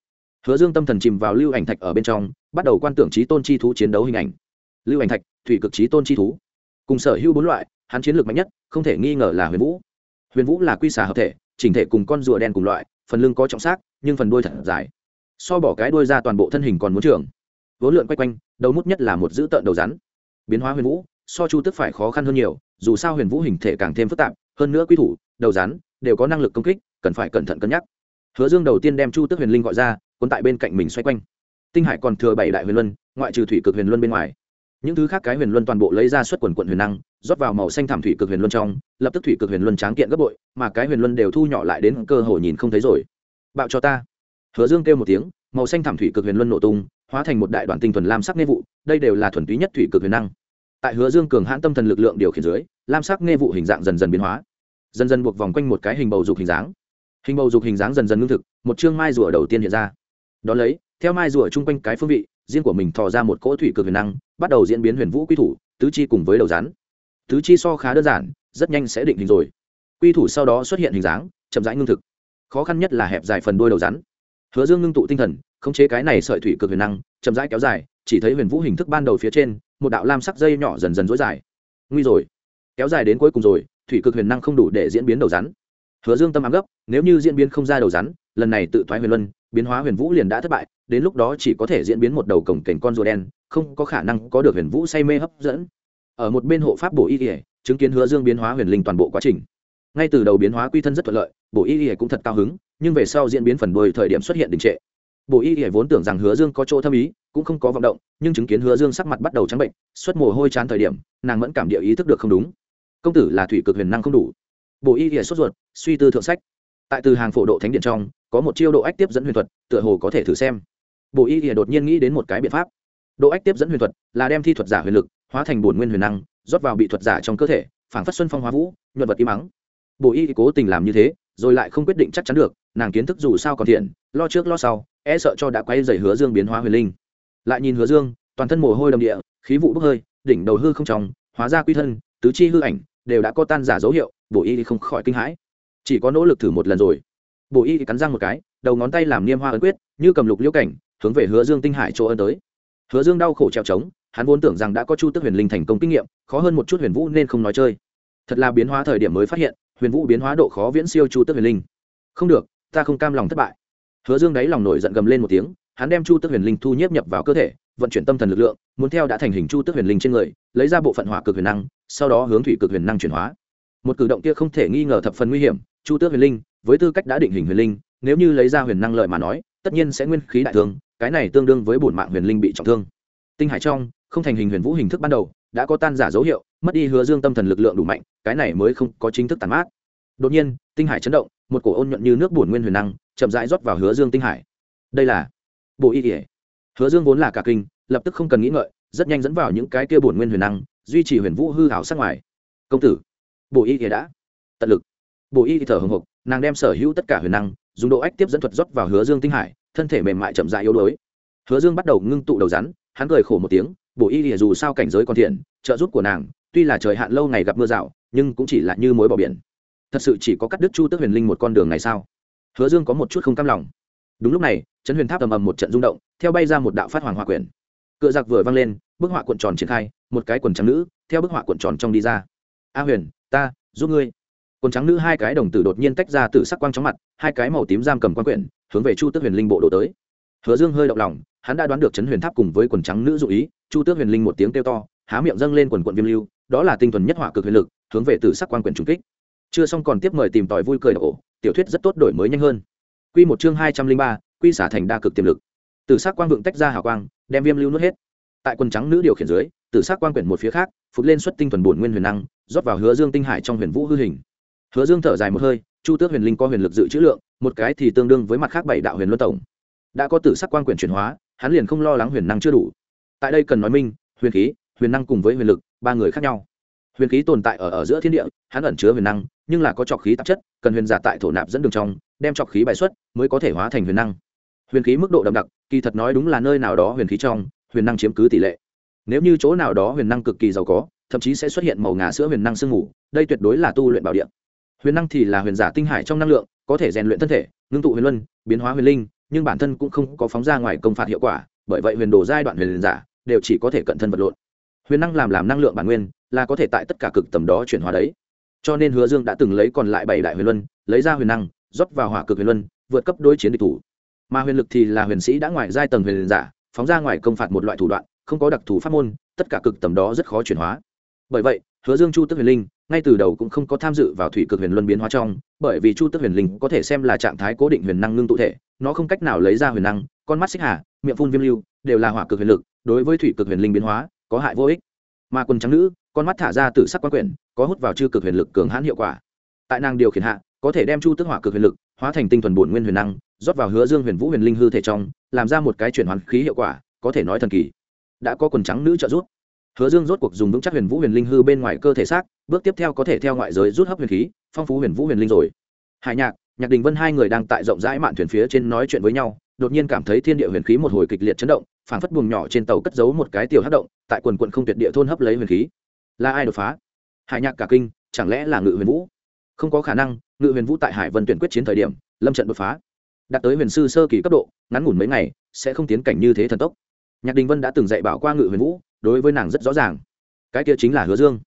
Hứa dương tâm thần chìm vào lưu ảnh thạch ở bên trong, bắt đầu quan tưởng trí tôn chi thú chiến đấu hình ảnh. Lưu ảnh thạch, thủy cực trí tôn chi thú. Cùng sở hữu bốn loại, hắn chiến lược mạnh nhất, không thể nghi ngờ là huyền vũ. Huyền vũ là quy xà hợp thể, chỉnh thể cùng con rùa đen cùng loại, phần lưng có trọng xác, nhưng phần đuôi thật dài. So bỏ cái đuôi ra toàn bộ thân hình còn muốn trưởng vốn lượn quay quanh, đầu mút nhất là một dữ tợn đầu rắn. Biến hóa huyền vũ, so chu tức phải khó khăn hơn nhiều, dù sao huyền vũ hình thể càng thêm phức tạp, hơn nữa quy thủ, đầu rắn đều có năng lực công kích, cần phải cẩn thận cân nhắc. Hứa dương đầu tiên đem chu tức huyền linh gọi ra quân tại bên cạnh mình xoay quanh. Tinh hải còn thừa bảy đại huyền luân, ngoại trừ thủy cực huyền luân bên ngoài. Những thứ khác cái huyền luân toàn bộ lấy ra xuất quần quận huyền năng, rót vào màu xanh thảm thủy cực huyền luân trong, lập tức thủy cực huyền luân tráng kiện gấp bội, mà cái huyền luân đều thu nhỏ lại đến cơ hội nhìn không thấy rồi. Bạo cho ta. Hứa dương kêu một tiếng, màu xanh thảm thủy cực huyền luân nổ tung hóa thành một đại đoàn tinh thuần lam sắc nghe vụ, đây đều là thuần túy nhất thủy cực huyền năng. Tại hứa dương cường hãn tâm thần lực lượng điều khiển dưới, lam sắc nghe vụ hình dạng dần dần biến hóa. Dần dần buộc vòng quanh một cái hình bầu dục hình dáng. Hình bầu dục hình dáng dần dần ngưng thực, một chương mai rùa đầu tiên hiện ra. Đó lấy, theo mai rùa chung quanh cái phương vị, riêng của mình thò ra một cỗ thủy cực huyền năng, bắt đầu diễn biến huyền vũ quy thủ, tứ chi cùng với đầu rắn. Tứ chi so khá đơn giản, rất nhanh sẽ định hình rồi. Quy thủ sau đó xuất hiện hình dáng, chậm rãi ngưng thực. Khó khăn nhất là hẹp dài phần đuôi đầu rắn hứa dương ngưng tụ tinh thần, khống chế cái này sợi thủy cực huyền năng, chậm rãi kéo dài, chỉ thấy huyền vũ hình thức ban đầu phía trên, một đạo lam sắc dây nhỏ dần dần dối dài. Nguy rồi. Kéo dài đến cuối cùng rồi, thủy cực huyền năng không đủ để diễn biến đầu rắn. Hứa dương tâm ám gấp, nếu như diễn biến không ra đầu rắn, lần này tự thoái huyền luân, biến hóa huyền vũ liền đã thất bại, đến lúc đó chỉ có thể diễn biến một đầu cổng kềnh con rùa đen, không có khả năng có được huyền vũ say mê hấp dẫn. Ở một bên hộ pháp bổ y ỉa chứng kiến hứa dương biến hóa huyền linh toàn bộ quá trình ngay từ đầu biến hóa quy thân rất thuận lợi bộ y Y cũng thật cao hứng, nhưng về sau diễn biến phần đôi thời điểm xuất hiện đình trệ. Bộ y Y vốn tưởng rằng hứa dương có chỗ thâm ý, cũng không có vọng động, nhưng chứng kiến hứa dương sắc mặt bắt đầu trắng bệnh, xuất mồ hôi chán thời điểm, nàng vẫn cảm địa ý thức được không đúng. Công tử là thủy cực huyền năng không đủ. Bộ y Y sốt ruột, suy tư thượng sách. Tại từ hàng phổ độ thánh điện trong, có một chiêu độ ách tiếp dẫn huyền thuật, tựa hồ có thể thử xem. Bộ y Y đột nhiên nghĩ đến một cái biện pháp. Độ ách tiếp dẫn huyền thuật là đem thi thuật giả huyền lực hóa thành bổn nguyên huyền năng, rót vào bị thuật giả trong cơ thể, phảng phất xuân phong hóa vũ, nhuận vật im mắng bộ y cố tình làm như thế, rồi lại không quyết định chắc chắn được, nàng kiến thức dù sao còn thiện, lo trước lo sau e sợ cho đã quay dày hứa dương biến hóa huyền linh. Lại nhìn hứa dương, toàn thân mồ hôi đầm địa, khí vụ bốc hơi, đỉnh đầu hư không tròng hóa ra quy thân, tứ chi hư ảnh, đều đã có tan giả dấu hiệu, bộ y không khỏi kinh hãi. Chỉ có nỗ lực thử một lần rồi. Bộ y cắn răng một cái, đầu ngón tay làm niêm hoa ấn quyết, như cầm lục liễu cảnh, hướng về hứa dương tinh hải chỗ ân tới. Hứa dương đau khổ trèo trống, hắn vốn tưởng rằng đã có chu tức huyền linh thành công kinh nghiệm, khó hơn một chút huyền vũ nên không nói chơi. Thật là biến hóa thời điểm mới phát hiện huyền vũ biến hóa độ khó viễn siêu chu Tước huyền linh. Không được, ta không cam lòng thất bại. Hứa dương đáy lòng nổi giận gầm lên một tiếng, hắn đem chu Tước huyền linh thu nhiếp nhập vào cơ thể, vận chuyển tâm thần lực lượng, muốn theo đã thành hình chu Tước huyền linh trên người, lấy ra bộ phận hỏa cực huyền năng, sau đó hướng thủy cực huyền năng chuyển hóa. Một cử động kia không thể nghi ngờ thập phần nguy hiểm, chu tước huyền linh, với tư cách đã định hình huyền linh, nếu như lấy ra huyền năng lợi mà nói, tất nhiên sẽ nguyên khí đại thương, cái này tương đương với bổn mạng huyền linh bị trọng thương. Tinh hải trong, không thành hình huyền vũ hình thức ban đầu, đã có tan giả dấu hiệu mất đi hứa dương tâm thần lực lượng đủ mạnh, cái này mới không có chính thức tàn mát. Đột nhiên, tinh hải chấn động, một cổ ôn nhuận như nước bổn nguyên huyền năng, chậm rãi rót vào hứa dương tinh hải. Đây là bộ y kỉa hứa dương vốn là cả kinh, lập tức không cần nghĩ ngợi, rất nhanh dẫn vào những cái kia bổn nguyên huyền năng, duy trì huyền vũ hư hảo sát ngoài. Công tử, bộ y kỉa đã tận lực. Bộ y thở hồng hộc, nàng đem sở hữu tất cả huyền năng, dùng độ ách tiếp dẫn thuật rót vào hứa dương tinh hải, thân thể mềm mại chậm rãi yếu đuối. Hứa dương bắt đầu ngưng tụ đầu rắn, hắn cười khổ một tiếng, bộ y lìa dù sao cảnh giới còn thiện, trợ giúp của nàng tuy là trời hạn lâu ngày gặp mưa rào, nhưng cũng chỉ là như mối bỏ biển. Thật sự chỉ có cắt đứt chu Tước huyền linh một con đường này sao? Hứa dương có một chút không cam lòng. Đúng lúc này, trấn huyền tháp ầm ầm một trận rung động, theo bay ra một đạo phát hoàng hòa quyển. Cựa giặc vừa văng lên, bức họa cuộn tròn triển khai, một cái quần trắng nữ, theo bức họa cuộn tròn trong đi ra. A huyền, ta giúp ngươi. Quần trắng nữ hai cái đồng tử đột nhiên tách ra từ sắc quang chóng mặt, hai cái màu tím giam cầm quan quyển, hướng về chu tước huyền linh bộ đổ tới. Hứa dương hơi động lòng, hắn đã đoán được Trấn huyền tháp cùng với quần trắng nữ dụ ý, chu tước huyền linh một tiếng kêu to, há miệng dâng lên quần quận viêm lưu đó là tinh thuần nhất hỏa cực huyền lực, hướng về từ sắc quan quyền trung kích. Chưa xong còn tiếp mời tìm tòi vui cười ổ tiểu thuyết rất tốt đổi mới nhanh hơn. Quy một chương hai trăm linh ba, quy xả thành đa cực tiềm lực. Từ sắc quang vượng tách ra hào quang, đem viêm lưu nuốt hết. Tại quần trắng nữ điều khiển dưới, từ sắc quang quyển một phía khác, phụt lên xuất tinh thuần bổn nguyên huyền năng, rót vào hứa dương tinh hải trong huyền vũ hư hình. Hứa dương thở dài một hơi, chu tước huyền linh có huyền lực dự trữ lượng, một cái thì tương đương với mặt khác bảy đạo huyền luân tổng. Đã có tử sắc quang quyển chuyển hóa, hắn liền không lo lắng huyền năng chưa đủ. Tại đây cần nói minh, huyền khí, huyền năng cùng với huyền lực ba người khác nhau. Huyền khí tồn tại ở ở giữa thiên địa, hắn ẩn chứa huyền năng, nhưng là có trọc khí tạp chất, cần huyền giả tại thổ nạp dẫn đường trong, đem trọc khí bài xuất, mới có thể hóa thành huyền năng. Huyền khí mức độ đậm đặc, kỳ thật nói đúng là nơi nào đó huyền khí trong, huyền năng chiếm cứ tỷ lệ. Nếu như chỗ nào đó huyền năng cực kỳ giàu có, thậm chí sẽ xuất hiện màu ngà sữa huyền năng sương mù, đây tuyệt đối là tu luyện bảo địa. huyền năng thì là huyền giả tinh hải trong năng lượng, có thể rèn luyện thân thể, ngưng tụ huyền luân, biến hóa huyền linh, nhưng bản thân cũng không có phóng ra ngoài công phạt hiệu quả, bởi vậy huyền đồ giai đoạn huyền giả đều chỉ có thể cận thân vật lộn huyền năng làm làm năng lượng bản nguyên, là có thể tại tất cả cực tầm đó chuyển hóa đấy. Cho nên hứa dương đã từng lấy còn lại bảy đại huyền luân, lấy ra huyền năng, rót vào hỏa cực huyền luân, vượt cấp đối chiến địch thủ. Mà huyền lực thì là huyền sĩ đã ngoài giai tầng huyền giả, phóng ra ngoài công phạt một loại thủ đoạn, không có đặc thù pháp môn, tất cả cực tầm đó rất khó chuyển hóa. Bởi vậy, hứa dương chu tức huyền linh ngay từ đầu cũng không có tham dự vào thủy cực huyền luân biến hóa trong, bởi vì chu tức huyền linh có thể xem là trạng thái cố định huyền năng ngưng tụ thể, nó không cách nào lấy ra huyền năng, con mắt xích hà, miệng phun viêm lưu, đều là hỏa cực huyền lực, đối với thủy cực huyền linh biến hóa có hại vô ích. Mà quần trắng nữ, con mắt thả ra từ sắc quan quyển, có hút vào chư cực huyền lực cường hãn hiệu quả. Tại nàng điều khiển hạ, có thể đem chu tức hỏa cực huyền lực hóa thành tinh thuần bổn nguyên huyền năng, rót vào hứa dương huyền vũ huyền linh hư thể trong, làm ra một cái chuyển hoàn khí hiệu quả, có thể nói thần kỳ. Đã có quần trắng nữ trợ giúp. Hứa dương rốt cuộc dùng vững chắc huyền vũ huyền linh hư bên ngoài cơ thể xác, bước tiếp theo có thể theo ngoại giới rút hấp huyền khí, phong phú huyền vũ huyền linh rồi. Hải nhạc nhạc đình vân hai người đang tại rộng rãi mạn thuyền phía trên nói chuyện với nhau đột nhiên cảm thấy thiên địa huyền khí một hồi kịch liệt chấn động, phảng phất buồng nhỏ trên tàu cất giấu một cái tiểu hát động, tại quần quận không tuyệt địa thôn hấp lấy huyền khí. Là ai đột phá? Hải nhạc cả kinh, chẳng lẽ là ngự huyền vũ? Không có khả năng, ngự huyền vũ tại hải vân tuyển quyết chiến thời điểm, lâm trận đột phá. Đạt tới huyền sư sơ kỳ cấp độ, ngắn ngủn mấy ngày, sẽ không tiến cảnh như thế thần tốc. Nhạc đình vân đã từng dạy bảo qua ngự huyền vũ, đối với nàng rất rõ ràng. Cái kia chính là hứa dương.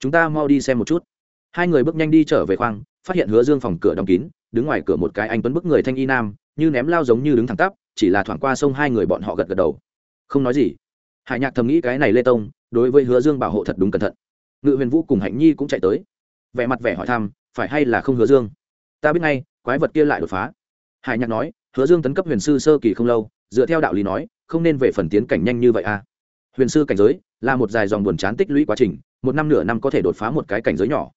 Chúng ta mau đi xem một chút. Hai người bước nhanh đi trở về khoang, phát hiện hứa dương phòng cửa đóng kín, đứng ngoài cửa một cái anh tuấn bức người thanh y nam như ném lao giống như đứng thẳng tắp, chỉ là thoảng qua sông hai người bọn họ gật gật đầu. Không nói gì. Hải nhạc thầm nghĩ cái này lê tông, đối với hứa dương bảo hộ thật đúng cẩn thận. Ngự huyền vũ cùng hạnh nhi cũng chạy tới. Vẻ mặt vẻ hỏi thăm, phải hay là không hứa dương? Ta biết ngay, quái vật kia lại đột phá. Hải nhạc nói, hứa dương tấn cấp huyền sư sơ kỳ không lâu, dựa theo đạo lý nói, không nên về phần tiến cảnh nhanh như vậy à. Huyền sư cảnh giới, là một dài dòng buồn chán tích lũy quá trình, một năm nửa năm có thể đột phá một cái cảnh giới nhỏ.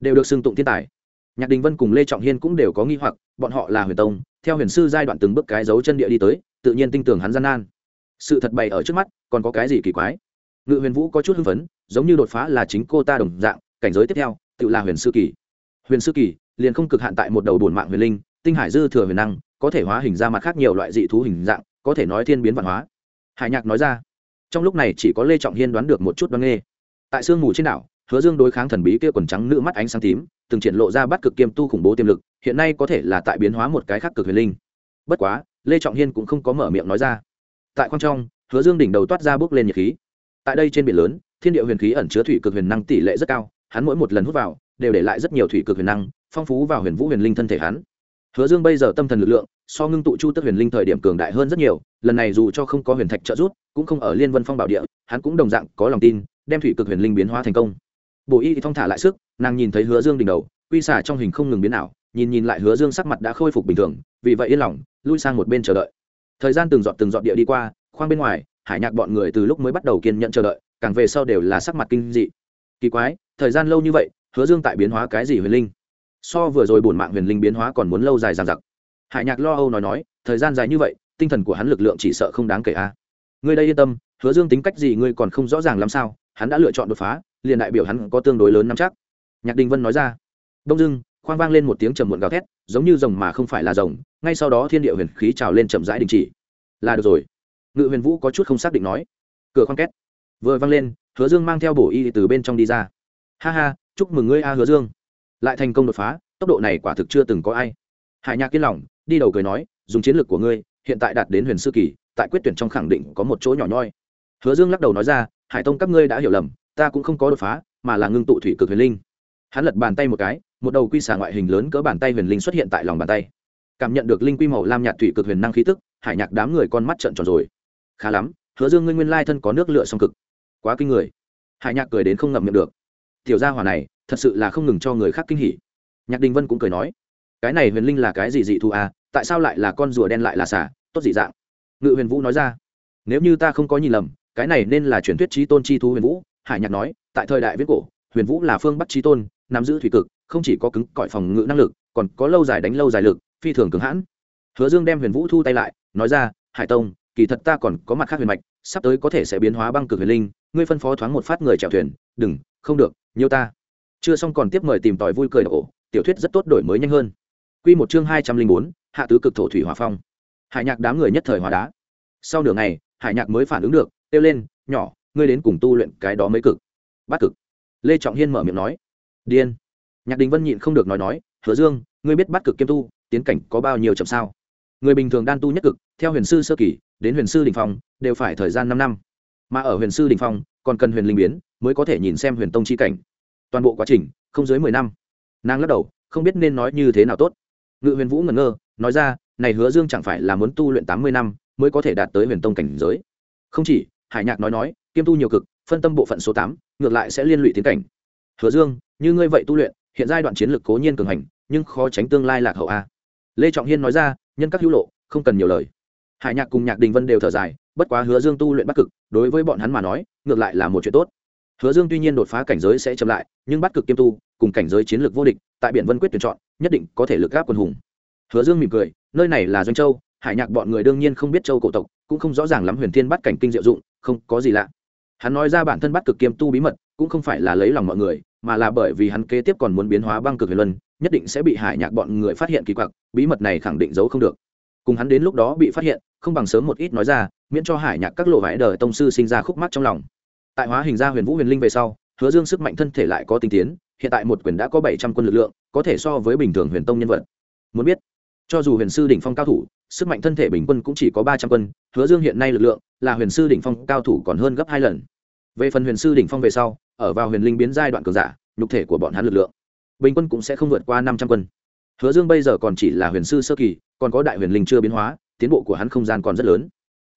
Đều được xưng tụng thiên tài. Nhạc đình vân cùng lê trọng hiên cũng đều có nghi hoặc, bọn họ là huyền tông theo huyền sư giai đoạn từng bước cái dấu chân địa đi tới, tự nhiên tin tưởng hắn gian nan. Sự thật bày ở trước mắt, còn có cái gì kỳ quái? Ngự huyền vũ có chút hưng phấn, giống như đột phá là chính cô ta đồng dạng, cảnh giới tiếp theo, tự là huyền sư kỳ. Huyền sư kỳ, liền không cực hạn tại một đầu bổn mạng huyền linh, tinh hải dư thừa huyền năng, có thể hóa hình ra mặt khác nhiều loại dị thú hình dạng, có thể nói thiên biến văn hóa. Hải nhạc nói ra, trong lúc này chỉ có lê trọng hiên đoán được một chút đoán nghê tại sương mù trên đảo hứa dương đối kháng thần bí kia quần trắng nữ mắt ánh sáng tím, từng triển lộ ra bắt cực kiêm tu khủng bố tiềm lực, hiện nay có thể là tại biến hóa một cái khác cực huyền linh. Bất quá, lê trọng hiên cũng không có mở miệng nói ra. Tại khoang trong, hứa dương đỉnh đầu toát ra bước lên nhiệt khí. Tại đây trên biển lớn, thiên địa huyền khí ẩn chứa thủy cực huyền năng tỷ lệ rất cao, hắn mỗi một lần hút vào, đều để lại rất nhiều thủy cực huyền năng, phong phú vào huyền vũ huyền linh thân thể hắn. Hứa dương bây giờ tâm thần lực lượng, so ngưng tụ chu tức huyền linh thời điểm cường đại hơn rất nhiều, lần này dù cho không có huyền thạch trợ giúp, cũng không ở liên vân phong bảo địa, hắn cũng đồng dạng có lòng tin, đem thủy cực huyền linh biến hóa thành công bộ y thong thả lại sức, nàng nhìn thấy hứa dương đỉnh đầu, quy xả trong hình không ngừng biến ảo, nhìn nhìn lại hứa dương sắc mặt đã khôi phục bình thường, vì vậy yên lòng, lui sang một bên chờ đợi. Thời gian từng dọn từng dọn địa đi qua, khoang bên ngoài, hải nhạc bọn người từ lúc mới bắt đầu kiên nhận chờ đợi, càng về sau đều là sắc mặt kinh dị. Kỳ quái, thời gian lâu như vậy, hứa dương tại biến hóa cái gì huyền linh? So vừa rồi bổn mạng huyền linh biến hóa còn muốn lâu dài dằng dặc. Hải nhạc lo âu nói nói, thời gian dài như vậy, tinh thần của hắn lực lượng chỉ sợ không đáng kể a. À. ngươi đây yên tâm, hứa dương tính cách gì ngươi còn không rõ ràng làm sao? Hắn đã lựa chọn đột phá, liền đại biểu hắn có tương đối lớn nắm chắc. Nhạc đình vân nói ra. Đông dưng khoang vang lên một tiếng trầm muộn gào thét, giống như rồng mà không phải là rồng, ngay sau đó thiên địa huyền khí trào lên chậm rãi đình chỉ. Là được rồi. Ngự huyền vũ có chút không xác định nói. Cửa khoang két. Vừa vang lên, hứa dương mang theo bổ y từ bên trong đi ra. Ha ha, chúc mừng ngươi a hứa dương. Lại thành công đột phá, tốc độ này quả thực chưa từng có ai. Hải nhạc yên lòng, đi đầu cười nói, dùng chiến lược của ngươi, hiện tại đạt đến huyền sư kỳ, tại quyết tuyển trong khẳng định có một chỗ nhỏ nhoi. Hứa dương lắc đầu nói ra hải tông các ngươi đã hiểu lầm, ta cũng không có đột phá, mà là ngưng tụ thủy cực huyền linh. Hắn lật bàn tay một cái, một đầu quy xà ngoại hình lớn cỡ bàn tay huyền linh xuất hiện tại lòng bàn tay. Cảm nhận được linh quy màu lam nhạt thủy cực huyền năng khí tức, hải nhạc đám người con mắt trợn tròn rồi. Khá lắm, hứa dương ngươi nguyên lai thân có nước lựa song cực. Quá kinh người. Hải nhạc cười đến không ngậm miệng được. Tiểu gia hỏa này, thật sự là không ngừng cho người khác kinh hỉ. Nhạc đình vân cũng cười nói, cái này huyền linh là cái gì dị thu à? Tại sao lại là con rùa đen lại là xả tốt dị dạng. Ngự huyền vũ nói ra, nếu như ta không có nhìn lầm cái này nên là truyền thuyết trí tôn chi thú huyền vũ, hải nhạc nói, tại thời đại viết cổ, huyền vũ là phương bắc trí tôn, nắm giữ thủy cực, không chỉ có cứng cỏi phòng ngự năng lực, còn có lâu dài đánh lâu dài lực, phi thường cứng hãn. Hứa dương đem huyền vũ thu tay lại, nói ra, hải tông, kỳ thật ta còn có mặt khác huyền mạch, sắp tới có thể sẽ biến hóa băng cực huyền linh, ngươi phân phó thoáng một phát người chèo thuyền, đừng, không được, nhiều ta. Chưa xong còn tiếp mời tìm tòi vui cười ổ tiểu thuyết rất tốt đổi mới nhanh hơn. Quy một chương hai trăm linh bốn, hạ tứ cực thổ thủy hỏa phong. Hải nhạc đám người nhất thời hóa đá. Sau nửa ngày, hải nhạc mới phản ứng được kêu lên, nhỏ, ngươi đến cùng tu luyện cái đó mấy cực? Bát cực. Lê trọng hiên mở miệng nói, điên. Nhạc đình vân nhịn không được nói nói, hứa dương, ngươi biết bát cực kiêm tu, tiến cảnh có bao nhiêu chậm sao? Người bình thường đan tu nhất cực, theo huyền sư sơ kỳ, đến huyền sư đình phong, đều phải thời gian năm năm. Mà ở huyền sư đình phong, còn cần huyền linh biến, mới có thể nhìn xem huyền tông chi cảnh. Toàn bộ quá trình, không dưới mười năm. Nàng lắc đầu, không biết nên nói như thế nào tốt. Ngự huyền vũ ngẩn ngơ, nói ra, này hứa dương chẳng phải là muốn tu luyện tám mươi năm, mới có thể đạt tới huyền tông cảnh giới? Không chỉ hải nhạc nói nói, kiêm tu nhiều cực, phân tâm bộ phận số tám, ngược lại sẽ liên lụy tiến cảnh. Hứa dương, như ngươi vậy tu luyện, hiện giai đoạn chiến lược cố nhiên cường hành, nhưng khó tránh tương lai lạc hậu a. Lê trọng hiên nói ra, nhân các hữu lộ, không cần nhiều lời. Hải nhạc cùng nhạc đình vân đều thở dài, bất quá hứa dương tu luyện bắc cực, đối với bọn hắn mà nói, ngược lại là một chuyện tốt. Hứa dương tuy nhiên đột phá cảnh giới sẽ chậm lại, nhưng bắc cực kiêm tu, cùng cảnh giới chiến lược vô địch, tại biển vân quyết tuyển chọn, nhất định có thể lực gáp quân hùng. Hứa dương mỉm cười, nơi này là doanh châu, hải nhạc bọn người đương nhiên không biết châu cổ tộc, cũng không rõ ràng lắm huyền thiên bắt cảnh kinh diệu dụng không có gì lạ. Hắn nói ra bản thân bắt cực kiêm tu bí mật, cũng không phải là lấy lòng mọi người, mà là bởi vì hắn kế tiếp còn muốn biến hóa băng cực huyền luân, nhất định sẽ bị hải nhạc bọn người phát hiện kỳ quặc, bí mật này khẳng định giấu không được. Cùng hắn đến lúc đó bị phát hiện, không bằng sớm một ít nói ra, miễn cho hải nhạc các lộ vải đời tông sư sinh ra khúc mắc trong lòng. Tại hóa hình ra huyền vũ huyền linh về sau, hứa dương sức mạnh thân thể lại có tinh tiến, hiện tại một quyền đã có bảy trăm quân lực lượng, có thể so với bình thường huyền tông nhân vật. Muốn biết cho dù huyền sư đỉnh phong cao thủ, sức mạnh thân thể bình quân cũng chỉ có ba trăm quân, hứa dương hiện nay lực lượng là huyền sư đỉnh phong cao thủ còn hơn gấp hai lần. Về phần huyền sư đỉnh phong về sau, ở vào huyền linh biến giai đoạn cường giả, nhục thể của bọn hắn lực lượng bình quân cũng sẽ không vượt qua năm trăm quân. Hứa dương bây giờ còn chỉ là huyền sư sơ kỳ, còn có đại huyền linh chưa biến hóa, tiến bộ của hắn không gian còn rất lớn.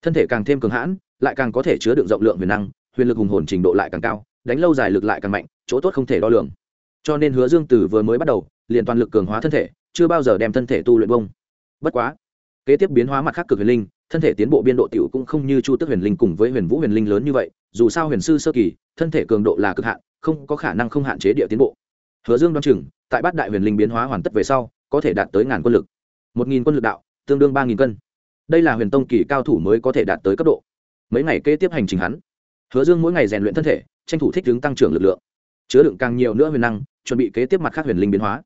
Thân thể càng thêm cường hãn, lại càng có thể chứa đựng rộng lượng huyền năng, huyền lực hùng hồn trình độ lại càng cao, đánh lâu dài lực lại càng mạnh, chỗ tốt không thể đo lường cho nên hứa dương từ vừa mới bắt đầu, liền toàn lực cường hóa thân thể, chưa bao giờ đem thân thể tu luyện bông. Bất quá, kế tiếp biến hóa mặt khác cực huyền linh, thân thể tiến bộ biên độ t i ể u cũng không như chu tức huyền linh cùng với huyền vũ huyền linh lớn như vậy, dù sao huyền sư sơ kỳ, thân thể cường độ là cực hạn, không có khả năng không hạn chế địa tiến bộ. Hứa dương đoan chừng, tại bát đại huyền linh biến hóa hoàn tất về sau, có thể đạt tới ngàn quân lực. Một nghìn quân lực đạo, tương đương ba nghìn cân. Đây là huyền tông kỳ cao thủ mới có thể đạt tới cấp độ. Mấy ngày kế tiếp hành trình hắn, hứa dương mỗi ngày rèn luyện thân thể, tranh thủ thích ứng tăng trưởng lực lượng. Chứa đựng càng nhiều nữa huyền năng chuẩn bị kế tiếp mặt khác huyền linh biến hóa.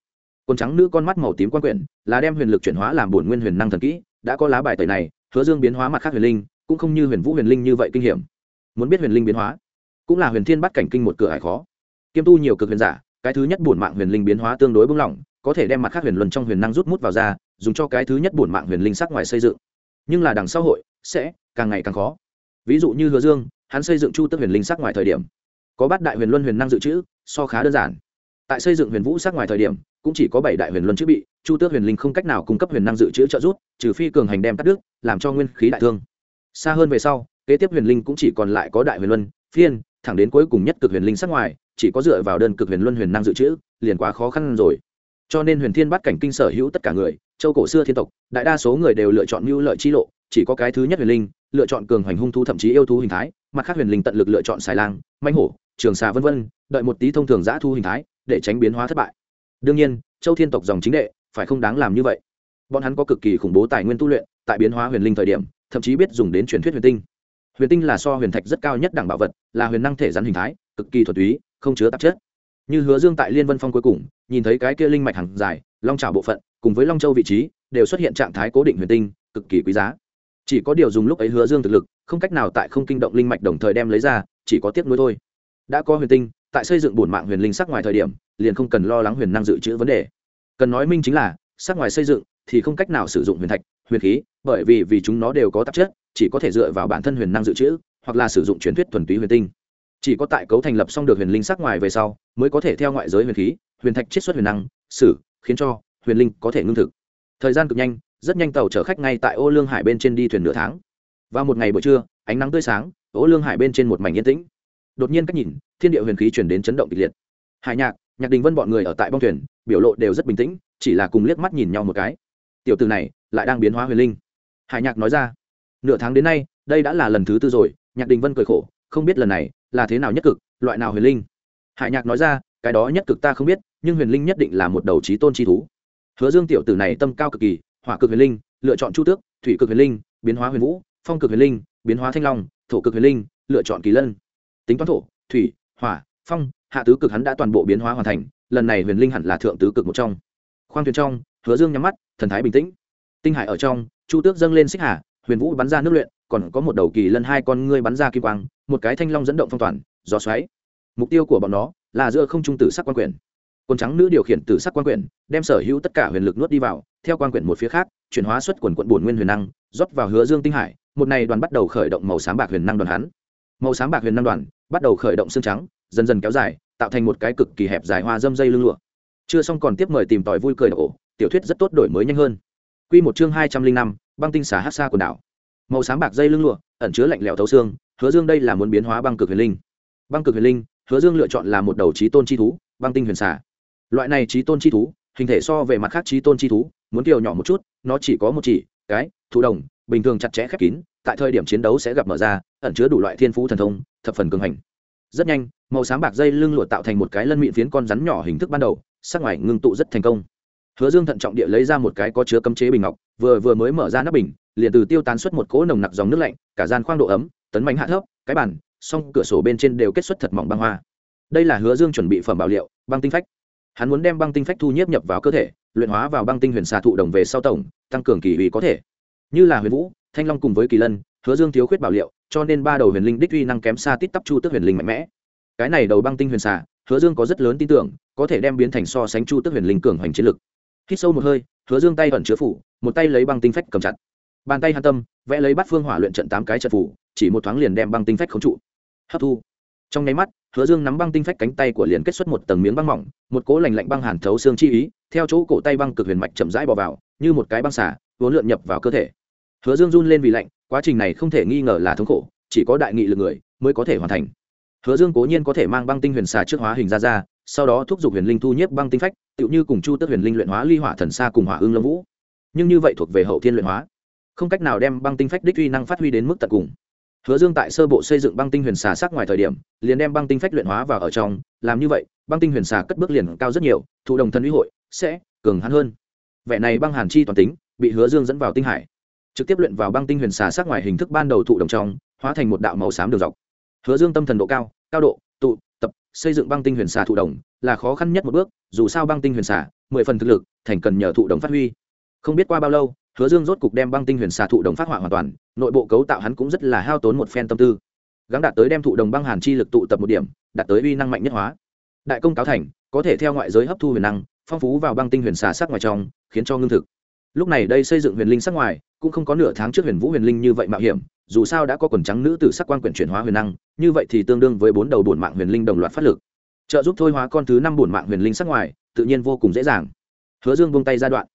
Quần trắng nữ con mắt màu tím quan quyển là đem huyền lực chuyển hóa làm bổn nguyên huyền năng thần kỹ, đã có lá bài tẩy này, hứa dương biến hóa mặt khác huyền linh, cũng không như huyền vũ huyền linh như vậy kinh hiểm. Muốn biết huyền linh biến hóa, cũng là huyền thiên bắt cảnh kinh một cửa hải khó. Kiêm tu nhiều cực huyền giả, cái thứ nhất bổn mạng huyền linh biến hóa tương đối bung lỏng, có thể đem mặt khác huyền luân trong huyền năng rút mút vào ra, dùng cho cái thứ nhất bổn mạng huyền linh sắc ngoài xây dựng. Nhưng là đằng xã hội, sẽ càng ngày càng khó. Ví dụ như hứa dương, hắn xây dựng chu tức huyền linh sắc ngoài thời điểm, có bát đại huyền luân huyền năng dự trữ, so khá đơn giản tại xây dựng huyền vũ sát ngoài thời điểm, cũng chỉ có bảy đại huyền luân chữ bị, chu tước huyền linh không cách nào cung cấp huyền năng dự trữ trợ giúp, trừ phi cường hành đem cắt đứt, làm cho nguyên khí đại thương. Xa hơn về sau, kế tiếp huyền linh cũng chỉ còn lại có đại huyền luân, phiên, thẳng đến cuối cùng nhất cực huyền linh sát ngoài, chỉ có dựa vào đơn cực huyền luân huyền năng dự trữ, liền quá khó khăn rồi. Cho nên huyền thiên bắt cảnh kinh sở hữu tất cả người, châu cổ xưa thiên tộc, đại đa số người đều lựa chọn mưu lợi chi lộ, chỉ có cái thứ nhất huyền linh, lựa chọn cường hoành hung thú thậm chí yêu thú hình thái, mặt khác huyền linh tận lực lựa chọn xài lang manh hổ, trường xà vân vân, đợi một tí thông thường giã thu hình thái để tránh biến hóa thất bại. Đương nhiên, châu thiên tộc dòng chính đệ, phải không đáng làm như vậy? Bọn hắn có cực kỳ khủng bố tài nguyên tu luyện, tại biến hóa huyền linh thời điểm, thậm chí biết dùng đến truyền thuyết huyền tinh. Huyền tinh là so huyền thạch rất cao nhất đẳng bảo vật, là huyền năng thể rắn hình thái, cực kỳ thuật túy, không chứa tạp chất. Như hứa dương tại liên vân phong cuối cùng, nhìn thấy cái kia linh mạch hàng dài, long trào bộ phận, cùng với long châu vị trí, đều xuất hiện trạng thái cố định huyền tinh, cực kỳ quý giá. Chỉ có điều dùng lúc ấy hứa dương thực lực, không cách nào tại không kinh động linh mạch đồng thời đem lấy ra, chỉ có tiếc nuối thôi. Đã có huyền tinh tại xây dựng bổn mạng huyền linh sắc ngoài thời điểm, liền không cần lo lắng huyền năng dự trữ vấn đề. Cần nói minh chính là, sắc ngoài xây dựng thì không cách nào sử dụng huyền thạch, huyền khí, bởi vì vì chúng nó đều có tạp chất, chỉ có thể dựa vào bản thân huyền năng dự trữ, hoặc là sử dụng truyền thuyết thuần túy huyền tinh. Chỉ có tại cấu thành lập xong được huyền linh sắc ngoài về sau, mới có thể theo ngoại giới huyền khí, huyền thạch chiết xuất huyền năng, sử, khiến cho huyền linh có thể ngưng thực. Thời gian cực nhanh, rất nhanh tàu chở khách ngay tại ô lương hải bên trên đi thuyền nửa tháng. Vào một ngày buổi trưa, ánh nắng tươi sáng, ô lương hải bên trên một mảnh yên tĩnh. Đột nhiên cách nhìn thiên địa huyền khí chuyển đến chấn động kịch liệt. Hải nhạc nhạc đình vân bọn người ở tại bong thuyền, biểu lộ đều rất bình tĩnh, chỉ là cùng liếc mắt nhìn nhau một cái. Tiểu từ này lại đang biến hóa huyền linh. Hải nhạc nói ra, nửa tháng đến nay, đây đã là lần thứ tư rồi. Nhạc đình vân cười khổ, không biết lần này là thế nào nhất cực, loại nào huyền linh? Hải nhạc nói ra, cái đó nhất cực ta không biết, nhưng huyền linh nhất định là một đầu trí tôn chi thú. Hứa dương tiểu tử này tâm cao cực kỳ, hỏa cực huyền linh, lựa chọn chu tước, thủy cực huyền linh, biến hóa huyền vũ, phong cực huyền linh, biến hóa thanh long, thổ cực huyền linh, lựa chọn kỳ lân. Tính toán thổ, thủy hỏa, phong, hạ tứ cực hắn đã toàn bộ biến hóa hoàn thành, lần này huyền linh hẳn là thượng tứ cực một trong. Khoang thuyền trong, hứa dương nhắm mắt, thần thái bình tĩnh. Tinh hải ở trong, chu tước dâng lên xích hà, huyền vũ bắn ra nước luyện, còn có một đầu kỳ lân hai con ngươi bắn ra kim quang, một cái thanh long dẫn động phong toàn, gió xoáy. Mục tiêu của bọn nó là giữa không trung tử sắc quan quyển. Quần trắng nữ điều khiển tử sắc quan quyển, đem sở hữu tất cả huyền lực nuốt đi vào, theo quan quyển một phía khác, chuyển hóa xuất quần quận bổn nguyên huyền năng, rót vào hứa dương tinh hải, một này đoàn bắt đầu khởi động màu sáng bạc huyền năng đoàn hắn. Màu sáng bạc huyền năng đoàn bắt đầu khởi động xương trắng, dần dần kéo dài, tạo thành một cái cực kỳ hẹp dài hoa dâm dây lưng lụa. Chưa xong còn tiếp mời tìm tòi vui cười ổ, tiểu thuyết rất tốt đổi mới nhanh hơn. Quy một chương hai trăm linh năm, băng tinh xả hát xa quần đảo. Màu sáng bạc dây lưng lụa, ẩn chứa lạnh lẽo thấu xương, hứa dương đây là muốn biến hóa băng cực huyền linh. Băng cực huyền linh, hứa dương lựa chọn là một đầu trí tôn chi thú, băng tinh huyền xả loại này trí tôn chi thú, hình thể so về mặt khác trí tôn chi thú, muốn kiều nhỏ một chút, nó chỉ có một chỉ, cái, thụ đồng, bình thường chặt chẽ khép kín, tại thời điểm chiến đấu sẽ gặp mở ra ẩn chứa đủ loại thiên phú thần thông, thập phần cường hành. Rất nhanh, màu sáng bạc dây lưng lụa tạo thành một cái lân miệng phiến con rắn nhỏ hình thức ban đầu, sắc ngoài ngưng tụ rất thành công. Hứa dương thận trọng địa lấy ra một cái có chứa cấm chế bình ngọc, vừa vừa mới mở ra nắp bình, liền từ tiêu tán xuất một cỗ nồng nặc dòng nước lạnh, cả gian khoang độ ấm, tấn bánh hạ thấp, cái bàn, song cửa sổ bên trên đều kết xuất thật mỏng băng hoa. Đây là hứa dương chuẩn bị phẩm bảo liệu, băng tinh phách. Hắn muốn đem băng tinh phách thu nhiếp nhập vào cơ thể, luyện hóa vào băng tinh huyền xà thụ đồng về sau tổng, tăng cường kỳ uy có thể. Như là huyền vũ, thanh long cùng với kỳ lân hứa dương thiếu khuyết bảo liệu, cho nên ba đầu huyền linh đích uy năng kém xa tít tắp chu tức huyền linh mạnh mẽ. Cái này đầu băng tinh huyền xà, hứa dương có rất lớn tin tưởng, có thể đem biến thành so sánh chu tức huyền linh cường hoành chiến lực. Hít sâu một hơi, hứa dương tay ẩn chứa phủ, một tay lấy băng tinh phách cầm chặt. Bàn tay hàn tâm, vẽ lấy bát phương hỏa luyện trận tám cái trận phủ, chỉ một thoáng liền đem băng tinh phách khống trụ. Hấp thu. Trong nháy mắt, hứa dương nắm băng tinh phách cánh tay của liền kết xuất một tầng miếng băng mỏng, một cố lành lạnh băng hàn thấu xương chi ý, theo chỗ cổ tay băng cực huyền mạch chậm rãi bò vào, như một cái băng xả vốn lượn nhập vào cơ thể. Hứa dương run lên vì lạnh quá trình này không thể nghi ngờ là thống khổ, chỉ có đại nghị lực người mới có thể hoàn thành. Hứa dương cố nhiên có thể mang băng tinh huyền xà trước hóa hình ra ra, sau đó thúc giục huyền linh thu nhiếp băng tinh phách, tựu như cùng chu tức huyền linh luyện hóa ly hỏa thần xa cùng hỏa hương lâm vũ. Nhưng như vậy thuộc về hậu thiên luyện hóa. Không cách nào đem băng tinh phách đích uy năng phát huy đến mức tận cùng. Hứa dương tại sơ bộ xây dựng băng tinh huyền xà sắc ngoài thời điểm, liền đem băng tinh phách luyện hóa vào ở trong, làm như vậy, băng tinh huyền xà cất bước liền cao rất nhiều, thụ đồng thân uy hội, sẽ cường hắn hơn. Vẻ này băng hàn chi toàn tính, bị hứa dương dẫn vào tinh hải trực tiếp luyện vào băng tinh huyền xà sắc ngoài hình thức ban đầu thụ đồng trong, hóa thành một đạo màu xám đường dọc. Hứa dương tâm thần độ cao cao độ, tụ, tập, xây dựng băng tinh huyền xà thụ đồng là khó khăn nhất một bước, dù sao băng tinh huyền xà, mười phần thực lực, thành cần nhờ thụ đồng phát huy. Không biết qua bao lâu, hứa dương rốt cục đem băng tinh huyền xà thụ đồng phát họa hoàn toàn, nội bộ cấu tạo hắn cũng rất là hao tốn một phen tâm tư. Gắng đạt tới đem thụ đồng băng hàn chi lực tụ tập một điểm, đạt tới uy năng mạnh nhất hóa. Đại công cáo thành, có thể theo ngoại giới hấp thu huyền năng, phong phú vào băng tinh huyền xà sắc ngoài trong, khiến cho ngưng thực lúc này đây xây dựng huyền linh sắc ngoài, cũng không có nửa tháng trước huyền vũ huyền linh như vậy mạo hiểm, dù sao đã có quần trắng nữ tử sắc quan quyển chuyển hóa huyền năng, như vậy thì tương đương với bốn đầu bổn mạng huyền linh đồng loạt phát lực. Trợ giúp thôi hóa con thứ năm bổn mạng huyền linh sắc ngoài, tự nhiên vô cùng dễ dàng. Hứa dương buông tay ra đoạn.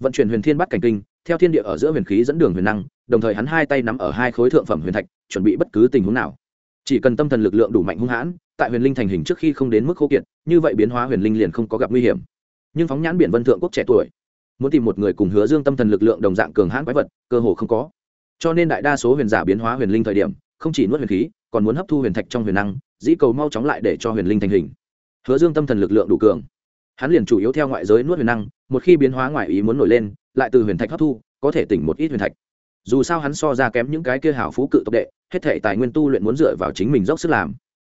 Vận chuyển huyền thiên bắt cảnh kinh, theo thiên địa ở giữa huyền khí dẫn đường huyền năng, đồng thời hắn hai tay nắm ở hai khối thượng phẩm huyền thạch, chuẩn bị bất cứ tình huống nào. Chỉ cần tâm thần lực lượng đủ mạnh hung hãn, tại huyền linh thành hình trước khi không đến mức khô kiệt, như vậy biến hóa huyền linh liền không có gặp nguy hiểm. Nhưng phóng nhãn biển vân thượng quốc trẻ tuổi muốn tìm một người cùng hứa dương tâm thần lực lượng đồng dạng cường hãn quái vật, cơ hồ không có. Cho nên đại đa số huyền giả biến hóa huyền linh thời điểm, không chỉ nuốt huyền khí, còn muốn hấp thu huyền thạch trong huyền năng, dĩ cầu mau chóng lại để cho huyền linh thành hình. Hứa dương tâm thần lực lượng đủ cường. Hắn liền chủ yếu theo ngoại giới nuốt huyền năng, một khi biến hóa ngoại ý muốn nổi lên, lại từ huyền thạch hấp thu, có thể tỉnh một ít huyền thạch. Dù sao hắn so ra kém những cái kia hảo phú cự tộc đệ, hết thể tài nguyên tu luyện muốn dựa vào chính mình dốc sức làm.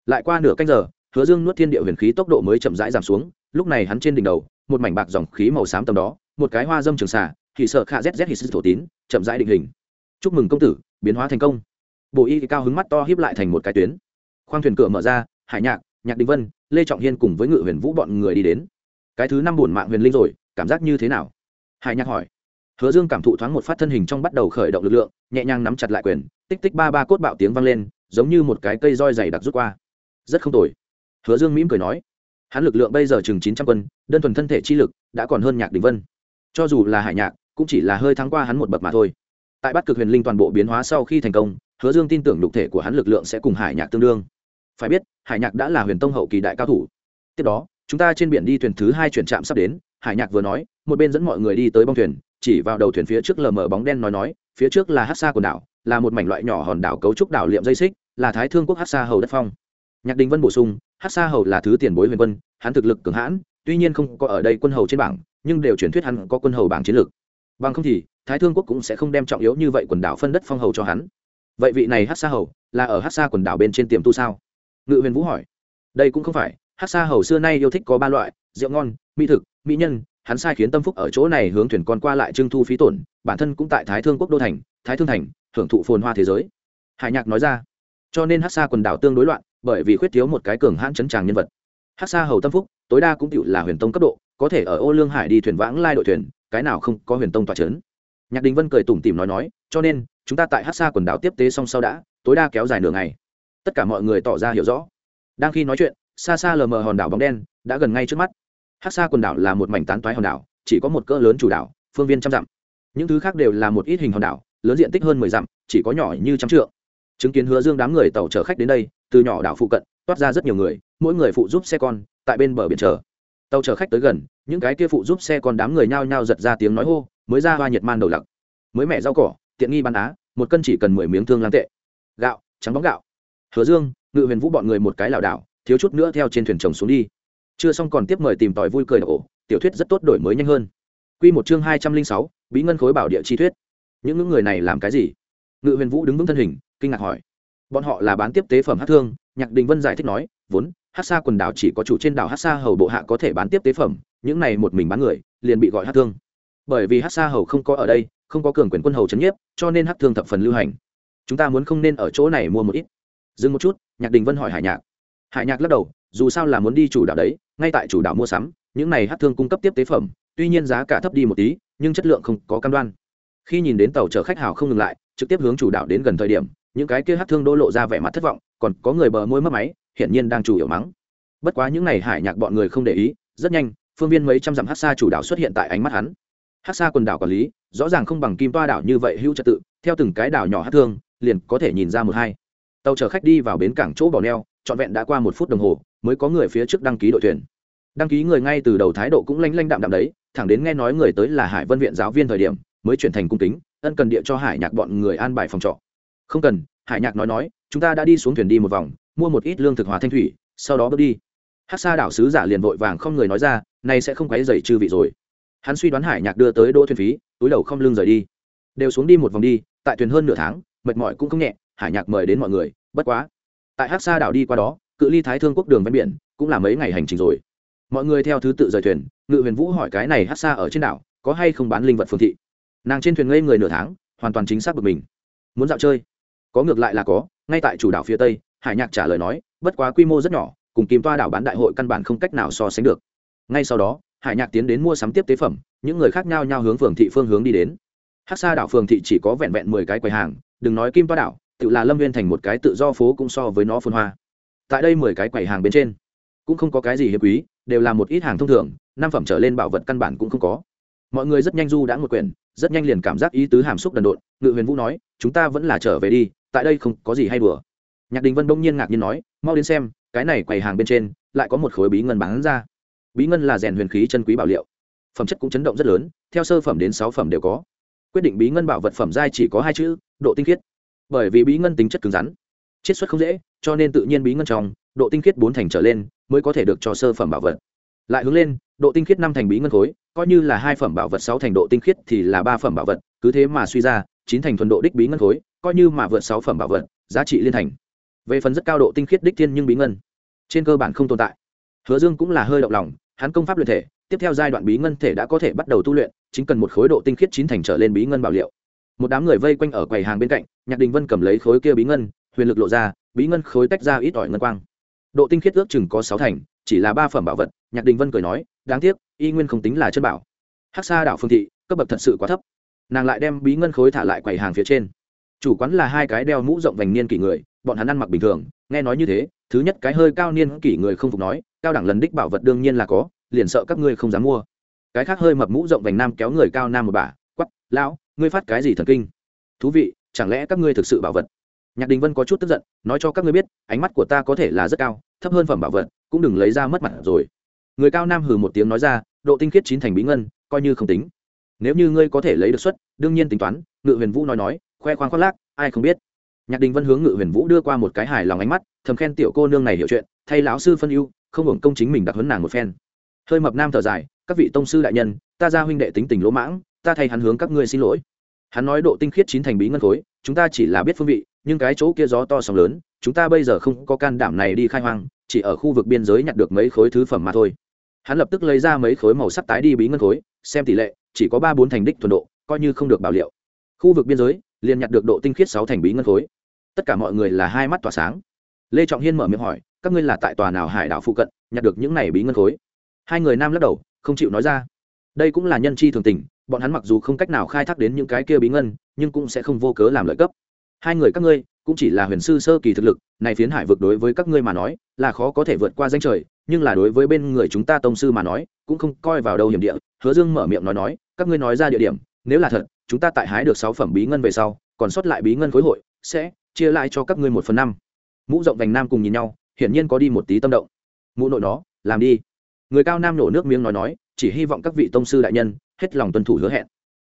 Lại qua nửa canh giờ, hứa dương nuốt thiên địa huyền khí tốc độ mới chậm rãi giảm xuống, lúc này hắn trên đỉnh đầu, một mảnh bạc dòng khí màu xám tầm đó một cái hoa dâm trường xà, thì sợ khạ zz hít thổ tín, chậm rãi định hình. Chúc mừng công tử, biến hóa thành công. Bộ y cao hứng mắt to hiếp lại thành một cái tuyến. Khoang thuyền cửa mở ra, hải nhạc nhạc đình vân, lê trọng hiên cùng với ngự huyền vũ bọn người đi đến. Cái thứ năm bổn mạng huyền linh rồi, cảm giác như thế nào? Hải nhạc hỏi. Hứa dương cảm thụ thoáng một phát thân hình trong bắt đầu khởi động lực lượng, nhẹ nhàng nắm chặt lại quyền, tích tích ba ba cốt bạo tiếng vang lên, giống như một cái cây roi dày đặc rút qua. Rất không tồi. Hứa dương mỉm cười nói. Hắn lực lượng bây giờ chừng chín trăm quân, đơn thuần thân thể chi lực, đã còn hơn nhạc đình vân cho dù là hải nhạc, cũng chỉ là hơi thắng qua hắn một bậc mà thôi. Tại bắt cực huyền linh toàn bộ biến hóa sau khi thành công, hứa dương tin tưởng nhục thể của hắn lực lượng sẽ cùng hải nhạc tương đương. Phải biết, hải nhạc đã là huyền tông hậu kỳ đại cao thủ. Tiếp đó, chúng ta trên biển đi thuyền thứ hai chuyển trạm sắp đến, hải nhạc vừa nói, một bên dẫn mọi người đi tới bong thuyền, chỉ vào đầu thuyền phía trước lờ mờ bóng đen nói nói, phía trước là hát xa quần đảo, là một mảnh loại nhỏ hòn đảo cấu trúc đảo liệm dây xích, là thái thương quốc hát xa hầu đất phong. Nhạc đình vân bổ sung hát xa hầu là thứ tiền bối huyền quân, hắn thực lực cường hãn, tuy nhiên không có ở đây quân hầu trên bảng nhưng đều truyền thuyết hắn có quân hầu bảng chiến lược. Bằng không thì, thái thương quốc cũng sẽ không đem trọng yếu như vậy quần đảo phân đất phong hầu cho hắn. Vậy vị này hát xa hầu là ở hát xa quần đảo bên trên tiềm tu sao? Ngự huyền vũ hỏi. Đây cũng không phải hát xa hầu xưa nay yêu thích có ba loại, rượu ngon, mỹ thực, mỹ nhân, hắn sai khiến tâm phúc ở chỗ này hướng thuyền con qua lại trưng thu phí tổn, bản thân cũng tại thái thương quốc đô thành, thái thương thành, hưởng thụ phồn hoa thế giới. Hải nhạc nói ra. Cho nên hát xa quần đảo tương đối loạn, bởi vì khuyết thiếu một cái cường hãn chấn tràng nhân vật. Hát xa hầu tâm phúc, tối đa cũng cựu là huyền tông cấp độ có thể ở ô lương hải đi thuyền vãng lai đội thuyền, cái nào không có huyền tông tòa c h ấ n nhạc đình vân cười tủm tỉm nói nói, cho nên, chúng ta tại hát xa quần đảo tiếp tế xong sau đã, tối đa kéo dài nửa ngày. Tất cả mọi người tỏ ra hiểu rõ. Đang khi nói chuyện, xa xa lờ mờ hòn đảo bóng đen đã gần ngay trước mắt. Hát xa quần đảo là một mảnh tán toái hòn đảo, chỉ có một cỡ lớn chủ đảo, phương viên trăm dặm. Những thứ khác đều là một ít hình hòn đảo, lớn diện tích hơn mười dặm, chỉ có nhỏ như trăm trượng. Chứng kiến hứa dương đám người tàu chở khách đến đây, từ nhỏ đảo phụ cận, toát ra rất nhiều người, mỗi người phụ giúp xe con, tại bên bờ biển chờ. Tàu chở khách tới gần những cái kia phụ giúp xe còn đám người nhao nhao giật ra tiếng nói hô, mới ra hoa nhiệt man đầu lặc. Mới mẹ rau cỏ, tiện nghi bán á, một cân chỉ cần mười miếng thương lang tệ. Gạo, trắng bóng gạo. Hứa dương, ngự huyền vũ bọn người một cái lảo đảo, thiếu chút nữa theo trên thuyền chồng xuống đi. Chưa xong còn tiếp mời tìm tòi vui cười ổ, tiểu thuyết rất tốt đổi mới nhanh hơn. Quy một chương hai trăm linh sáu, bí ngân khối bảo địa chi thuyết. Những những người này làm cái gì? Ngự huyền vũ đứng vững thân hình, kinh ngạc hỏi. Bọn họ là bán tiếp tế phẩm hát thương, nhạc đình vân giải thích nói, vốn, hát xa quần đảo chỉ có chủ trên đảo hát xa hầu bộ hạ có thể bán tiếp tế phẩm những này một mình bán người, liền bị gọi hát thương. Bởi vì hát xa hầu không có ở đây, không có cường quyền quân hầu c h ấ n nhiếp, cho nên hát thương thập phần lưu hành. Chúng ta muốn không nên ở chỗ này mua một ít. Dừng một chút, nhạc đình vân hỏi hải nhạc. Hải nhạc lắc đầu, dù sao là muốn đi chủ đảo đấy, ngay tại chủ đảo mua sắm, những này hát thương cung cấp tiếp tế phẩm, tuy nhiên giá cả thấp đi một tí, nhưng chất lượng không có cam đoan. Khi nhìn đến tàu chở khách hào không ngừng lại, trực tiếp hướng chủ đảo đến gần thời điểm, những cái kia hát thương đô lộ ra vẻ mặt thất vọng, còn có người bờ môi mất máy, hiển nhiên đang chủ yếu mắng. Bất quá những n à y hải nhạc bọn người không để ý, rất nhanh phương viên mấy trăm dặm hát xa chủ đảo xuất hiện tại ánh mắt hắn. Hát xa quần đảo quản lý, rõ ràng không bằng kim toa đảo như vậy hữu trật tự, theo từng cái đảo nhỏ hát thương, liền có thể nhìn ra một hai. Tàu chở khách đi vào bến cảng chỗ bỏ neo, trọn vẹn đã qua một phút đồng hồ, mới có người phía trước đăng ký đội thuyền. Đăng ký người ngay từ đầu thái độ cũng lanh lanh đạm đạm đấy, thẳng đến nghe nói người tới là hải vân viện giáo viên thời điểm, mới chuyển thành cung kính, ân cần địa cho hải nhạc bọn người an bài phòng trọ. Không cần, hải nhạc nói nói, chúng ta đã đi xuống thuyền đi một vòng, mua một ít lương thực hòa thanh thủy, sau đó bước đi hát xa đảo sứ giả liền vội vàng không người nói ra nay sẽ không quấy dày chư vị rồi. Hắn suy đoán hải nhạc đưa tới đỗ thuyền phí, túi đầu không lưng rời đi. Đều xuống đi một vòng đi, tại thuyền hơn nửa tháng, mệt mỏi cũng không nhẹ, hải nhạc mời đến mọi người, bất quá. Tại hát xa đảo đi qua đó, cự ly thái thương quốc đường ven biển, cũng là mấy ngày hành trình rồi. Mọi người theo thứ tự rời thuyền, ngự huyền vũ hỏi cái này hát xa ở trên đảo, có hay không bán linh vật phương thị? Nàng trên thuyền ngây người nửa tháng, hoàn toàn chính xác bực mình. Muốn dạo chơi? Có ngược lại là có, ngay tại chủ đảo phía tây, hải nhạc trả lời nói, bất quá quy mô rất nhỏ cùng kim toa đảo bán đại hội căn bản không cách nào so sánh được. Ngay sau đó, hải nhạc tiến đến mua sắm tiếp tế phẩm, những người khác nhau nhau hướng phường thị phương hướng đi đến. Hát xa đảo phường thị chỉ có vẹn vẹn mười cái quầy hàng, đừng nói kim toa đảo, tự là lâm viên thành một cái tự do phố cũng so với nó phun hoa. Tại đây mười cái quầy hàng bên trên, cũng không có cái gì hiếm quý, đều là một ít hàng thông thường, năm phẩm trở lên bảo vật căn bản cũng không có. Mọi người rất nhanh du đã một quyển, rất nhanh liền cảm giác ý tứ hàm xúc đần độn, ngự huyền vũ nói, chúng ta vẫn là trở về đi, tại đây không có gì hay đùa. Nhạc đình vân bỗng nhiên ngạc nhiên nói, mau đến xem cái này quầy hàng bên trên lại có một khối bí ngân bán ra. Bí ngân là rèn huyền khí chân quý bảo liệu. Phẩm chất cũng chấn động rất lớn, theo sơ phẩm đến sáu phẩm đều có. Quyết định bí ngân bảo vật phẩm giai chỉ có hai chữ, độ tinh khiết. Bởi vì bí ngân tính chất cứng rắn, chiết xuất không dễ, cho nên tự nhiên bí ngân trong, độ tinh khiết bốn thành trở lên mới có thể được cho sơ phẩm bảo vật. Lại hướng lên, độ tinh khiết năm thành bí ngân khối, coi như là hai phẩm bảo vật sáu thành độ tinh khiết thì là ba phẩm bảo vật, cứ thế mà suy ra, chín thành thuần độ đích bí ngân khối, coi như mà vượt sáu phẩm bảo vật, giá trị liên thành về phần rất cao độ tinh khiết đích thiên nhưng bí ngân, trên cơ bản không tồn tại. Hứa dương cũng là hơi động lòng, hắn công pháp luyện thể, tiếp theo giai đoạn bí ngân thể đã có thể bắt đầu tu luyện, chính cần một khối độ tinh khiết chín thành trở lên bí ngân bảo liệu. Một đám người vây quanh ở quầy hàng bên cạnh, nhạc đình vân cầm lấy khối kia bí ngân, huyền lực lộ ra, bí ngân khối tách ra ít ỏi ngân quang. Độ tinh khiết ước chừng có sáu thành, chỉ là ba phẩm bảo vật, nhạc đình vân cười nói, đáng tiếc, y nguyên không tính là chân bảo. Hắc sa đảo phương thị, cấp bậc thật sự quá thấp. Nàng lại đem bí ngân khối thả lại quầy hàng phía trên. Chủ quán là hai cái đeo mũ rộng vành niên kỷ người bọn hắn ăn mặc bình thường, nghe nói như thế, thứ nhất cái hơi cao niên kỷ người không phục nói, cao đẳng lần đích bảo vật đương nhiên là có, liền sợ các ngươi không dám mua. Cái khác hơi mập mũ rộng vành nam kéo người cao nam một bà quắp lão, ngươi phát cái gì thần kinh? Thú vị, chẳng lẽ các ngươi thực sự bảo vật? Nhạc đình vân có chút tức giận, nói cho các ngươi biết, ánh mắt của ta có thể là rất cao, thấp hơn phẩm bảo vật, cũng đừng lấy ra mất mặt rồi. Người cao nam hừ một tiếng nói ra, độ tinh khiết chín thành bí ngân, coi như không tính. Nếu như ngươi có thể lấy được suất, đương nhiên tính toán, ngự huyền vũ nói nói, khoe khoang khoác lác, ai không biết nhạc đình vân hướng ngự huyền vũ đưa qua một cái hài lòng ánh mắt, thầm khen tiểu cô nương này hiểu chuyện, thay lão sư phân ưu, không hưởng công chính mình đặc huấn nàng một phen. Hơi mập nam thở dài, các vị tông sư đại nhân, ta ra huynh đệ tính tình lỗ mãng, ta thay hắn hướng các ngươi xin lỗi. Hắn nói độ tinh khiết chín thành bí ngân khối, chúng ta chỉ là biết phương vị, nhưng cái chỗ kia gió to sóng lớn, chúng ta bây giờ không có can đảm này đi khai hoang, chỉ ở khu vực biên giới nhặt được mấy khối thứ phẩm mà thôi. Hắn lập tức lấy ra mấy khối màu sắc tái đi bí ngân khối, xem tỷ lệ, chỉ có ba bốn thành đích thuần độ, coi như không được bảo liệu. Khu vực biên giới liền nhặt được độ tinh khiết sáu thành bí ngân khối. Tất cả mọi người là hai mắt tỏa sáng. Lê trọng hiên mở miệng hỏi, các ngươi là tại tòa nào hải đảo phụ cận, nhặt được những này bí ngân khối? Hai người nam lắc đầu, không chịu nói ra. Đây cũng là nhân chi thường tình, bọn hắn mặc dù không cách nào khai thác đến những cái kia bí ngân, nhưng cũng sẽ không vô cớ làm lợi cấp. Hai người các ngươi, cũng chỉ là huyền sư sơ kỳ thực lực, này phiến hải vực đối với các ngươi mà nói, là khó có thể vượt qua danh trời, nhưng là đối với bên người chúng ta tông sư mà nói, cũng không coi vào đâu hiểm địa. Hứa dương mở miệng nói nói, các ngươi nói ra địa điểm, nếu là thật chúng ta tại hái được sáu phẩm bí ngân về sau, còn sót lại bí ngân khối hội, sẽ chia lại cho các ngươi một phần năm. Mũ rộng vành nam cùng nhìn nhau, hiển nhiên có đi một tí tâm động. Mũ nội nó, làm đi. Người cao nam nổ nước miếng nói nói, chỉ hy vọng các vị tông sư đại nhân, hết lòng tuân thủ hứa hẹn.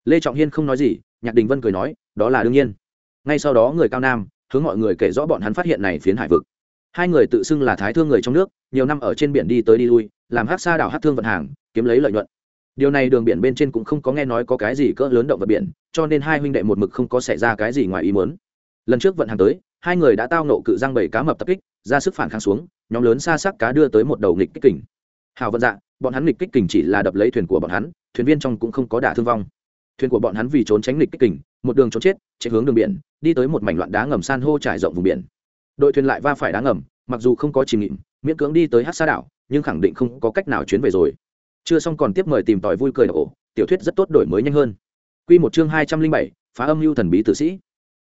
Lê trọng hiên không nói gì, nhạc đình vân cười nói, đó là đương nhiên. Ngay sau đó người cao nam, hướng mọi người kể rõ bọn hắn phát hiện này phiến hải vực. Hai người tự xưng là thái thương người trong nước, nhiều năm ở trên biển đi tới đi lui, làm hát xa đảo hát thương vận hàng, kiếm lấy lợi nhuận điều này đường biển bên trên cũng không có nghe nói có cái gì cỡ lớn động vật biển, cho nên hai huynh đệ một mực không có xảy ra cái gì ngoài ý muốn. Lần trước vận hàng tới, hai người đã tao nộ cự giang bảy cá mập tập kích, ra sức phản kháng xuống, nhóm lớn xa sắc cá đưa tới một đầu nghịch kích kình. Hào vận dạ bọn hắn nghịch kích kình chỉ là đập lấy thuyền của bọn hắn, thuyền viên trong cũng không có đả thương vong. Thuyền của bọn hắn vì trốn tránh nghịch kích kình, một đường trốn chết, chạy hướng đường biển, đi tới một mảnh loạn đá ngầm san hô trải rộng vùng biển. Đội thuyền lại va phải đá ngầm, mặc dù không có chìm nghịm, miễn cưỡng đi tới hát xa đảo, nhưng khẳng định không có cách nào chuyến về rồi chưa xong còn tiếp mời tìm tòi vui cười ổ, tiểu thuyết rất tốt đổi mới nhanh hơn. Quy một chương hai trăm linh bảy, phá âm lưu thần bí tử sĩ.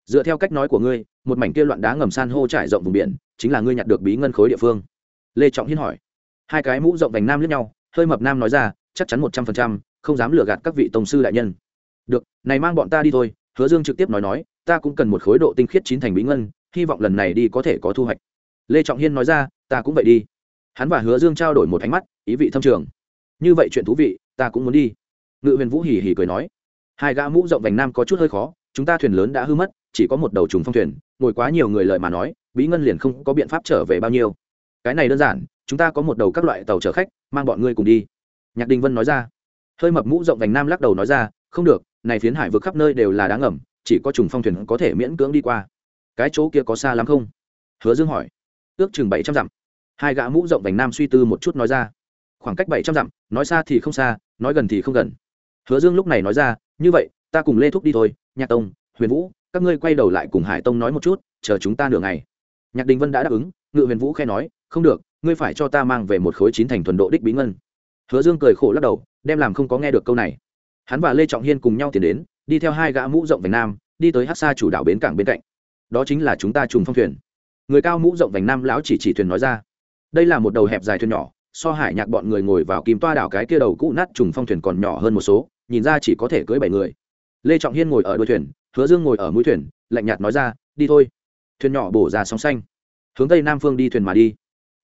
Dựa theo cách nói của ngươi, một mảnh kia loạn đá ngầm san hô trải rộng vùng biển, chính là ngươi nhặt được bí ngân khối địa phương. Lê trọng hiên hỏi. Hai cái mũ rộng vành nam lướt nhau, hơi mập nam nói ra, chắc chắn một trăm phần trăm, không dám lừa gạt các vị tổng sư đại nhân. Được, này mang bọn ta đi thôi, hứa dương trực tiếp nói nói, ta cũng cần một khối độ tinh khiết chín thành bí ngân, hy vọng lần này đi có thể có thu hoạch. Lê trọng hiên nói ra, ta cũng vậy đi. Hắn và hứa dương trao đổi một ánh mắt, ý vị thâm trường như vậy chuyện thú vị, ta cũng muốn đi. Ngự huyền vũ hỉ hỉ cười nói. Hai gã mũ rộng vành nam có chút hơi khó, chúng ta thuyền lớn đã hư mất, chỉ có một đầu trùng phong thuyền, ngồi quá nhiều người lời mà nói, bí ngân liền không có biện pháp trở về bao nhiêu. Cái này đơn giản, chúng ta có một đầu các loại tàu chở khách, mang bọn ngươi cùng đi. Nhạc đình vân nói ra. Hơi mập mũ rộng vành nam lắc đầu nói ra, không được, này phiến hải vực khắp nơi đều là đá ngầm, chỉ có trùng phong thuyền có thể miễn cưỡng đi qua. Cái chỗ kia có xa lắm không? Hứa dương hỏi. Ước chừng bảy trăm dặm. Hai gã mũ rộng vành nam suy tư một chút nói ra khoảng cách bảy trăm dặm, nói xa thì không xa, nói gần thì không gần. Hứa dương lúc này nói ra, như vậy, ta cùng lê thúc đi thôi, nhạc tông, huyền vũ, các ngươi quay đầu lại cùng hải tông nói một chút, chờ chúng ta nửa ngày. Nhạc đình vân đã đáp ứng, ngự huyền vũ khe nói, không được, ngươi phải cho ta mang về một khối chín thành thuần độ đích bí ngân. Hứa dương cười khổ lắc đầu, đem làm không có nghe được câu này. Hắn và lê trọng hiên cùng nhau tiến đến, đi theo hai gã mũ rộng vành nam, đi tới hát xa chủ đảo bến cảng bên cạnh. Đó chính là chúng ta trùng phong thuyền. Người cao mũ rộng vành nam lão chỉ chỉ thuyền nói ra, đây là một đầu hẹp dài thuyền nhỏ so hải nhạc bọn người ngồi vào kim toa đảo cái kia đầu cũ nát trùng phong thuyền còn nhỏ hơn một số, nhìn ra chỉ có thể cưới bảy người. Lê trọng hiên ngồi ở đuôi thuyền, hứa dương ngồi ở mũi thuyền, lạnh nhạt nói ra, đi thôi. Thuyền nhỏ bổ ra sóng xanh. Hướng tây nam phương đi thuyền mà đi.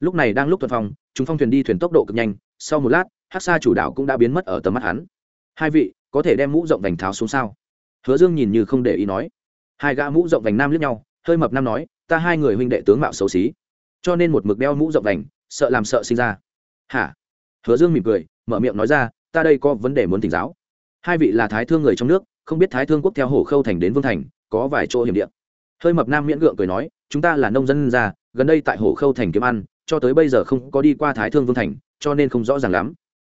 Lúc này đang lúc thuận phong chúng phong thuyền đi thuyền tốc độ cực nhanh, sau một lát hát xa chủ đạo cũng đã biến mất ở tầm mắt hắn. Hai vị, có thể đem mũ rộng vành tháo xuống sao? Hứa dương nhìn như không để ý nói. Hai gã mũ rộng vành nam lướt nhau, hơi mập nam nói, ta hai người huynh đệ tướng mạo xấu xí, cho nên một mực đeo mũ rộng vành, sợ làm sợ sinh ra hả? Hứa dương mỉm cười, mở miệng nói ra, ta đây có vấn đề muốn tỉnh giáo. Hai vị là thái thương người trong nước, không biết thái thương quốc theo Hồ khâu thành đến vương thành, có vài chỗ hiểm địa. Hơi mập nam miễn gượng cười nói, chúng ta là nông dân già gần đây tại Hồ khâu thành kiếm ăn, cho tới bây giờ không có đi qua thái thương vương thành, cho nên không rõ ràng lắm.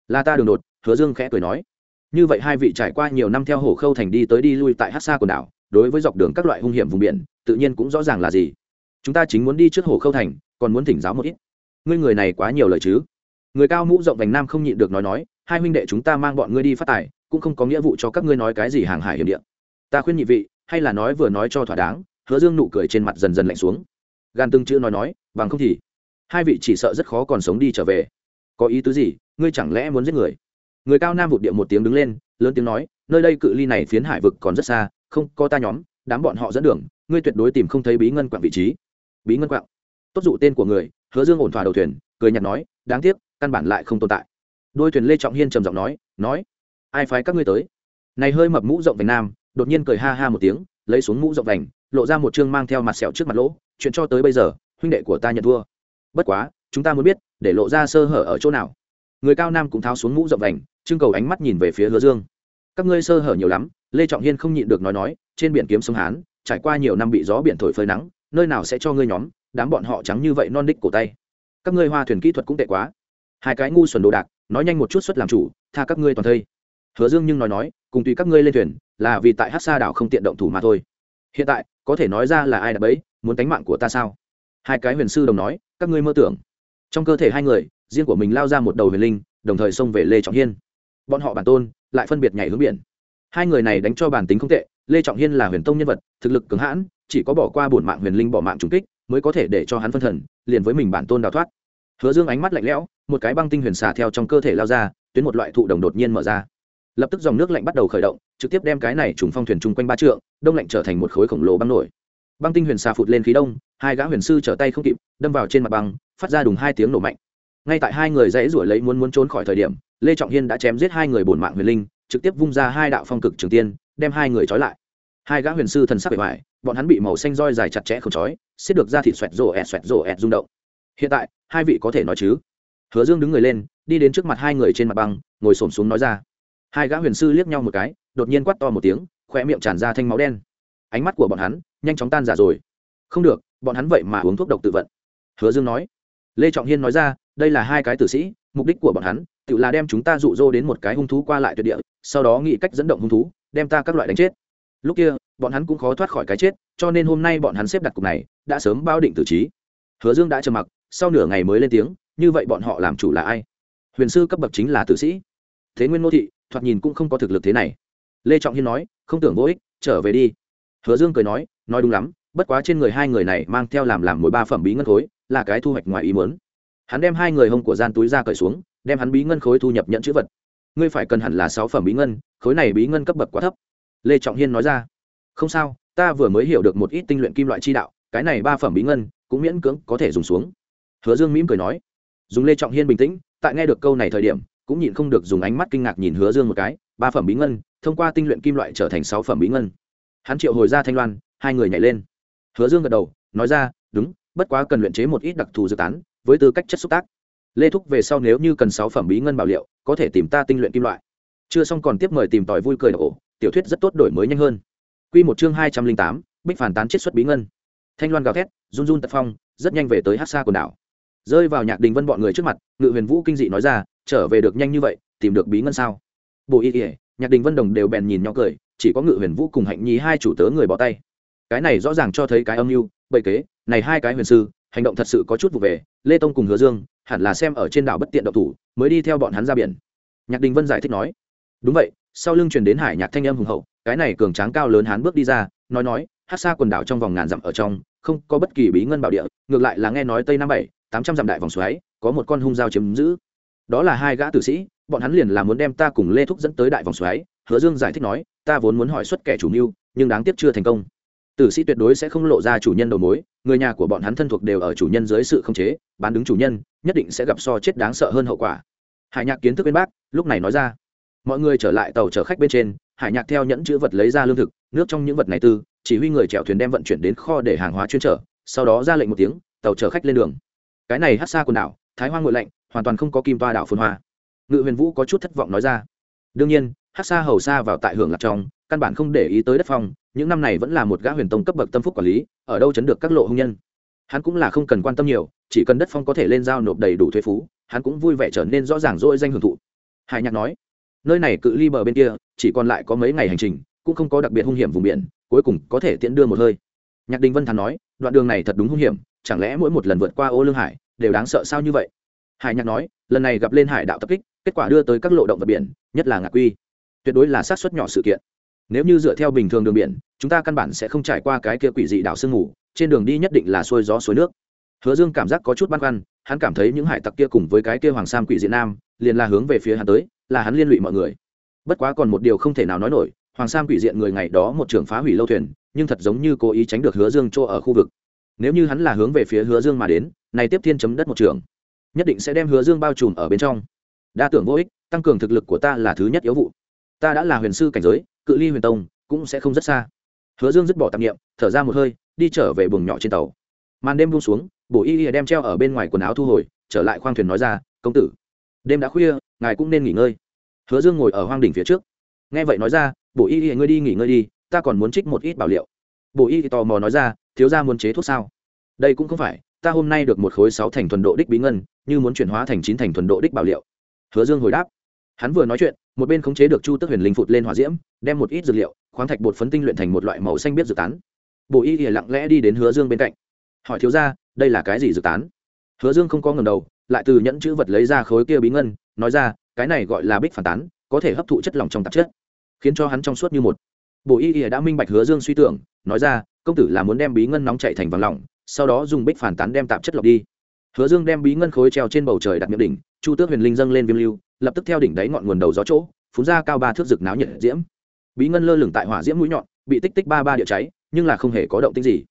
Là ta đường đột, hứa dương khẽ cười nói. Như vậy hai vị trải qua nhiều năm theo Hồ khâu thành đi tới đi lui tại hát xa quần đảo, đối với dọc đường các loại hung hiểm vùng biển, tự nhiên cũng rõ ràng là gì. Chúng ta chính muốn đi trước Hồ khâu thành, còn muốn thỉnh giáo một ít. Ngươi người này quá nhiều lời chứ? Người cao mũ rộng vành nam không nhịn được nói nói, hai huynh đệ chúng ta mang bọn ngươi đi phát tài, cũng không có nghĩa vụ cho các ngươi nói cái gì hàng hải hiểm địa. Ta khuyên nhị vị, hay là nói vừa nói cho thỏa đáng, hứa dương nụ cười trên mặt dần dần lạnh xuống. Gan từng chữ nói nói, bằng không thì hai vị chỉ sợ rất khó còn sống đi trở về. Có ý tứ gì, ngươi chẳng lẽ muốn giết người? Người cao nam vụt địa một tiếng đứng lên, lớn tiếng nói, nơi đây cự ly này phiến hải vực còn rất xa, không có ta nhóm, đám bọn họ dẫn đường, ngươi tuyệt đối tìm không thấy bí ngân quạng vị trí. Bí ngân quạng. Tốt dụ tên của người, hứa dương ổn thỏa đầu thuyền, cười nhạt nói, đáng tiếc căn bản lại không tồn tại. Đôi thuyền lê trọng hiên trầm giọng nói nói, ai phái các ngươi tới? Này hơi mập mũ rộng vành nam, đột nhiên cười ha ha một tiếng, lấy xuống mũ rộng vành, lộ ra một chương mang theo mặt sẹo trước mặt lỗ, chuyện cho tới bây giờ, huynh đệ của ta nhận thua. Bất quá, chúng ta muốn biết, để lộ ra sơ hở ở chỗ nào. Người cao nam cũng tháo xuống mũ rộng vành, trưng cầu ánh mắt nhìn về phía hứa dương. Các ngươi sơ hở nhiều lắm. Lê trọng hiên không nhịn được nói nói, trên biển kiếm sông hán, trải qua nhiều năm bị gió biển thổi phơi nắng, nơi nào sẽ cho ngươi nhóm, đám bọn họ trắng như vậy non đích cổ tay. Các ngươi hoa thuyền kỹ thuật cũng tệ quá hai cái ngu xuẩn đồ đạc, nói nhanh một chút xuất làm chủ, tha các ngươi toàn thây. Hứa dương nhưng nói nói, cùng tùy các ngươi lên thuyền, là vì tại hát xa đảo không tiện động thủ mà thôi. Hiện tại, có thể nói ra là ai đã bấy, muốn tánh mạng của ta sao? Hai cái huyền sư đồng nói, các ngươi mơ tưởng. Trong cơ thể hai người, riêng của mình lao ra một đầu huyền linh, đồng thời xông về lê trọng hiên. Bọn họ bản tôn, lại phân biệt nhảy hướng biển. Hai người này đánh cho bản tính không tệ, lê trọng hiên là huyền tông nhân vật, thực lực cứng hãn, chỉ có bỏ qua bổn mạng huyền linh bỏ mạng trùng kích, mới có thể để cho hắn phân thần, liền với mình bản tôn đào thoát. Hứa dương ánh mắt lạnh lẽo một cái băng tinh huyền xà theo trong cơ thể lao ra, tuyến một loại thụ đồng đột nhiên mở ra. Lập tức dòng nước lạnh bắt đầu khởi động, trực tiếp đem cái này trùng phong thuyền chung quanh ba trượng, đông lạnh trở thành một khối khổng lồ băng nổi. Băng tinh huyền xà phụt lên khí đông, hai gã huyền sư trở tay không kịp, đâm vào trên mặt băng, phát ra đùng hai tiếng nổ mạnh. Ngay tại hai người dãy ruổi lấy muốn muốn trốn khỏi thời điểm, lê trọng hiên đã chém giết hai người bổn mạng huyền linh, trực tiếp vung ra hai đạo phong cực trường tiên, đem hai người trói lại. Hai gã huyền sư thần sắc bề ngoài, bọn hắn bị màu xanh roi dài chặt chẽ không trói xiết được ra thịt xoẹt rổ ẹt xoẹt rổ ẹt rung động. Hiện tại, hai vị có thể nói chứ? Hứa dương đứng người lên, đi đến trước mặt hai người trên mặt băng, ngồi xổm xuống nói ra. Hai gã huyền sư liếc nhau một cái, đột nhiên quắt to một tiếng khoe miệng tràn ra thanh máu đen. Ánh mắt của bọn hắn nhanh chóng tan giả rồi. Không được, bọn hắn vậy mà uống thuốc độc tự vận. Hứa dương nói. Lê trọng hiên nói ra, đây là hai cái tử sĩ, mục đích của bọn hắn, tự là đem chúng ta rụ dỗ đến một cái hung thú qua lại tuyệt địa, sau đó nghĩ cách dẫn động hung thú, đem ta các loại đánh chết. Lúc kia, bọn hắn cũng khó thoát khỏi cái chết, cho nên hôm nay bọn hắn xếp đặt cục này, đã sớm bao định tử trí. Hứa dương đã trầm mặc, sau nửa ngày mới lên tiếng như vậy bọn họ làm chủ là ai? Huyền sư cấp bậc chính là tử sĩ. Thế nguyên nô thị, thoạt nhìn cũng không có thực lực thế này. Lê trọng hiên nói, không tưởng vô ích, trở về đi. Hứa dương cười nói nói đúng lắm, bất quá trên người hai người này mang theo làm làm mỗi ba phẩm bí ngân khối, là cái thu hoạch ngoài ý muốn. Hắn đem hai người hông của gian túi ra cởi xuống, đem hắn bí ngân khối thu nhập nhận chữ vật. Ngươi phải cần hẳn là sáu phẩm bí ngân, khối này bí ngân cấp bậc quá thấp. Lê trọng hiên nói ra, không sao, ta vừa mới hiểu được một ít tinh luyện kim loại chi đạo, cái này ba phẩm bí ngân, cũng miễn cưỡng có thể dùng xuống. Hứa dương mỉm cười nói dùng lê trọng hiên bình tĩnh, tại nghe được câu này thời điểm, cũng nhịn không được dùng ánh mắt kinh ngạc nhìn hứa dương một cái, ba phẩm bí ngân, thông qua tinh luyện kim loại trở thành sáu phẩm bí ngân. Hắn triệu hồi ra thanh loan, hai người nhảy lên. Hứa dương gật đầu, nói ra, đúng, bất quá cần luyện chế một ít đặc thù dự tán, với tư cách chất xúc tác. Lê thúc về sau nếu như cần sáu phẩm bí ngân bảo liệu, có thể tìm ta tinh luyện kim loại. Chưa xong còn tiếp mời tìm tòi vui cười ổ, tiểu thuyết rất tốt đổi mới nhanh hơn. Q một chương hai trăm linh tám, bích phản tán chiết xuất bí ngân. Thanh loan gào thét, run run tật phong, rất nhanh về tới hát xa quần đảo rơi vào nhạc đình vân bọn người trước mặt, ngự huyền vũ kinh dị nói ra, trở về được nhanh như vậy, tìm được bí ngân sao? Bộ y ỉa nhạc đình vân đồng đều bèn nhìn nhau cười, chỉ có ngự huyền vũ cùng hạnh nhi hai chủ tớ người bỏ tay. Cái này rõ ràng cho thấy cái âm mưu, bậy kế, này hai cái huyền sư, hành động thật sự có chút vụ về, lê tông cùng hứa dương, hẳn là xem ở trên đảo bất tiện động thủ, mới đi theo bọn hắn ra biển. Nhạc đình vân giải thích nói, đúng vậy, sau lưng truyền đến hải nhạc thanh âm hùng hậu, cái này cường tráng cao lớn hắn bước đi ra, nói nói, hát xa quần đảo trong vòng ngàn dặm ở trong, không có bất kỳ bí ngân bảo địa, ngược lại là nghe nói tây nam bảy tám trăm dặm đại vòng xoáy, có một con hung dao chiếm giữ. Đó là hai gã tử sĩ, bọn hắn liền là muốn đem ta cùng lê thúc dẫn tới đại vòng xoáy, hứa dương giải thích nói, ta vốn muốn hỏi xuất kẻ chủ mưu, nhưng đáng tiếc chưa thành công. Tử sĩ tuyệt đối sẽ không lộ ra chủ nhân đầu mối, người nhà của bọn hắn thân thuộc đều ở chủ nhân dưới sự khống chế, bán đứng chủ nhân, nhất định sẽ gặp so chết đáng sợ hơn hậu quả. Hải nhạc kiến thức bên bác, lúc này nói ra. Mọi người trở lại tàu chở khách bên trên, hải nhạc theo nhẫn chữ vật lấy ra lương thực, nước trong những vật này tư, chỉ huy người chèo thuyền đem vận chuyển đến kho để hàng hóa chuyên trở, sau đó ra lệnh một tiếng, tàu chở khách lên đường cái này hát xa quần đảo, thái hoa ngội lạnh, hoàn toàn không có kim toa đảo phun hoa. Ngự huyền vũ có chút thất vọng nói ra. Đương nhiên, hát xa hầu xa vào tại hưởng lạc trong, căn bản không để ý tới đất phong, những năm này vẫn là một gã huyền tông cấp bậc tâm phúc quản lý, ở đâu chấn được các lộ hung nhân. Hắn cũng là không cần quan tâm nhiều, chỉ cần đất phong có thể lên giao nộp đầy đủ thuế phú, hắn cũng vui vẻ trở nên rõ ràng dỗi danh hưởng thụ. Hải nhạc nói, nơi này cự ly bờ bên kia, chỉ còn lại có mấy ngày hành trình, cũng không có đặc biệt hung hiểm vùng biển, cuối cùng có thể tiễn đưa một hơi nhạc đình vân thắn nói, đoạn đường này thật đúng hung hiểm, chẳng lẽ mỗi một lần vượt qua ô lương hải, đều đáng sợ sao như vậy? Hải nhạc nói, lần này gặp lên hải đạo tập kích, kết quả đưa tới các lộ động vật biển, nhất là ngạc quy. Tuyệt đối là sát xuất nhỏ sự kiện. Nếu như dựa theo bình thường đường biển, chúng ta căn bản sẽ không trải qua cái kia quỷ dị đảo sương ngủ trên đường đi nhất định là xuôi gió suối nước. Hứa dương cảm giác có chút băn khoăn, hắn cảm thấy những hải tặc kia cùng với cái kia hoàng sam quỷ diện nam, liền là hướng về phía hắn tới, là hắn liên lụy mọi người. Bất quá còn một điều không thể nào nói nổi, hoàng sam quỷ diện người ngày đó một trường phá hủy lâu thuyền nhưng thật giống như cố ý tránh được hứa dương chỗ ở khu vực. Nếu như hắn là hướng về phía hứa dương mà đến, này tiếp thiên chấm đất một trường, nhất định sẽ đem hứa dương bao trùm ở bên trong. Đa tưởng vô ích, tăng cường thực lực của ta là thứ nhất yếu vụ. Ta đã là huyền sư cảnh giới, cự ly huyền tông cũng sẽ không rất xa. Hứa dương dứt bỏ tạp nghiệm thở ra một hơi, đi trở về buồng nhỏ trên tàu. Màn đêm buông xuống, bổ y y đem treo ở bên ngoài quần áo thu hồi, trở lại khoang thuyền nói ra, công tử, đêm đã khuya, ngài cũng nên nghỉ ngơi. Hứa dương ngồi ở hoang đỉnh phía trước. Nghe vậy nói ra, bổ y y, ngươi đi nghỉ ngơi đi ta còn muốn trích một ít bảo liệu. Bổ y tò mò nói ra, thiếu ra muốn chế thuốc sao? Đây cũng không phải, ta hôm nay được một khối sáu thành thuần độ đích bí ngân, như muốn chuyển hóa thành chín thành thuần độ đích bảo liệu. Hứa dương hồi đáp. Hắn vừa nói chuyện, một bên khống chế được chu tức huyền linh phụt lên hỏa diễm, đem một ít dược liệu, khoáng thạch bột phấn tinh luyện thành một loại màu xanh biết dược tán. Bộ y ỉa lặng lẽ đi đến hứa dương bên cạnh. Hỏi thiếu ra đây là cái gì dược tán? Hứa dương không có ngầm đầu, lại từ nhẫn chữ vật lấy ra khối kia bí ngân, nói ra, cái này gọi là bích phản tán, có thể hấp thụ chất lỏng trong tạp chất, khiến cho hắn trong suốt như một bộ y ỉa đã minh bạch hứa dương suy tưởng, nói ra, công tử là muốn đem bí ngân nóng chạy thành vàng lỏng, sau đó dùng bích phản tán đem tạp chất lọc đi. Hứa dương đem bí ngân khối treo trên bầu trời đặt miệng đỉnh, chu tước huyền linh dâng lên viêm lưu, lập tức theo đỉnh đáy ngọn nguồn đầu gió chỗ, phun ra cao ba thước rực náo nhiệt diễm. Bí ngân lơ lửng tại hỏa diễm mũi nhọn, bị tích tích ba ba địa cháy, nhưng là không hề có động tích gì.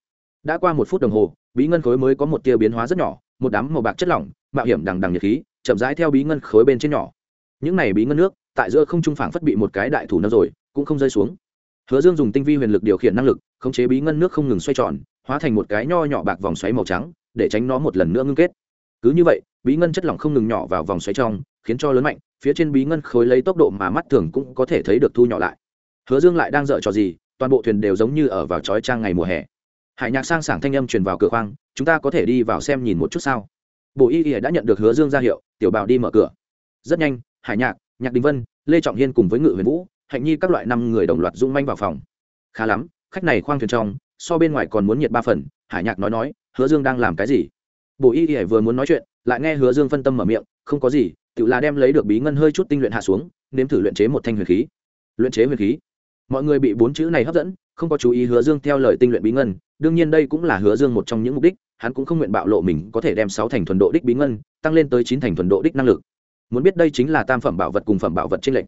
Đã qua một phút đồng hồ, bí ngân khối mới có một tia biến hóa rất nhỏ, một đám màu bạc chất lỏng, mạo hiểm đằng đằng nhiệt khí, chậm rãi theo bí ngân khối bên trên nhỏ. Những này bí ngân nước, tại giữa không trung phảng phất bị một cái đại thủ nâng rồi, cũng không rơi xuống hứa dương dùng tinh vi huyền lực điều khiển năng lực, khống chế bí ngân nước không ngừng xoay tròn, hóa thành một cái nho nhỏ bạc vòng xoáy màu trắng, để tránh nó một lần nữa ngưng kết. Cứ như vậy, bí ngân chất lỏng không ngừng nhỏ vào vòng xoáy trong, khiến cho lớn mạnh, phía trên bí ngân khối lấy tốc độ mà mắt thường cũng có thể thấy được thu nhỏ lại. Hứa dương lại đang dở trò gì, toàn bộ thuyền đều giống như ở vào trói trang ngày mùa hè. Hải nhạc sang sảng thanh âm truyền vào cửa khoang, chúng ta có thể đi vào xem nhìn một chút sao? Bộ y y đã nhận được hứa dương ra hiệu, tiểu bảo đi mở cửa. Rất nhanh, hải nhạc nhạc đình vân, lê trọng hiên cùng với ngự huyền vũ hạnh nhi các loại năm người đồng loạt rung manh vào phòng. Khá lắm, khách này khoang thuyền trong, so bên ngoài còn muốn nhiệt ba phần, hải nhạc nói nói, hứa dương đang làm cái gì? Bộ y y vừa muốn nói chuyện, lại nghe hứa dương phân tâm mở miệng, không có gì, tự là đem lấy được bí ngân hơi chút tinh luyện hạ xuống, nếm thử luyện chế một thanh huyền khí. Luyện chế huyền khí? Mọi người bị bốn chữ này hấp dẫn, không có chú ý hứa dương theo lời tinh luyện bí ngân, đương nhiên đây cũng là hứa dương một trong những mục đích, hắn cũng không nguyện bạo lộ mình có thể đem sáu thành thuần độ đích bí ngân, tăng lên tới chín thành thuần độ đích năng lực. Muốn biết đây chính là tam phẩm bảo vật cùng phẩm bảo vật trên lệnh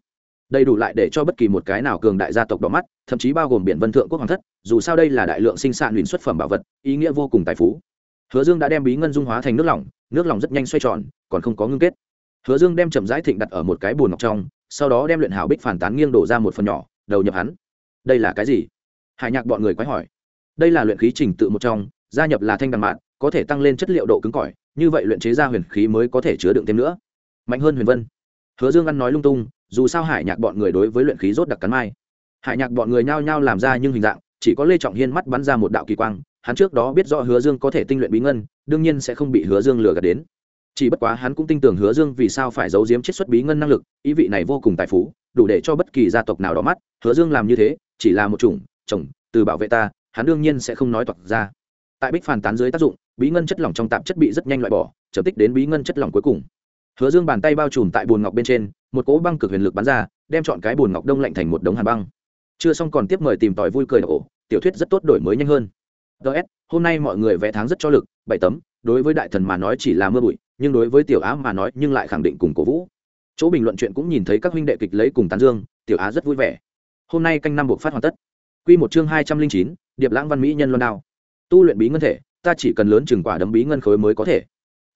đầy đủ lại để cho bất kỳ một cái nào cường đại gia tộc đỏ mắt, thậm chí bao gồm biển vân thượng quốc hoàng thất, dù sao đây là đại lượng sinh sản huyền xuất phẩm bảo vật, ý nghĩa vô cùng tài phú. Hứa dương đã đem bí ngân dung hóa thành nước lỏng nước lỏng rất nhanh xoay tròn, còn không có ngưng kết. Hứa dương đem chậm rãi thịnh đặt ở một cái bùn ngọc trong, sau đó đem luyện hảo bích phản tán nghiêng đổ ra một phần nhỏ, đầu nhập hắn. Đây là cái gì? Hải nhạc bọn người quái hỏi. Đây là luyện khí trình tự một trong, gia nhập là thanh đằng mạn, có thể tăng lên chất liệu độ cứng cỏi, như vậy luyện chế ra huyền khí mới có thể chứa đựng thêm nữa. Mạnh hơn huyền vân. Hứa dương ăn nói lung tung dù sao hải nhạc bọn người đối với luyện khí rốt đặc cắn mai. Hải nhạc bọn người nhao nhao làm ra nhưng hình dạng, chỉ có lê trọng hiên mắt bắn ra một đạo kỳ quang, hắn trước đó biết rõ hứa dương có thể tinh luyện bí ngân, đương nhiên sẽ không bị hứa dương lừa gạt đến. Chỉ bất quá hắn cũng tin tưởng hứa dương vì sao phải giấu giếm chiết xuất bí ngân năng lực, ý vị này vô cùng tài phú, đủ để cho bất kỳ gia tộc nào đó mắt, hứa dương làm như thế, chỉ là một chủng, chồng, từ bảo vệ ta, hắn đương nhiên sẽ không nói toạc ra. Tại bích phản tán dưới tác dụng, bí ngân chất lỏng trong tạp chất bị rất nhanh loại bỏ trở tích đến bí ngân chất lỏng cuối cùng hứa dương bàn tay bao trùm tại bồn ngọc bên trên, một cỗ băng cực huyền lực bắn ra, đem chọn cái bồn ngọc đông lạnh thành một đống hàn băng. Chưa xong còn tiếp mời tìm tòi vui cười ổ tiểu thuyết rất tốt, đổi mới nhanh hơn. Ts hôm nay mọi người vẽ tháng rất cho lực, bảy tấm. Đối với đại thần mà nói chỉ là mưa bụi, nhưng đối với tiểu á mà nói, nhưng lại khẳng định cùng cổ vũ. Chỗ bình luận chuyện cũng nhìn thấy các huynh đệ kịch lấy cùng tán dương, tiểu á rất vui vẻ. Hôm nay canh năm buộc phát hoàn tất. Q một chương hai trăm linh chín, điệp lãng văn mỹ nhân loan đao. Tu luyện bí ngân thể, ta chỉ cần lớn chừng quả đấm bí ngân khối mới có thể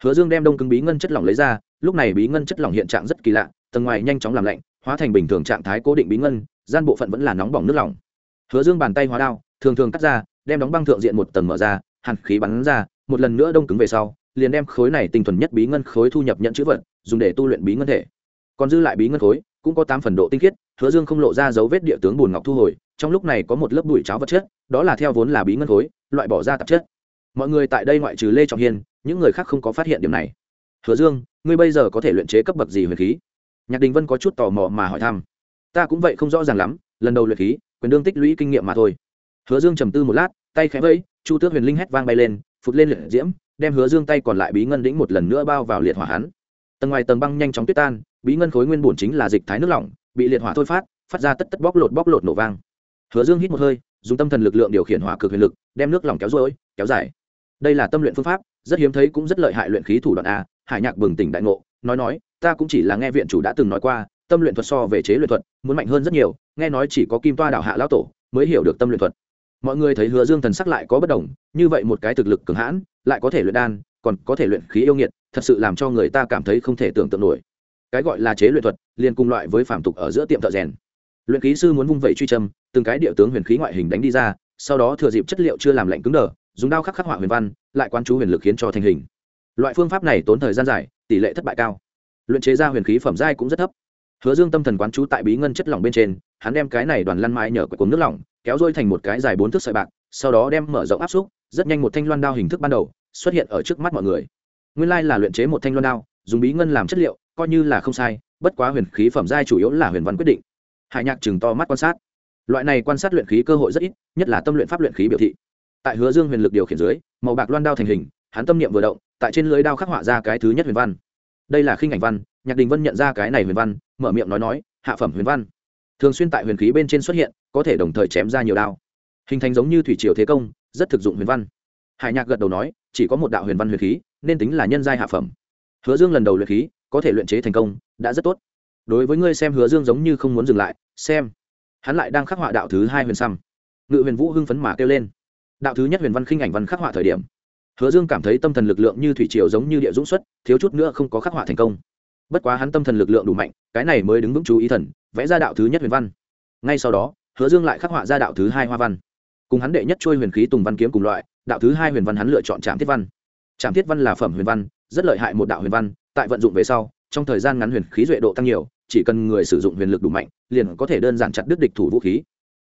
hứa dương đem đông cứng bí ngân chất lỏng lấy ra, lúc này bí ngân chất lỏng hiện trạng rất kỳ lạ, tầng ngoài nhanh chóng làm lạnh, hóa thành bình thường trạng thái cố định bí ngân, gian bộ phận vẫn là nóng bỏng nước lỏng. Hứa dương bàn tay hóa đao, thường thường cắt ra, đem đóng băng thượng diện một tầng mở ra, hàn khí bắn ra, một lần nữa đông cứng về sau, liền đem khối này tinh thuần nhất bí ngân khối thu nhập nhận chữ vật, dùng để tu luyện bí ngân thể. Còn dư lại bí ngân khối, cũng có tám phần độ tinh khiết, hứa dương không lộ ra dấu vết địa tướng bùn ngọc thu hồi, trong lúc này có một lớp bụi cháo vật chất, đó là theo vốn là bí ngân khối, loại bỏ ra tạp chất mọi người tại đây ngoại trừ lê trọng hiên, những người khác không có phát hiện điểm này. Hứa dương, ngươi bây giờ có thể luyện chế cấp bậc gì huyền khí? Nhạc đình vân có chút tò mò mà hỏi thăm. Ta cũng vậy không rõ ràng lắm, lần đầu luyện khí, quyền đương tích lũy kinh nghiệm mà thôi. Hứa dương trầm tư một lát, tay khẽ vẫy, chu tước huyền linh hét vang bay lên, phụt lên liệt diễm, đem hứa dương tay còn lại bí ngân đĩnh một lần nữa bao vào liệt hỏa hắn. Tầng ngoài tầng băng nhanh chóng tuyết tan, bí ngân khối nguyên bổn chính là dịch thái nước lỏng, bị liệt hỏa thôi phát phát ra tất tất bóc lột bóc lột nổ vang. Hứa dương hít một hơi, dùng tâm thần lực lượng điều khiển hỏa cực huyền lực, đem nước lỏng kéo rối, kéo dài đây là tâm luyện phương pháp, rất hiếm thấy cũng rất lợi hại luyện khí thủ đoạn a, hải nhạc bừng tỉnh đại ngộ, nói nói, ta cũng chỉ là nghe viện chủ đã từng nói qua, tâm luyện thuật so về chế luyện thuật, muốn mạnh hơn rất nhiều, nghe nói chỉ có kim toa đạo hạ lão tổ mới hiểu được tâm luyện thuật. Mọi người thấy hứa dương thần sắc lại có bất đồng, như vậy một cái thực lực cường hãn, lại có thể luyện đan, còn có thể luyện khí yêu nghiệt, thật sự làm cho người ta cảm thấy không thể tưởng tượng nổi. Cái gọi là chế luyện thuật, liền cùng loại với phản tục ở giữa tiệm thợ rèn. Luyện khí sư muốn vung vẩy truy châm, từng cái địa tướng huyền khí ngoại hình đánh đi ra, sau đó thừa dịp chất liệu chưa làm lạnh cứng đờ dùng đao khắc khắc họa huyền văn, lại quan chú huyền lực khiến cho thành hình. Loại phương pháp này tốn thời gian dài, tỷ lệ thất bại cao. Luyện chế ra huyền khí phẩm giai cũng rất thấp. Hứa dương tâm thần quán chú tại bí ngân chất lỏng bên trên, hắn đem cái này đoàn lăn mãi nhở quậy cống nước lỏng, kéo dôi thành một cái dài bốn thước sợi bạc, sau đó đem mở rộng áp xúc, rất nhanh một thanh loan đao hình thức ban đầu, xuất hiện ở trước mắt mọi người. Nguyên lai là luyện chế một thanh loan đao, dùng bí ngân làm chất liệu, coi như là không sai, bất quá huyền khí phẩm giai chủ yếu là huyền văn quyết định. Hải nhạc chừng to mắt quan sát. Loại này quan sát luyện khí cơ hội rất ít, nhất là tâm luyện pháp luyện khí biểu thị tại hứa dương huyền lực điều khiển dưới, màu bạc loan đao thành hình, hắn tâm niệm vừa động, tại trên lưới đao khắc họa ra cái thứ nhất huyền văn. Đây là khinh ảnh văn, nhạc đình vân nhận ra cái này huyền văn, mở miệng nói nói, hạ phẩm huyền văn. Thường xuyên tại huyền khí bên trên xuất hiện, có thể đồng thời chém ra nhiều đao. Hình thành giống như thủy triều thế công, rất thực dụng huyền văn. Hải nhạc gật đầu nói, chỉ có một đạo huyền văn huyền khí, nên tính là nhân giai hạ phẩm. Hứa dương lần đầu luyện khí, có thể luyện chế thành công, đã rất tốt. Đối với ngươi xem hứa dương giống như không muốn dừng lại, xem. Hắn lại đang khắc họa đạo thứ hai huyền xăm. Ngự huyền vũ hưng phấn mà kêu lên đạo thứ nhất huyền văn khinh ảnh văn khắc họa thời điểm, hứa dương cảm thấy tâm thần lực lượng như thủy triều giống như địa dũng xuất, thiếu chút nữa không có khắc họa thành công. Bất quá hắn tâm thần lực lượng đủ mạnh, cái này mới đứng vững chú ý thần, vẽ ra đạo thứ nhất huyền văn. Ngay sau đó, hứa dương lại khắc họa ra đạo thứ hai hoa văn. Cùng hắn đệ nhất trôi huyền khí tùng văn kiếm cùng loại, đạo thứ hai huyền văn hắn lựa chọn trạm thiết văn. Trạm thiết văn là phẩm huyền văn, rất lợi hại một đạo huyền văn, tại vận dụng về sau, trong thời gian ngắn huyền khí duệ độ tăng nhiều, chỉ cần người sử dụng huyền lực đủ mạnh, liền có thể đơn giản chặt đứt địch thủ vũ khí.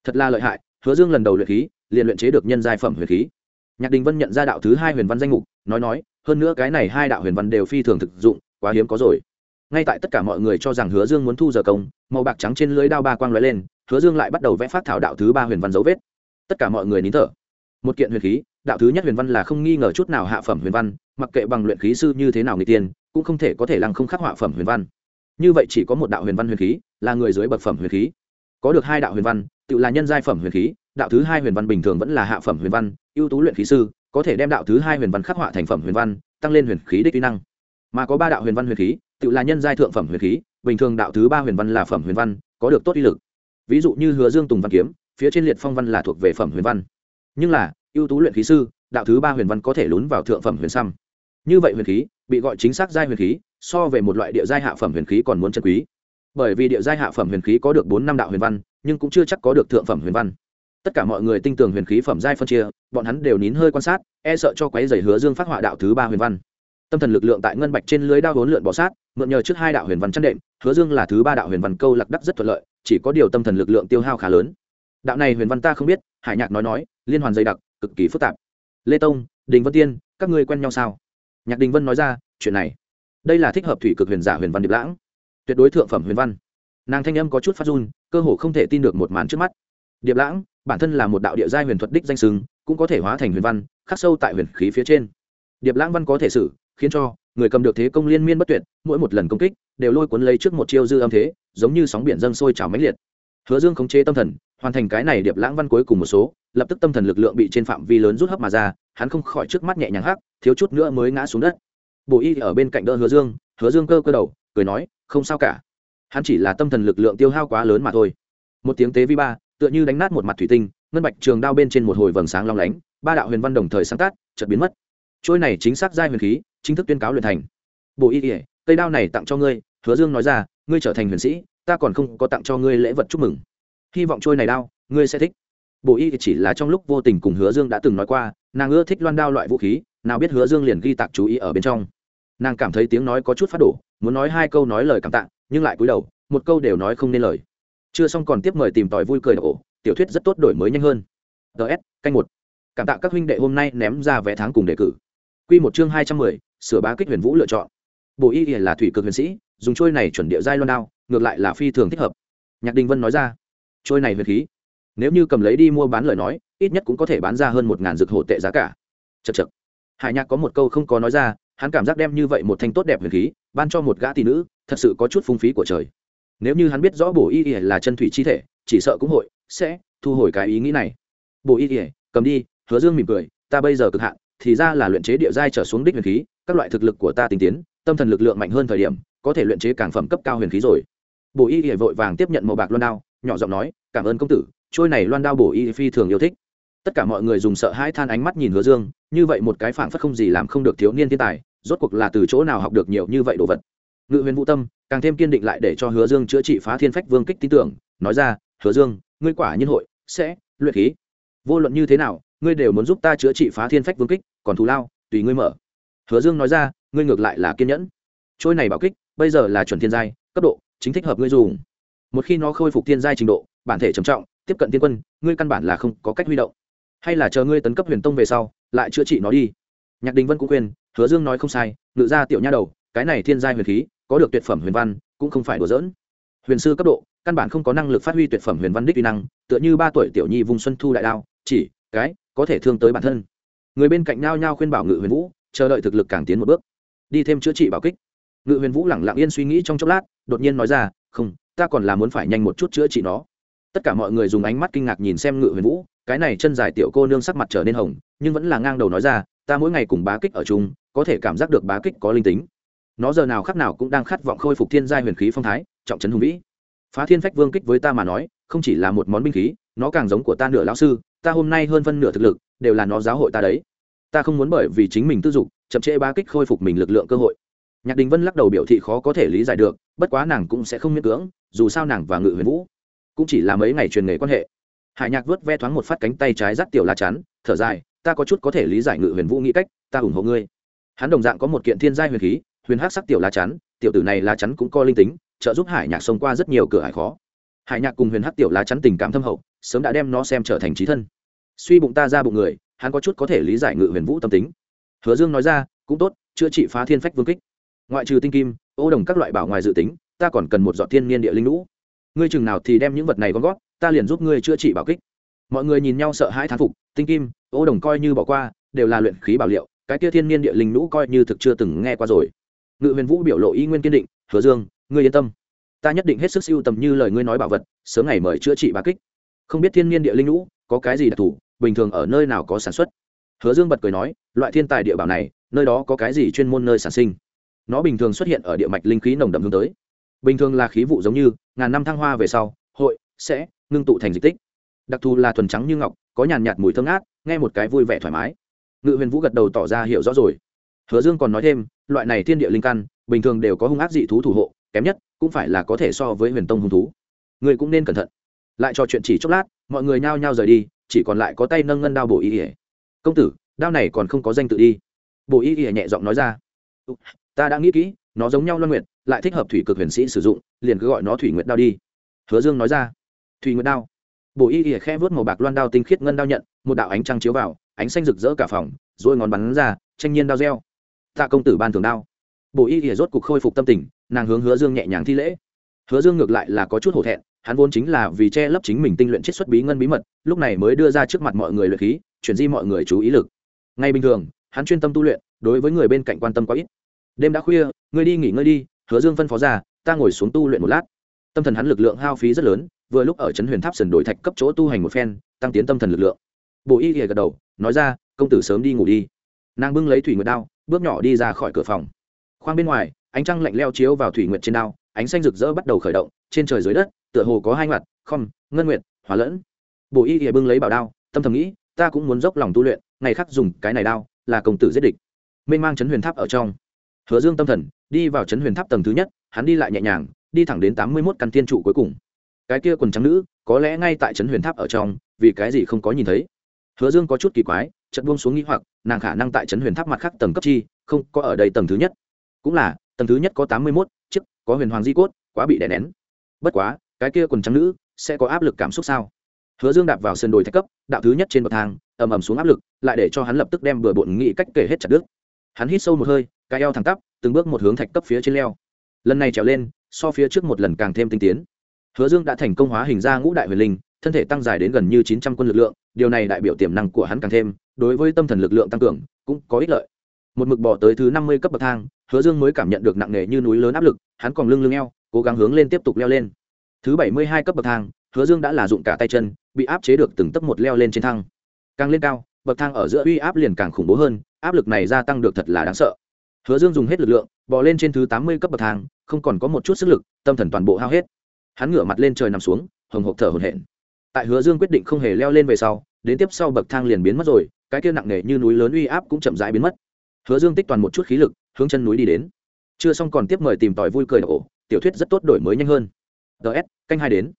Thật là lợi hại, hứa dương lần đầu luyện khí liền luyện chế được nhân giai phẩm huyền khí. Nhạc đình vân nhận ra đạo thứ hai huyền văn danh mục, nói nói, hơn nữa cái này hai đạo huyền văn đều phi thường thực dụng, quá hiếm có rồi. Ngay tại tất cả mọi người cho rằng hứa dương muốn thu giờ công, màu bạc trắng trên lưới đao ba quang l ó e lên, hứa dương lại bắt đầu vẽ phát thảo đạo thứ ba huyền văn dấu vết. Tất cả mọi người nín thở. Một kiện huyền khí, đạo thứ nhất huyền văn là không nghi ngờ chút nào hạ phẩm huyền văn, mặc kệ bằng luyện khí sư như thế nào người tiên, cũng không thể có thể lăng không khắc họa phẩm huyền văn. Như vậy chỉ có một đạo huyền văn huyền khí, là người dưới bậc phẩm huyền khí. Có được hai đạo huyền văn, tự là nhân giai phẩm huyền khí đạo thứ hai huyền văn bình thường vẫn là hạ phẩm huyền văn, ưu tú luyện khí sư, có thể đem đạo thứ hai huyền văn khắc họa thành phẩm huyền văn, tăng lên huyền khí đích kỹ năng. Mà có ba đạo huyền văn huyền khí, tự là nhân giai thượng phẩm huyền khí, bình thường đạo thứ ba huyền văn là phẩm huyền văn, có được tốt uy lực. Ví dụ như hứa dương tùng văn kiếm, phía trên liệt phong văn là thuộc về phẩm huyền văn. Nhưng là, ưu tú luyện khí sư, đạo thứ ba huyền văn có thể lún vào thượng phẩm huyền xăm. Như vậy huyền khí, bị gọi chính xác giai huyền khí, so về một loại địa giai hạ phẩm huyền khí còn muốn chân quý. Bởi vì địa giai hạ phẩm huyền khí có được bốn năm đạo huyền văn, nhưng cũng chưa chắc có được thượng phẩm huyền văn tất cả mọi người tin tưởng huyền khí phẩm giai phân chia, bọn hắn đều nín hơi quan sát e sợ cho quấy giày hứa dương phát họa đạo thứ ba huyền văn. Tâm thần lực lượng tại ngân bạch trên lưới đao hốn lượn bọ sát, mượn nhờ trước hai đạo huyền văn chăn đệm, hứa dương là thứ ba đạo huyền văn câu lạc đắc rất thuận lợi, chỉ có điều tâm thần lực lượng tiêu hao khá lớn. Đạo này huyền văn ta không biết, hải nhạc nói nói, liên hoàn dày đặc, cực kỳ phức tạp. Lê tông, đình vân tiên, các ngươi quen nhau sao? Nhạc đình vân nói ra, chuyện này, đây là thích hợp thủy cực huyền giả huyền văn điệp lãng. Tuyệt đối thượng phẩm huyền văn. Nàng thanh âm có chút phát run, cơ hồ không thể tin được một màn trước mắt điệp lãng, bản thân là một đạo địa giai huyền thuật đích danh sừng cũng có thể hóa thành huyền văn, khắc sâu tại huyền khí phía trên. Điệp lãng văn có thể xử khiến cho người cầm được thế công liên miên bất tuyệt, mỗi một lần công kích đều lôi cuốn lấy trước một chiêu dư âm thế, giống như sóng biển dâng sôi trào mãnh liệt. Hứa dương khống chế tâm thần, hoàn thành cái này điệp lãng văn cuối cùng một số, lập tức tâm thần lực lượng bị trên phạm vi lớn rút hấp mà ra, hắn không khỏi trước mắt nhẹ nhàng hắc, thiếu chút nữa mới ngã xuống đất. Bộ y ở bên cạnh đỡ hứa dương hứa dương cơ cơ đầu, cười nói, không sao cả. Hắn chỉ là tâm thần lực lượng tiêu hao quá lớn mà thôi. Một tiếng tế vi ba tựa như đánh nát một mặt thủy tinh, ngân bạch trường đao bên trên một hồi vầng sáng long lánh, ba đạo huyền văn đồng thời sáng tác, chợt biến mất. Trôi này chính xác giai huyền khí, chính thức tuyên cáo luyện thành. Bộ y ỉa cây đao này tặng cho ngươi, hứa dương nói ra, ngươi trở thành huyền sĩ, ta còn không có tặng cho ngươi lễ vật chúc mừng. Hy vọng trôi này đao, ngươi sẽ thích. Bộ y chỉ là trong lúc vô tình cùng hứa dương đã từng nói qua, nàng ưa thích loan đao loại vũ khí, nào biết hứa dương liền ghi tạc chú ý ở bên trong. Nàng cảm thấy tiếng nói có chút phát đổ, muốn nói hai câu nói lời cảm tạ, nhưng lại cúi đầu, một câu đều nói không nên lời chưa xong còn tiếp mời tìm tòi vui cười ổ. Tiểu thuyết rất tốt đổi mới nhanh hơn. Ts canh một. Cảm tạ các huynh đệ hôm nay ném ra vé tháng cùng đề cử. Q một chương hai trăm mười, sửa bá kích huyền vũ lựa chọn. Bộ y là thủy cực huyền sĩ, dùng trôi này chuẩn địa giai loan đao, ngược lại là phi thường thích hợp. Nhạc đình vân nói ra, trôi này huyền khí, nếu như cầm lấy đi mua bán lời nói, ít nhất cũng có thể bán ra hơn một ngàn dược hộ tệ giá cả. Chật chật hải nhạc có một câu không có nói ra, hắn cảm giác đem như vậy một thanh tốt đẹp huyền khí, ban cho một gã tỷ nữ, thật sự có chút phung phí của trời nếu như hắn biết rõ bổ y ỉa là chân thủy chi thể, chỉ sợ cũng hội sẽ thu hồi cái ý nghĩ này. Bổ y ỉa cầm đi, hứa dương mỉm cười, ta bây giờ cực hạn, thì ra là luyện chế địa giai trở xuống đích huyền khí, các loại thực lực của ta tinh tiến, tâm thần lực lượng mạnh hơn thời điểm, có thể luyện chế càng phẩm cấp cao huyền khí rồi. Bổ y ỉa vội vàng tiếp nhận màu bạc loan đao, nhỏ giọng nói, cảm ơn công tử, trôi này loan đao bổ y phi thường yêu thích. Tất cả mọi người dùng sợ hãi than ánh mắt nhìn hứa dương, như vậy một cái phảng phất không gì làm không được thiếu niên thiên tài, rốt cuộc là từ chỗ nào học được nhiều như vậy đồ vật ngự huyền vũ tâm, càng thêm kiên định lại để cho hứa dương chữa trị phá thiên phách vương kích tin tưởng, nói ra, hứa dương, ngươi quả nhiên hội, sẽ, luyện khí. Vô luận như thế nào, ngươi đều muốn giúp ta chữa trị phá thiên phách vương kích, còn thù lao, tùy ngươi mở. Hứa dương nói ra, ngươi ngược lại là kiên nhẫn. Trôi này bảo kích, bây giờ là chuẩn thiên giai, cấp độ, chính thích hợp ngươi dùng. Một khi nó khôi phục thiên giai trình độ, bản thể trầm trọng, tiếp cận thiên quân, ngươi căn bản là không có cách huy động. Hay là chờ ngươi tấn cấp huyền tông về sau, lại chữa trị nó đi. Nhạc đình vân cũng khuyên, hứa dương nói không sai, ngự ra tiểu nha đầu, cái này thiên giai huyền khí có được tuyệt phẩm huyền văn, cũng không phải đùa dỡn huyền sư cấp độ, căn bản không có năng lực phát huy tuyệt phẩm huyền văn đích uy năng, tựa như ba tuổi tiểu nhi vùng xuân thu đại đao, chỉ, cái, có thể thương tới bản thân. Người bên cạnh nhao nhao khuyên bảo ngự huyền vũ, chờ đợi thực lực càng tiến một bước. Đi thêm chữa trị bảo kích. Ngự huyền vũ lẳng lặng yên suy nghĩ trong chốc lát, đột nhiên nói ra, không, ta còn là muốn phải nhanh một chút chữa trị nó. Tất cả mọi người dùng ánh mắt kinh ngạc nhìn xem ngự huyền vũ, cái này chân dài tiểu cô nương sắc mặt trở nên hồng, nhưng vẫn là ngang đầu nói ra, ta mỗi ngày cùng bá kích ở chung, có thể cảm giác được bá kích có linh tính nó giờ nào khắc nào cũng đang khát vọng khôi phục thiên giai huyền khí phong thái, trọng trấn hùng vĩ. Phá thiên phách vương kích với ta mà nói, không chỉ là một món binh khí, nó càng giống của ta nửa lão sư, ta hôm nay hơn phân nửa thực lực, đều là nó giáo hội ta đấy. Ta không muốn bởi vì chính mình tư dục, chậm trễ ba kích khôi phục mình lực lượng cơ hội. Nhạc đình vân lắc đầu biểu thị khó có thể lý giải được, bất quá nàng cũng sẽ không miễn cưỡng, dù sao nàng và ngự huyền vũ cũng chỉ là mấy ngày truyền nghề quan hệ. Hải nhạc vớt ve thoáng một phát cánh tay trái rắt tiểu la chắn thở dài, ta có chút có thể lý giải ngự huyền vũ nghĩ cách, ta ủng hộ ngươi. Hắn đồng dạng có một kiện thiên giai huyền khí huyền hắc sắc tiểu la chắn, tiểu tử này la chắn cũng có linh tính, trợ giúp hải nhạc xông qua rất nhiều cửa hải khó. Hải nhạc cùng huyền hắc tiểu la chắn tình cảm thâm hậu, sớm đã đem nó xem trở thành trí thân. Suy bụng ta ra bụng người, hắn có chút có thể lý giải ngự huyền vũ tâm tính. Hứa dương nói ra, cũng tốt, chữa trị phá thiên phách vương kích. Ngoại trừ tinh kim, ô đồng các loại bảo ngoài dự tính, ta còn cần một dọn thiên niên địa linh lũ. Ngươi chừng nào thì đem những vật này gom gót ta liền giúp ngươi chữa trị bảo kích. Mọi người nhìn nhau sợ hãi thán phục, tinh kim, ô đồng coi như bỏ qua, đều là luyện khí bảo liệu, cái kia thiên niên địa linh lũ coi như thực chưa từng nghe qua rồi ngự huyền vũ biểu lộ y nguyên kiên định, hứa dương, ngươi yên tâm. Ta nhất định hết sức siêu tầm như lời ngươi nói bảo vật, sớm ngày mời chữa trị bà kích. Không biết thiên nhiên địa linh lũ có cái gì đặc thù, bình thường ở nơi nào có sản xuất? Hứa dương bật cười nói, loại thiên tài địa bảo này, nơi đó có cái gì chuyên môn nơi sản sinh? Nó bình thường xuất hiện ở địa mạch linh khí nồng đậm hướng tới. Bình thường là khí vụ giống như, ngàn năm thăng hoa về sau, hội sẽ ngưng tụ thành dịch tích. Đặc thù là thuần trắng như ngọc, có nhàn nhạt mùi thơm ngát, nghe một cái vui vẻ thoải mái. Ngự huyền vũ gật đầu tỏ ra hiểu rõ rồi. Hứa dương còn nói thêm loại này thiên địa linh căn, bình thường đều có hung ác dị thú thủ hộ, kém nhất, cũng phải là có thể so với huyền tông hung thú. Người cũng nên cẩn thận. Lại trò chuyện chỉ chốc lát, mọi người nhao nhao rời đi, chỉ còn lại có tay nâng ngân đao bổ y ỉa công tử, đao này còn không có danh tự đi. Bổ y ỉa nhẹ giọng nói ra. Ta đã nghĩ kỹ, nó giống nhau loan nguyện lại thích hợp thủy cực huyền sĩ sử dụng, liền cứ gọi nó thủy nguyệt đao đi. Hứa dương nói ra. Thủy nguyệt đao. Bổ y ỉa khe vớt màu bạc loan đao tinh khiết ngân đao nhận, một đạo ánh trăng chiếu vào, ánh xanh rực rỡ cả phòng, rồi ngón bắn ra, tranh nhiên đao reo tạ công tử ban thường đao. Bộ y ỉa rốt cục khôi phục tâm tình, nàng hướng hứa dương nhẹ nhàng thi lễ. Hứa dương ngược lại là có chút hổ thẹn, hắn vốn chính là vì che lấp chính mình tinh luyện chiết xuất bí ngân bí mật, lúc này mới đưa ra trước mặt mọi người luyện khí, chuyển di mọi người chú ý lực. Ngay bình thường, hắn chuyên tâm tu luyện, đối với người bên cạnh quan tâm quá ít. Đêm đã khuya, ngươi đi nghỉ ngơi đi, hứa dương phân phó ra, ta ngồi xuống tu luyện một lát. Tâm thần hắn lực lượng hao phí rất lớn, vừa lúc ở trấn huyền tháp sườn đổi thạch cấp chỗ tu hành một phen, tăng tiến tâm thần lực lượng. Bộ y ghề gật đầu, nói ra, công tử sớm đi ngủ đi. Nàng bưng lấy thủy nguyệt đao bước nhỏ đi ra khỏi cửa phòng. Khoang bên ngoài, ánh trăng lạnh leo chiếu vào thủy nguyệt trên đao, ánh xanh rực rỡ bắt đầu khởi động, trên trời dưới đất, tựa hồ có hai mặt, không, ngân nguyệt hóa lẫn. Bộ y ghề bưng lấy bảo đao, tâm thầm nghĩ, ta cũng muốn dốc lòng tu luyện, ngày khác dùng cái này đao, là công tử giết địch. Mênh mang chấn huyền tháp ở trong. Hứa dương tâm thần, đi vào chấn huyền tháp tầng thứ nhất, hắn đi lại nhẹ nhàng, đi thẳng đến tám mươi mốt căn tiên trụ cuối cùng. Cái kia quần trắng nữ, có lẽ ngay tại chấn huyền tháp ở trong, vì cái gì không có nhìn thấy? Hứa dương có chút kỳ quái trận buông xuống nghĩ hoặc, nàng khả năng tại trấn huyền tháp mặt khác tầng cấp chi, không có ở đây tầng thứ nhất. Cũng là, tầng thứ nhất có tám mươi mốt, chiếc, có huyền hoàng di cốt, quá bị đè nén. Bất quá, cái kia quần trắng nữ, sẽ có áp lực cảm xúc sao? Hứa dương đạp vào sân đồi thạch cấp, đạo thứ nhất trên bậc thang, ầm ầm xuống áp lực, lại để cho hắn lập tức đem bừa bộn nghĩ cách kể hết chặt đứt. Hắn hít sâu một hơi, cái eo thẳng tắp, từng bước một hướng thạch cấp phía trên leo. Lần này trèo lên, so phía trước một lần càng thêm tinh tiến. Hứa dương đã thành công hóa hình ra ngũ đại huyền linh thân thể tăng dài đến gần như chín trăm quân lực lượng, điều này đại biểu tiềm năng của hắn càng thêm, đối với tâm thần lực lượng tăng cường, cũng có ích lợi. Một mực bỏ tới thứ năm mươi cấp bậc thang, hứa dương mới cảm nhận được nặng nề như núi lớn áp lực, hắn còn lưng lưng eo, cố gắng hướng lên tiếp tục leo lên. Thứ bảy mươi hai cấp bậc thang, hứa dương đã là dụng cả tay chân, bị áp chế được từng tấc một leo lên trên thang. Càng lên cao, bậc thang ở giữa uy áp liền càng khủng bố hơn, áp lực này gia tăng được thật là đáng sợ. Hứa dương dùng hết lực lượng, bò lên trên thứ tám mươi cấp bậc thang, không còn có một chút sức lực, tâm thần toàn bộ hao hết. Hắn ngửa mặt lên trời nằm xuống, hồng hộc thở hổn hển tại hứa dương quyết định không hề leo lên về sau, đến tiếp sau bậc thang liền biến mất rồi, cái kia nặng nề như núi lớn uy áp cũng chậm rãi biến mất. Hứa dương tích toàn một chút khí lực, hướng chân núi đi đến. Chưa xong còn tiếp mời tìm tòi vui cười ổ, tiểu thuyết rất tốt đổi mới nhanh hơn. Ts canh hai đến.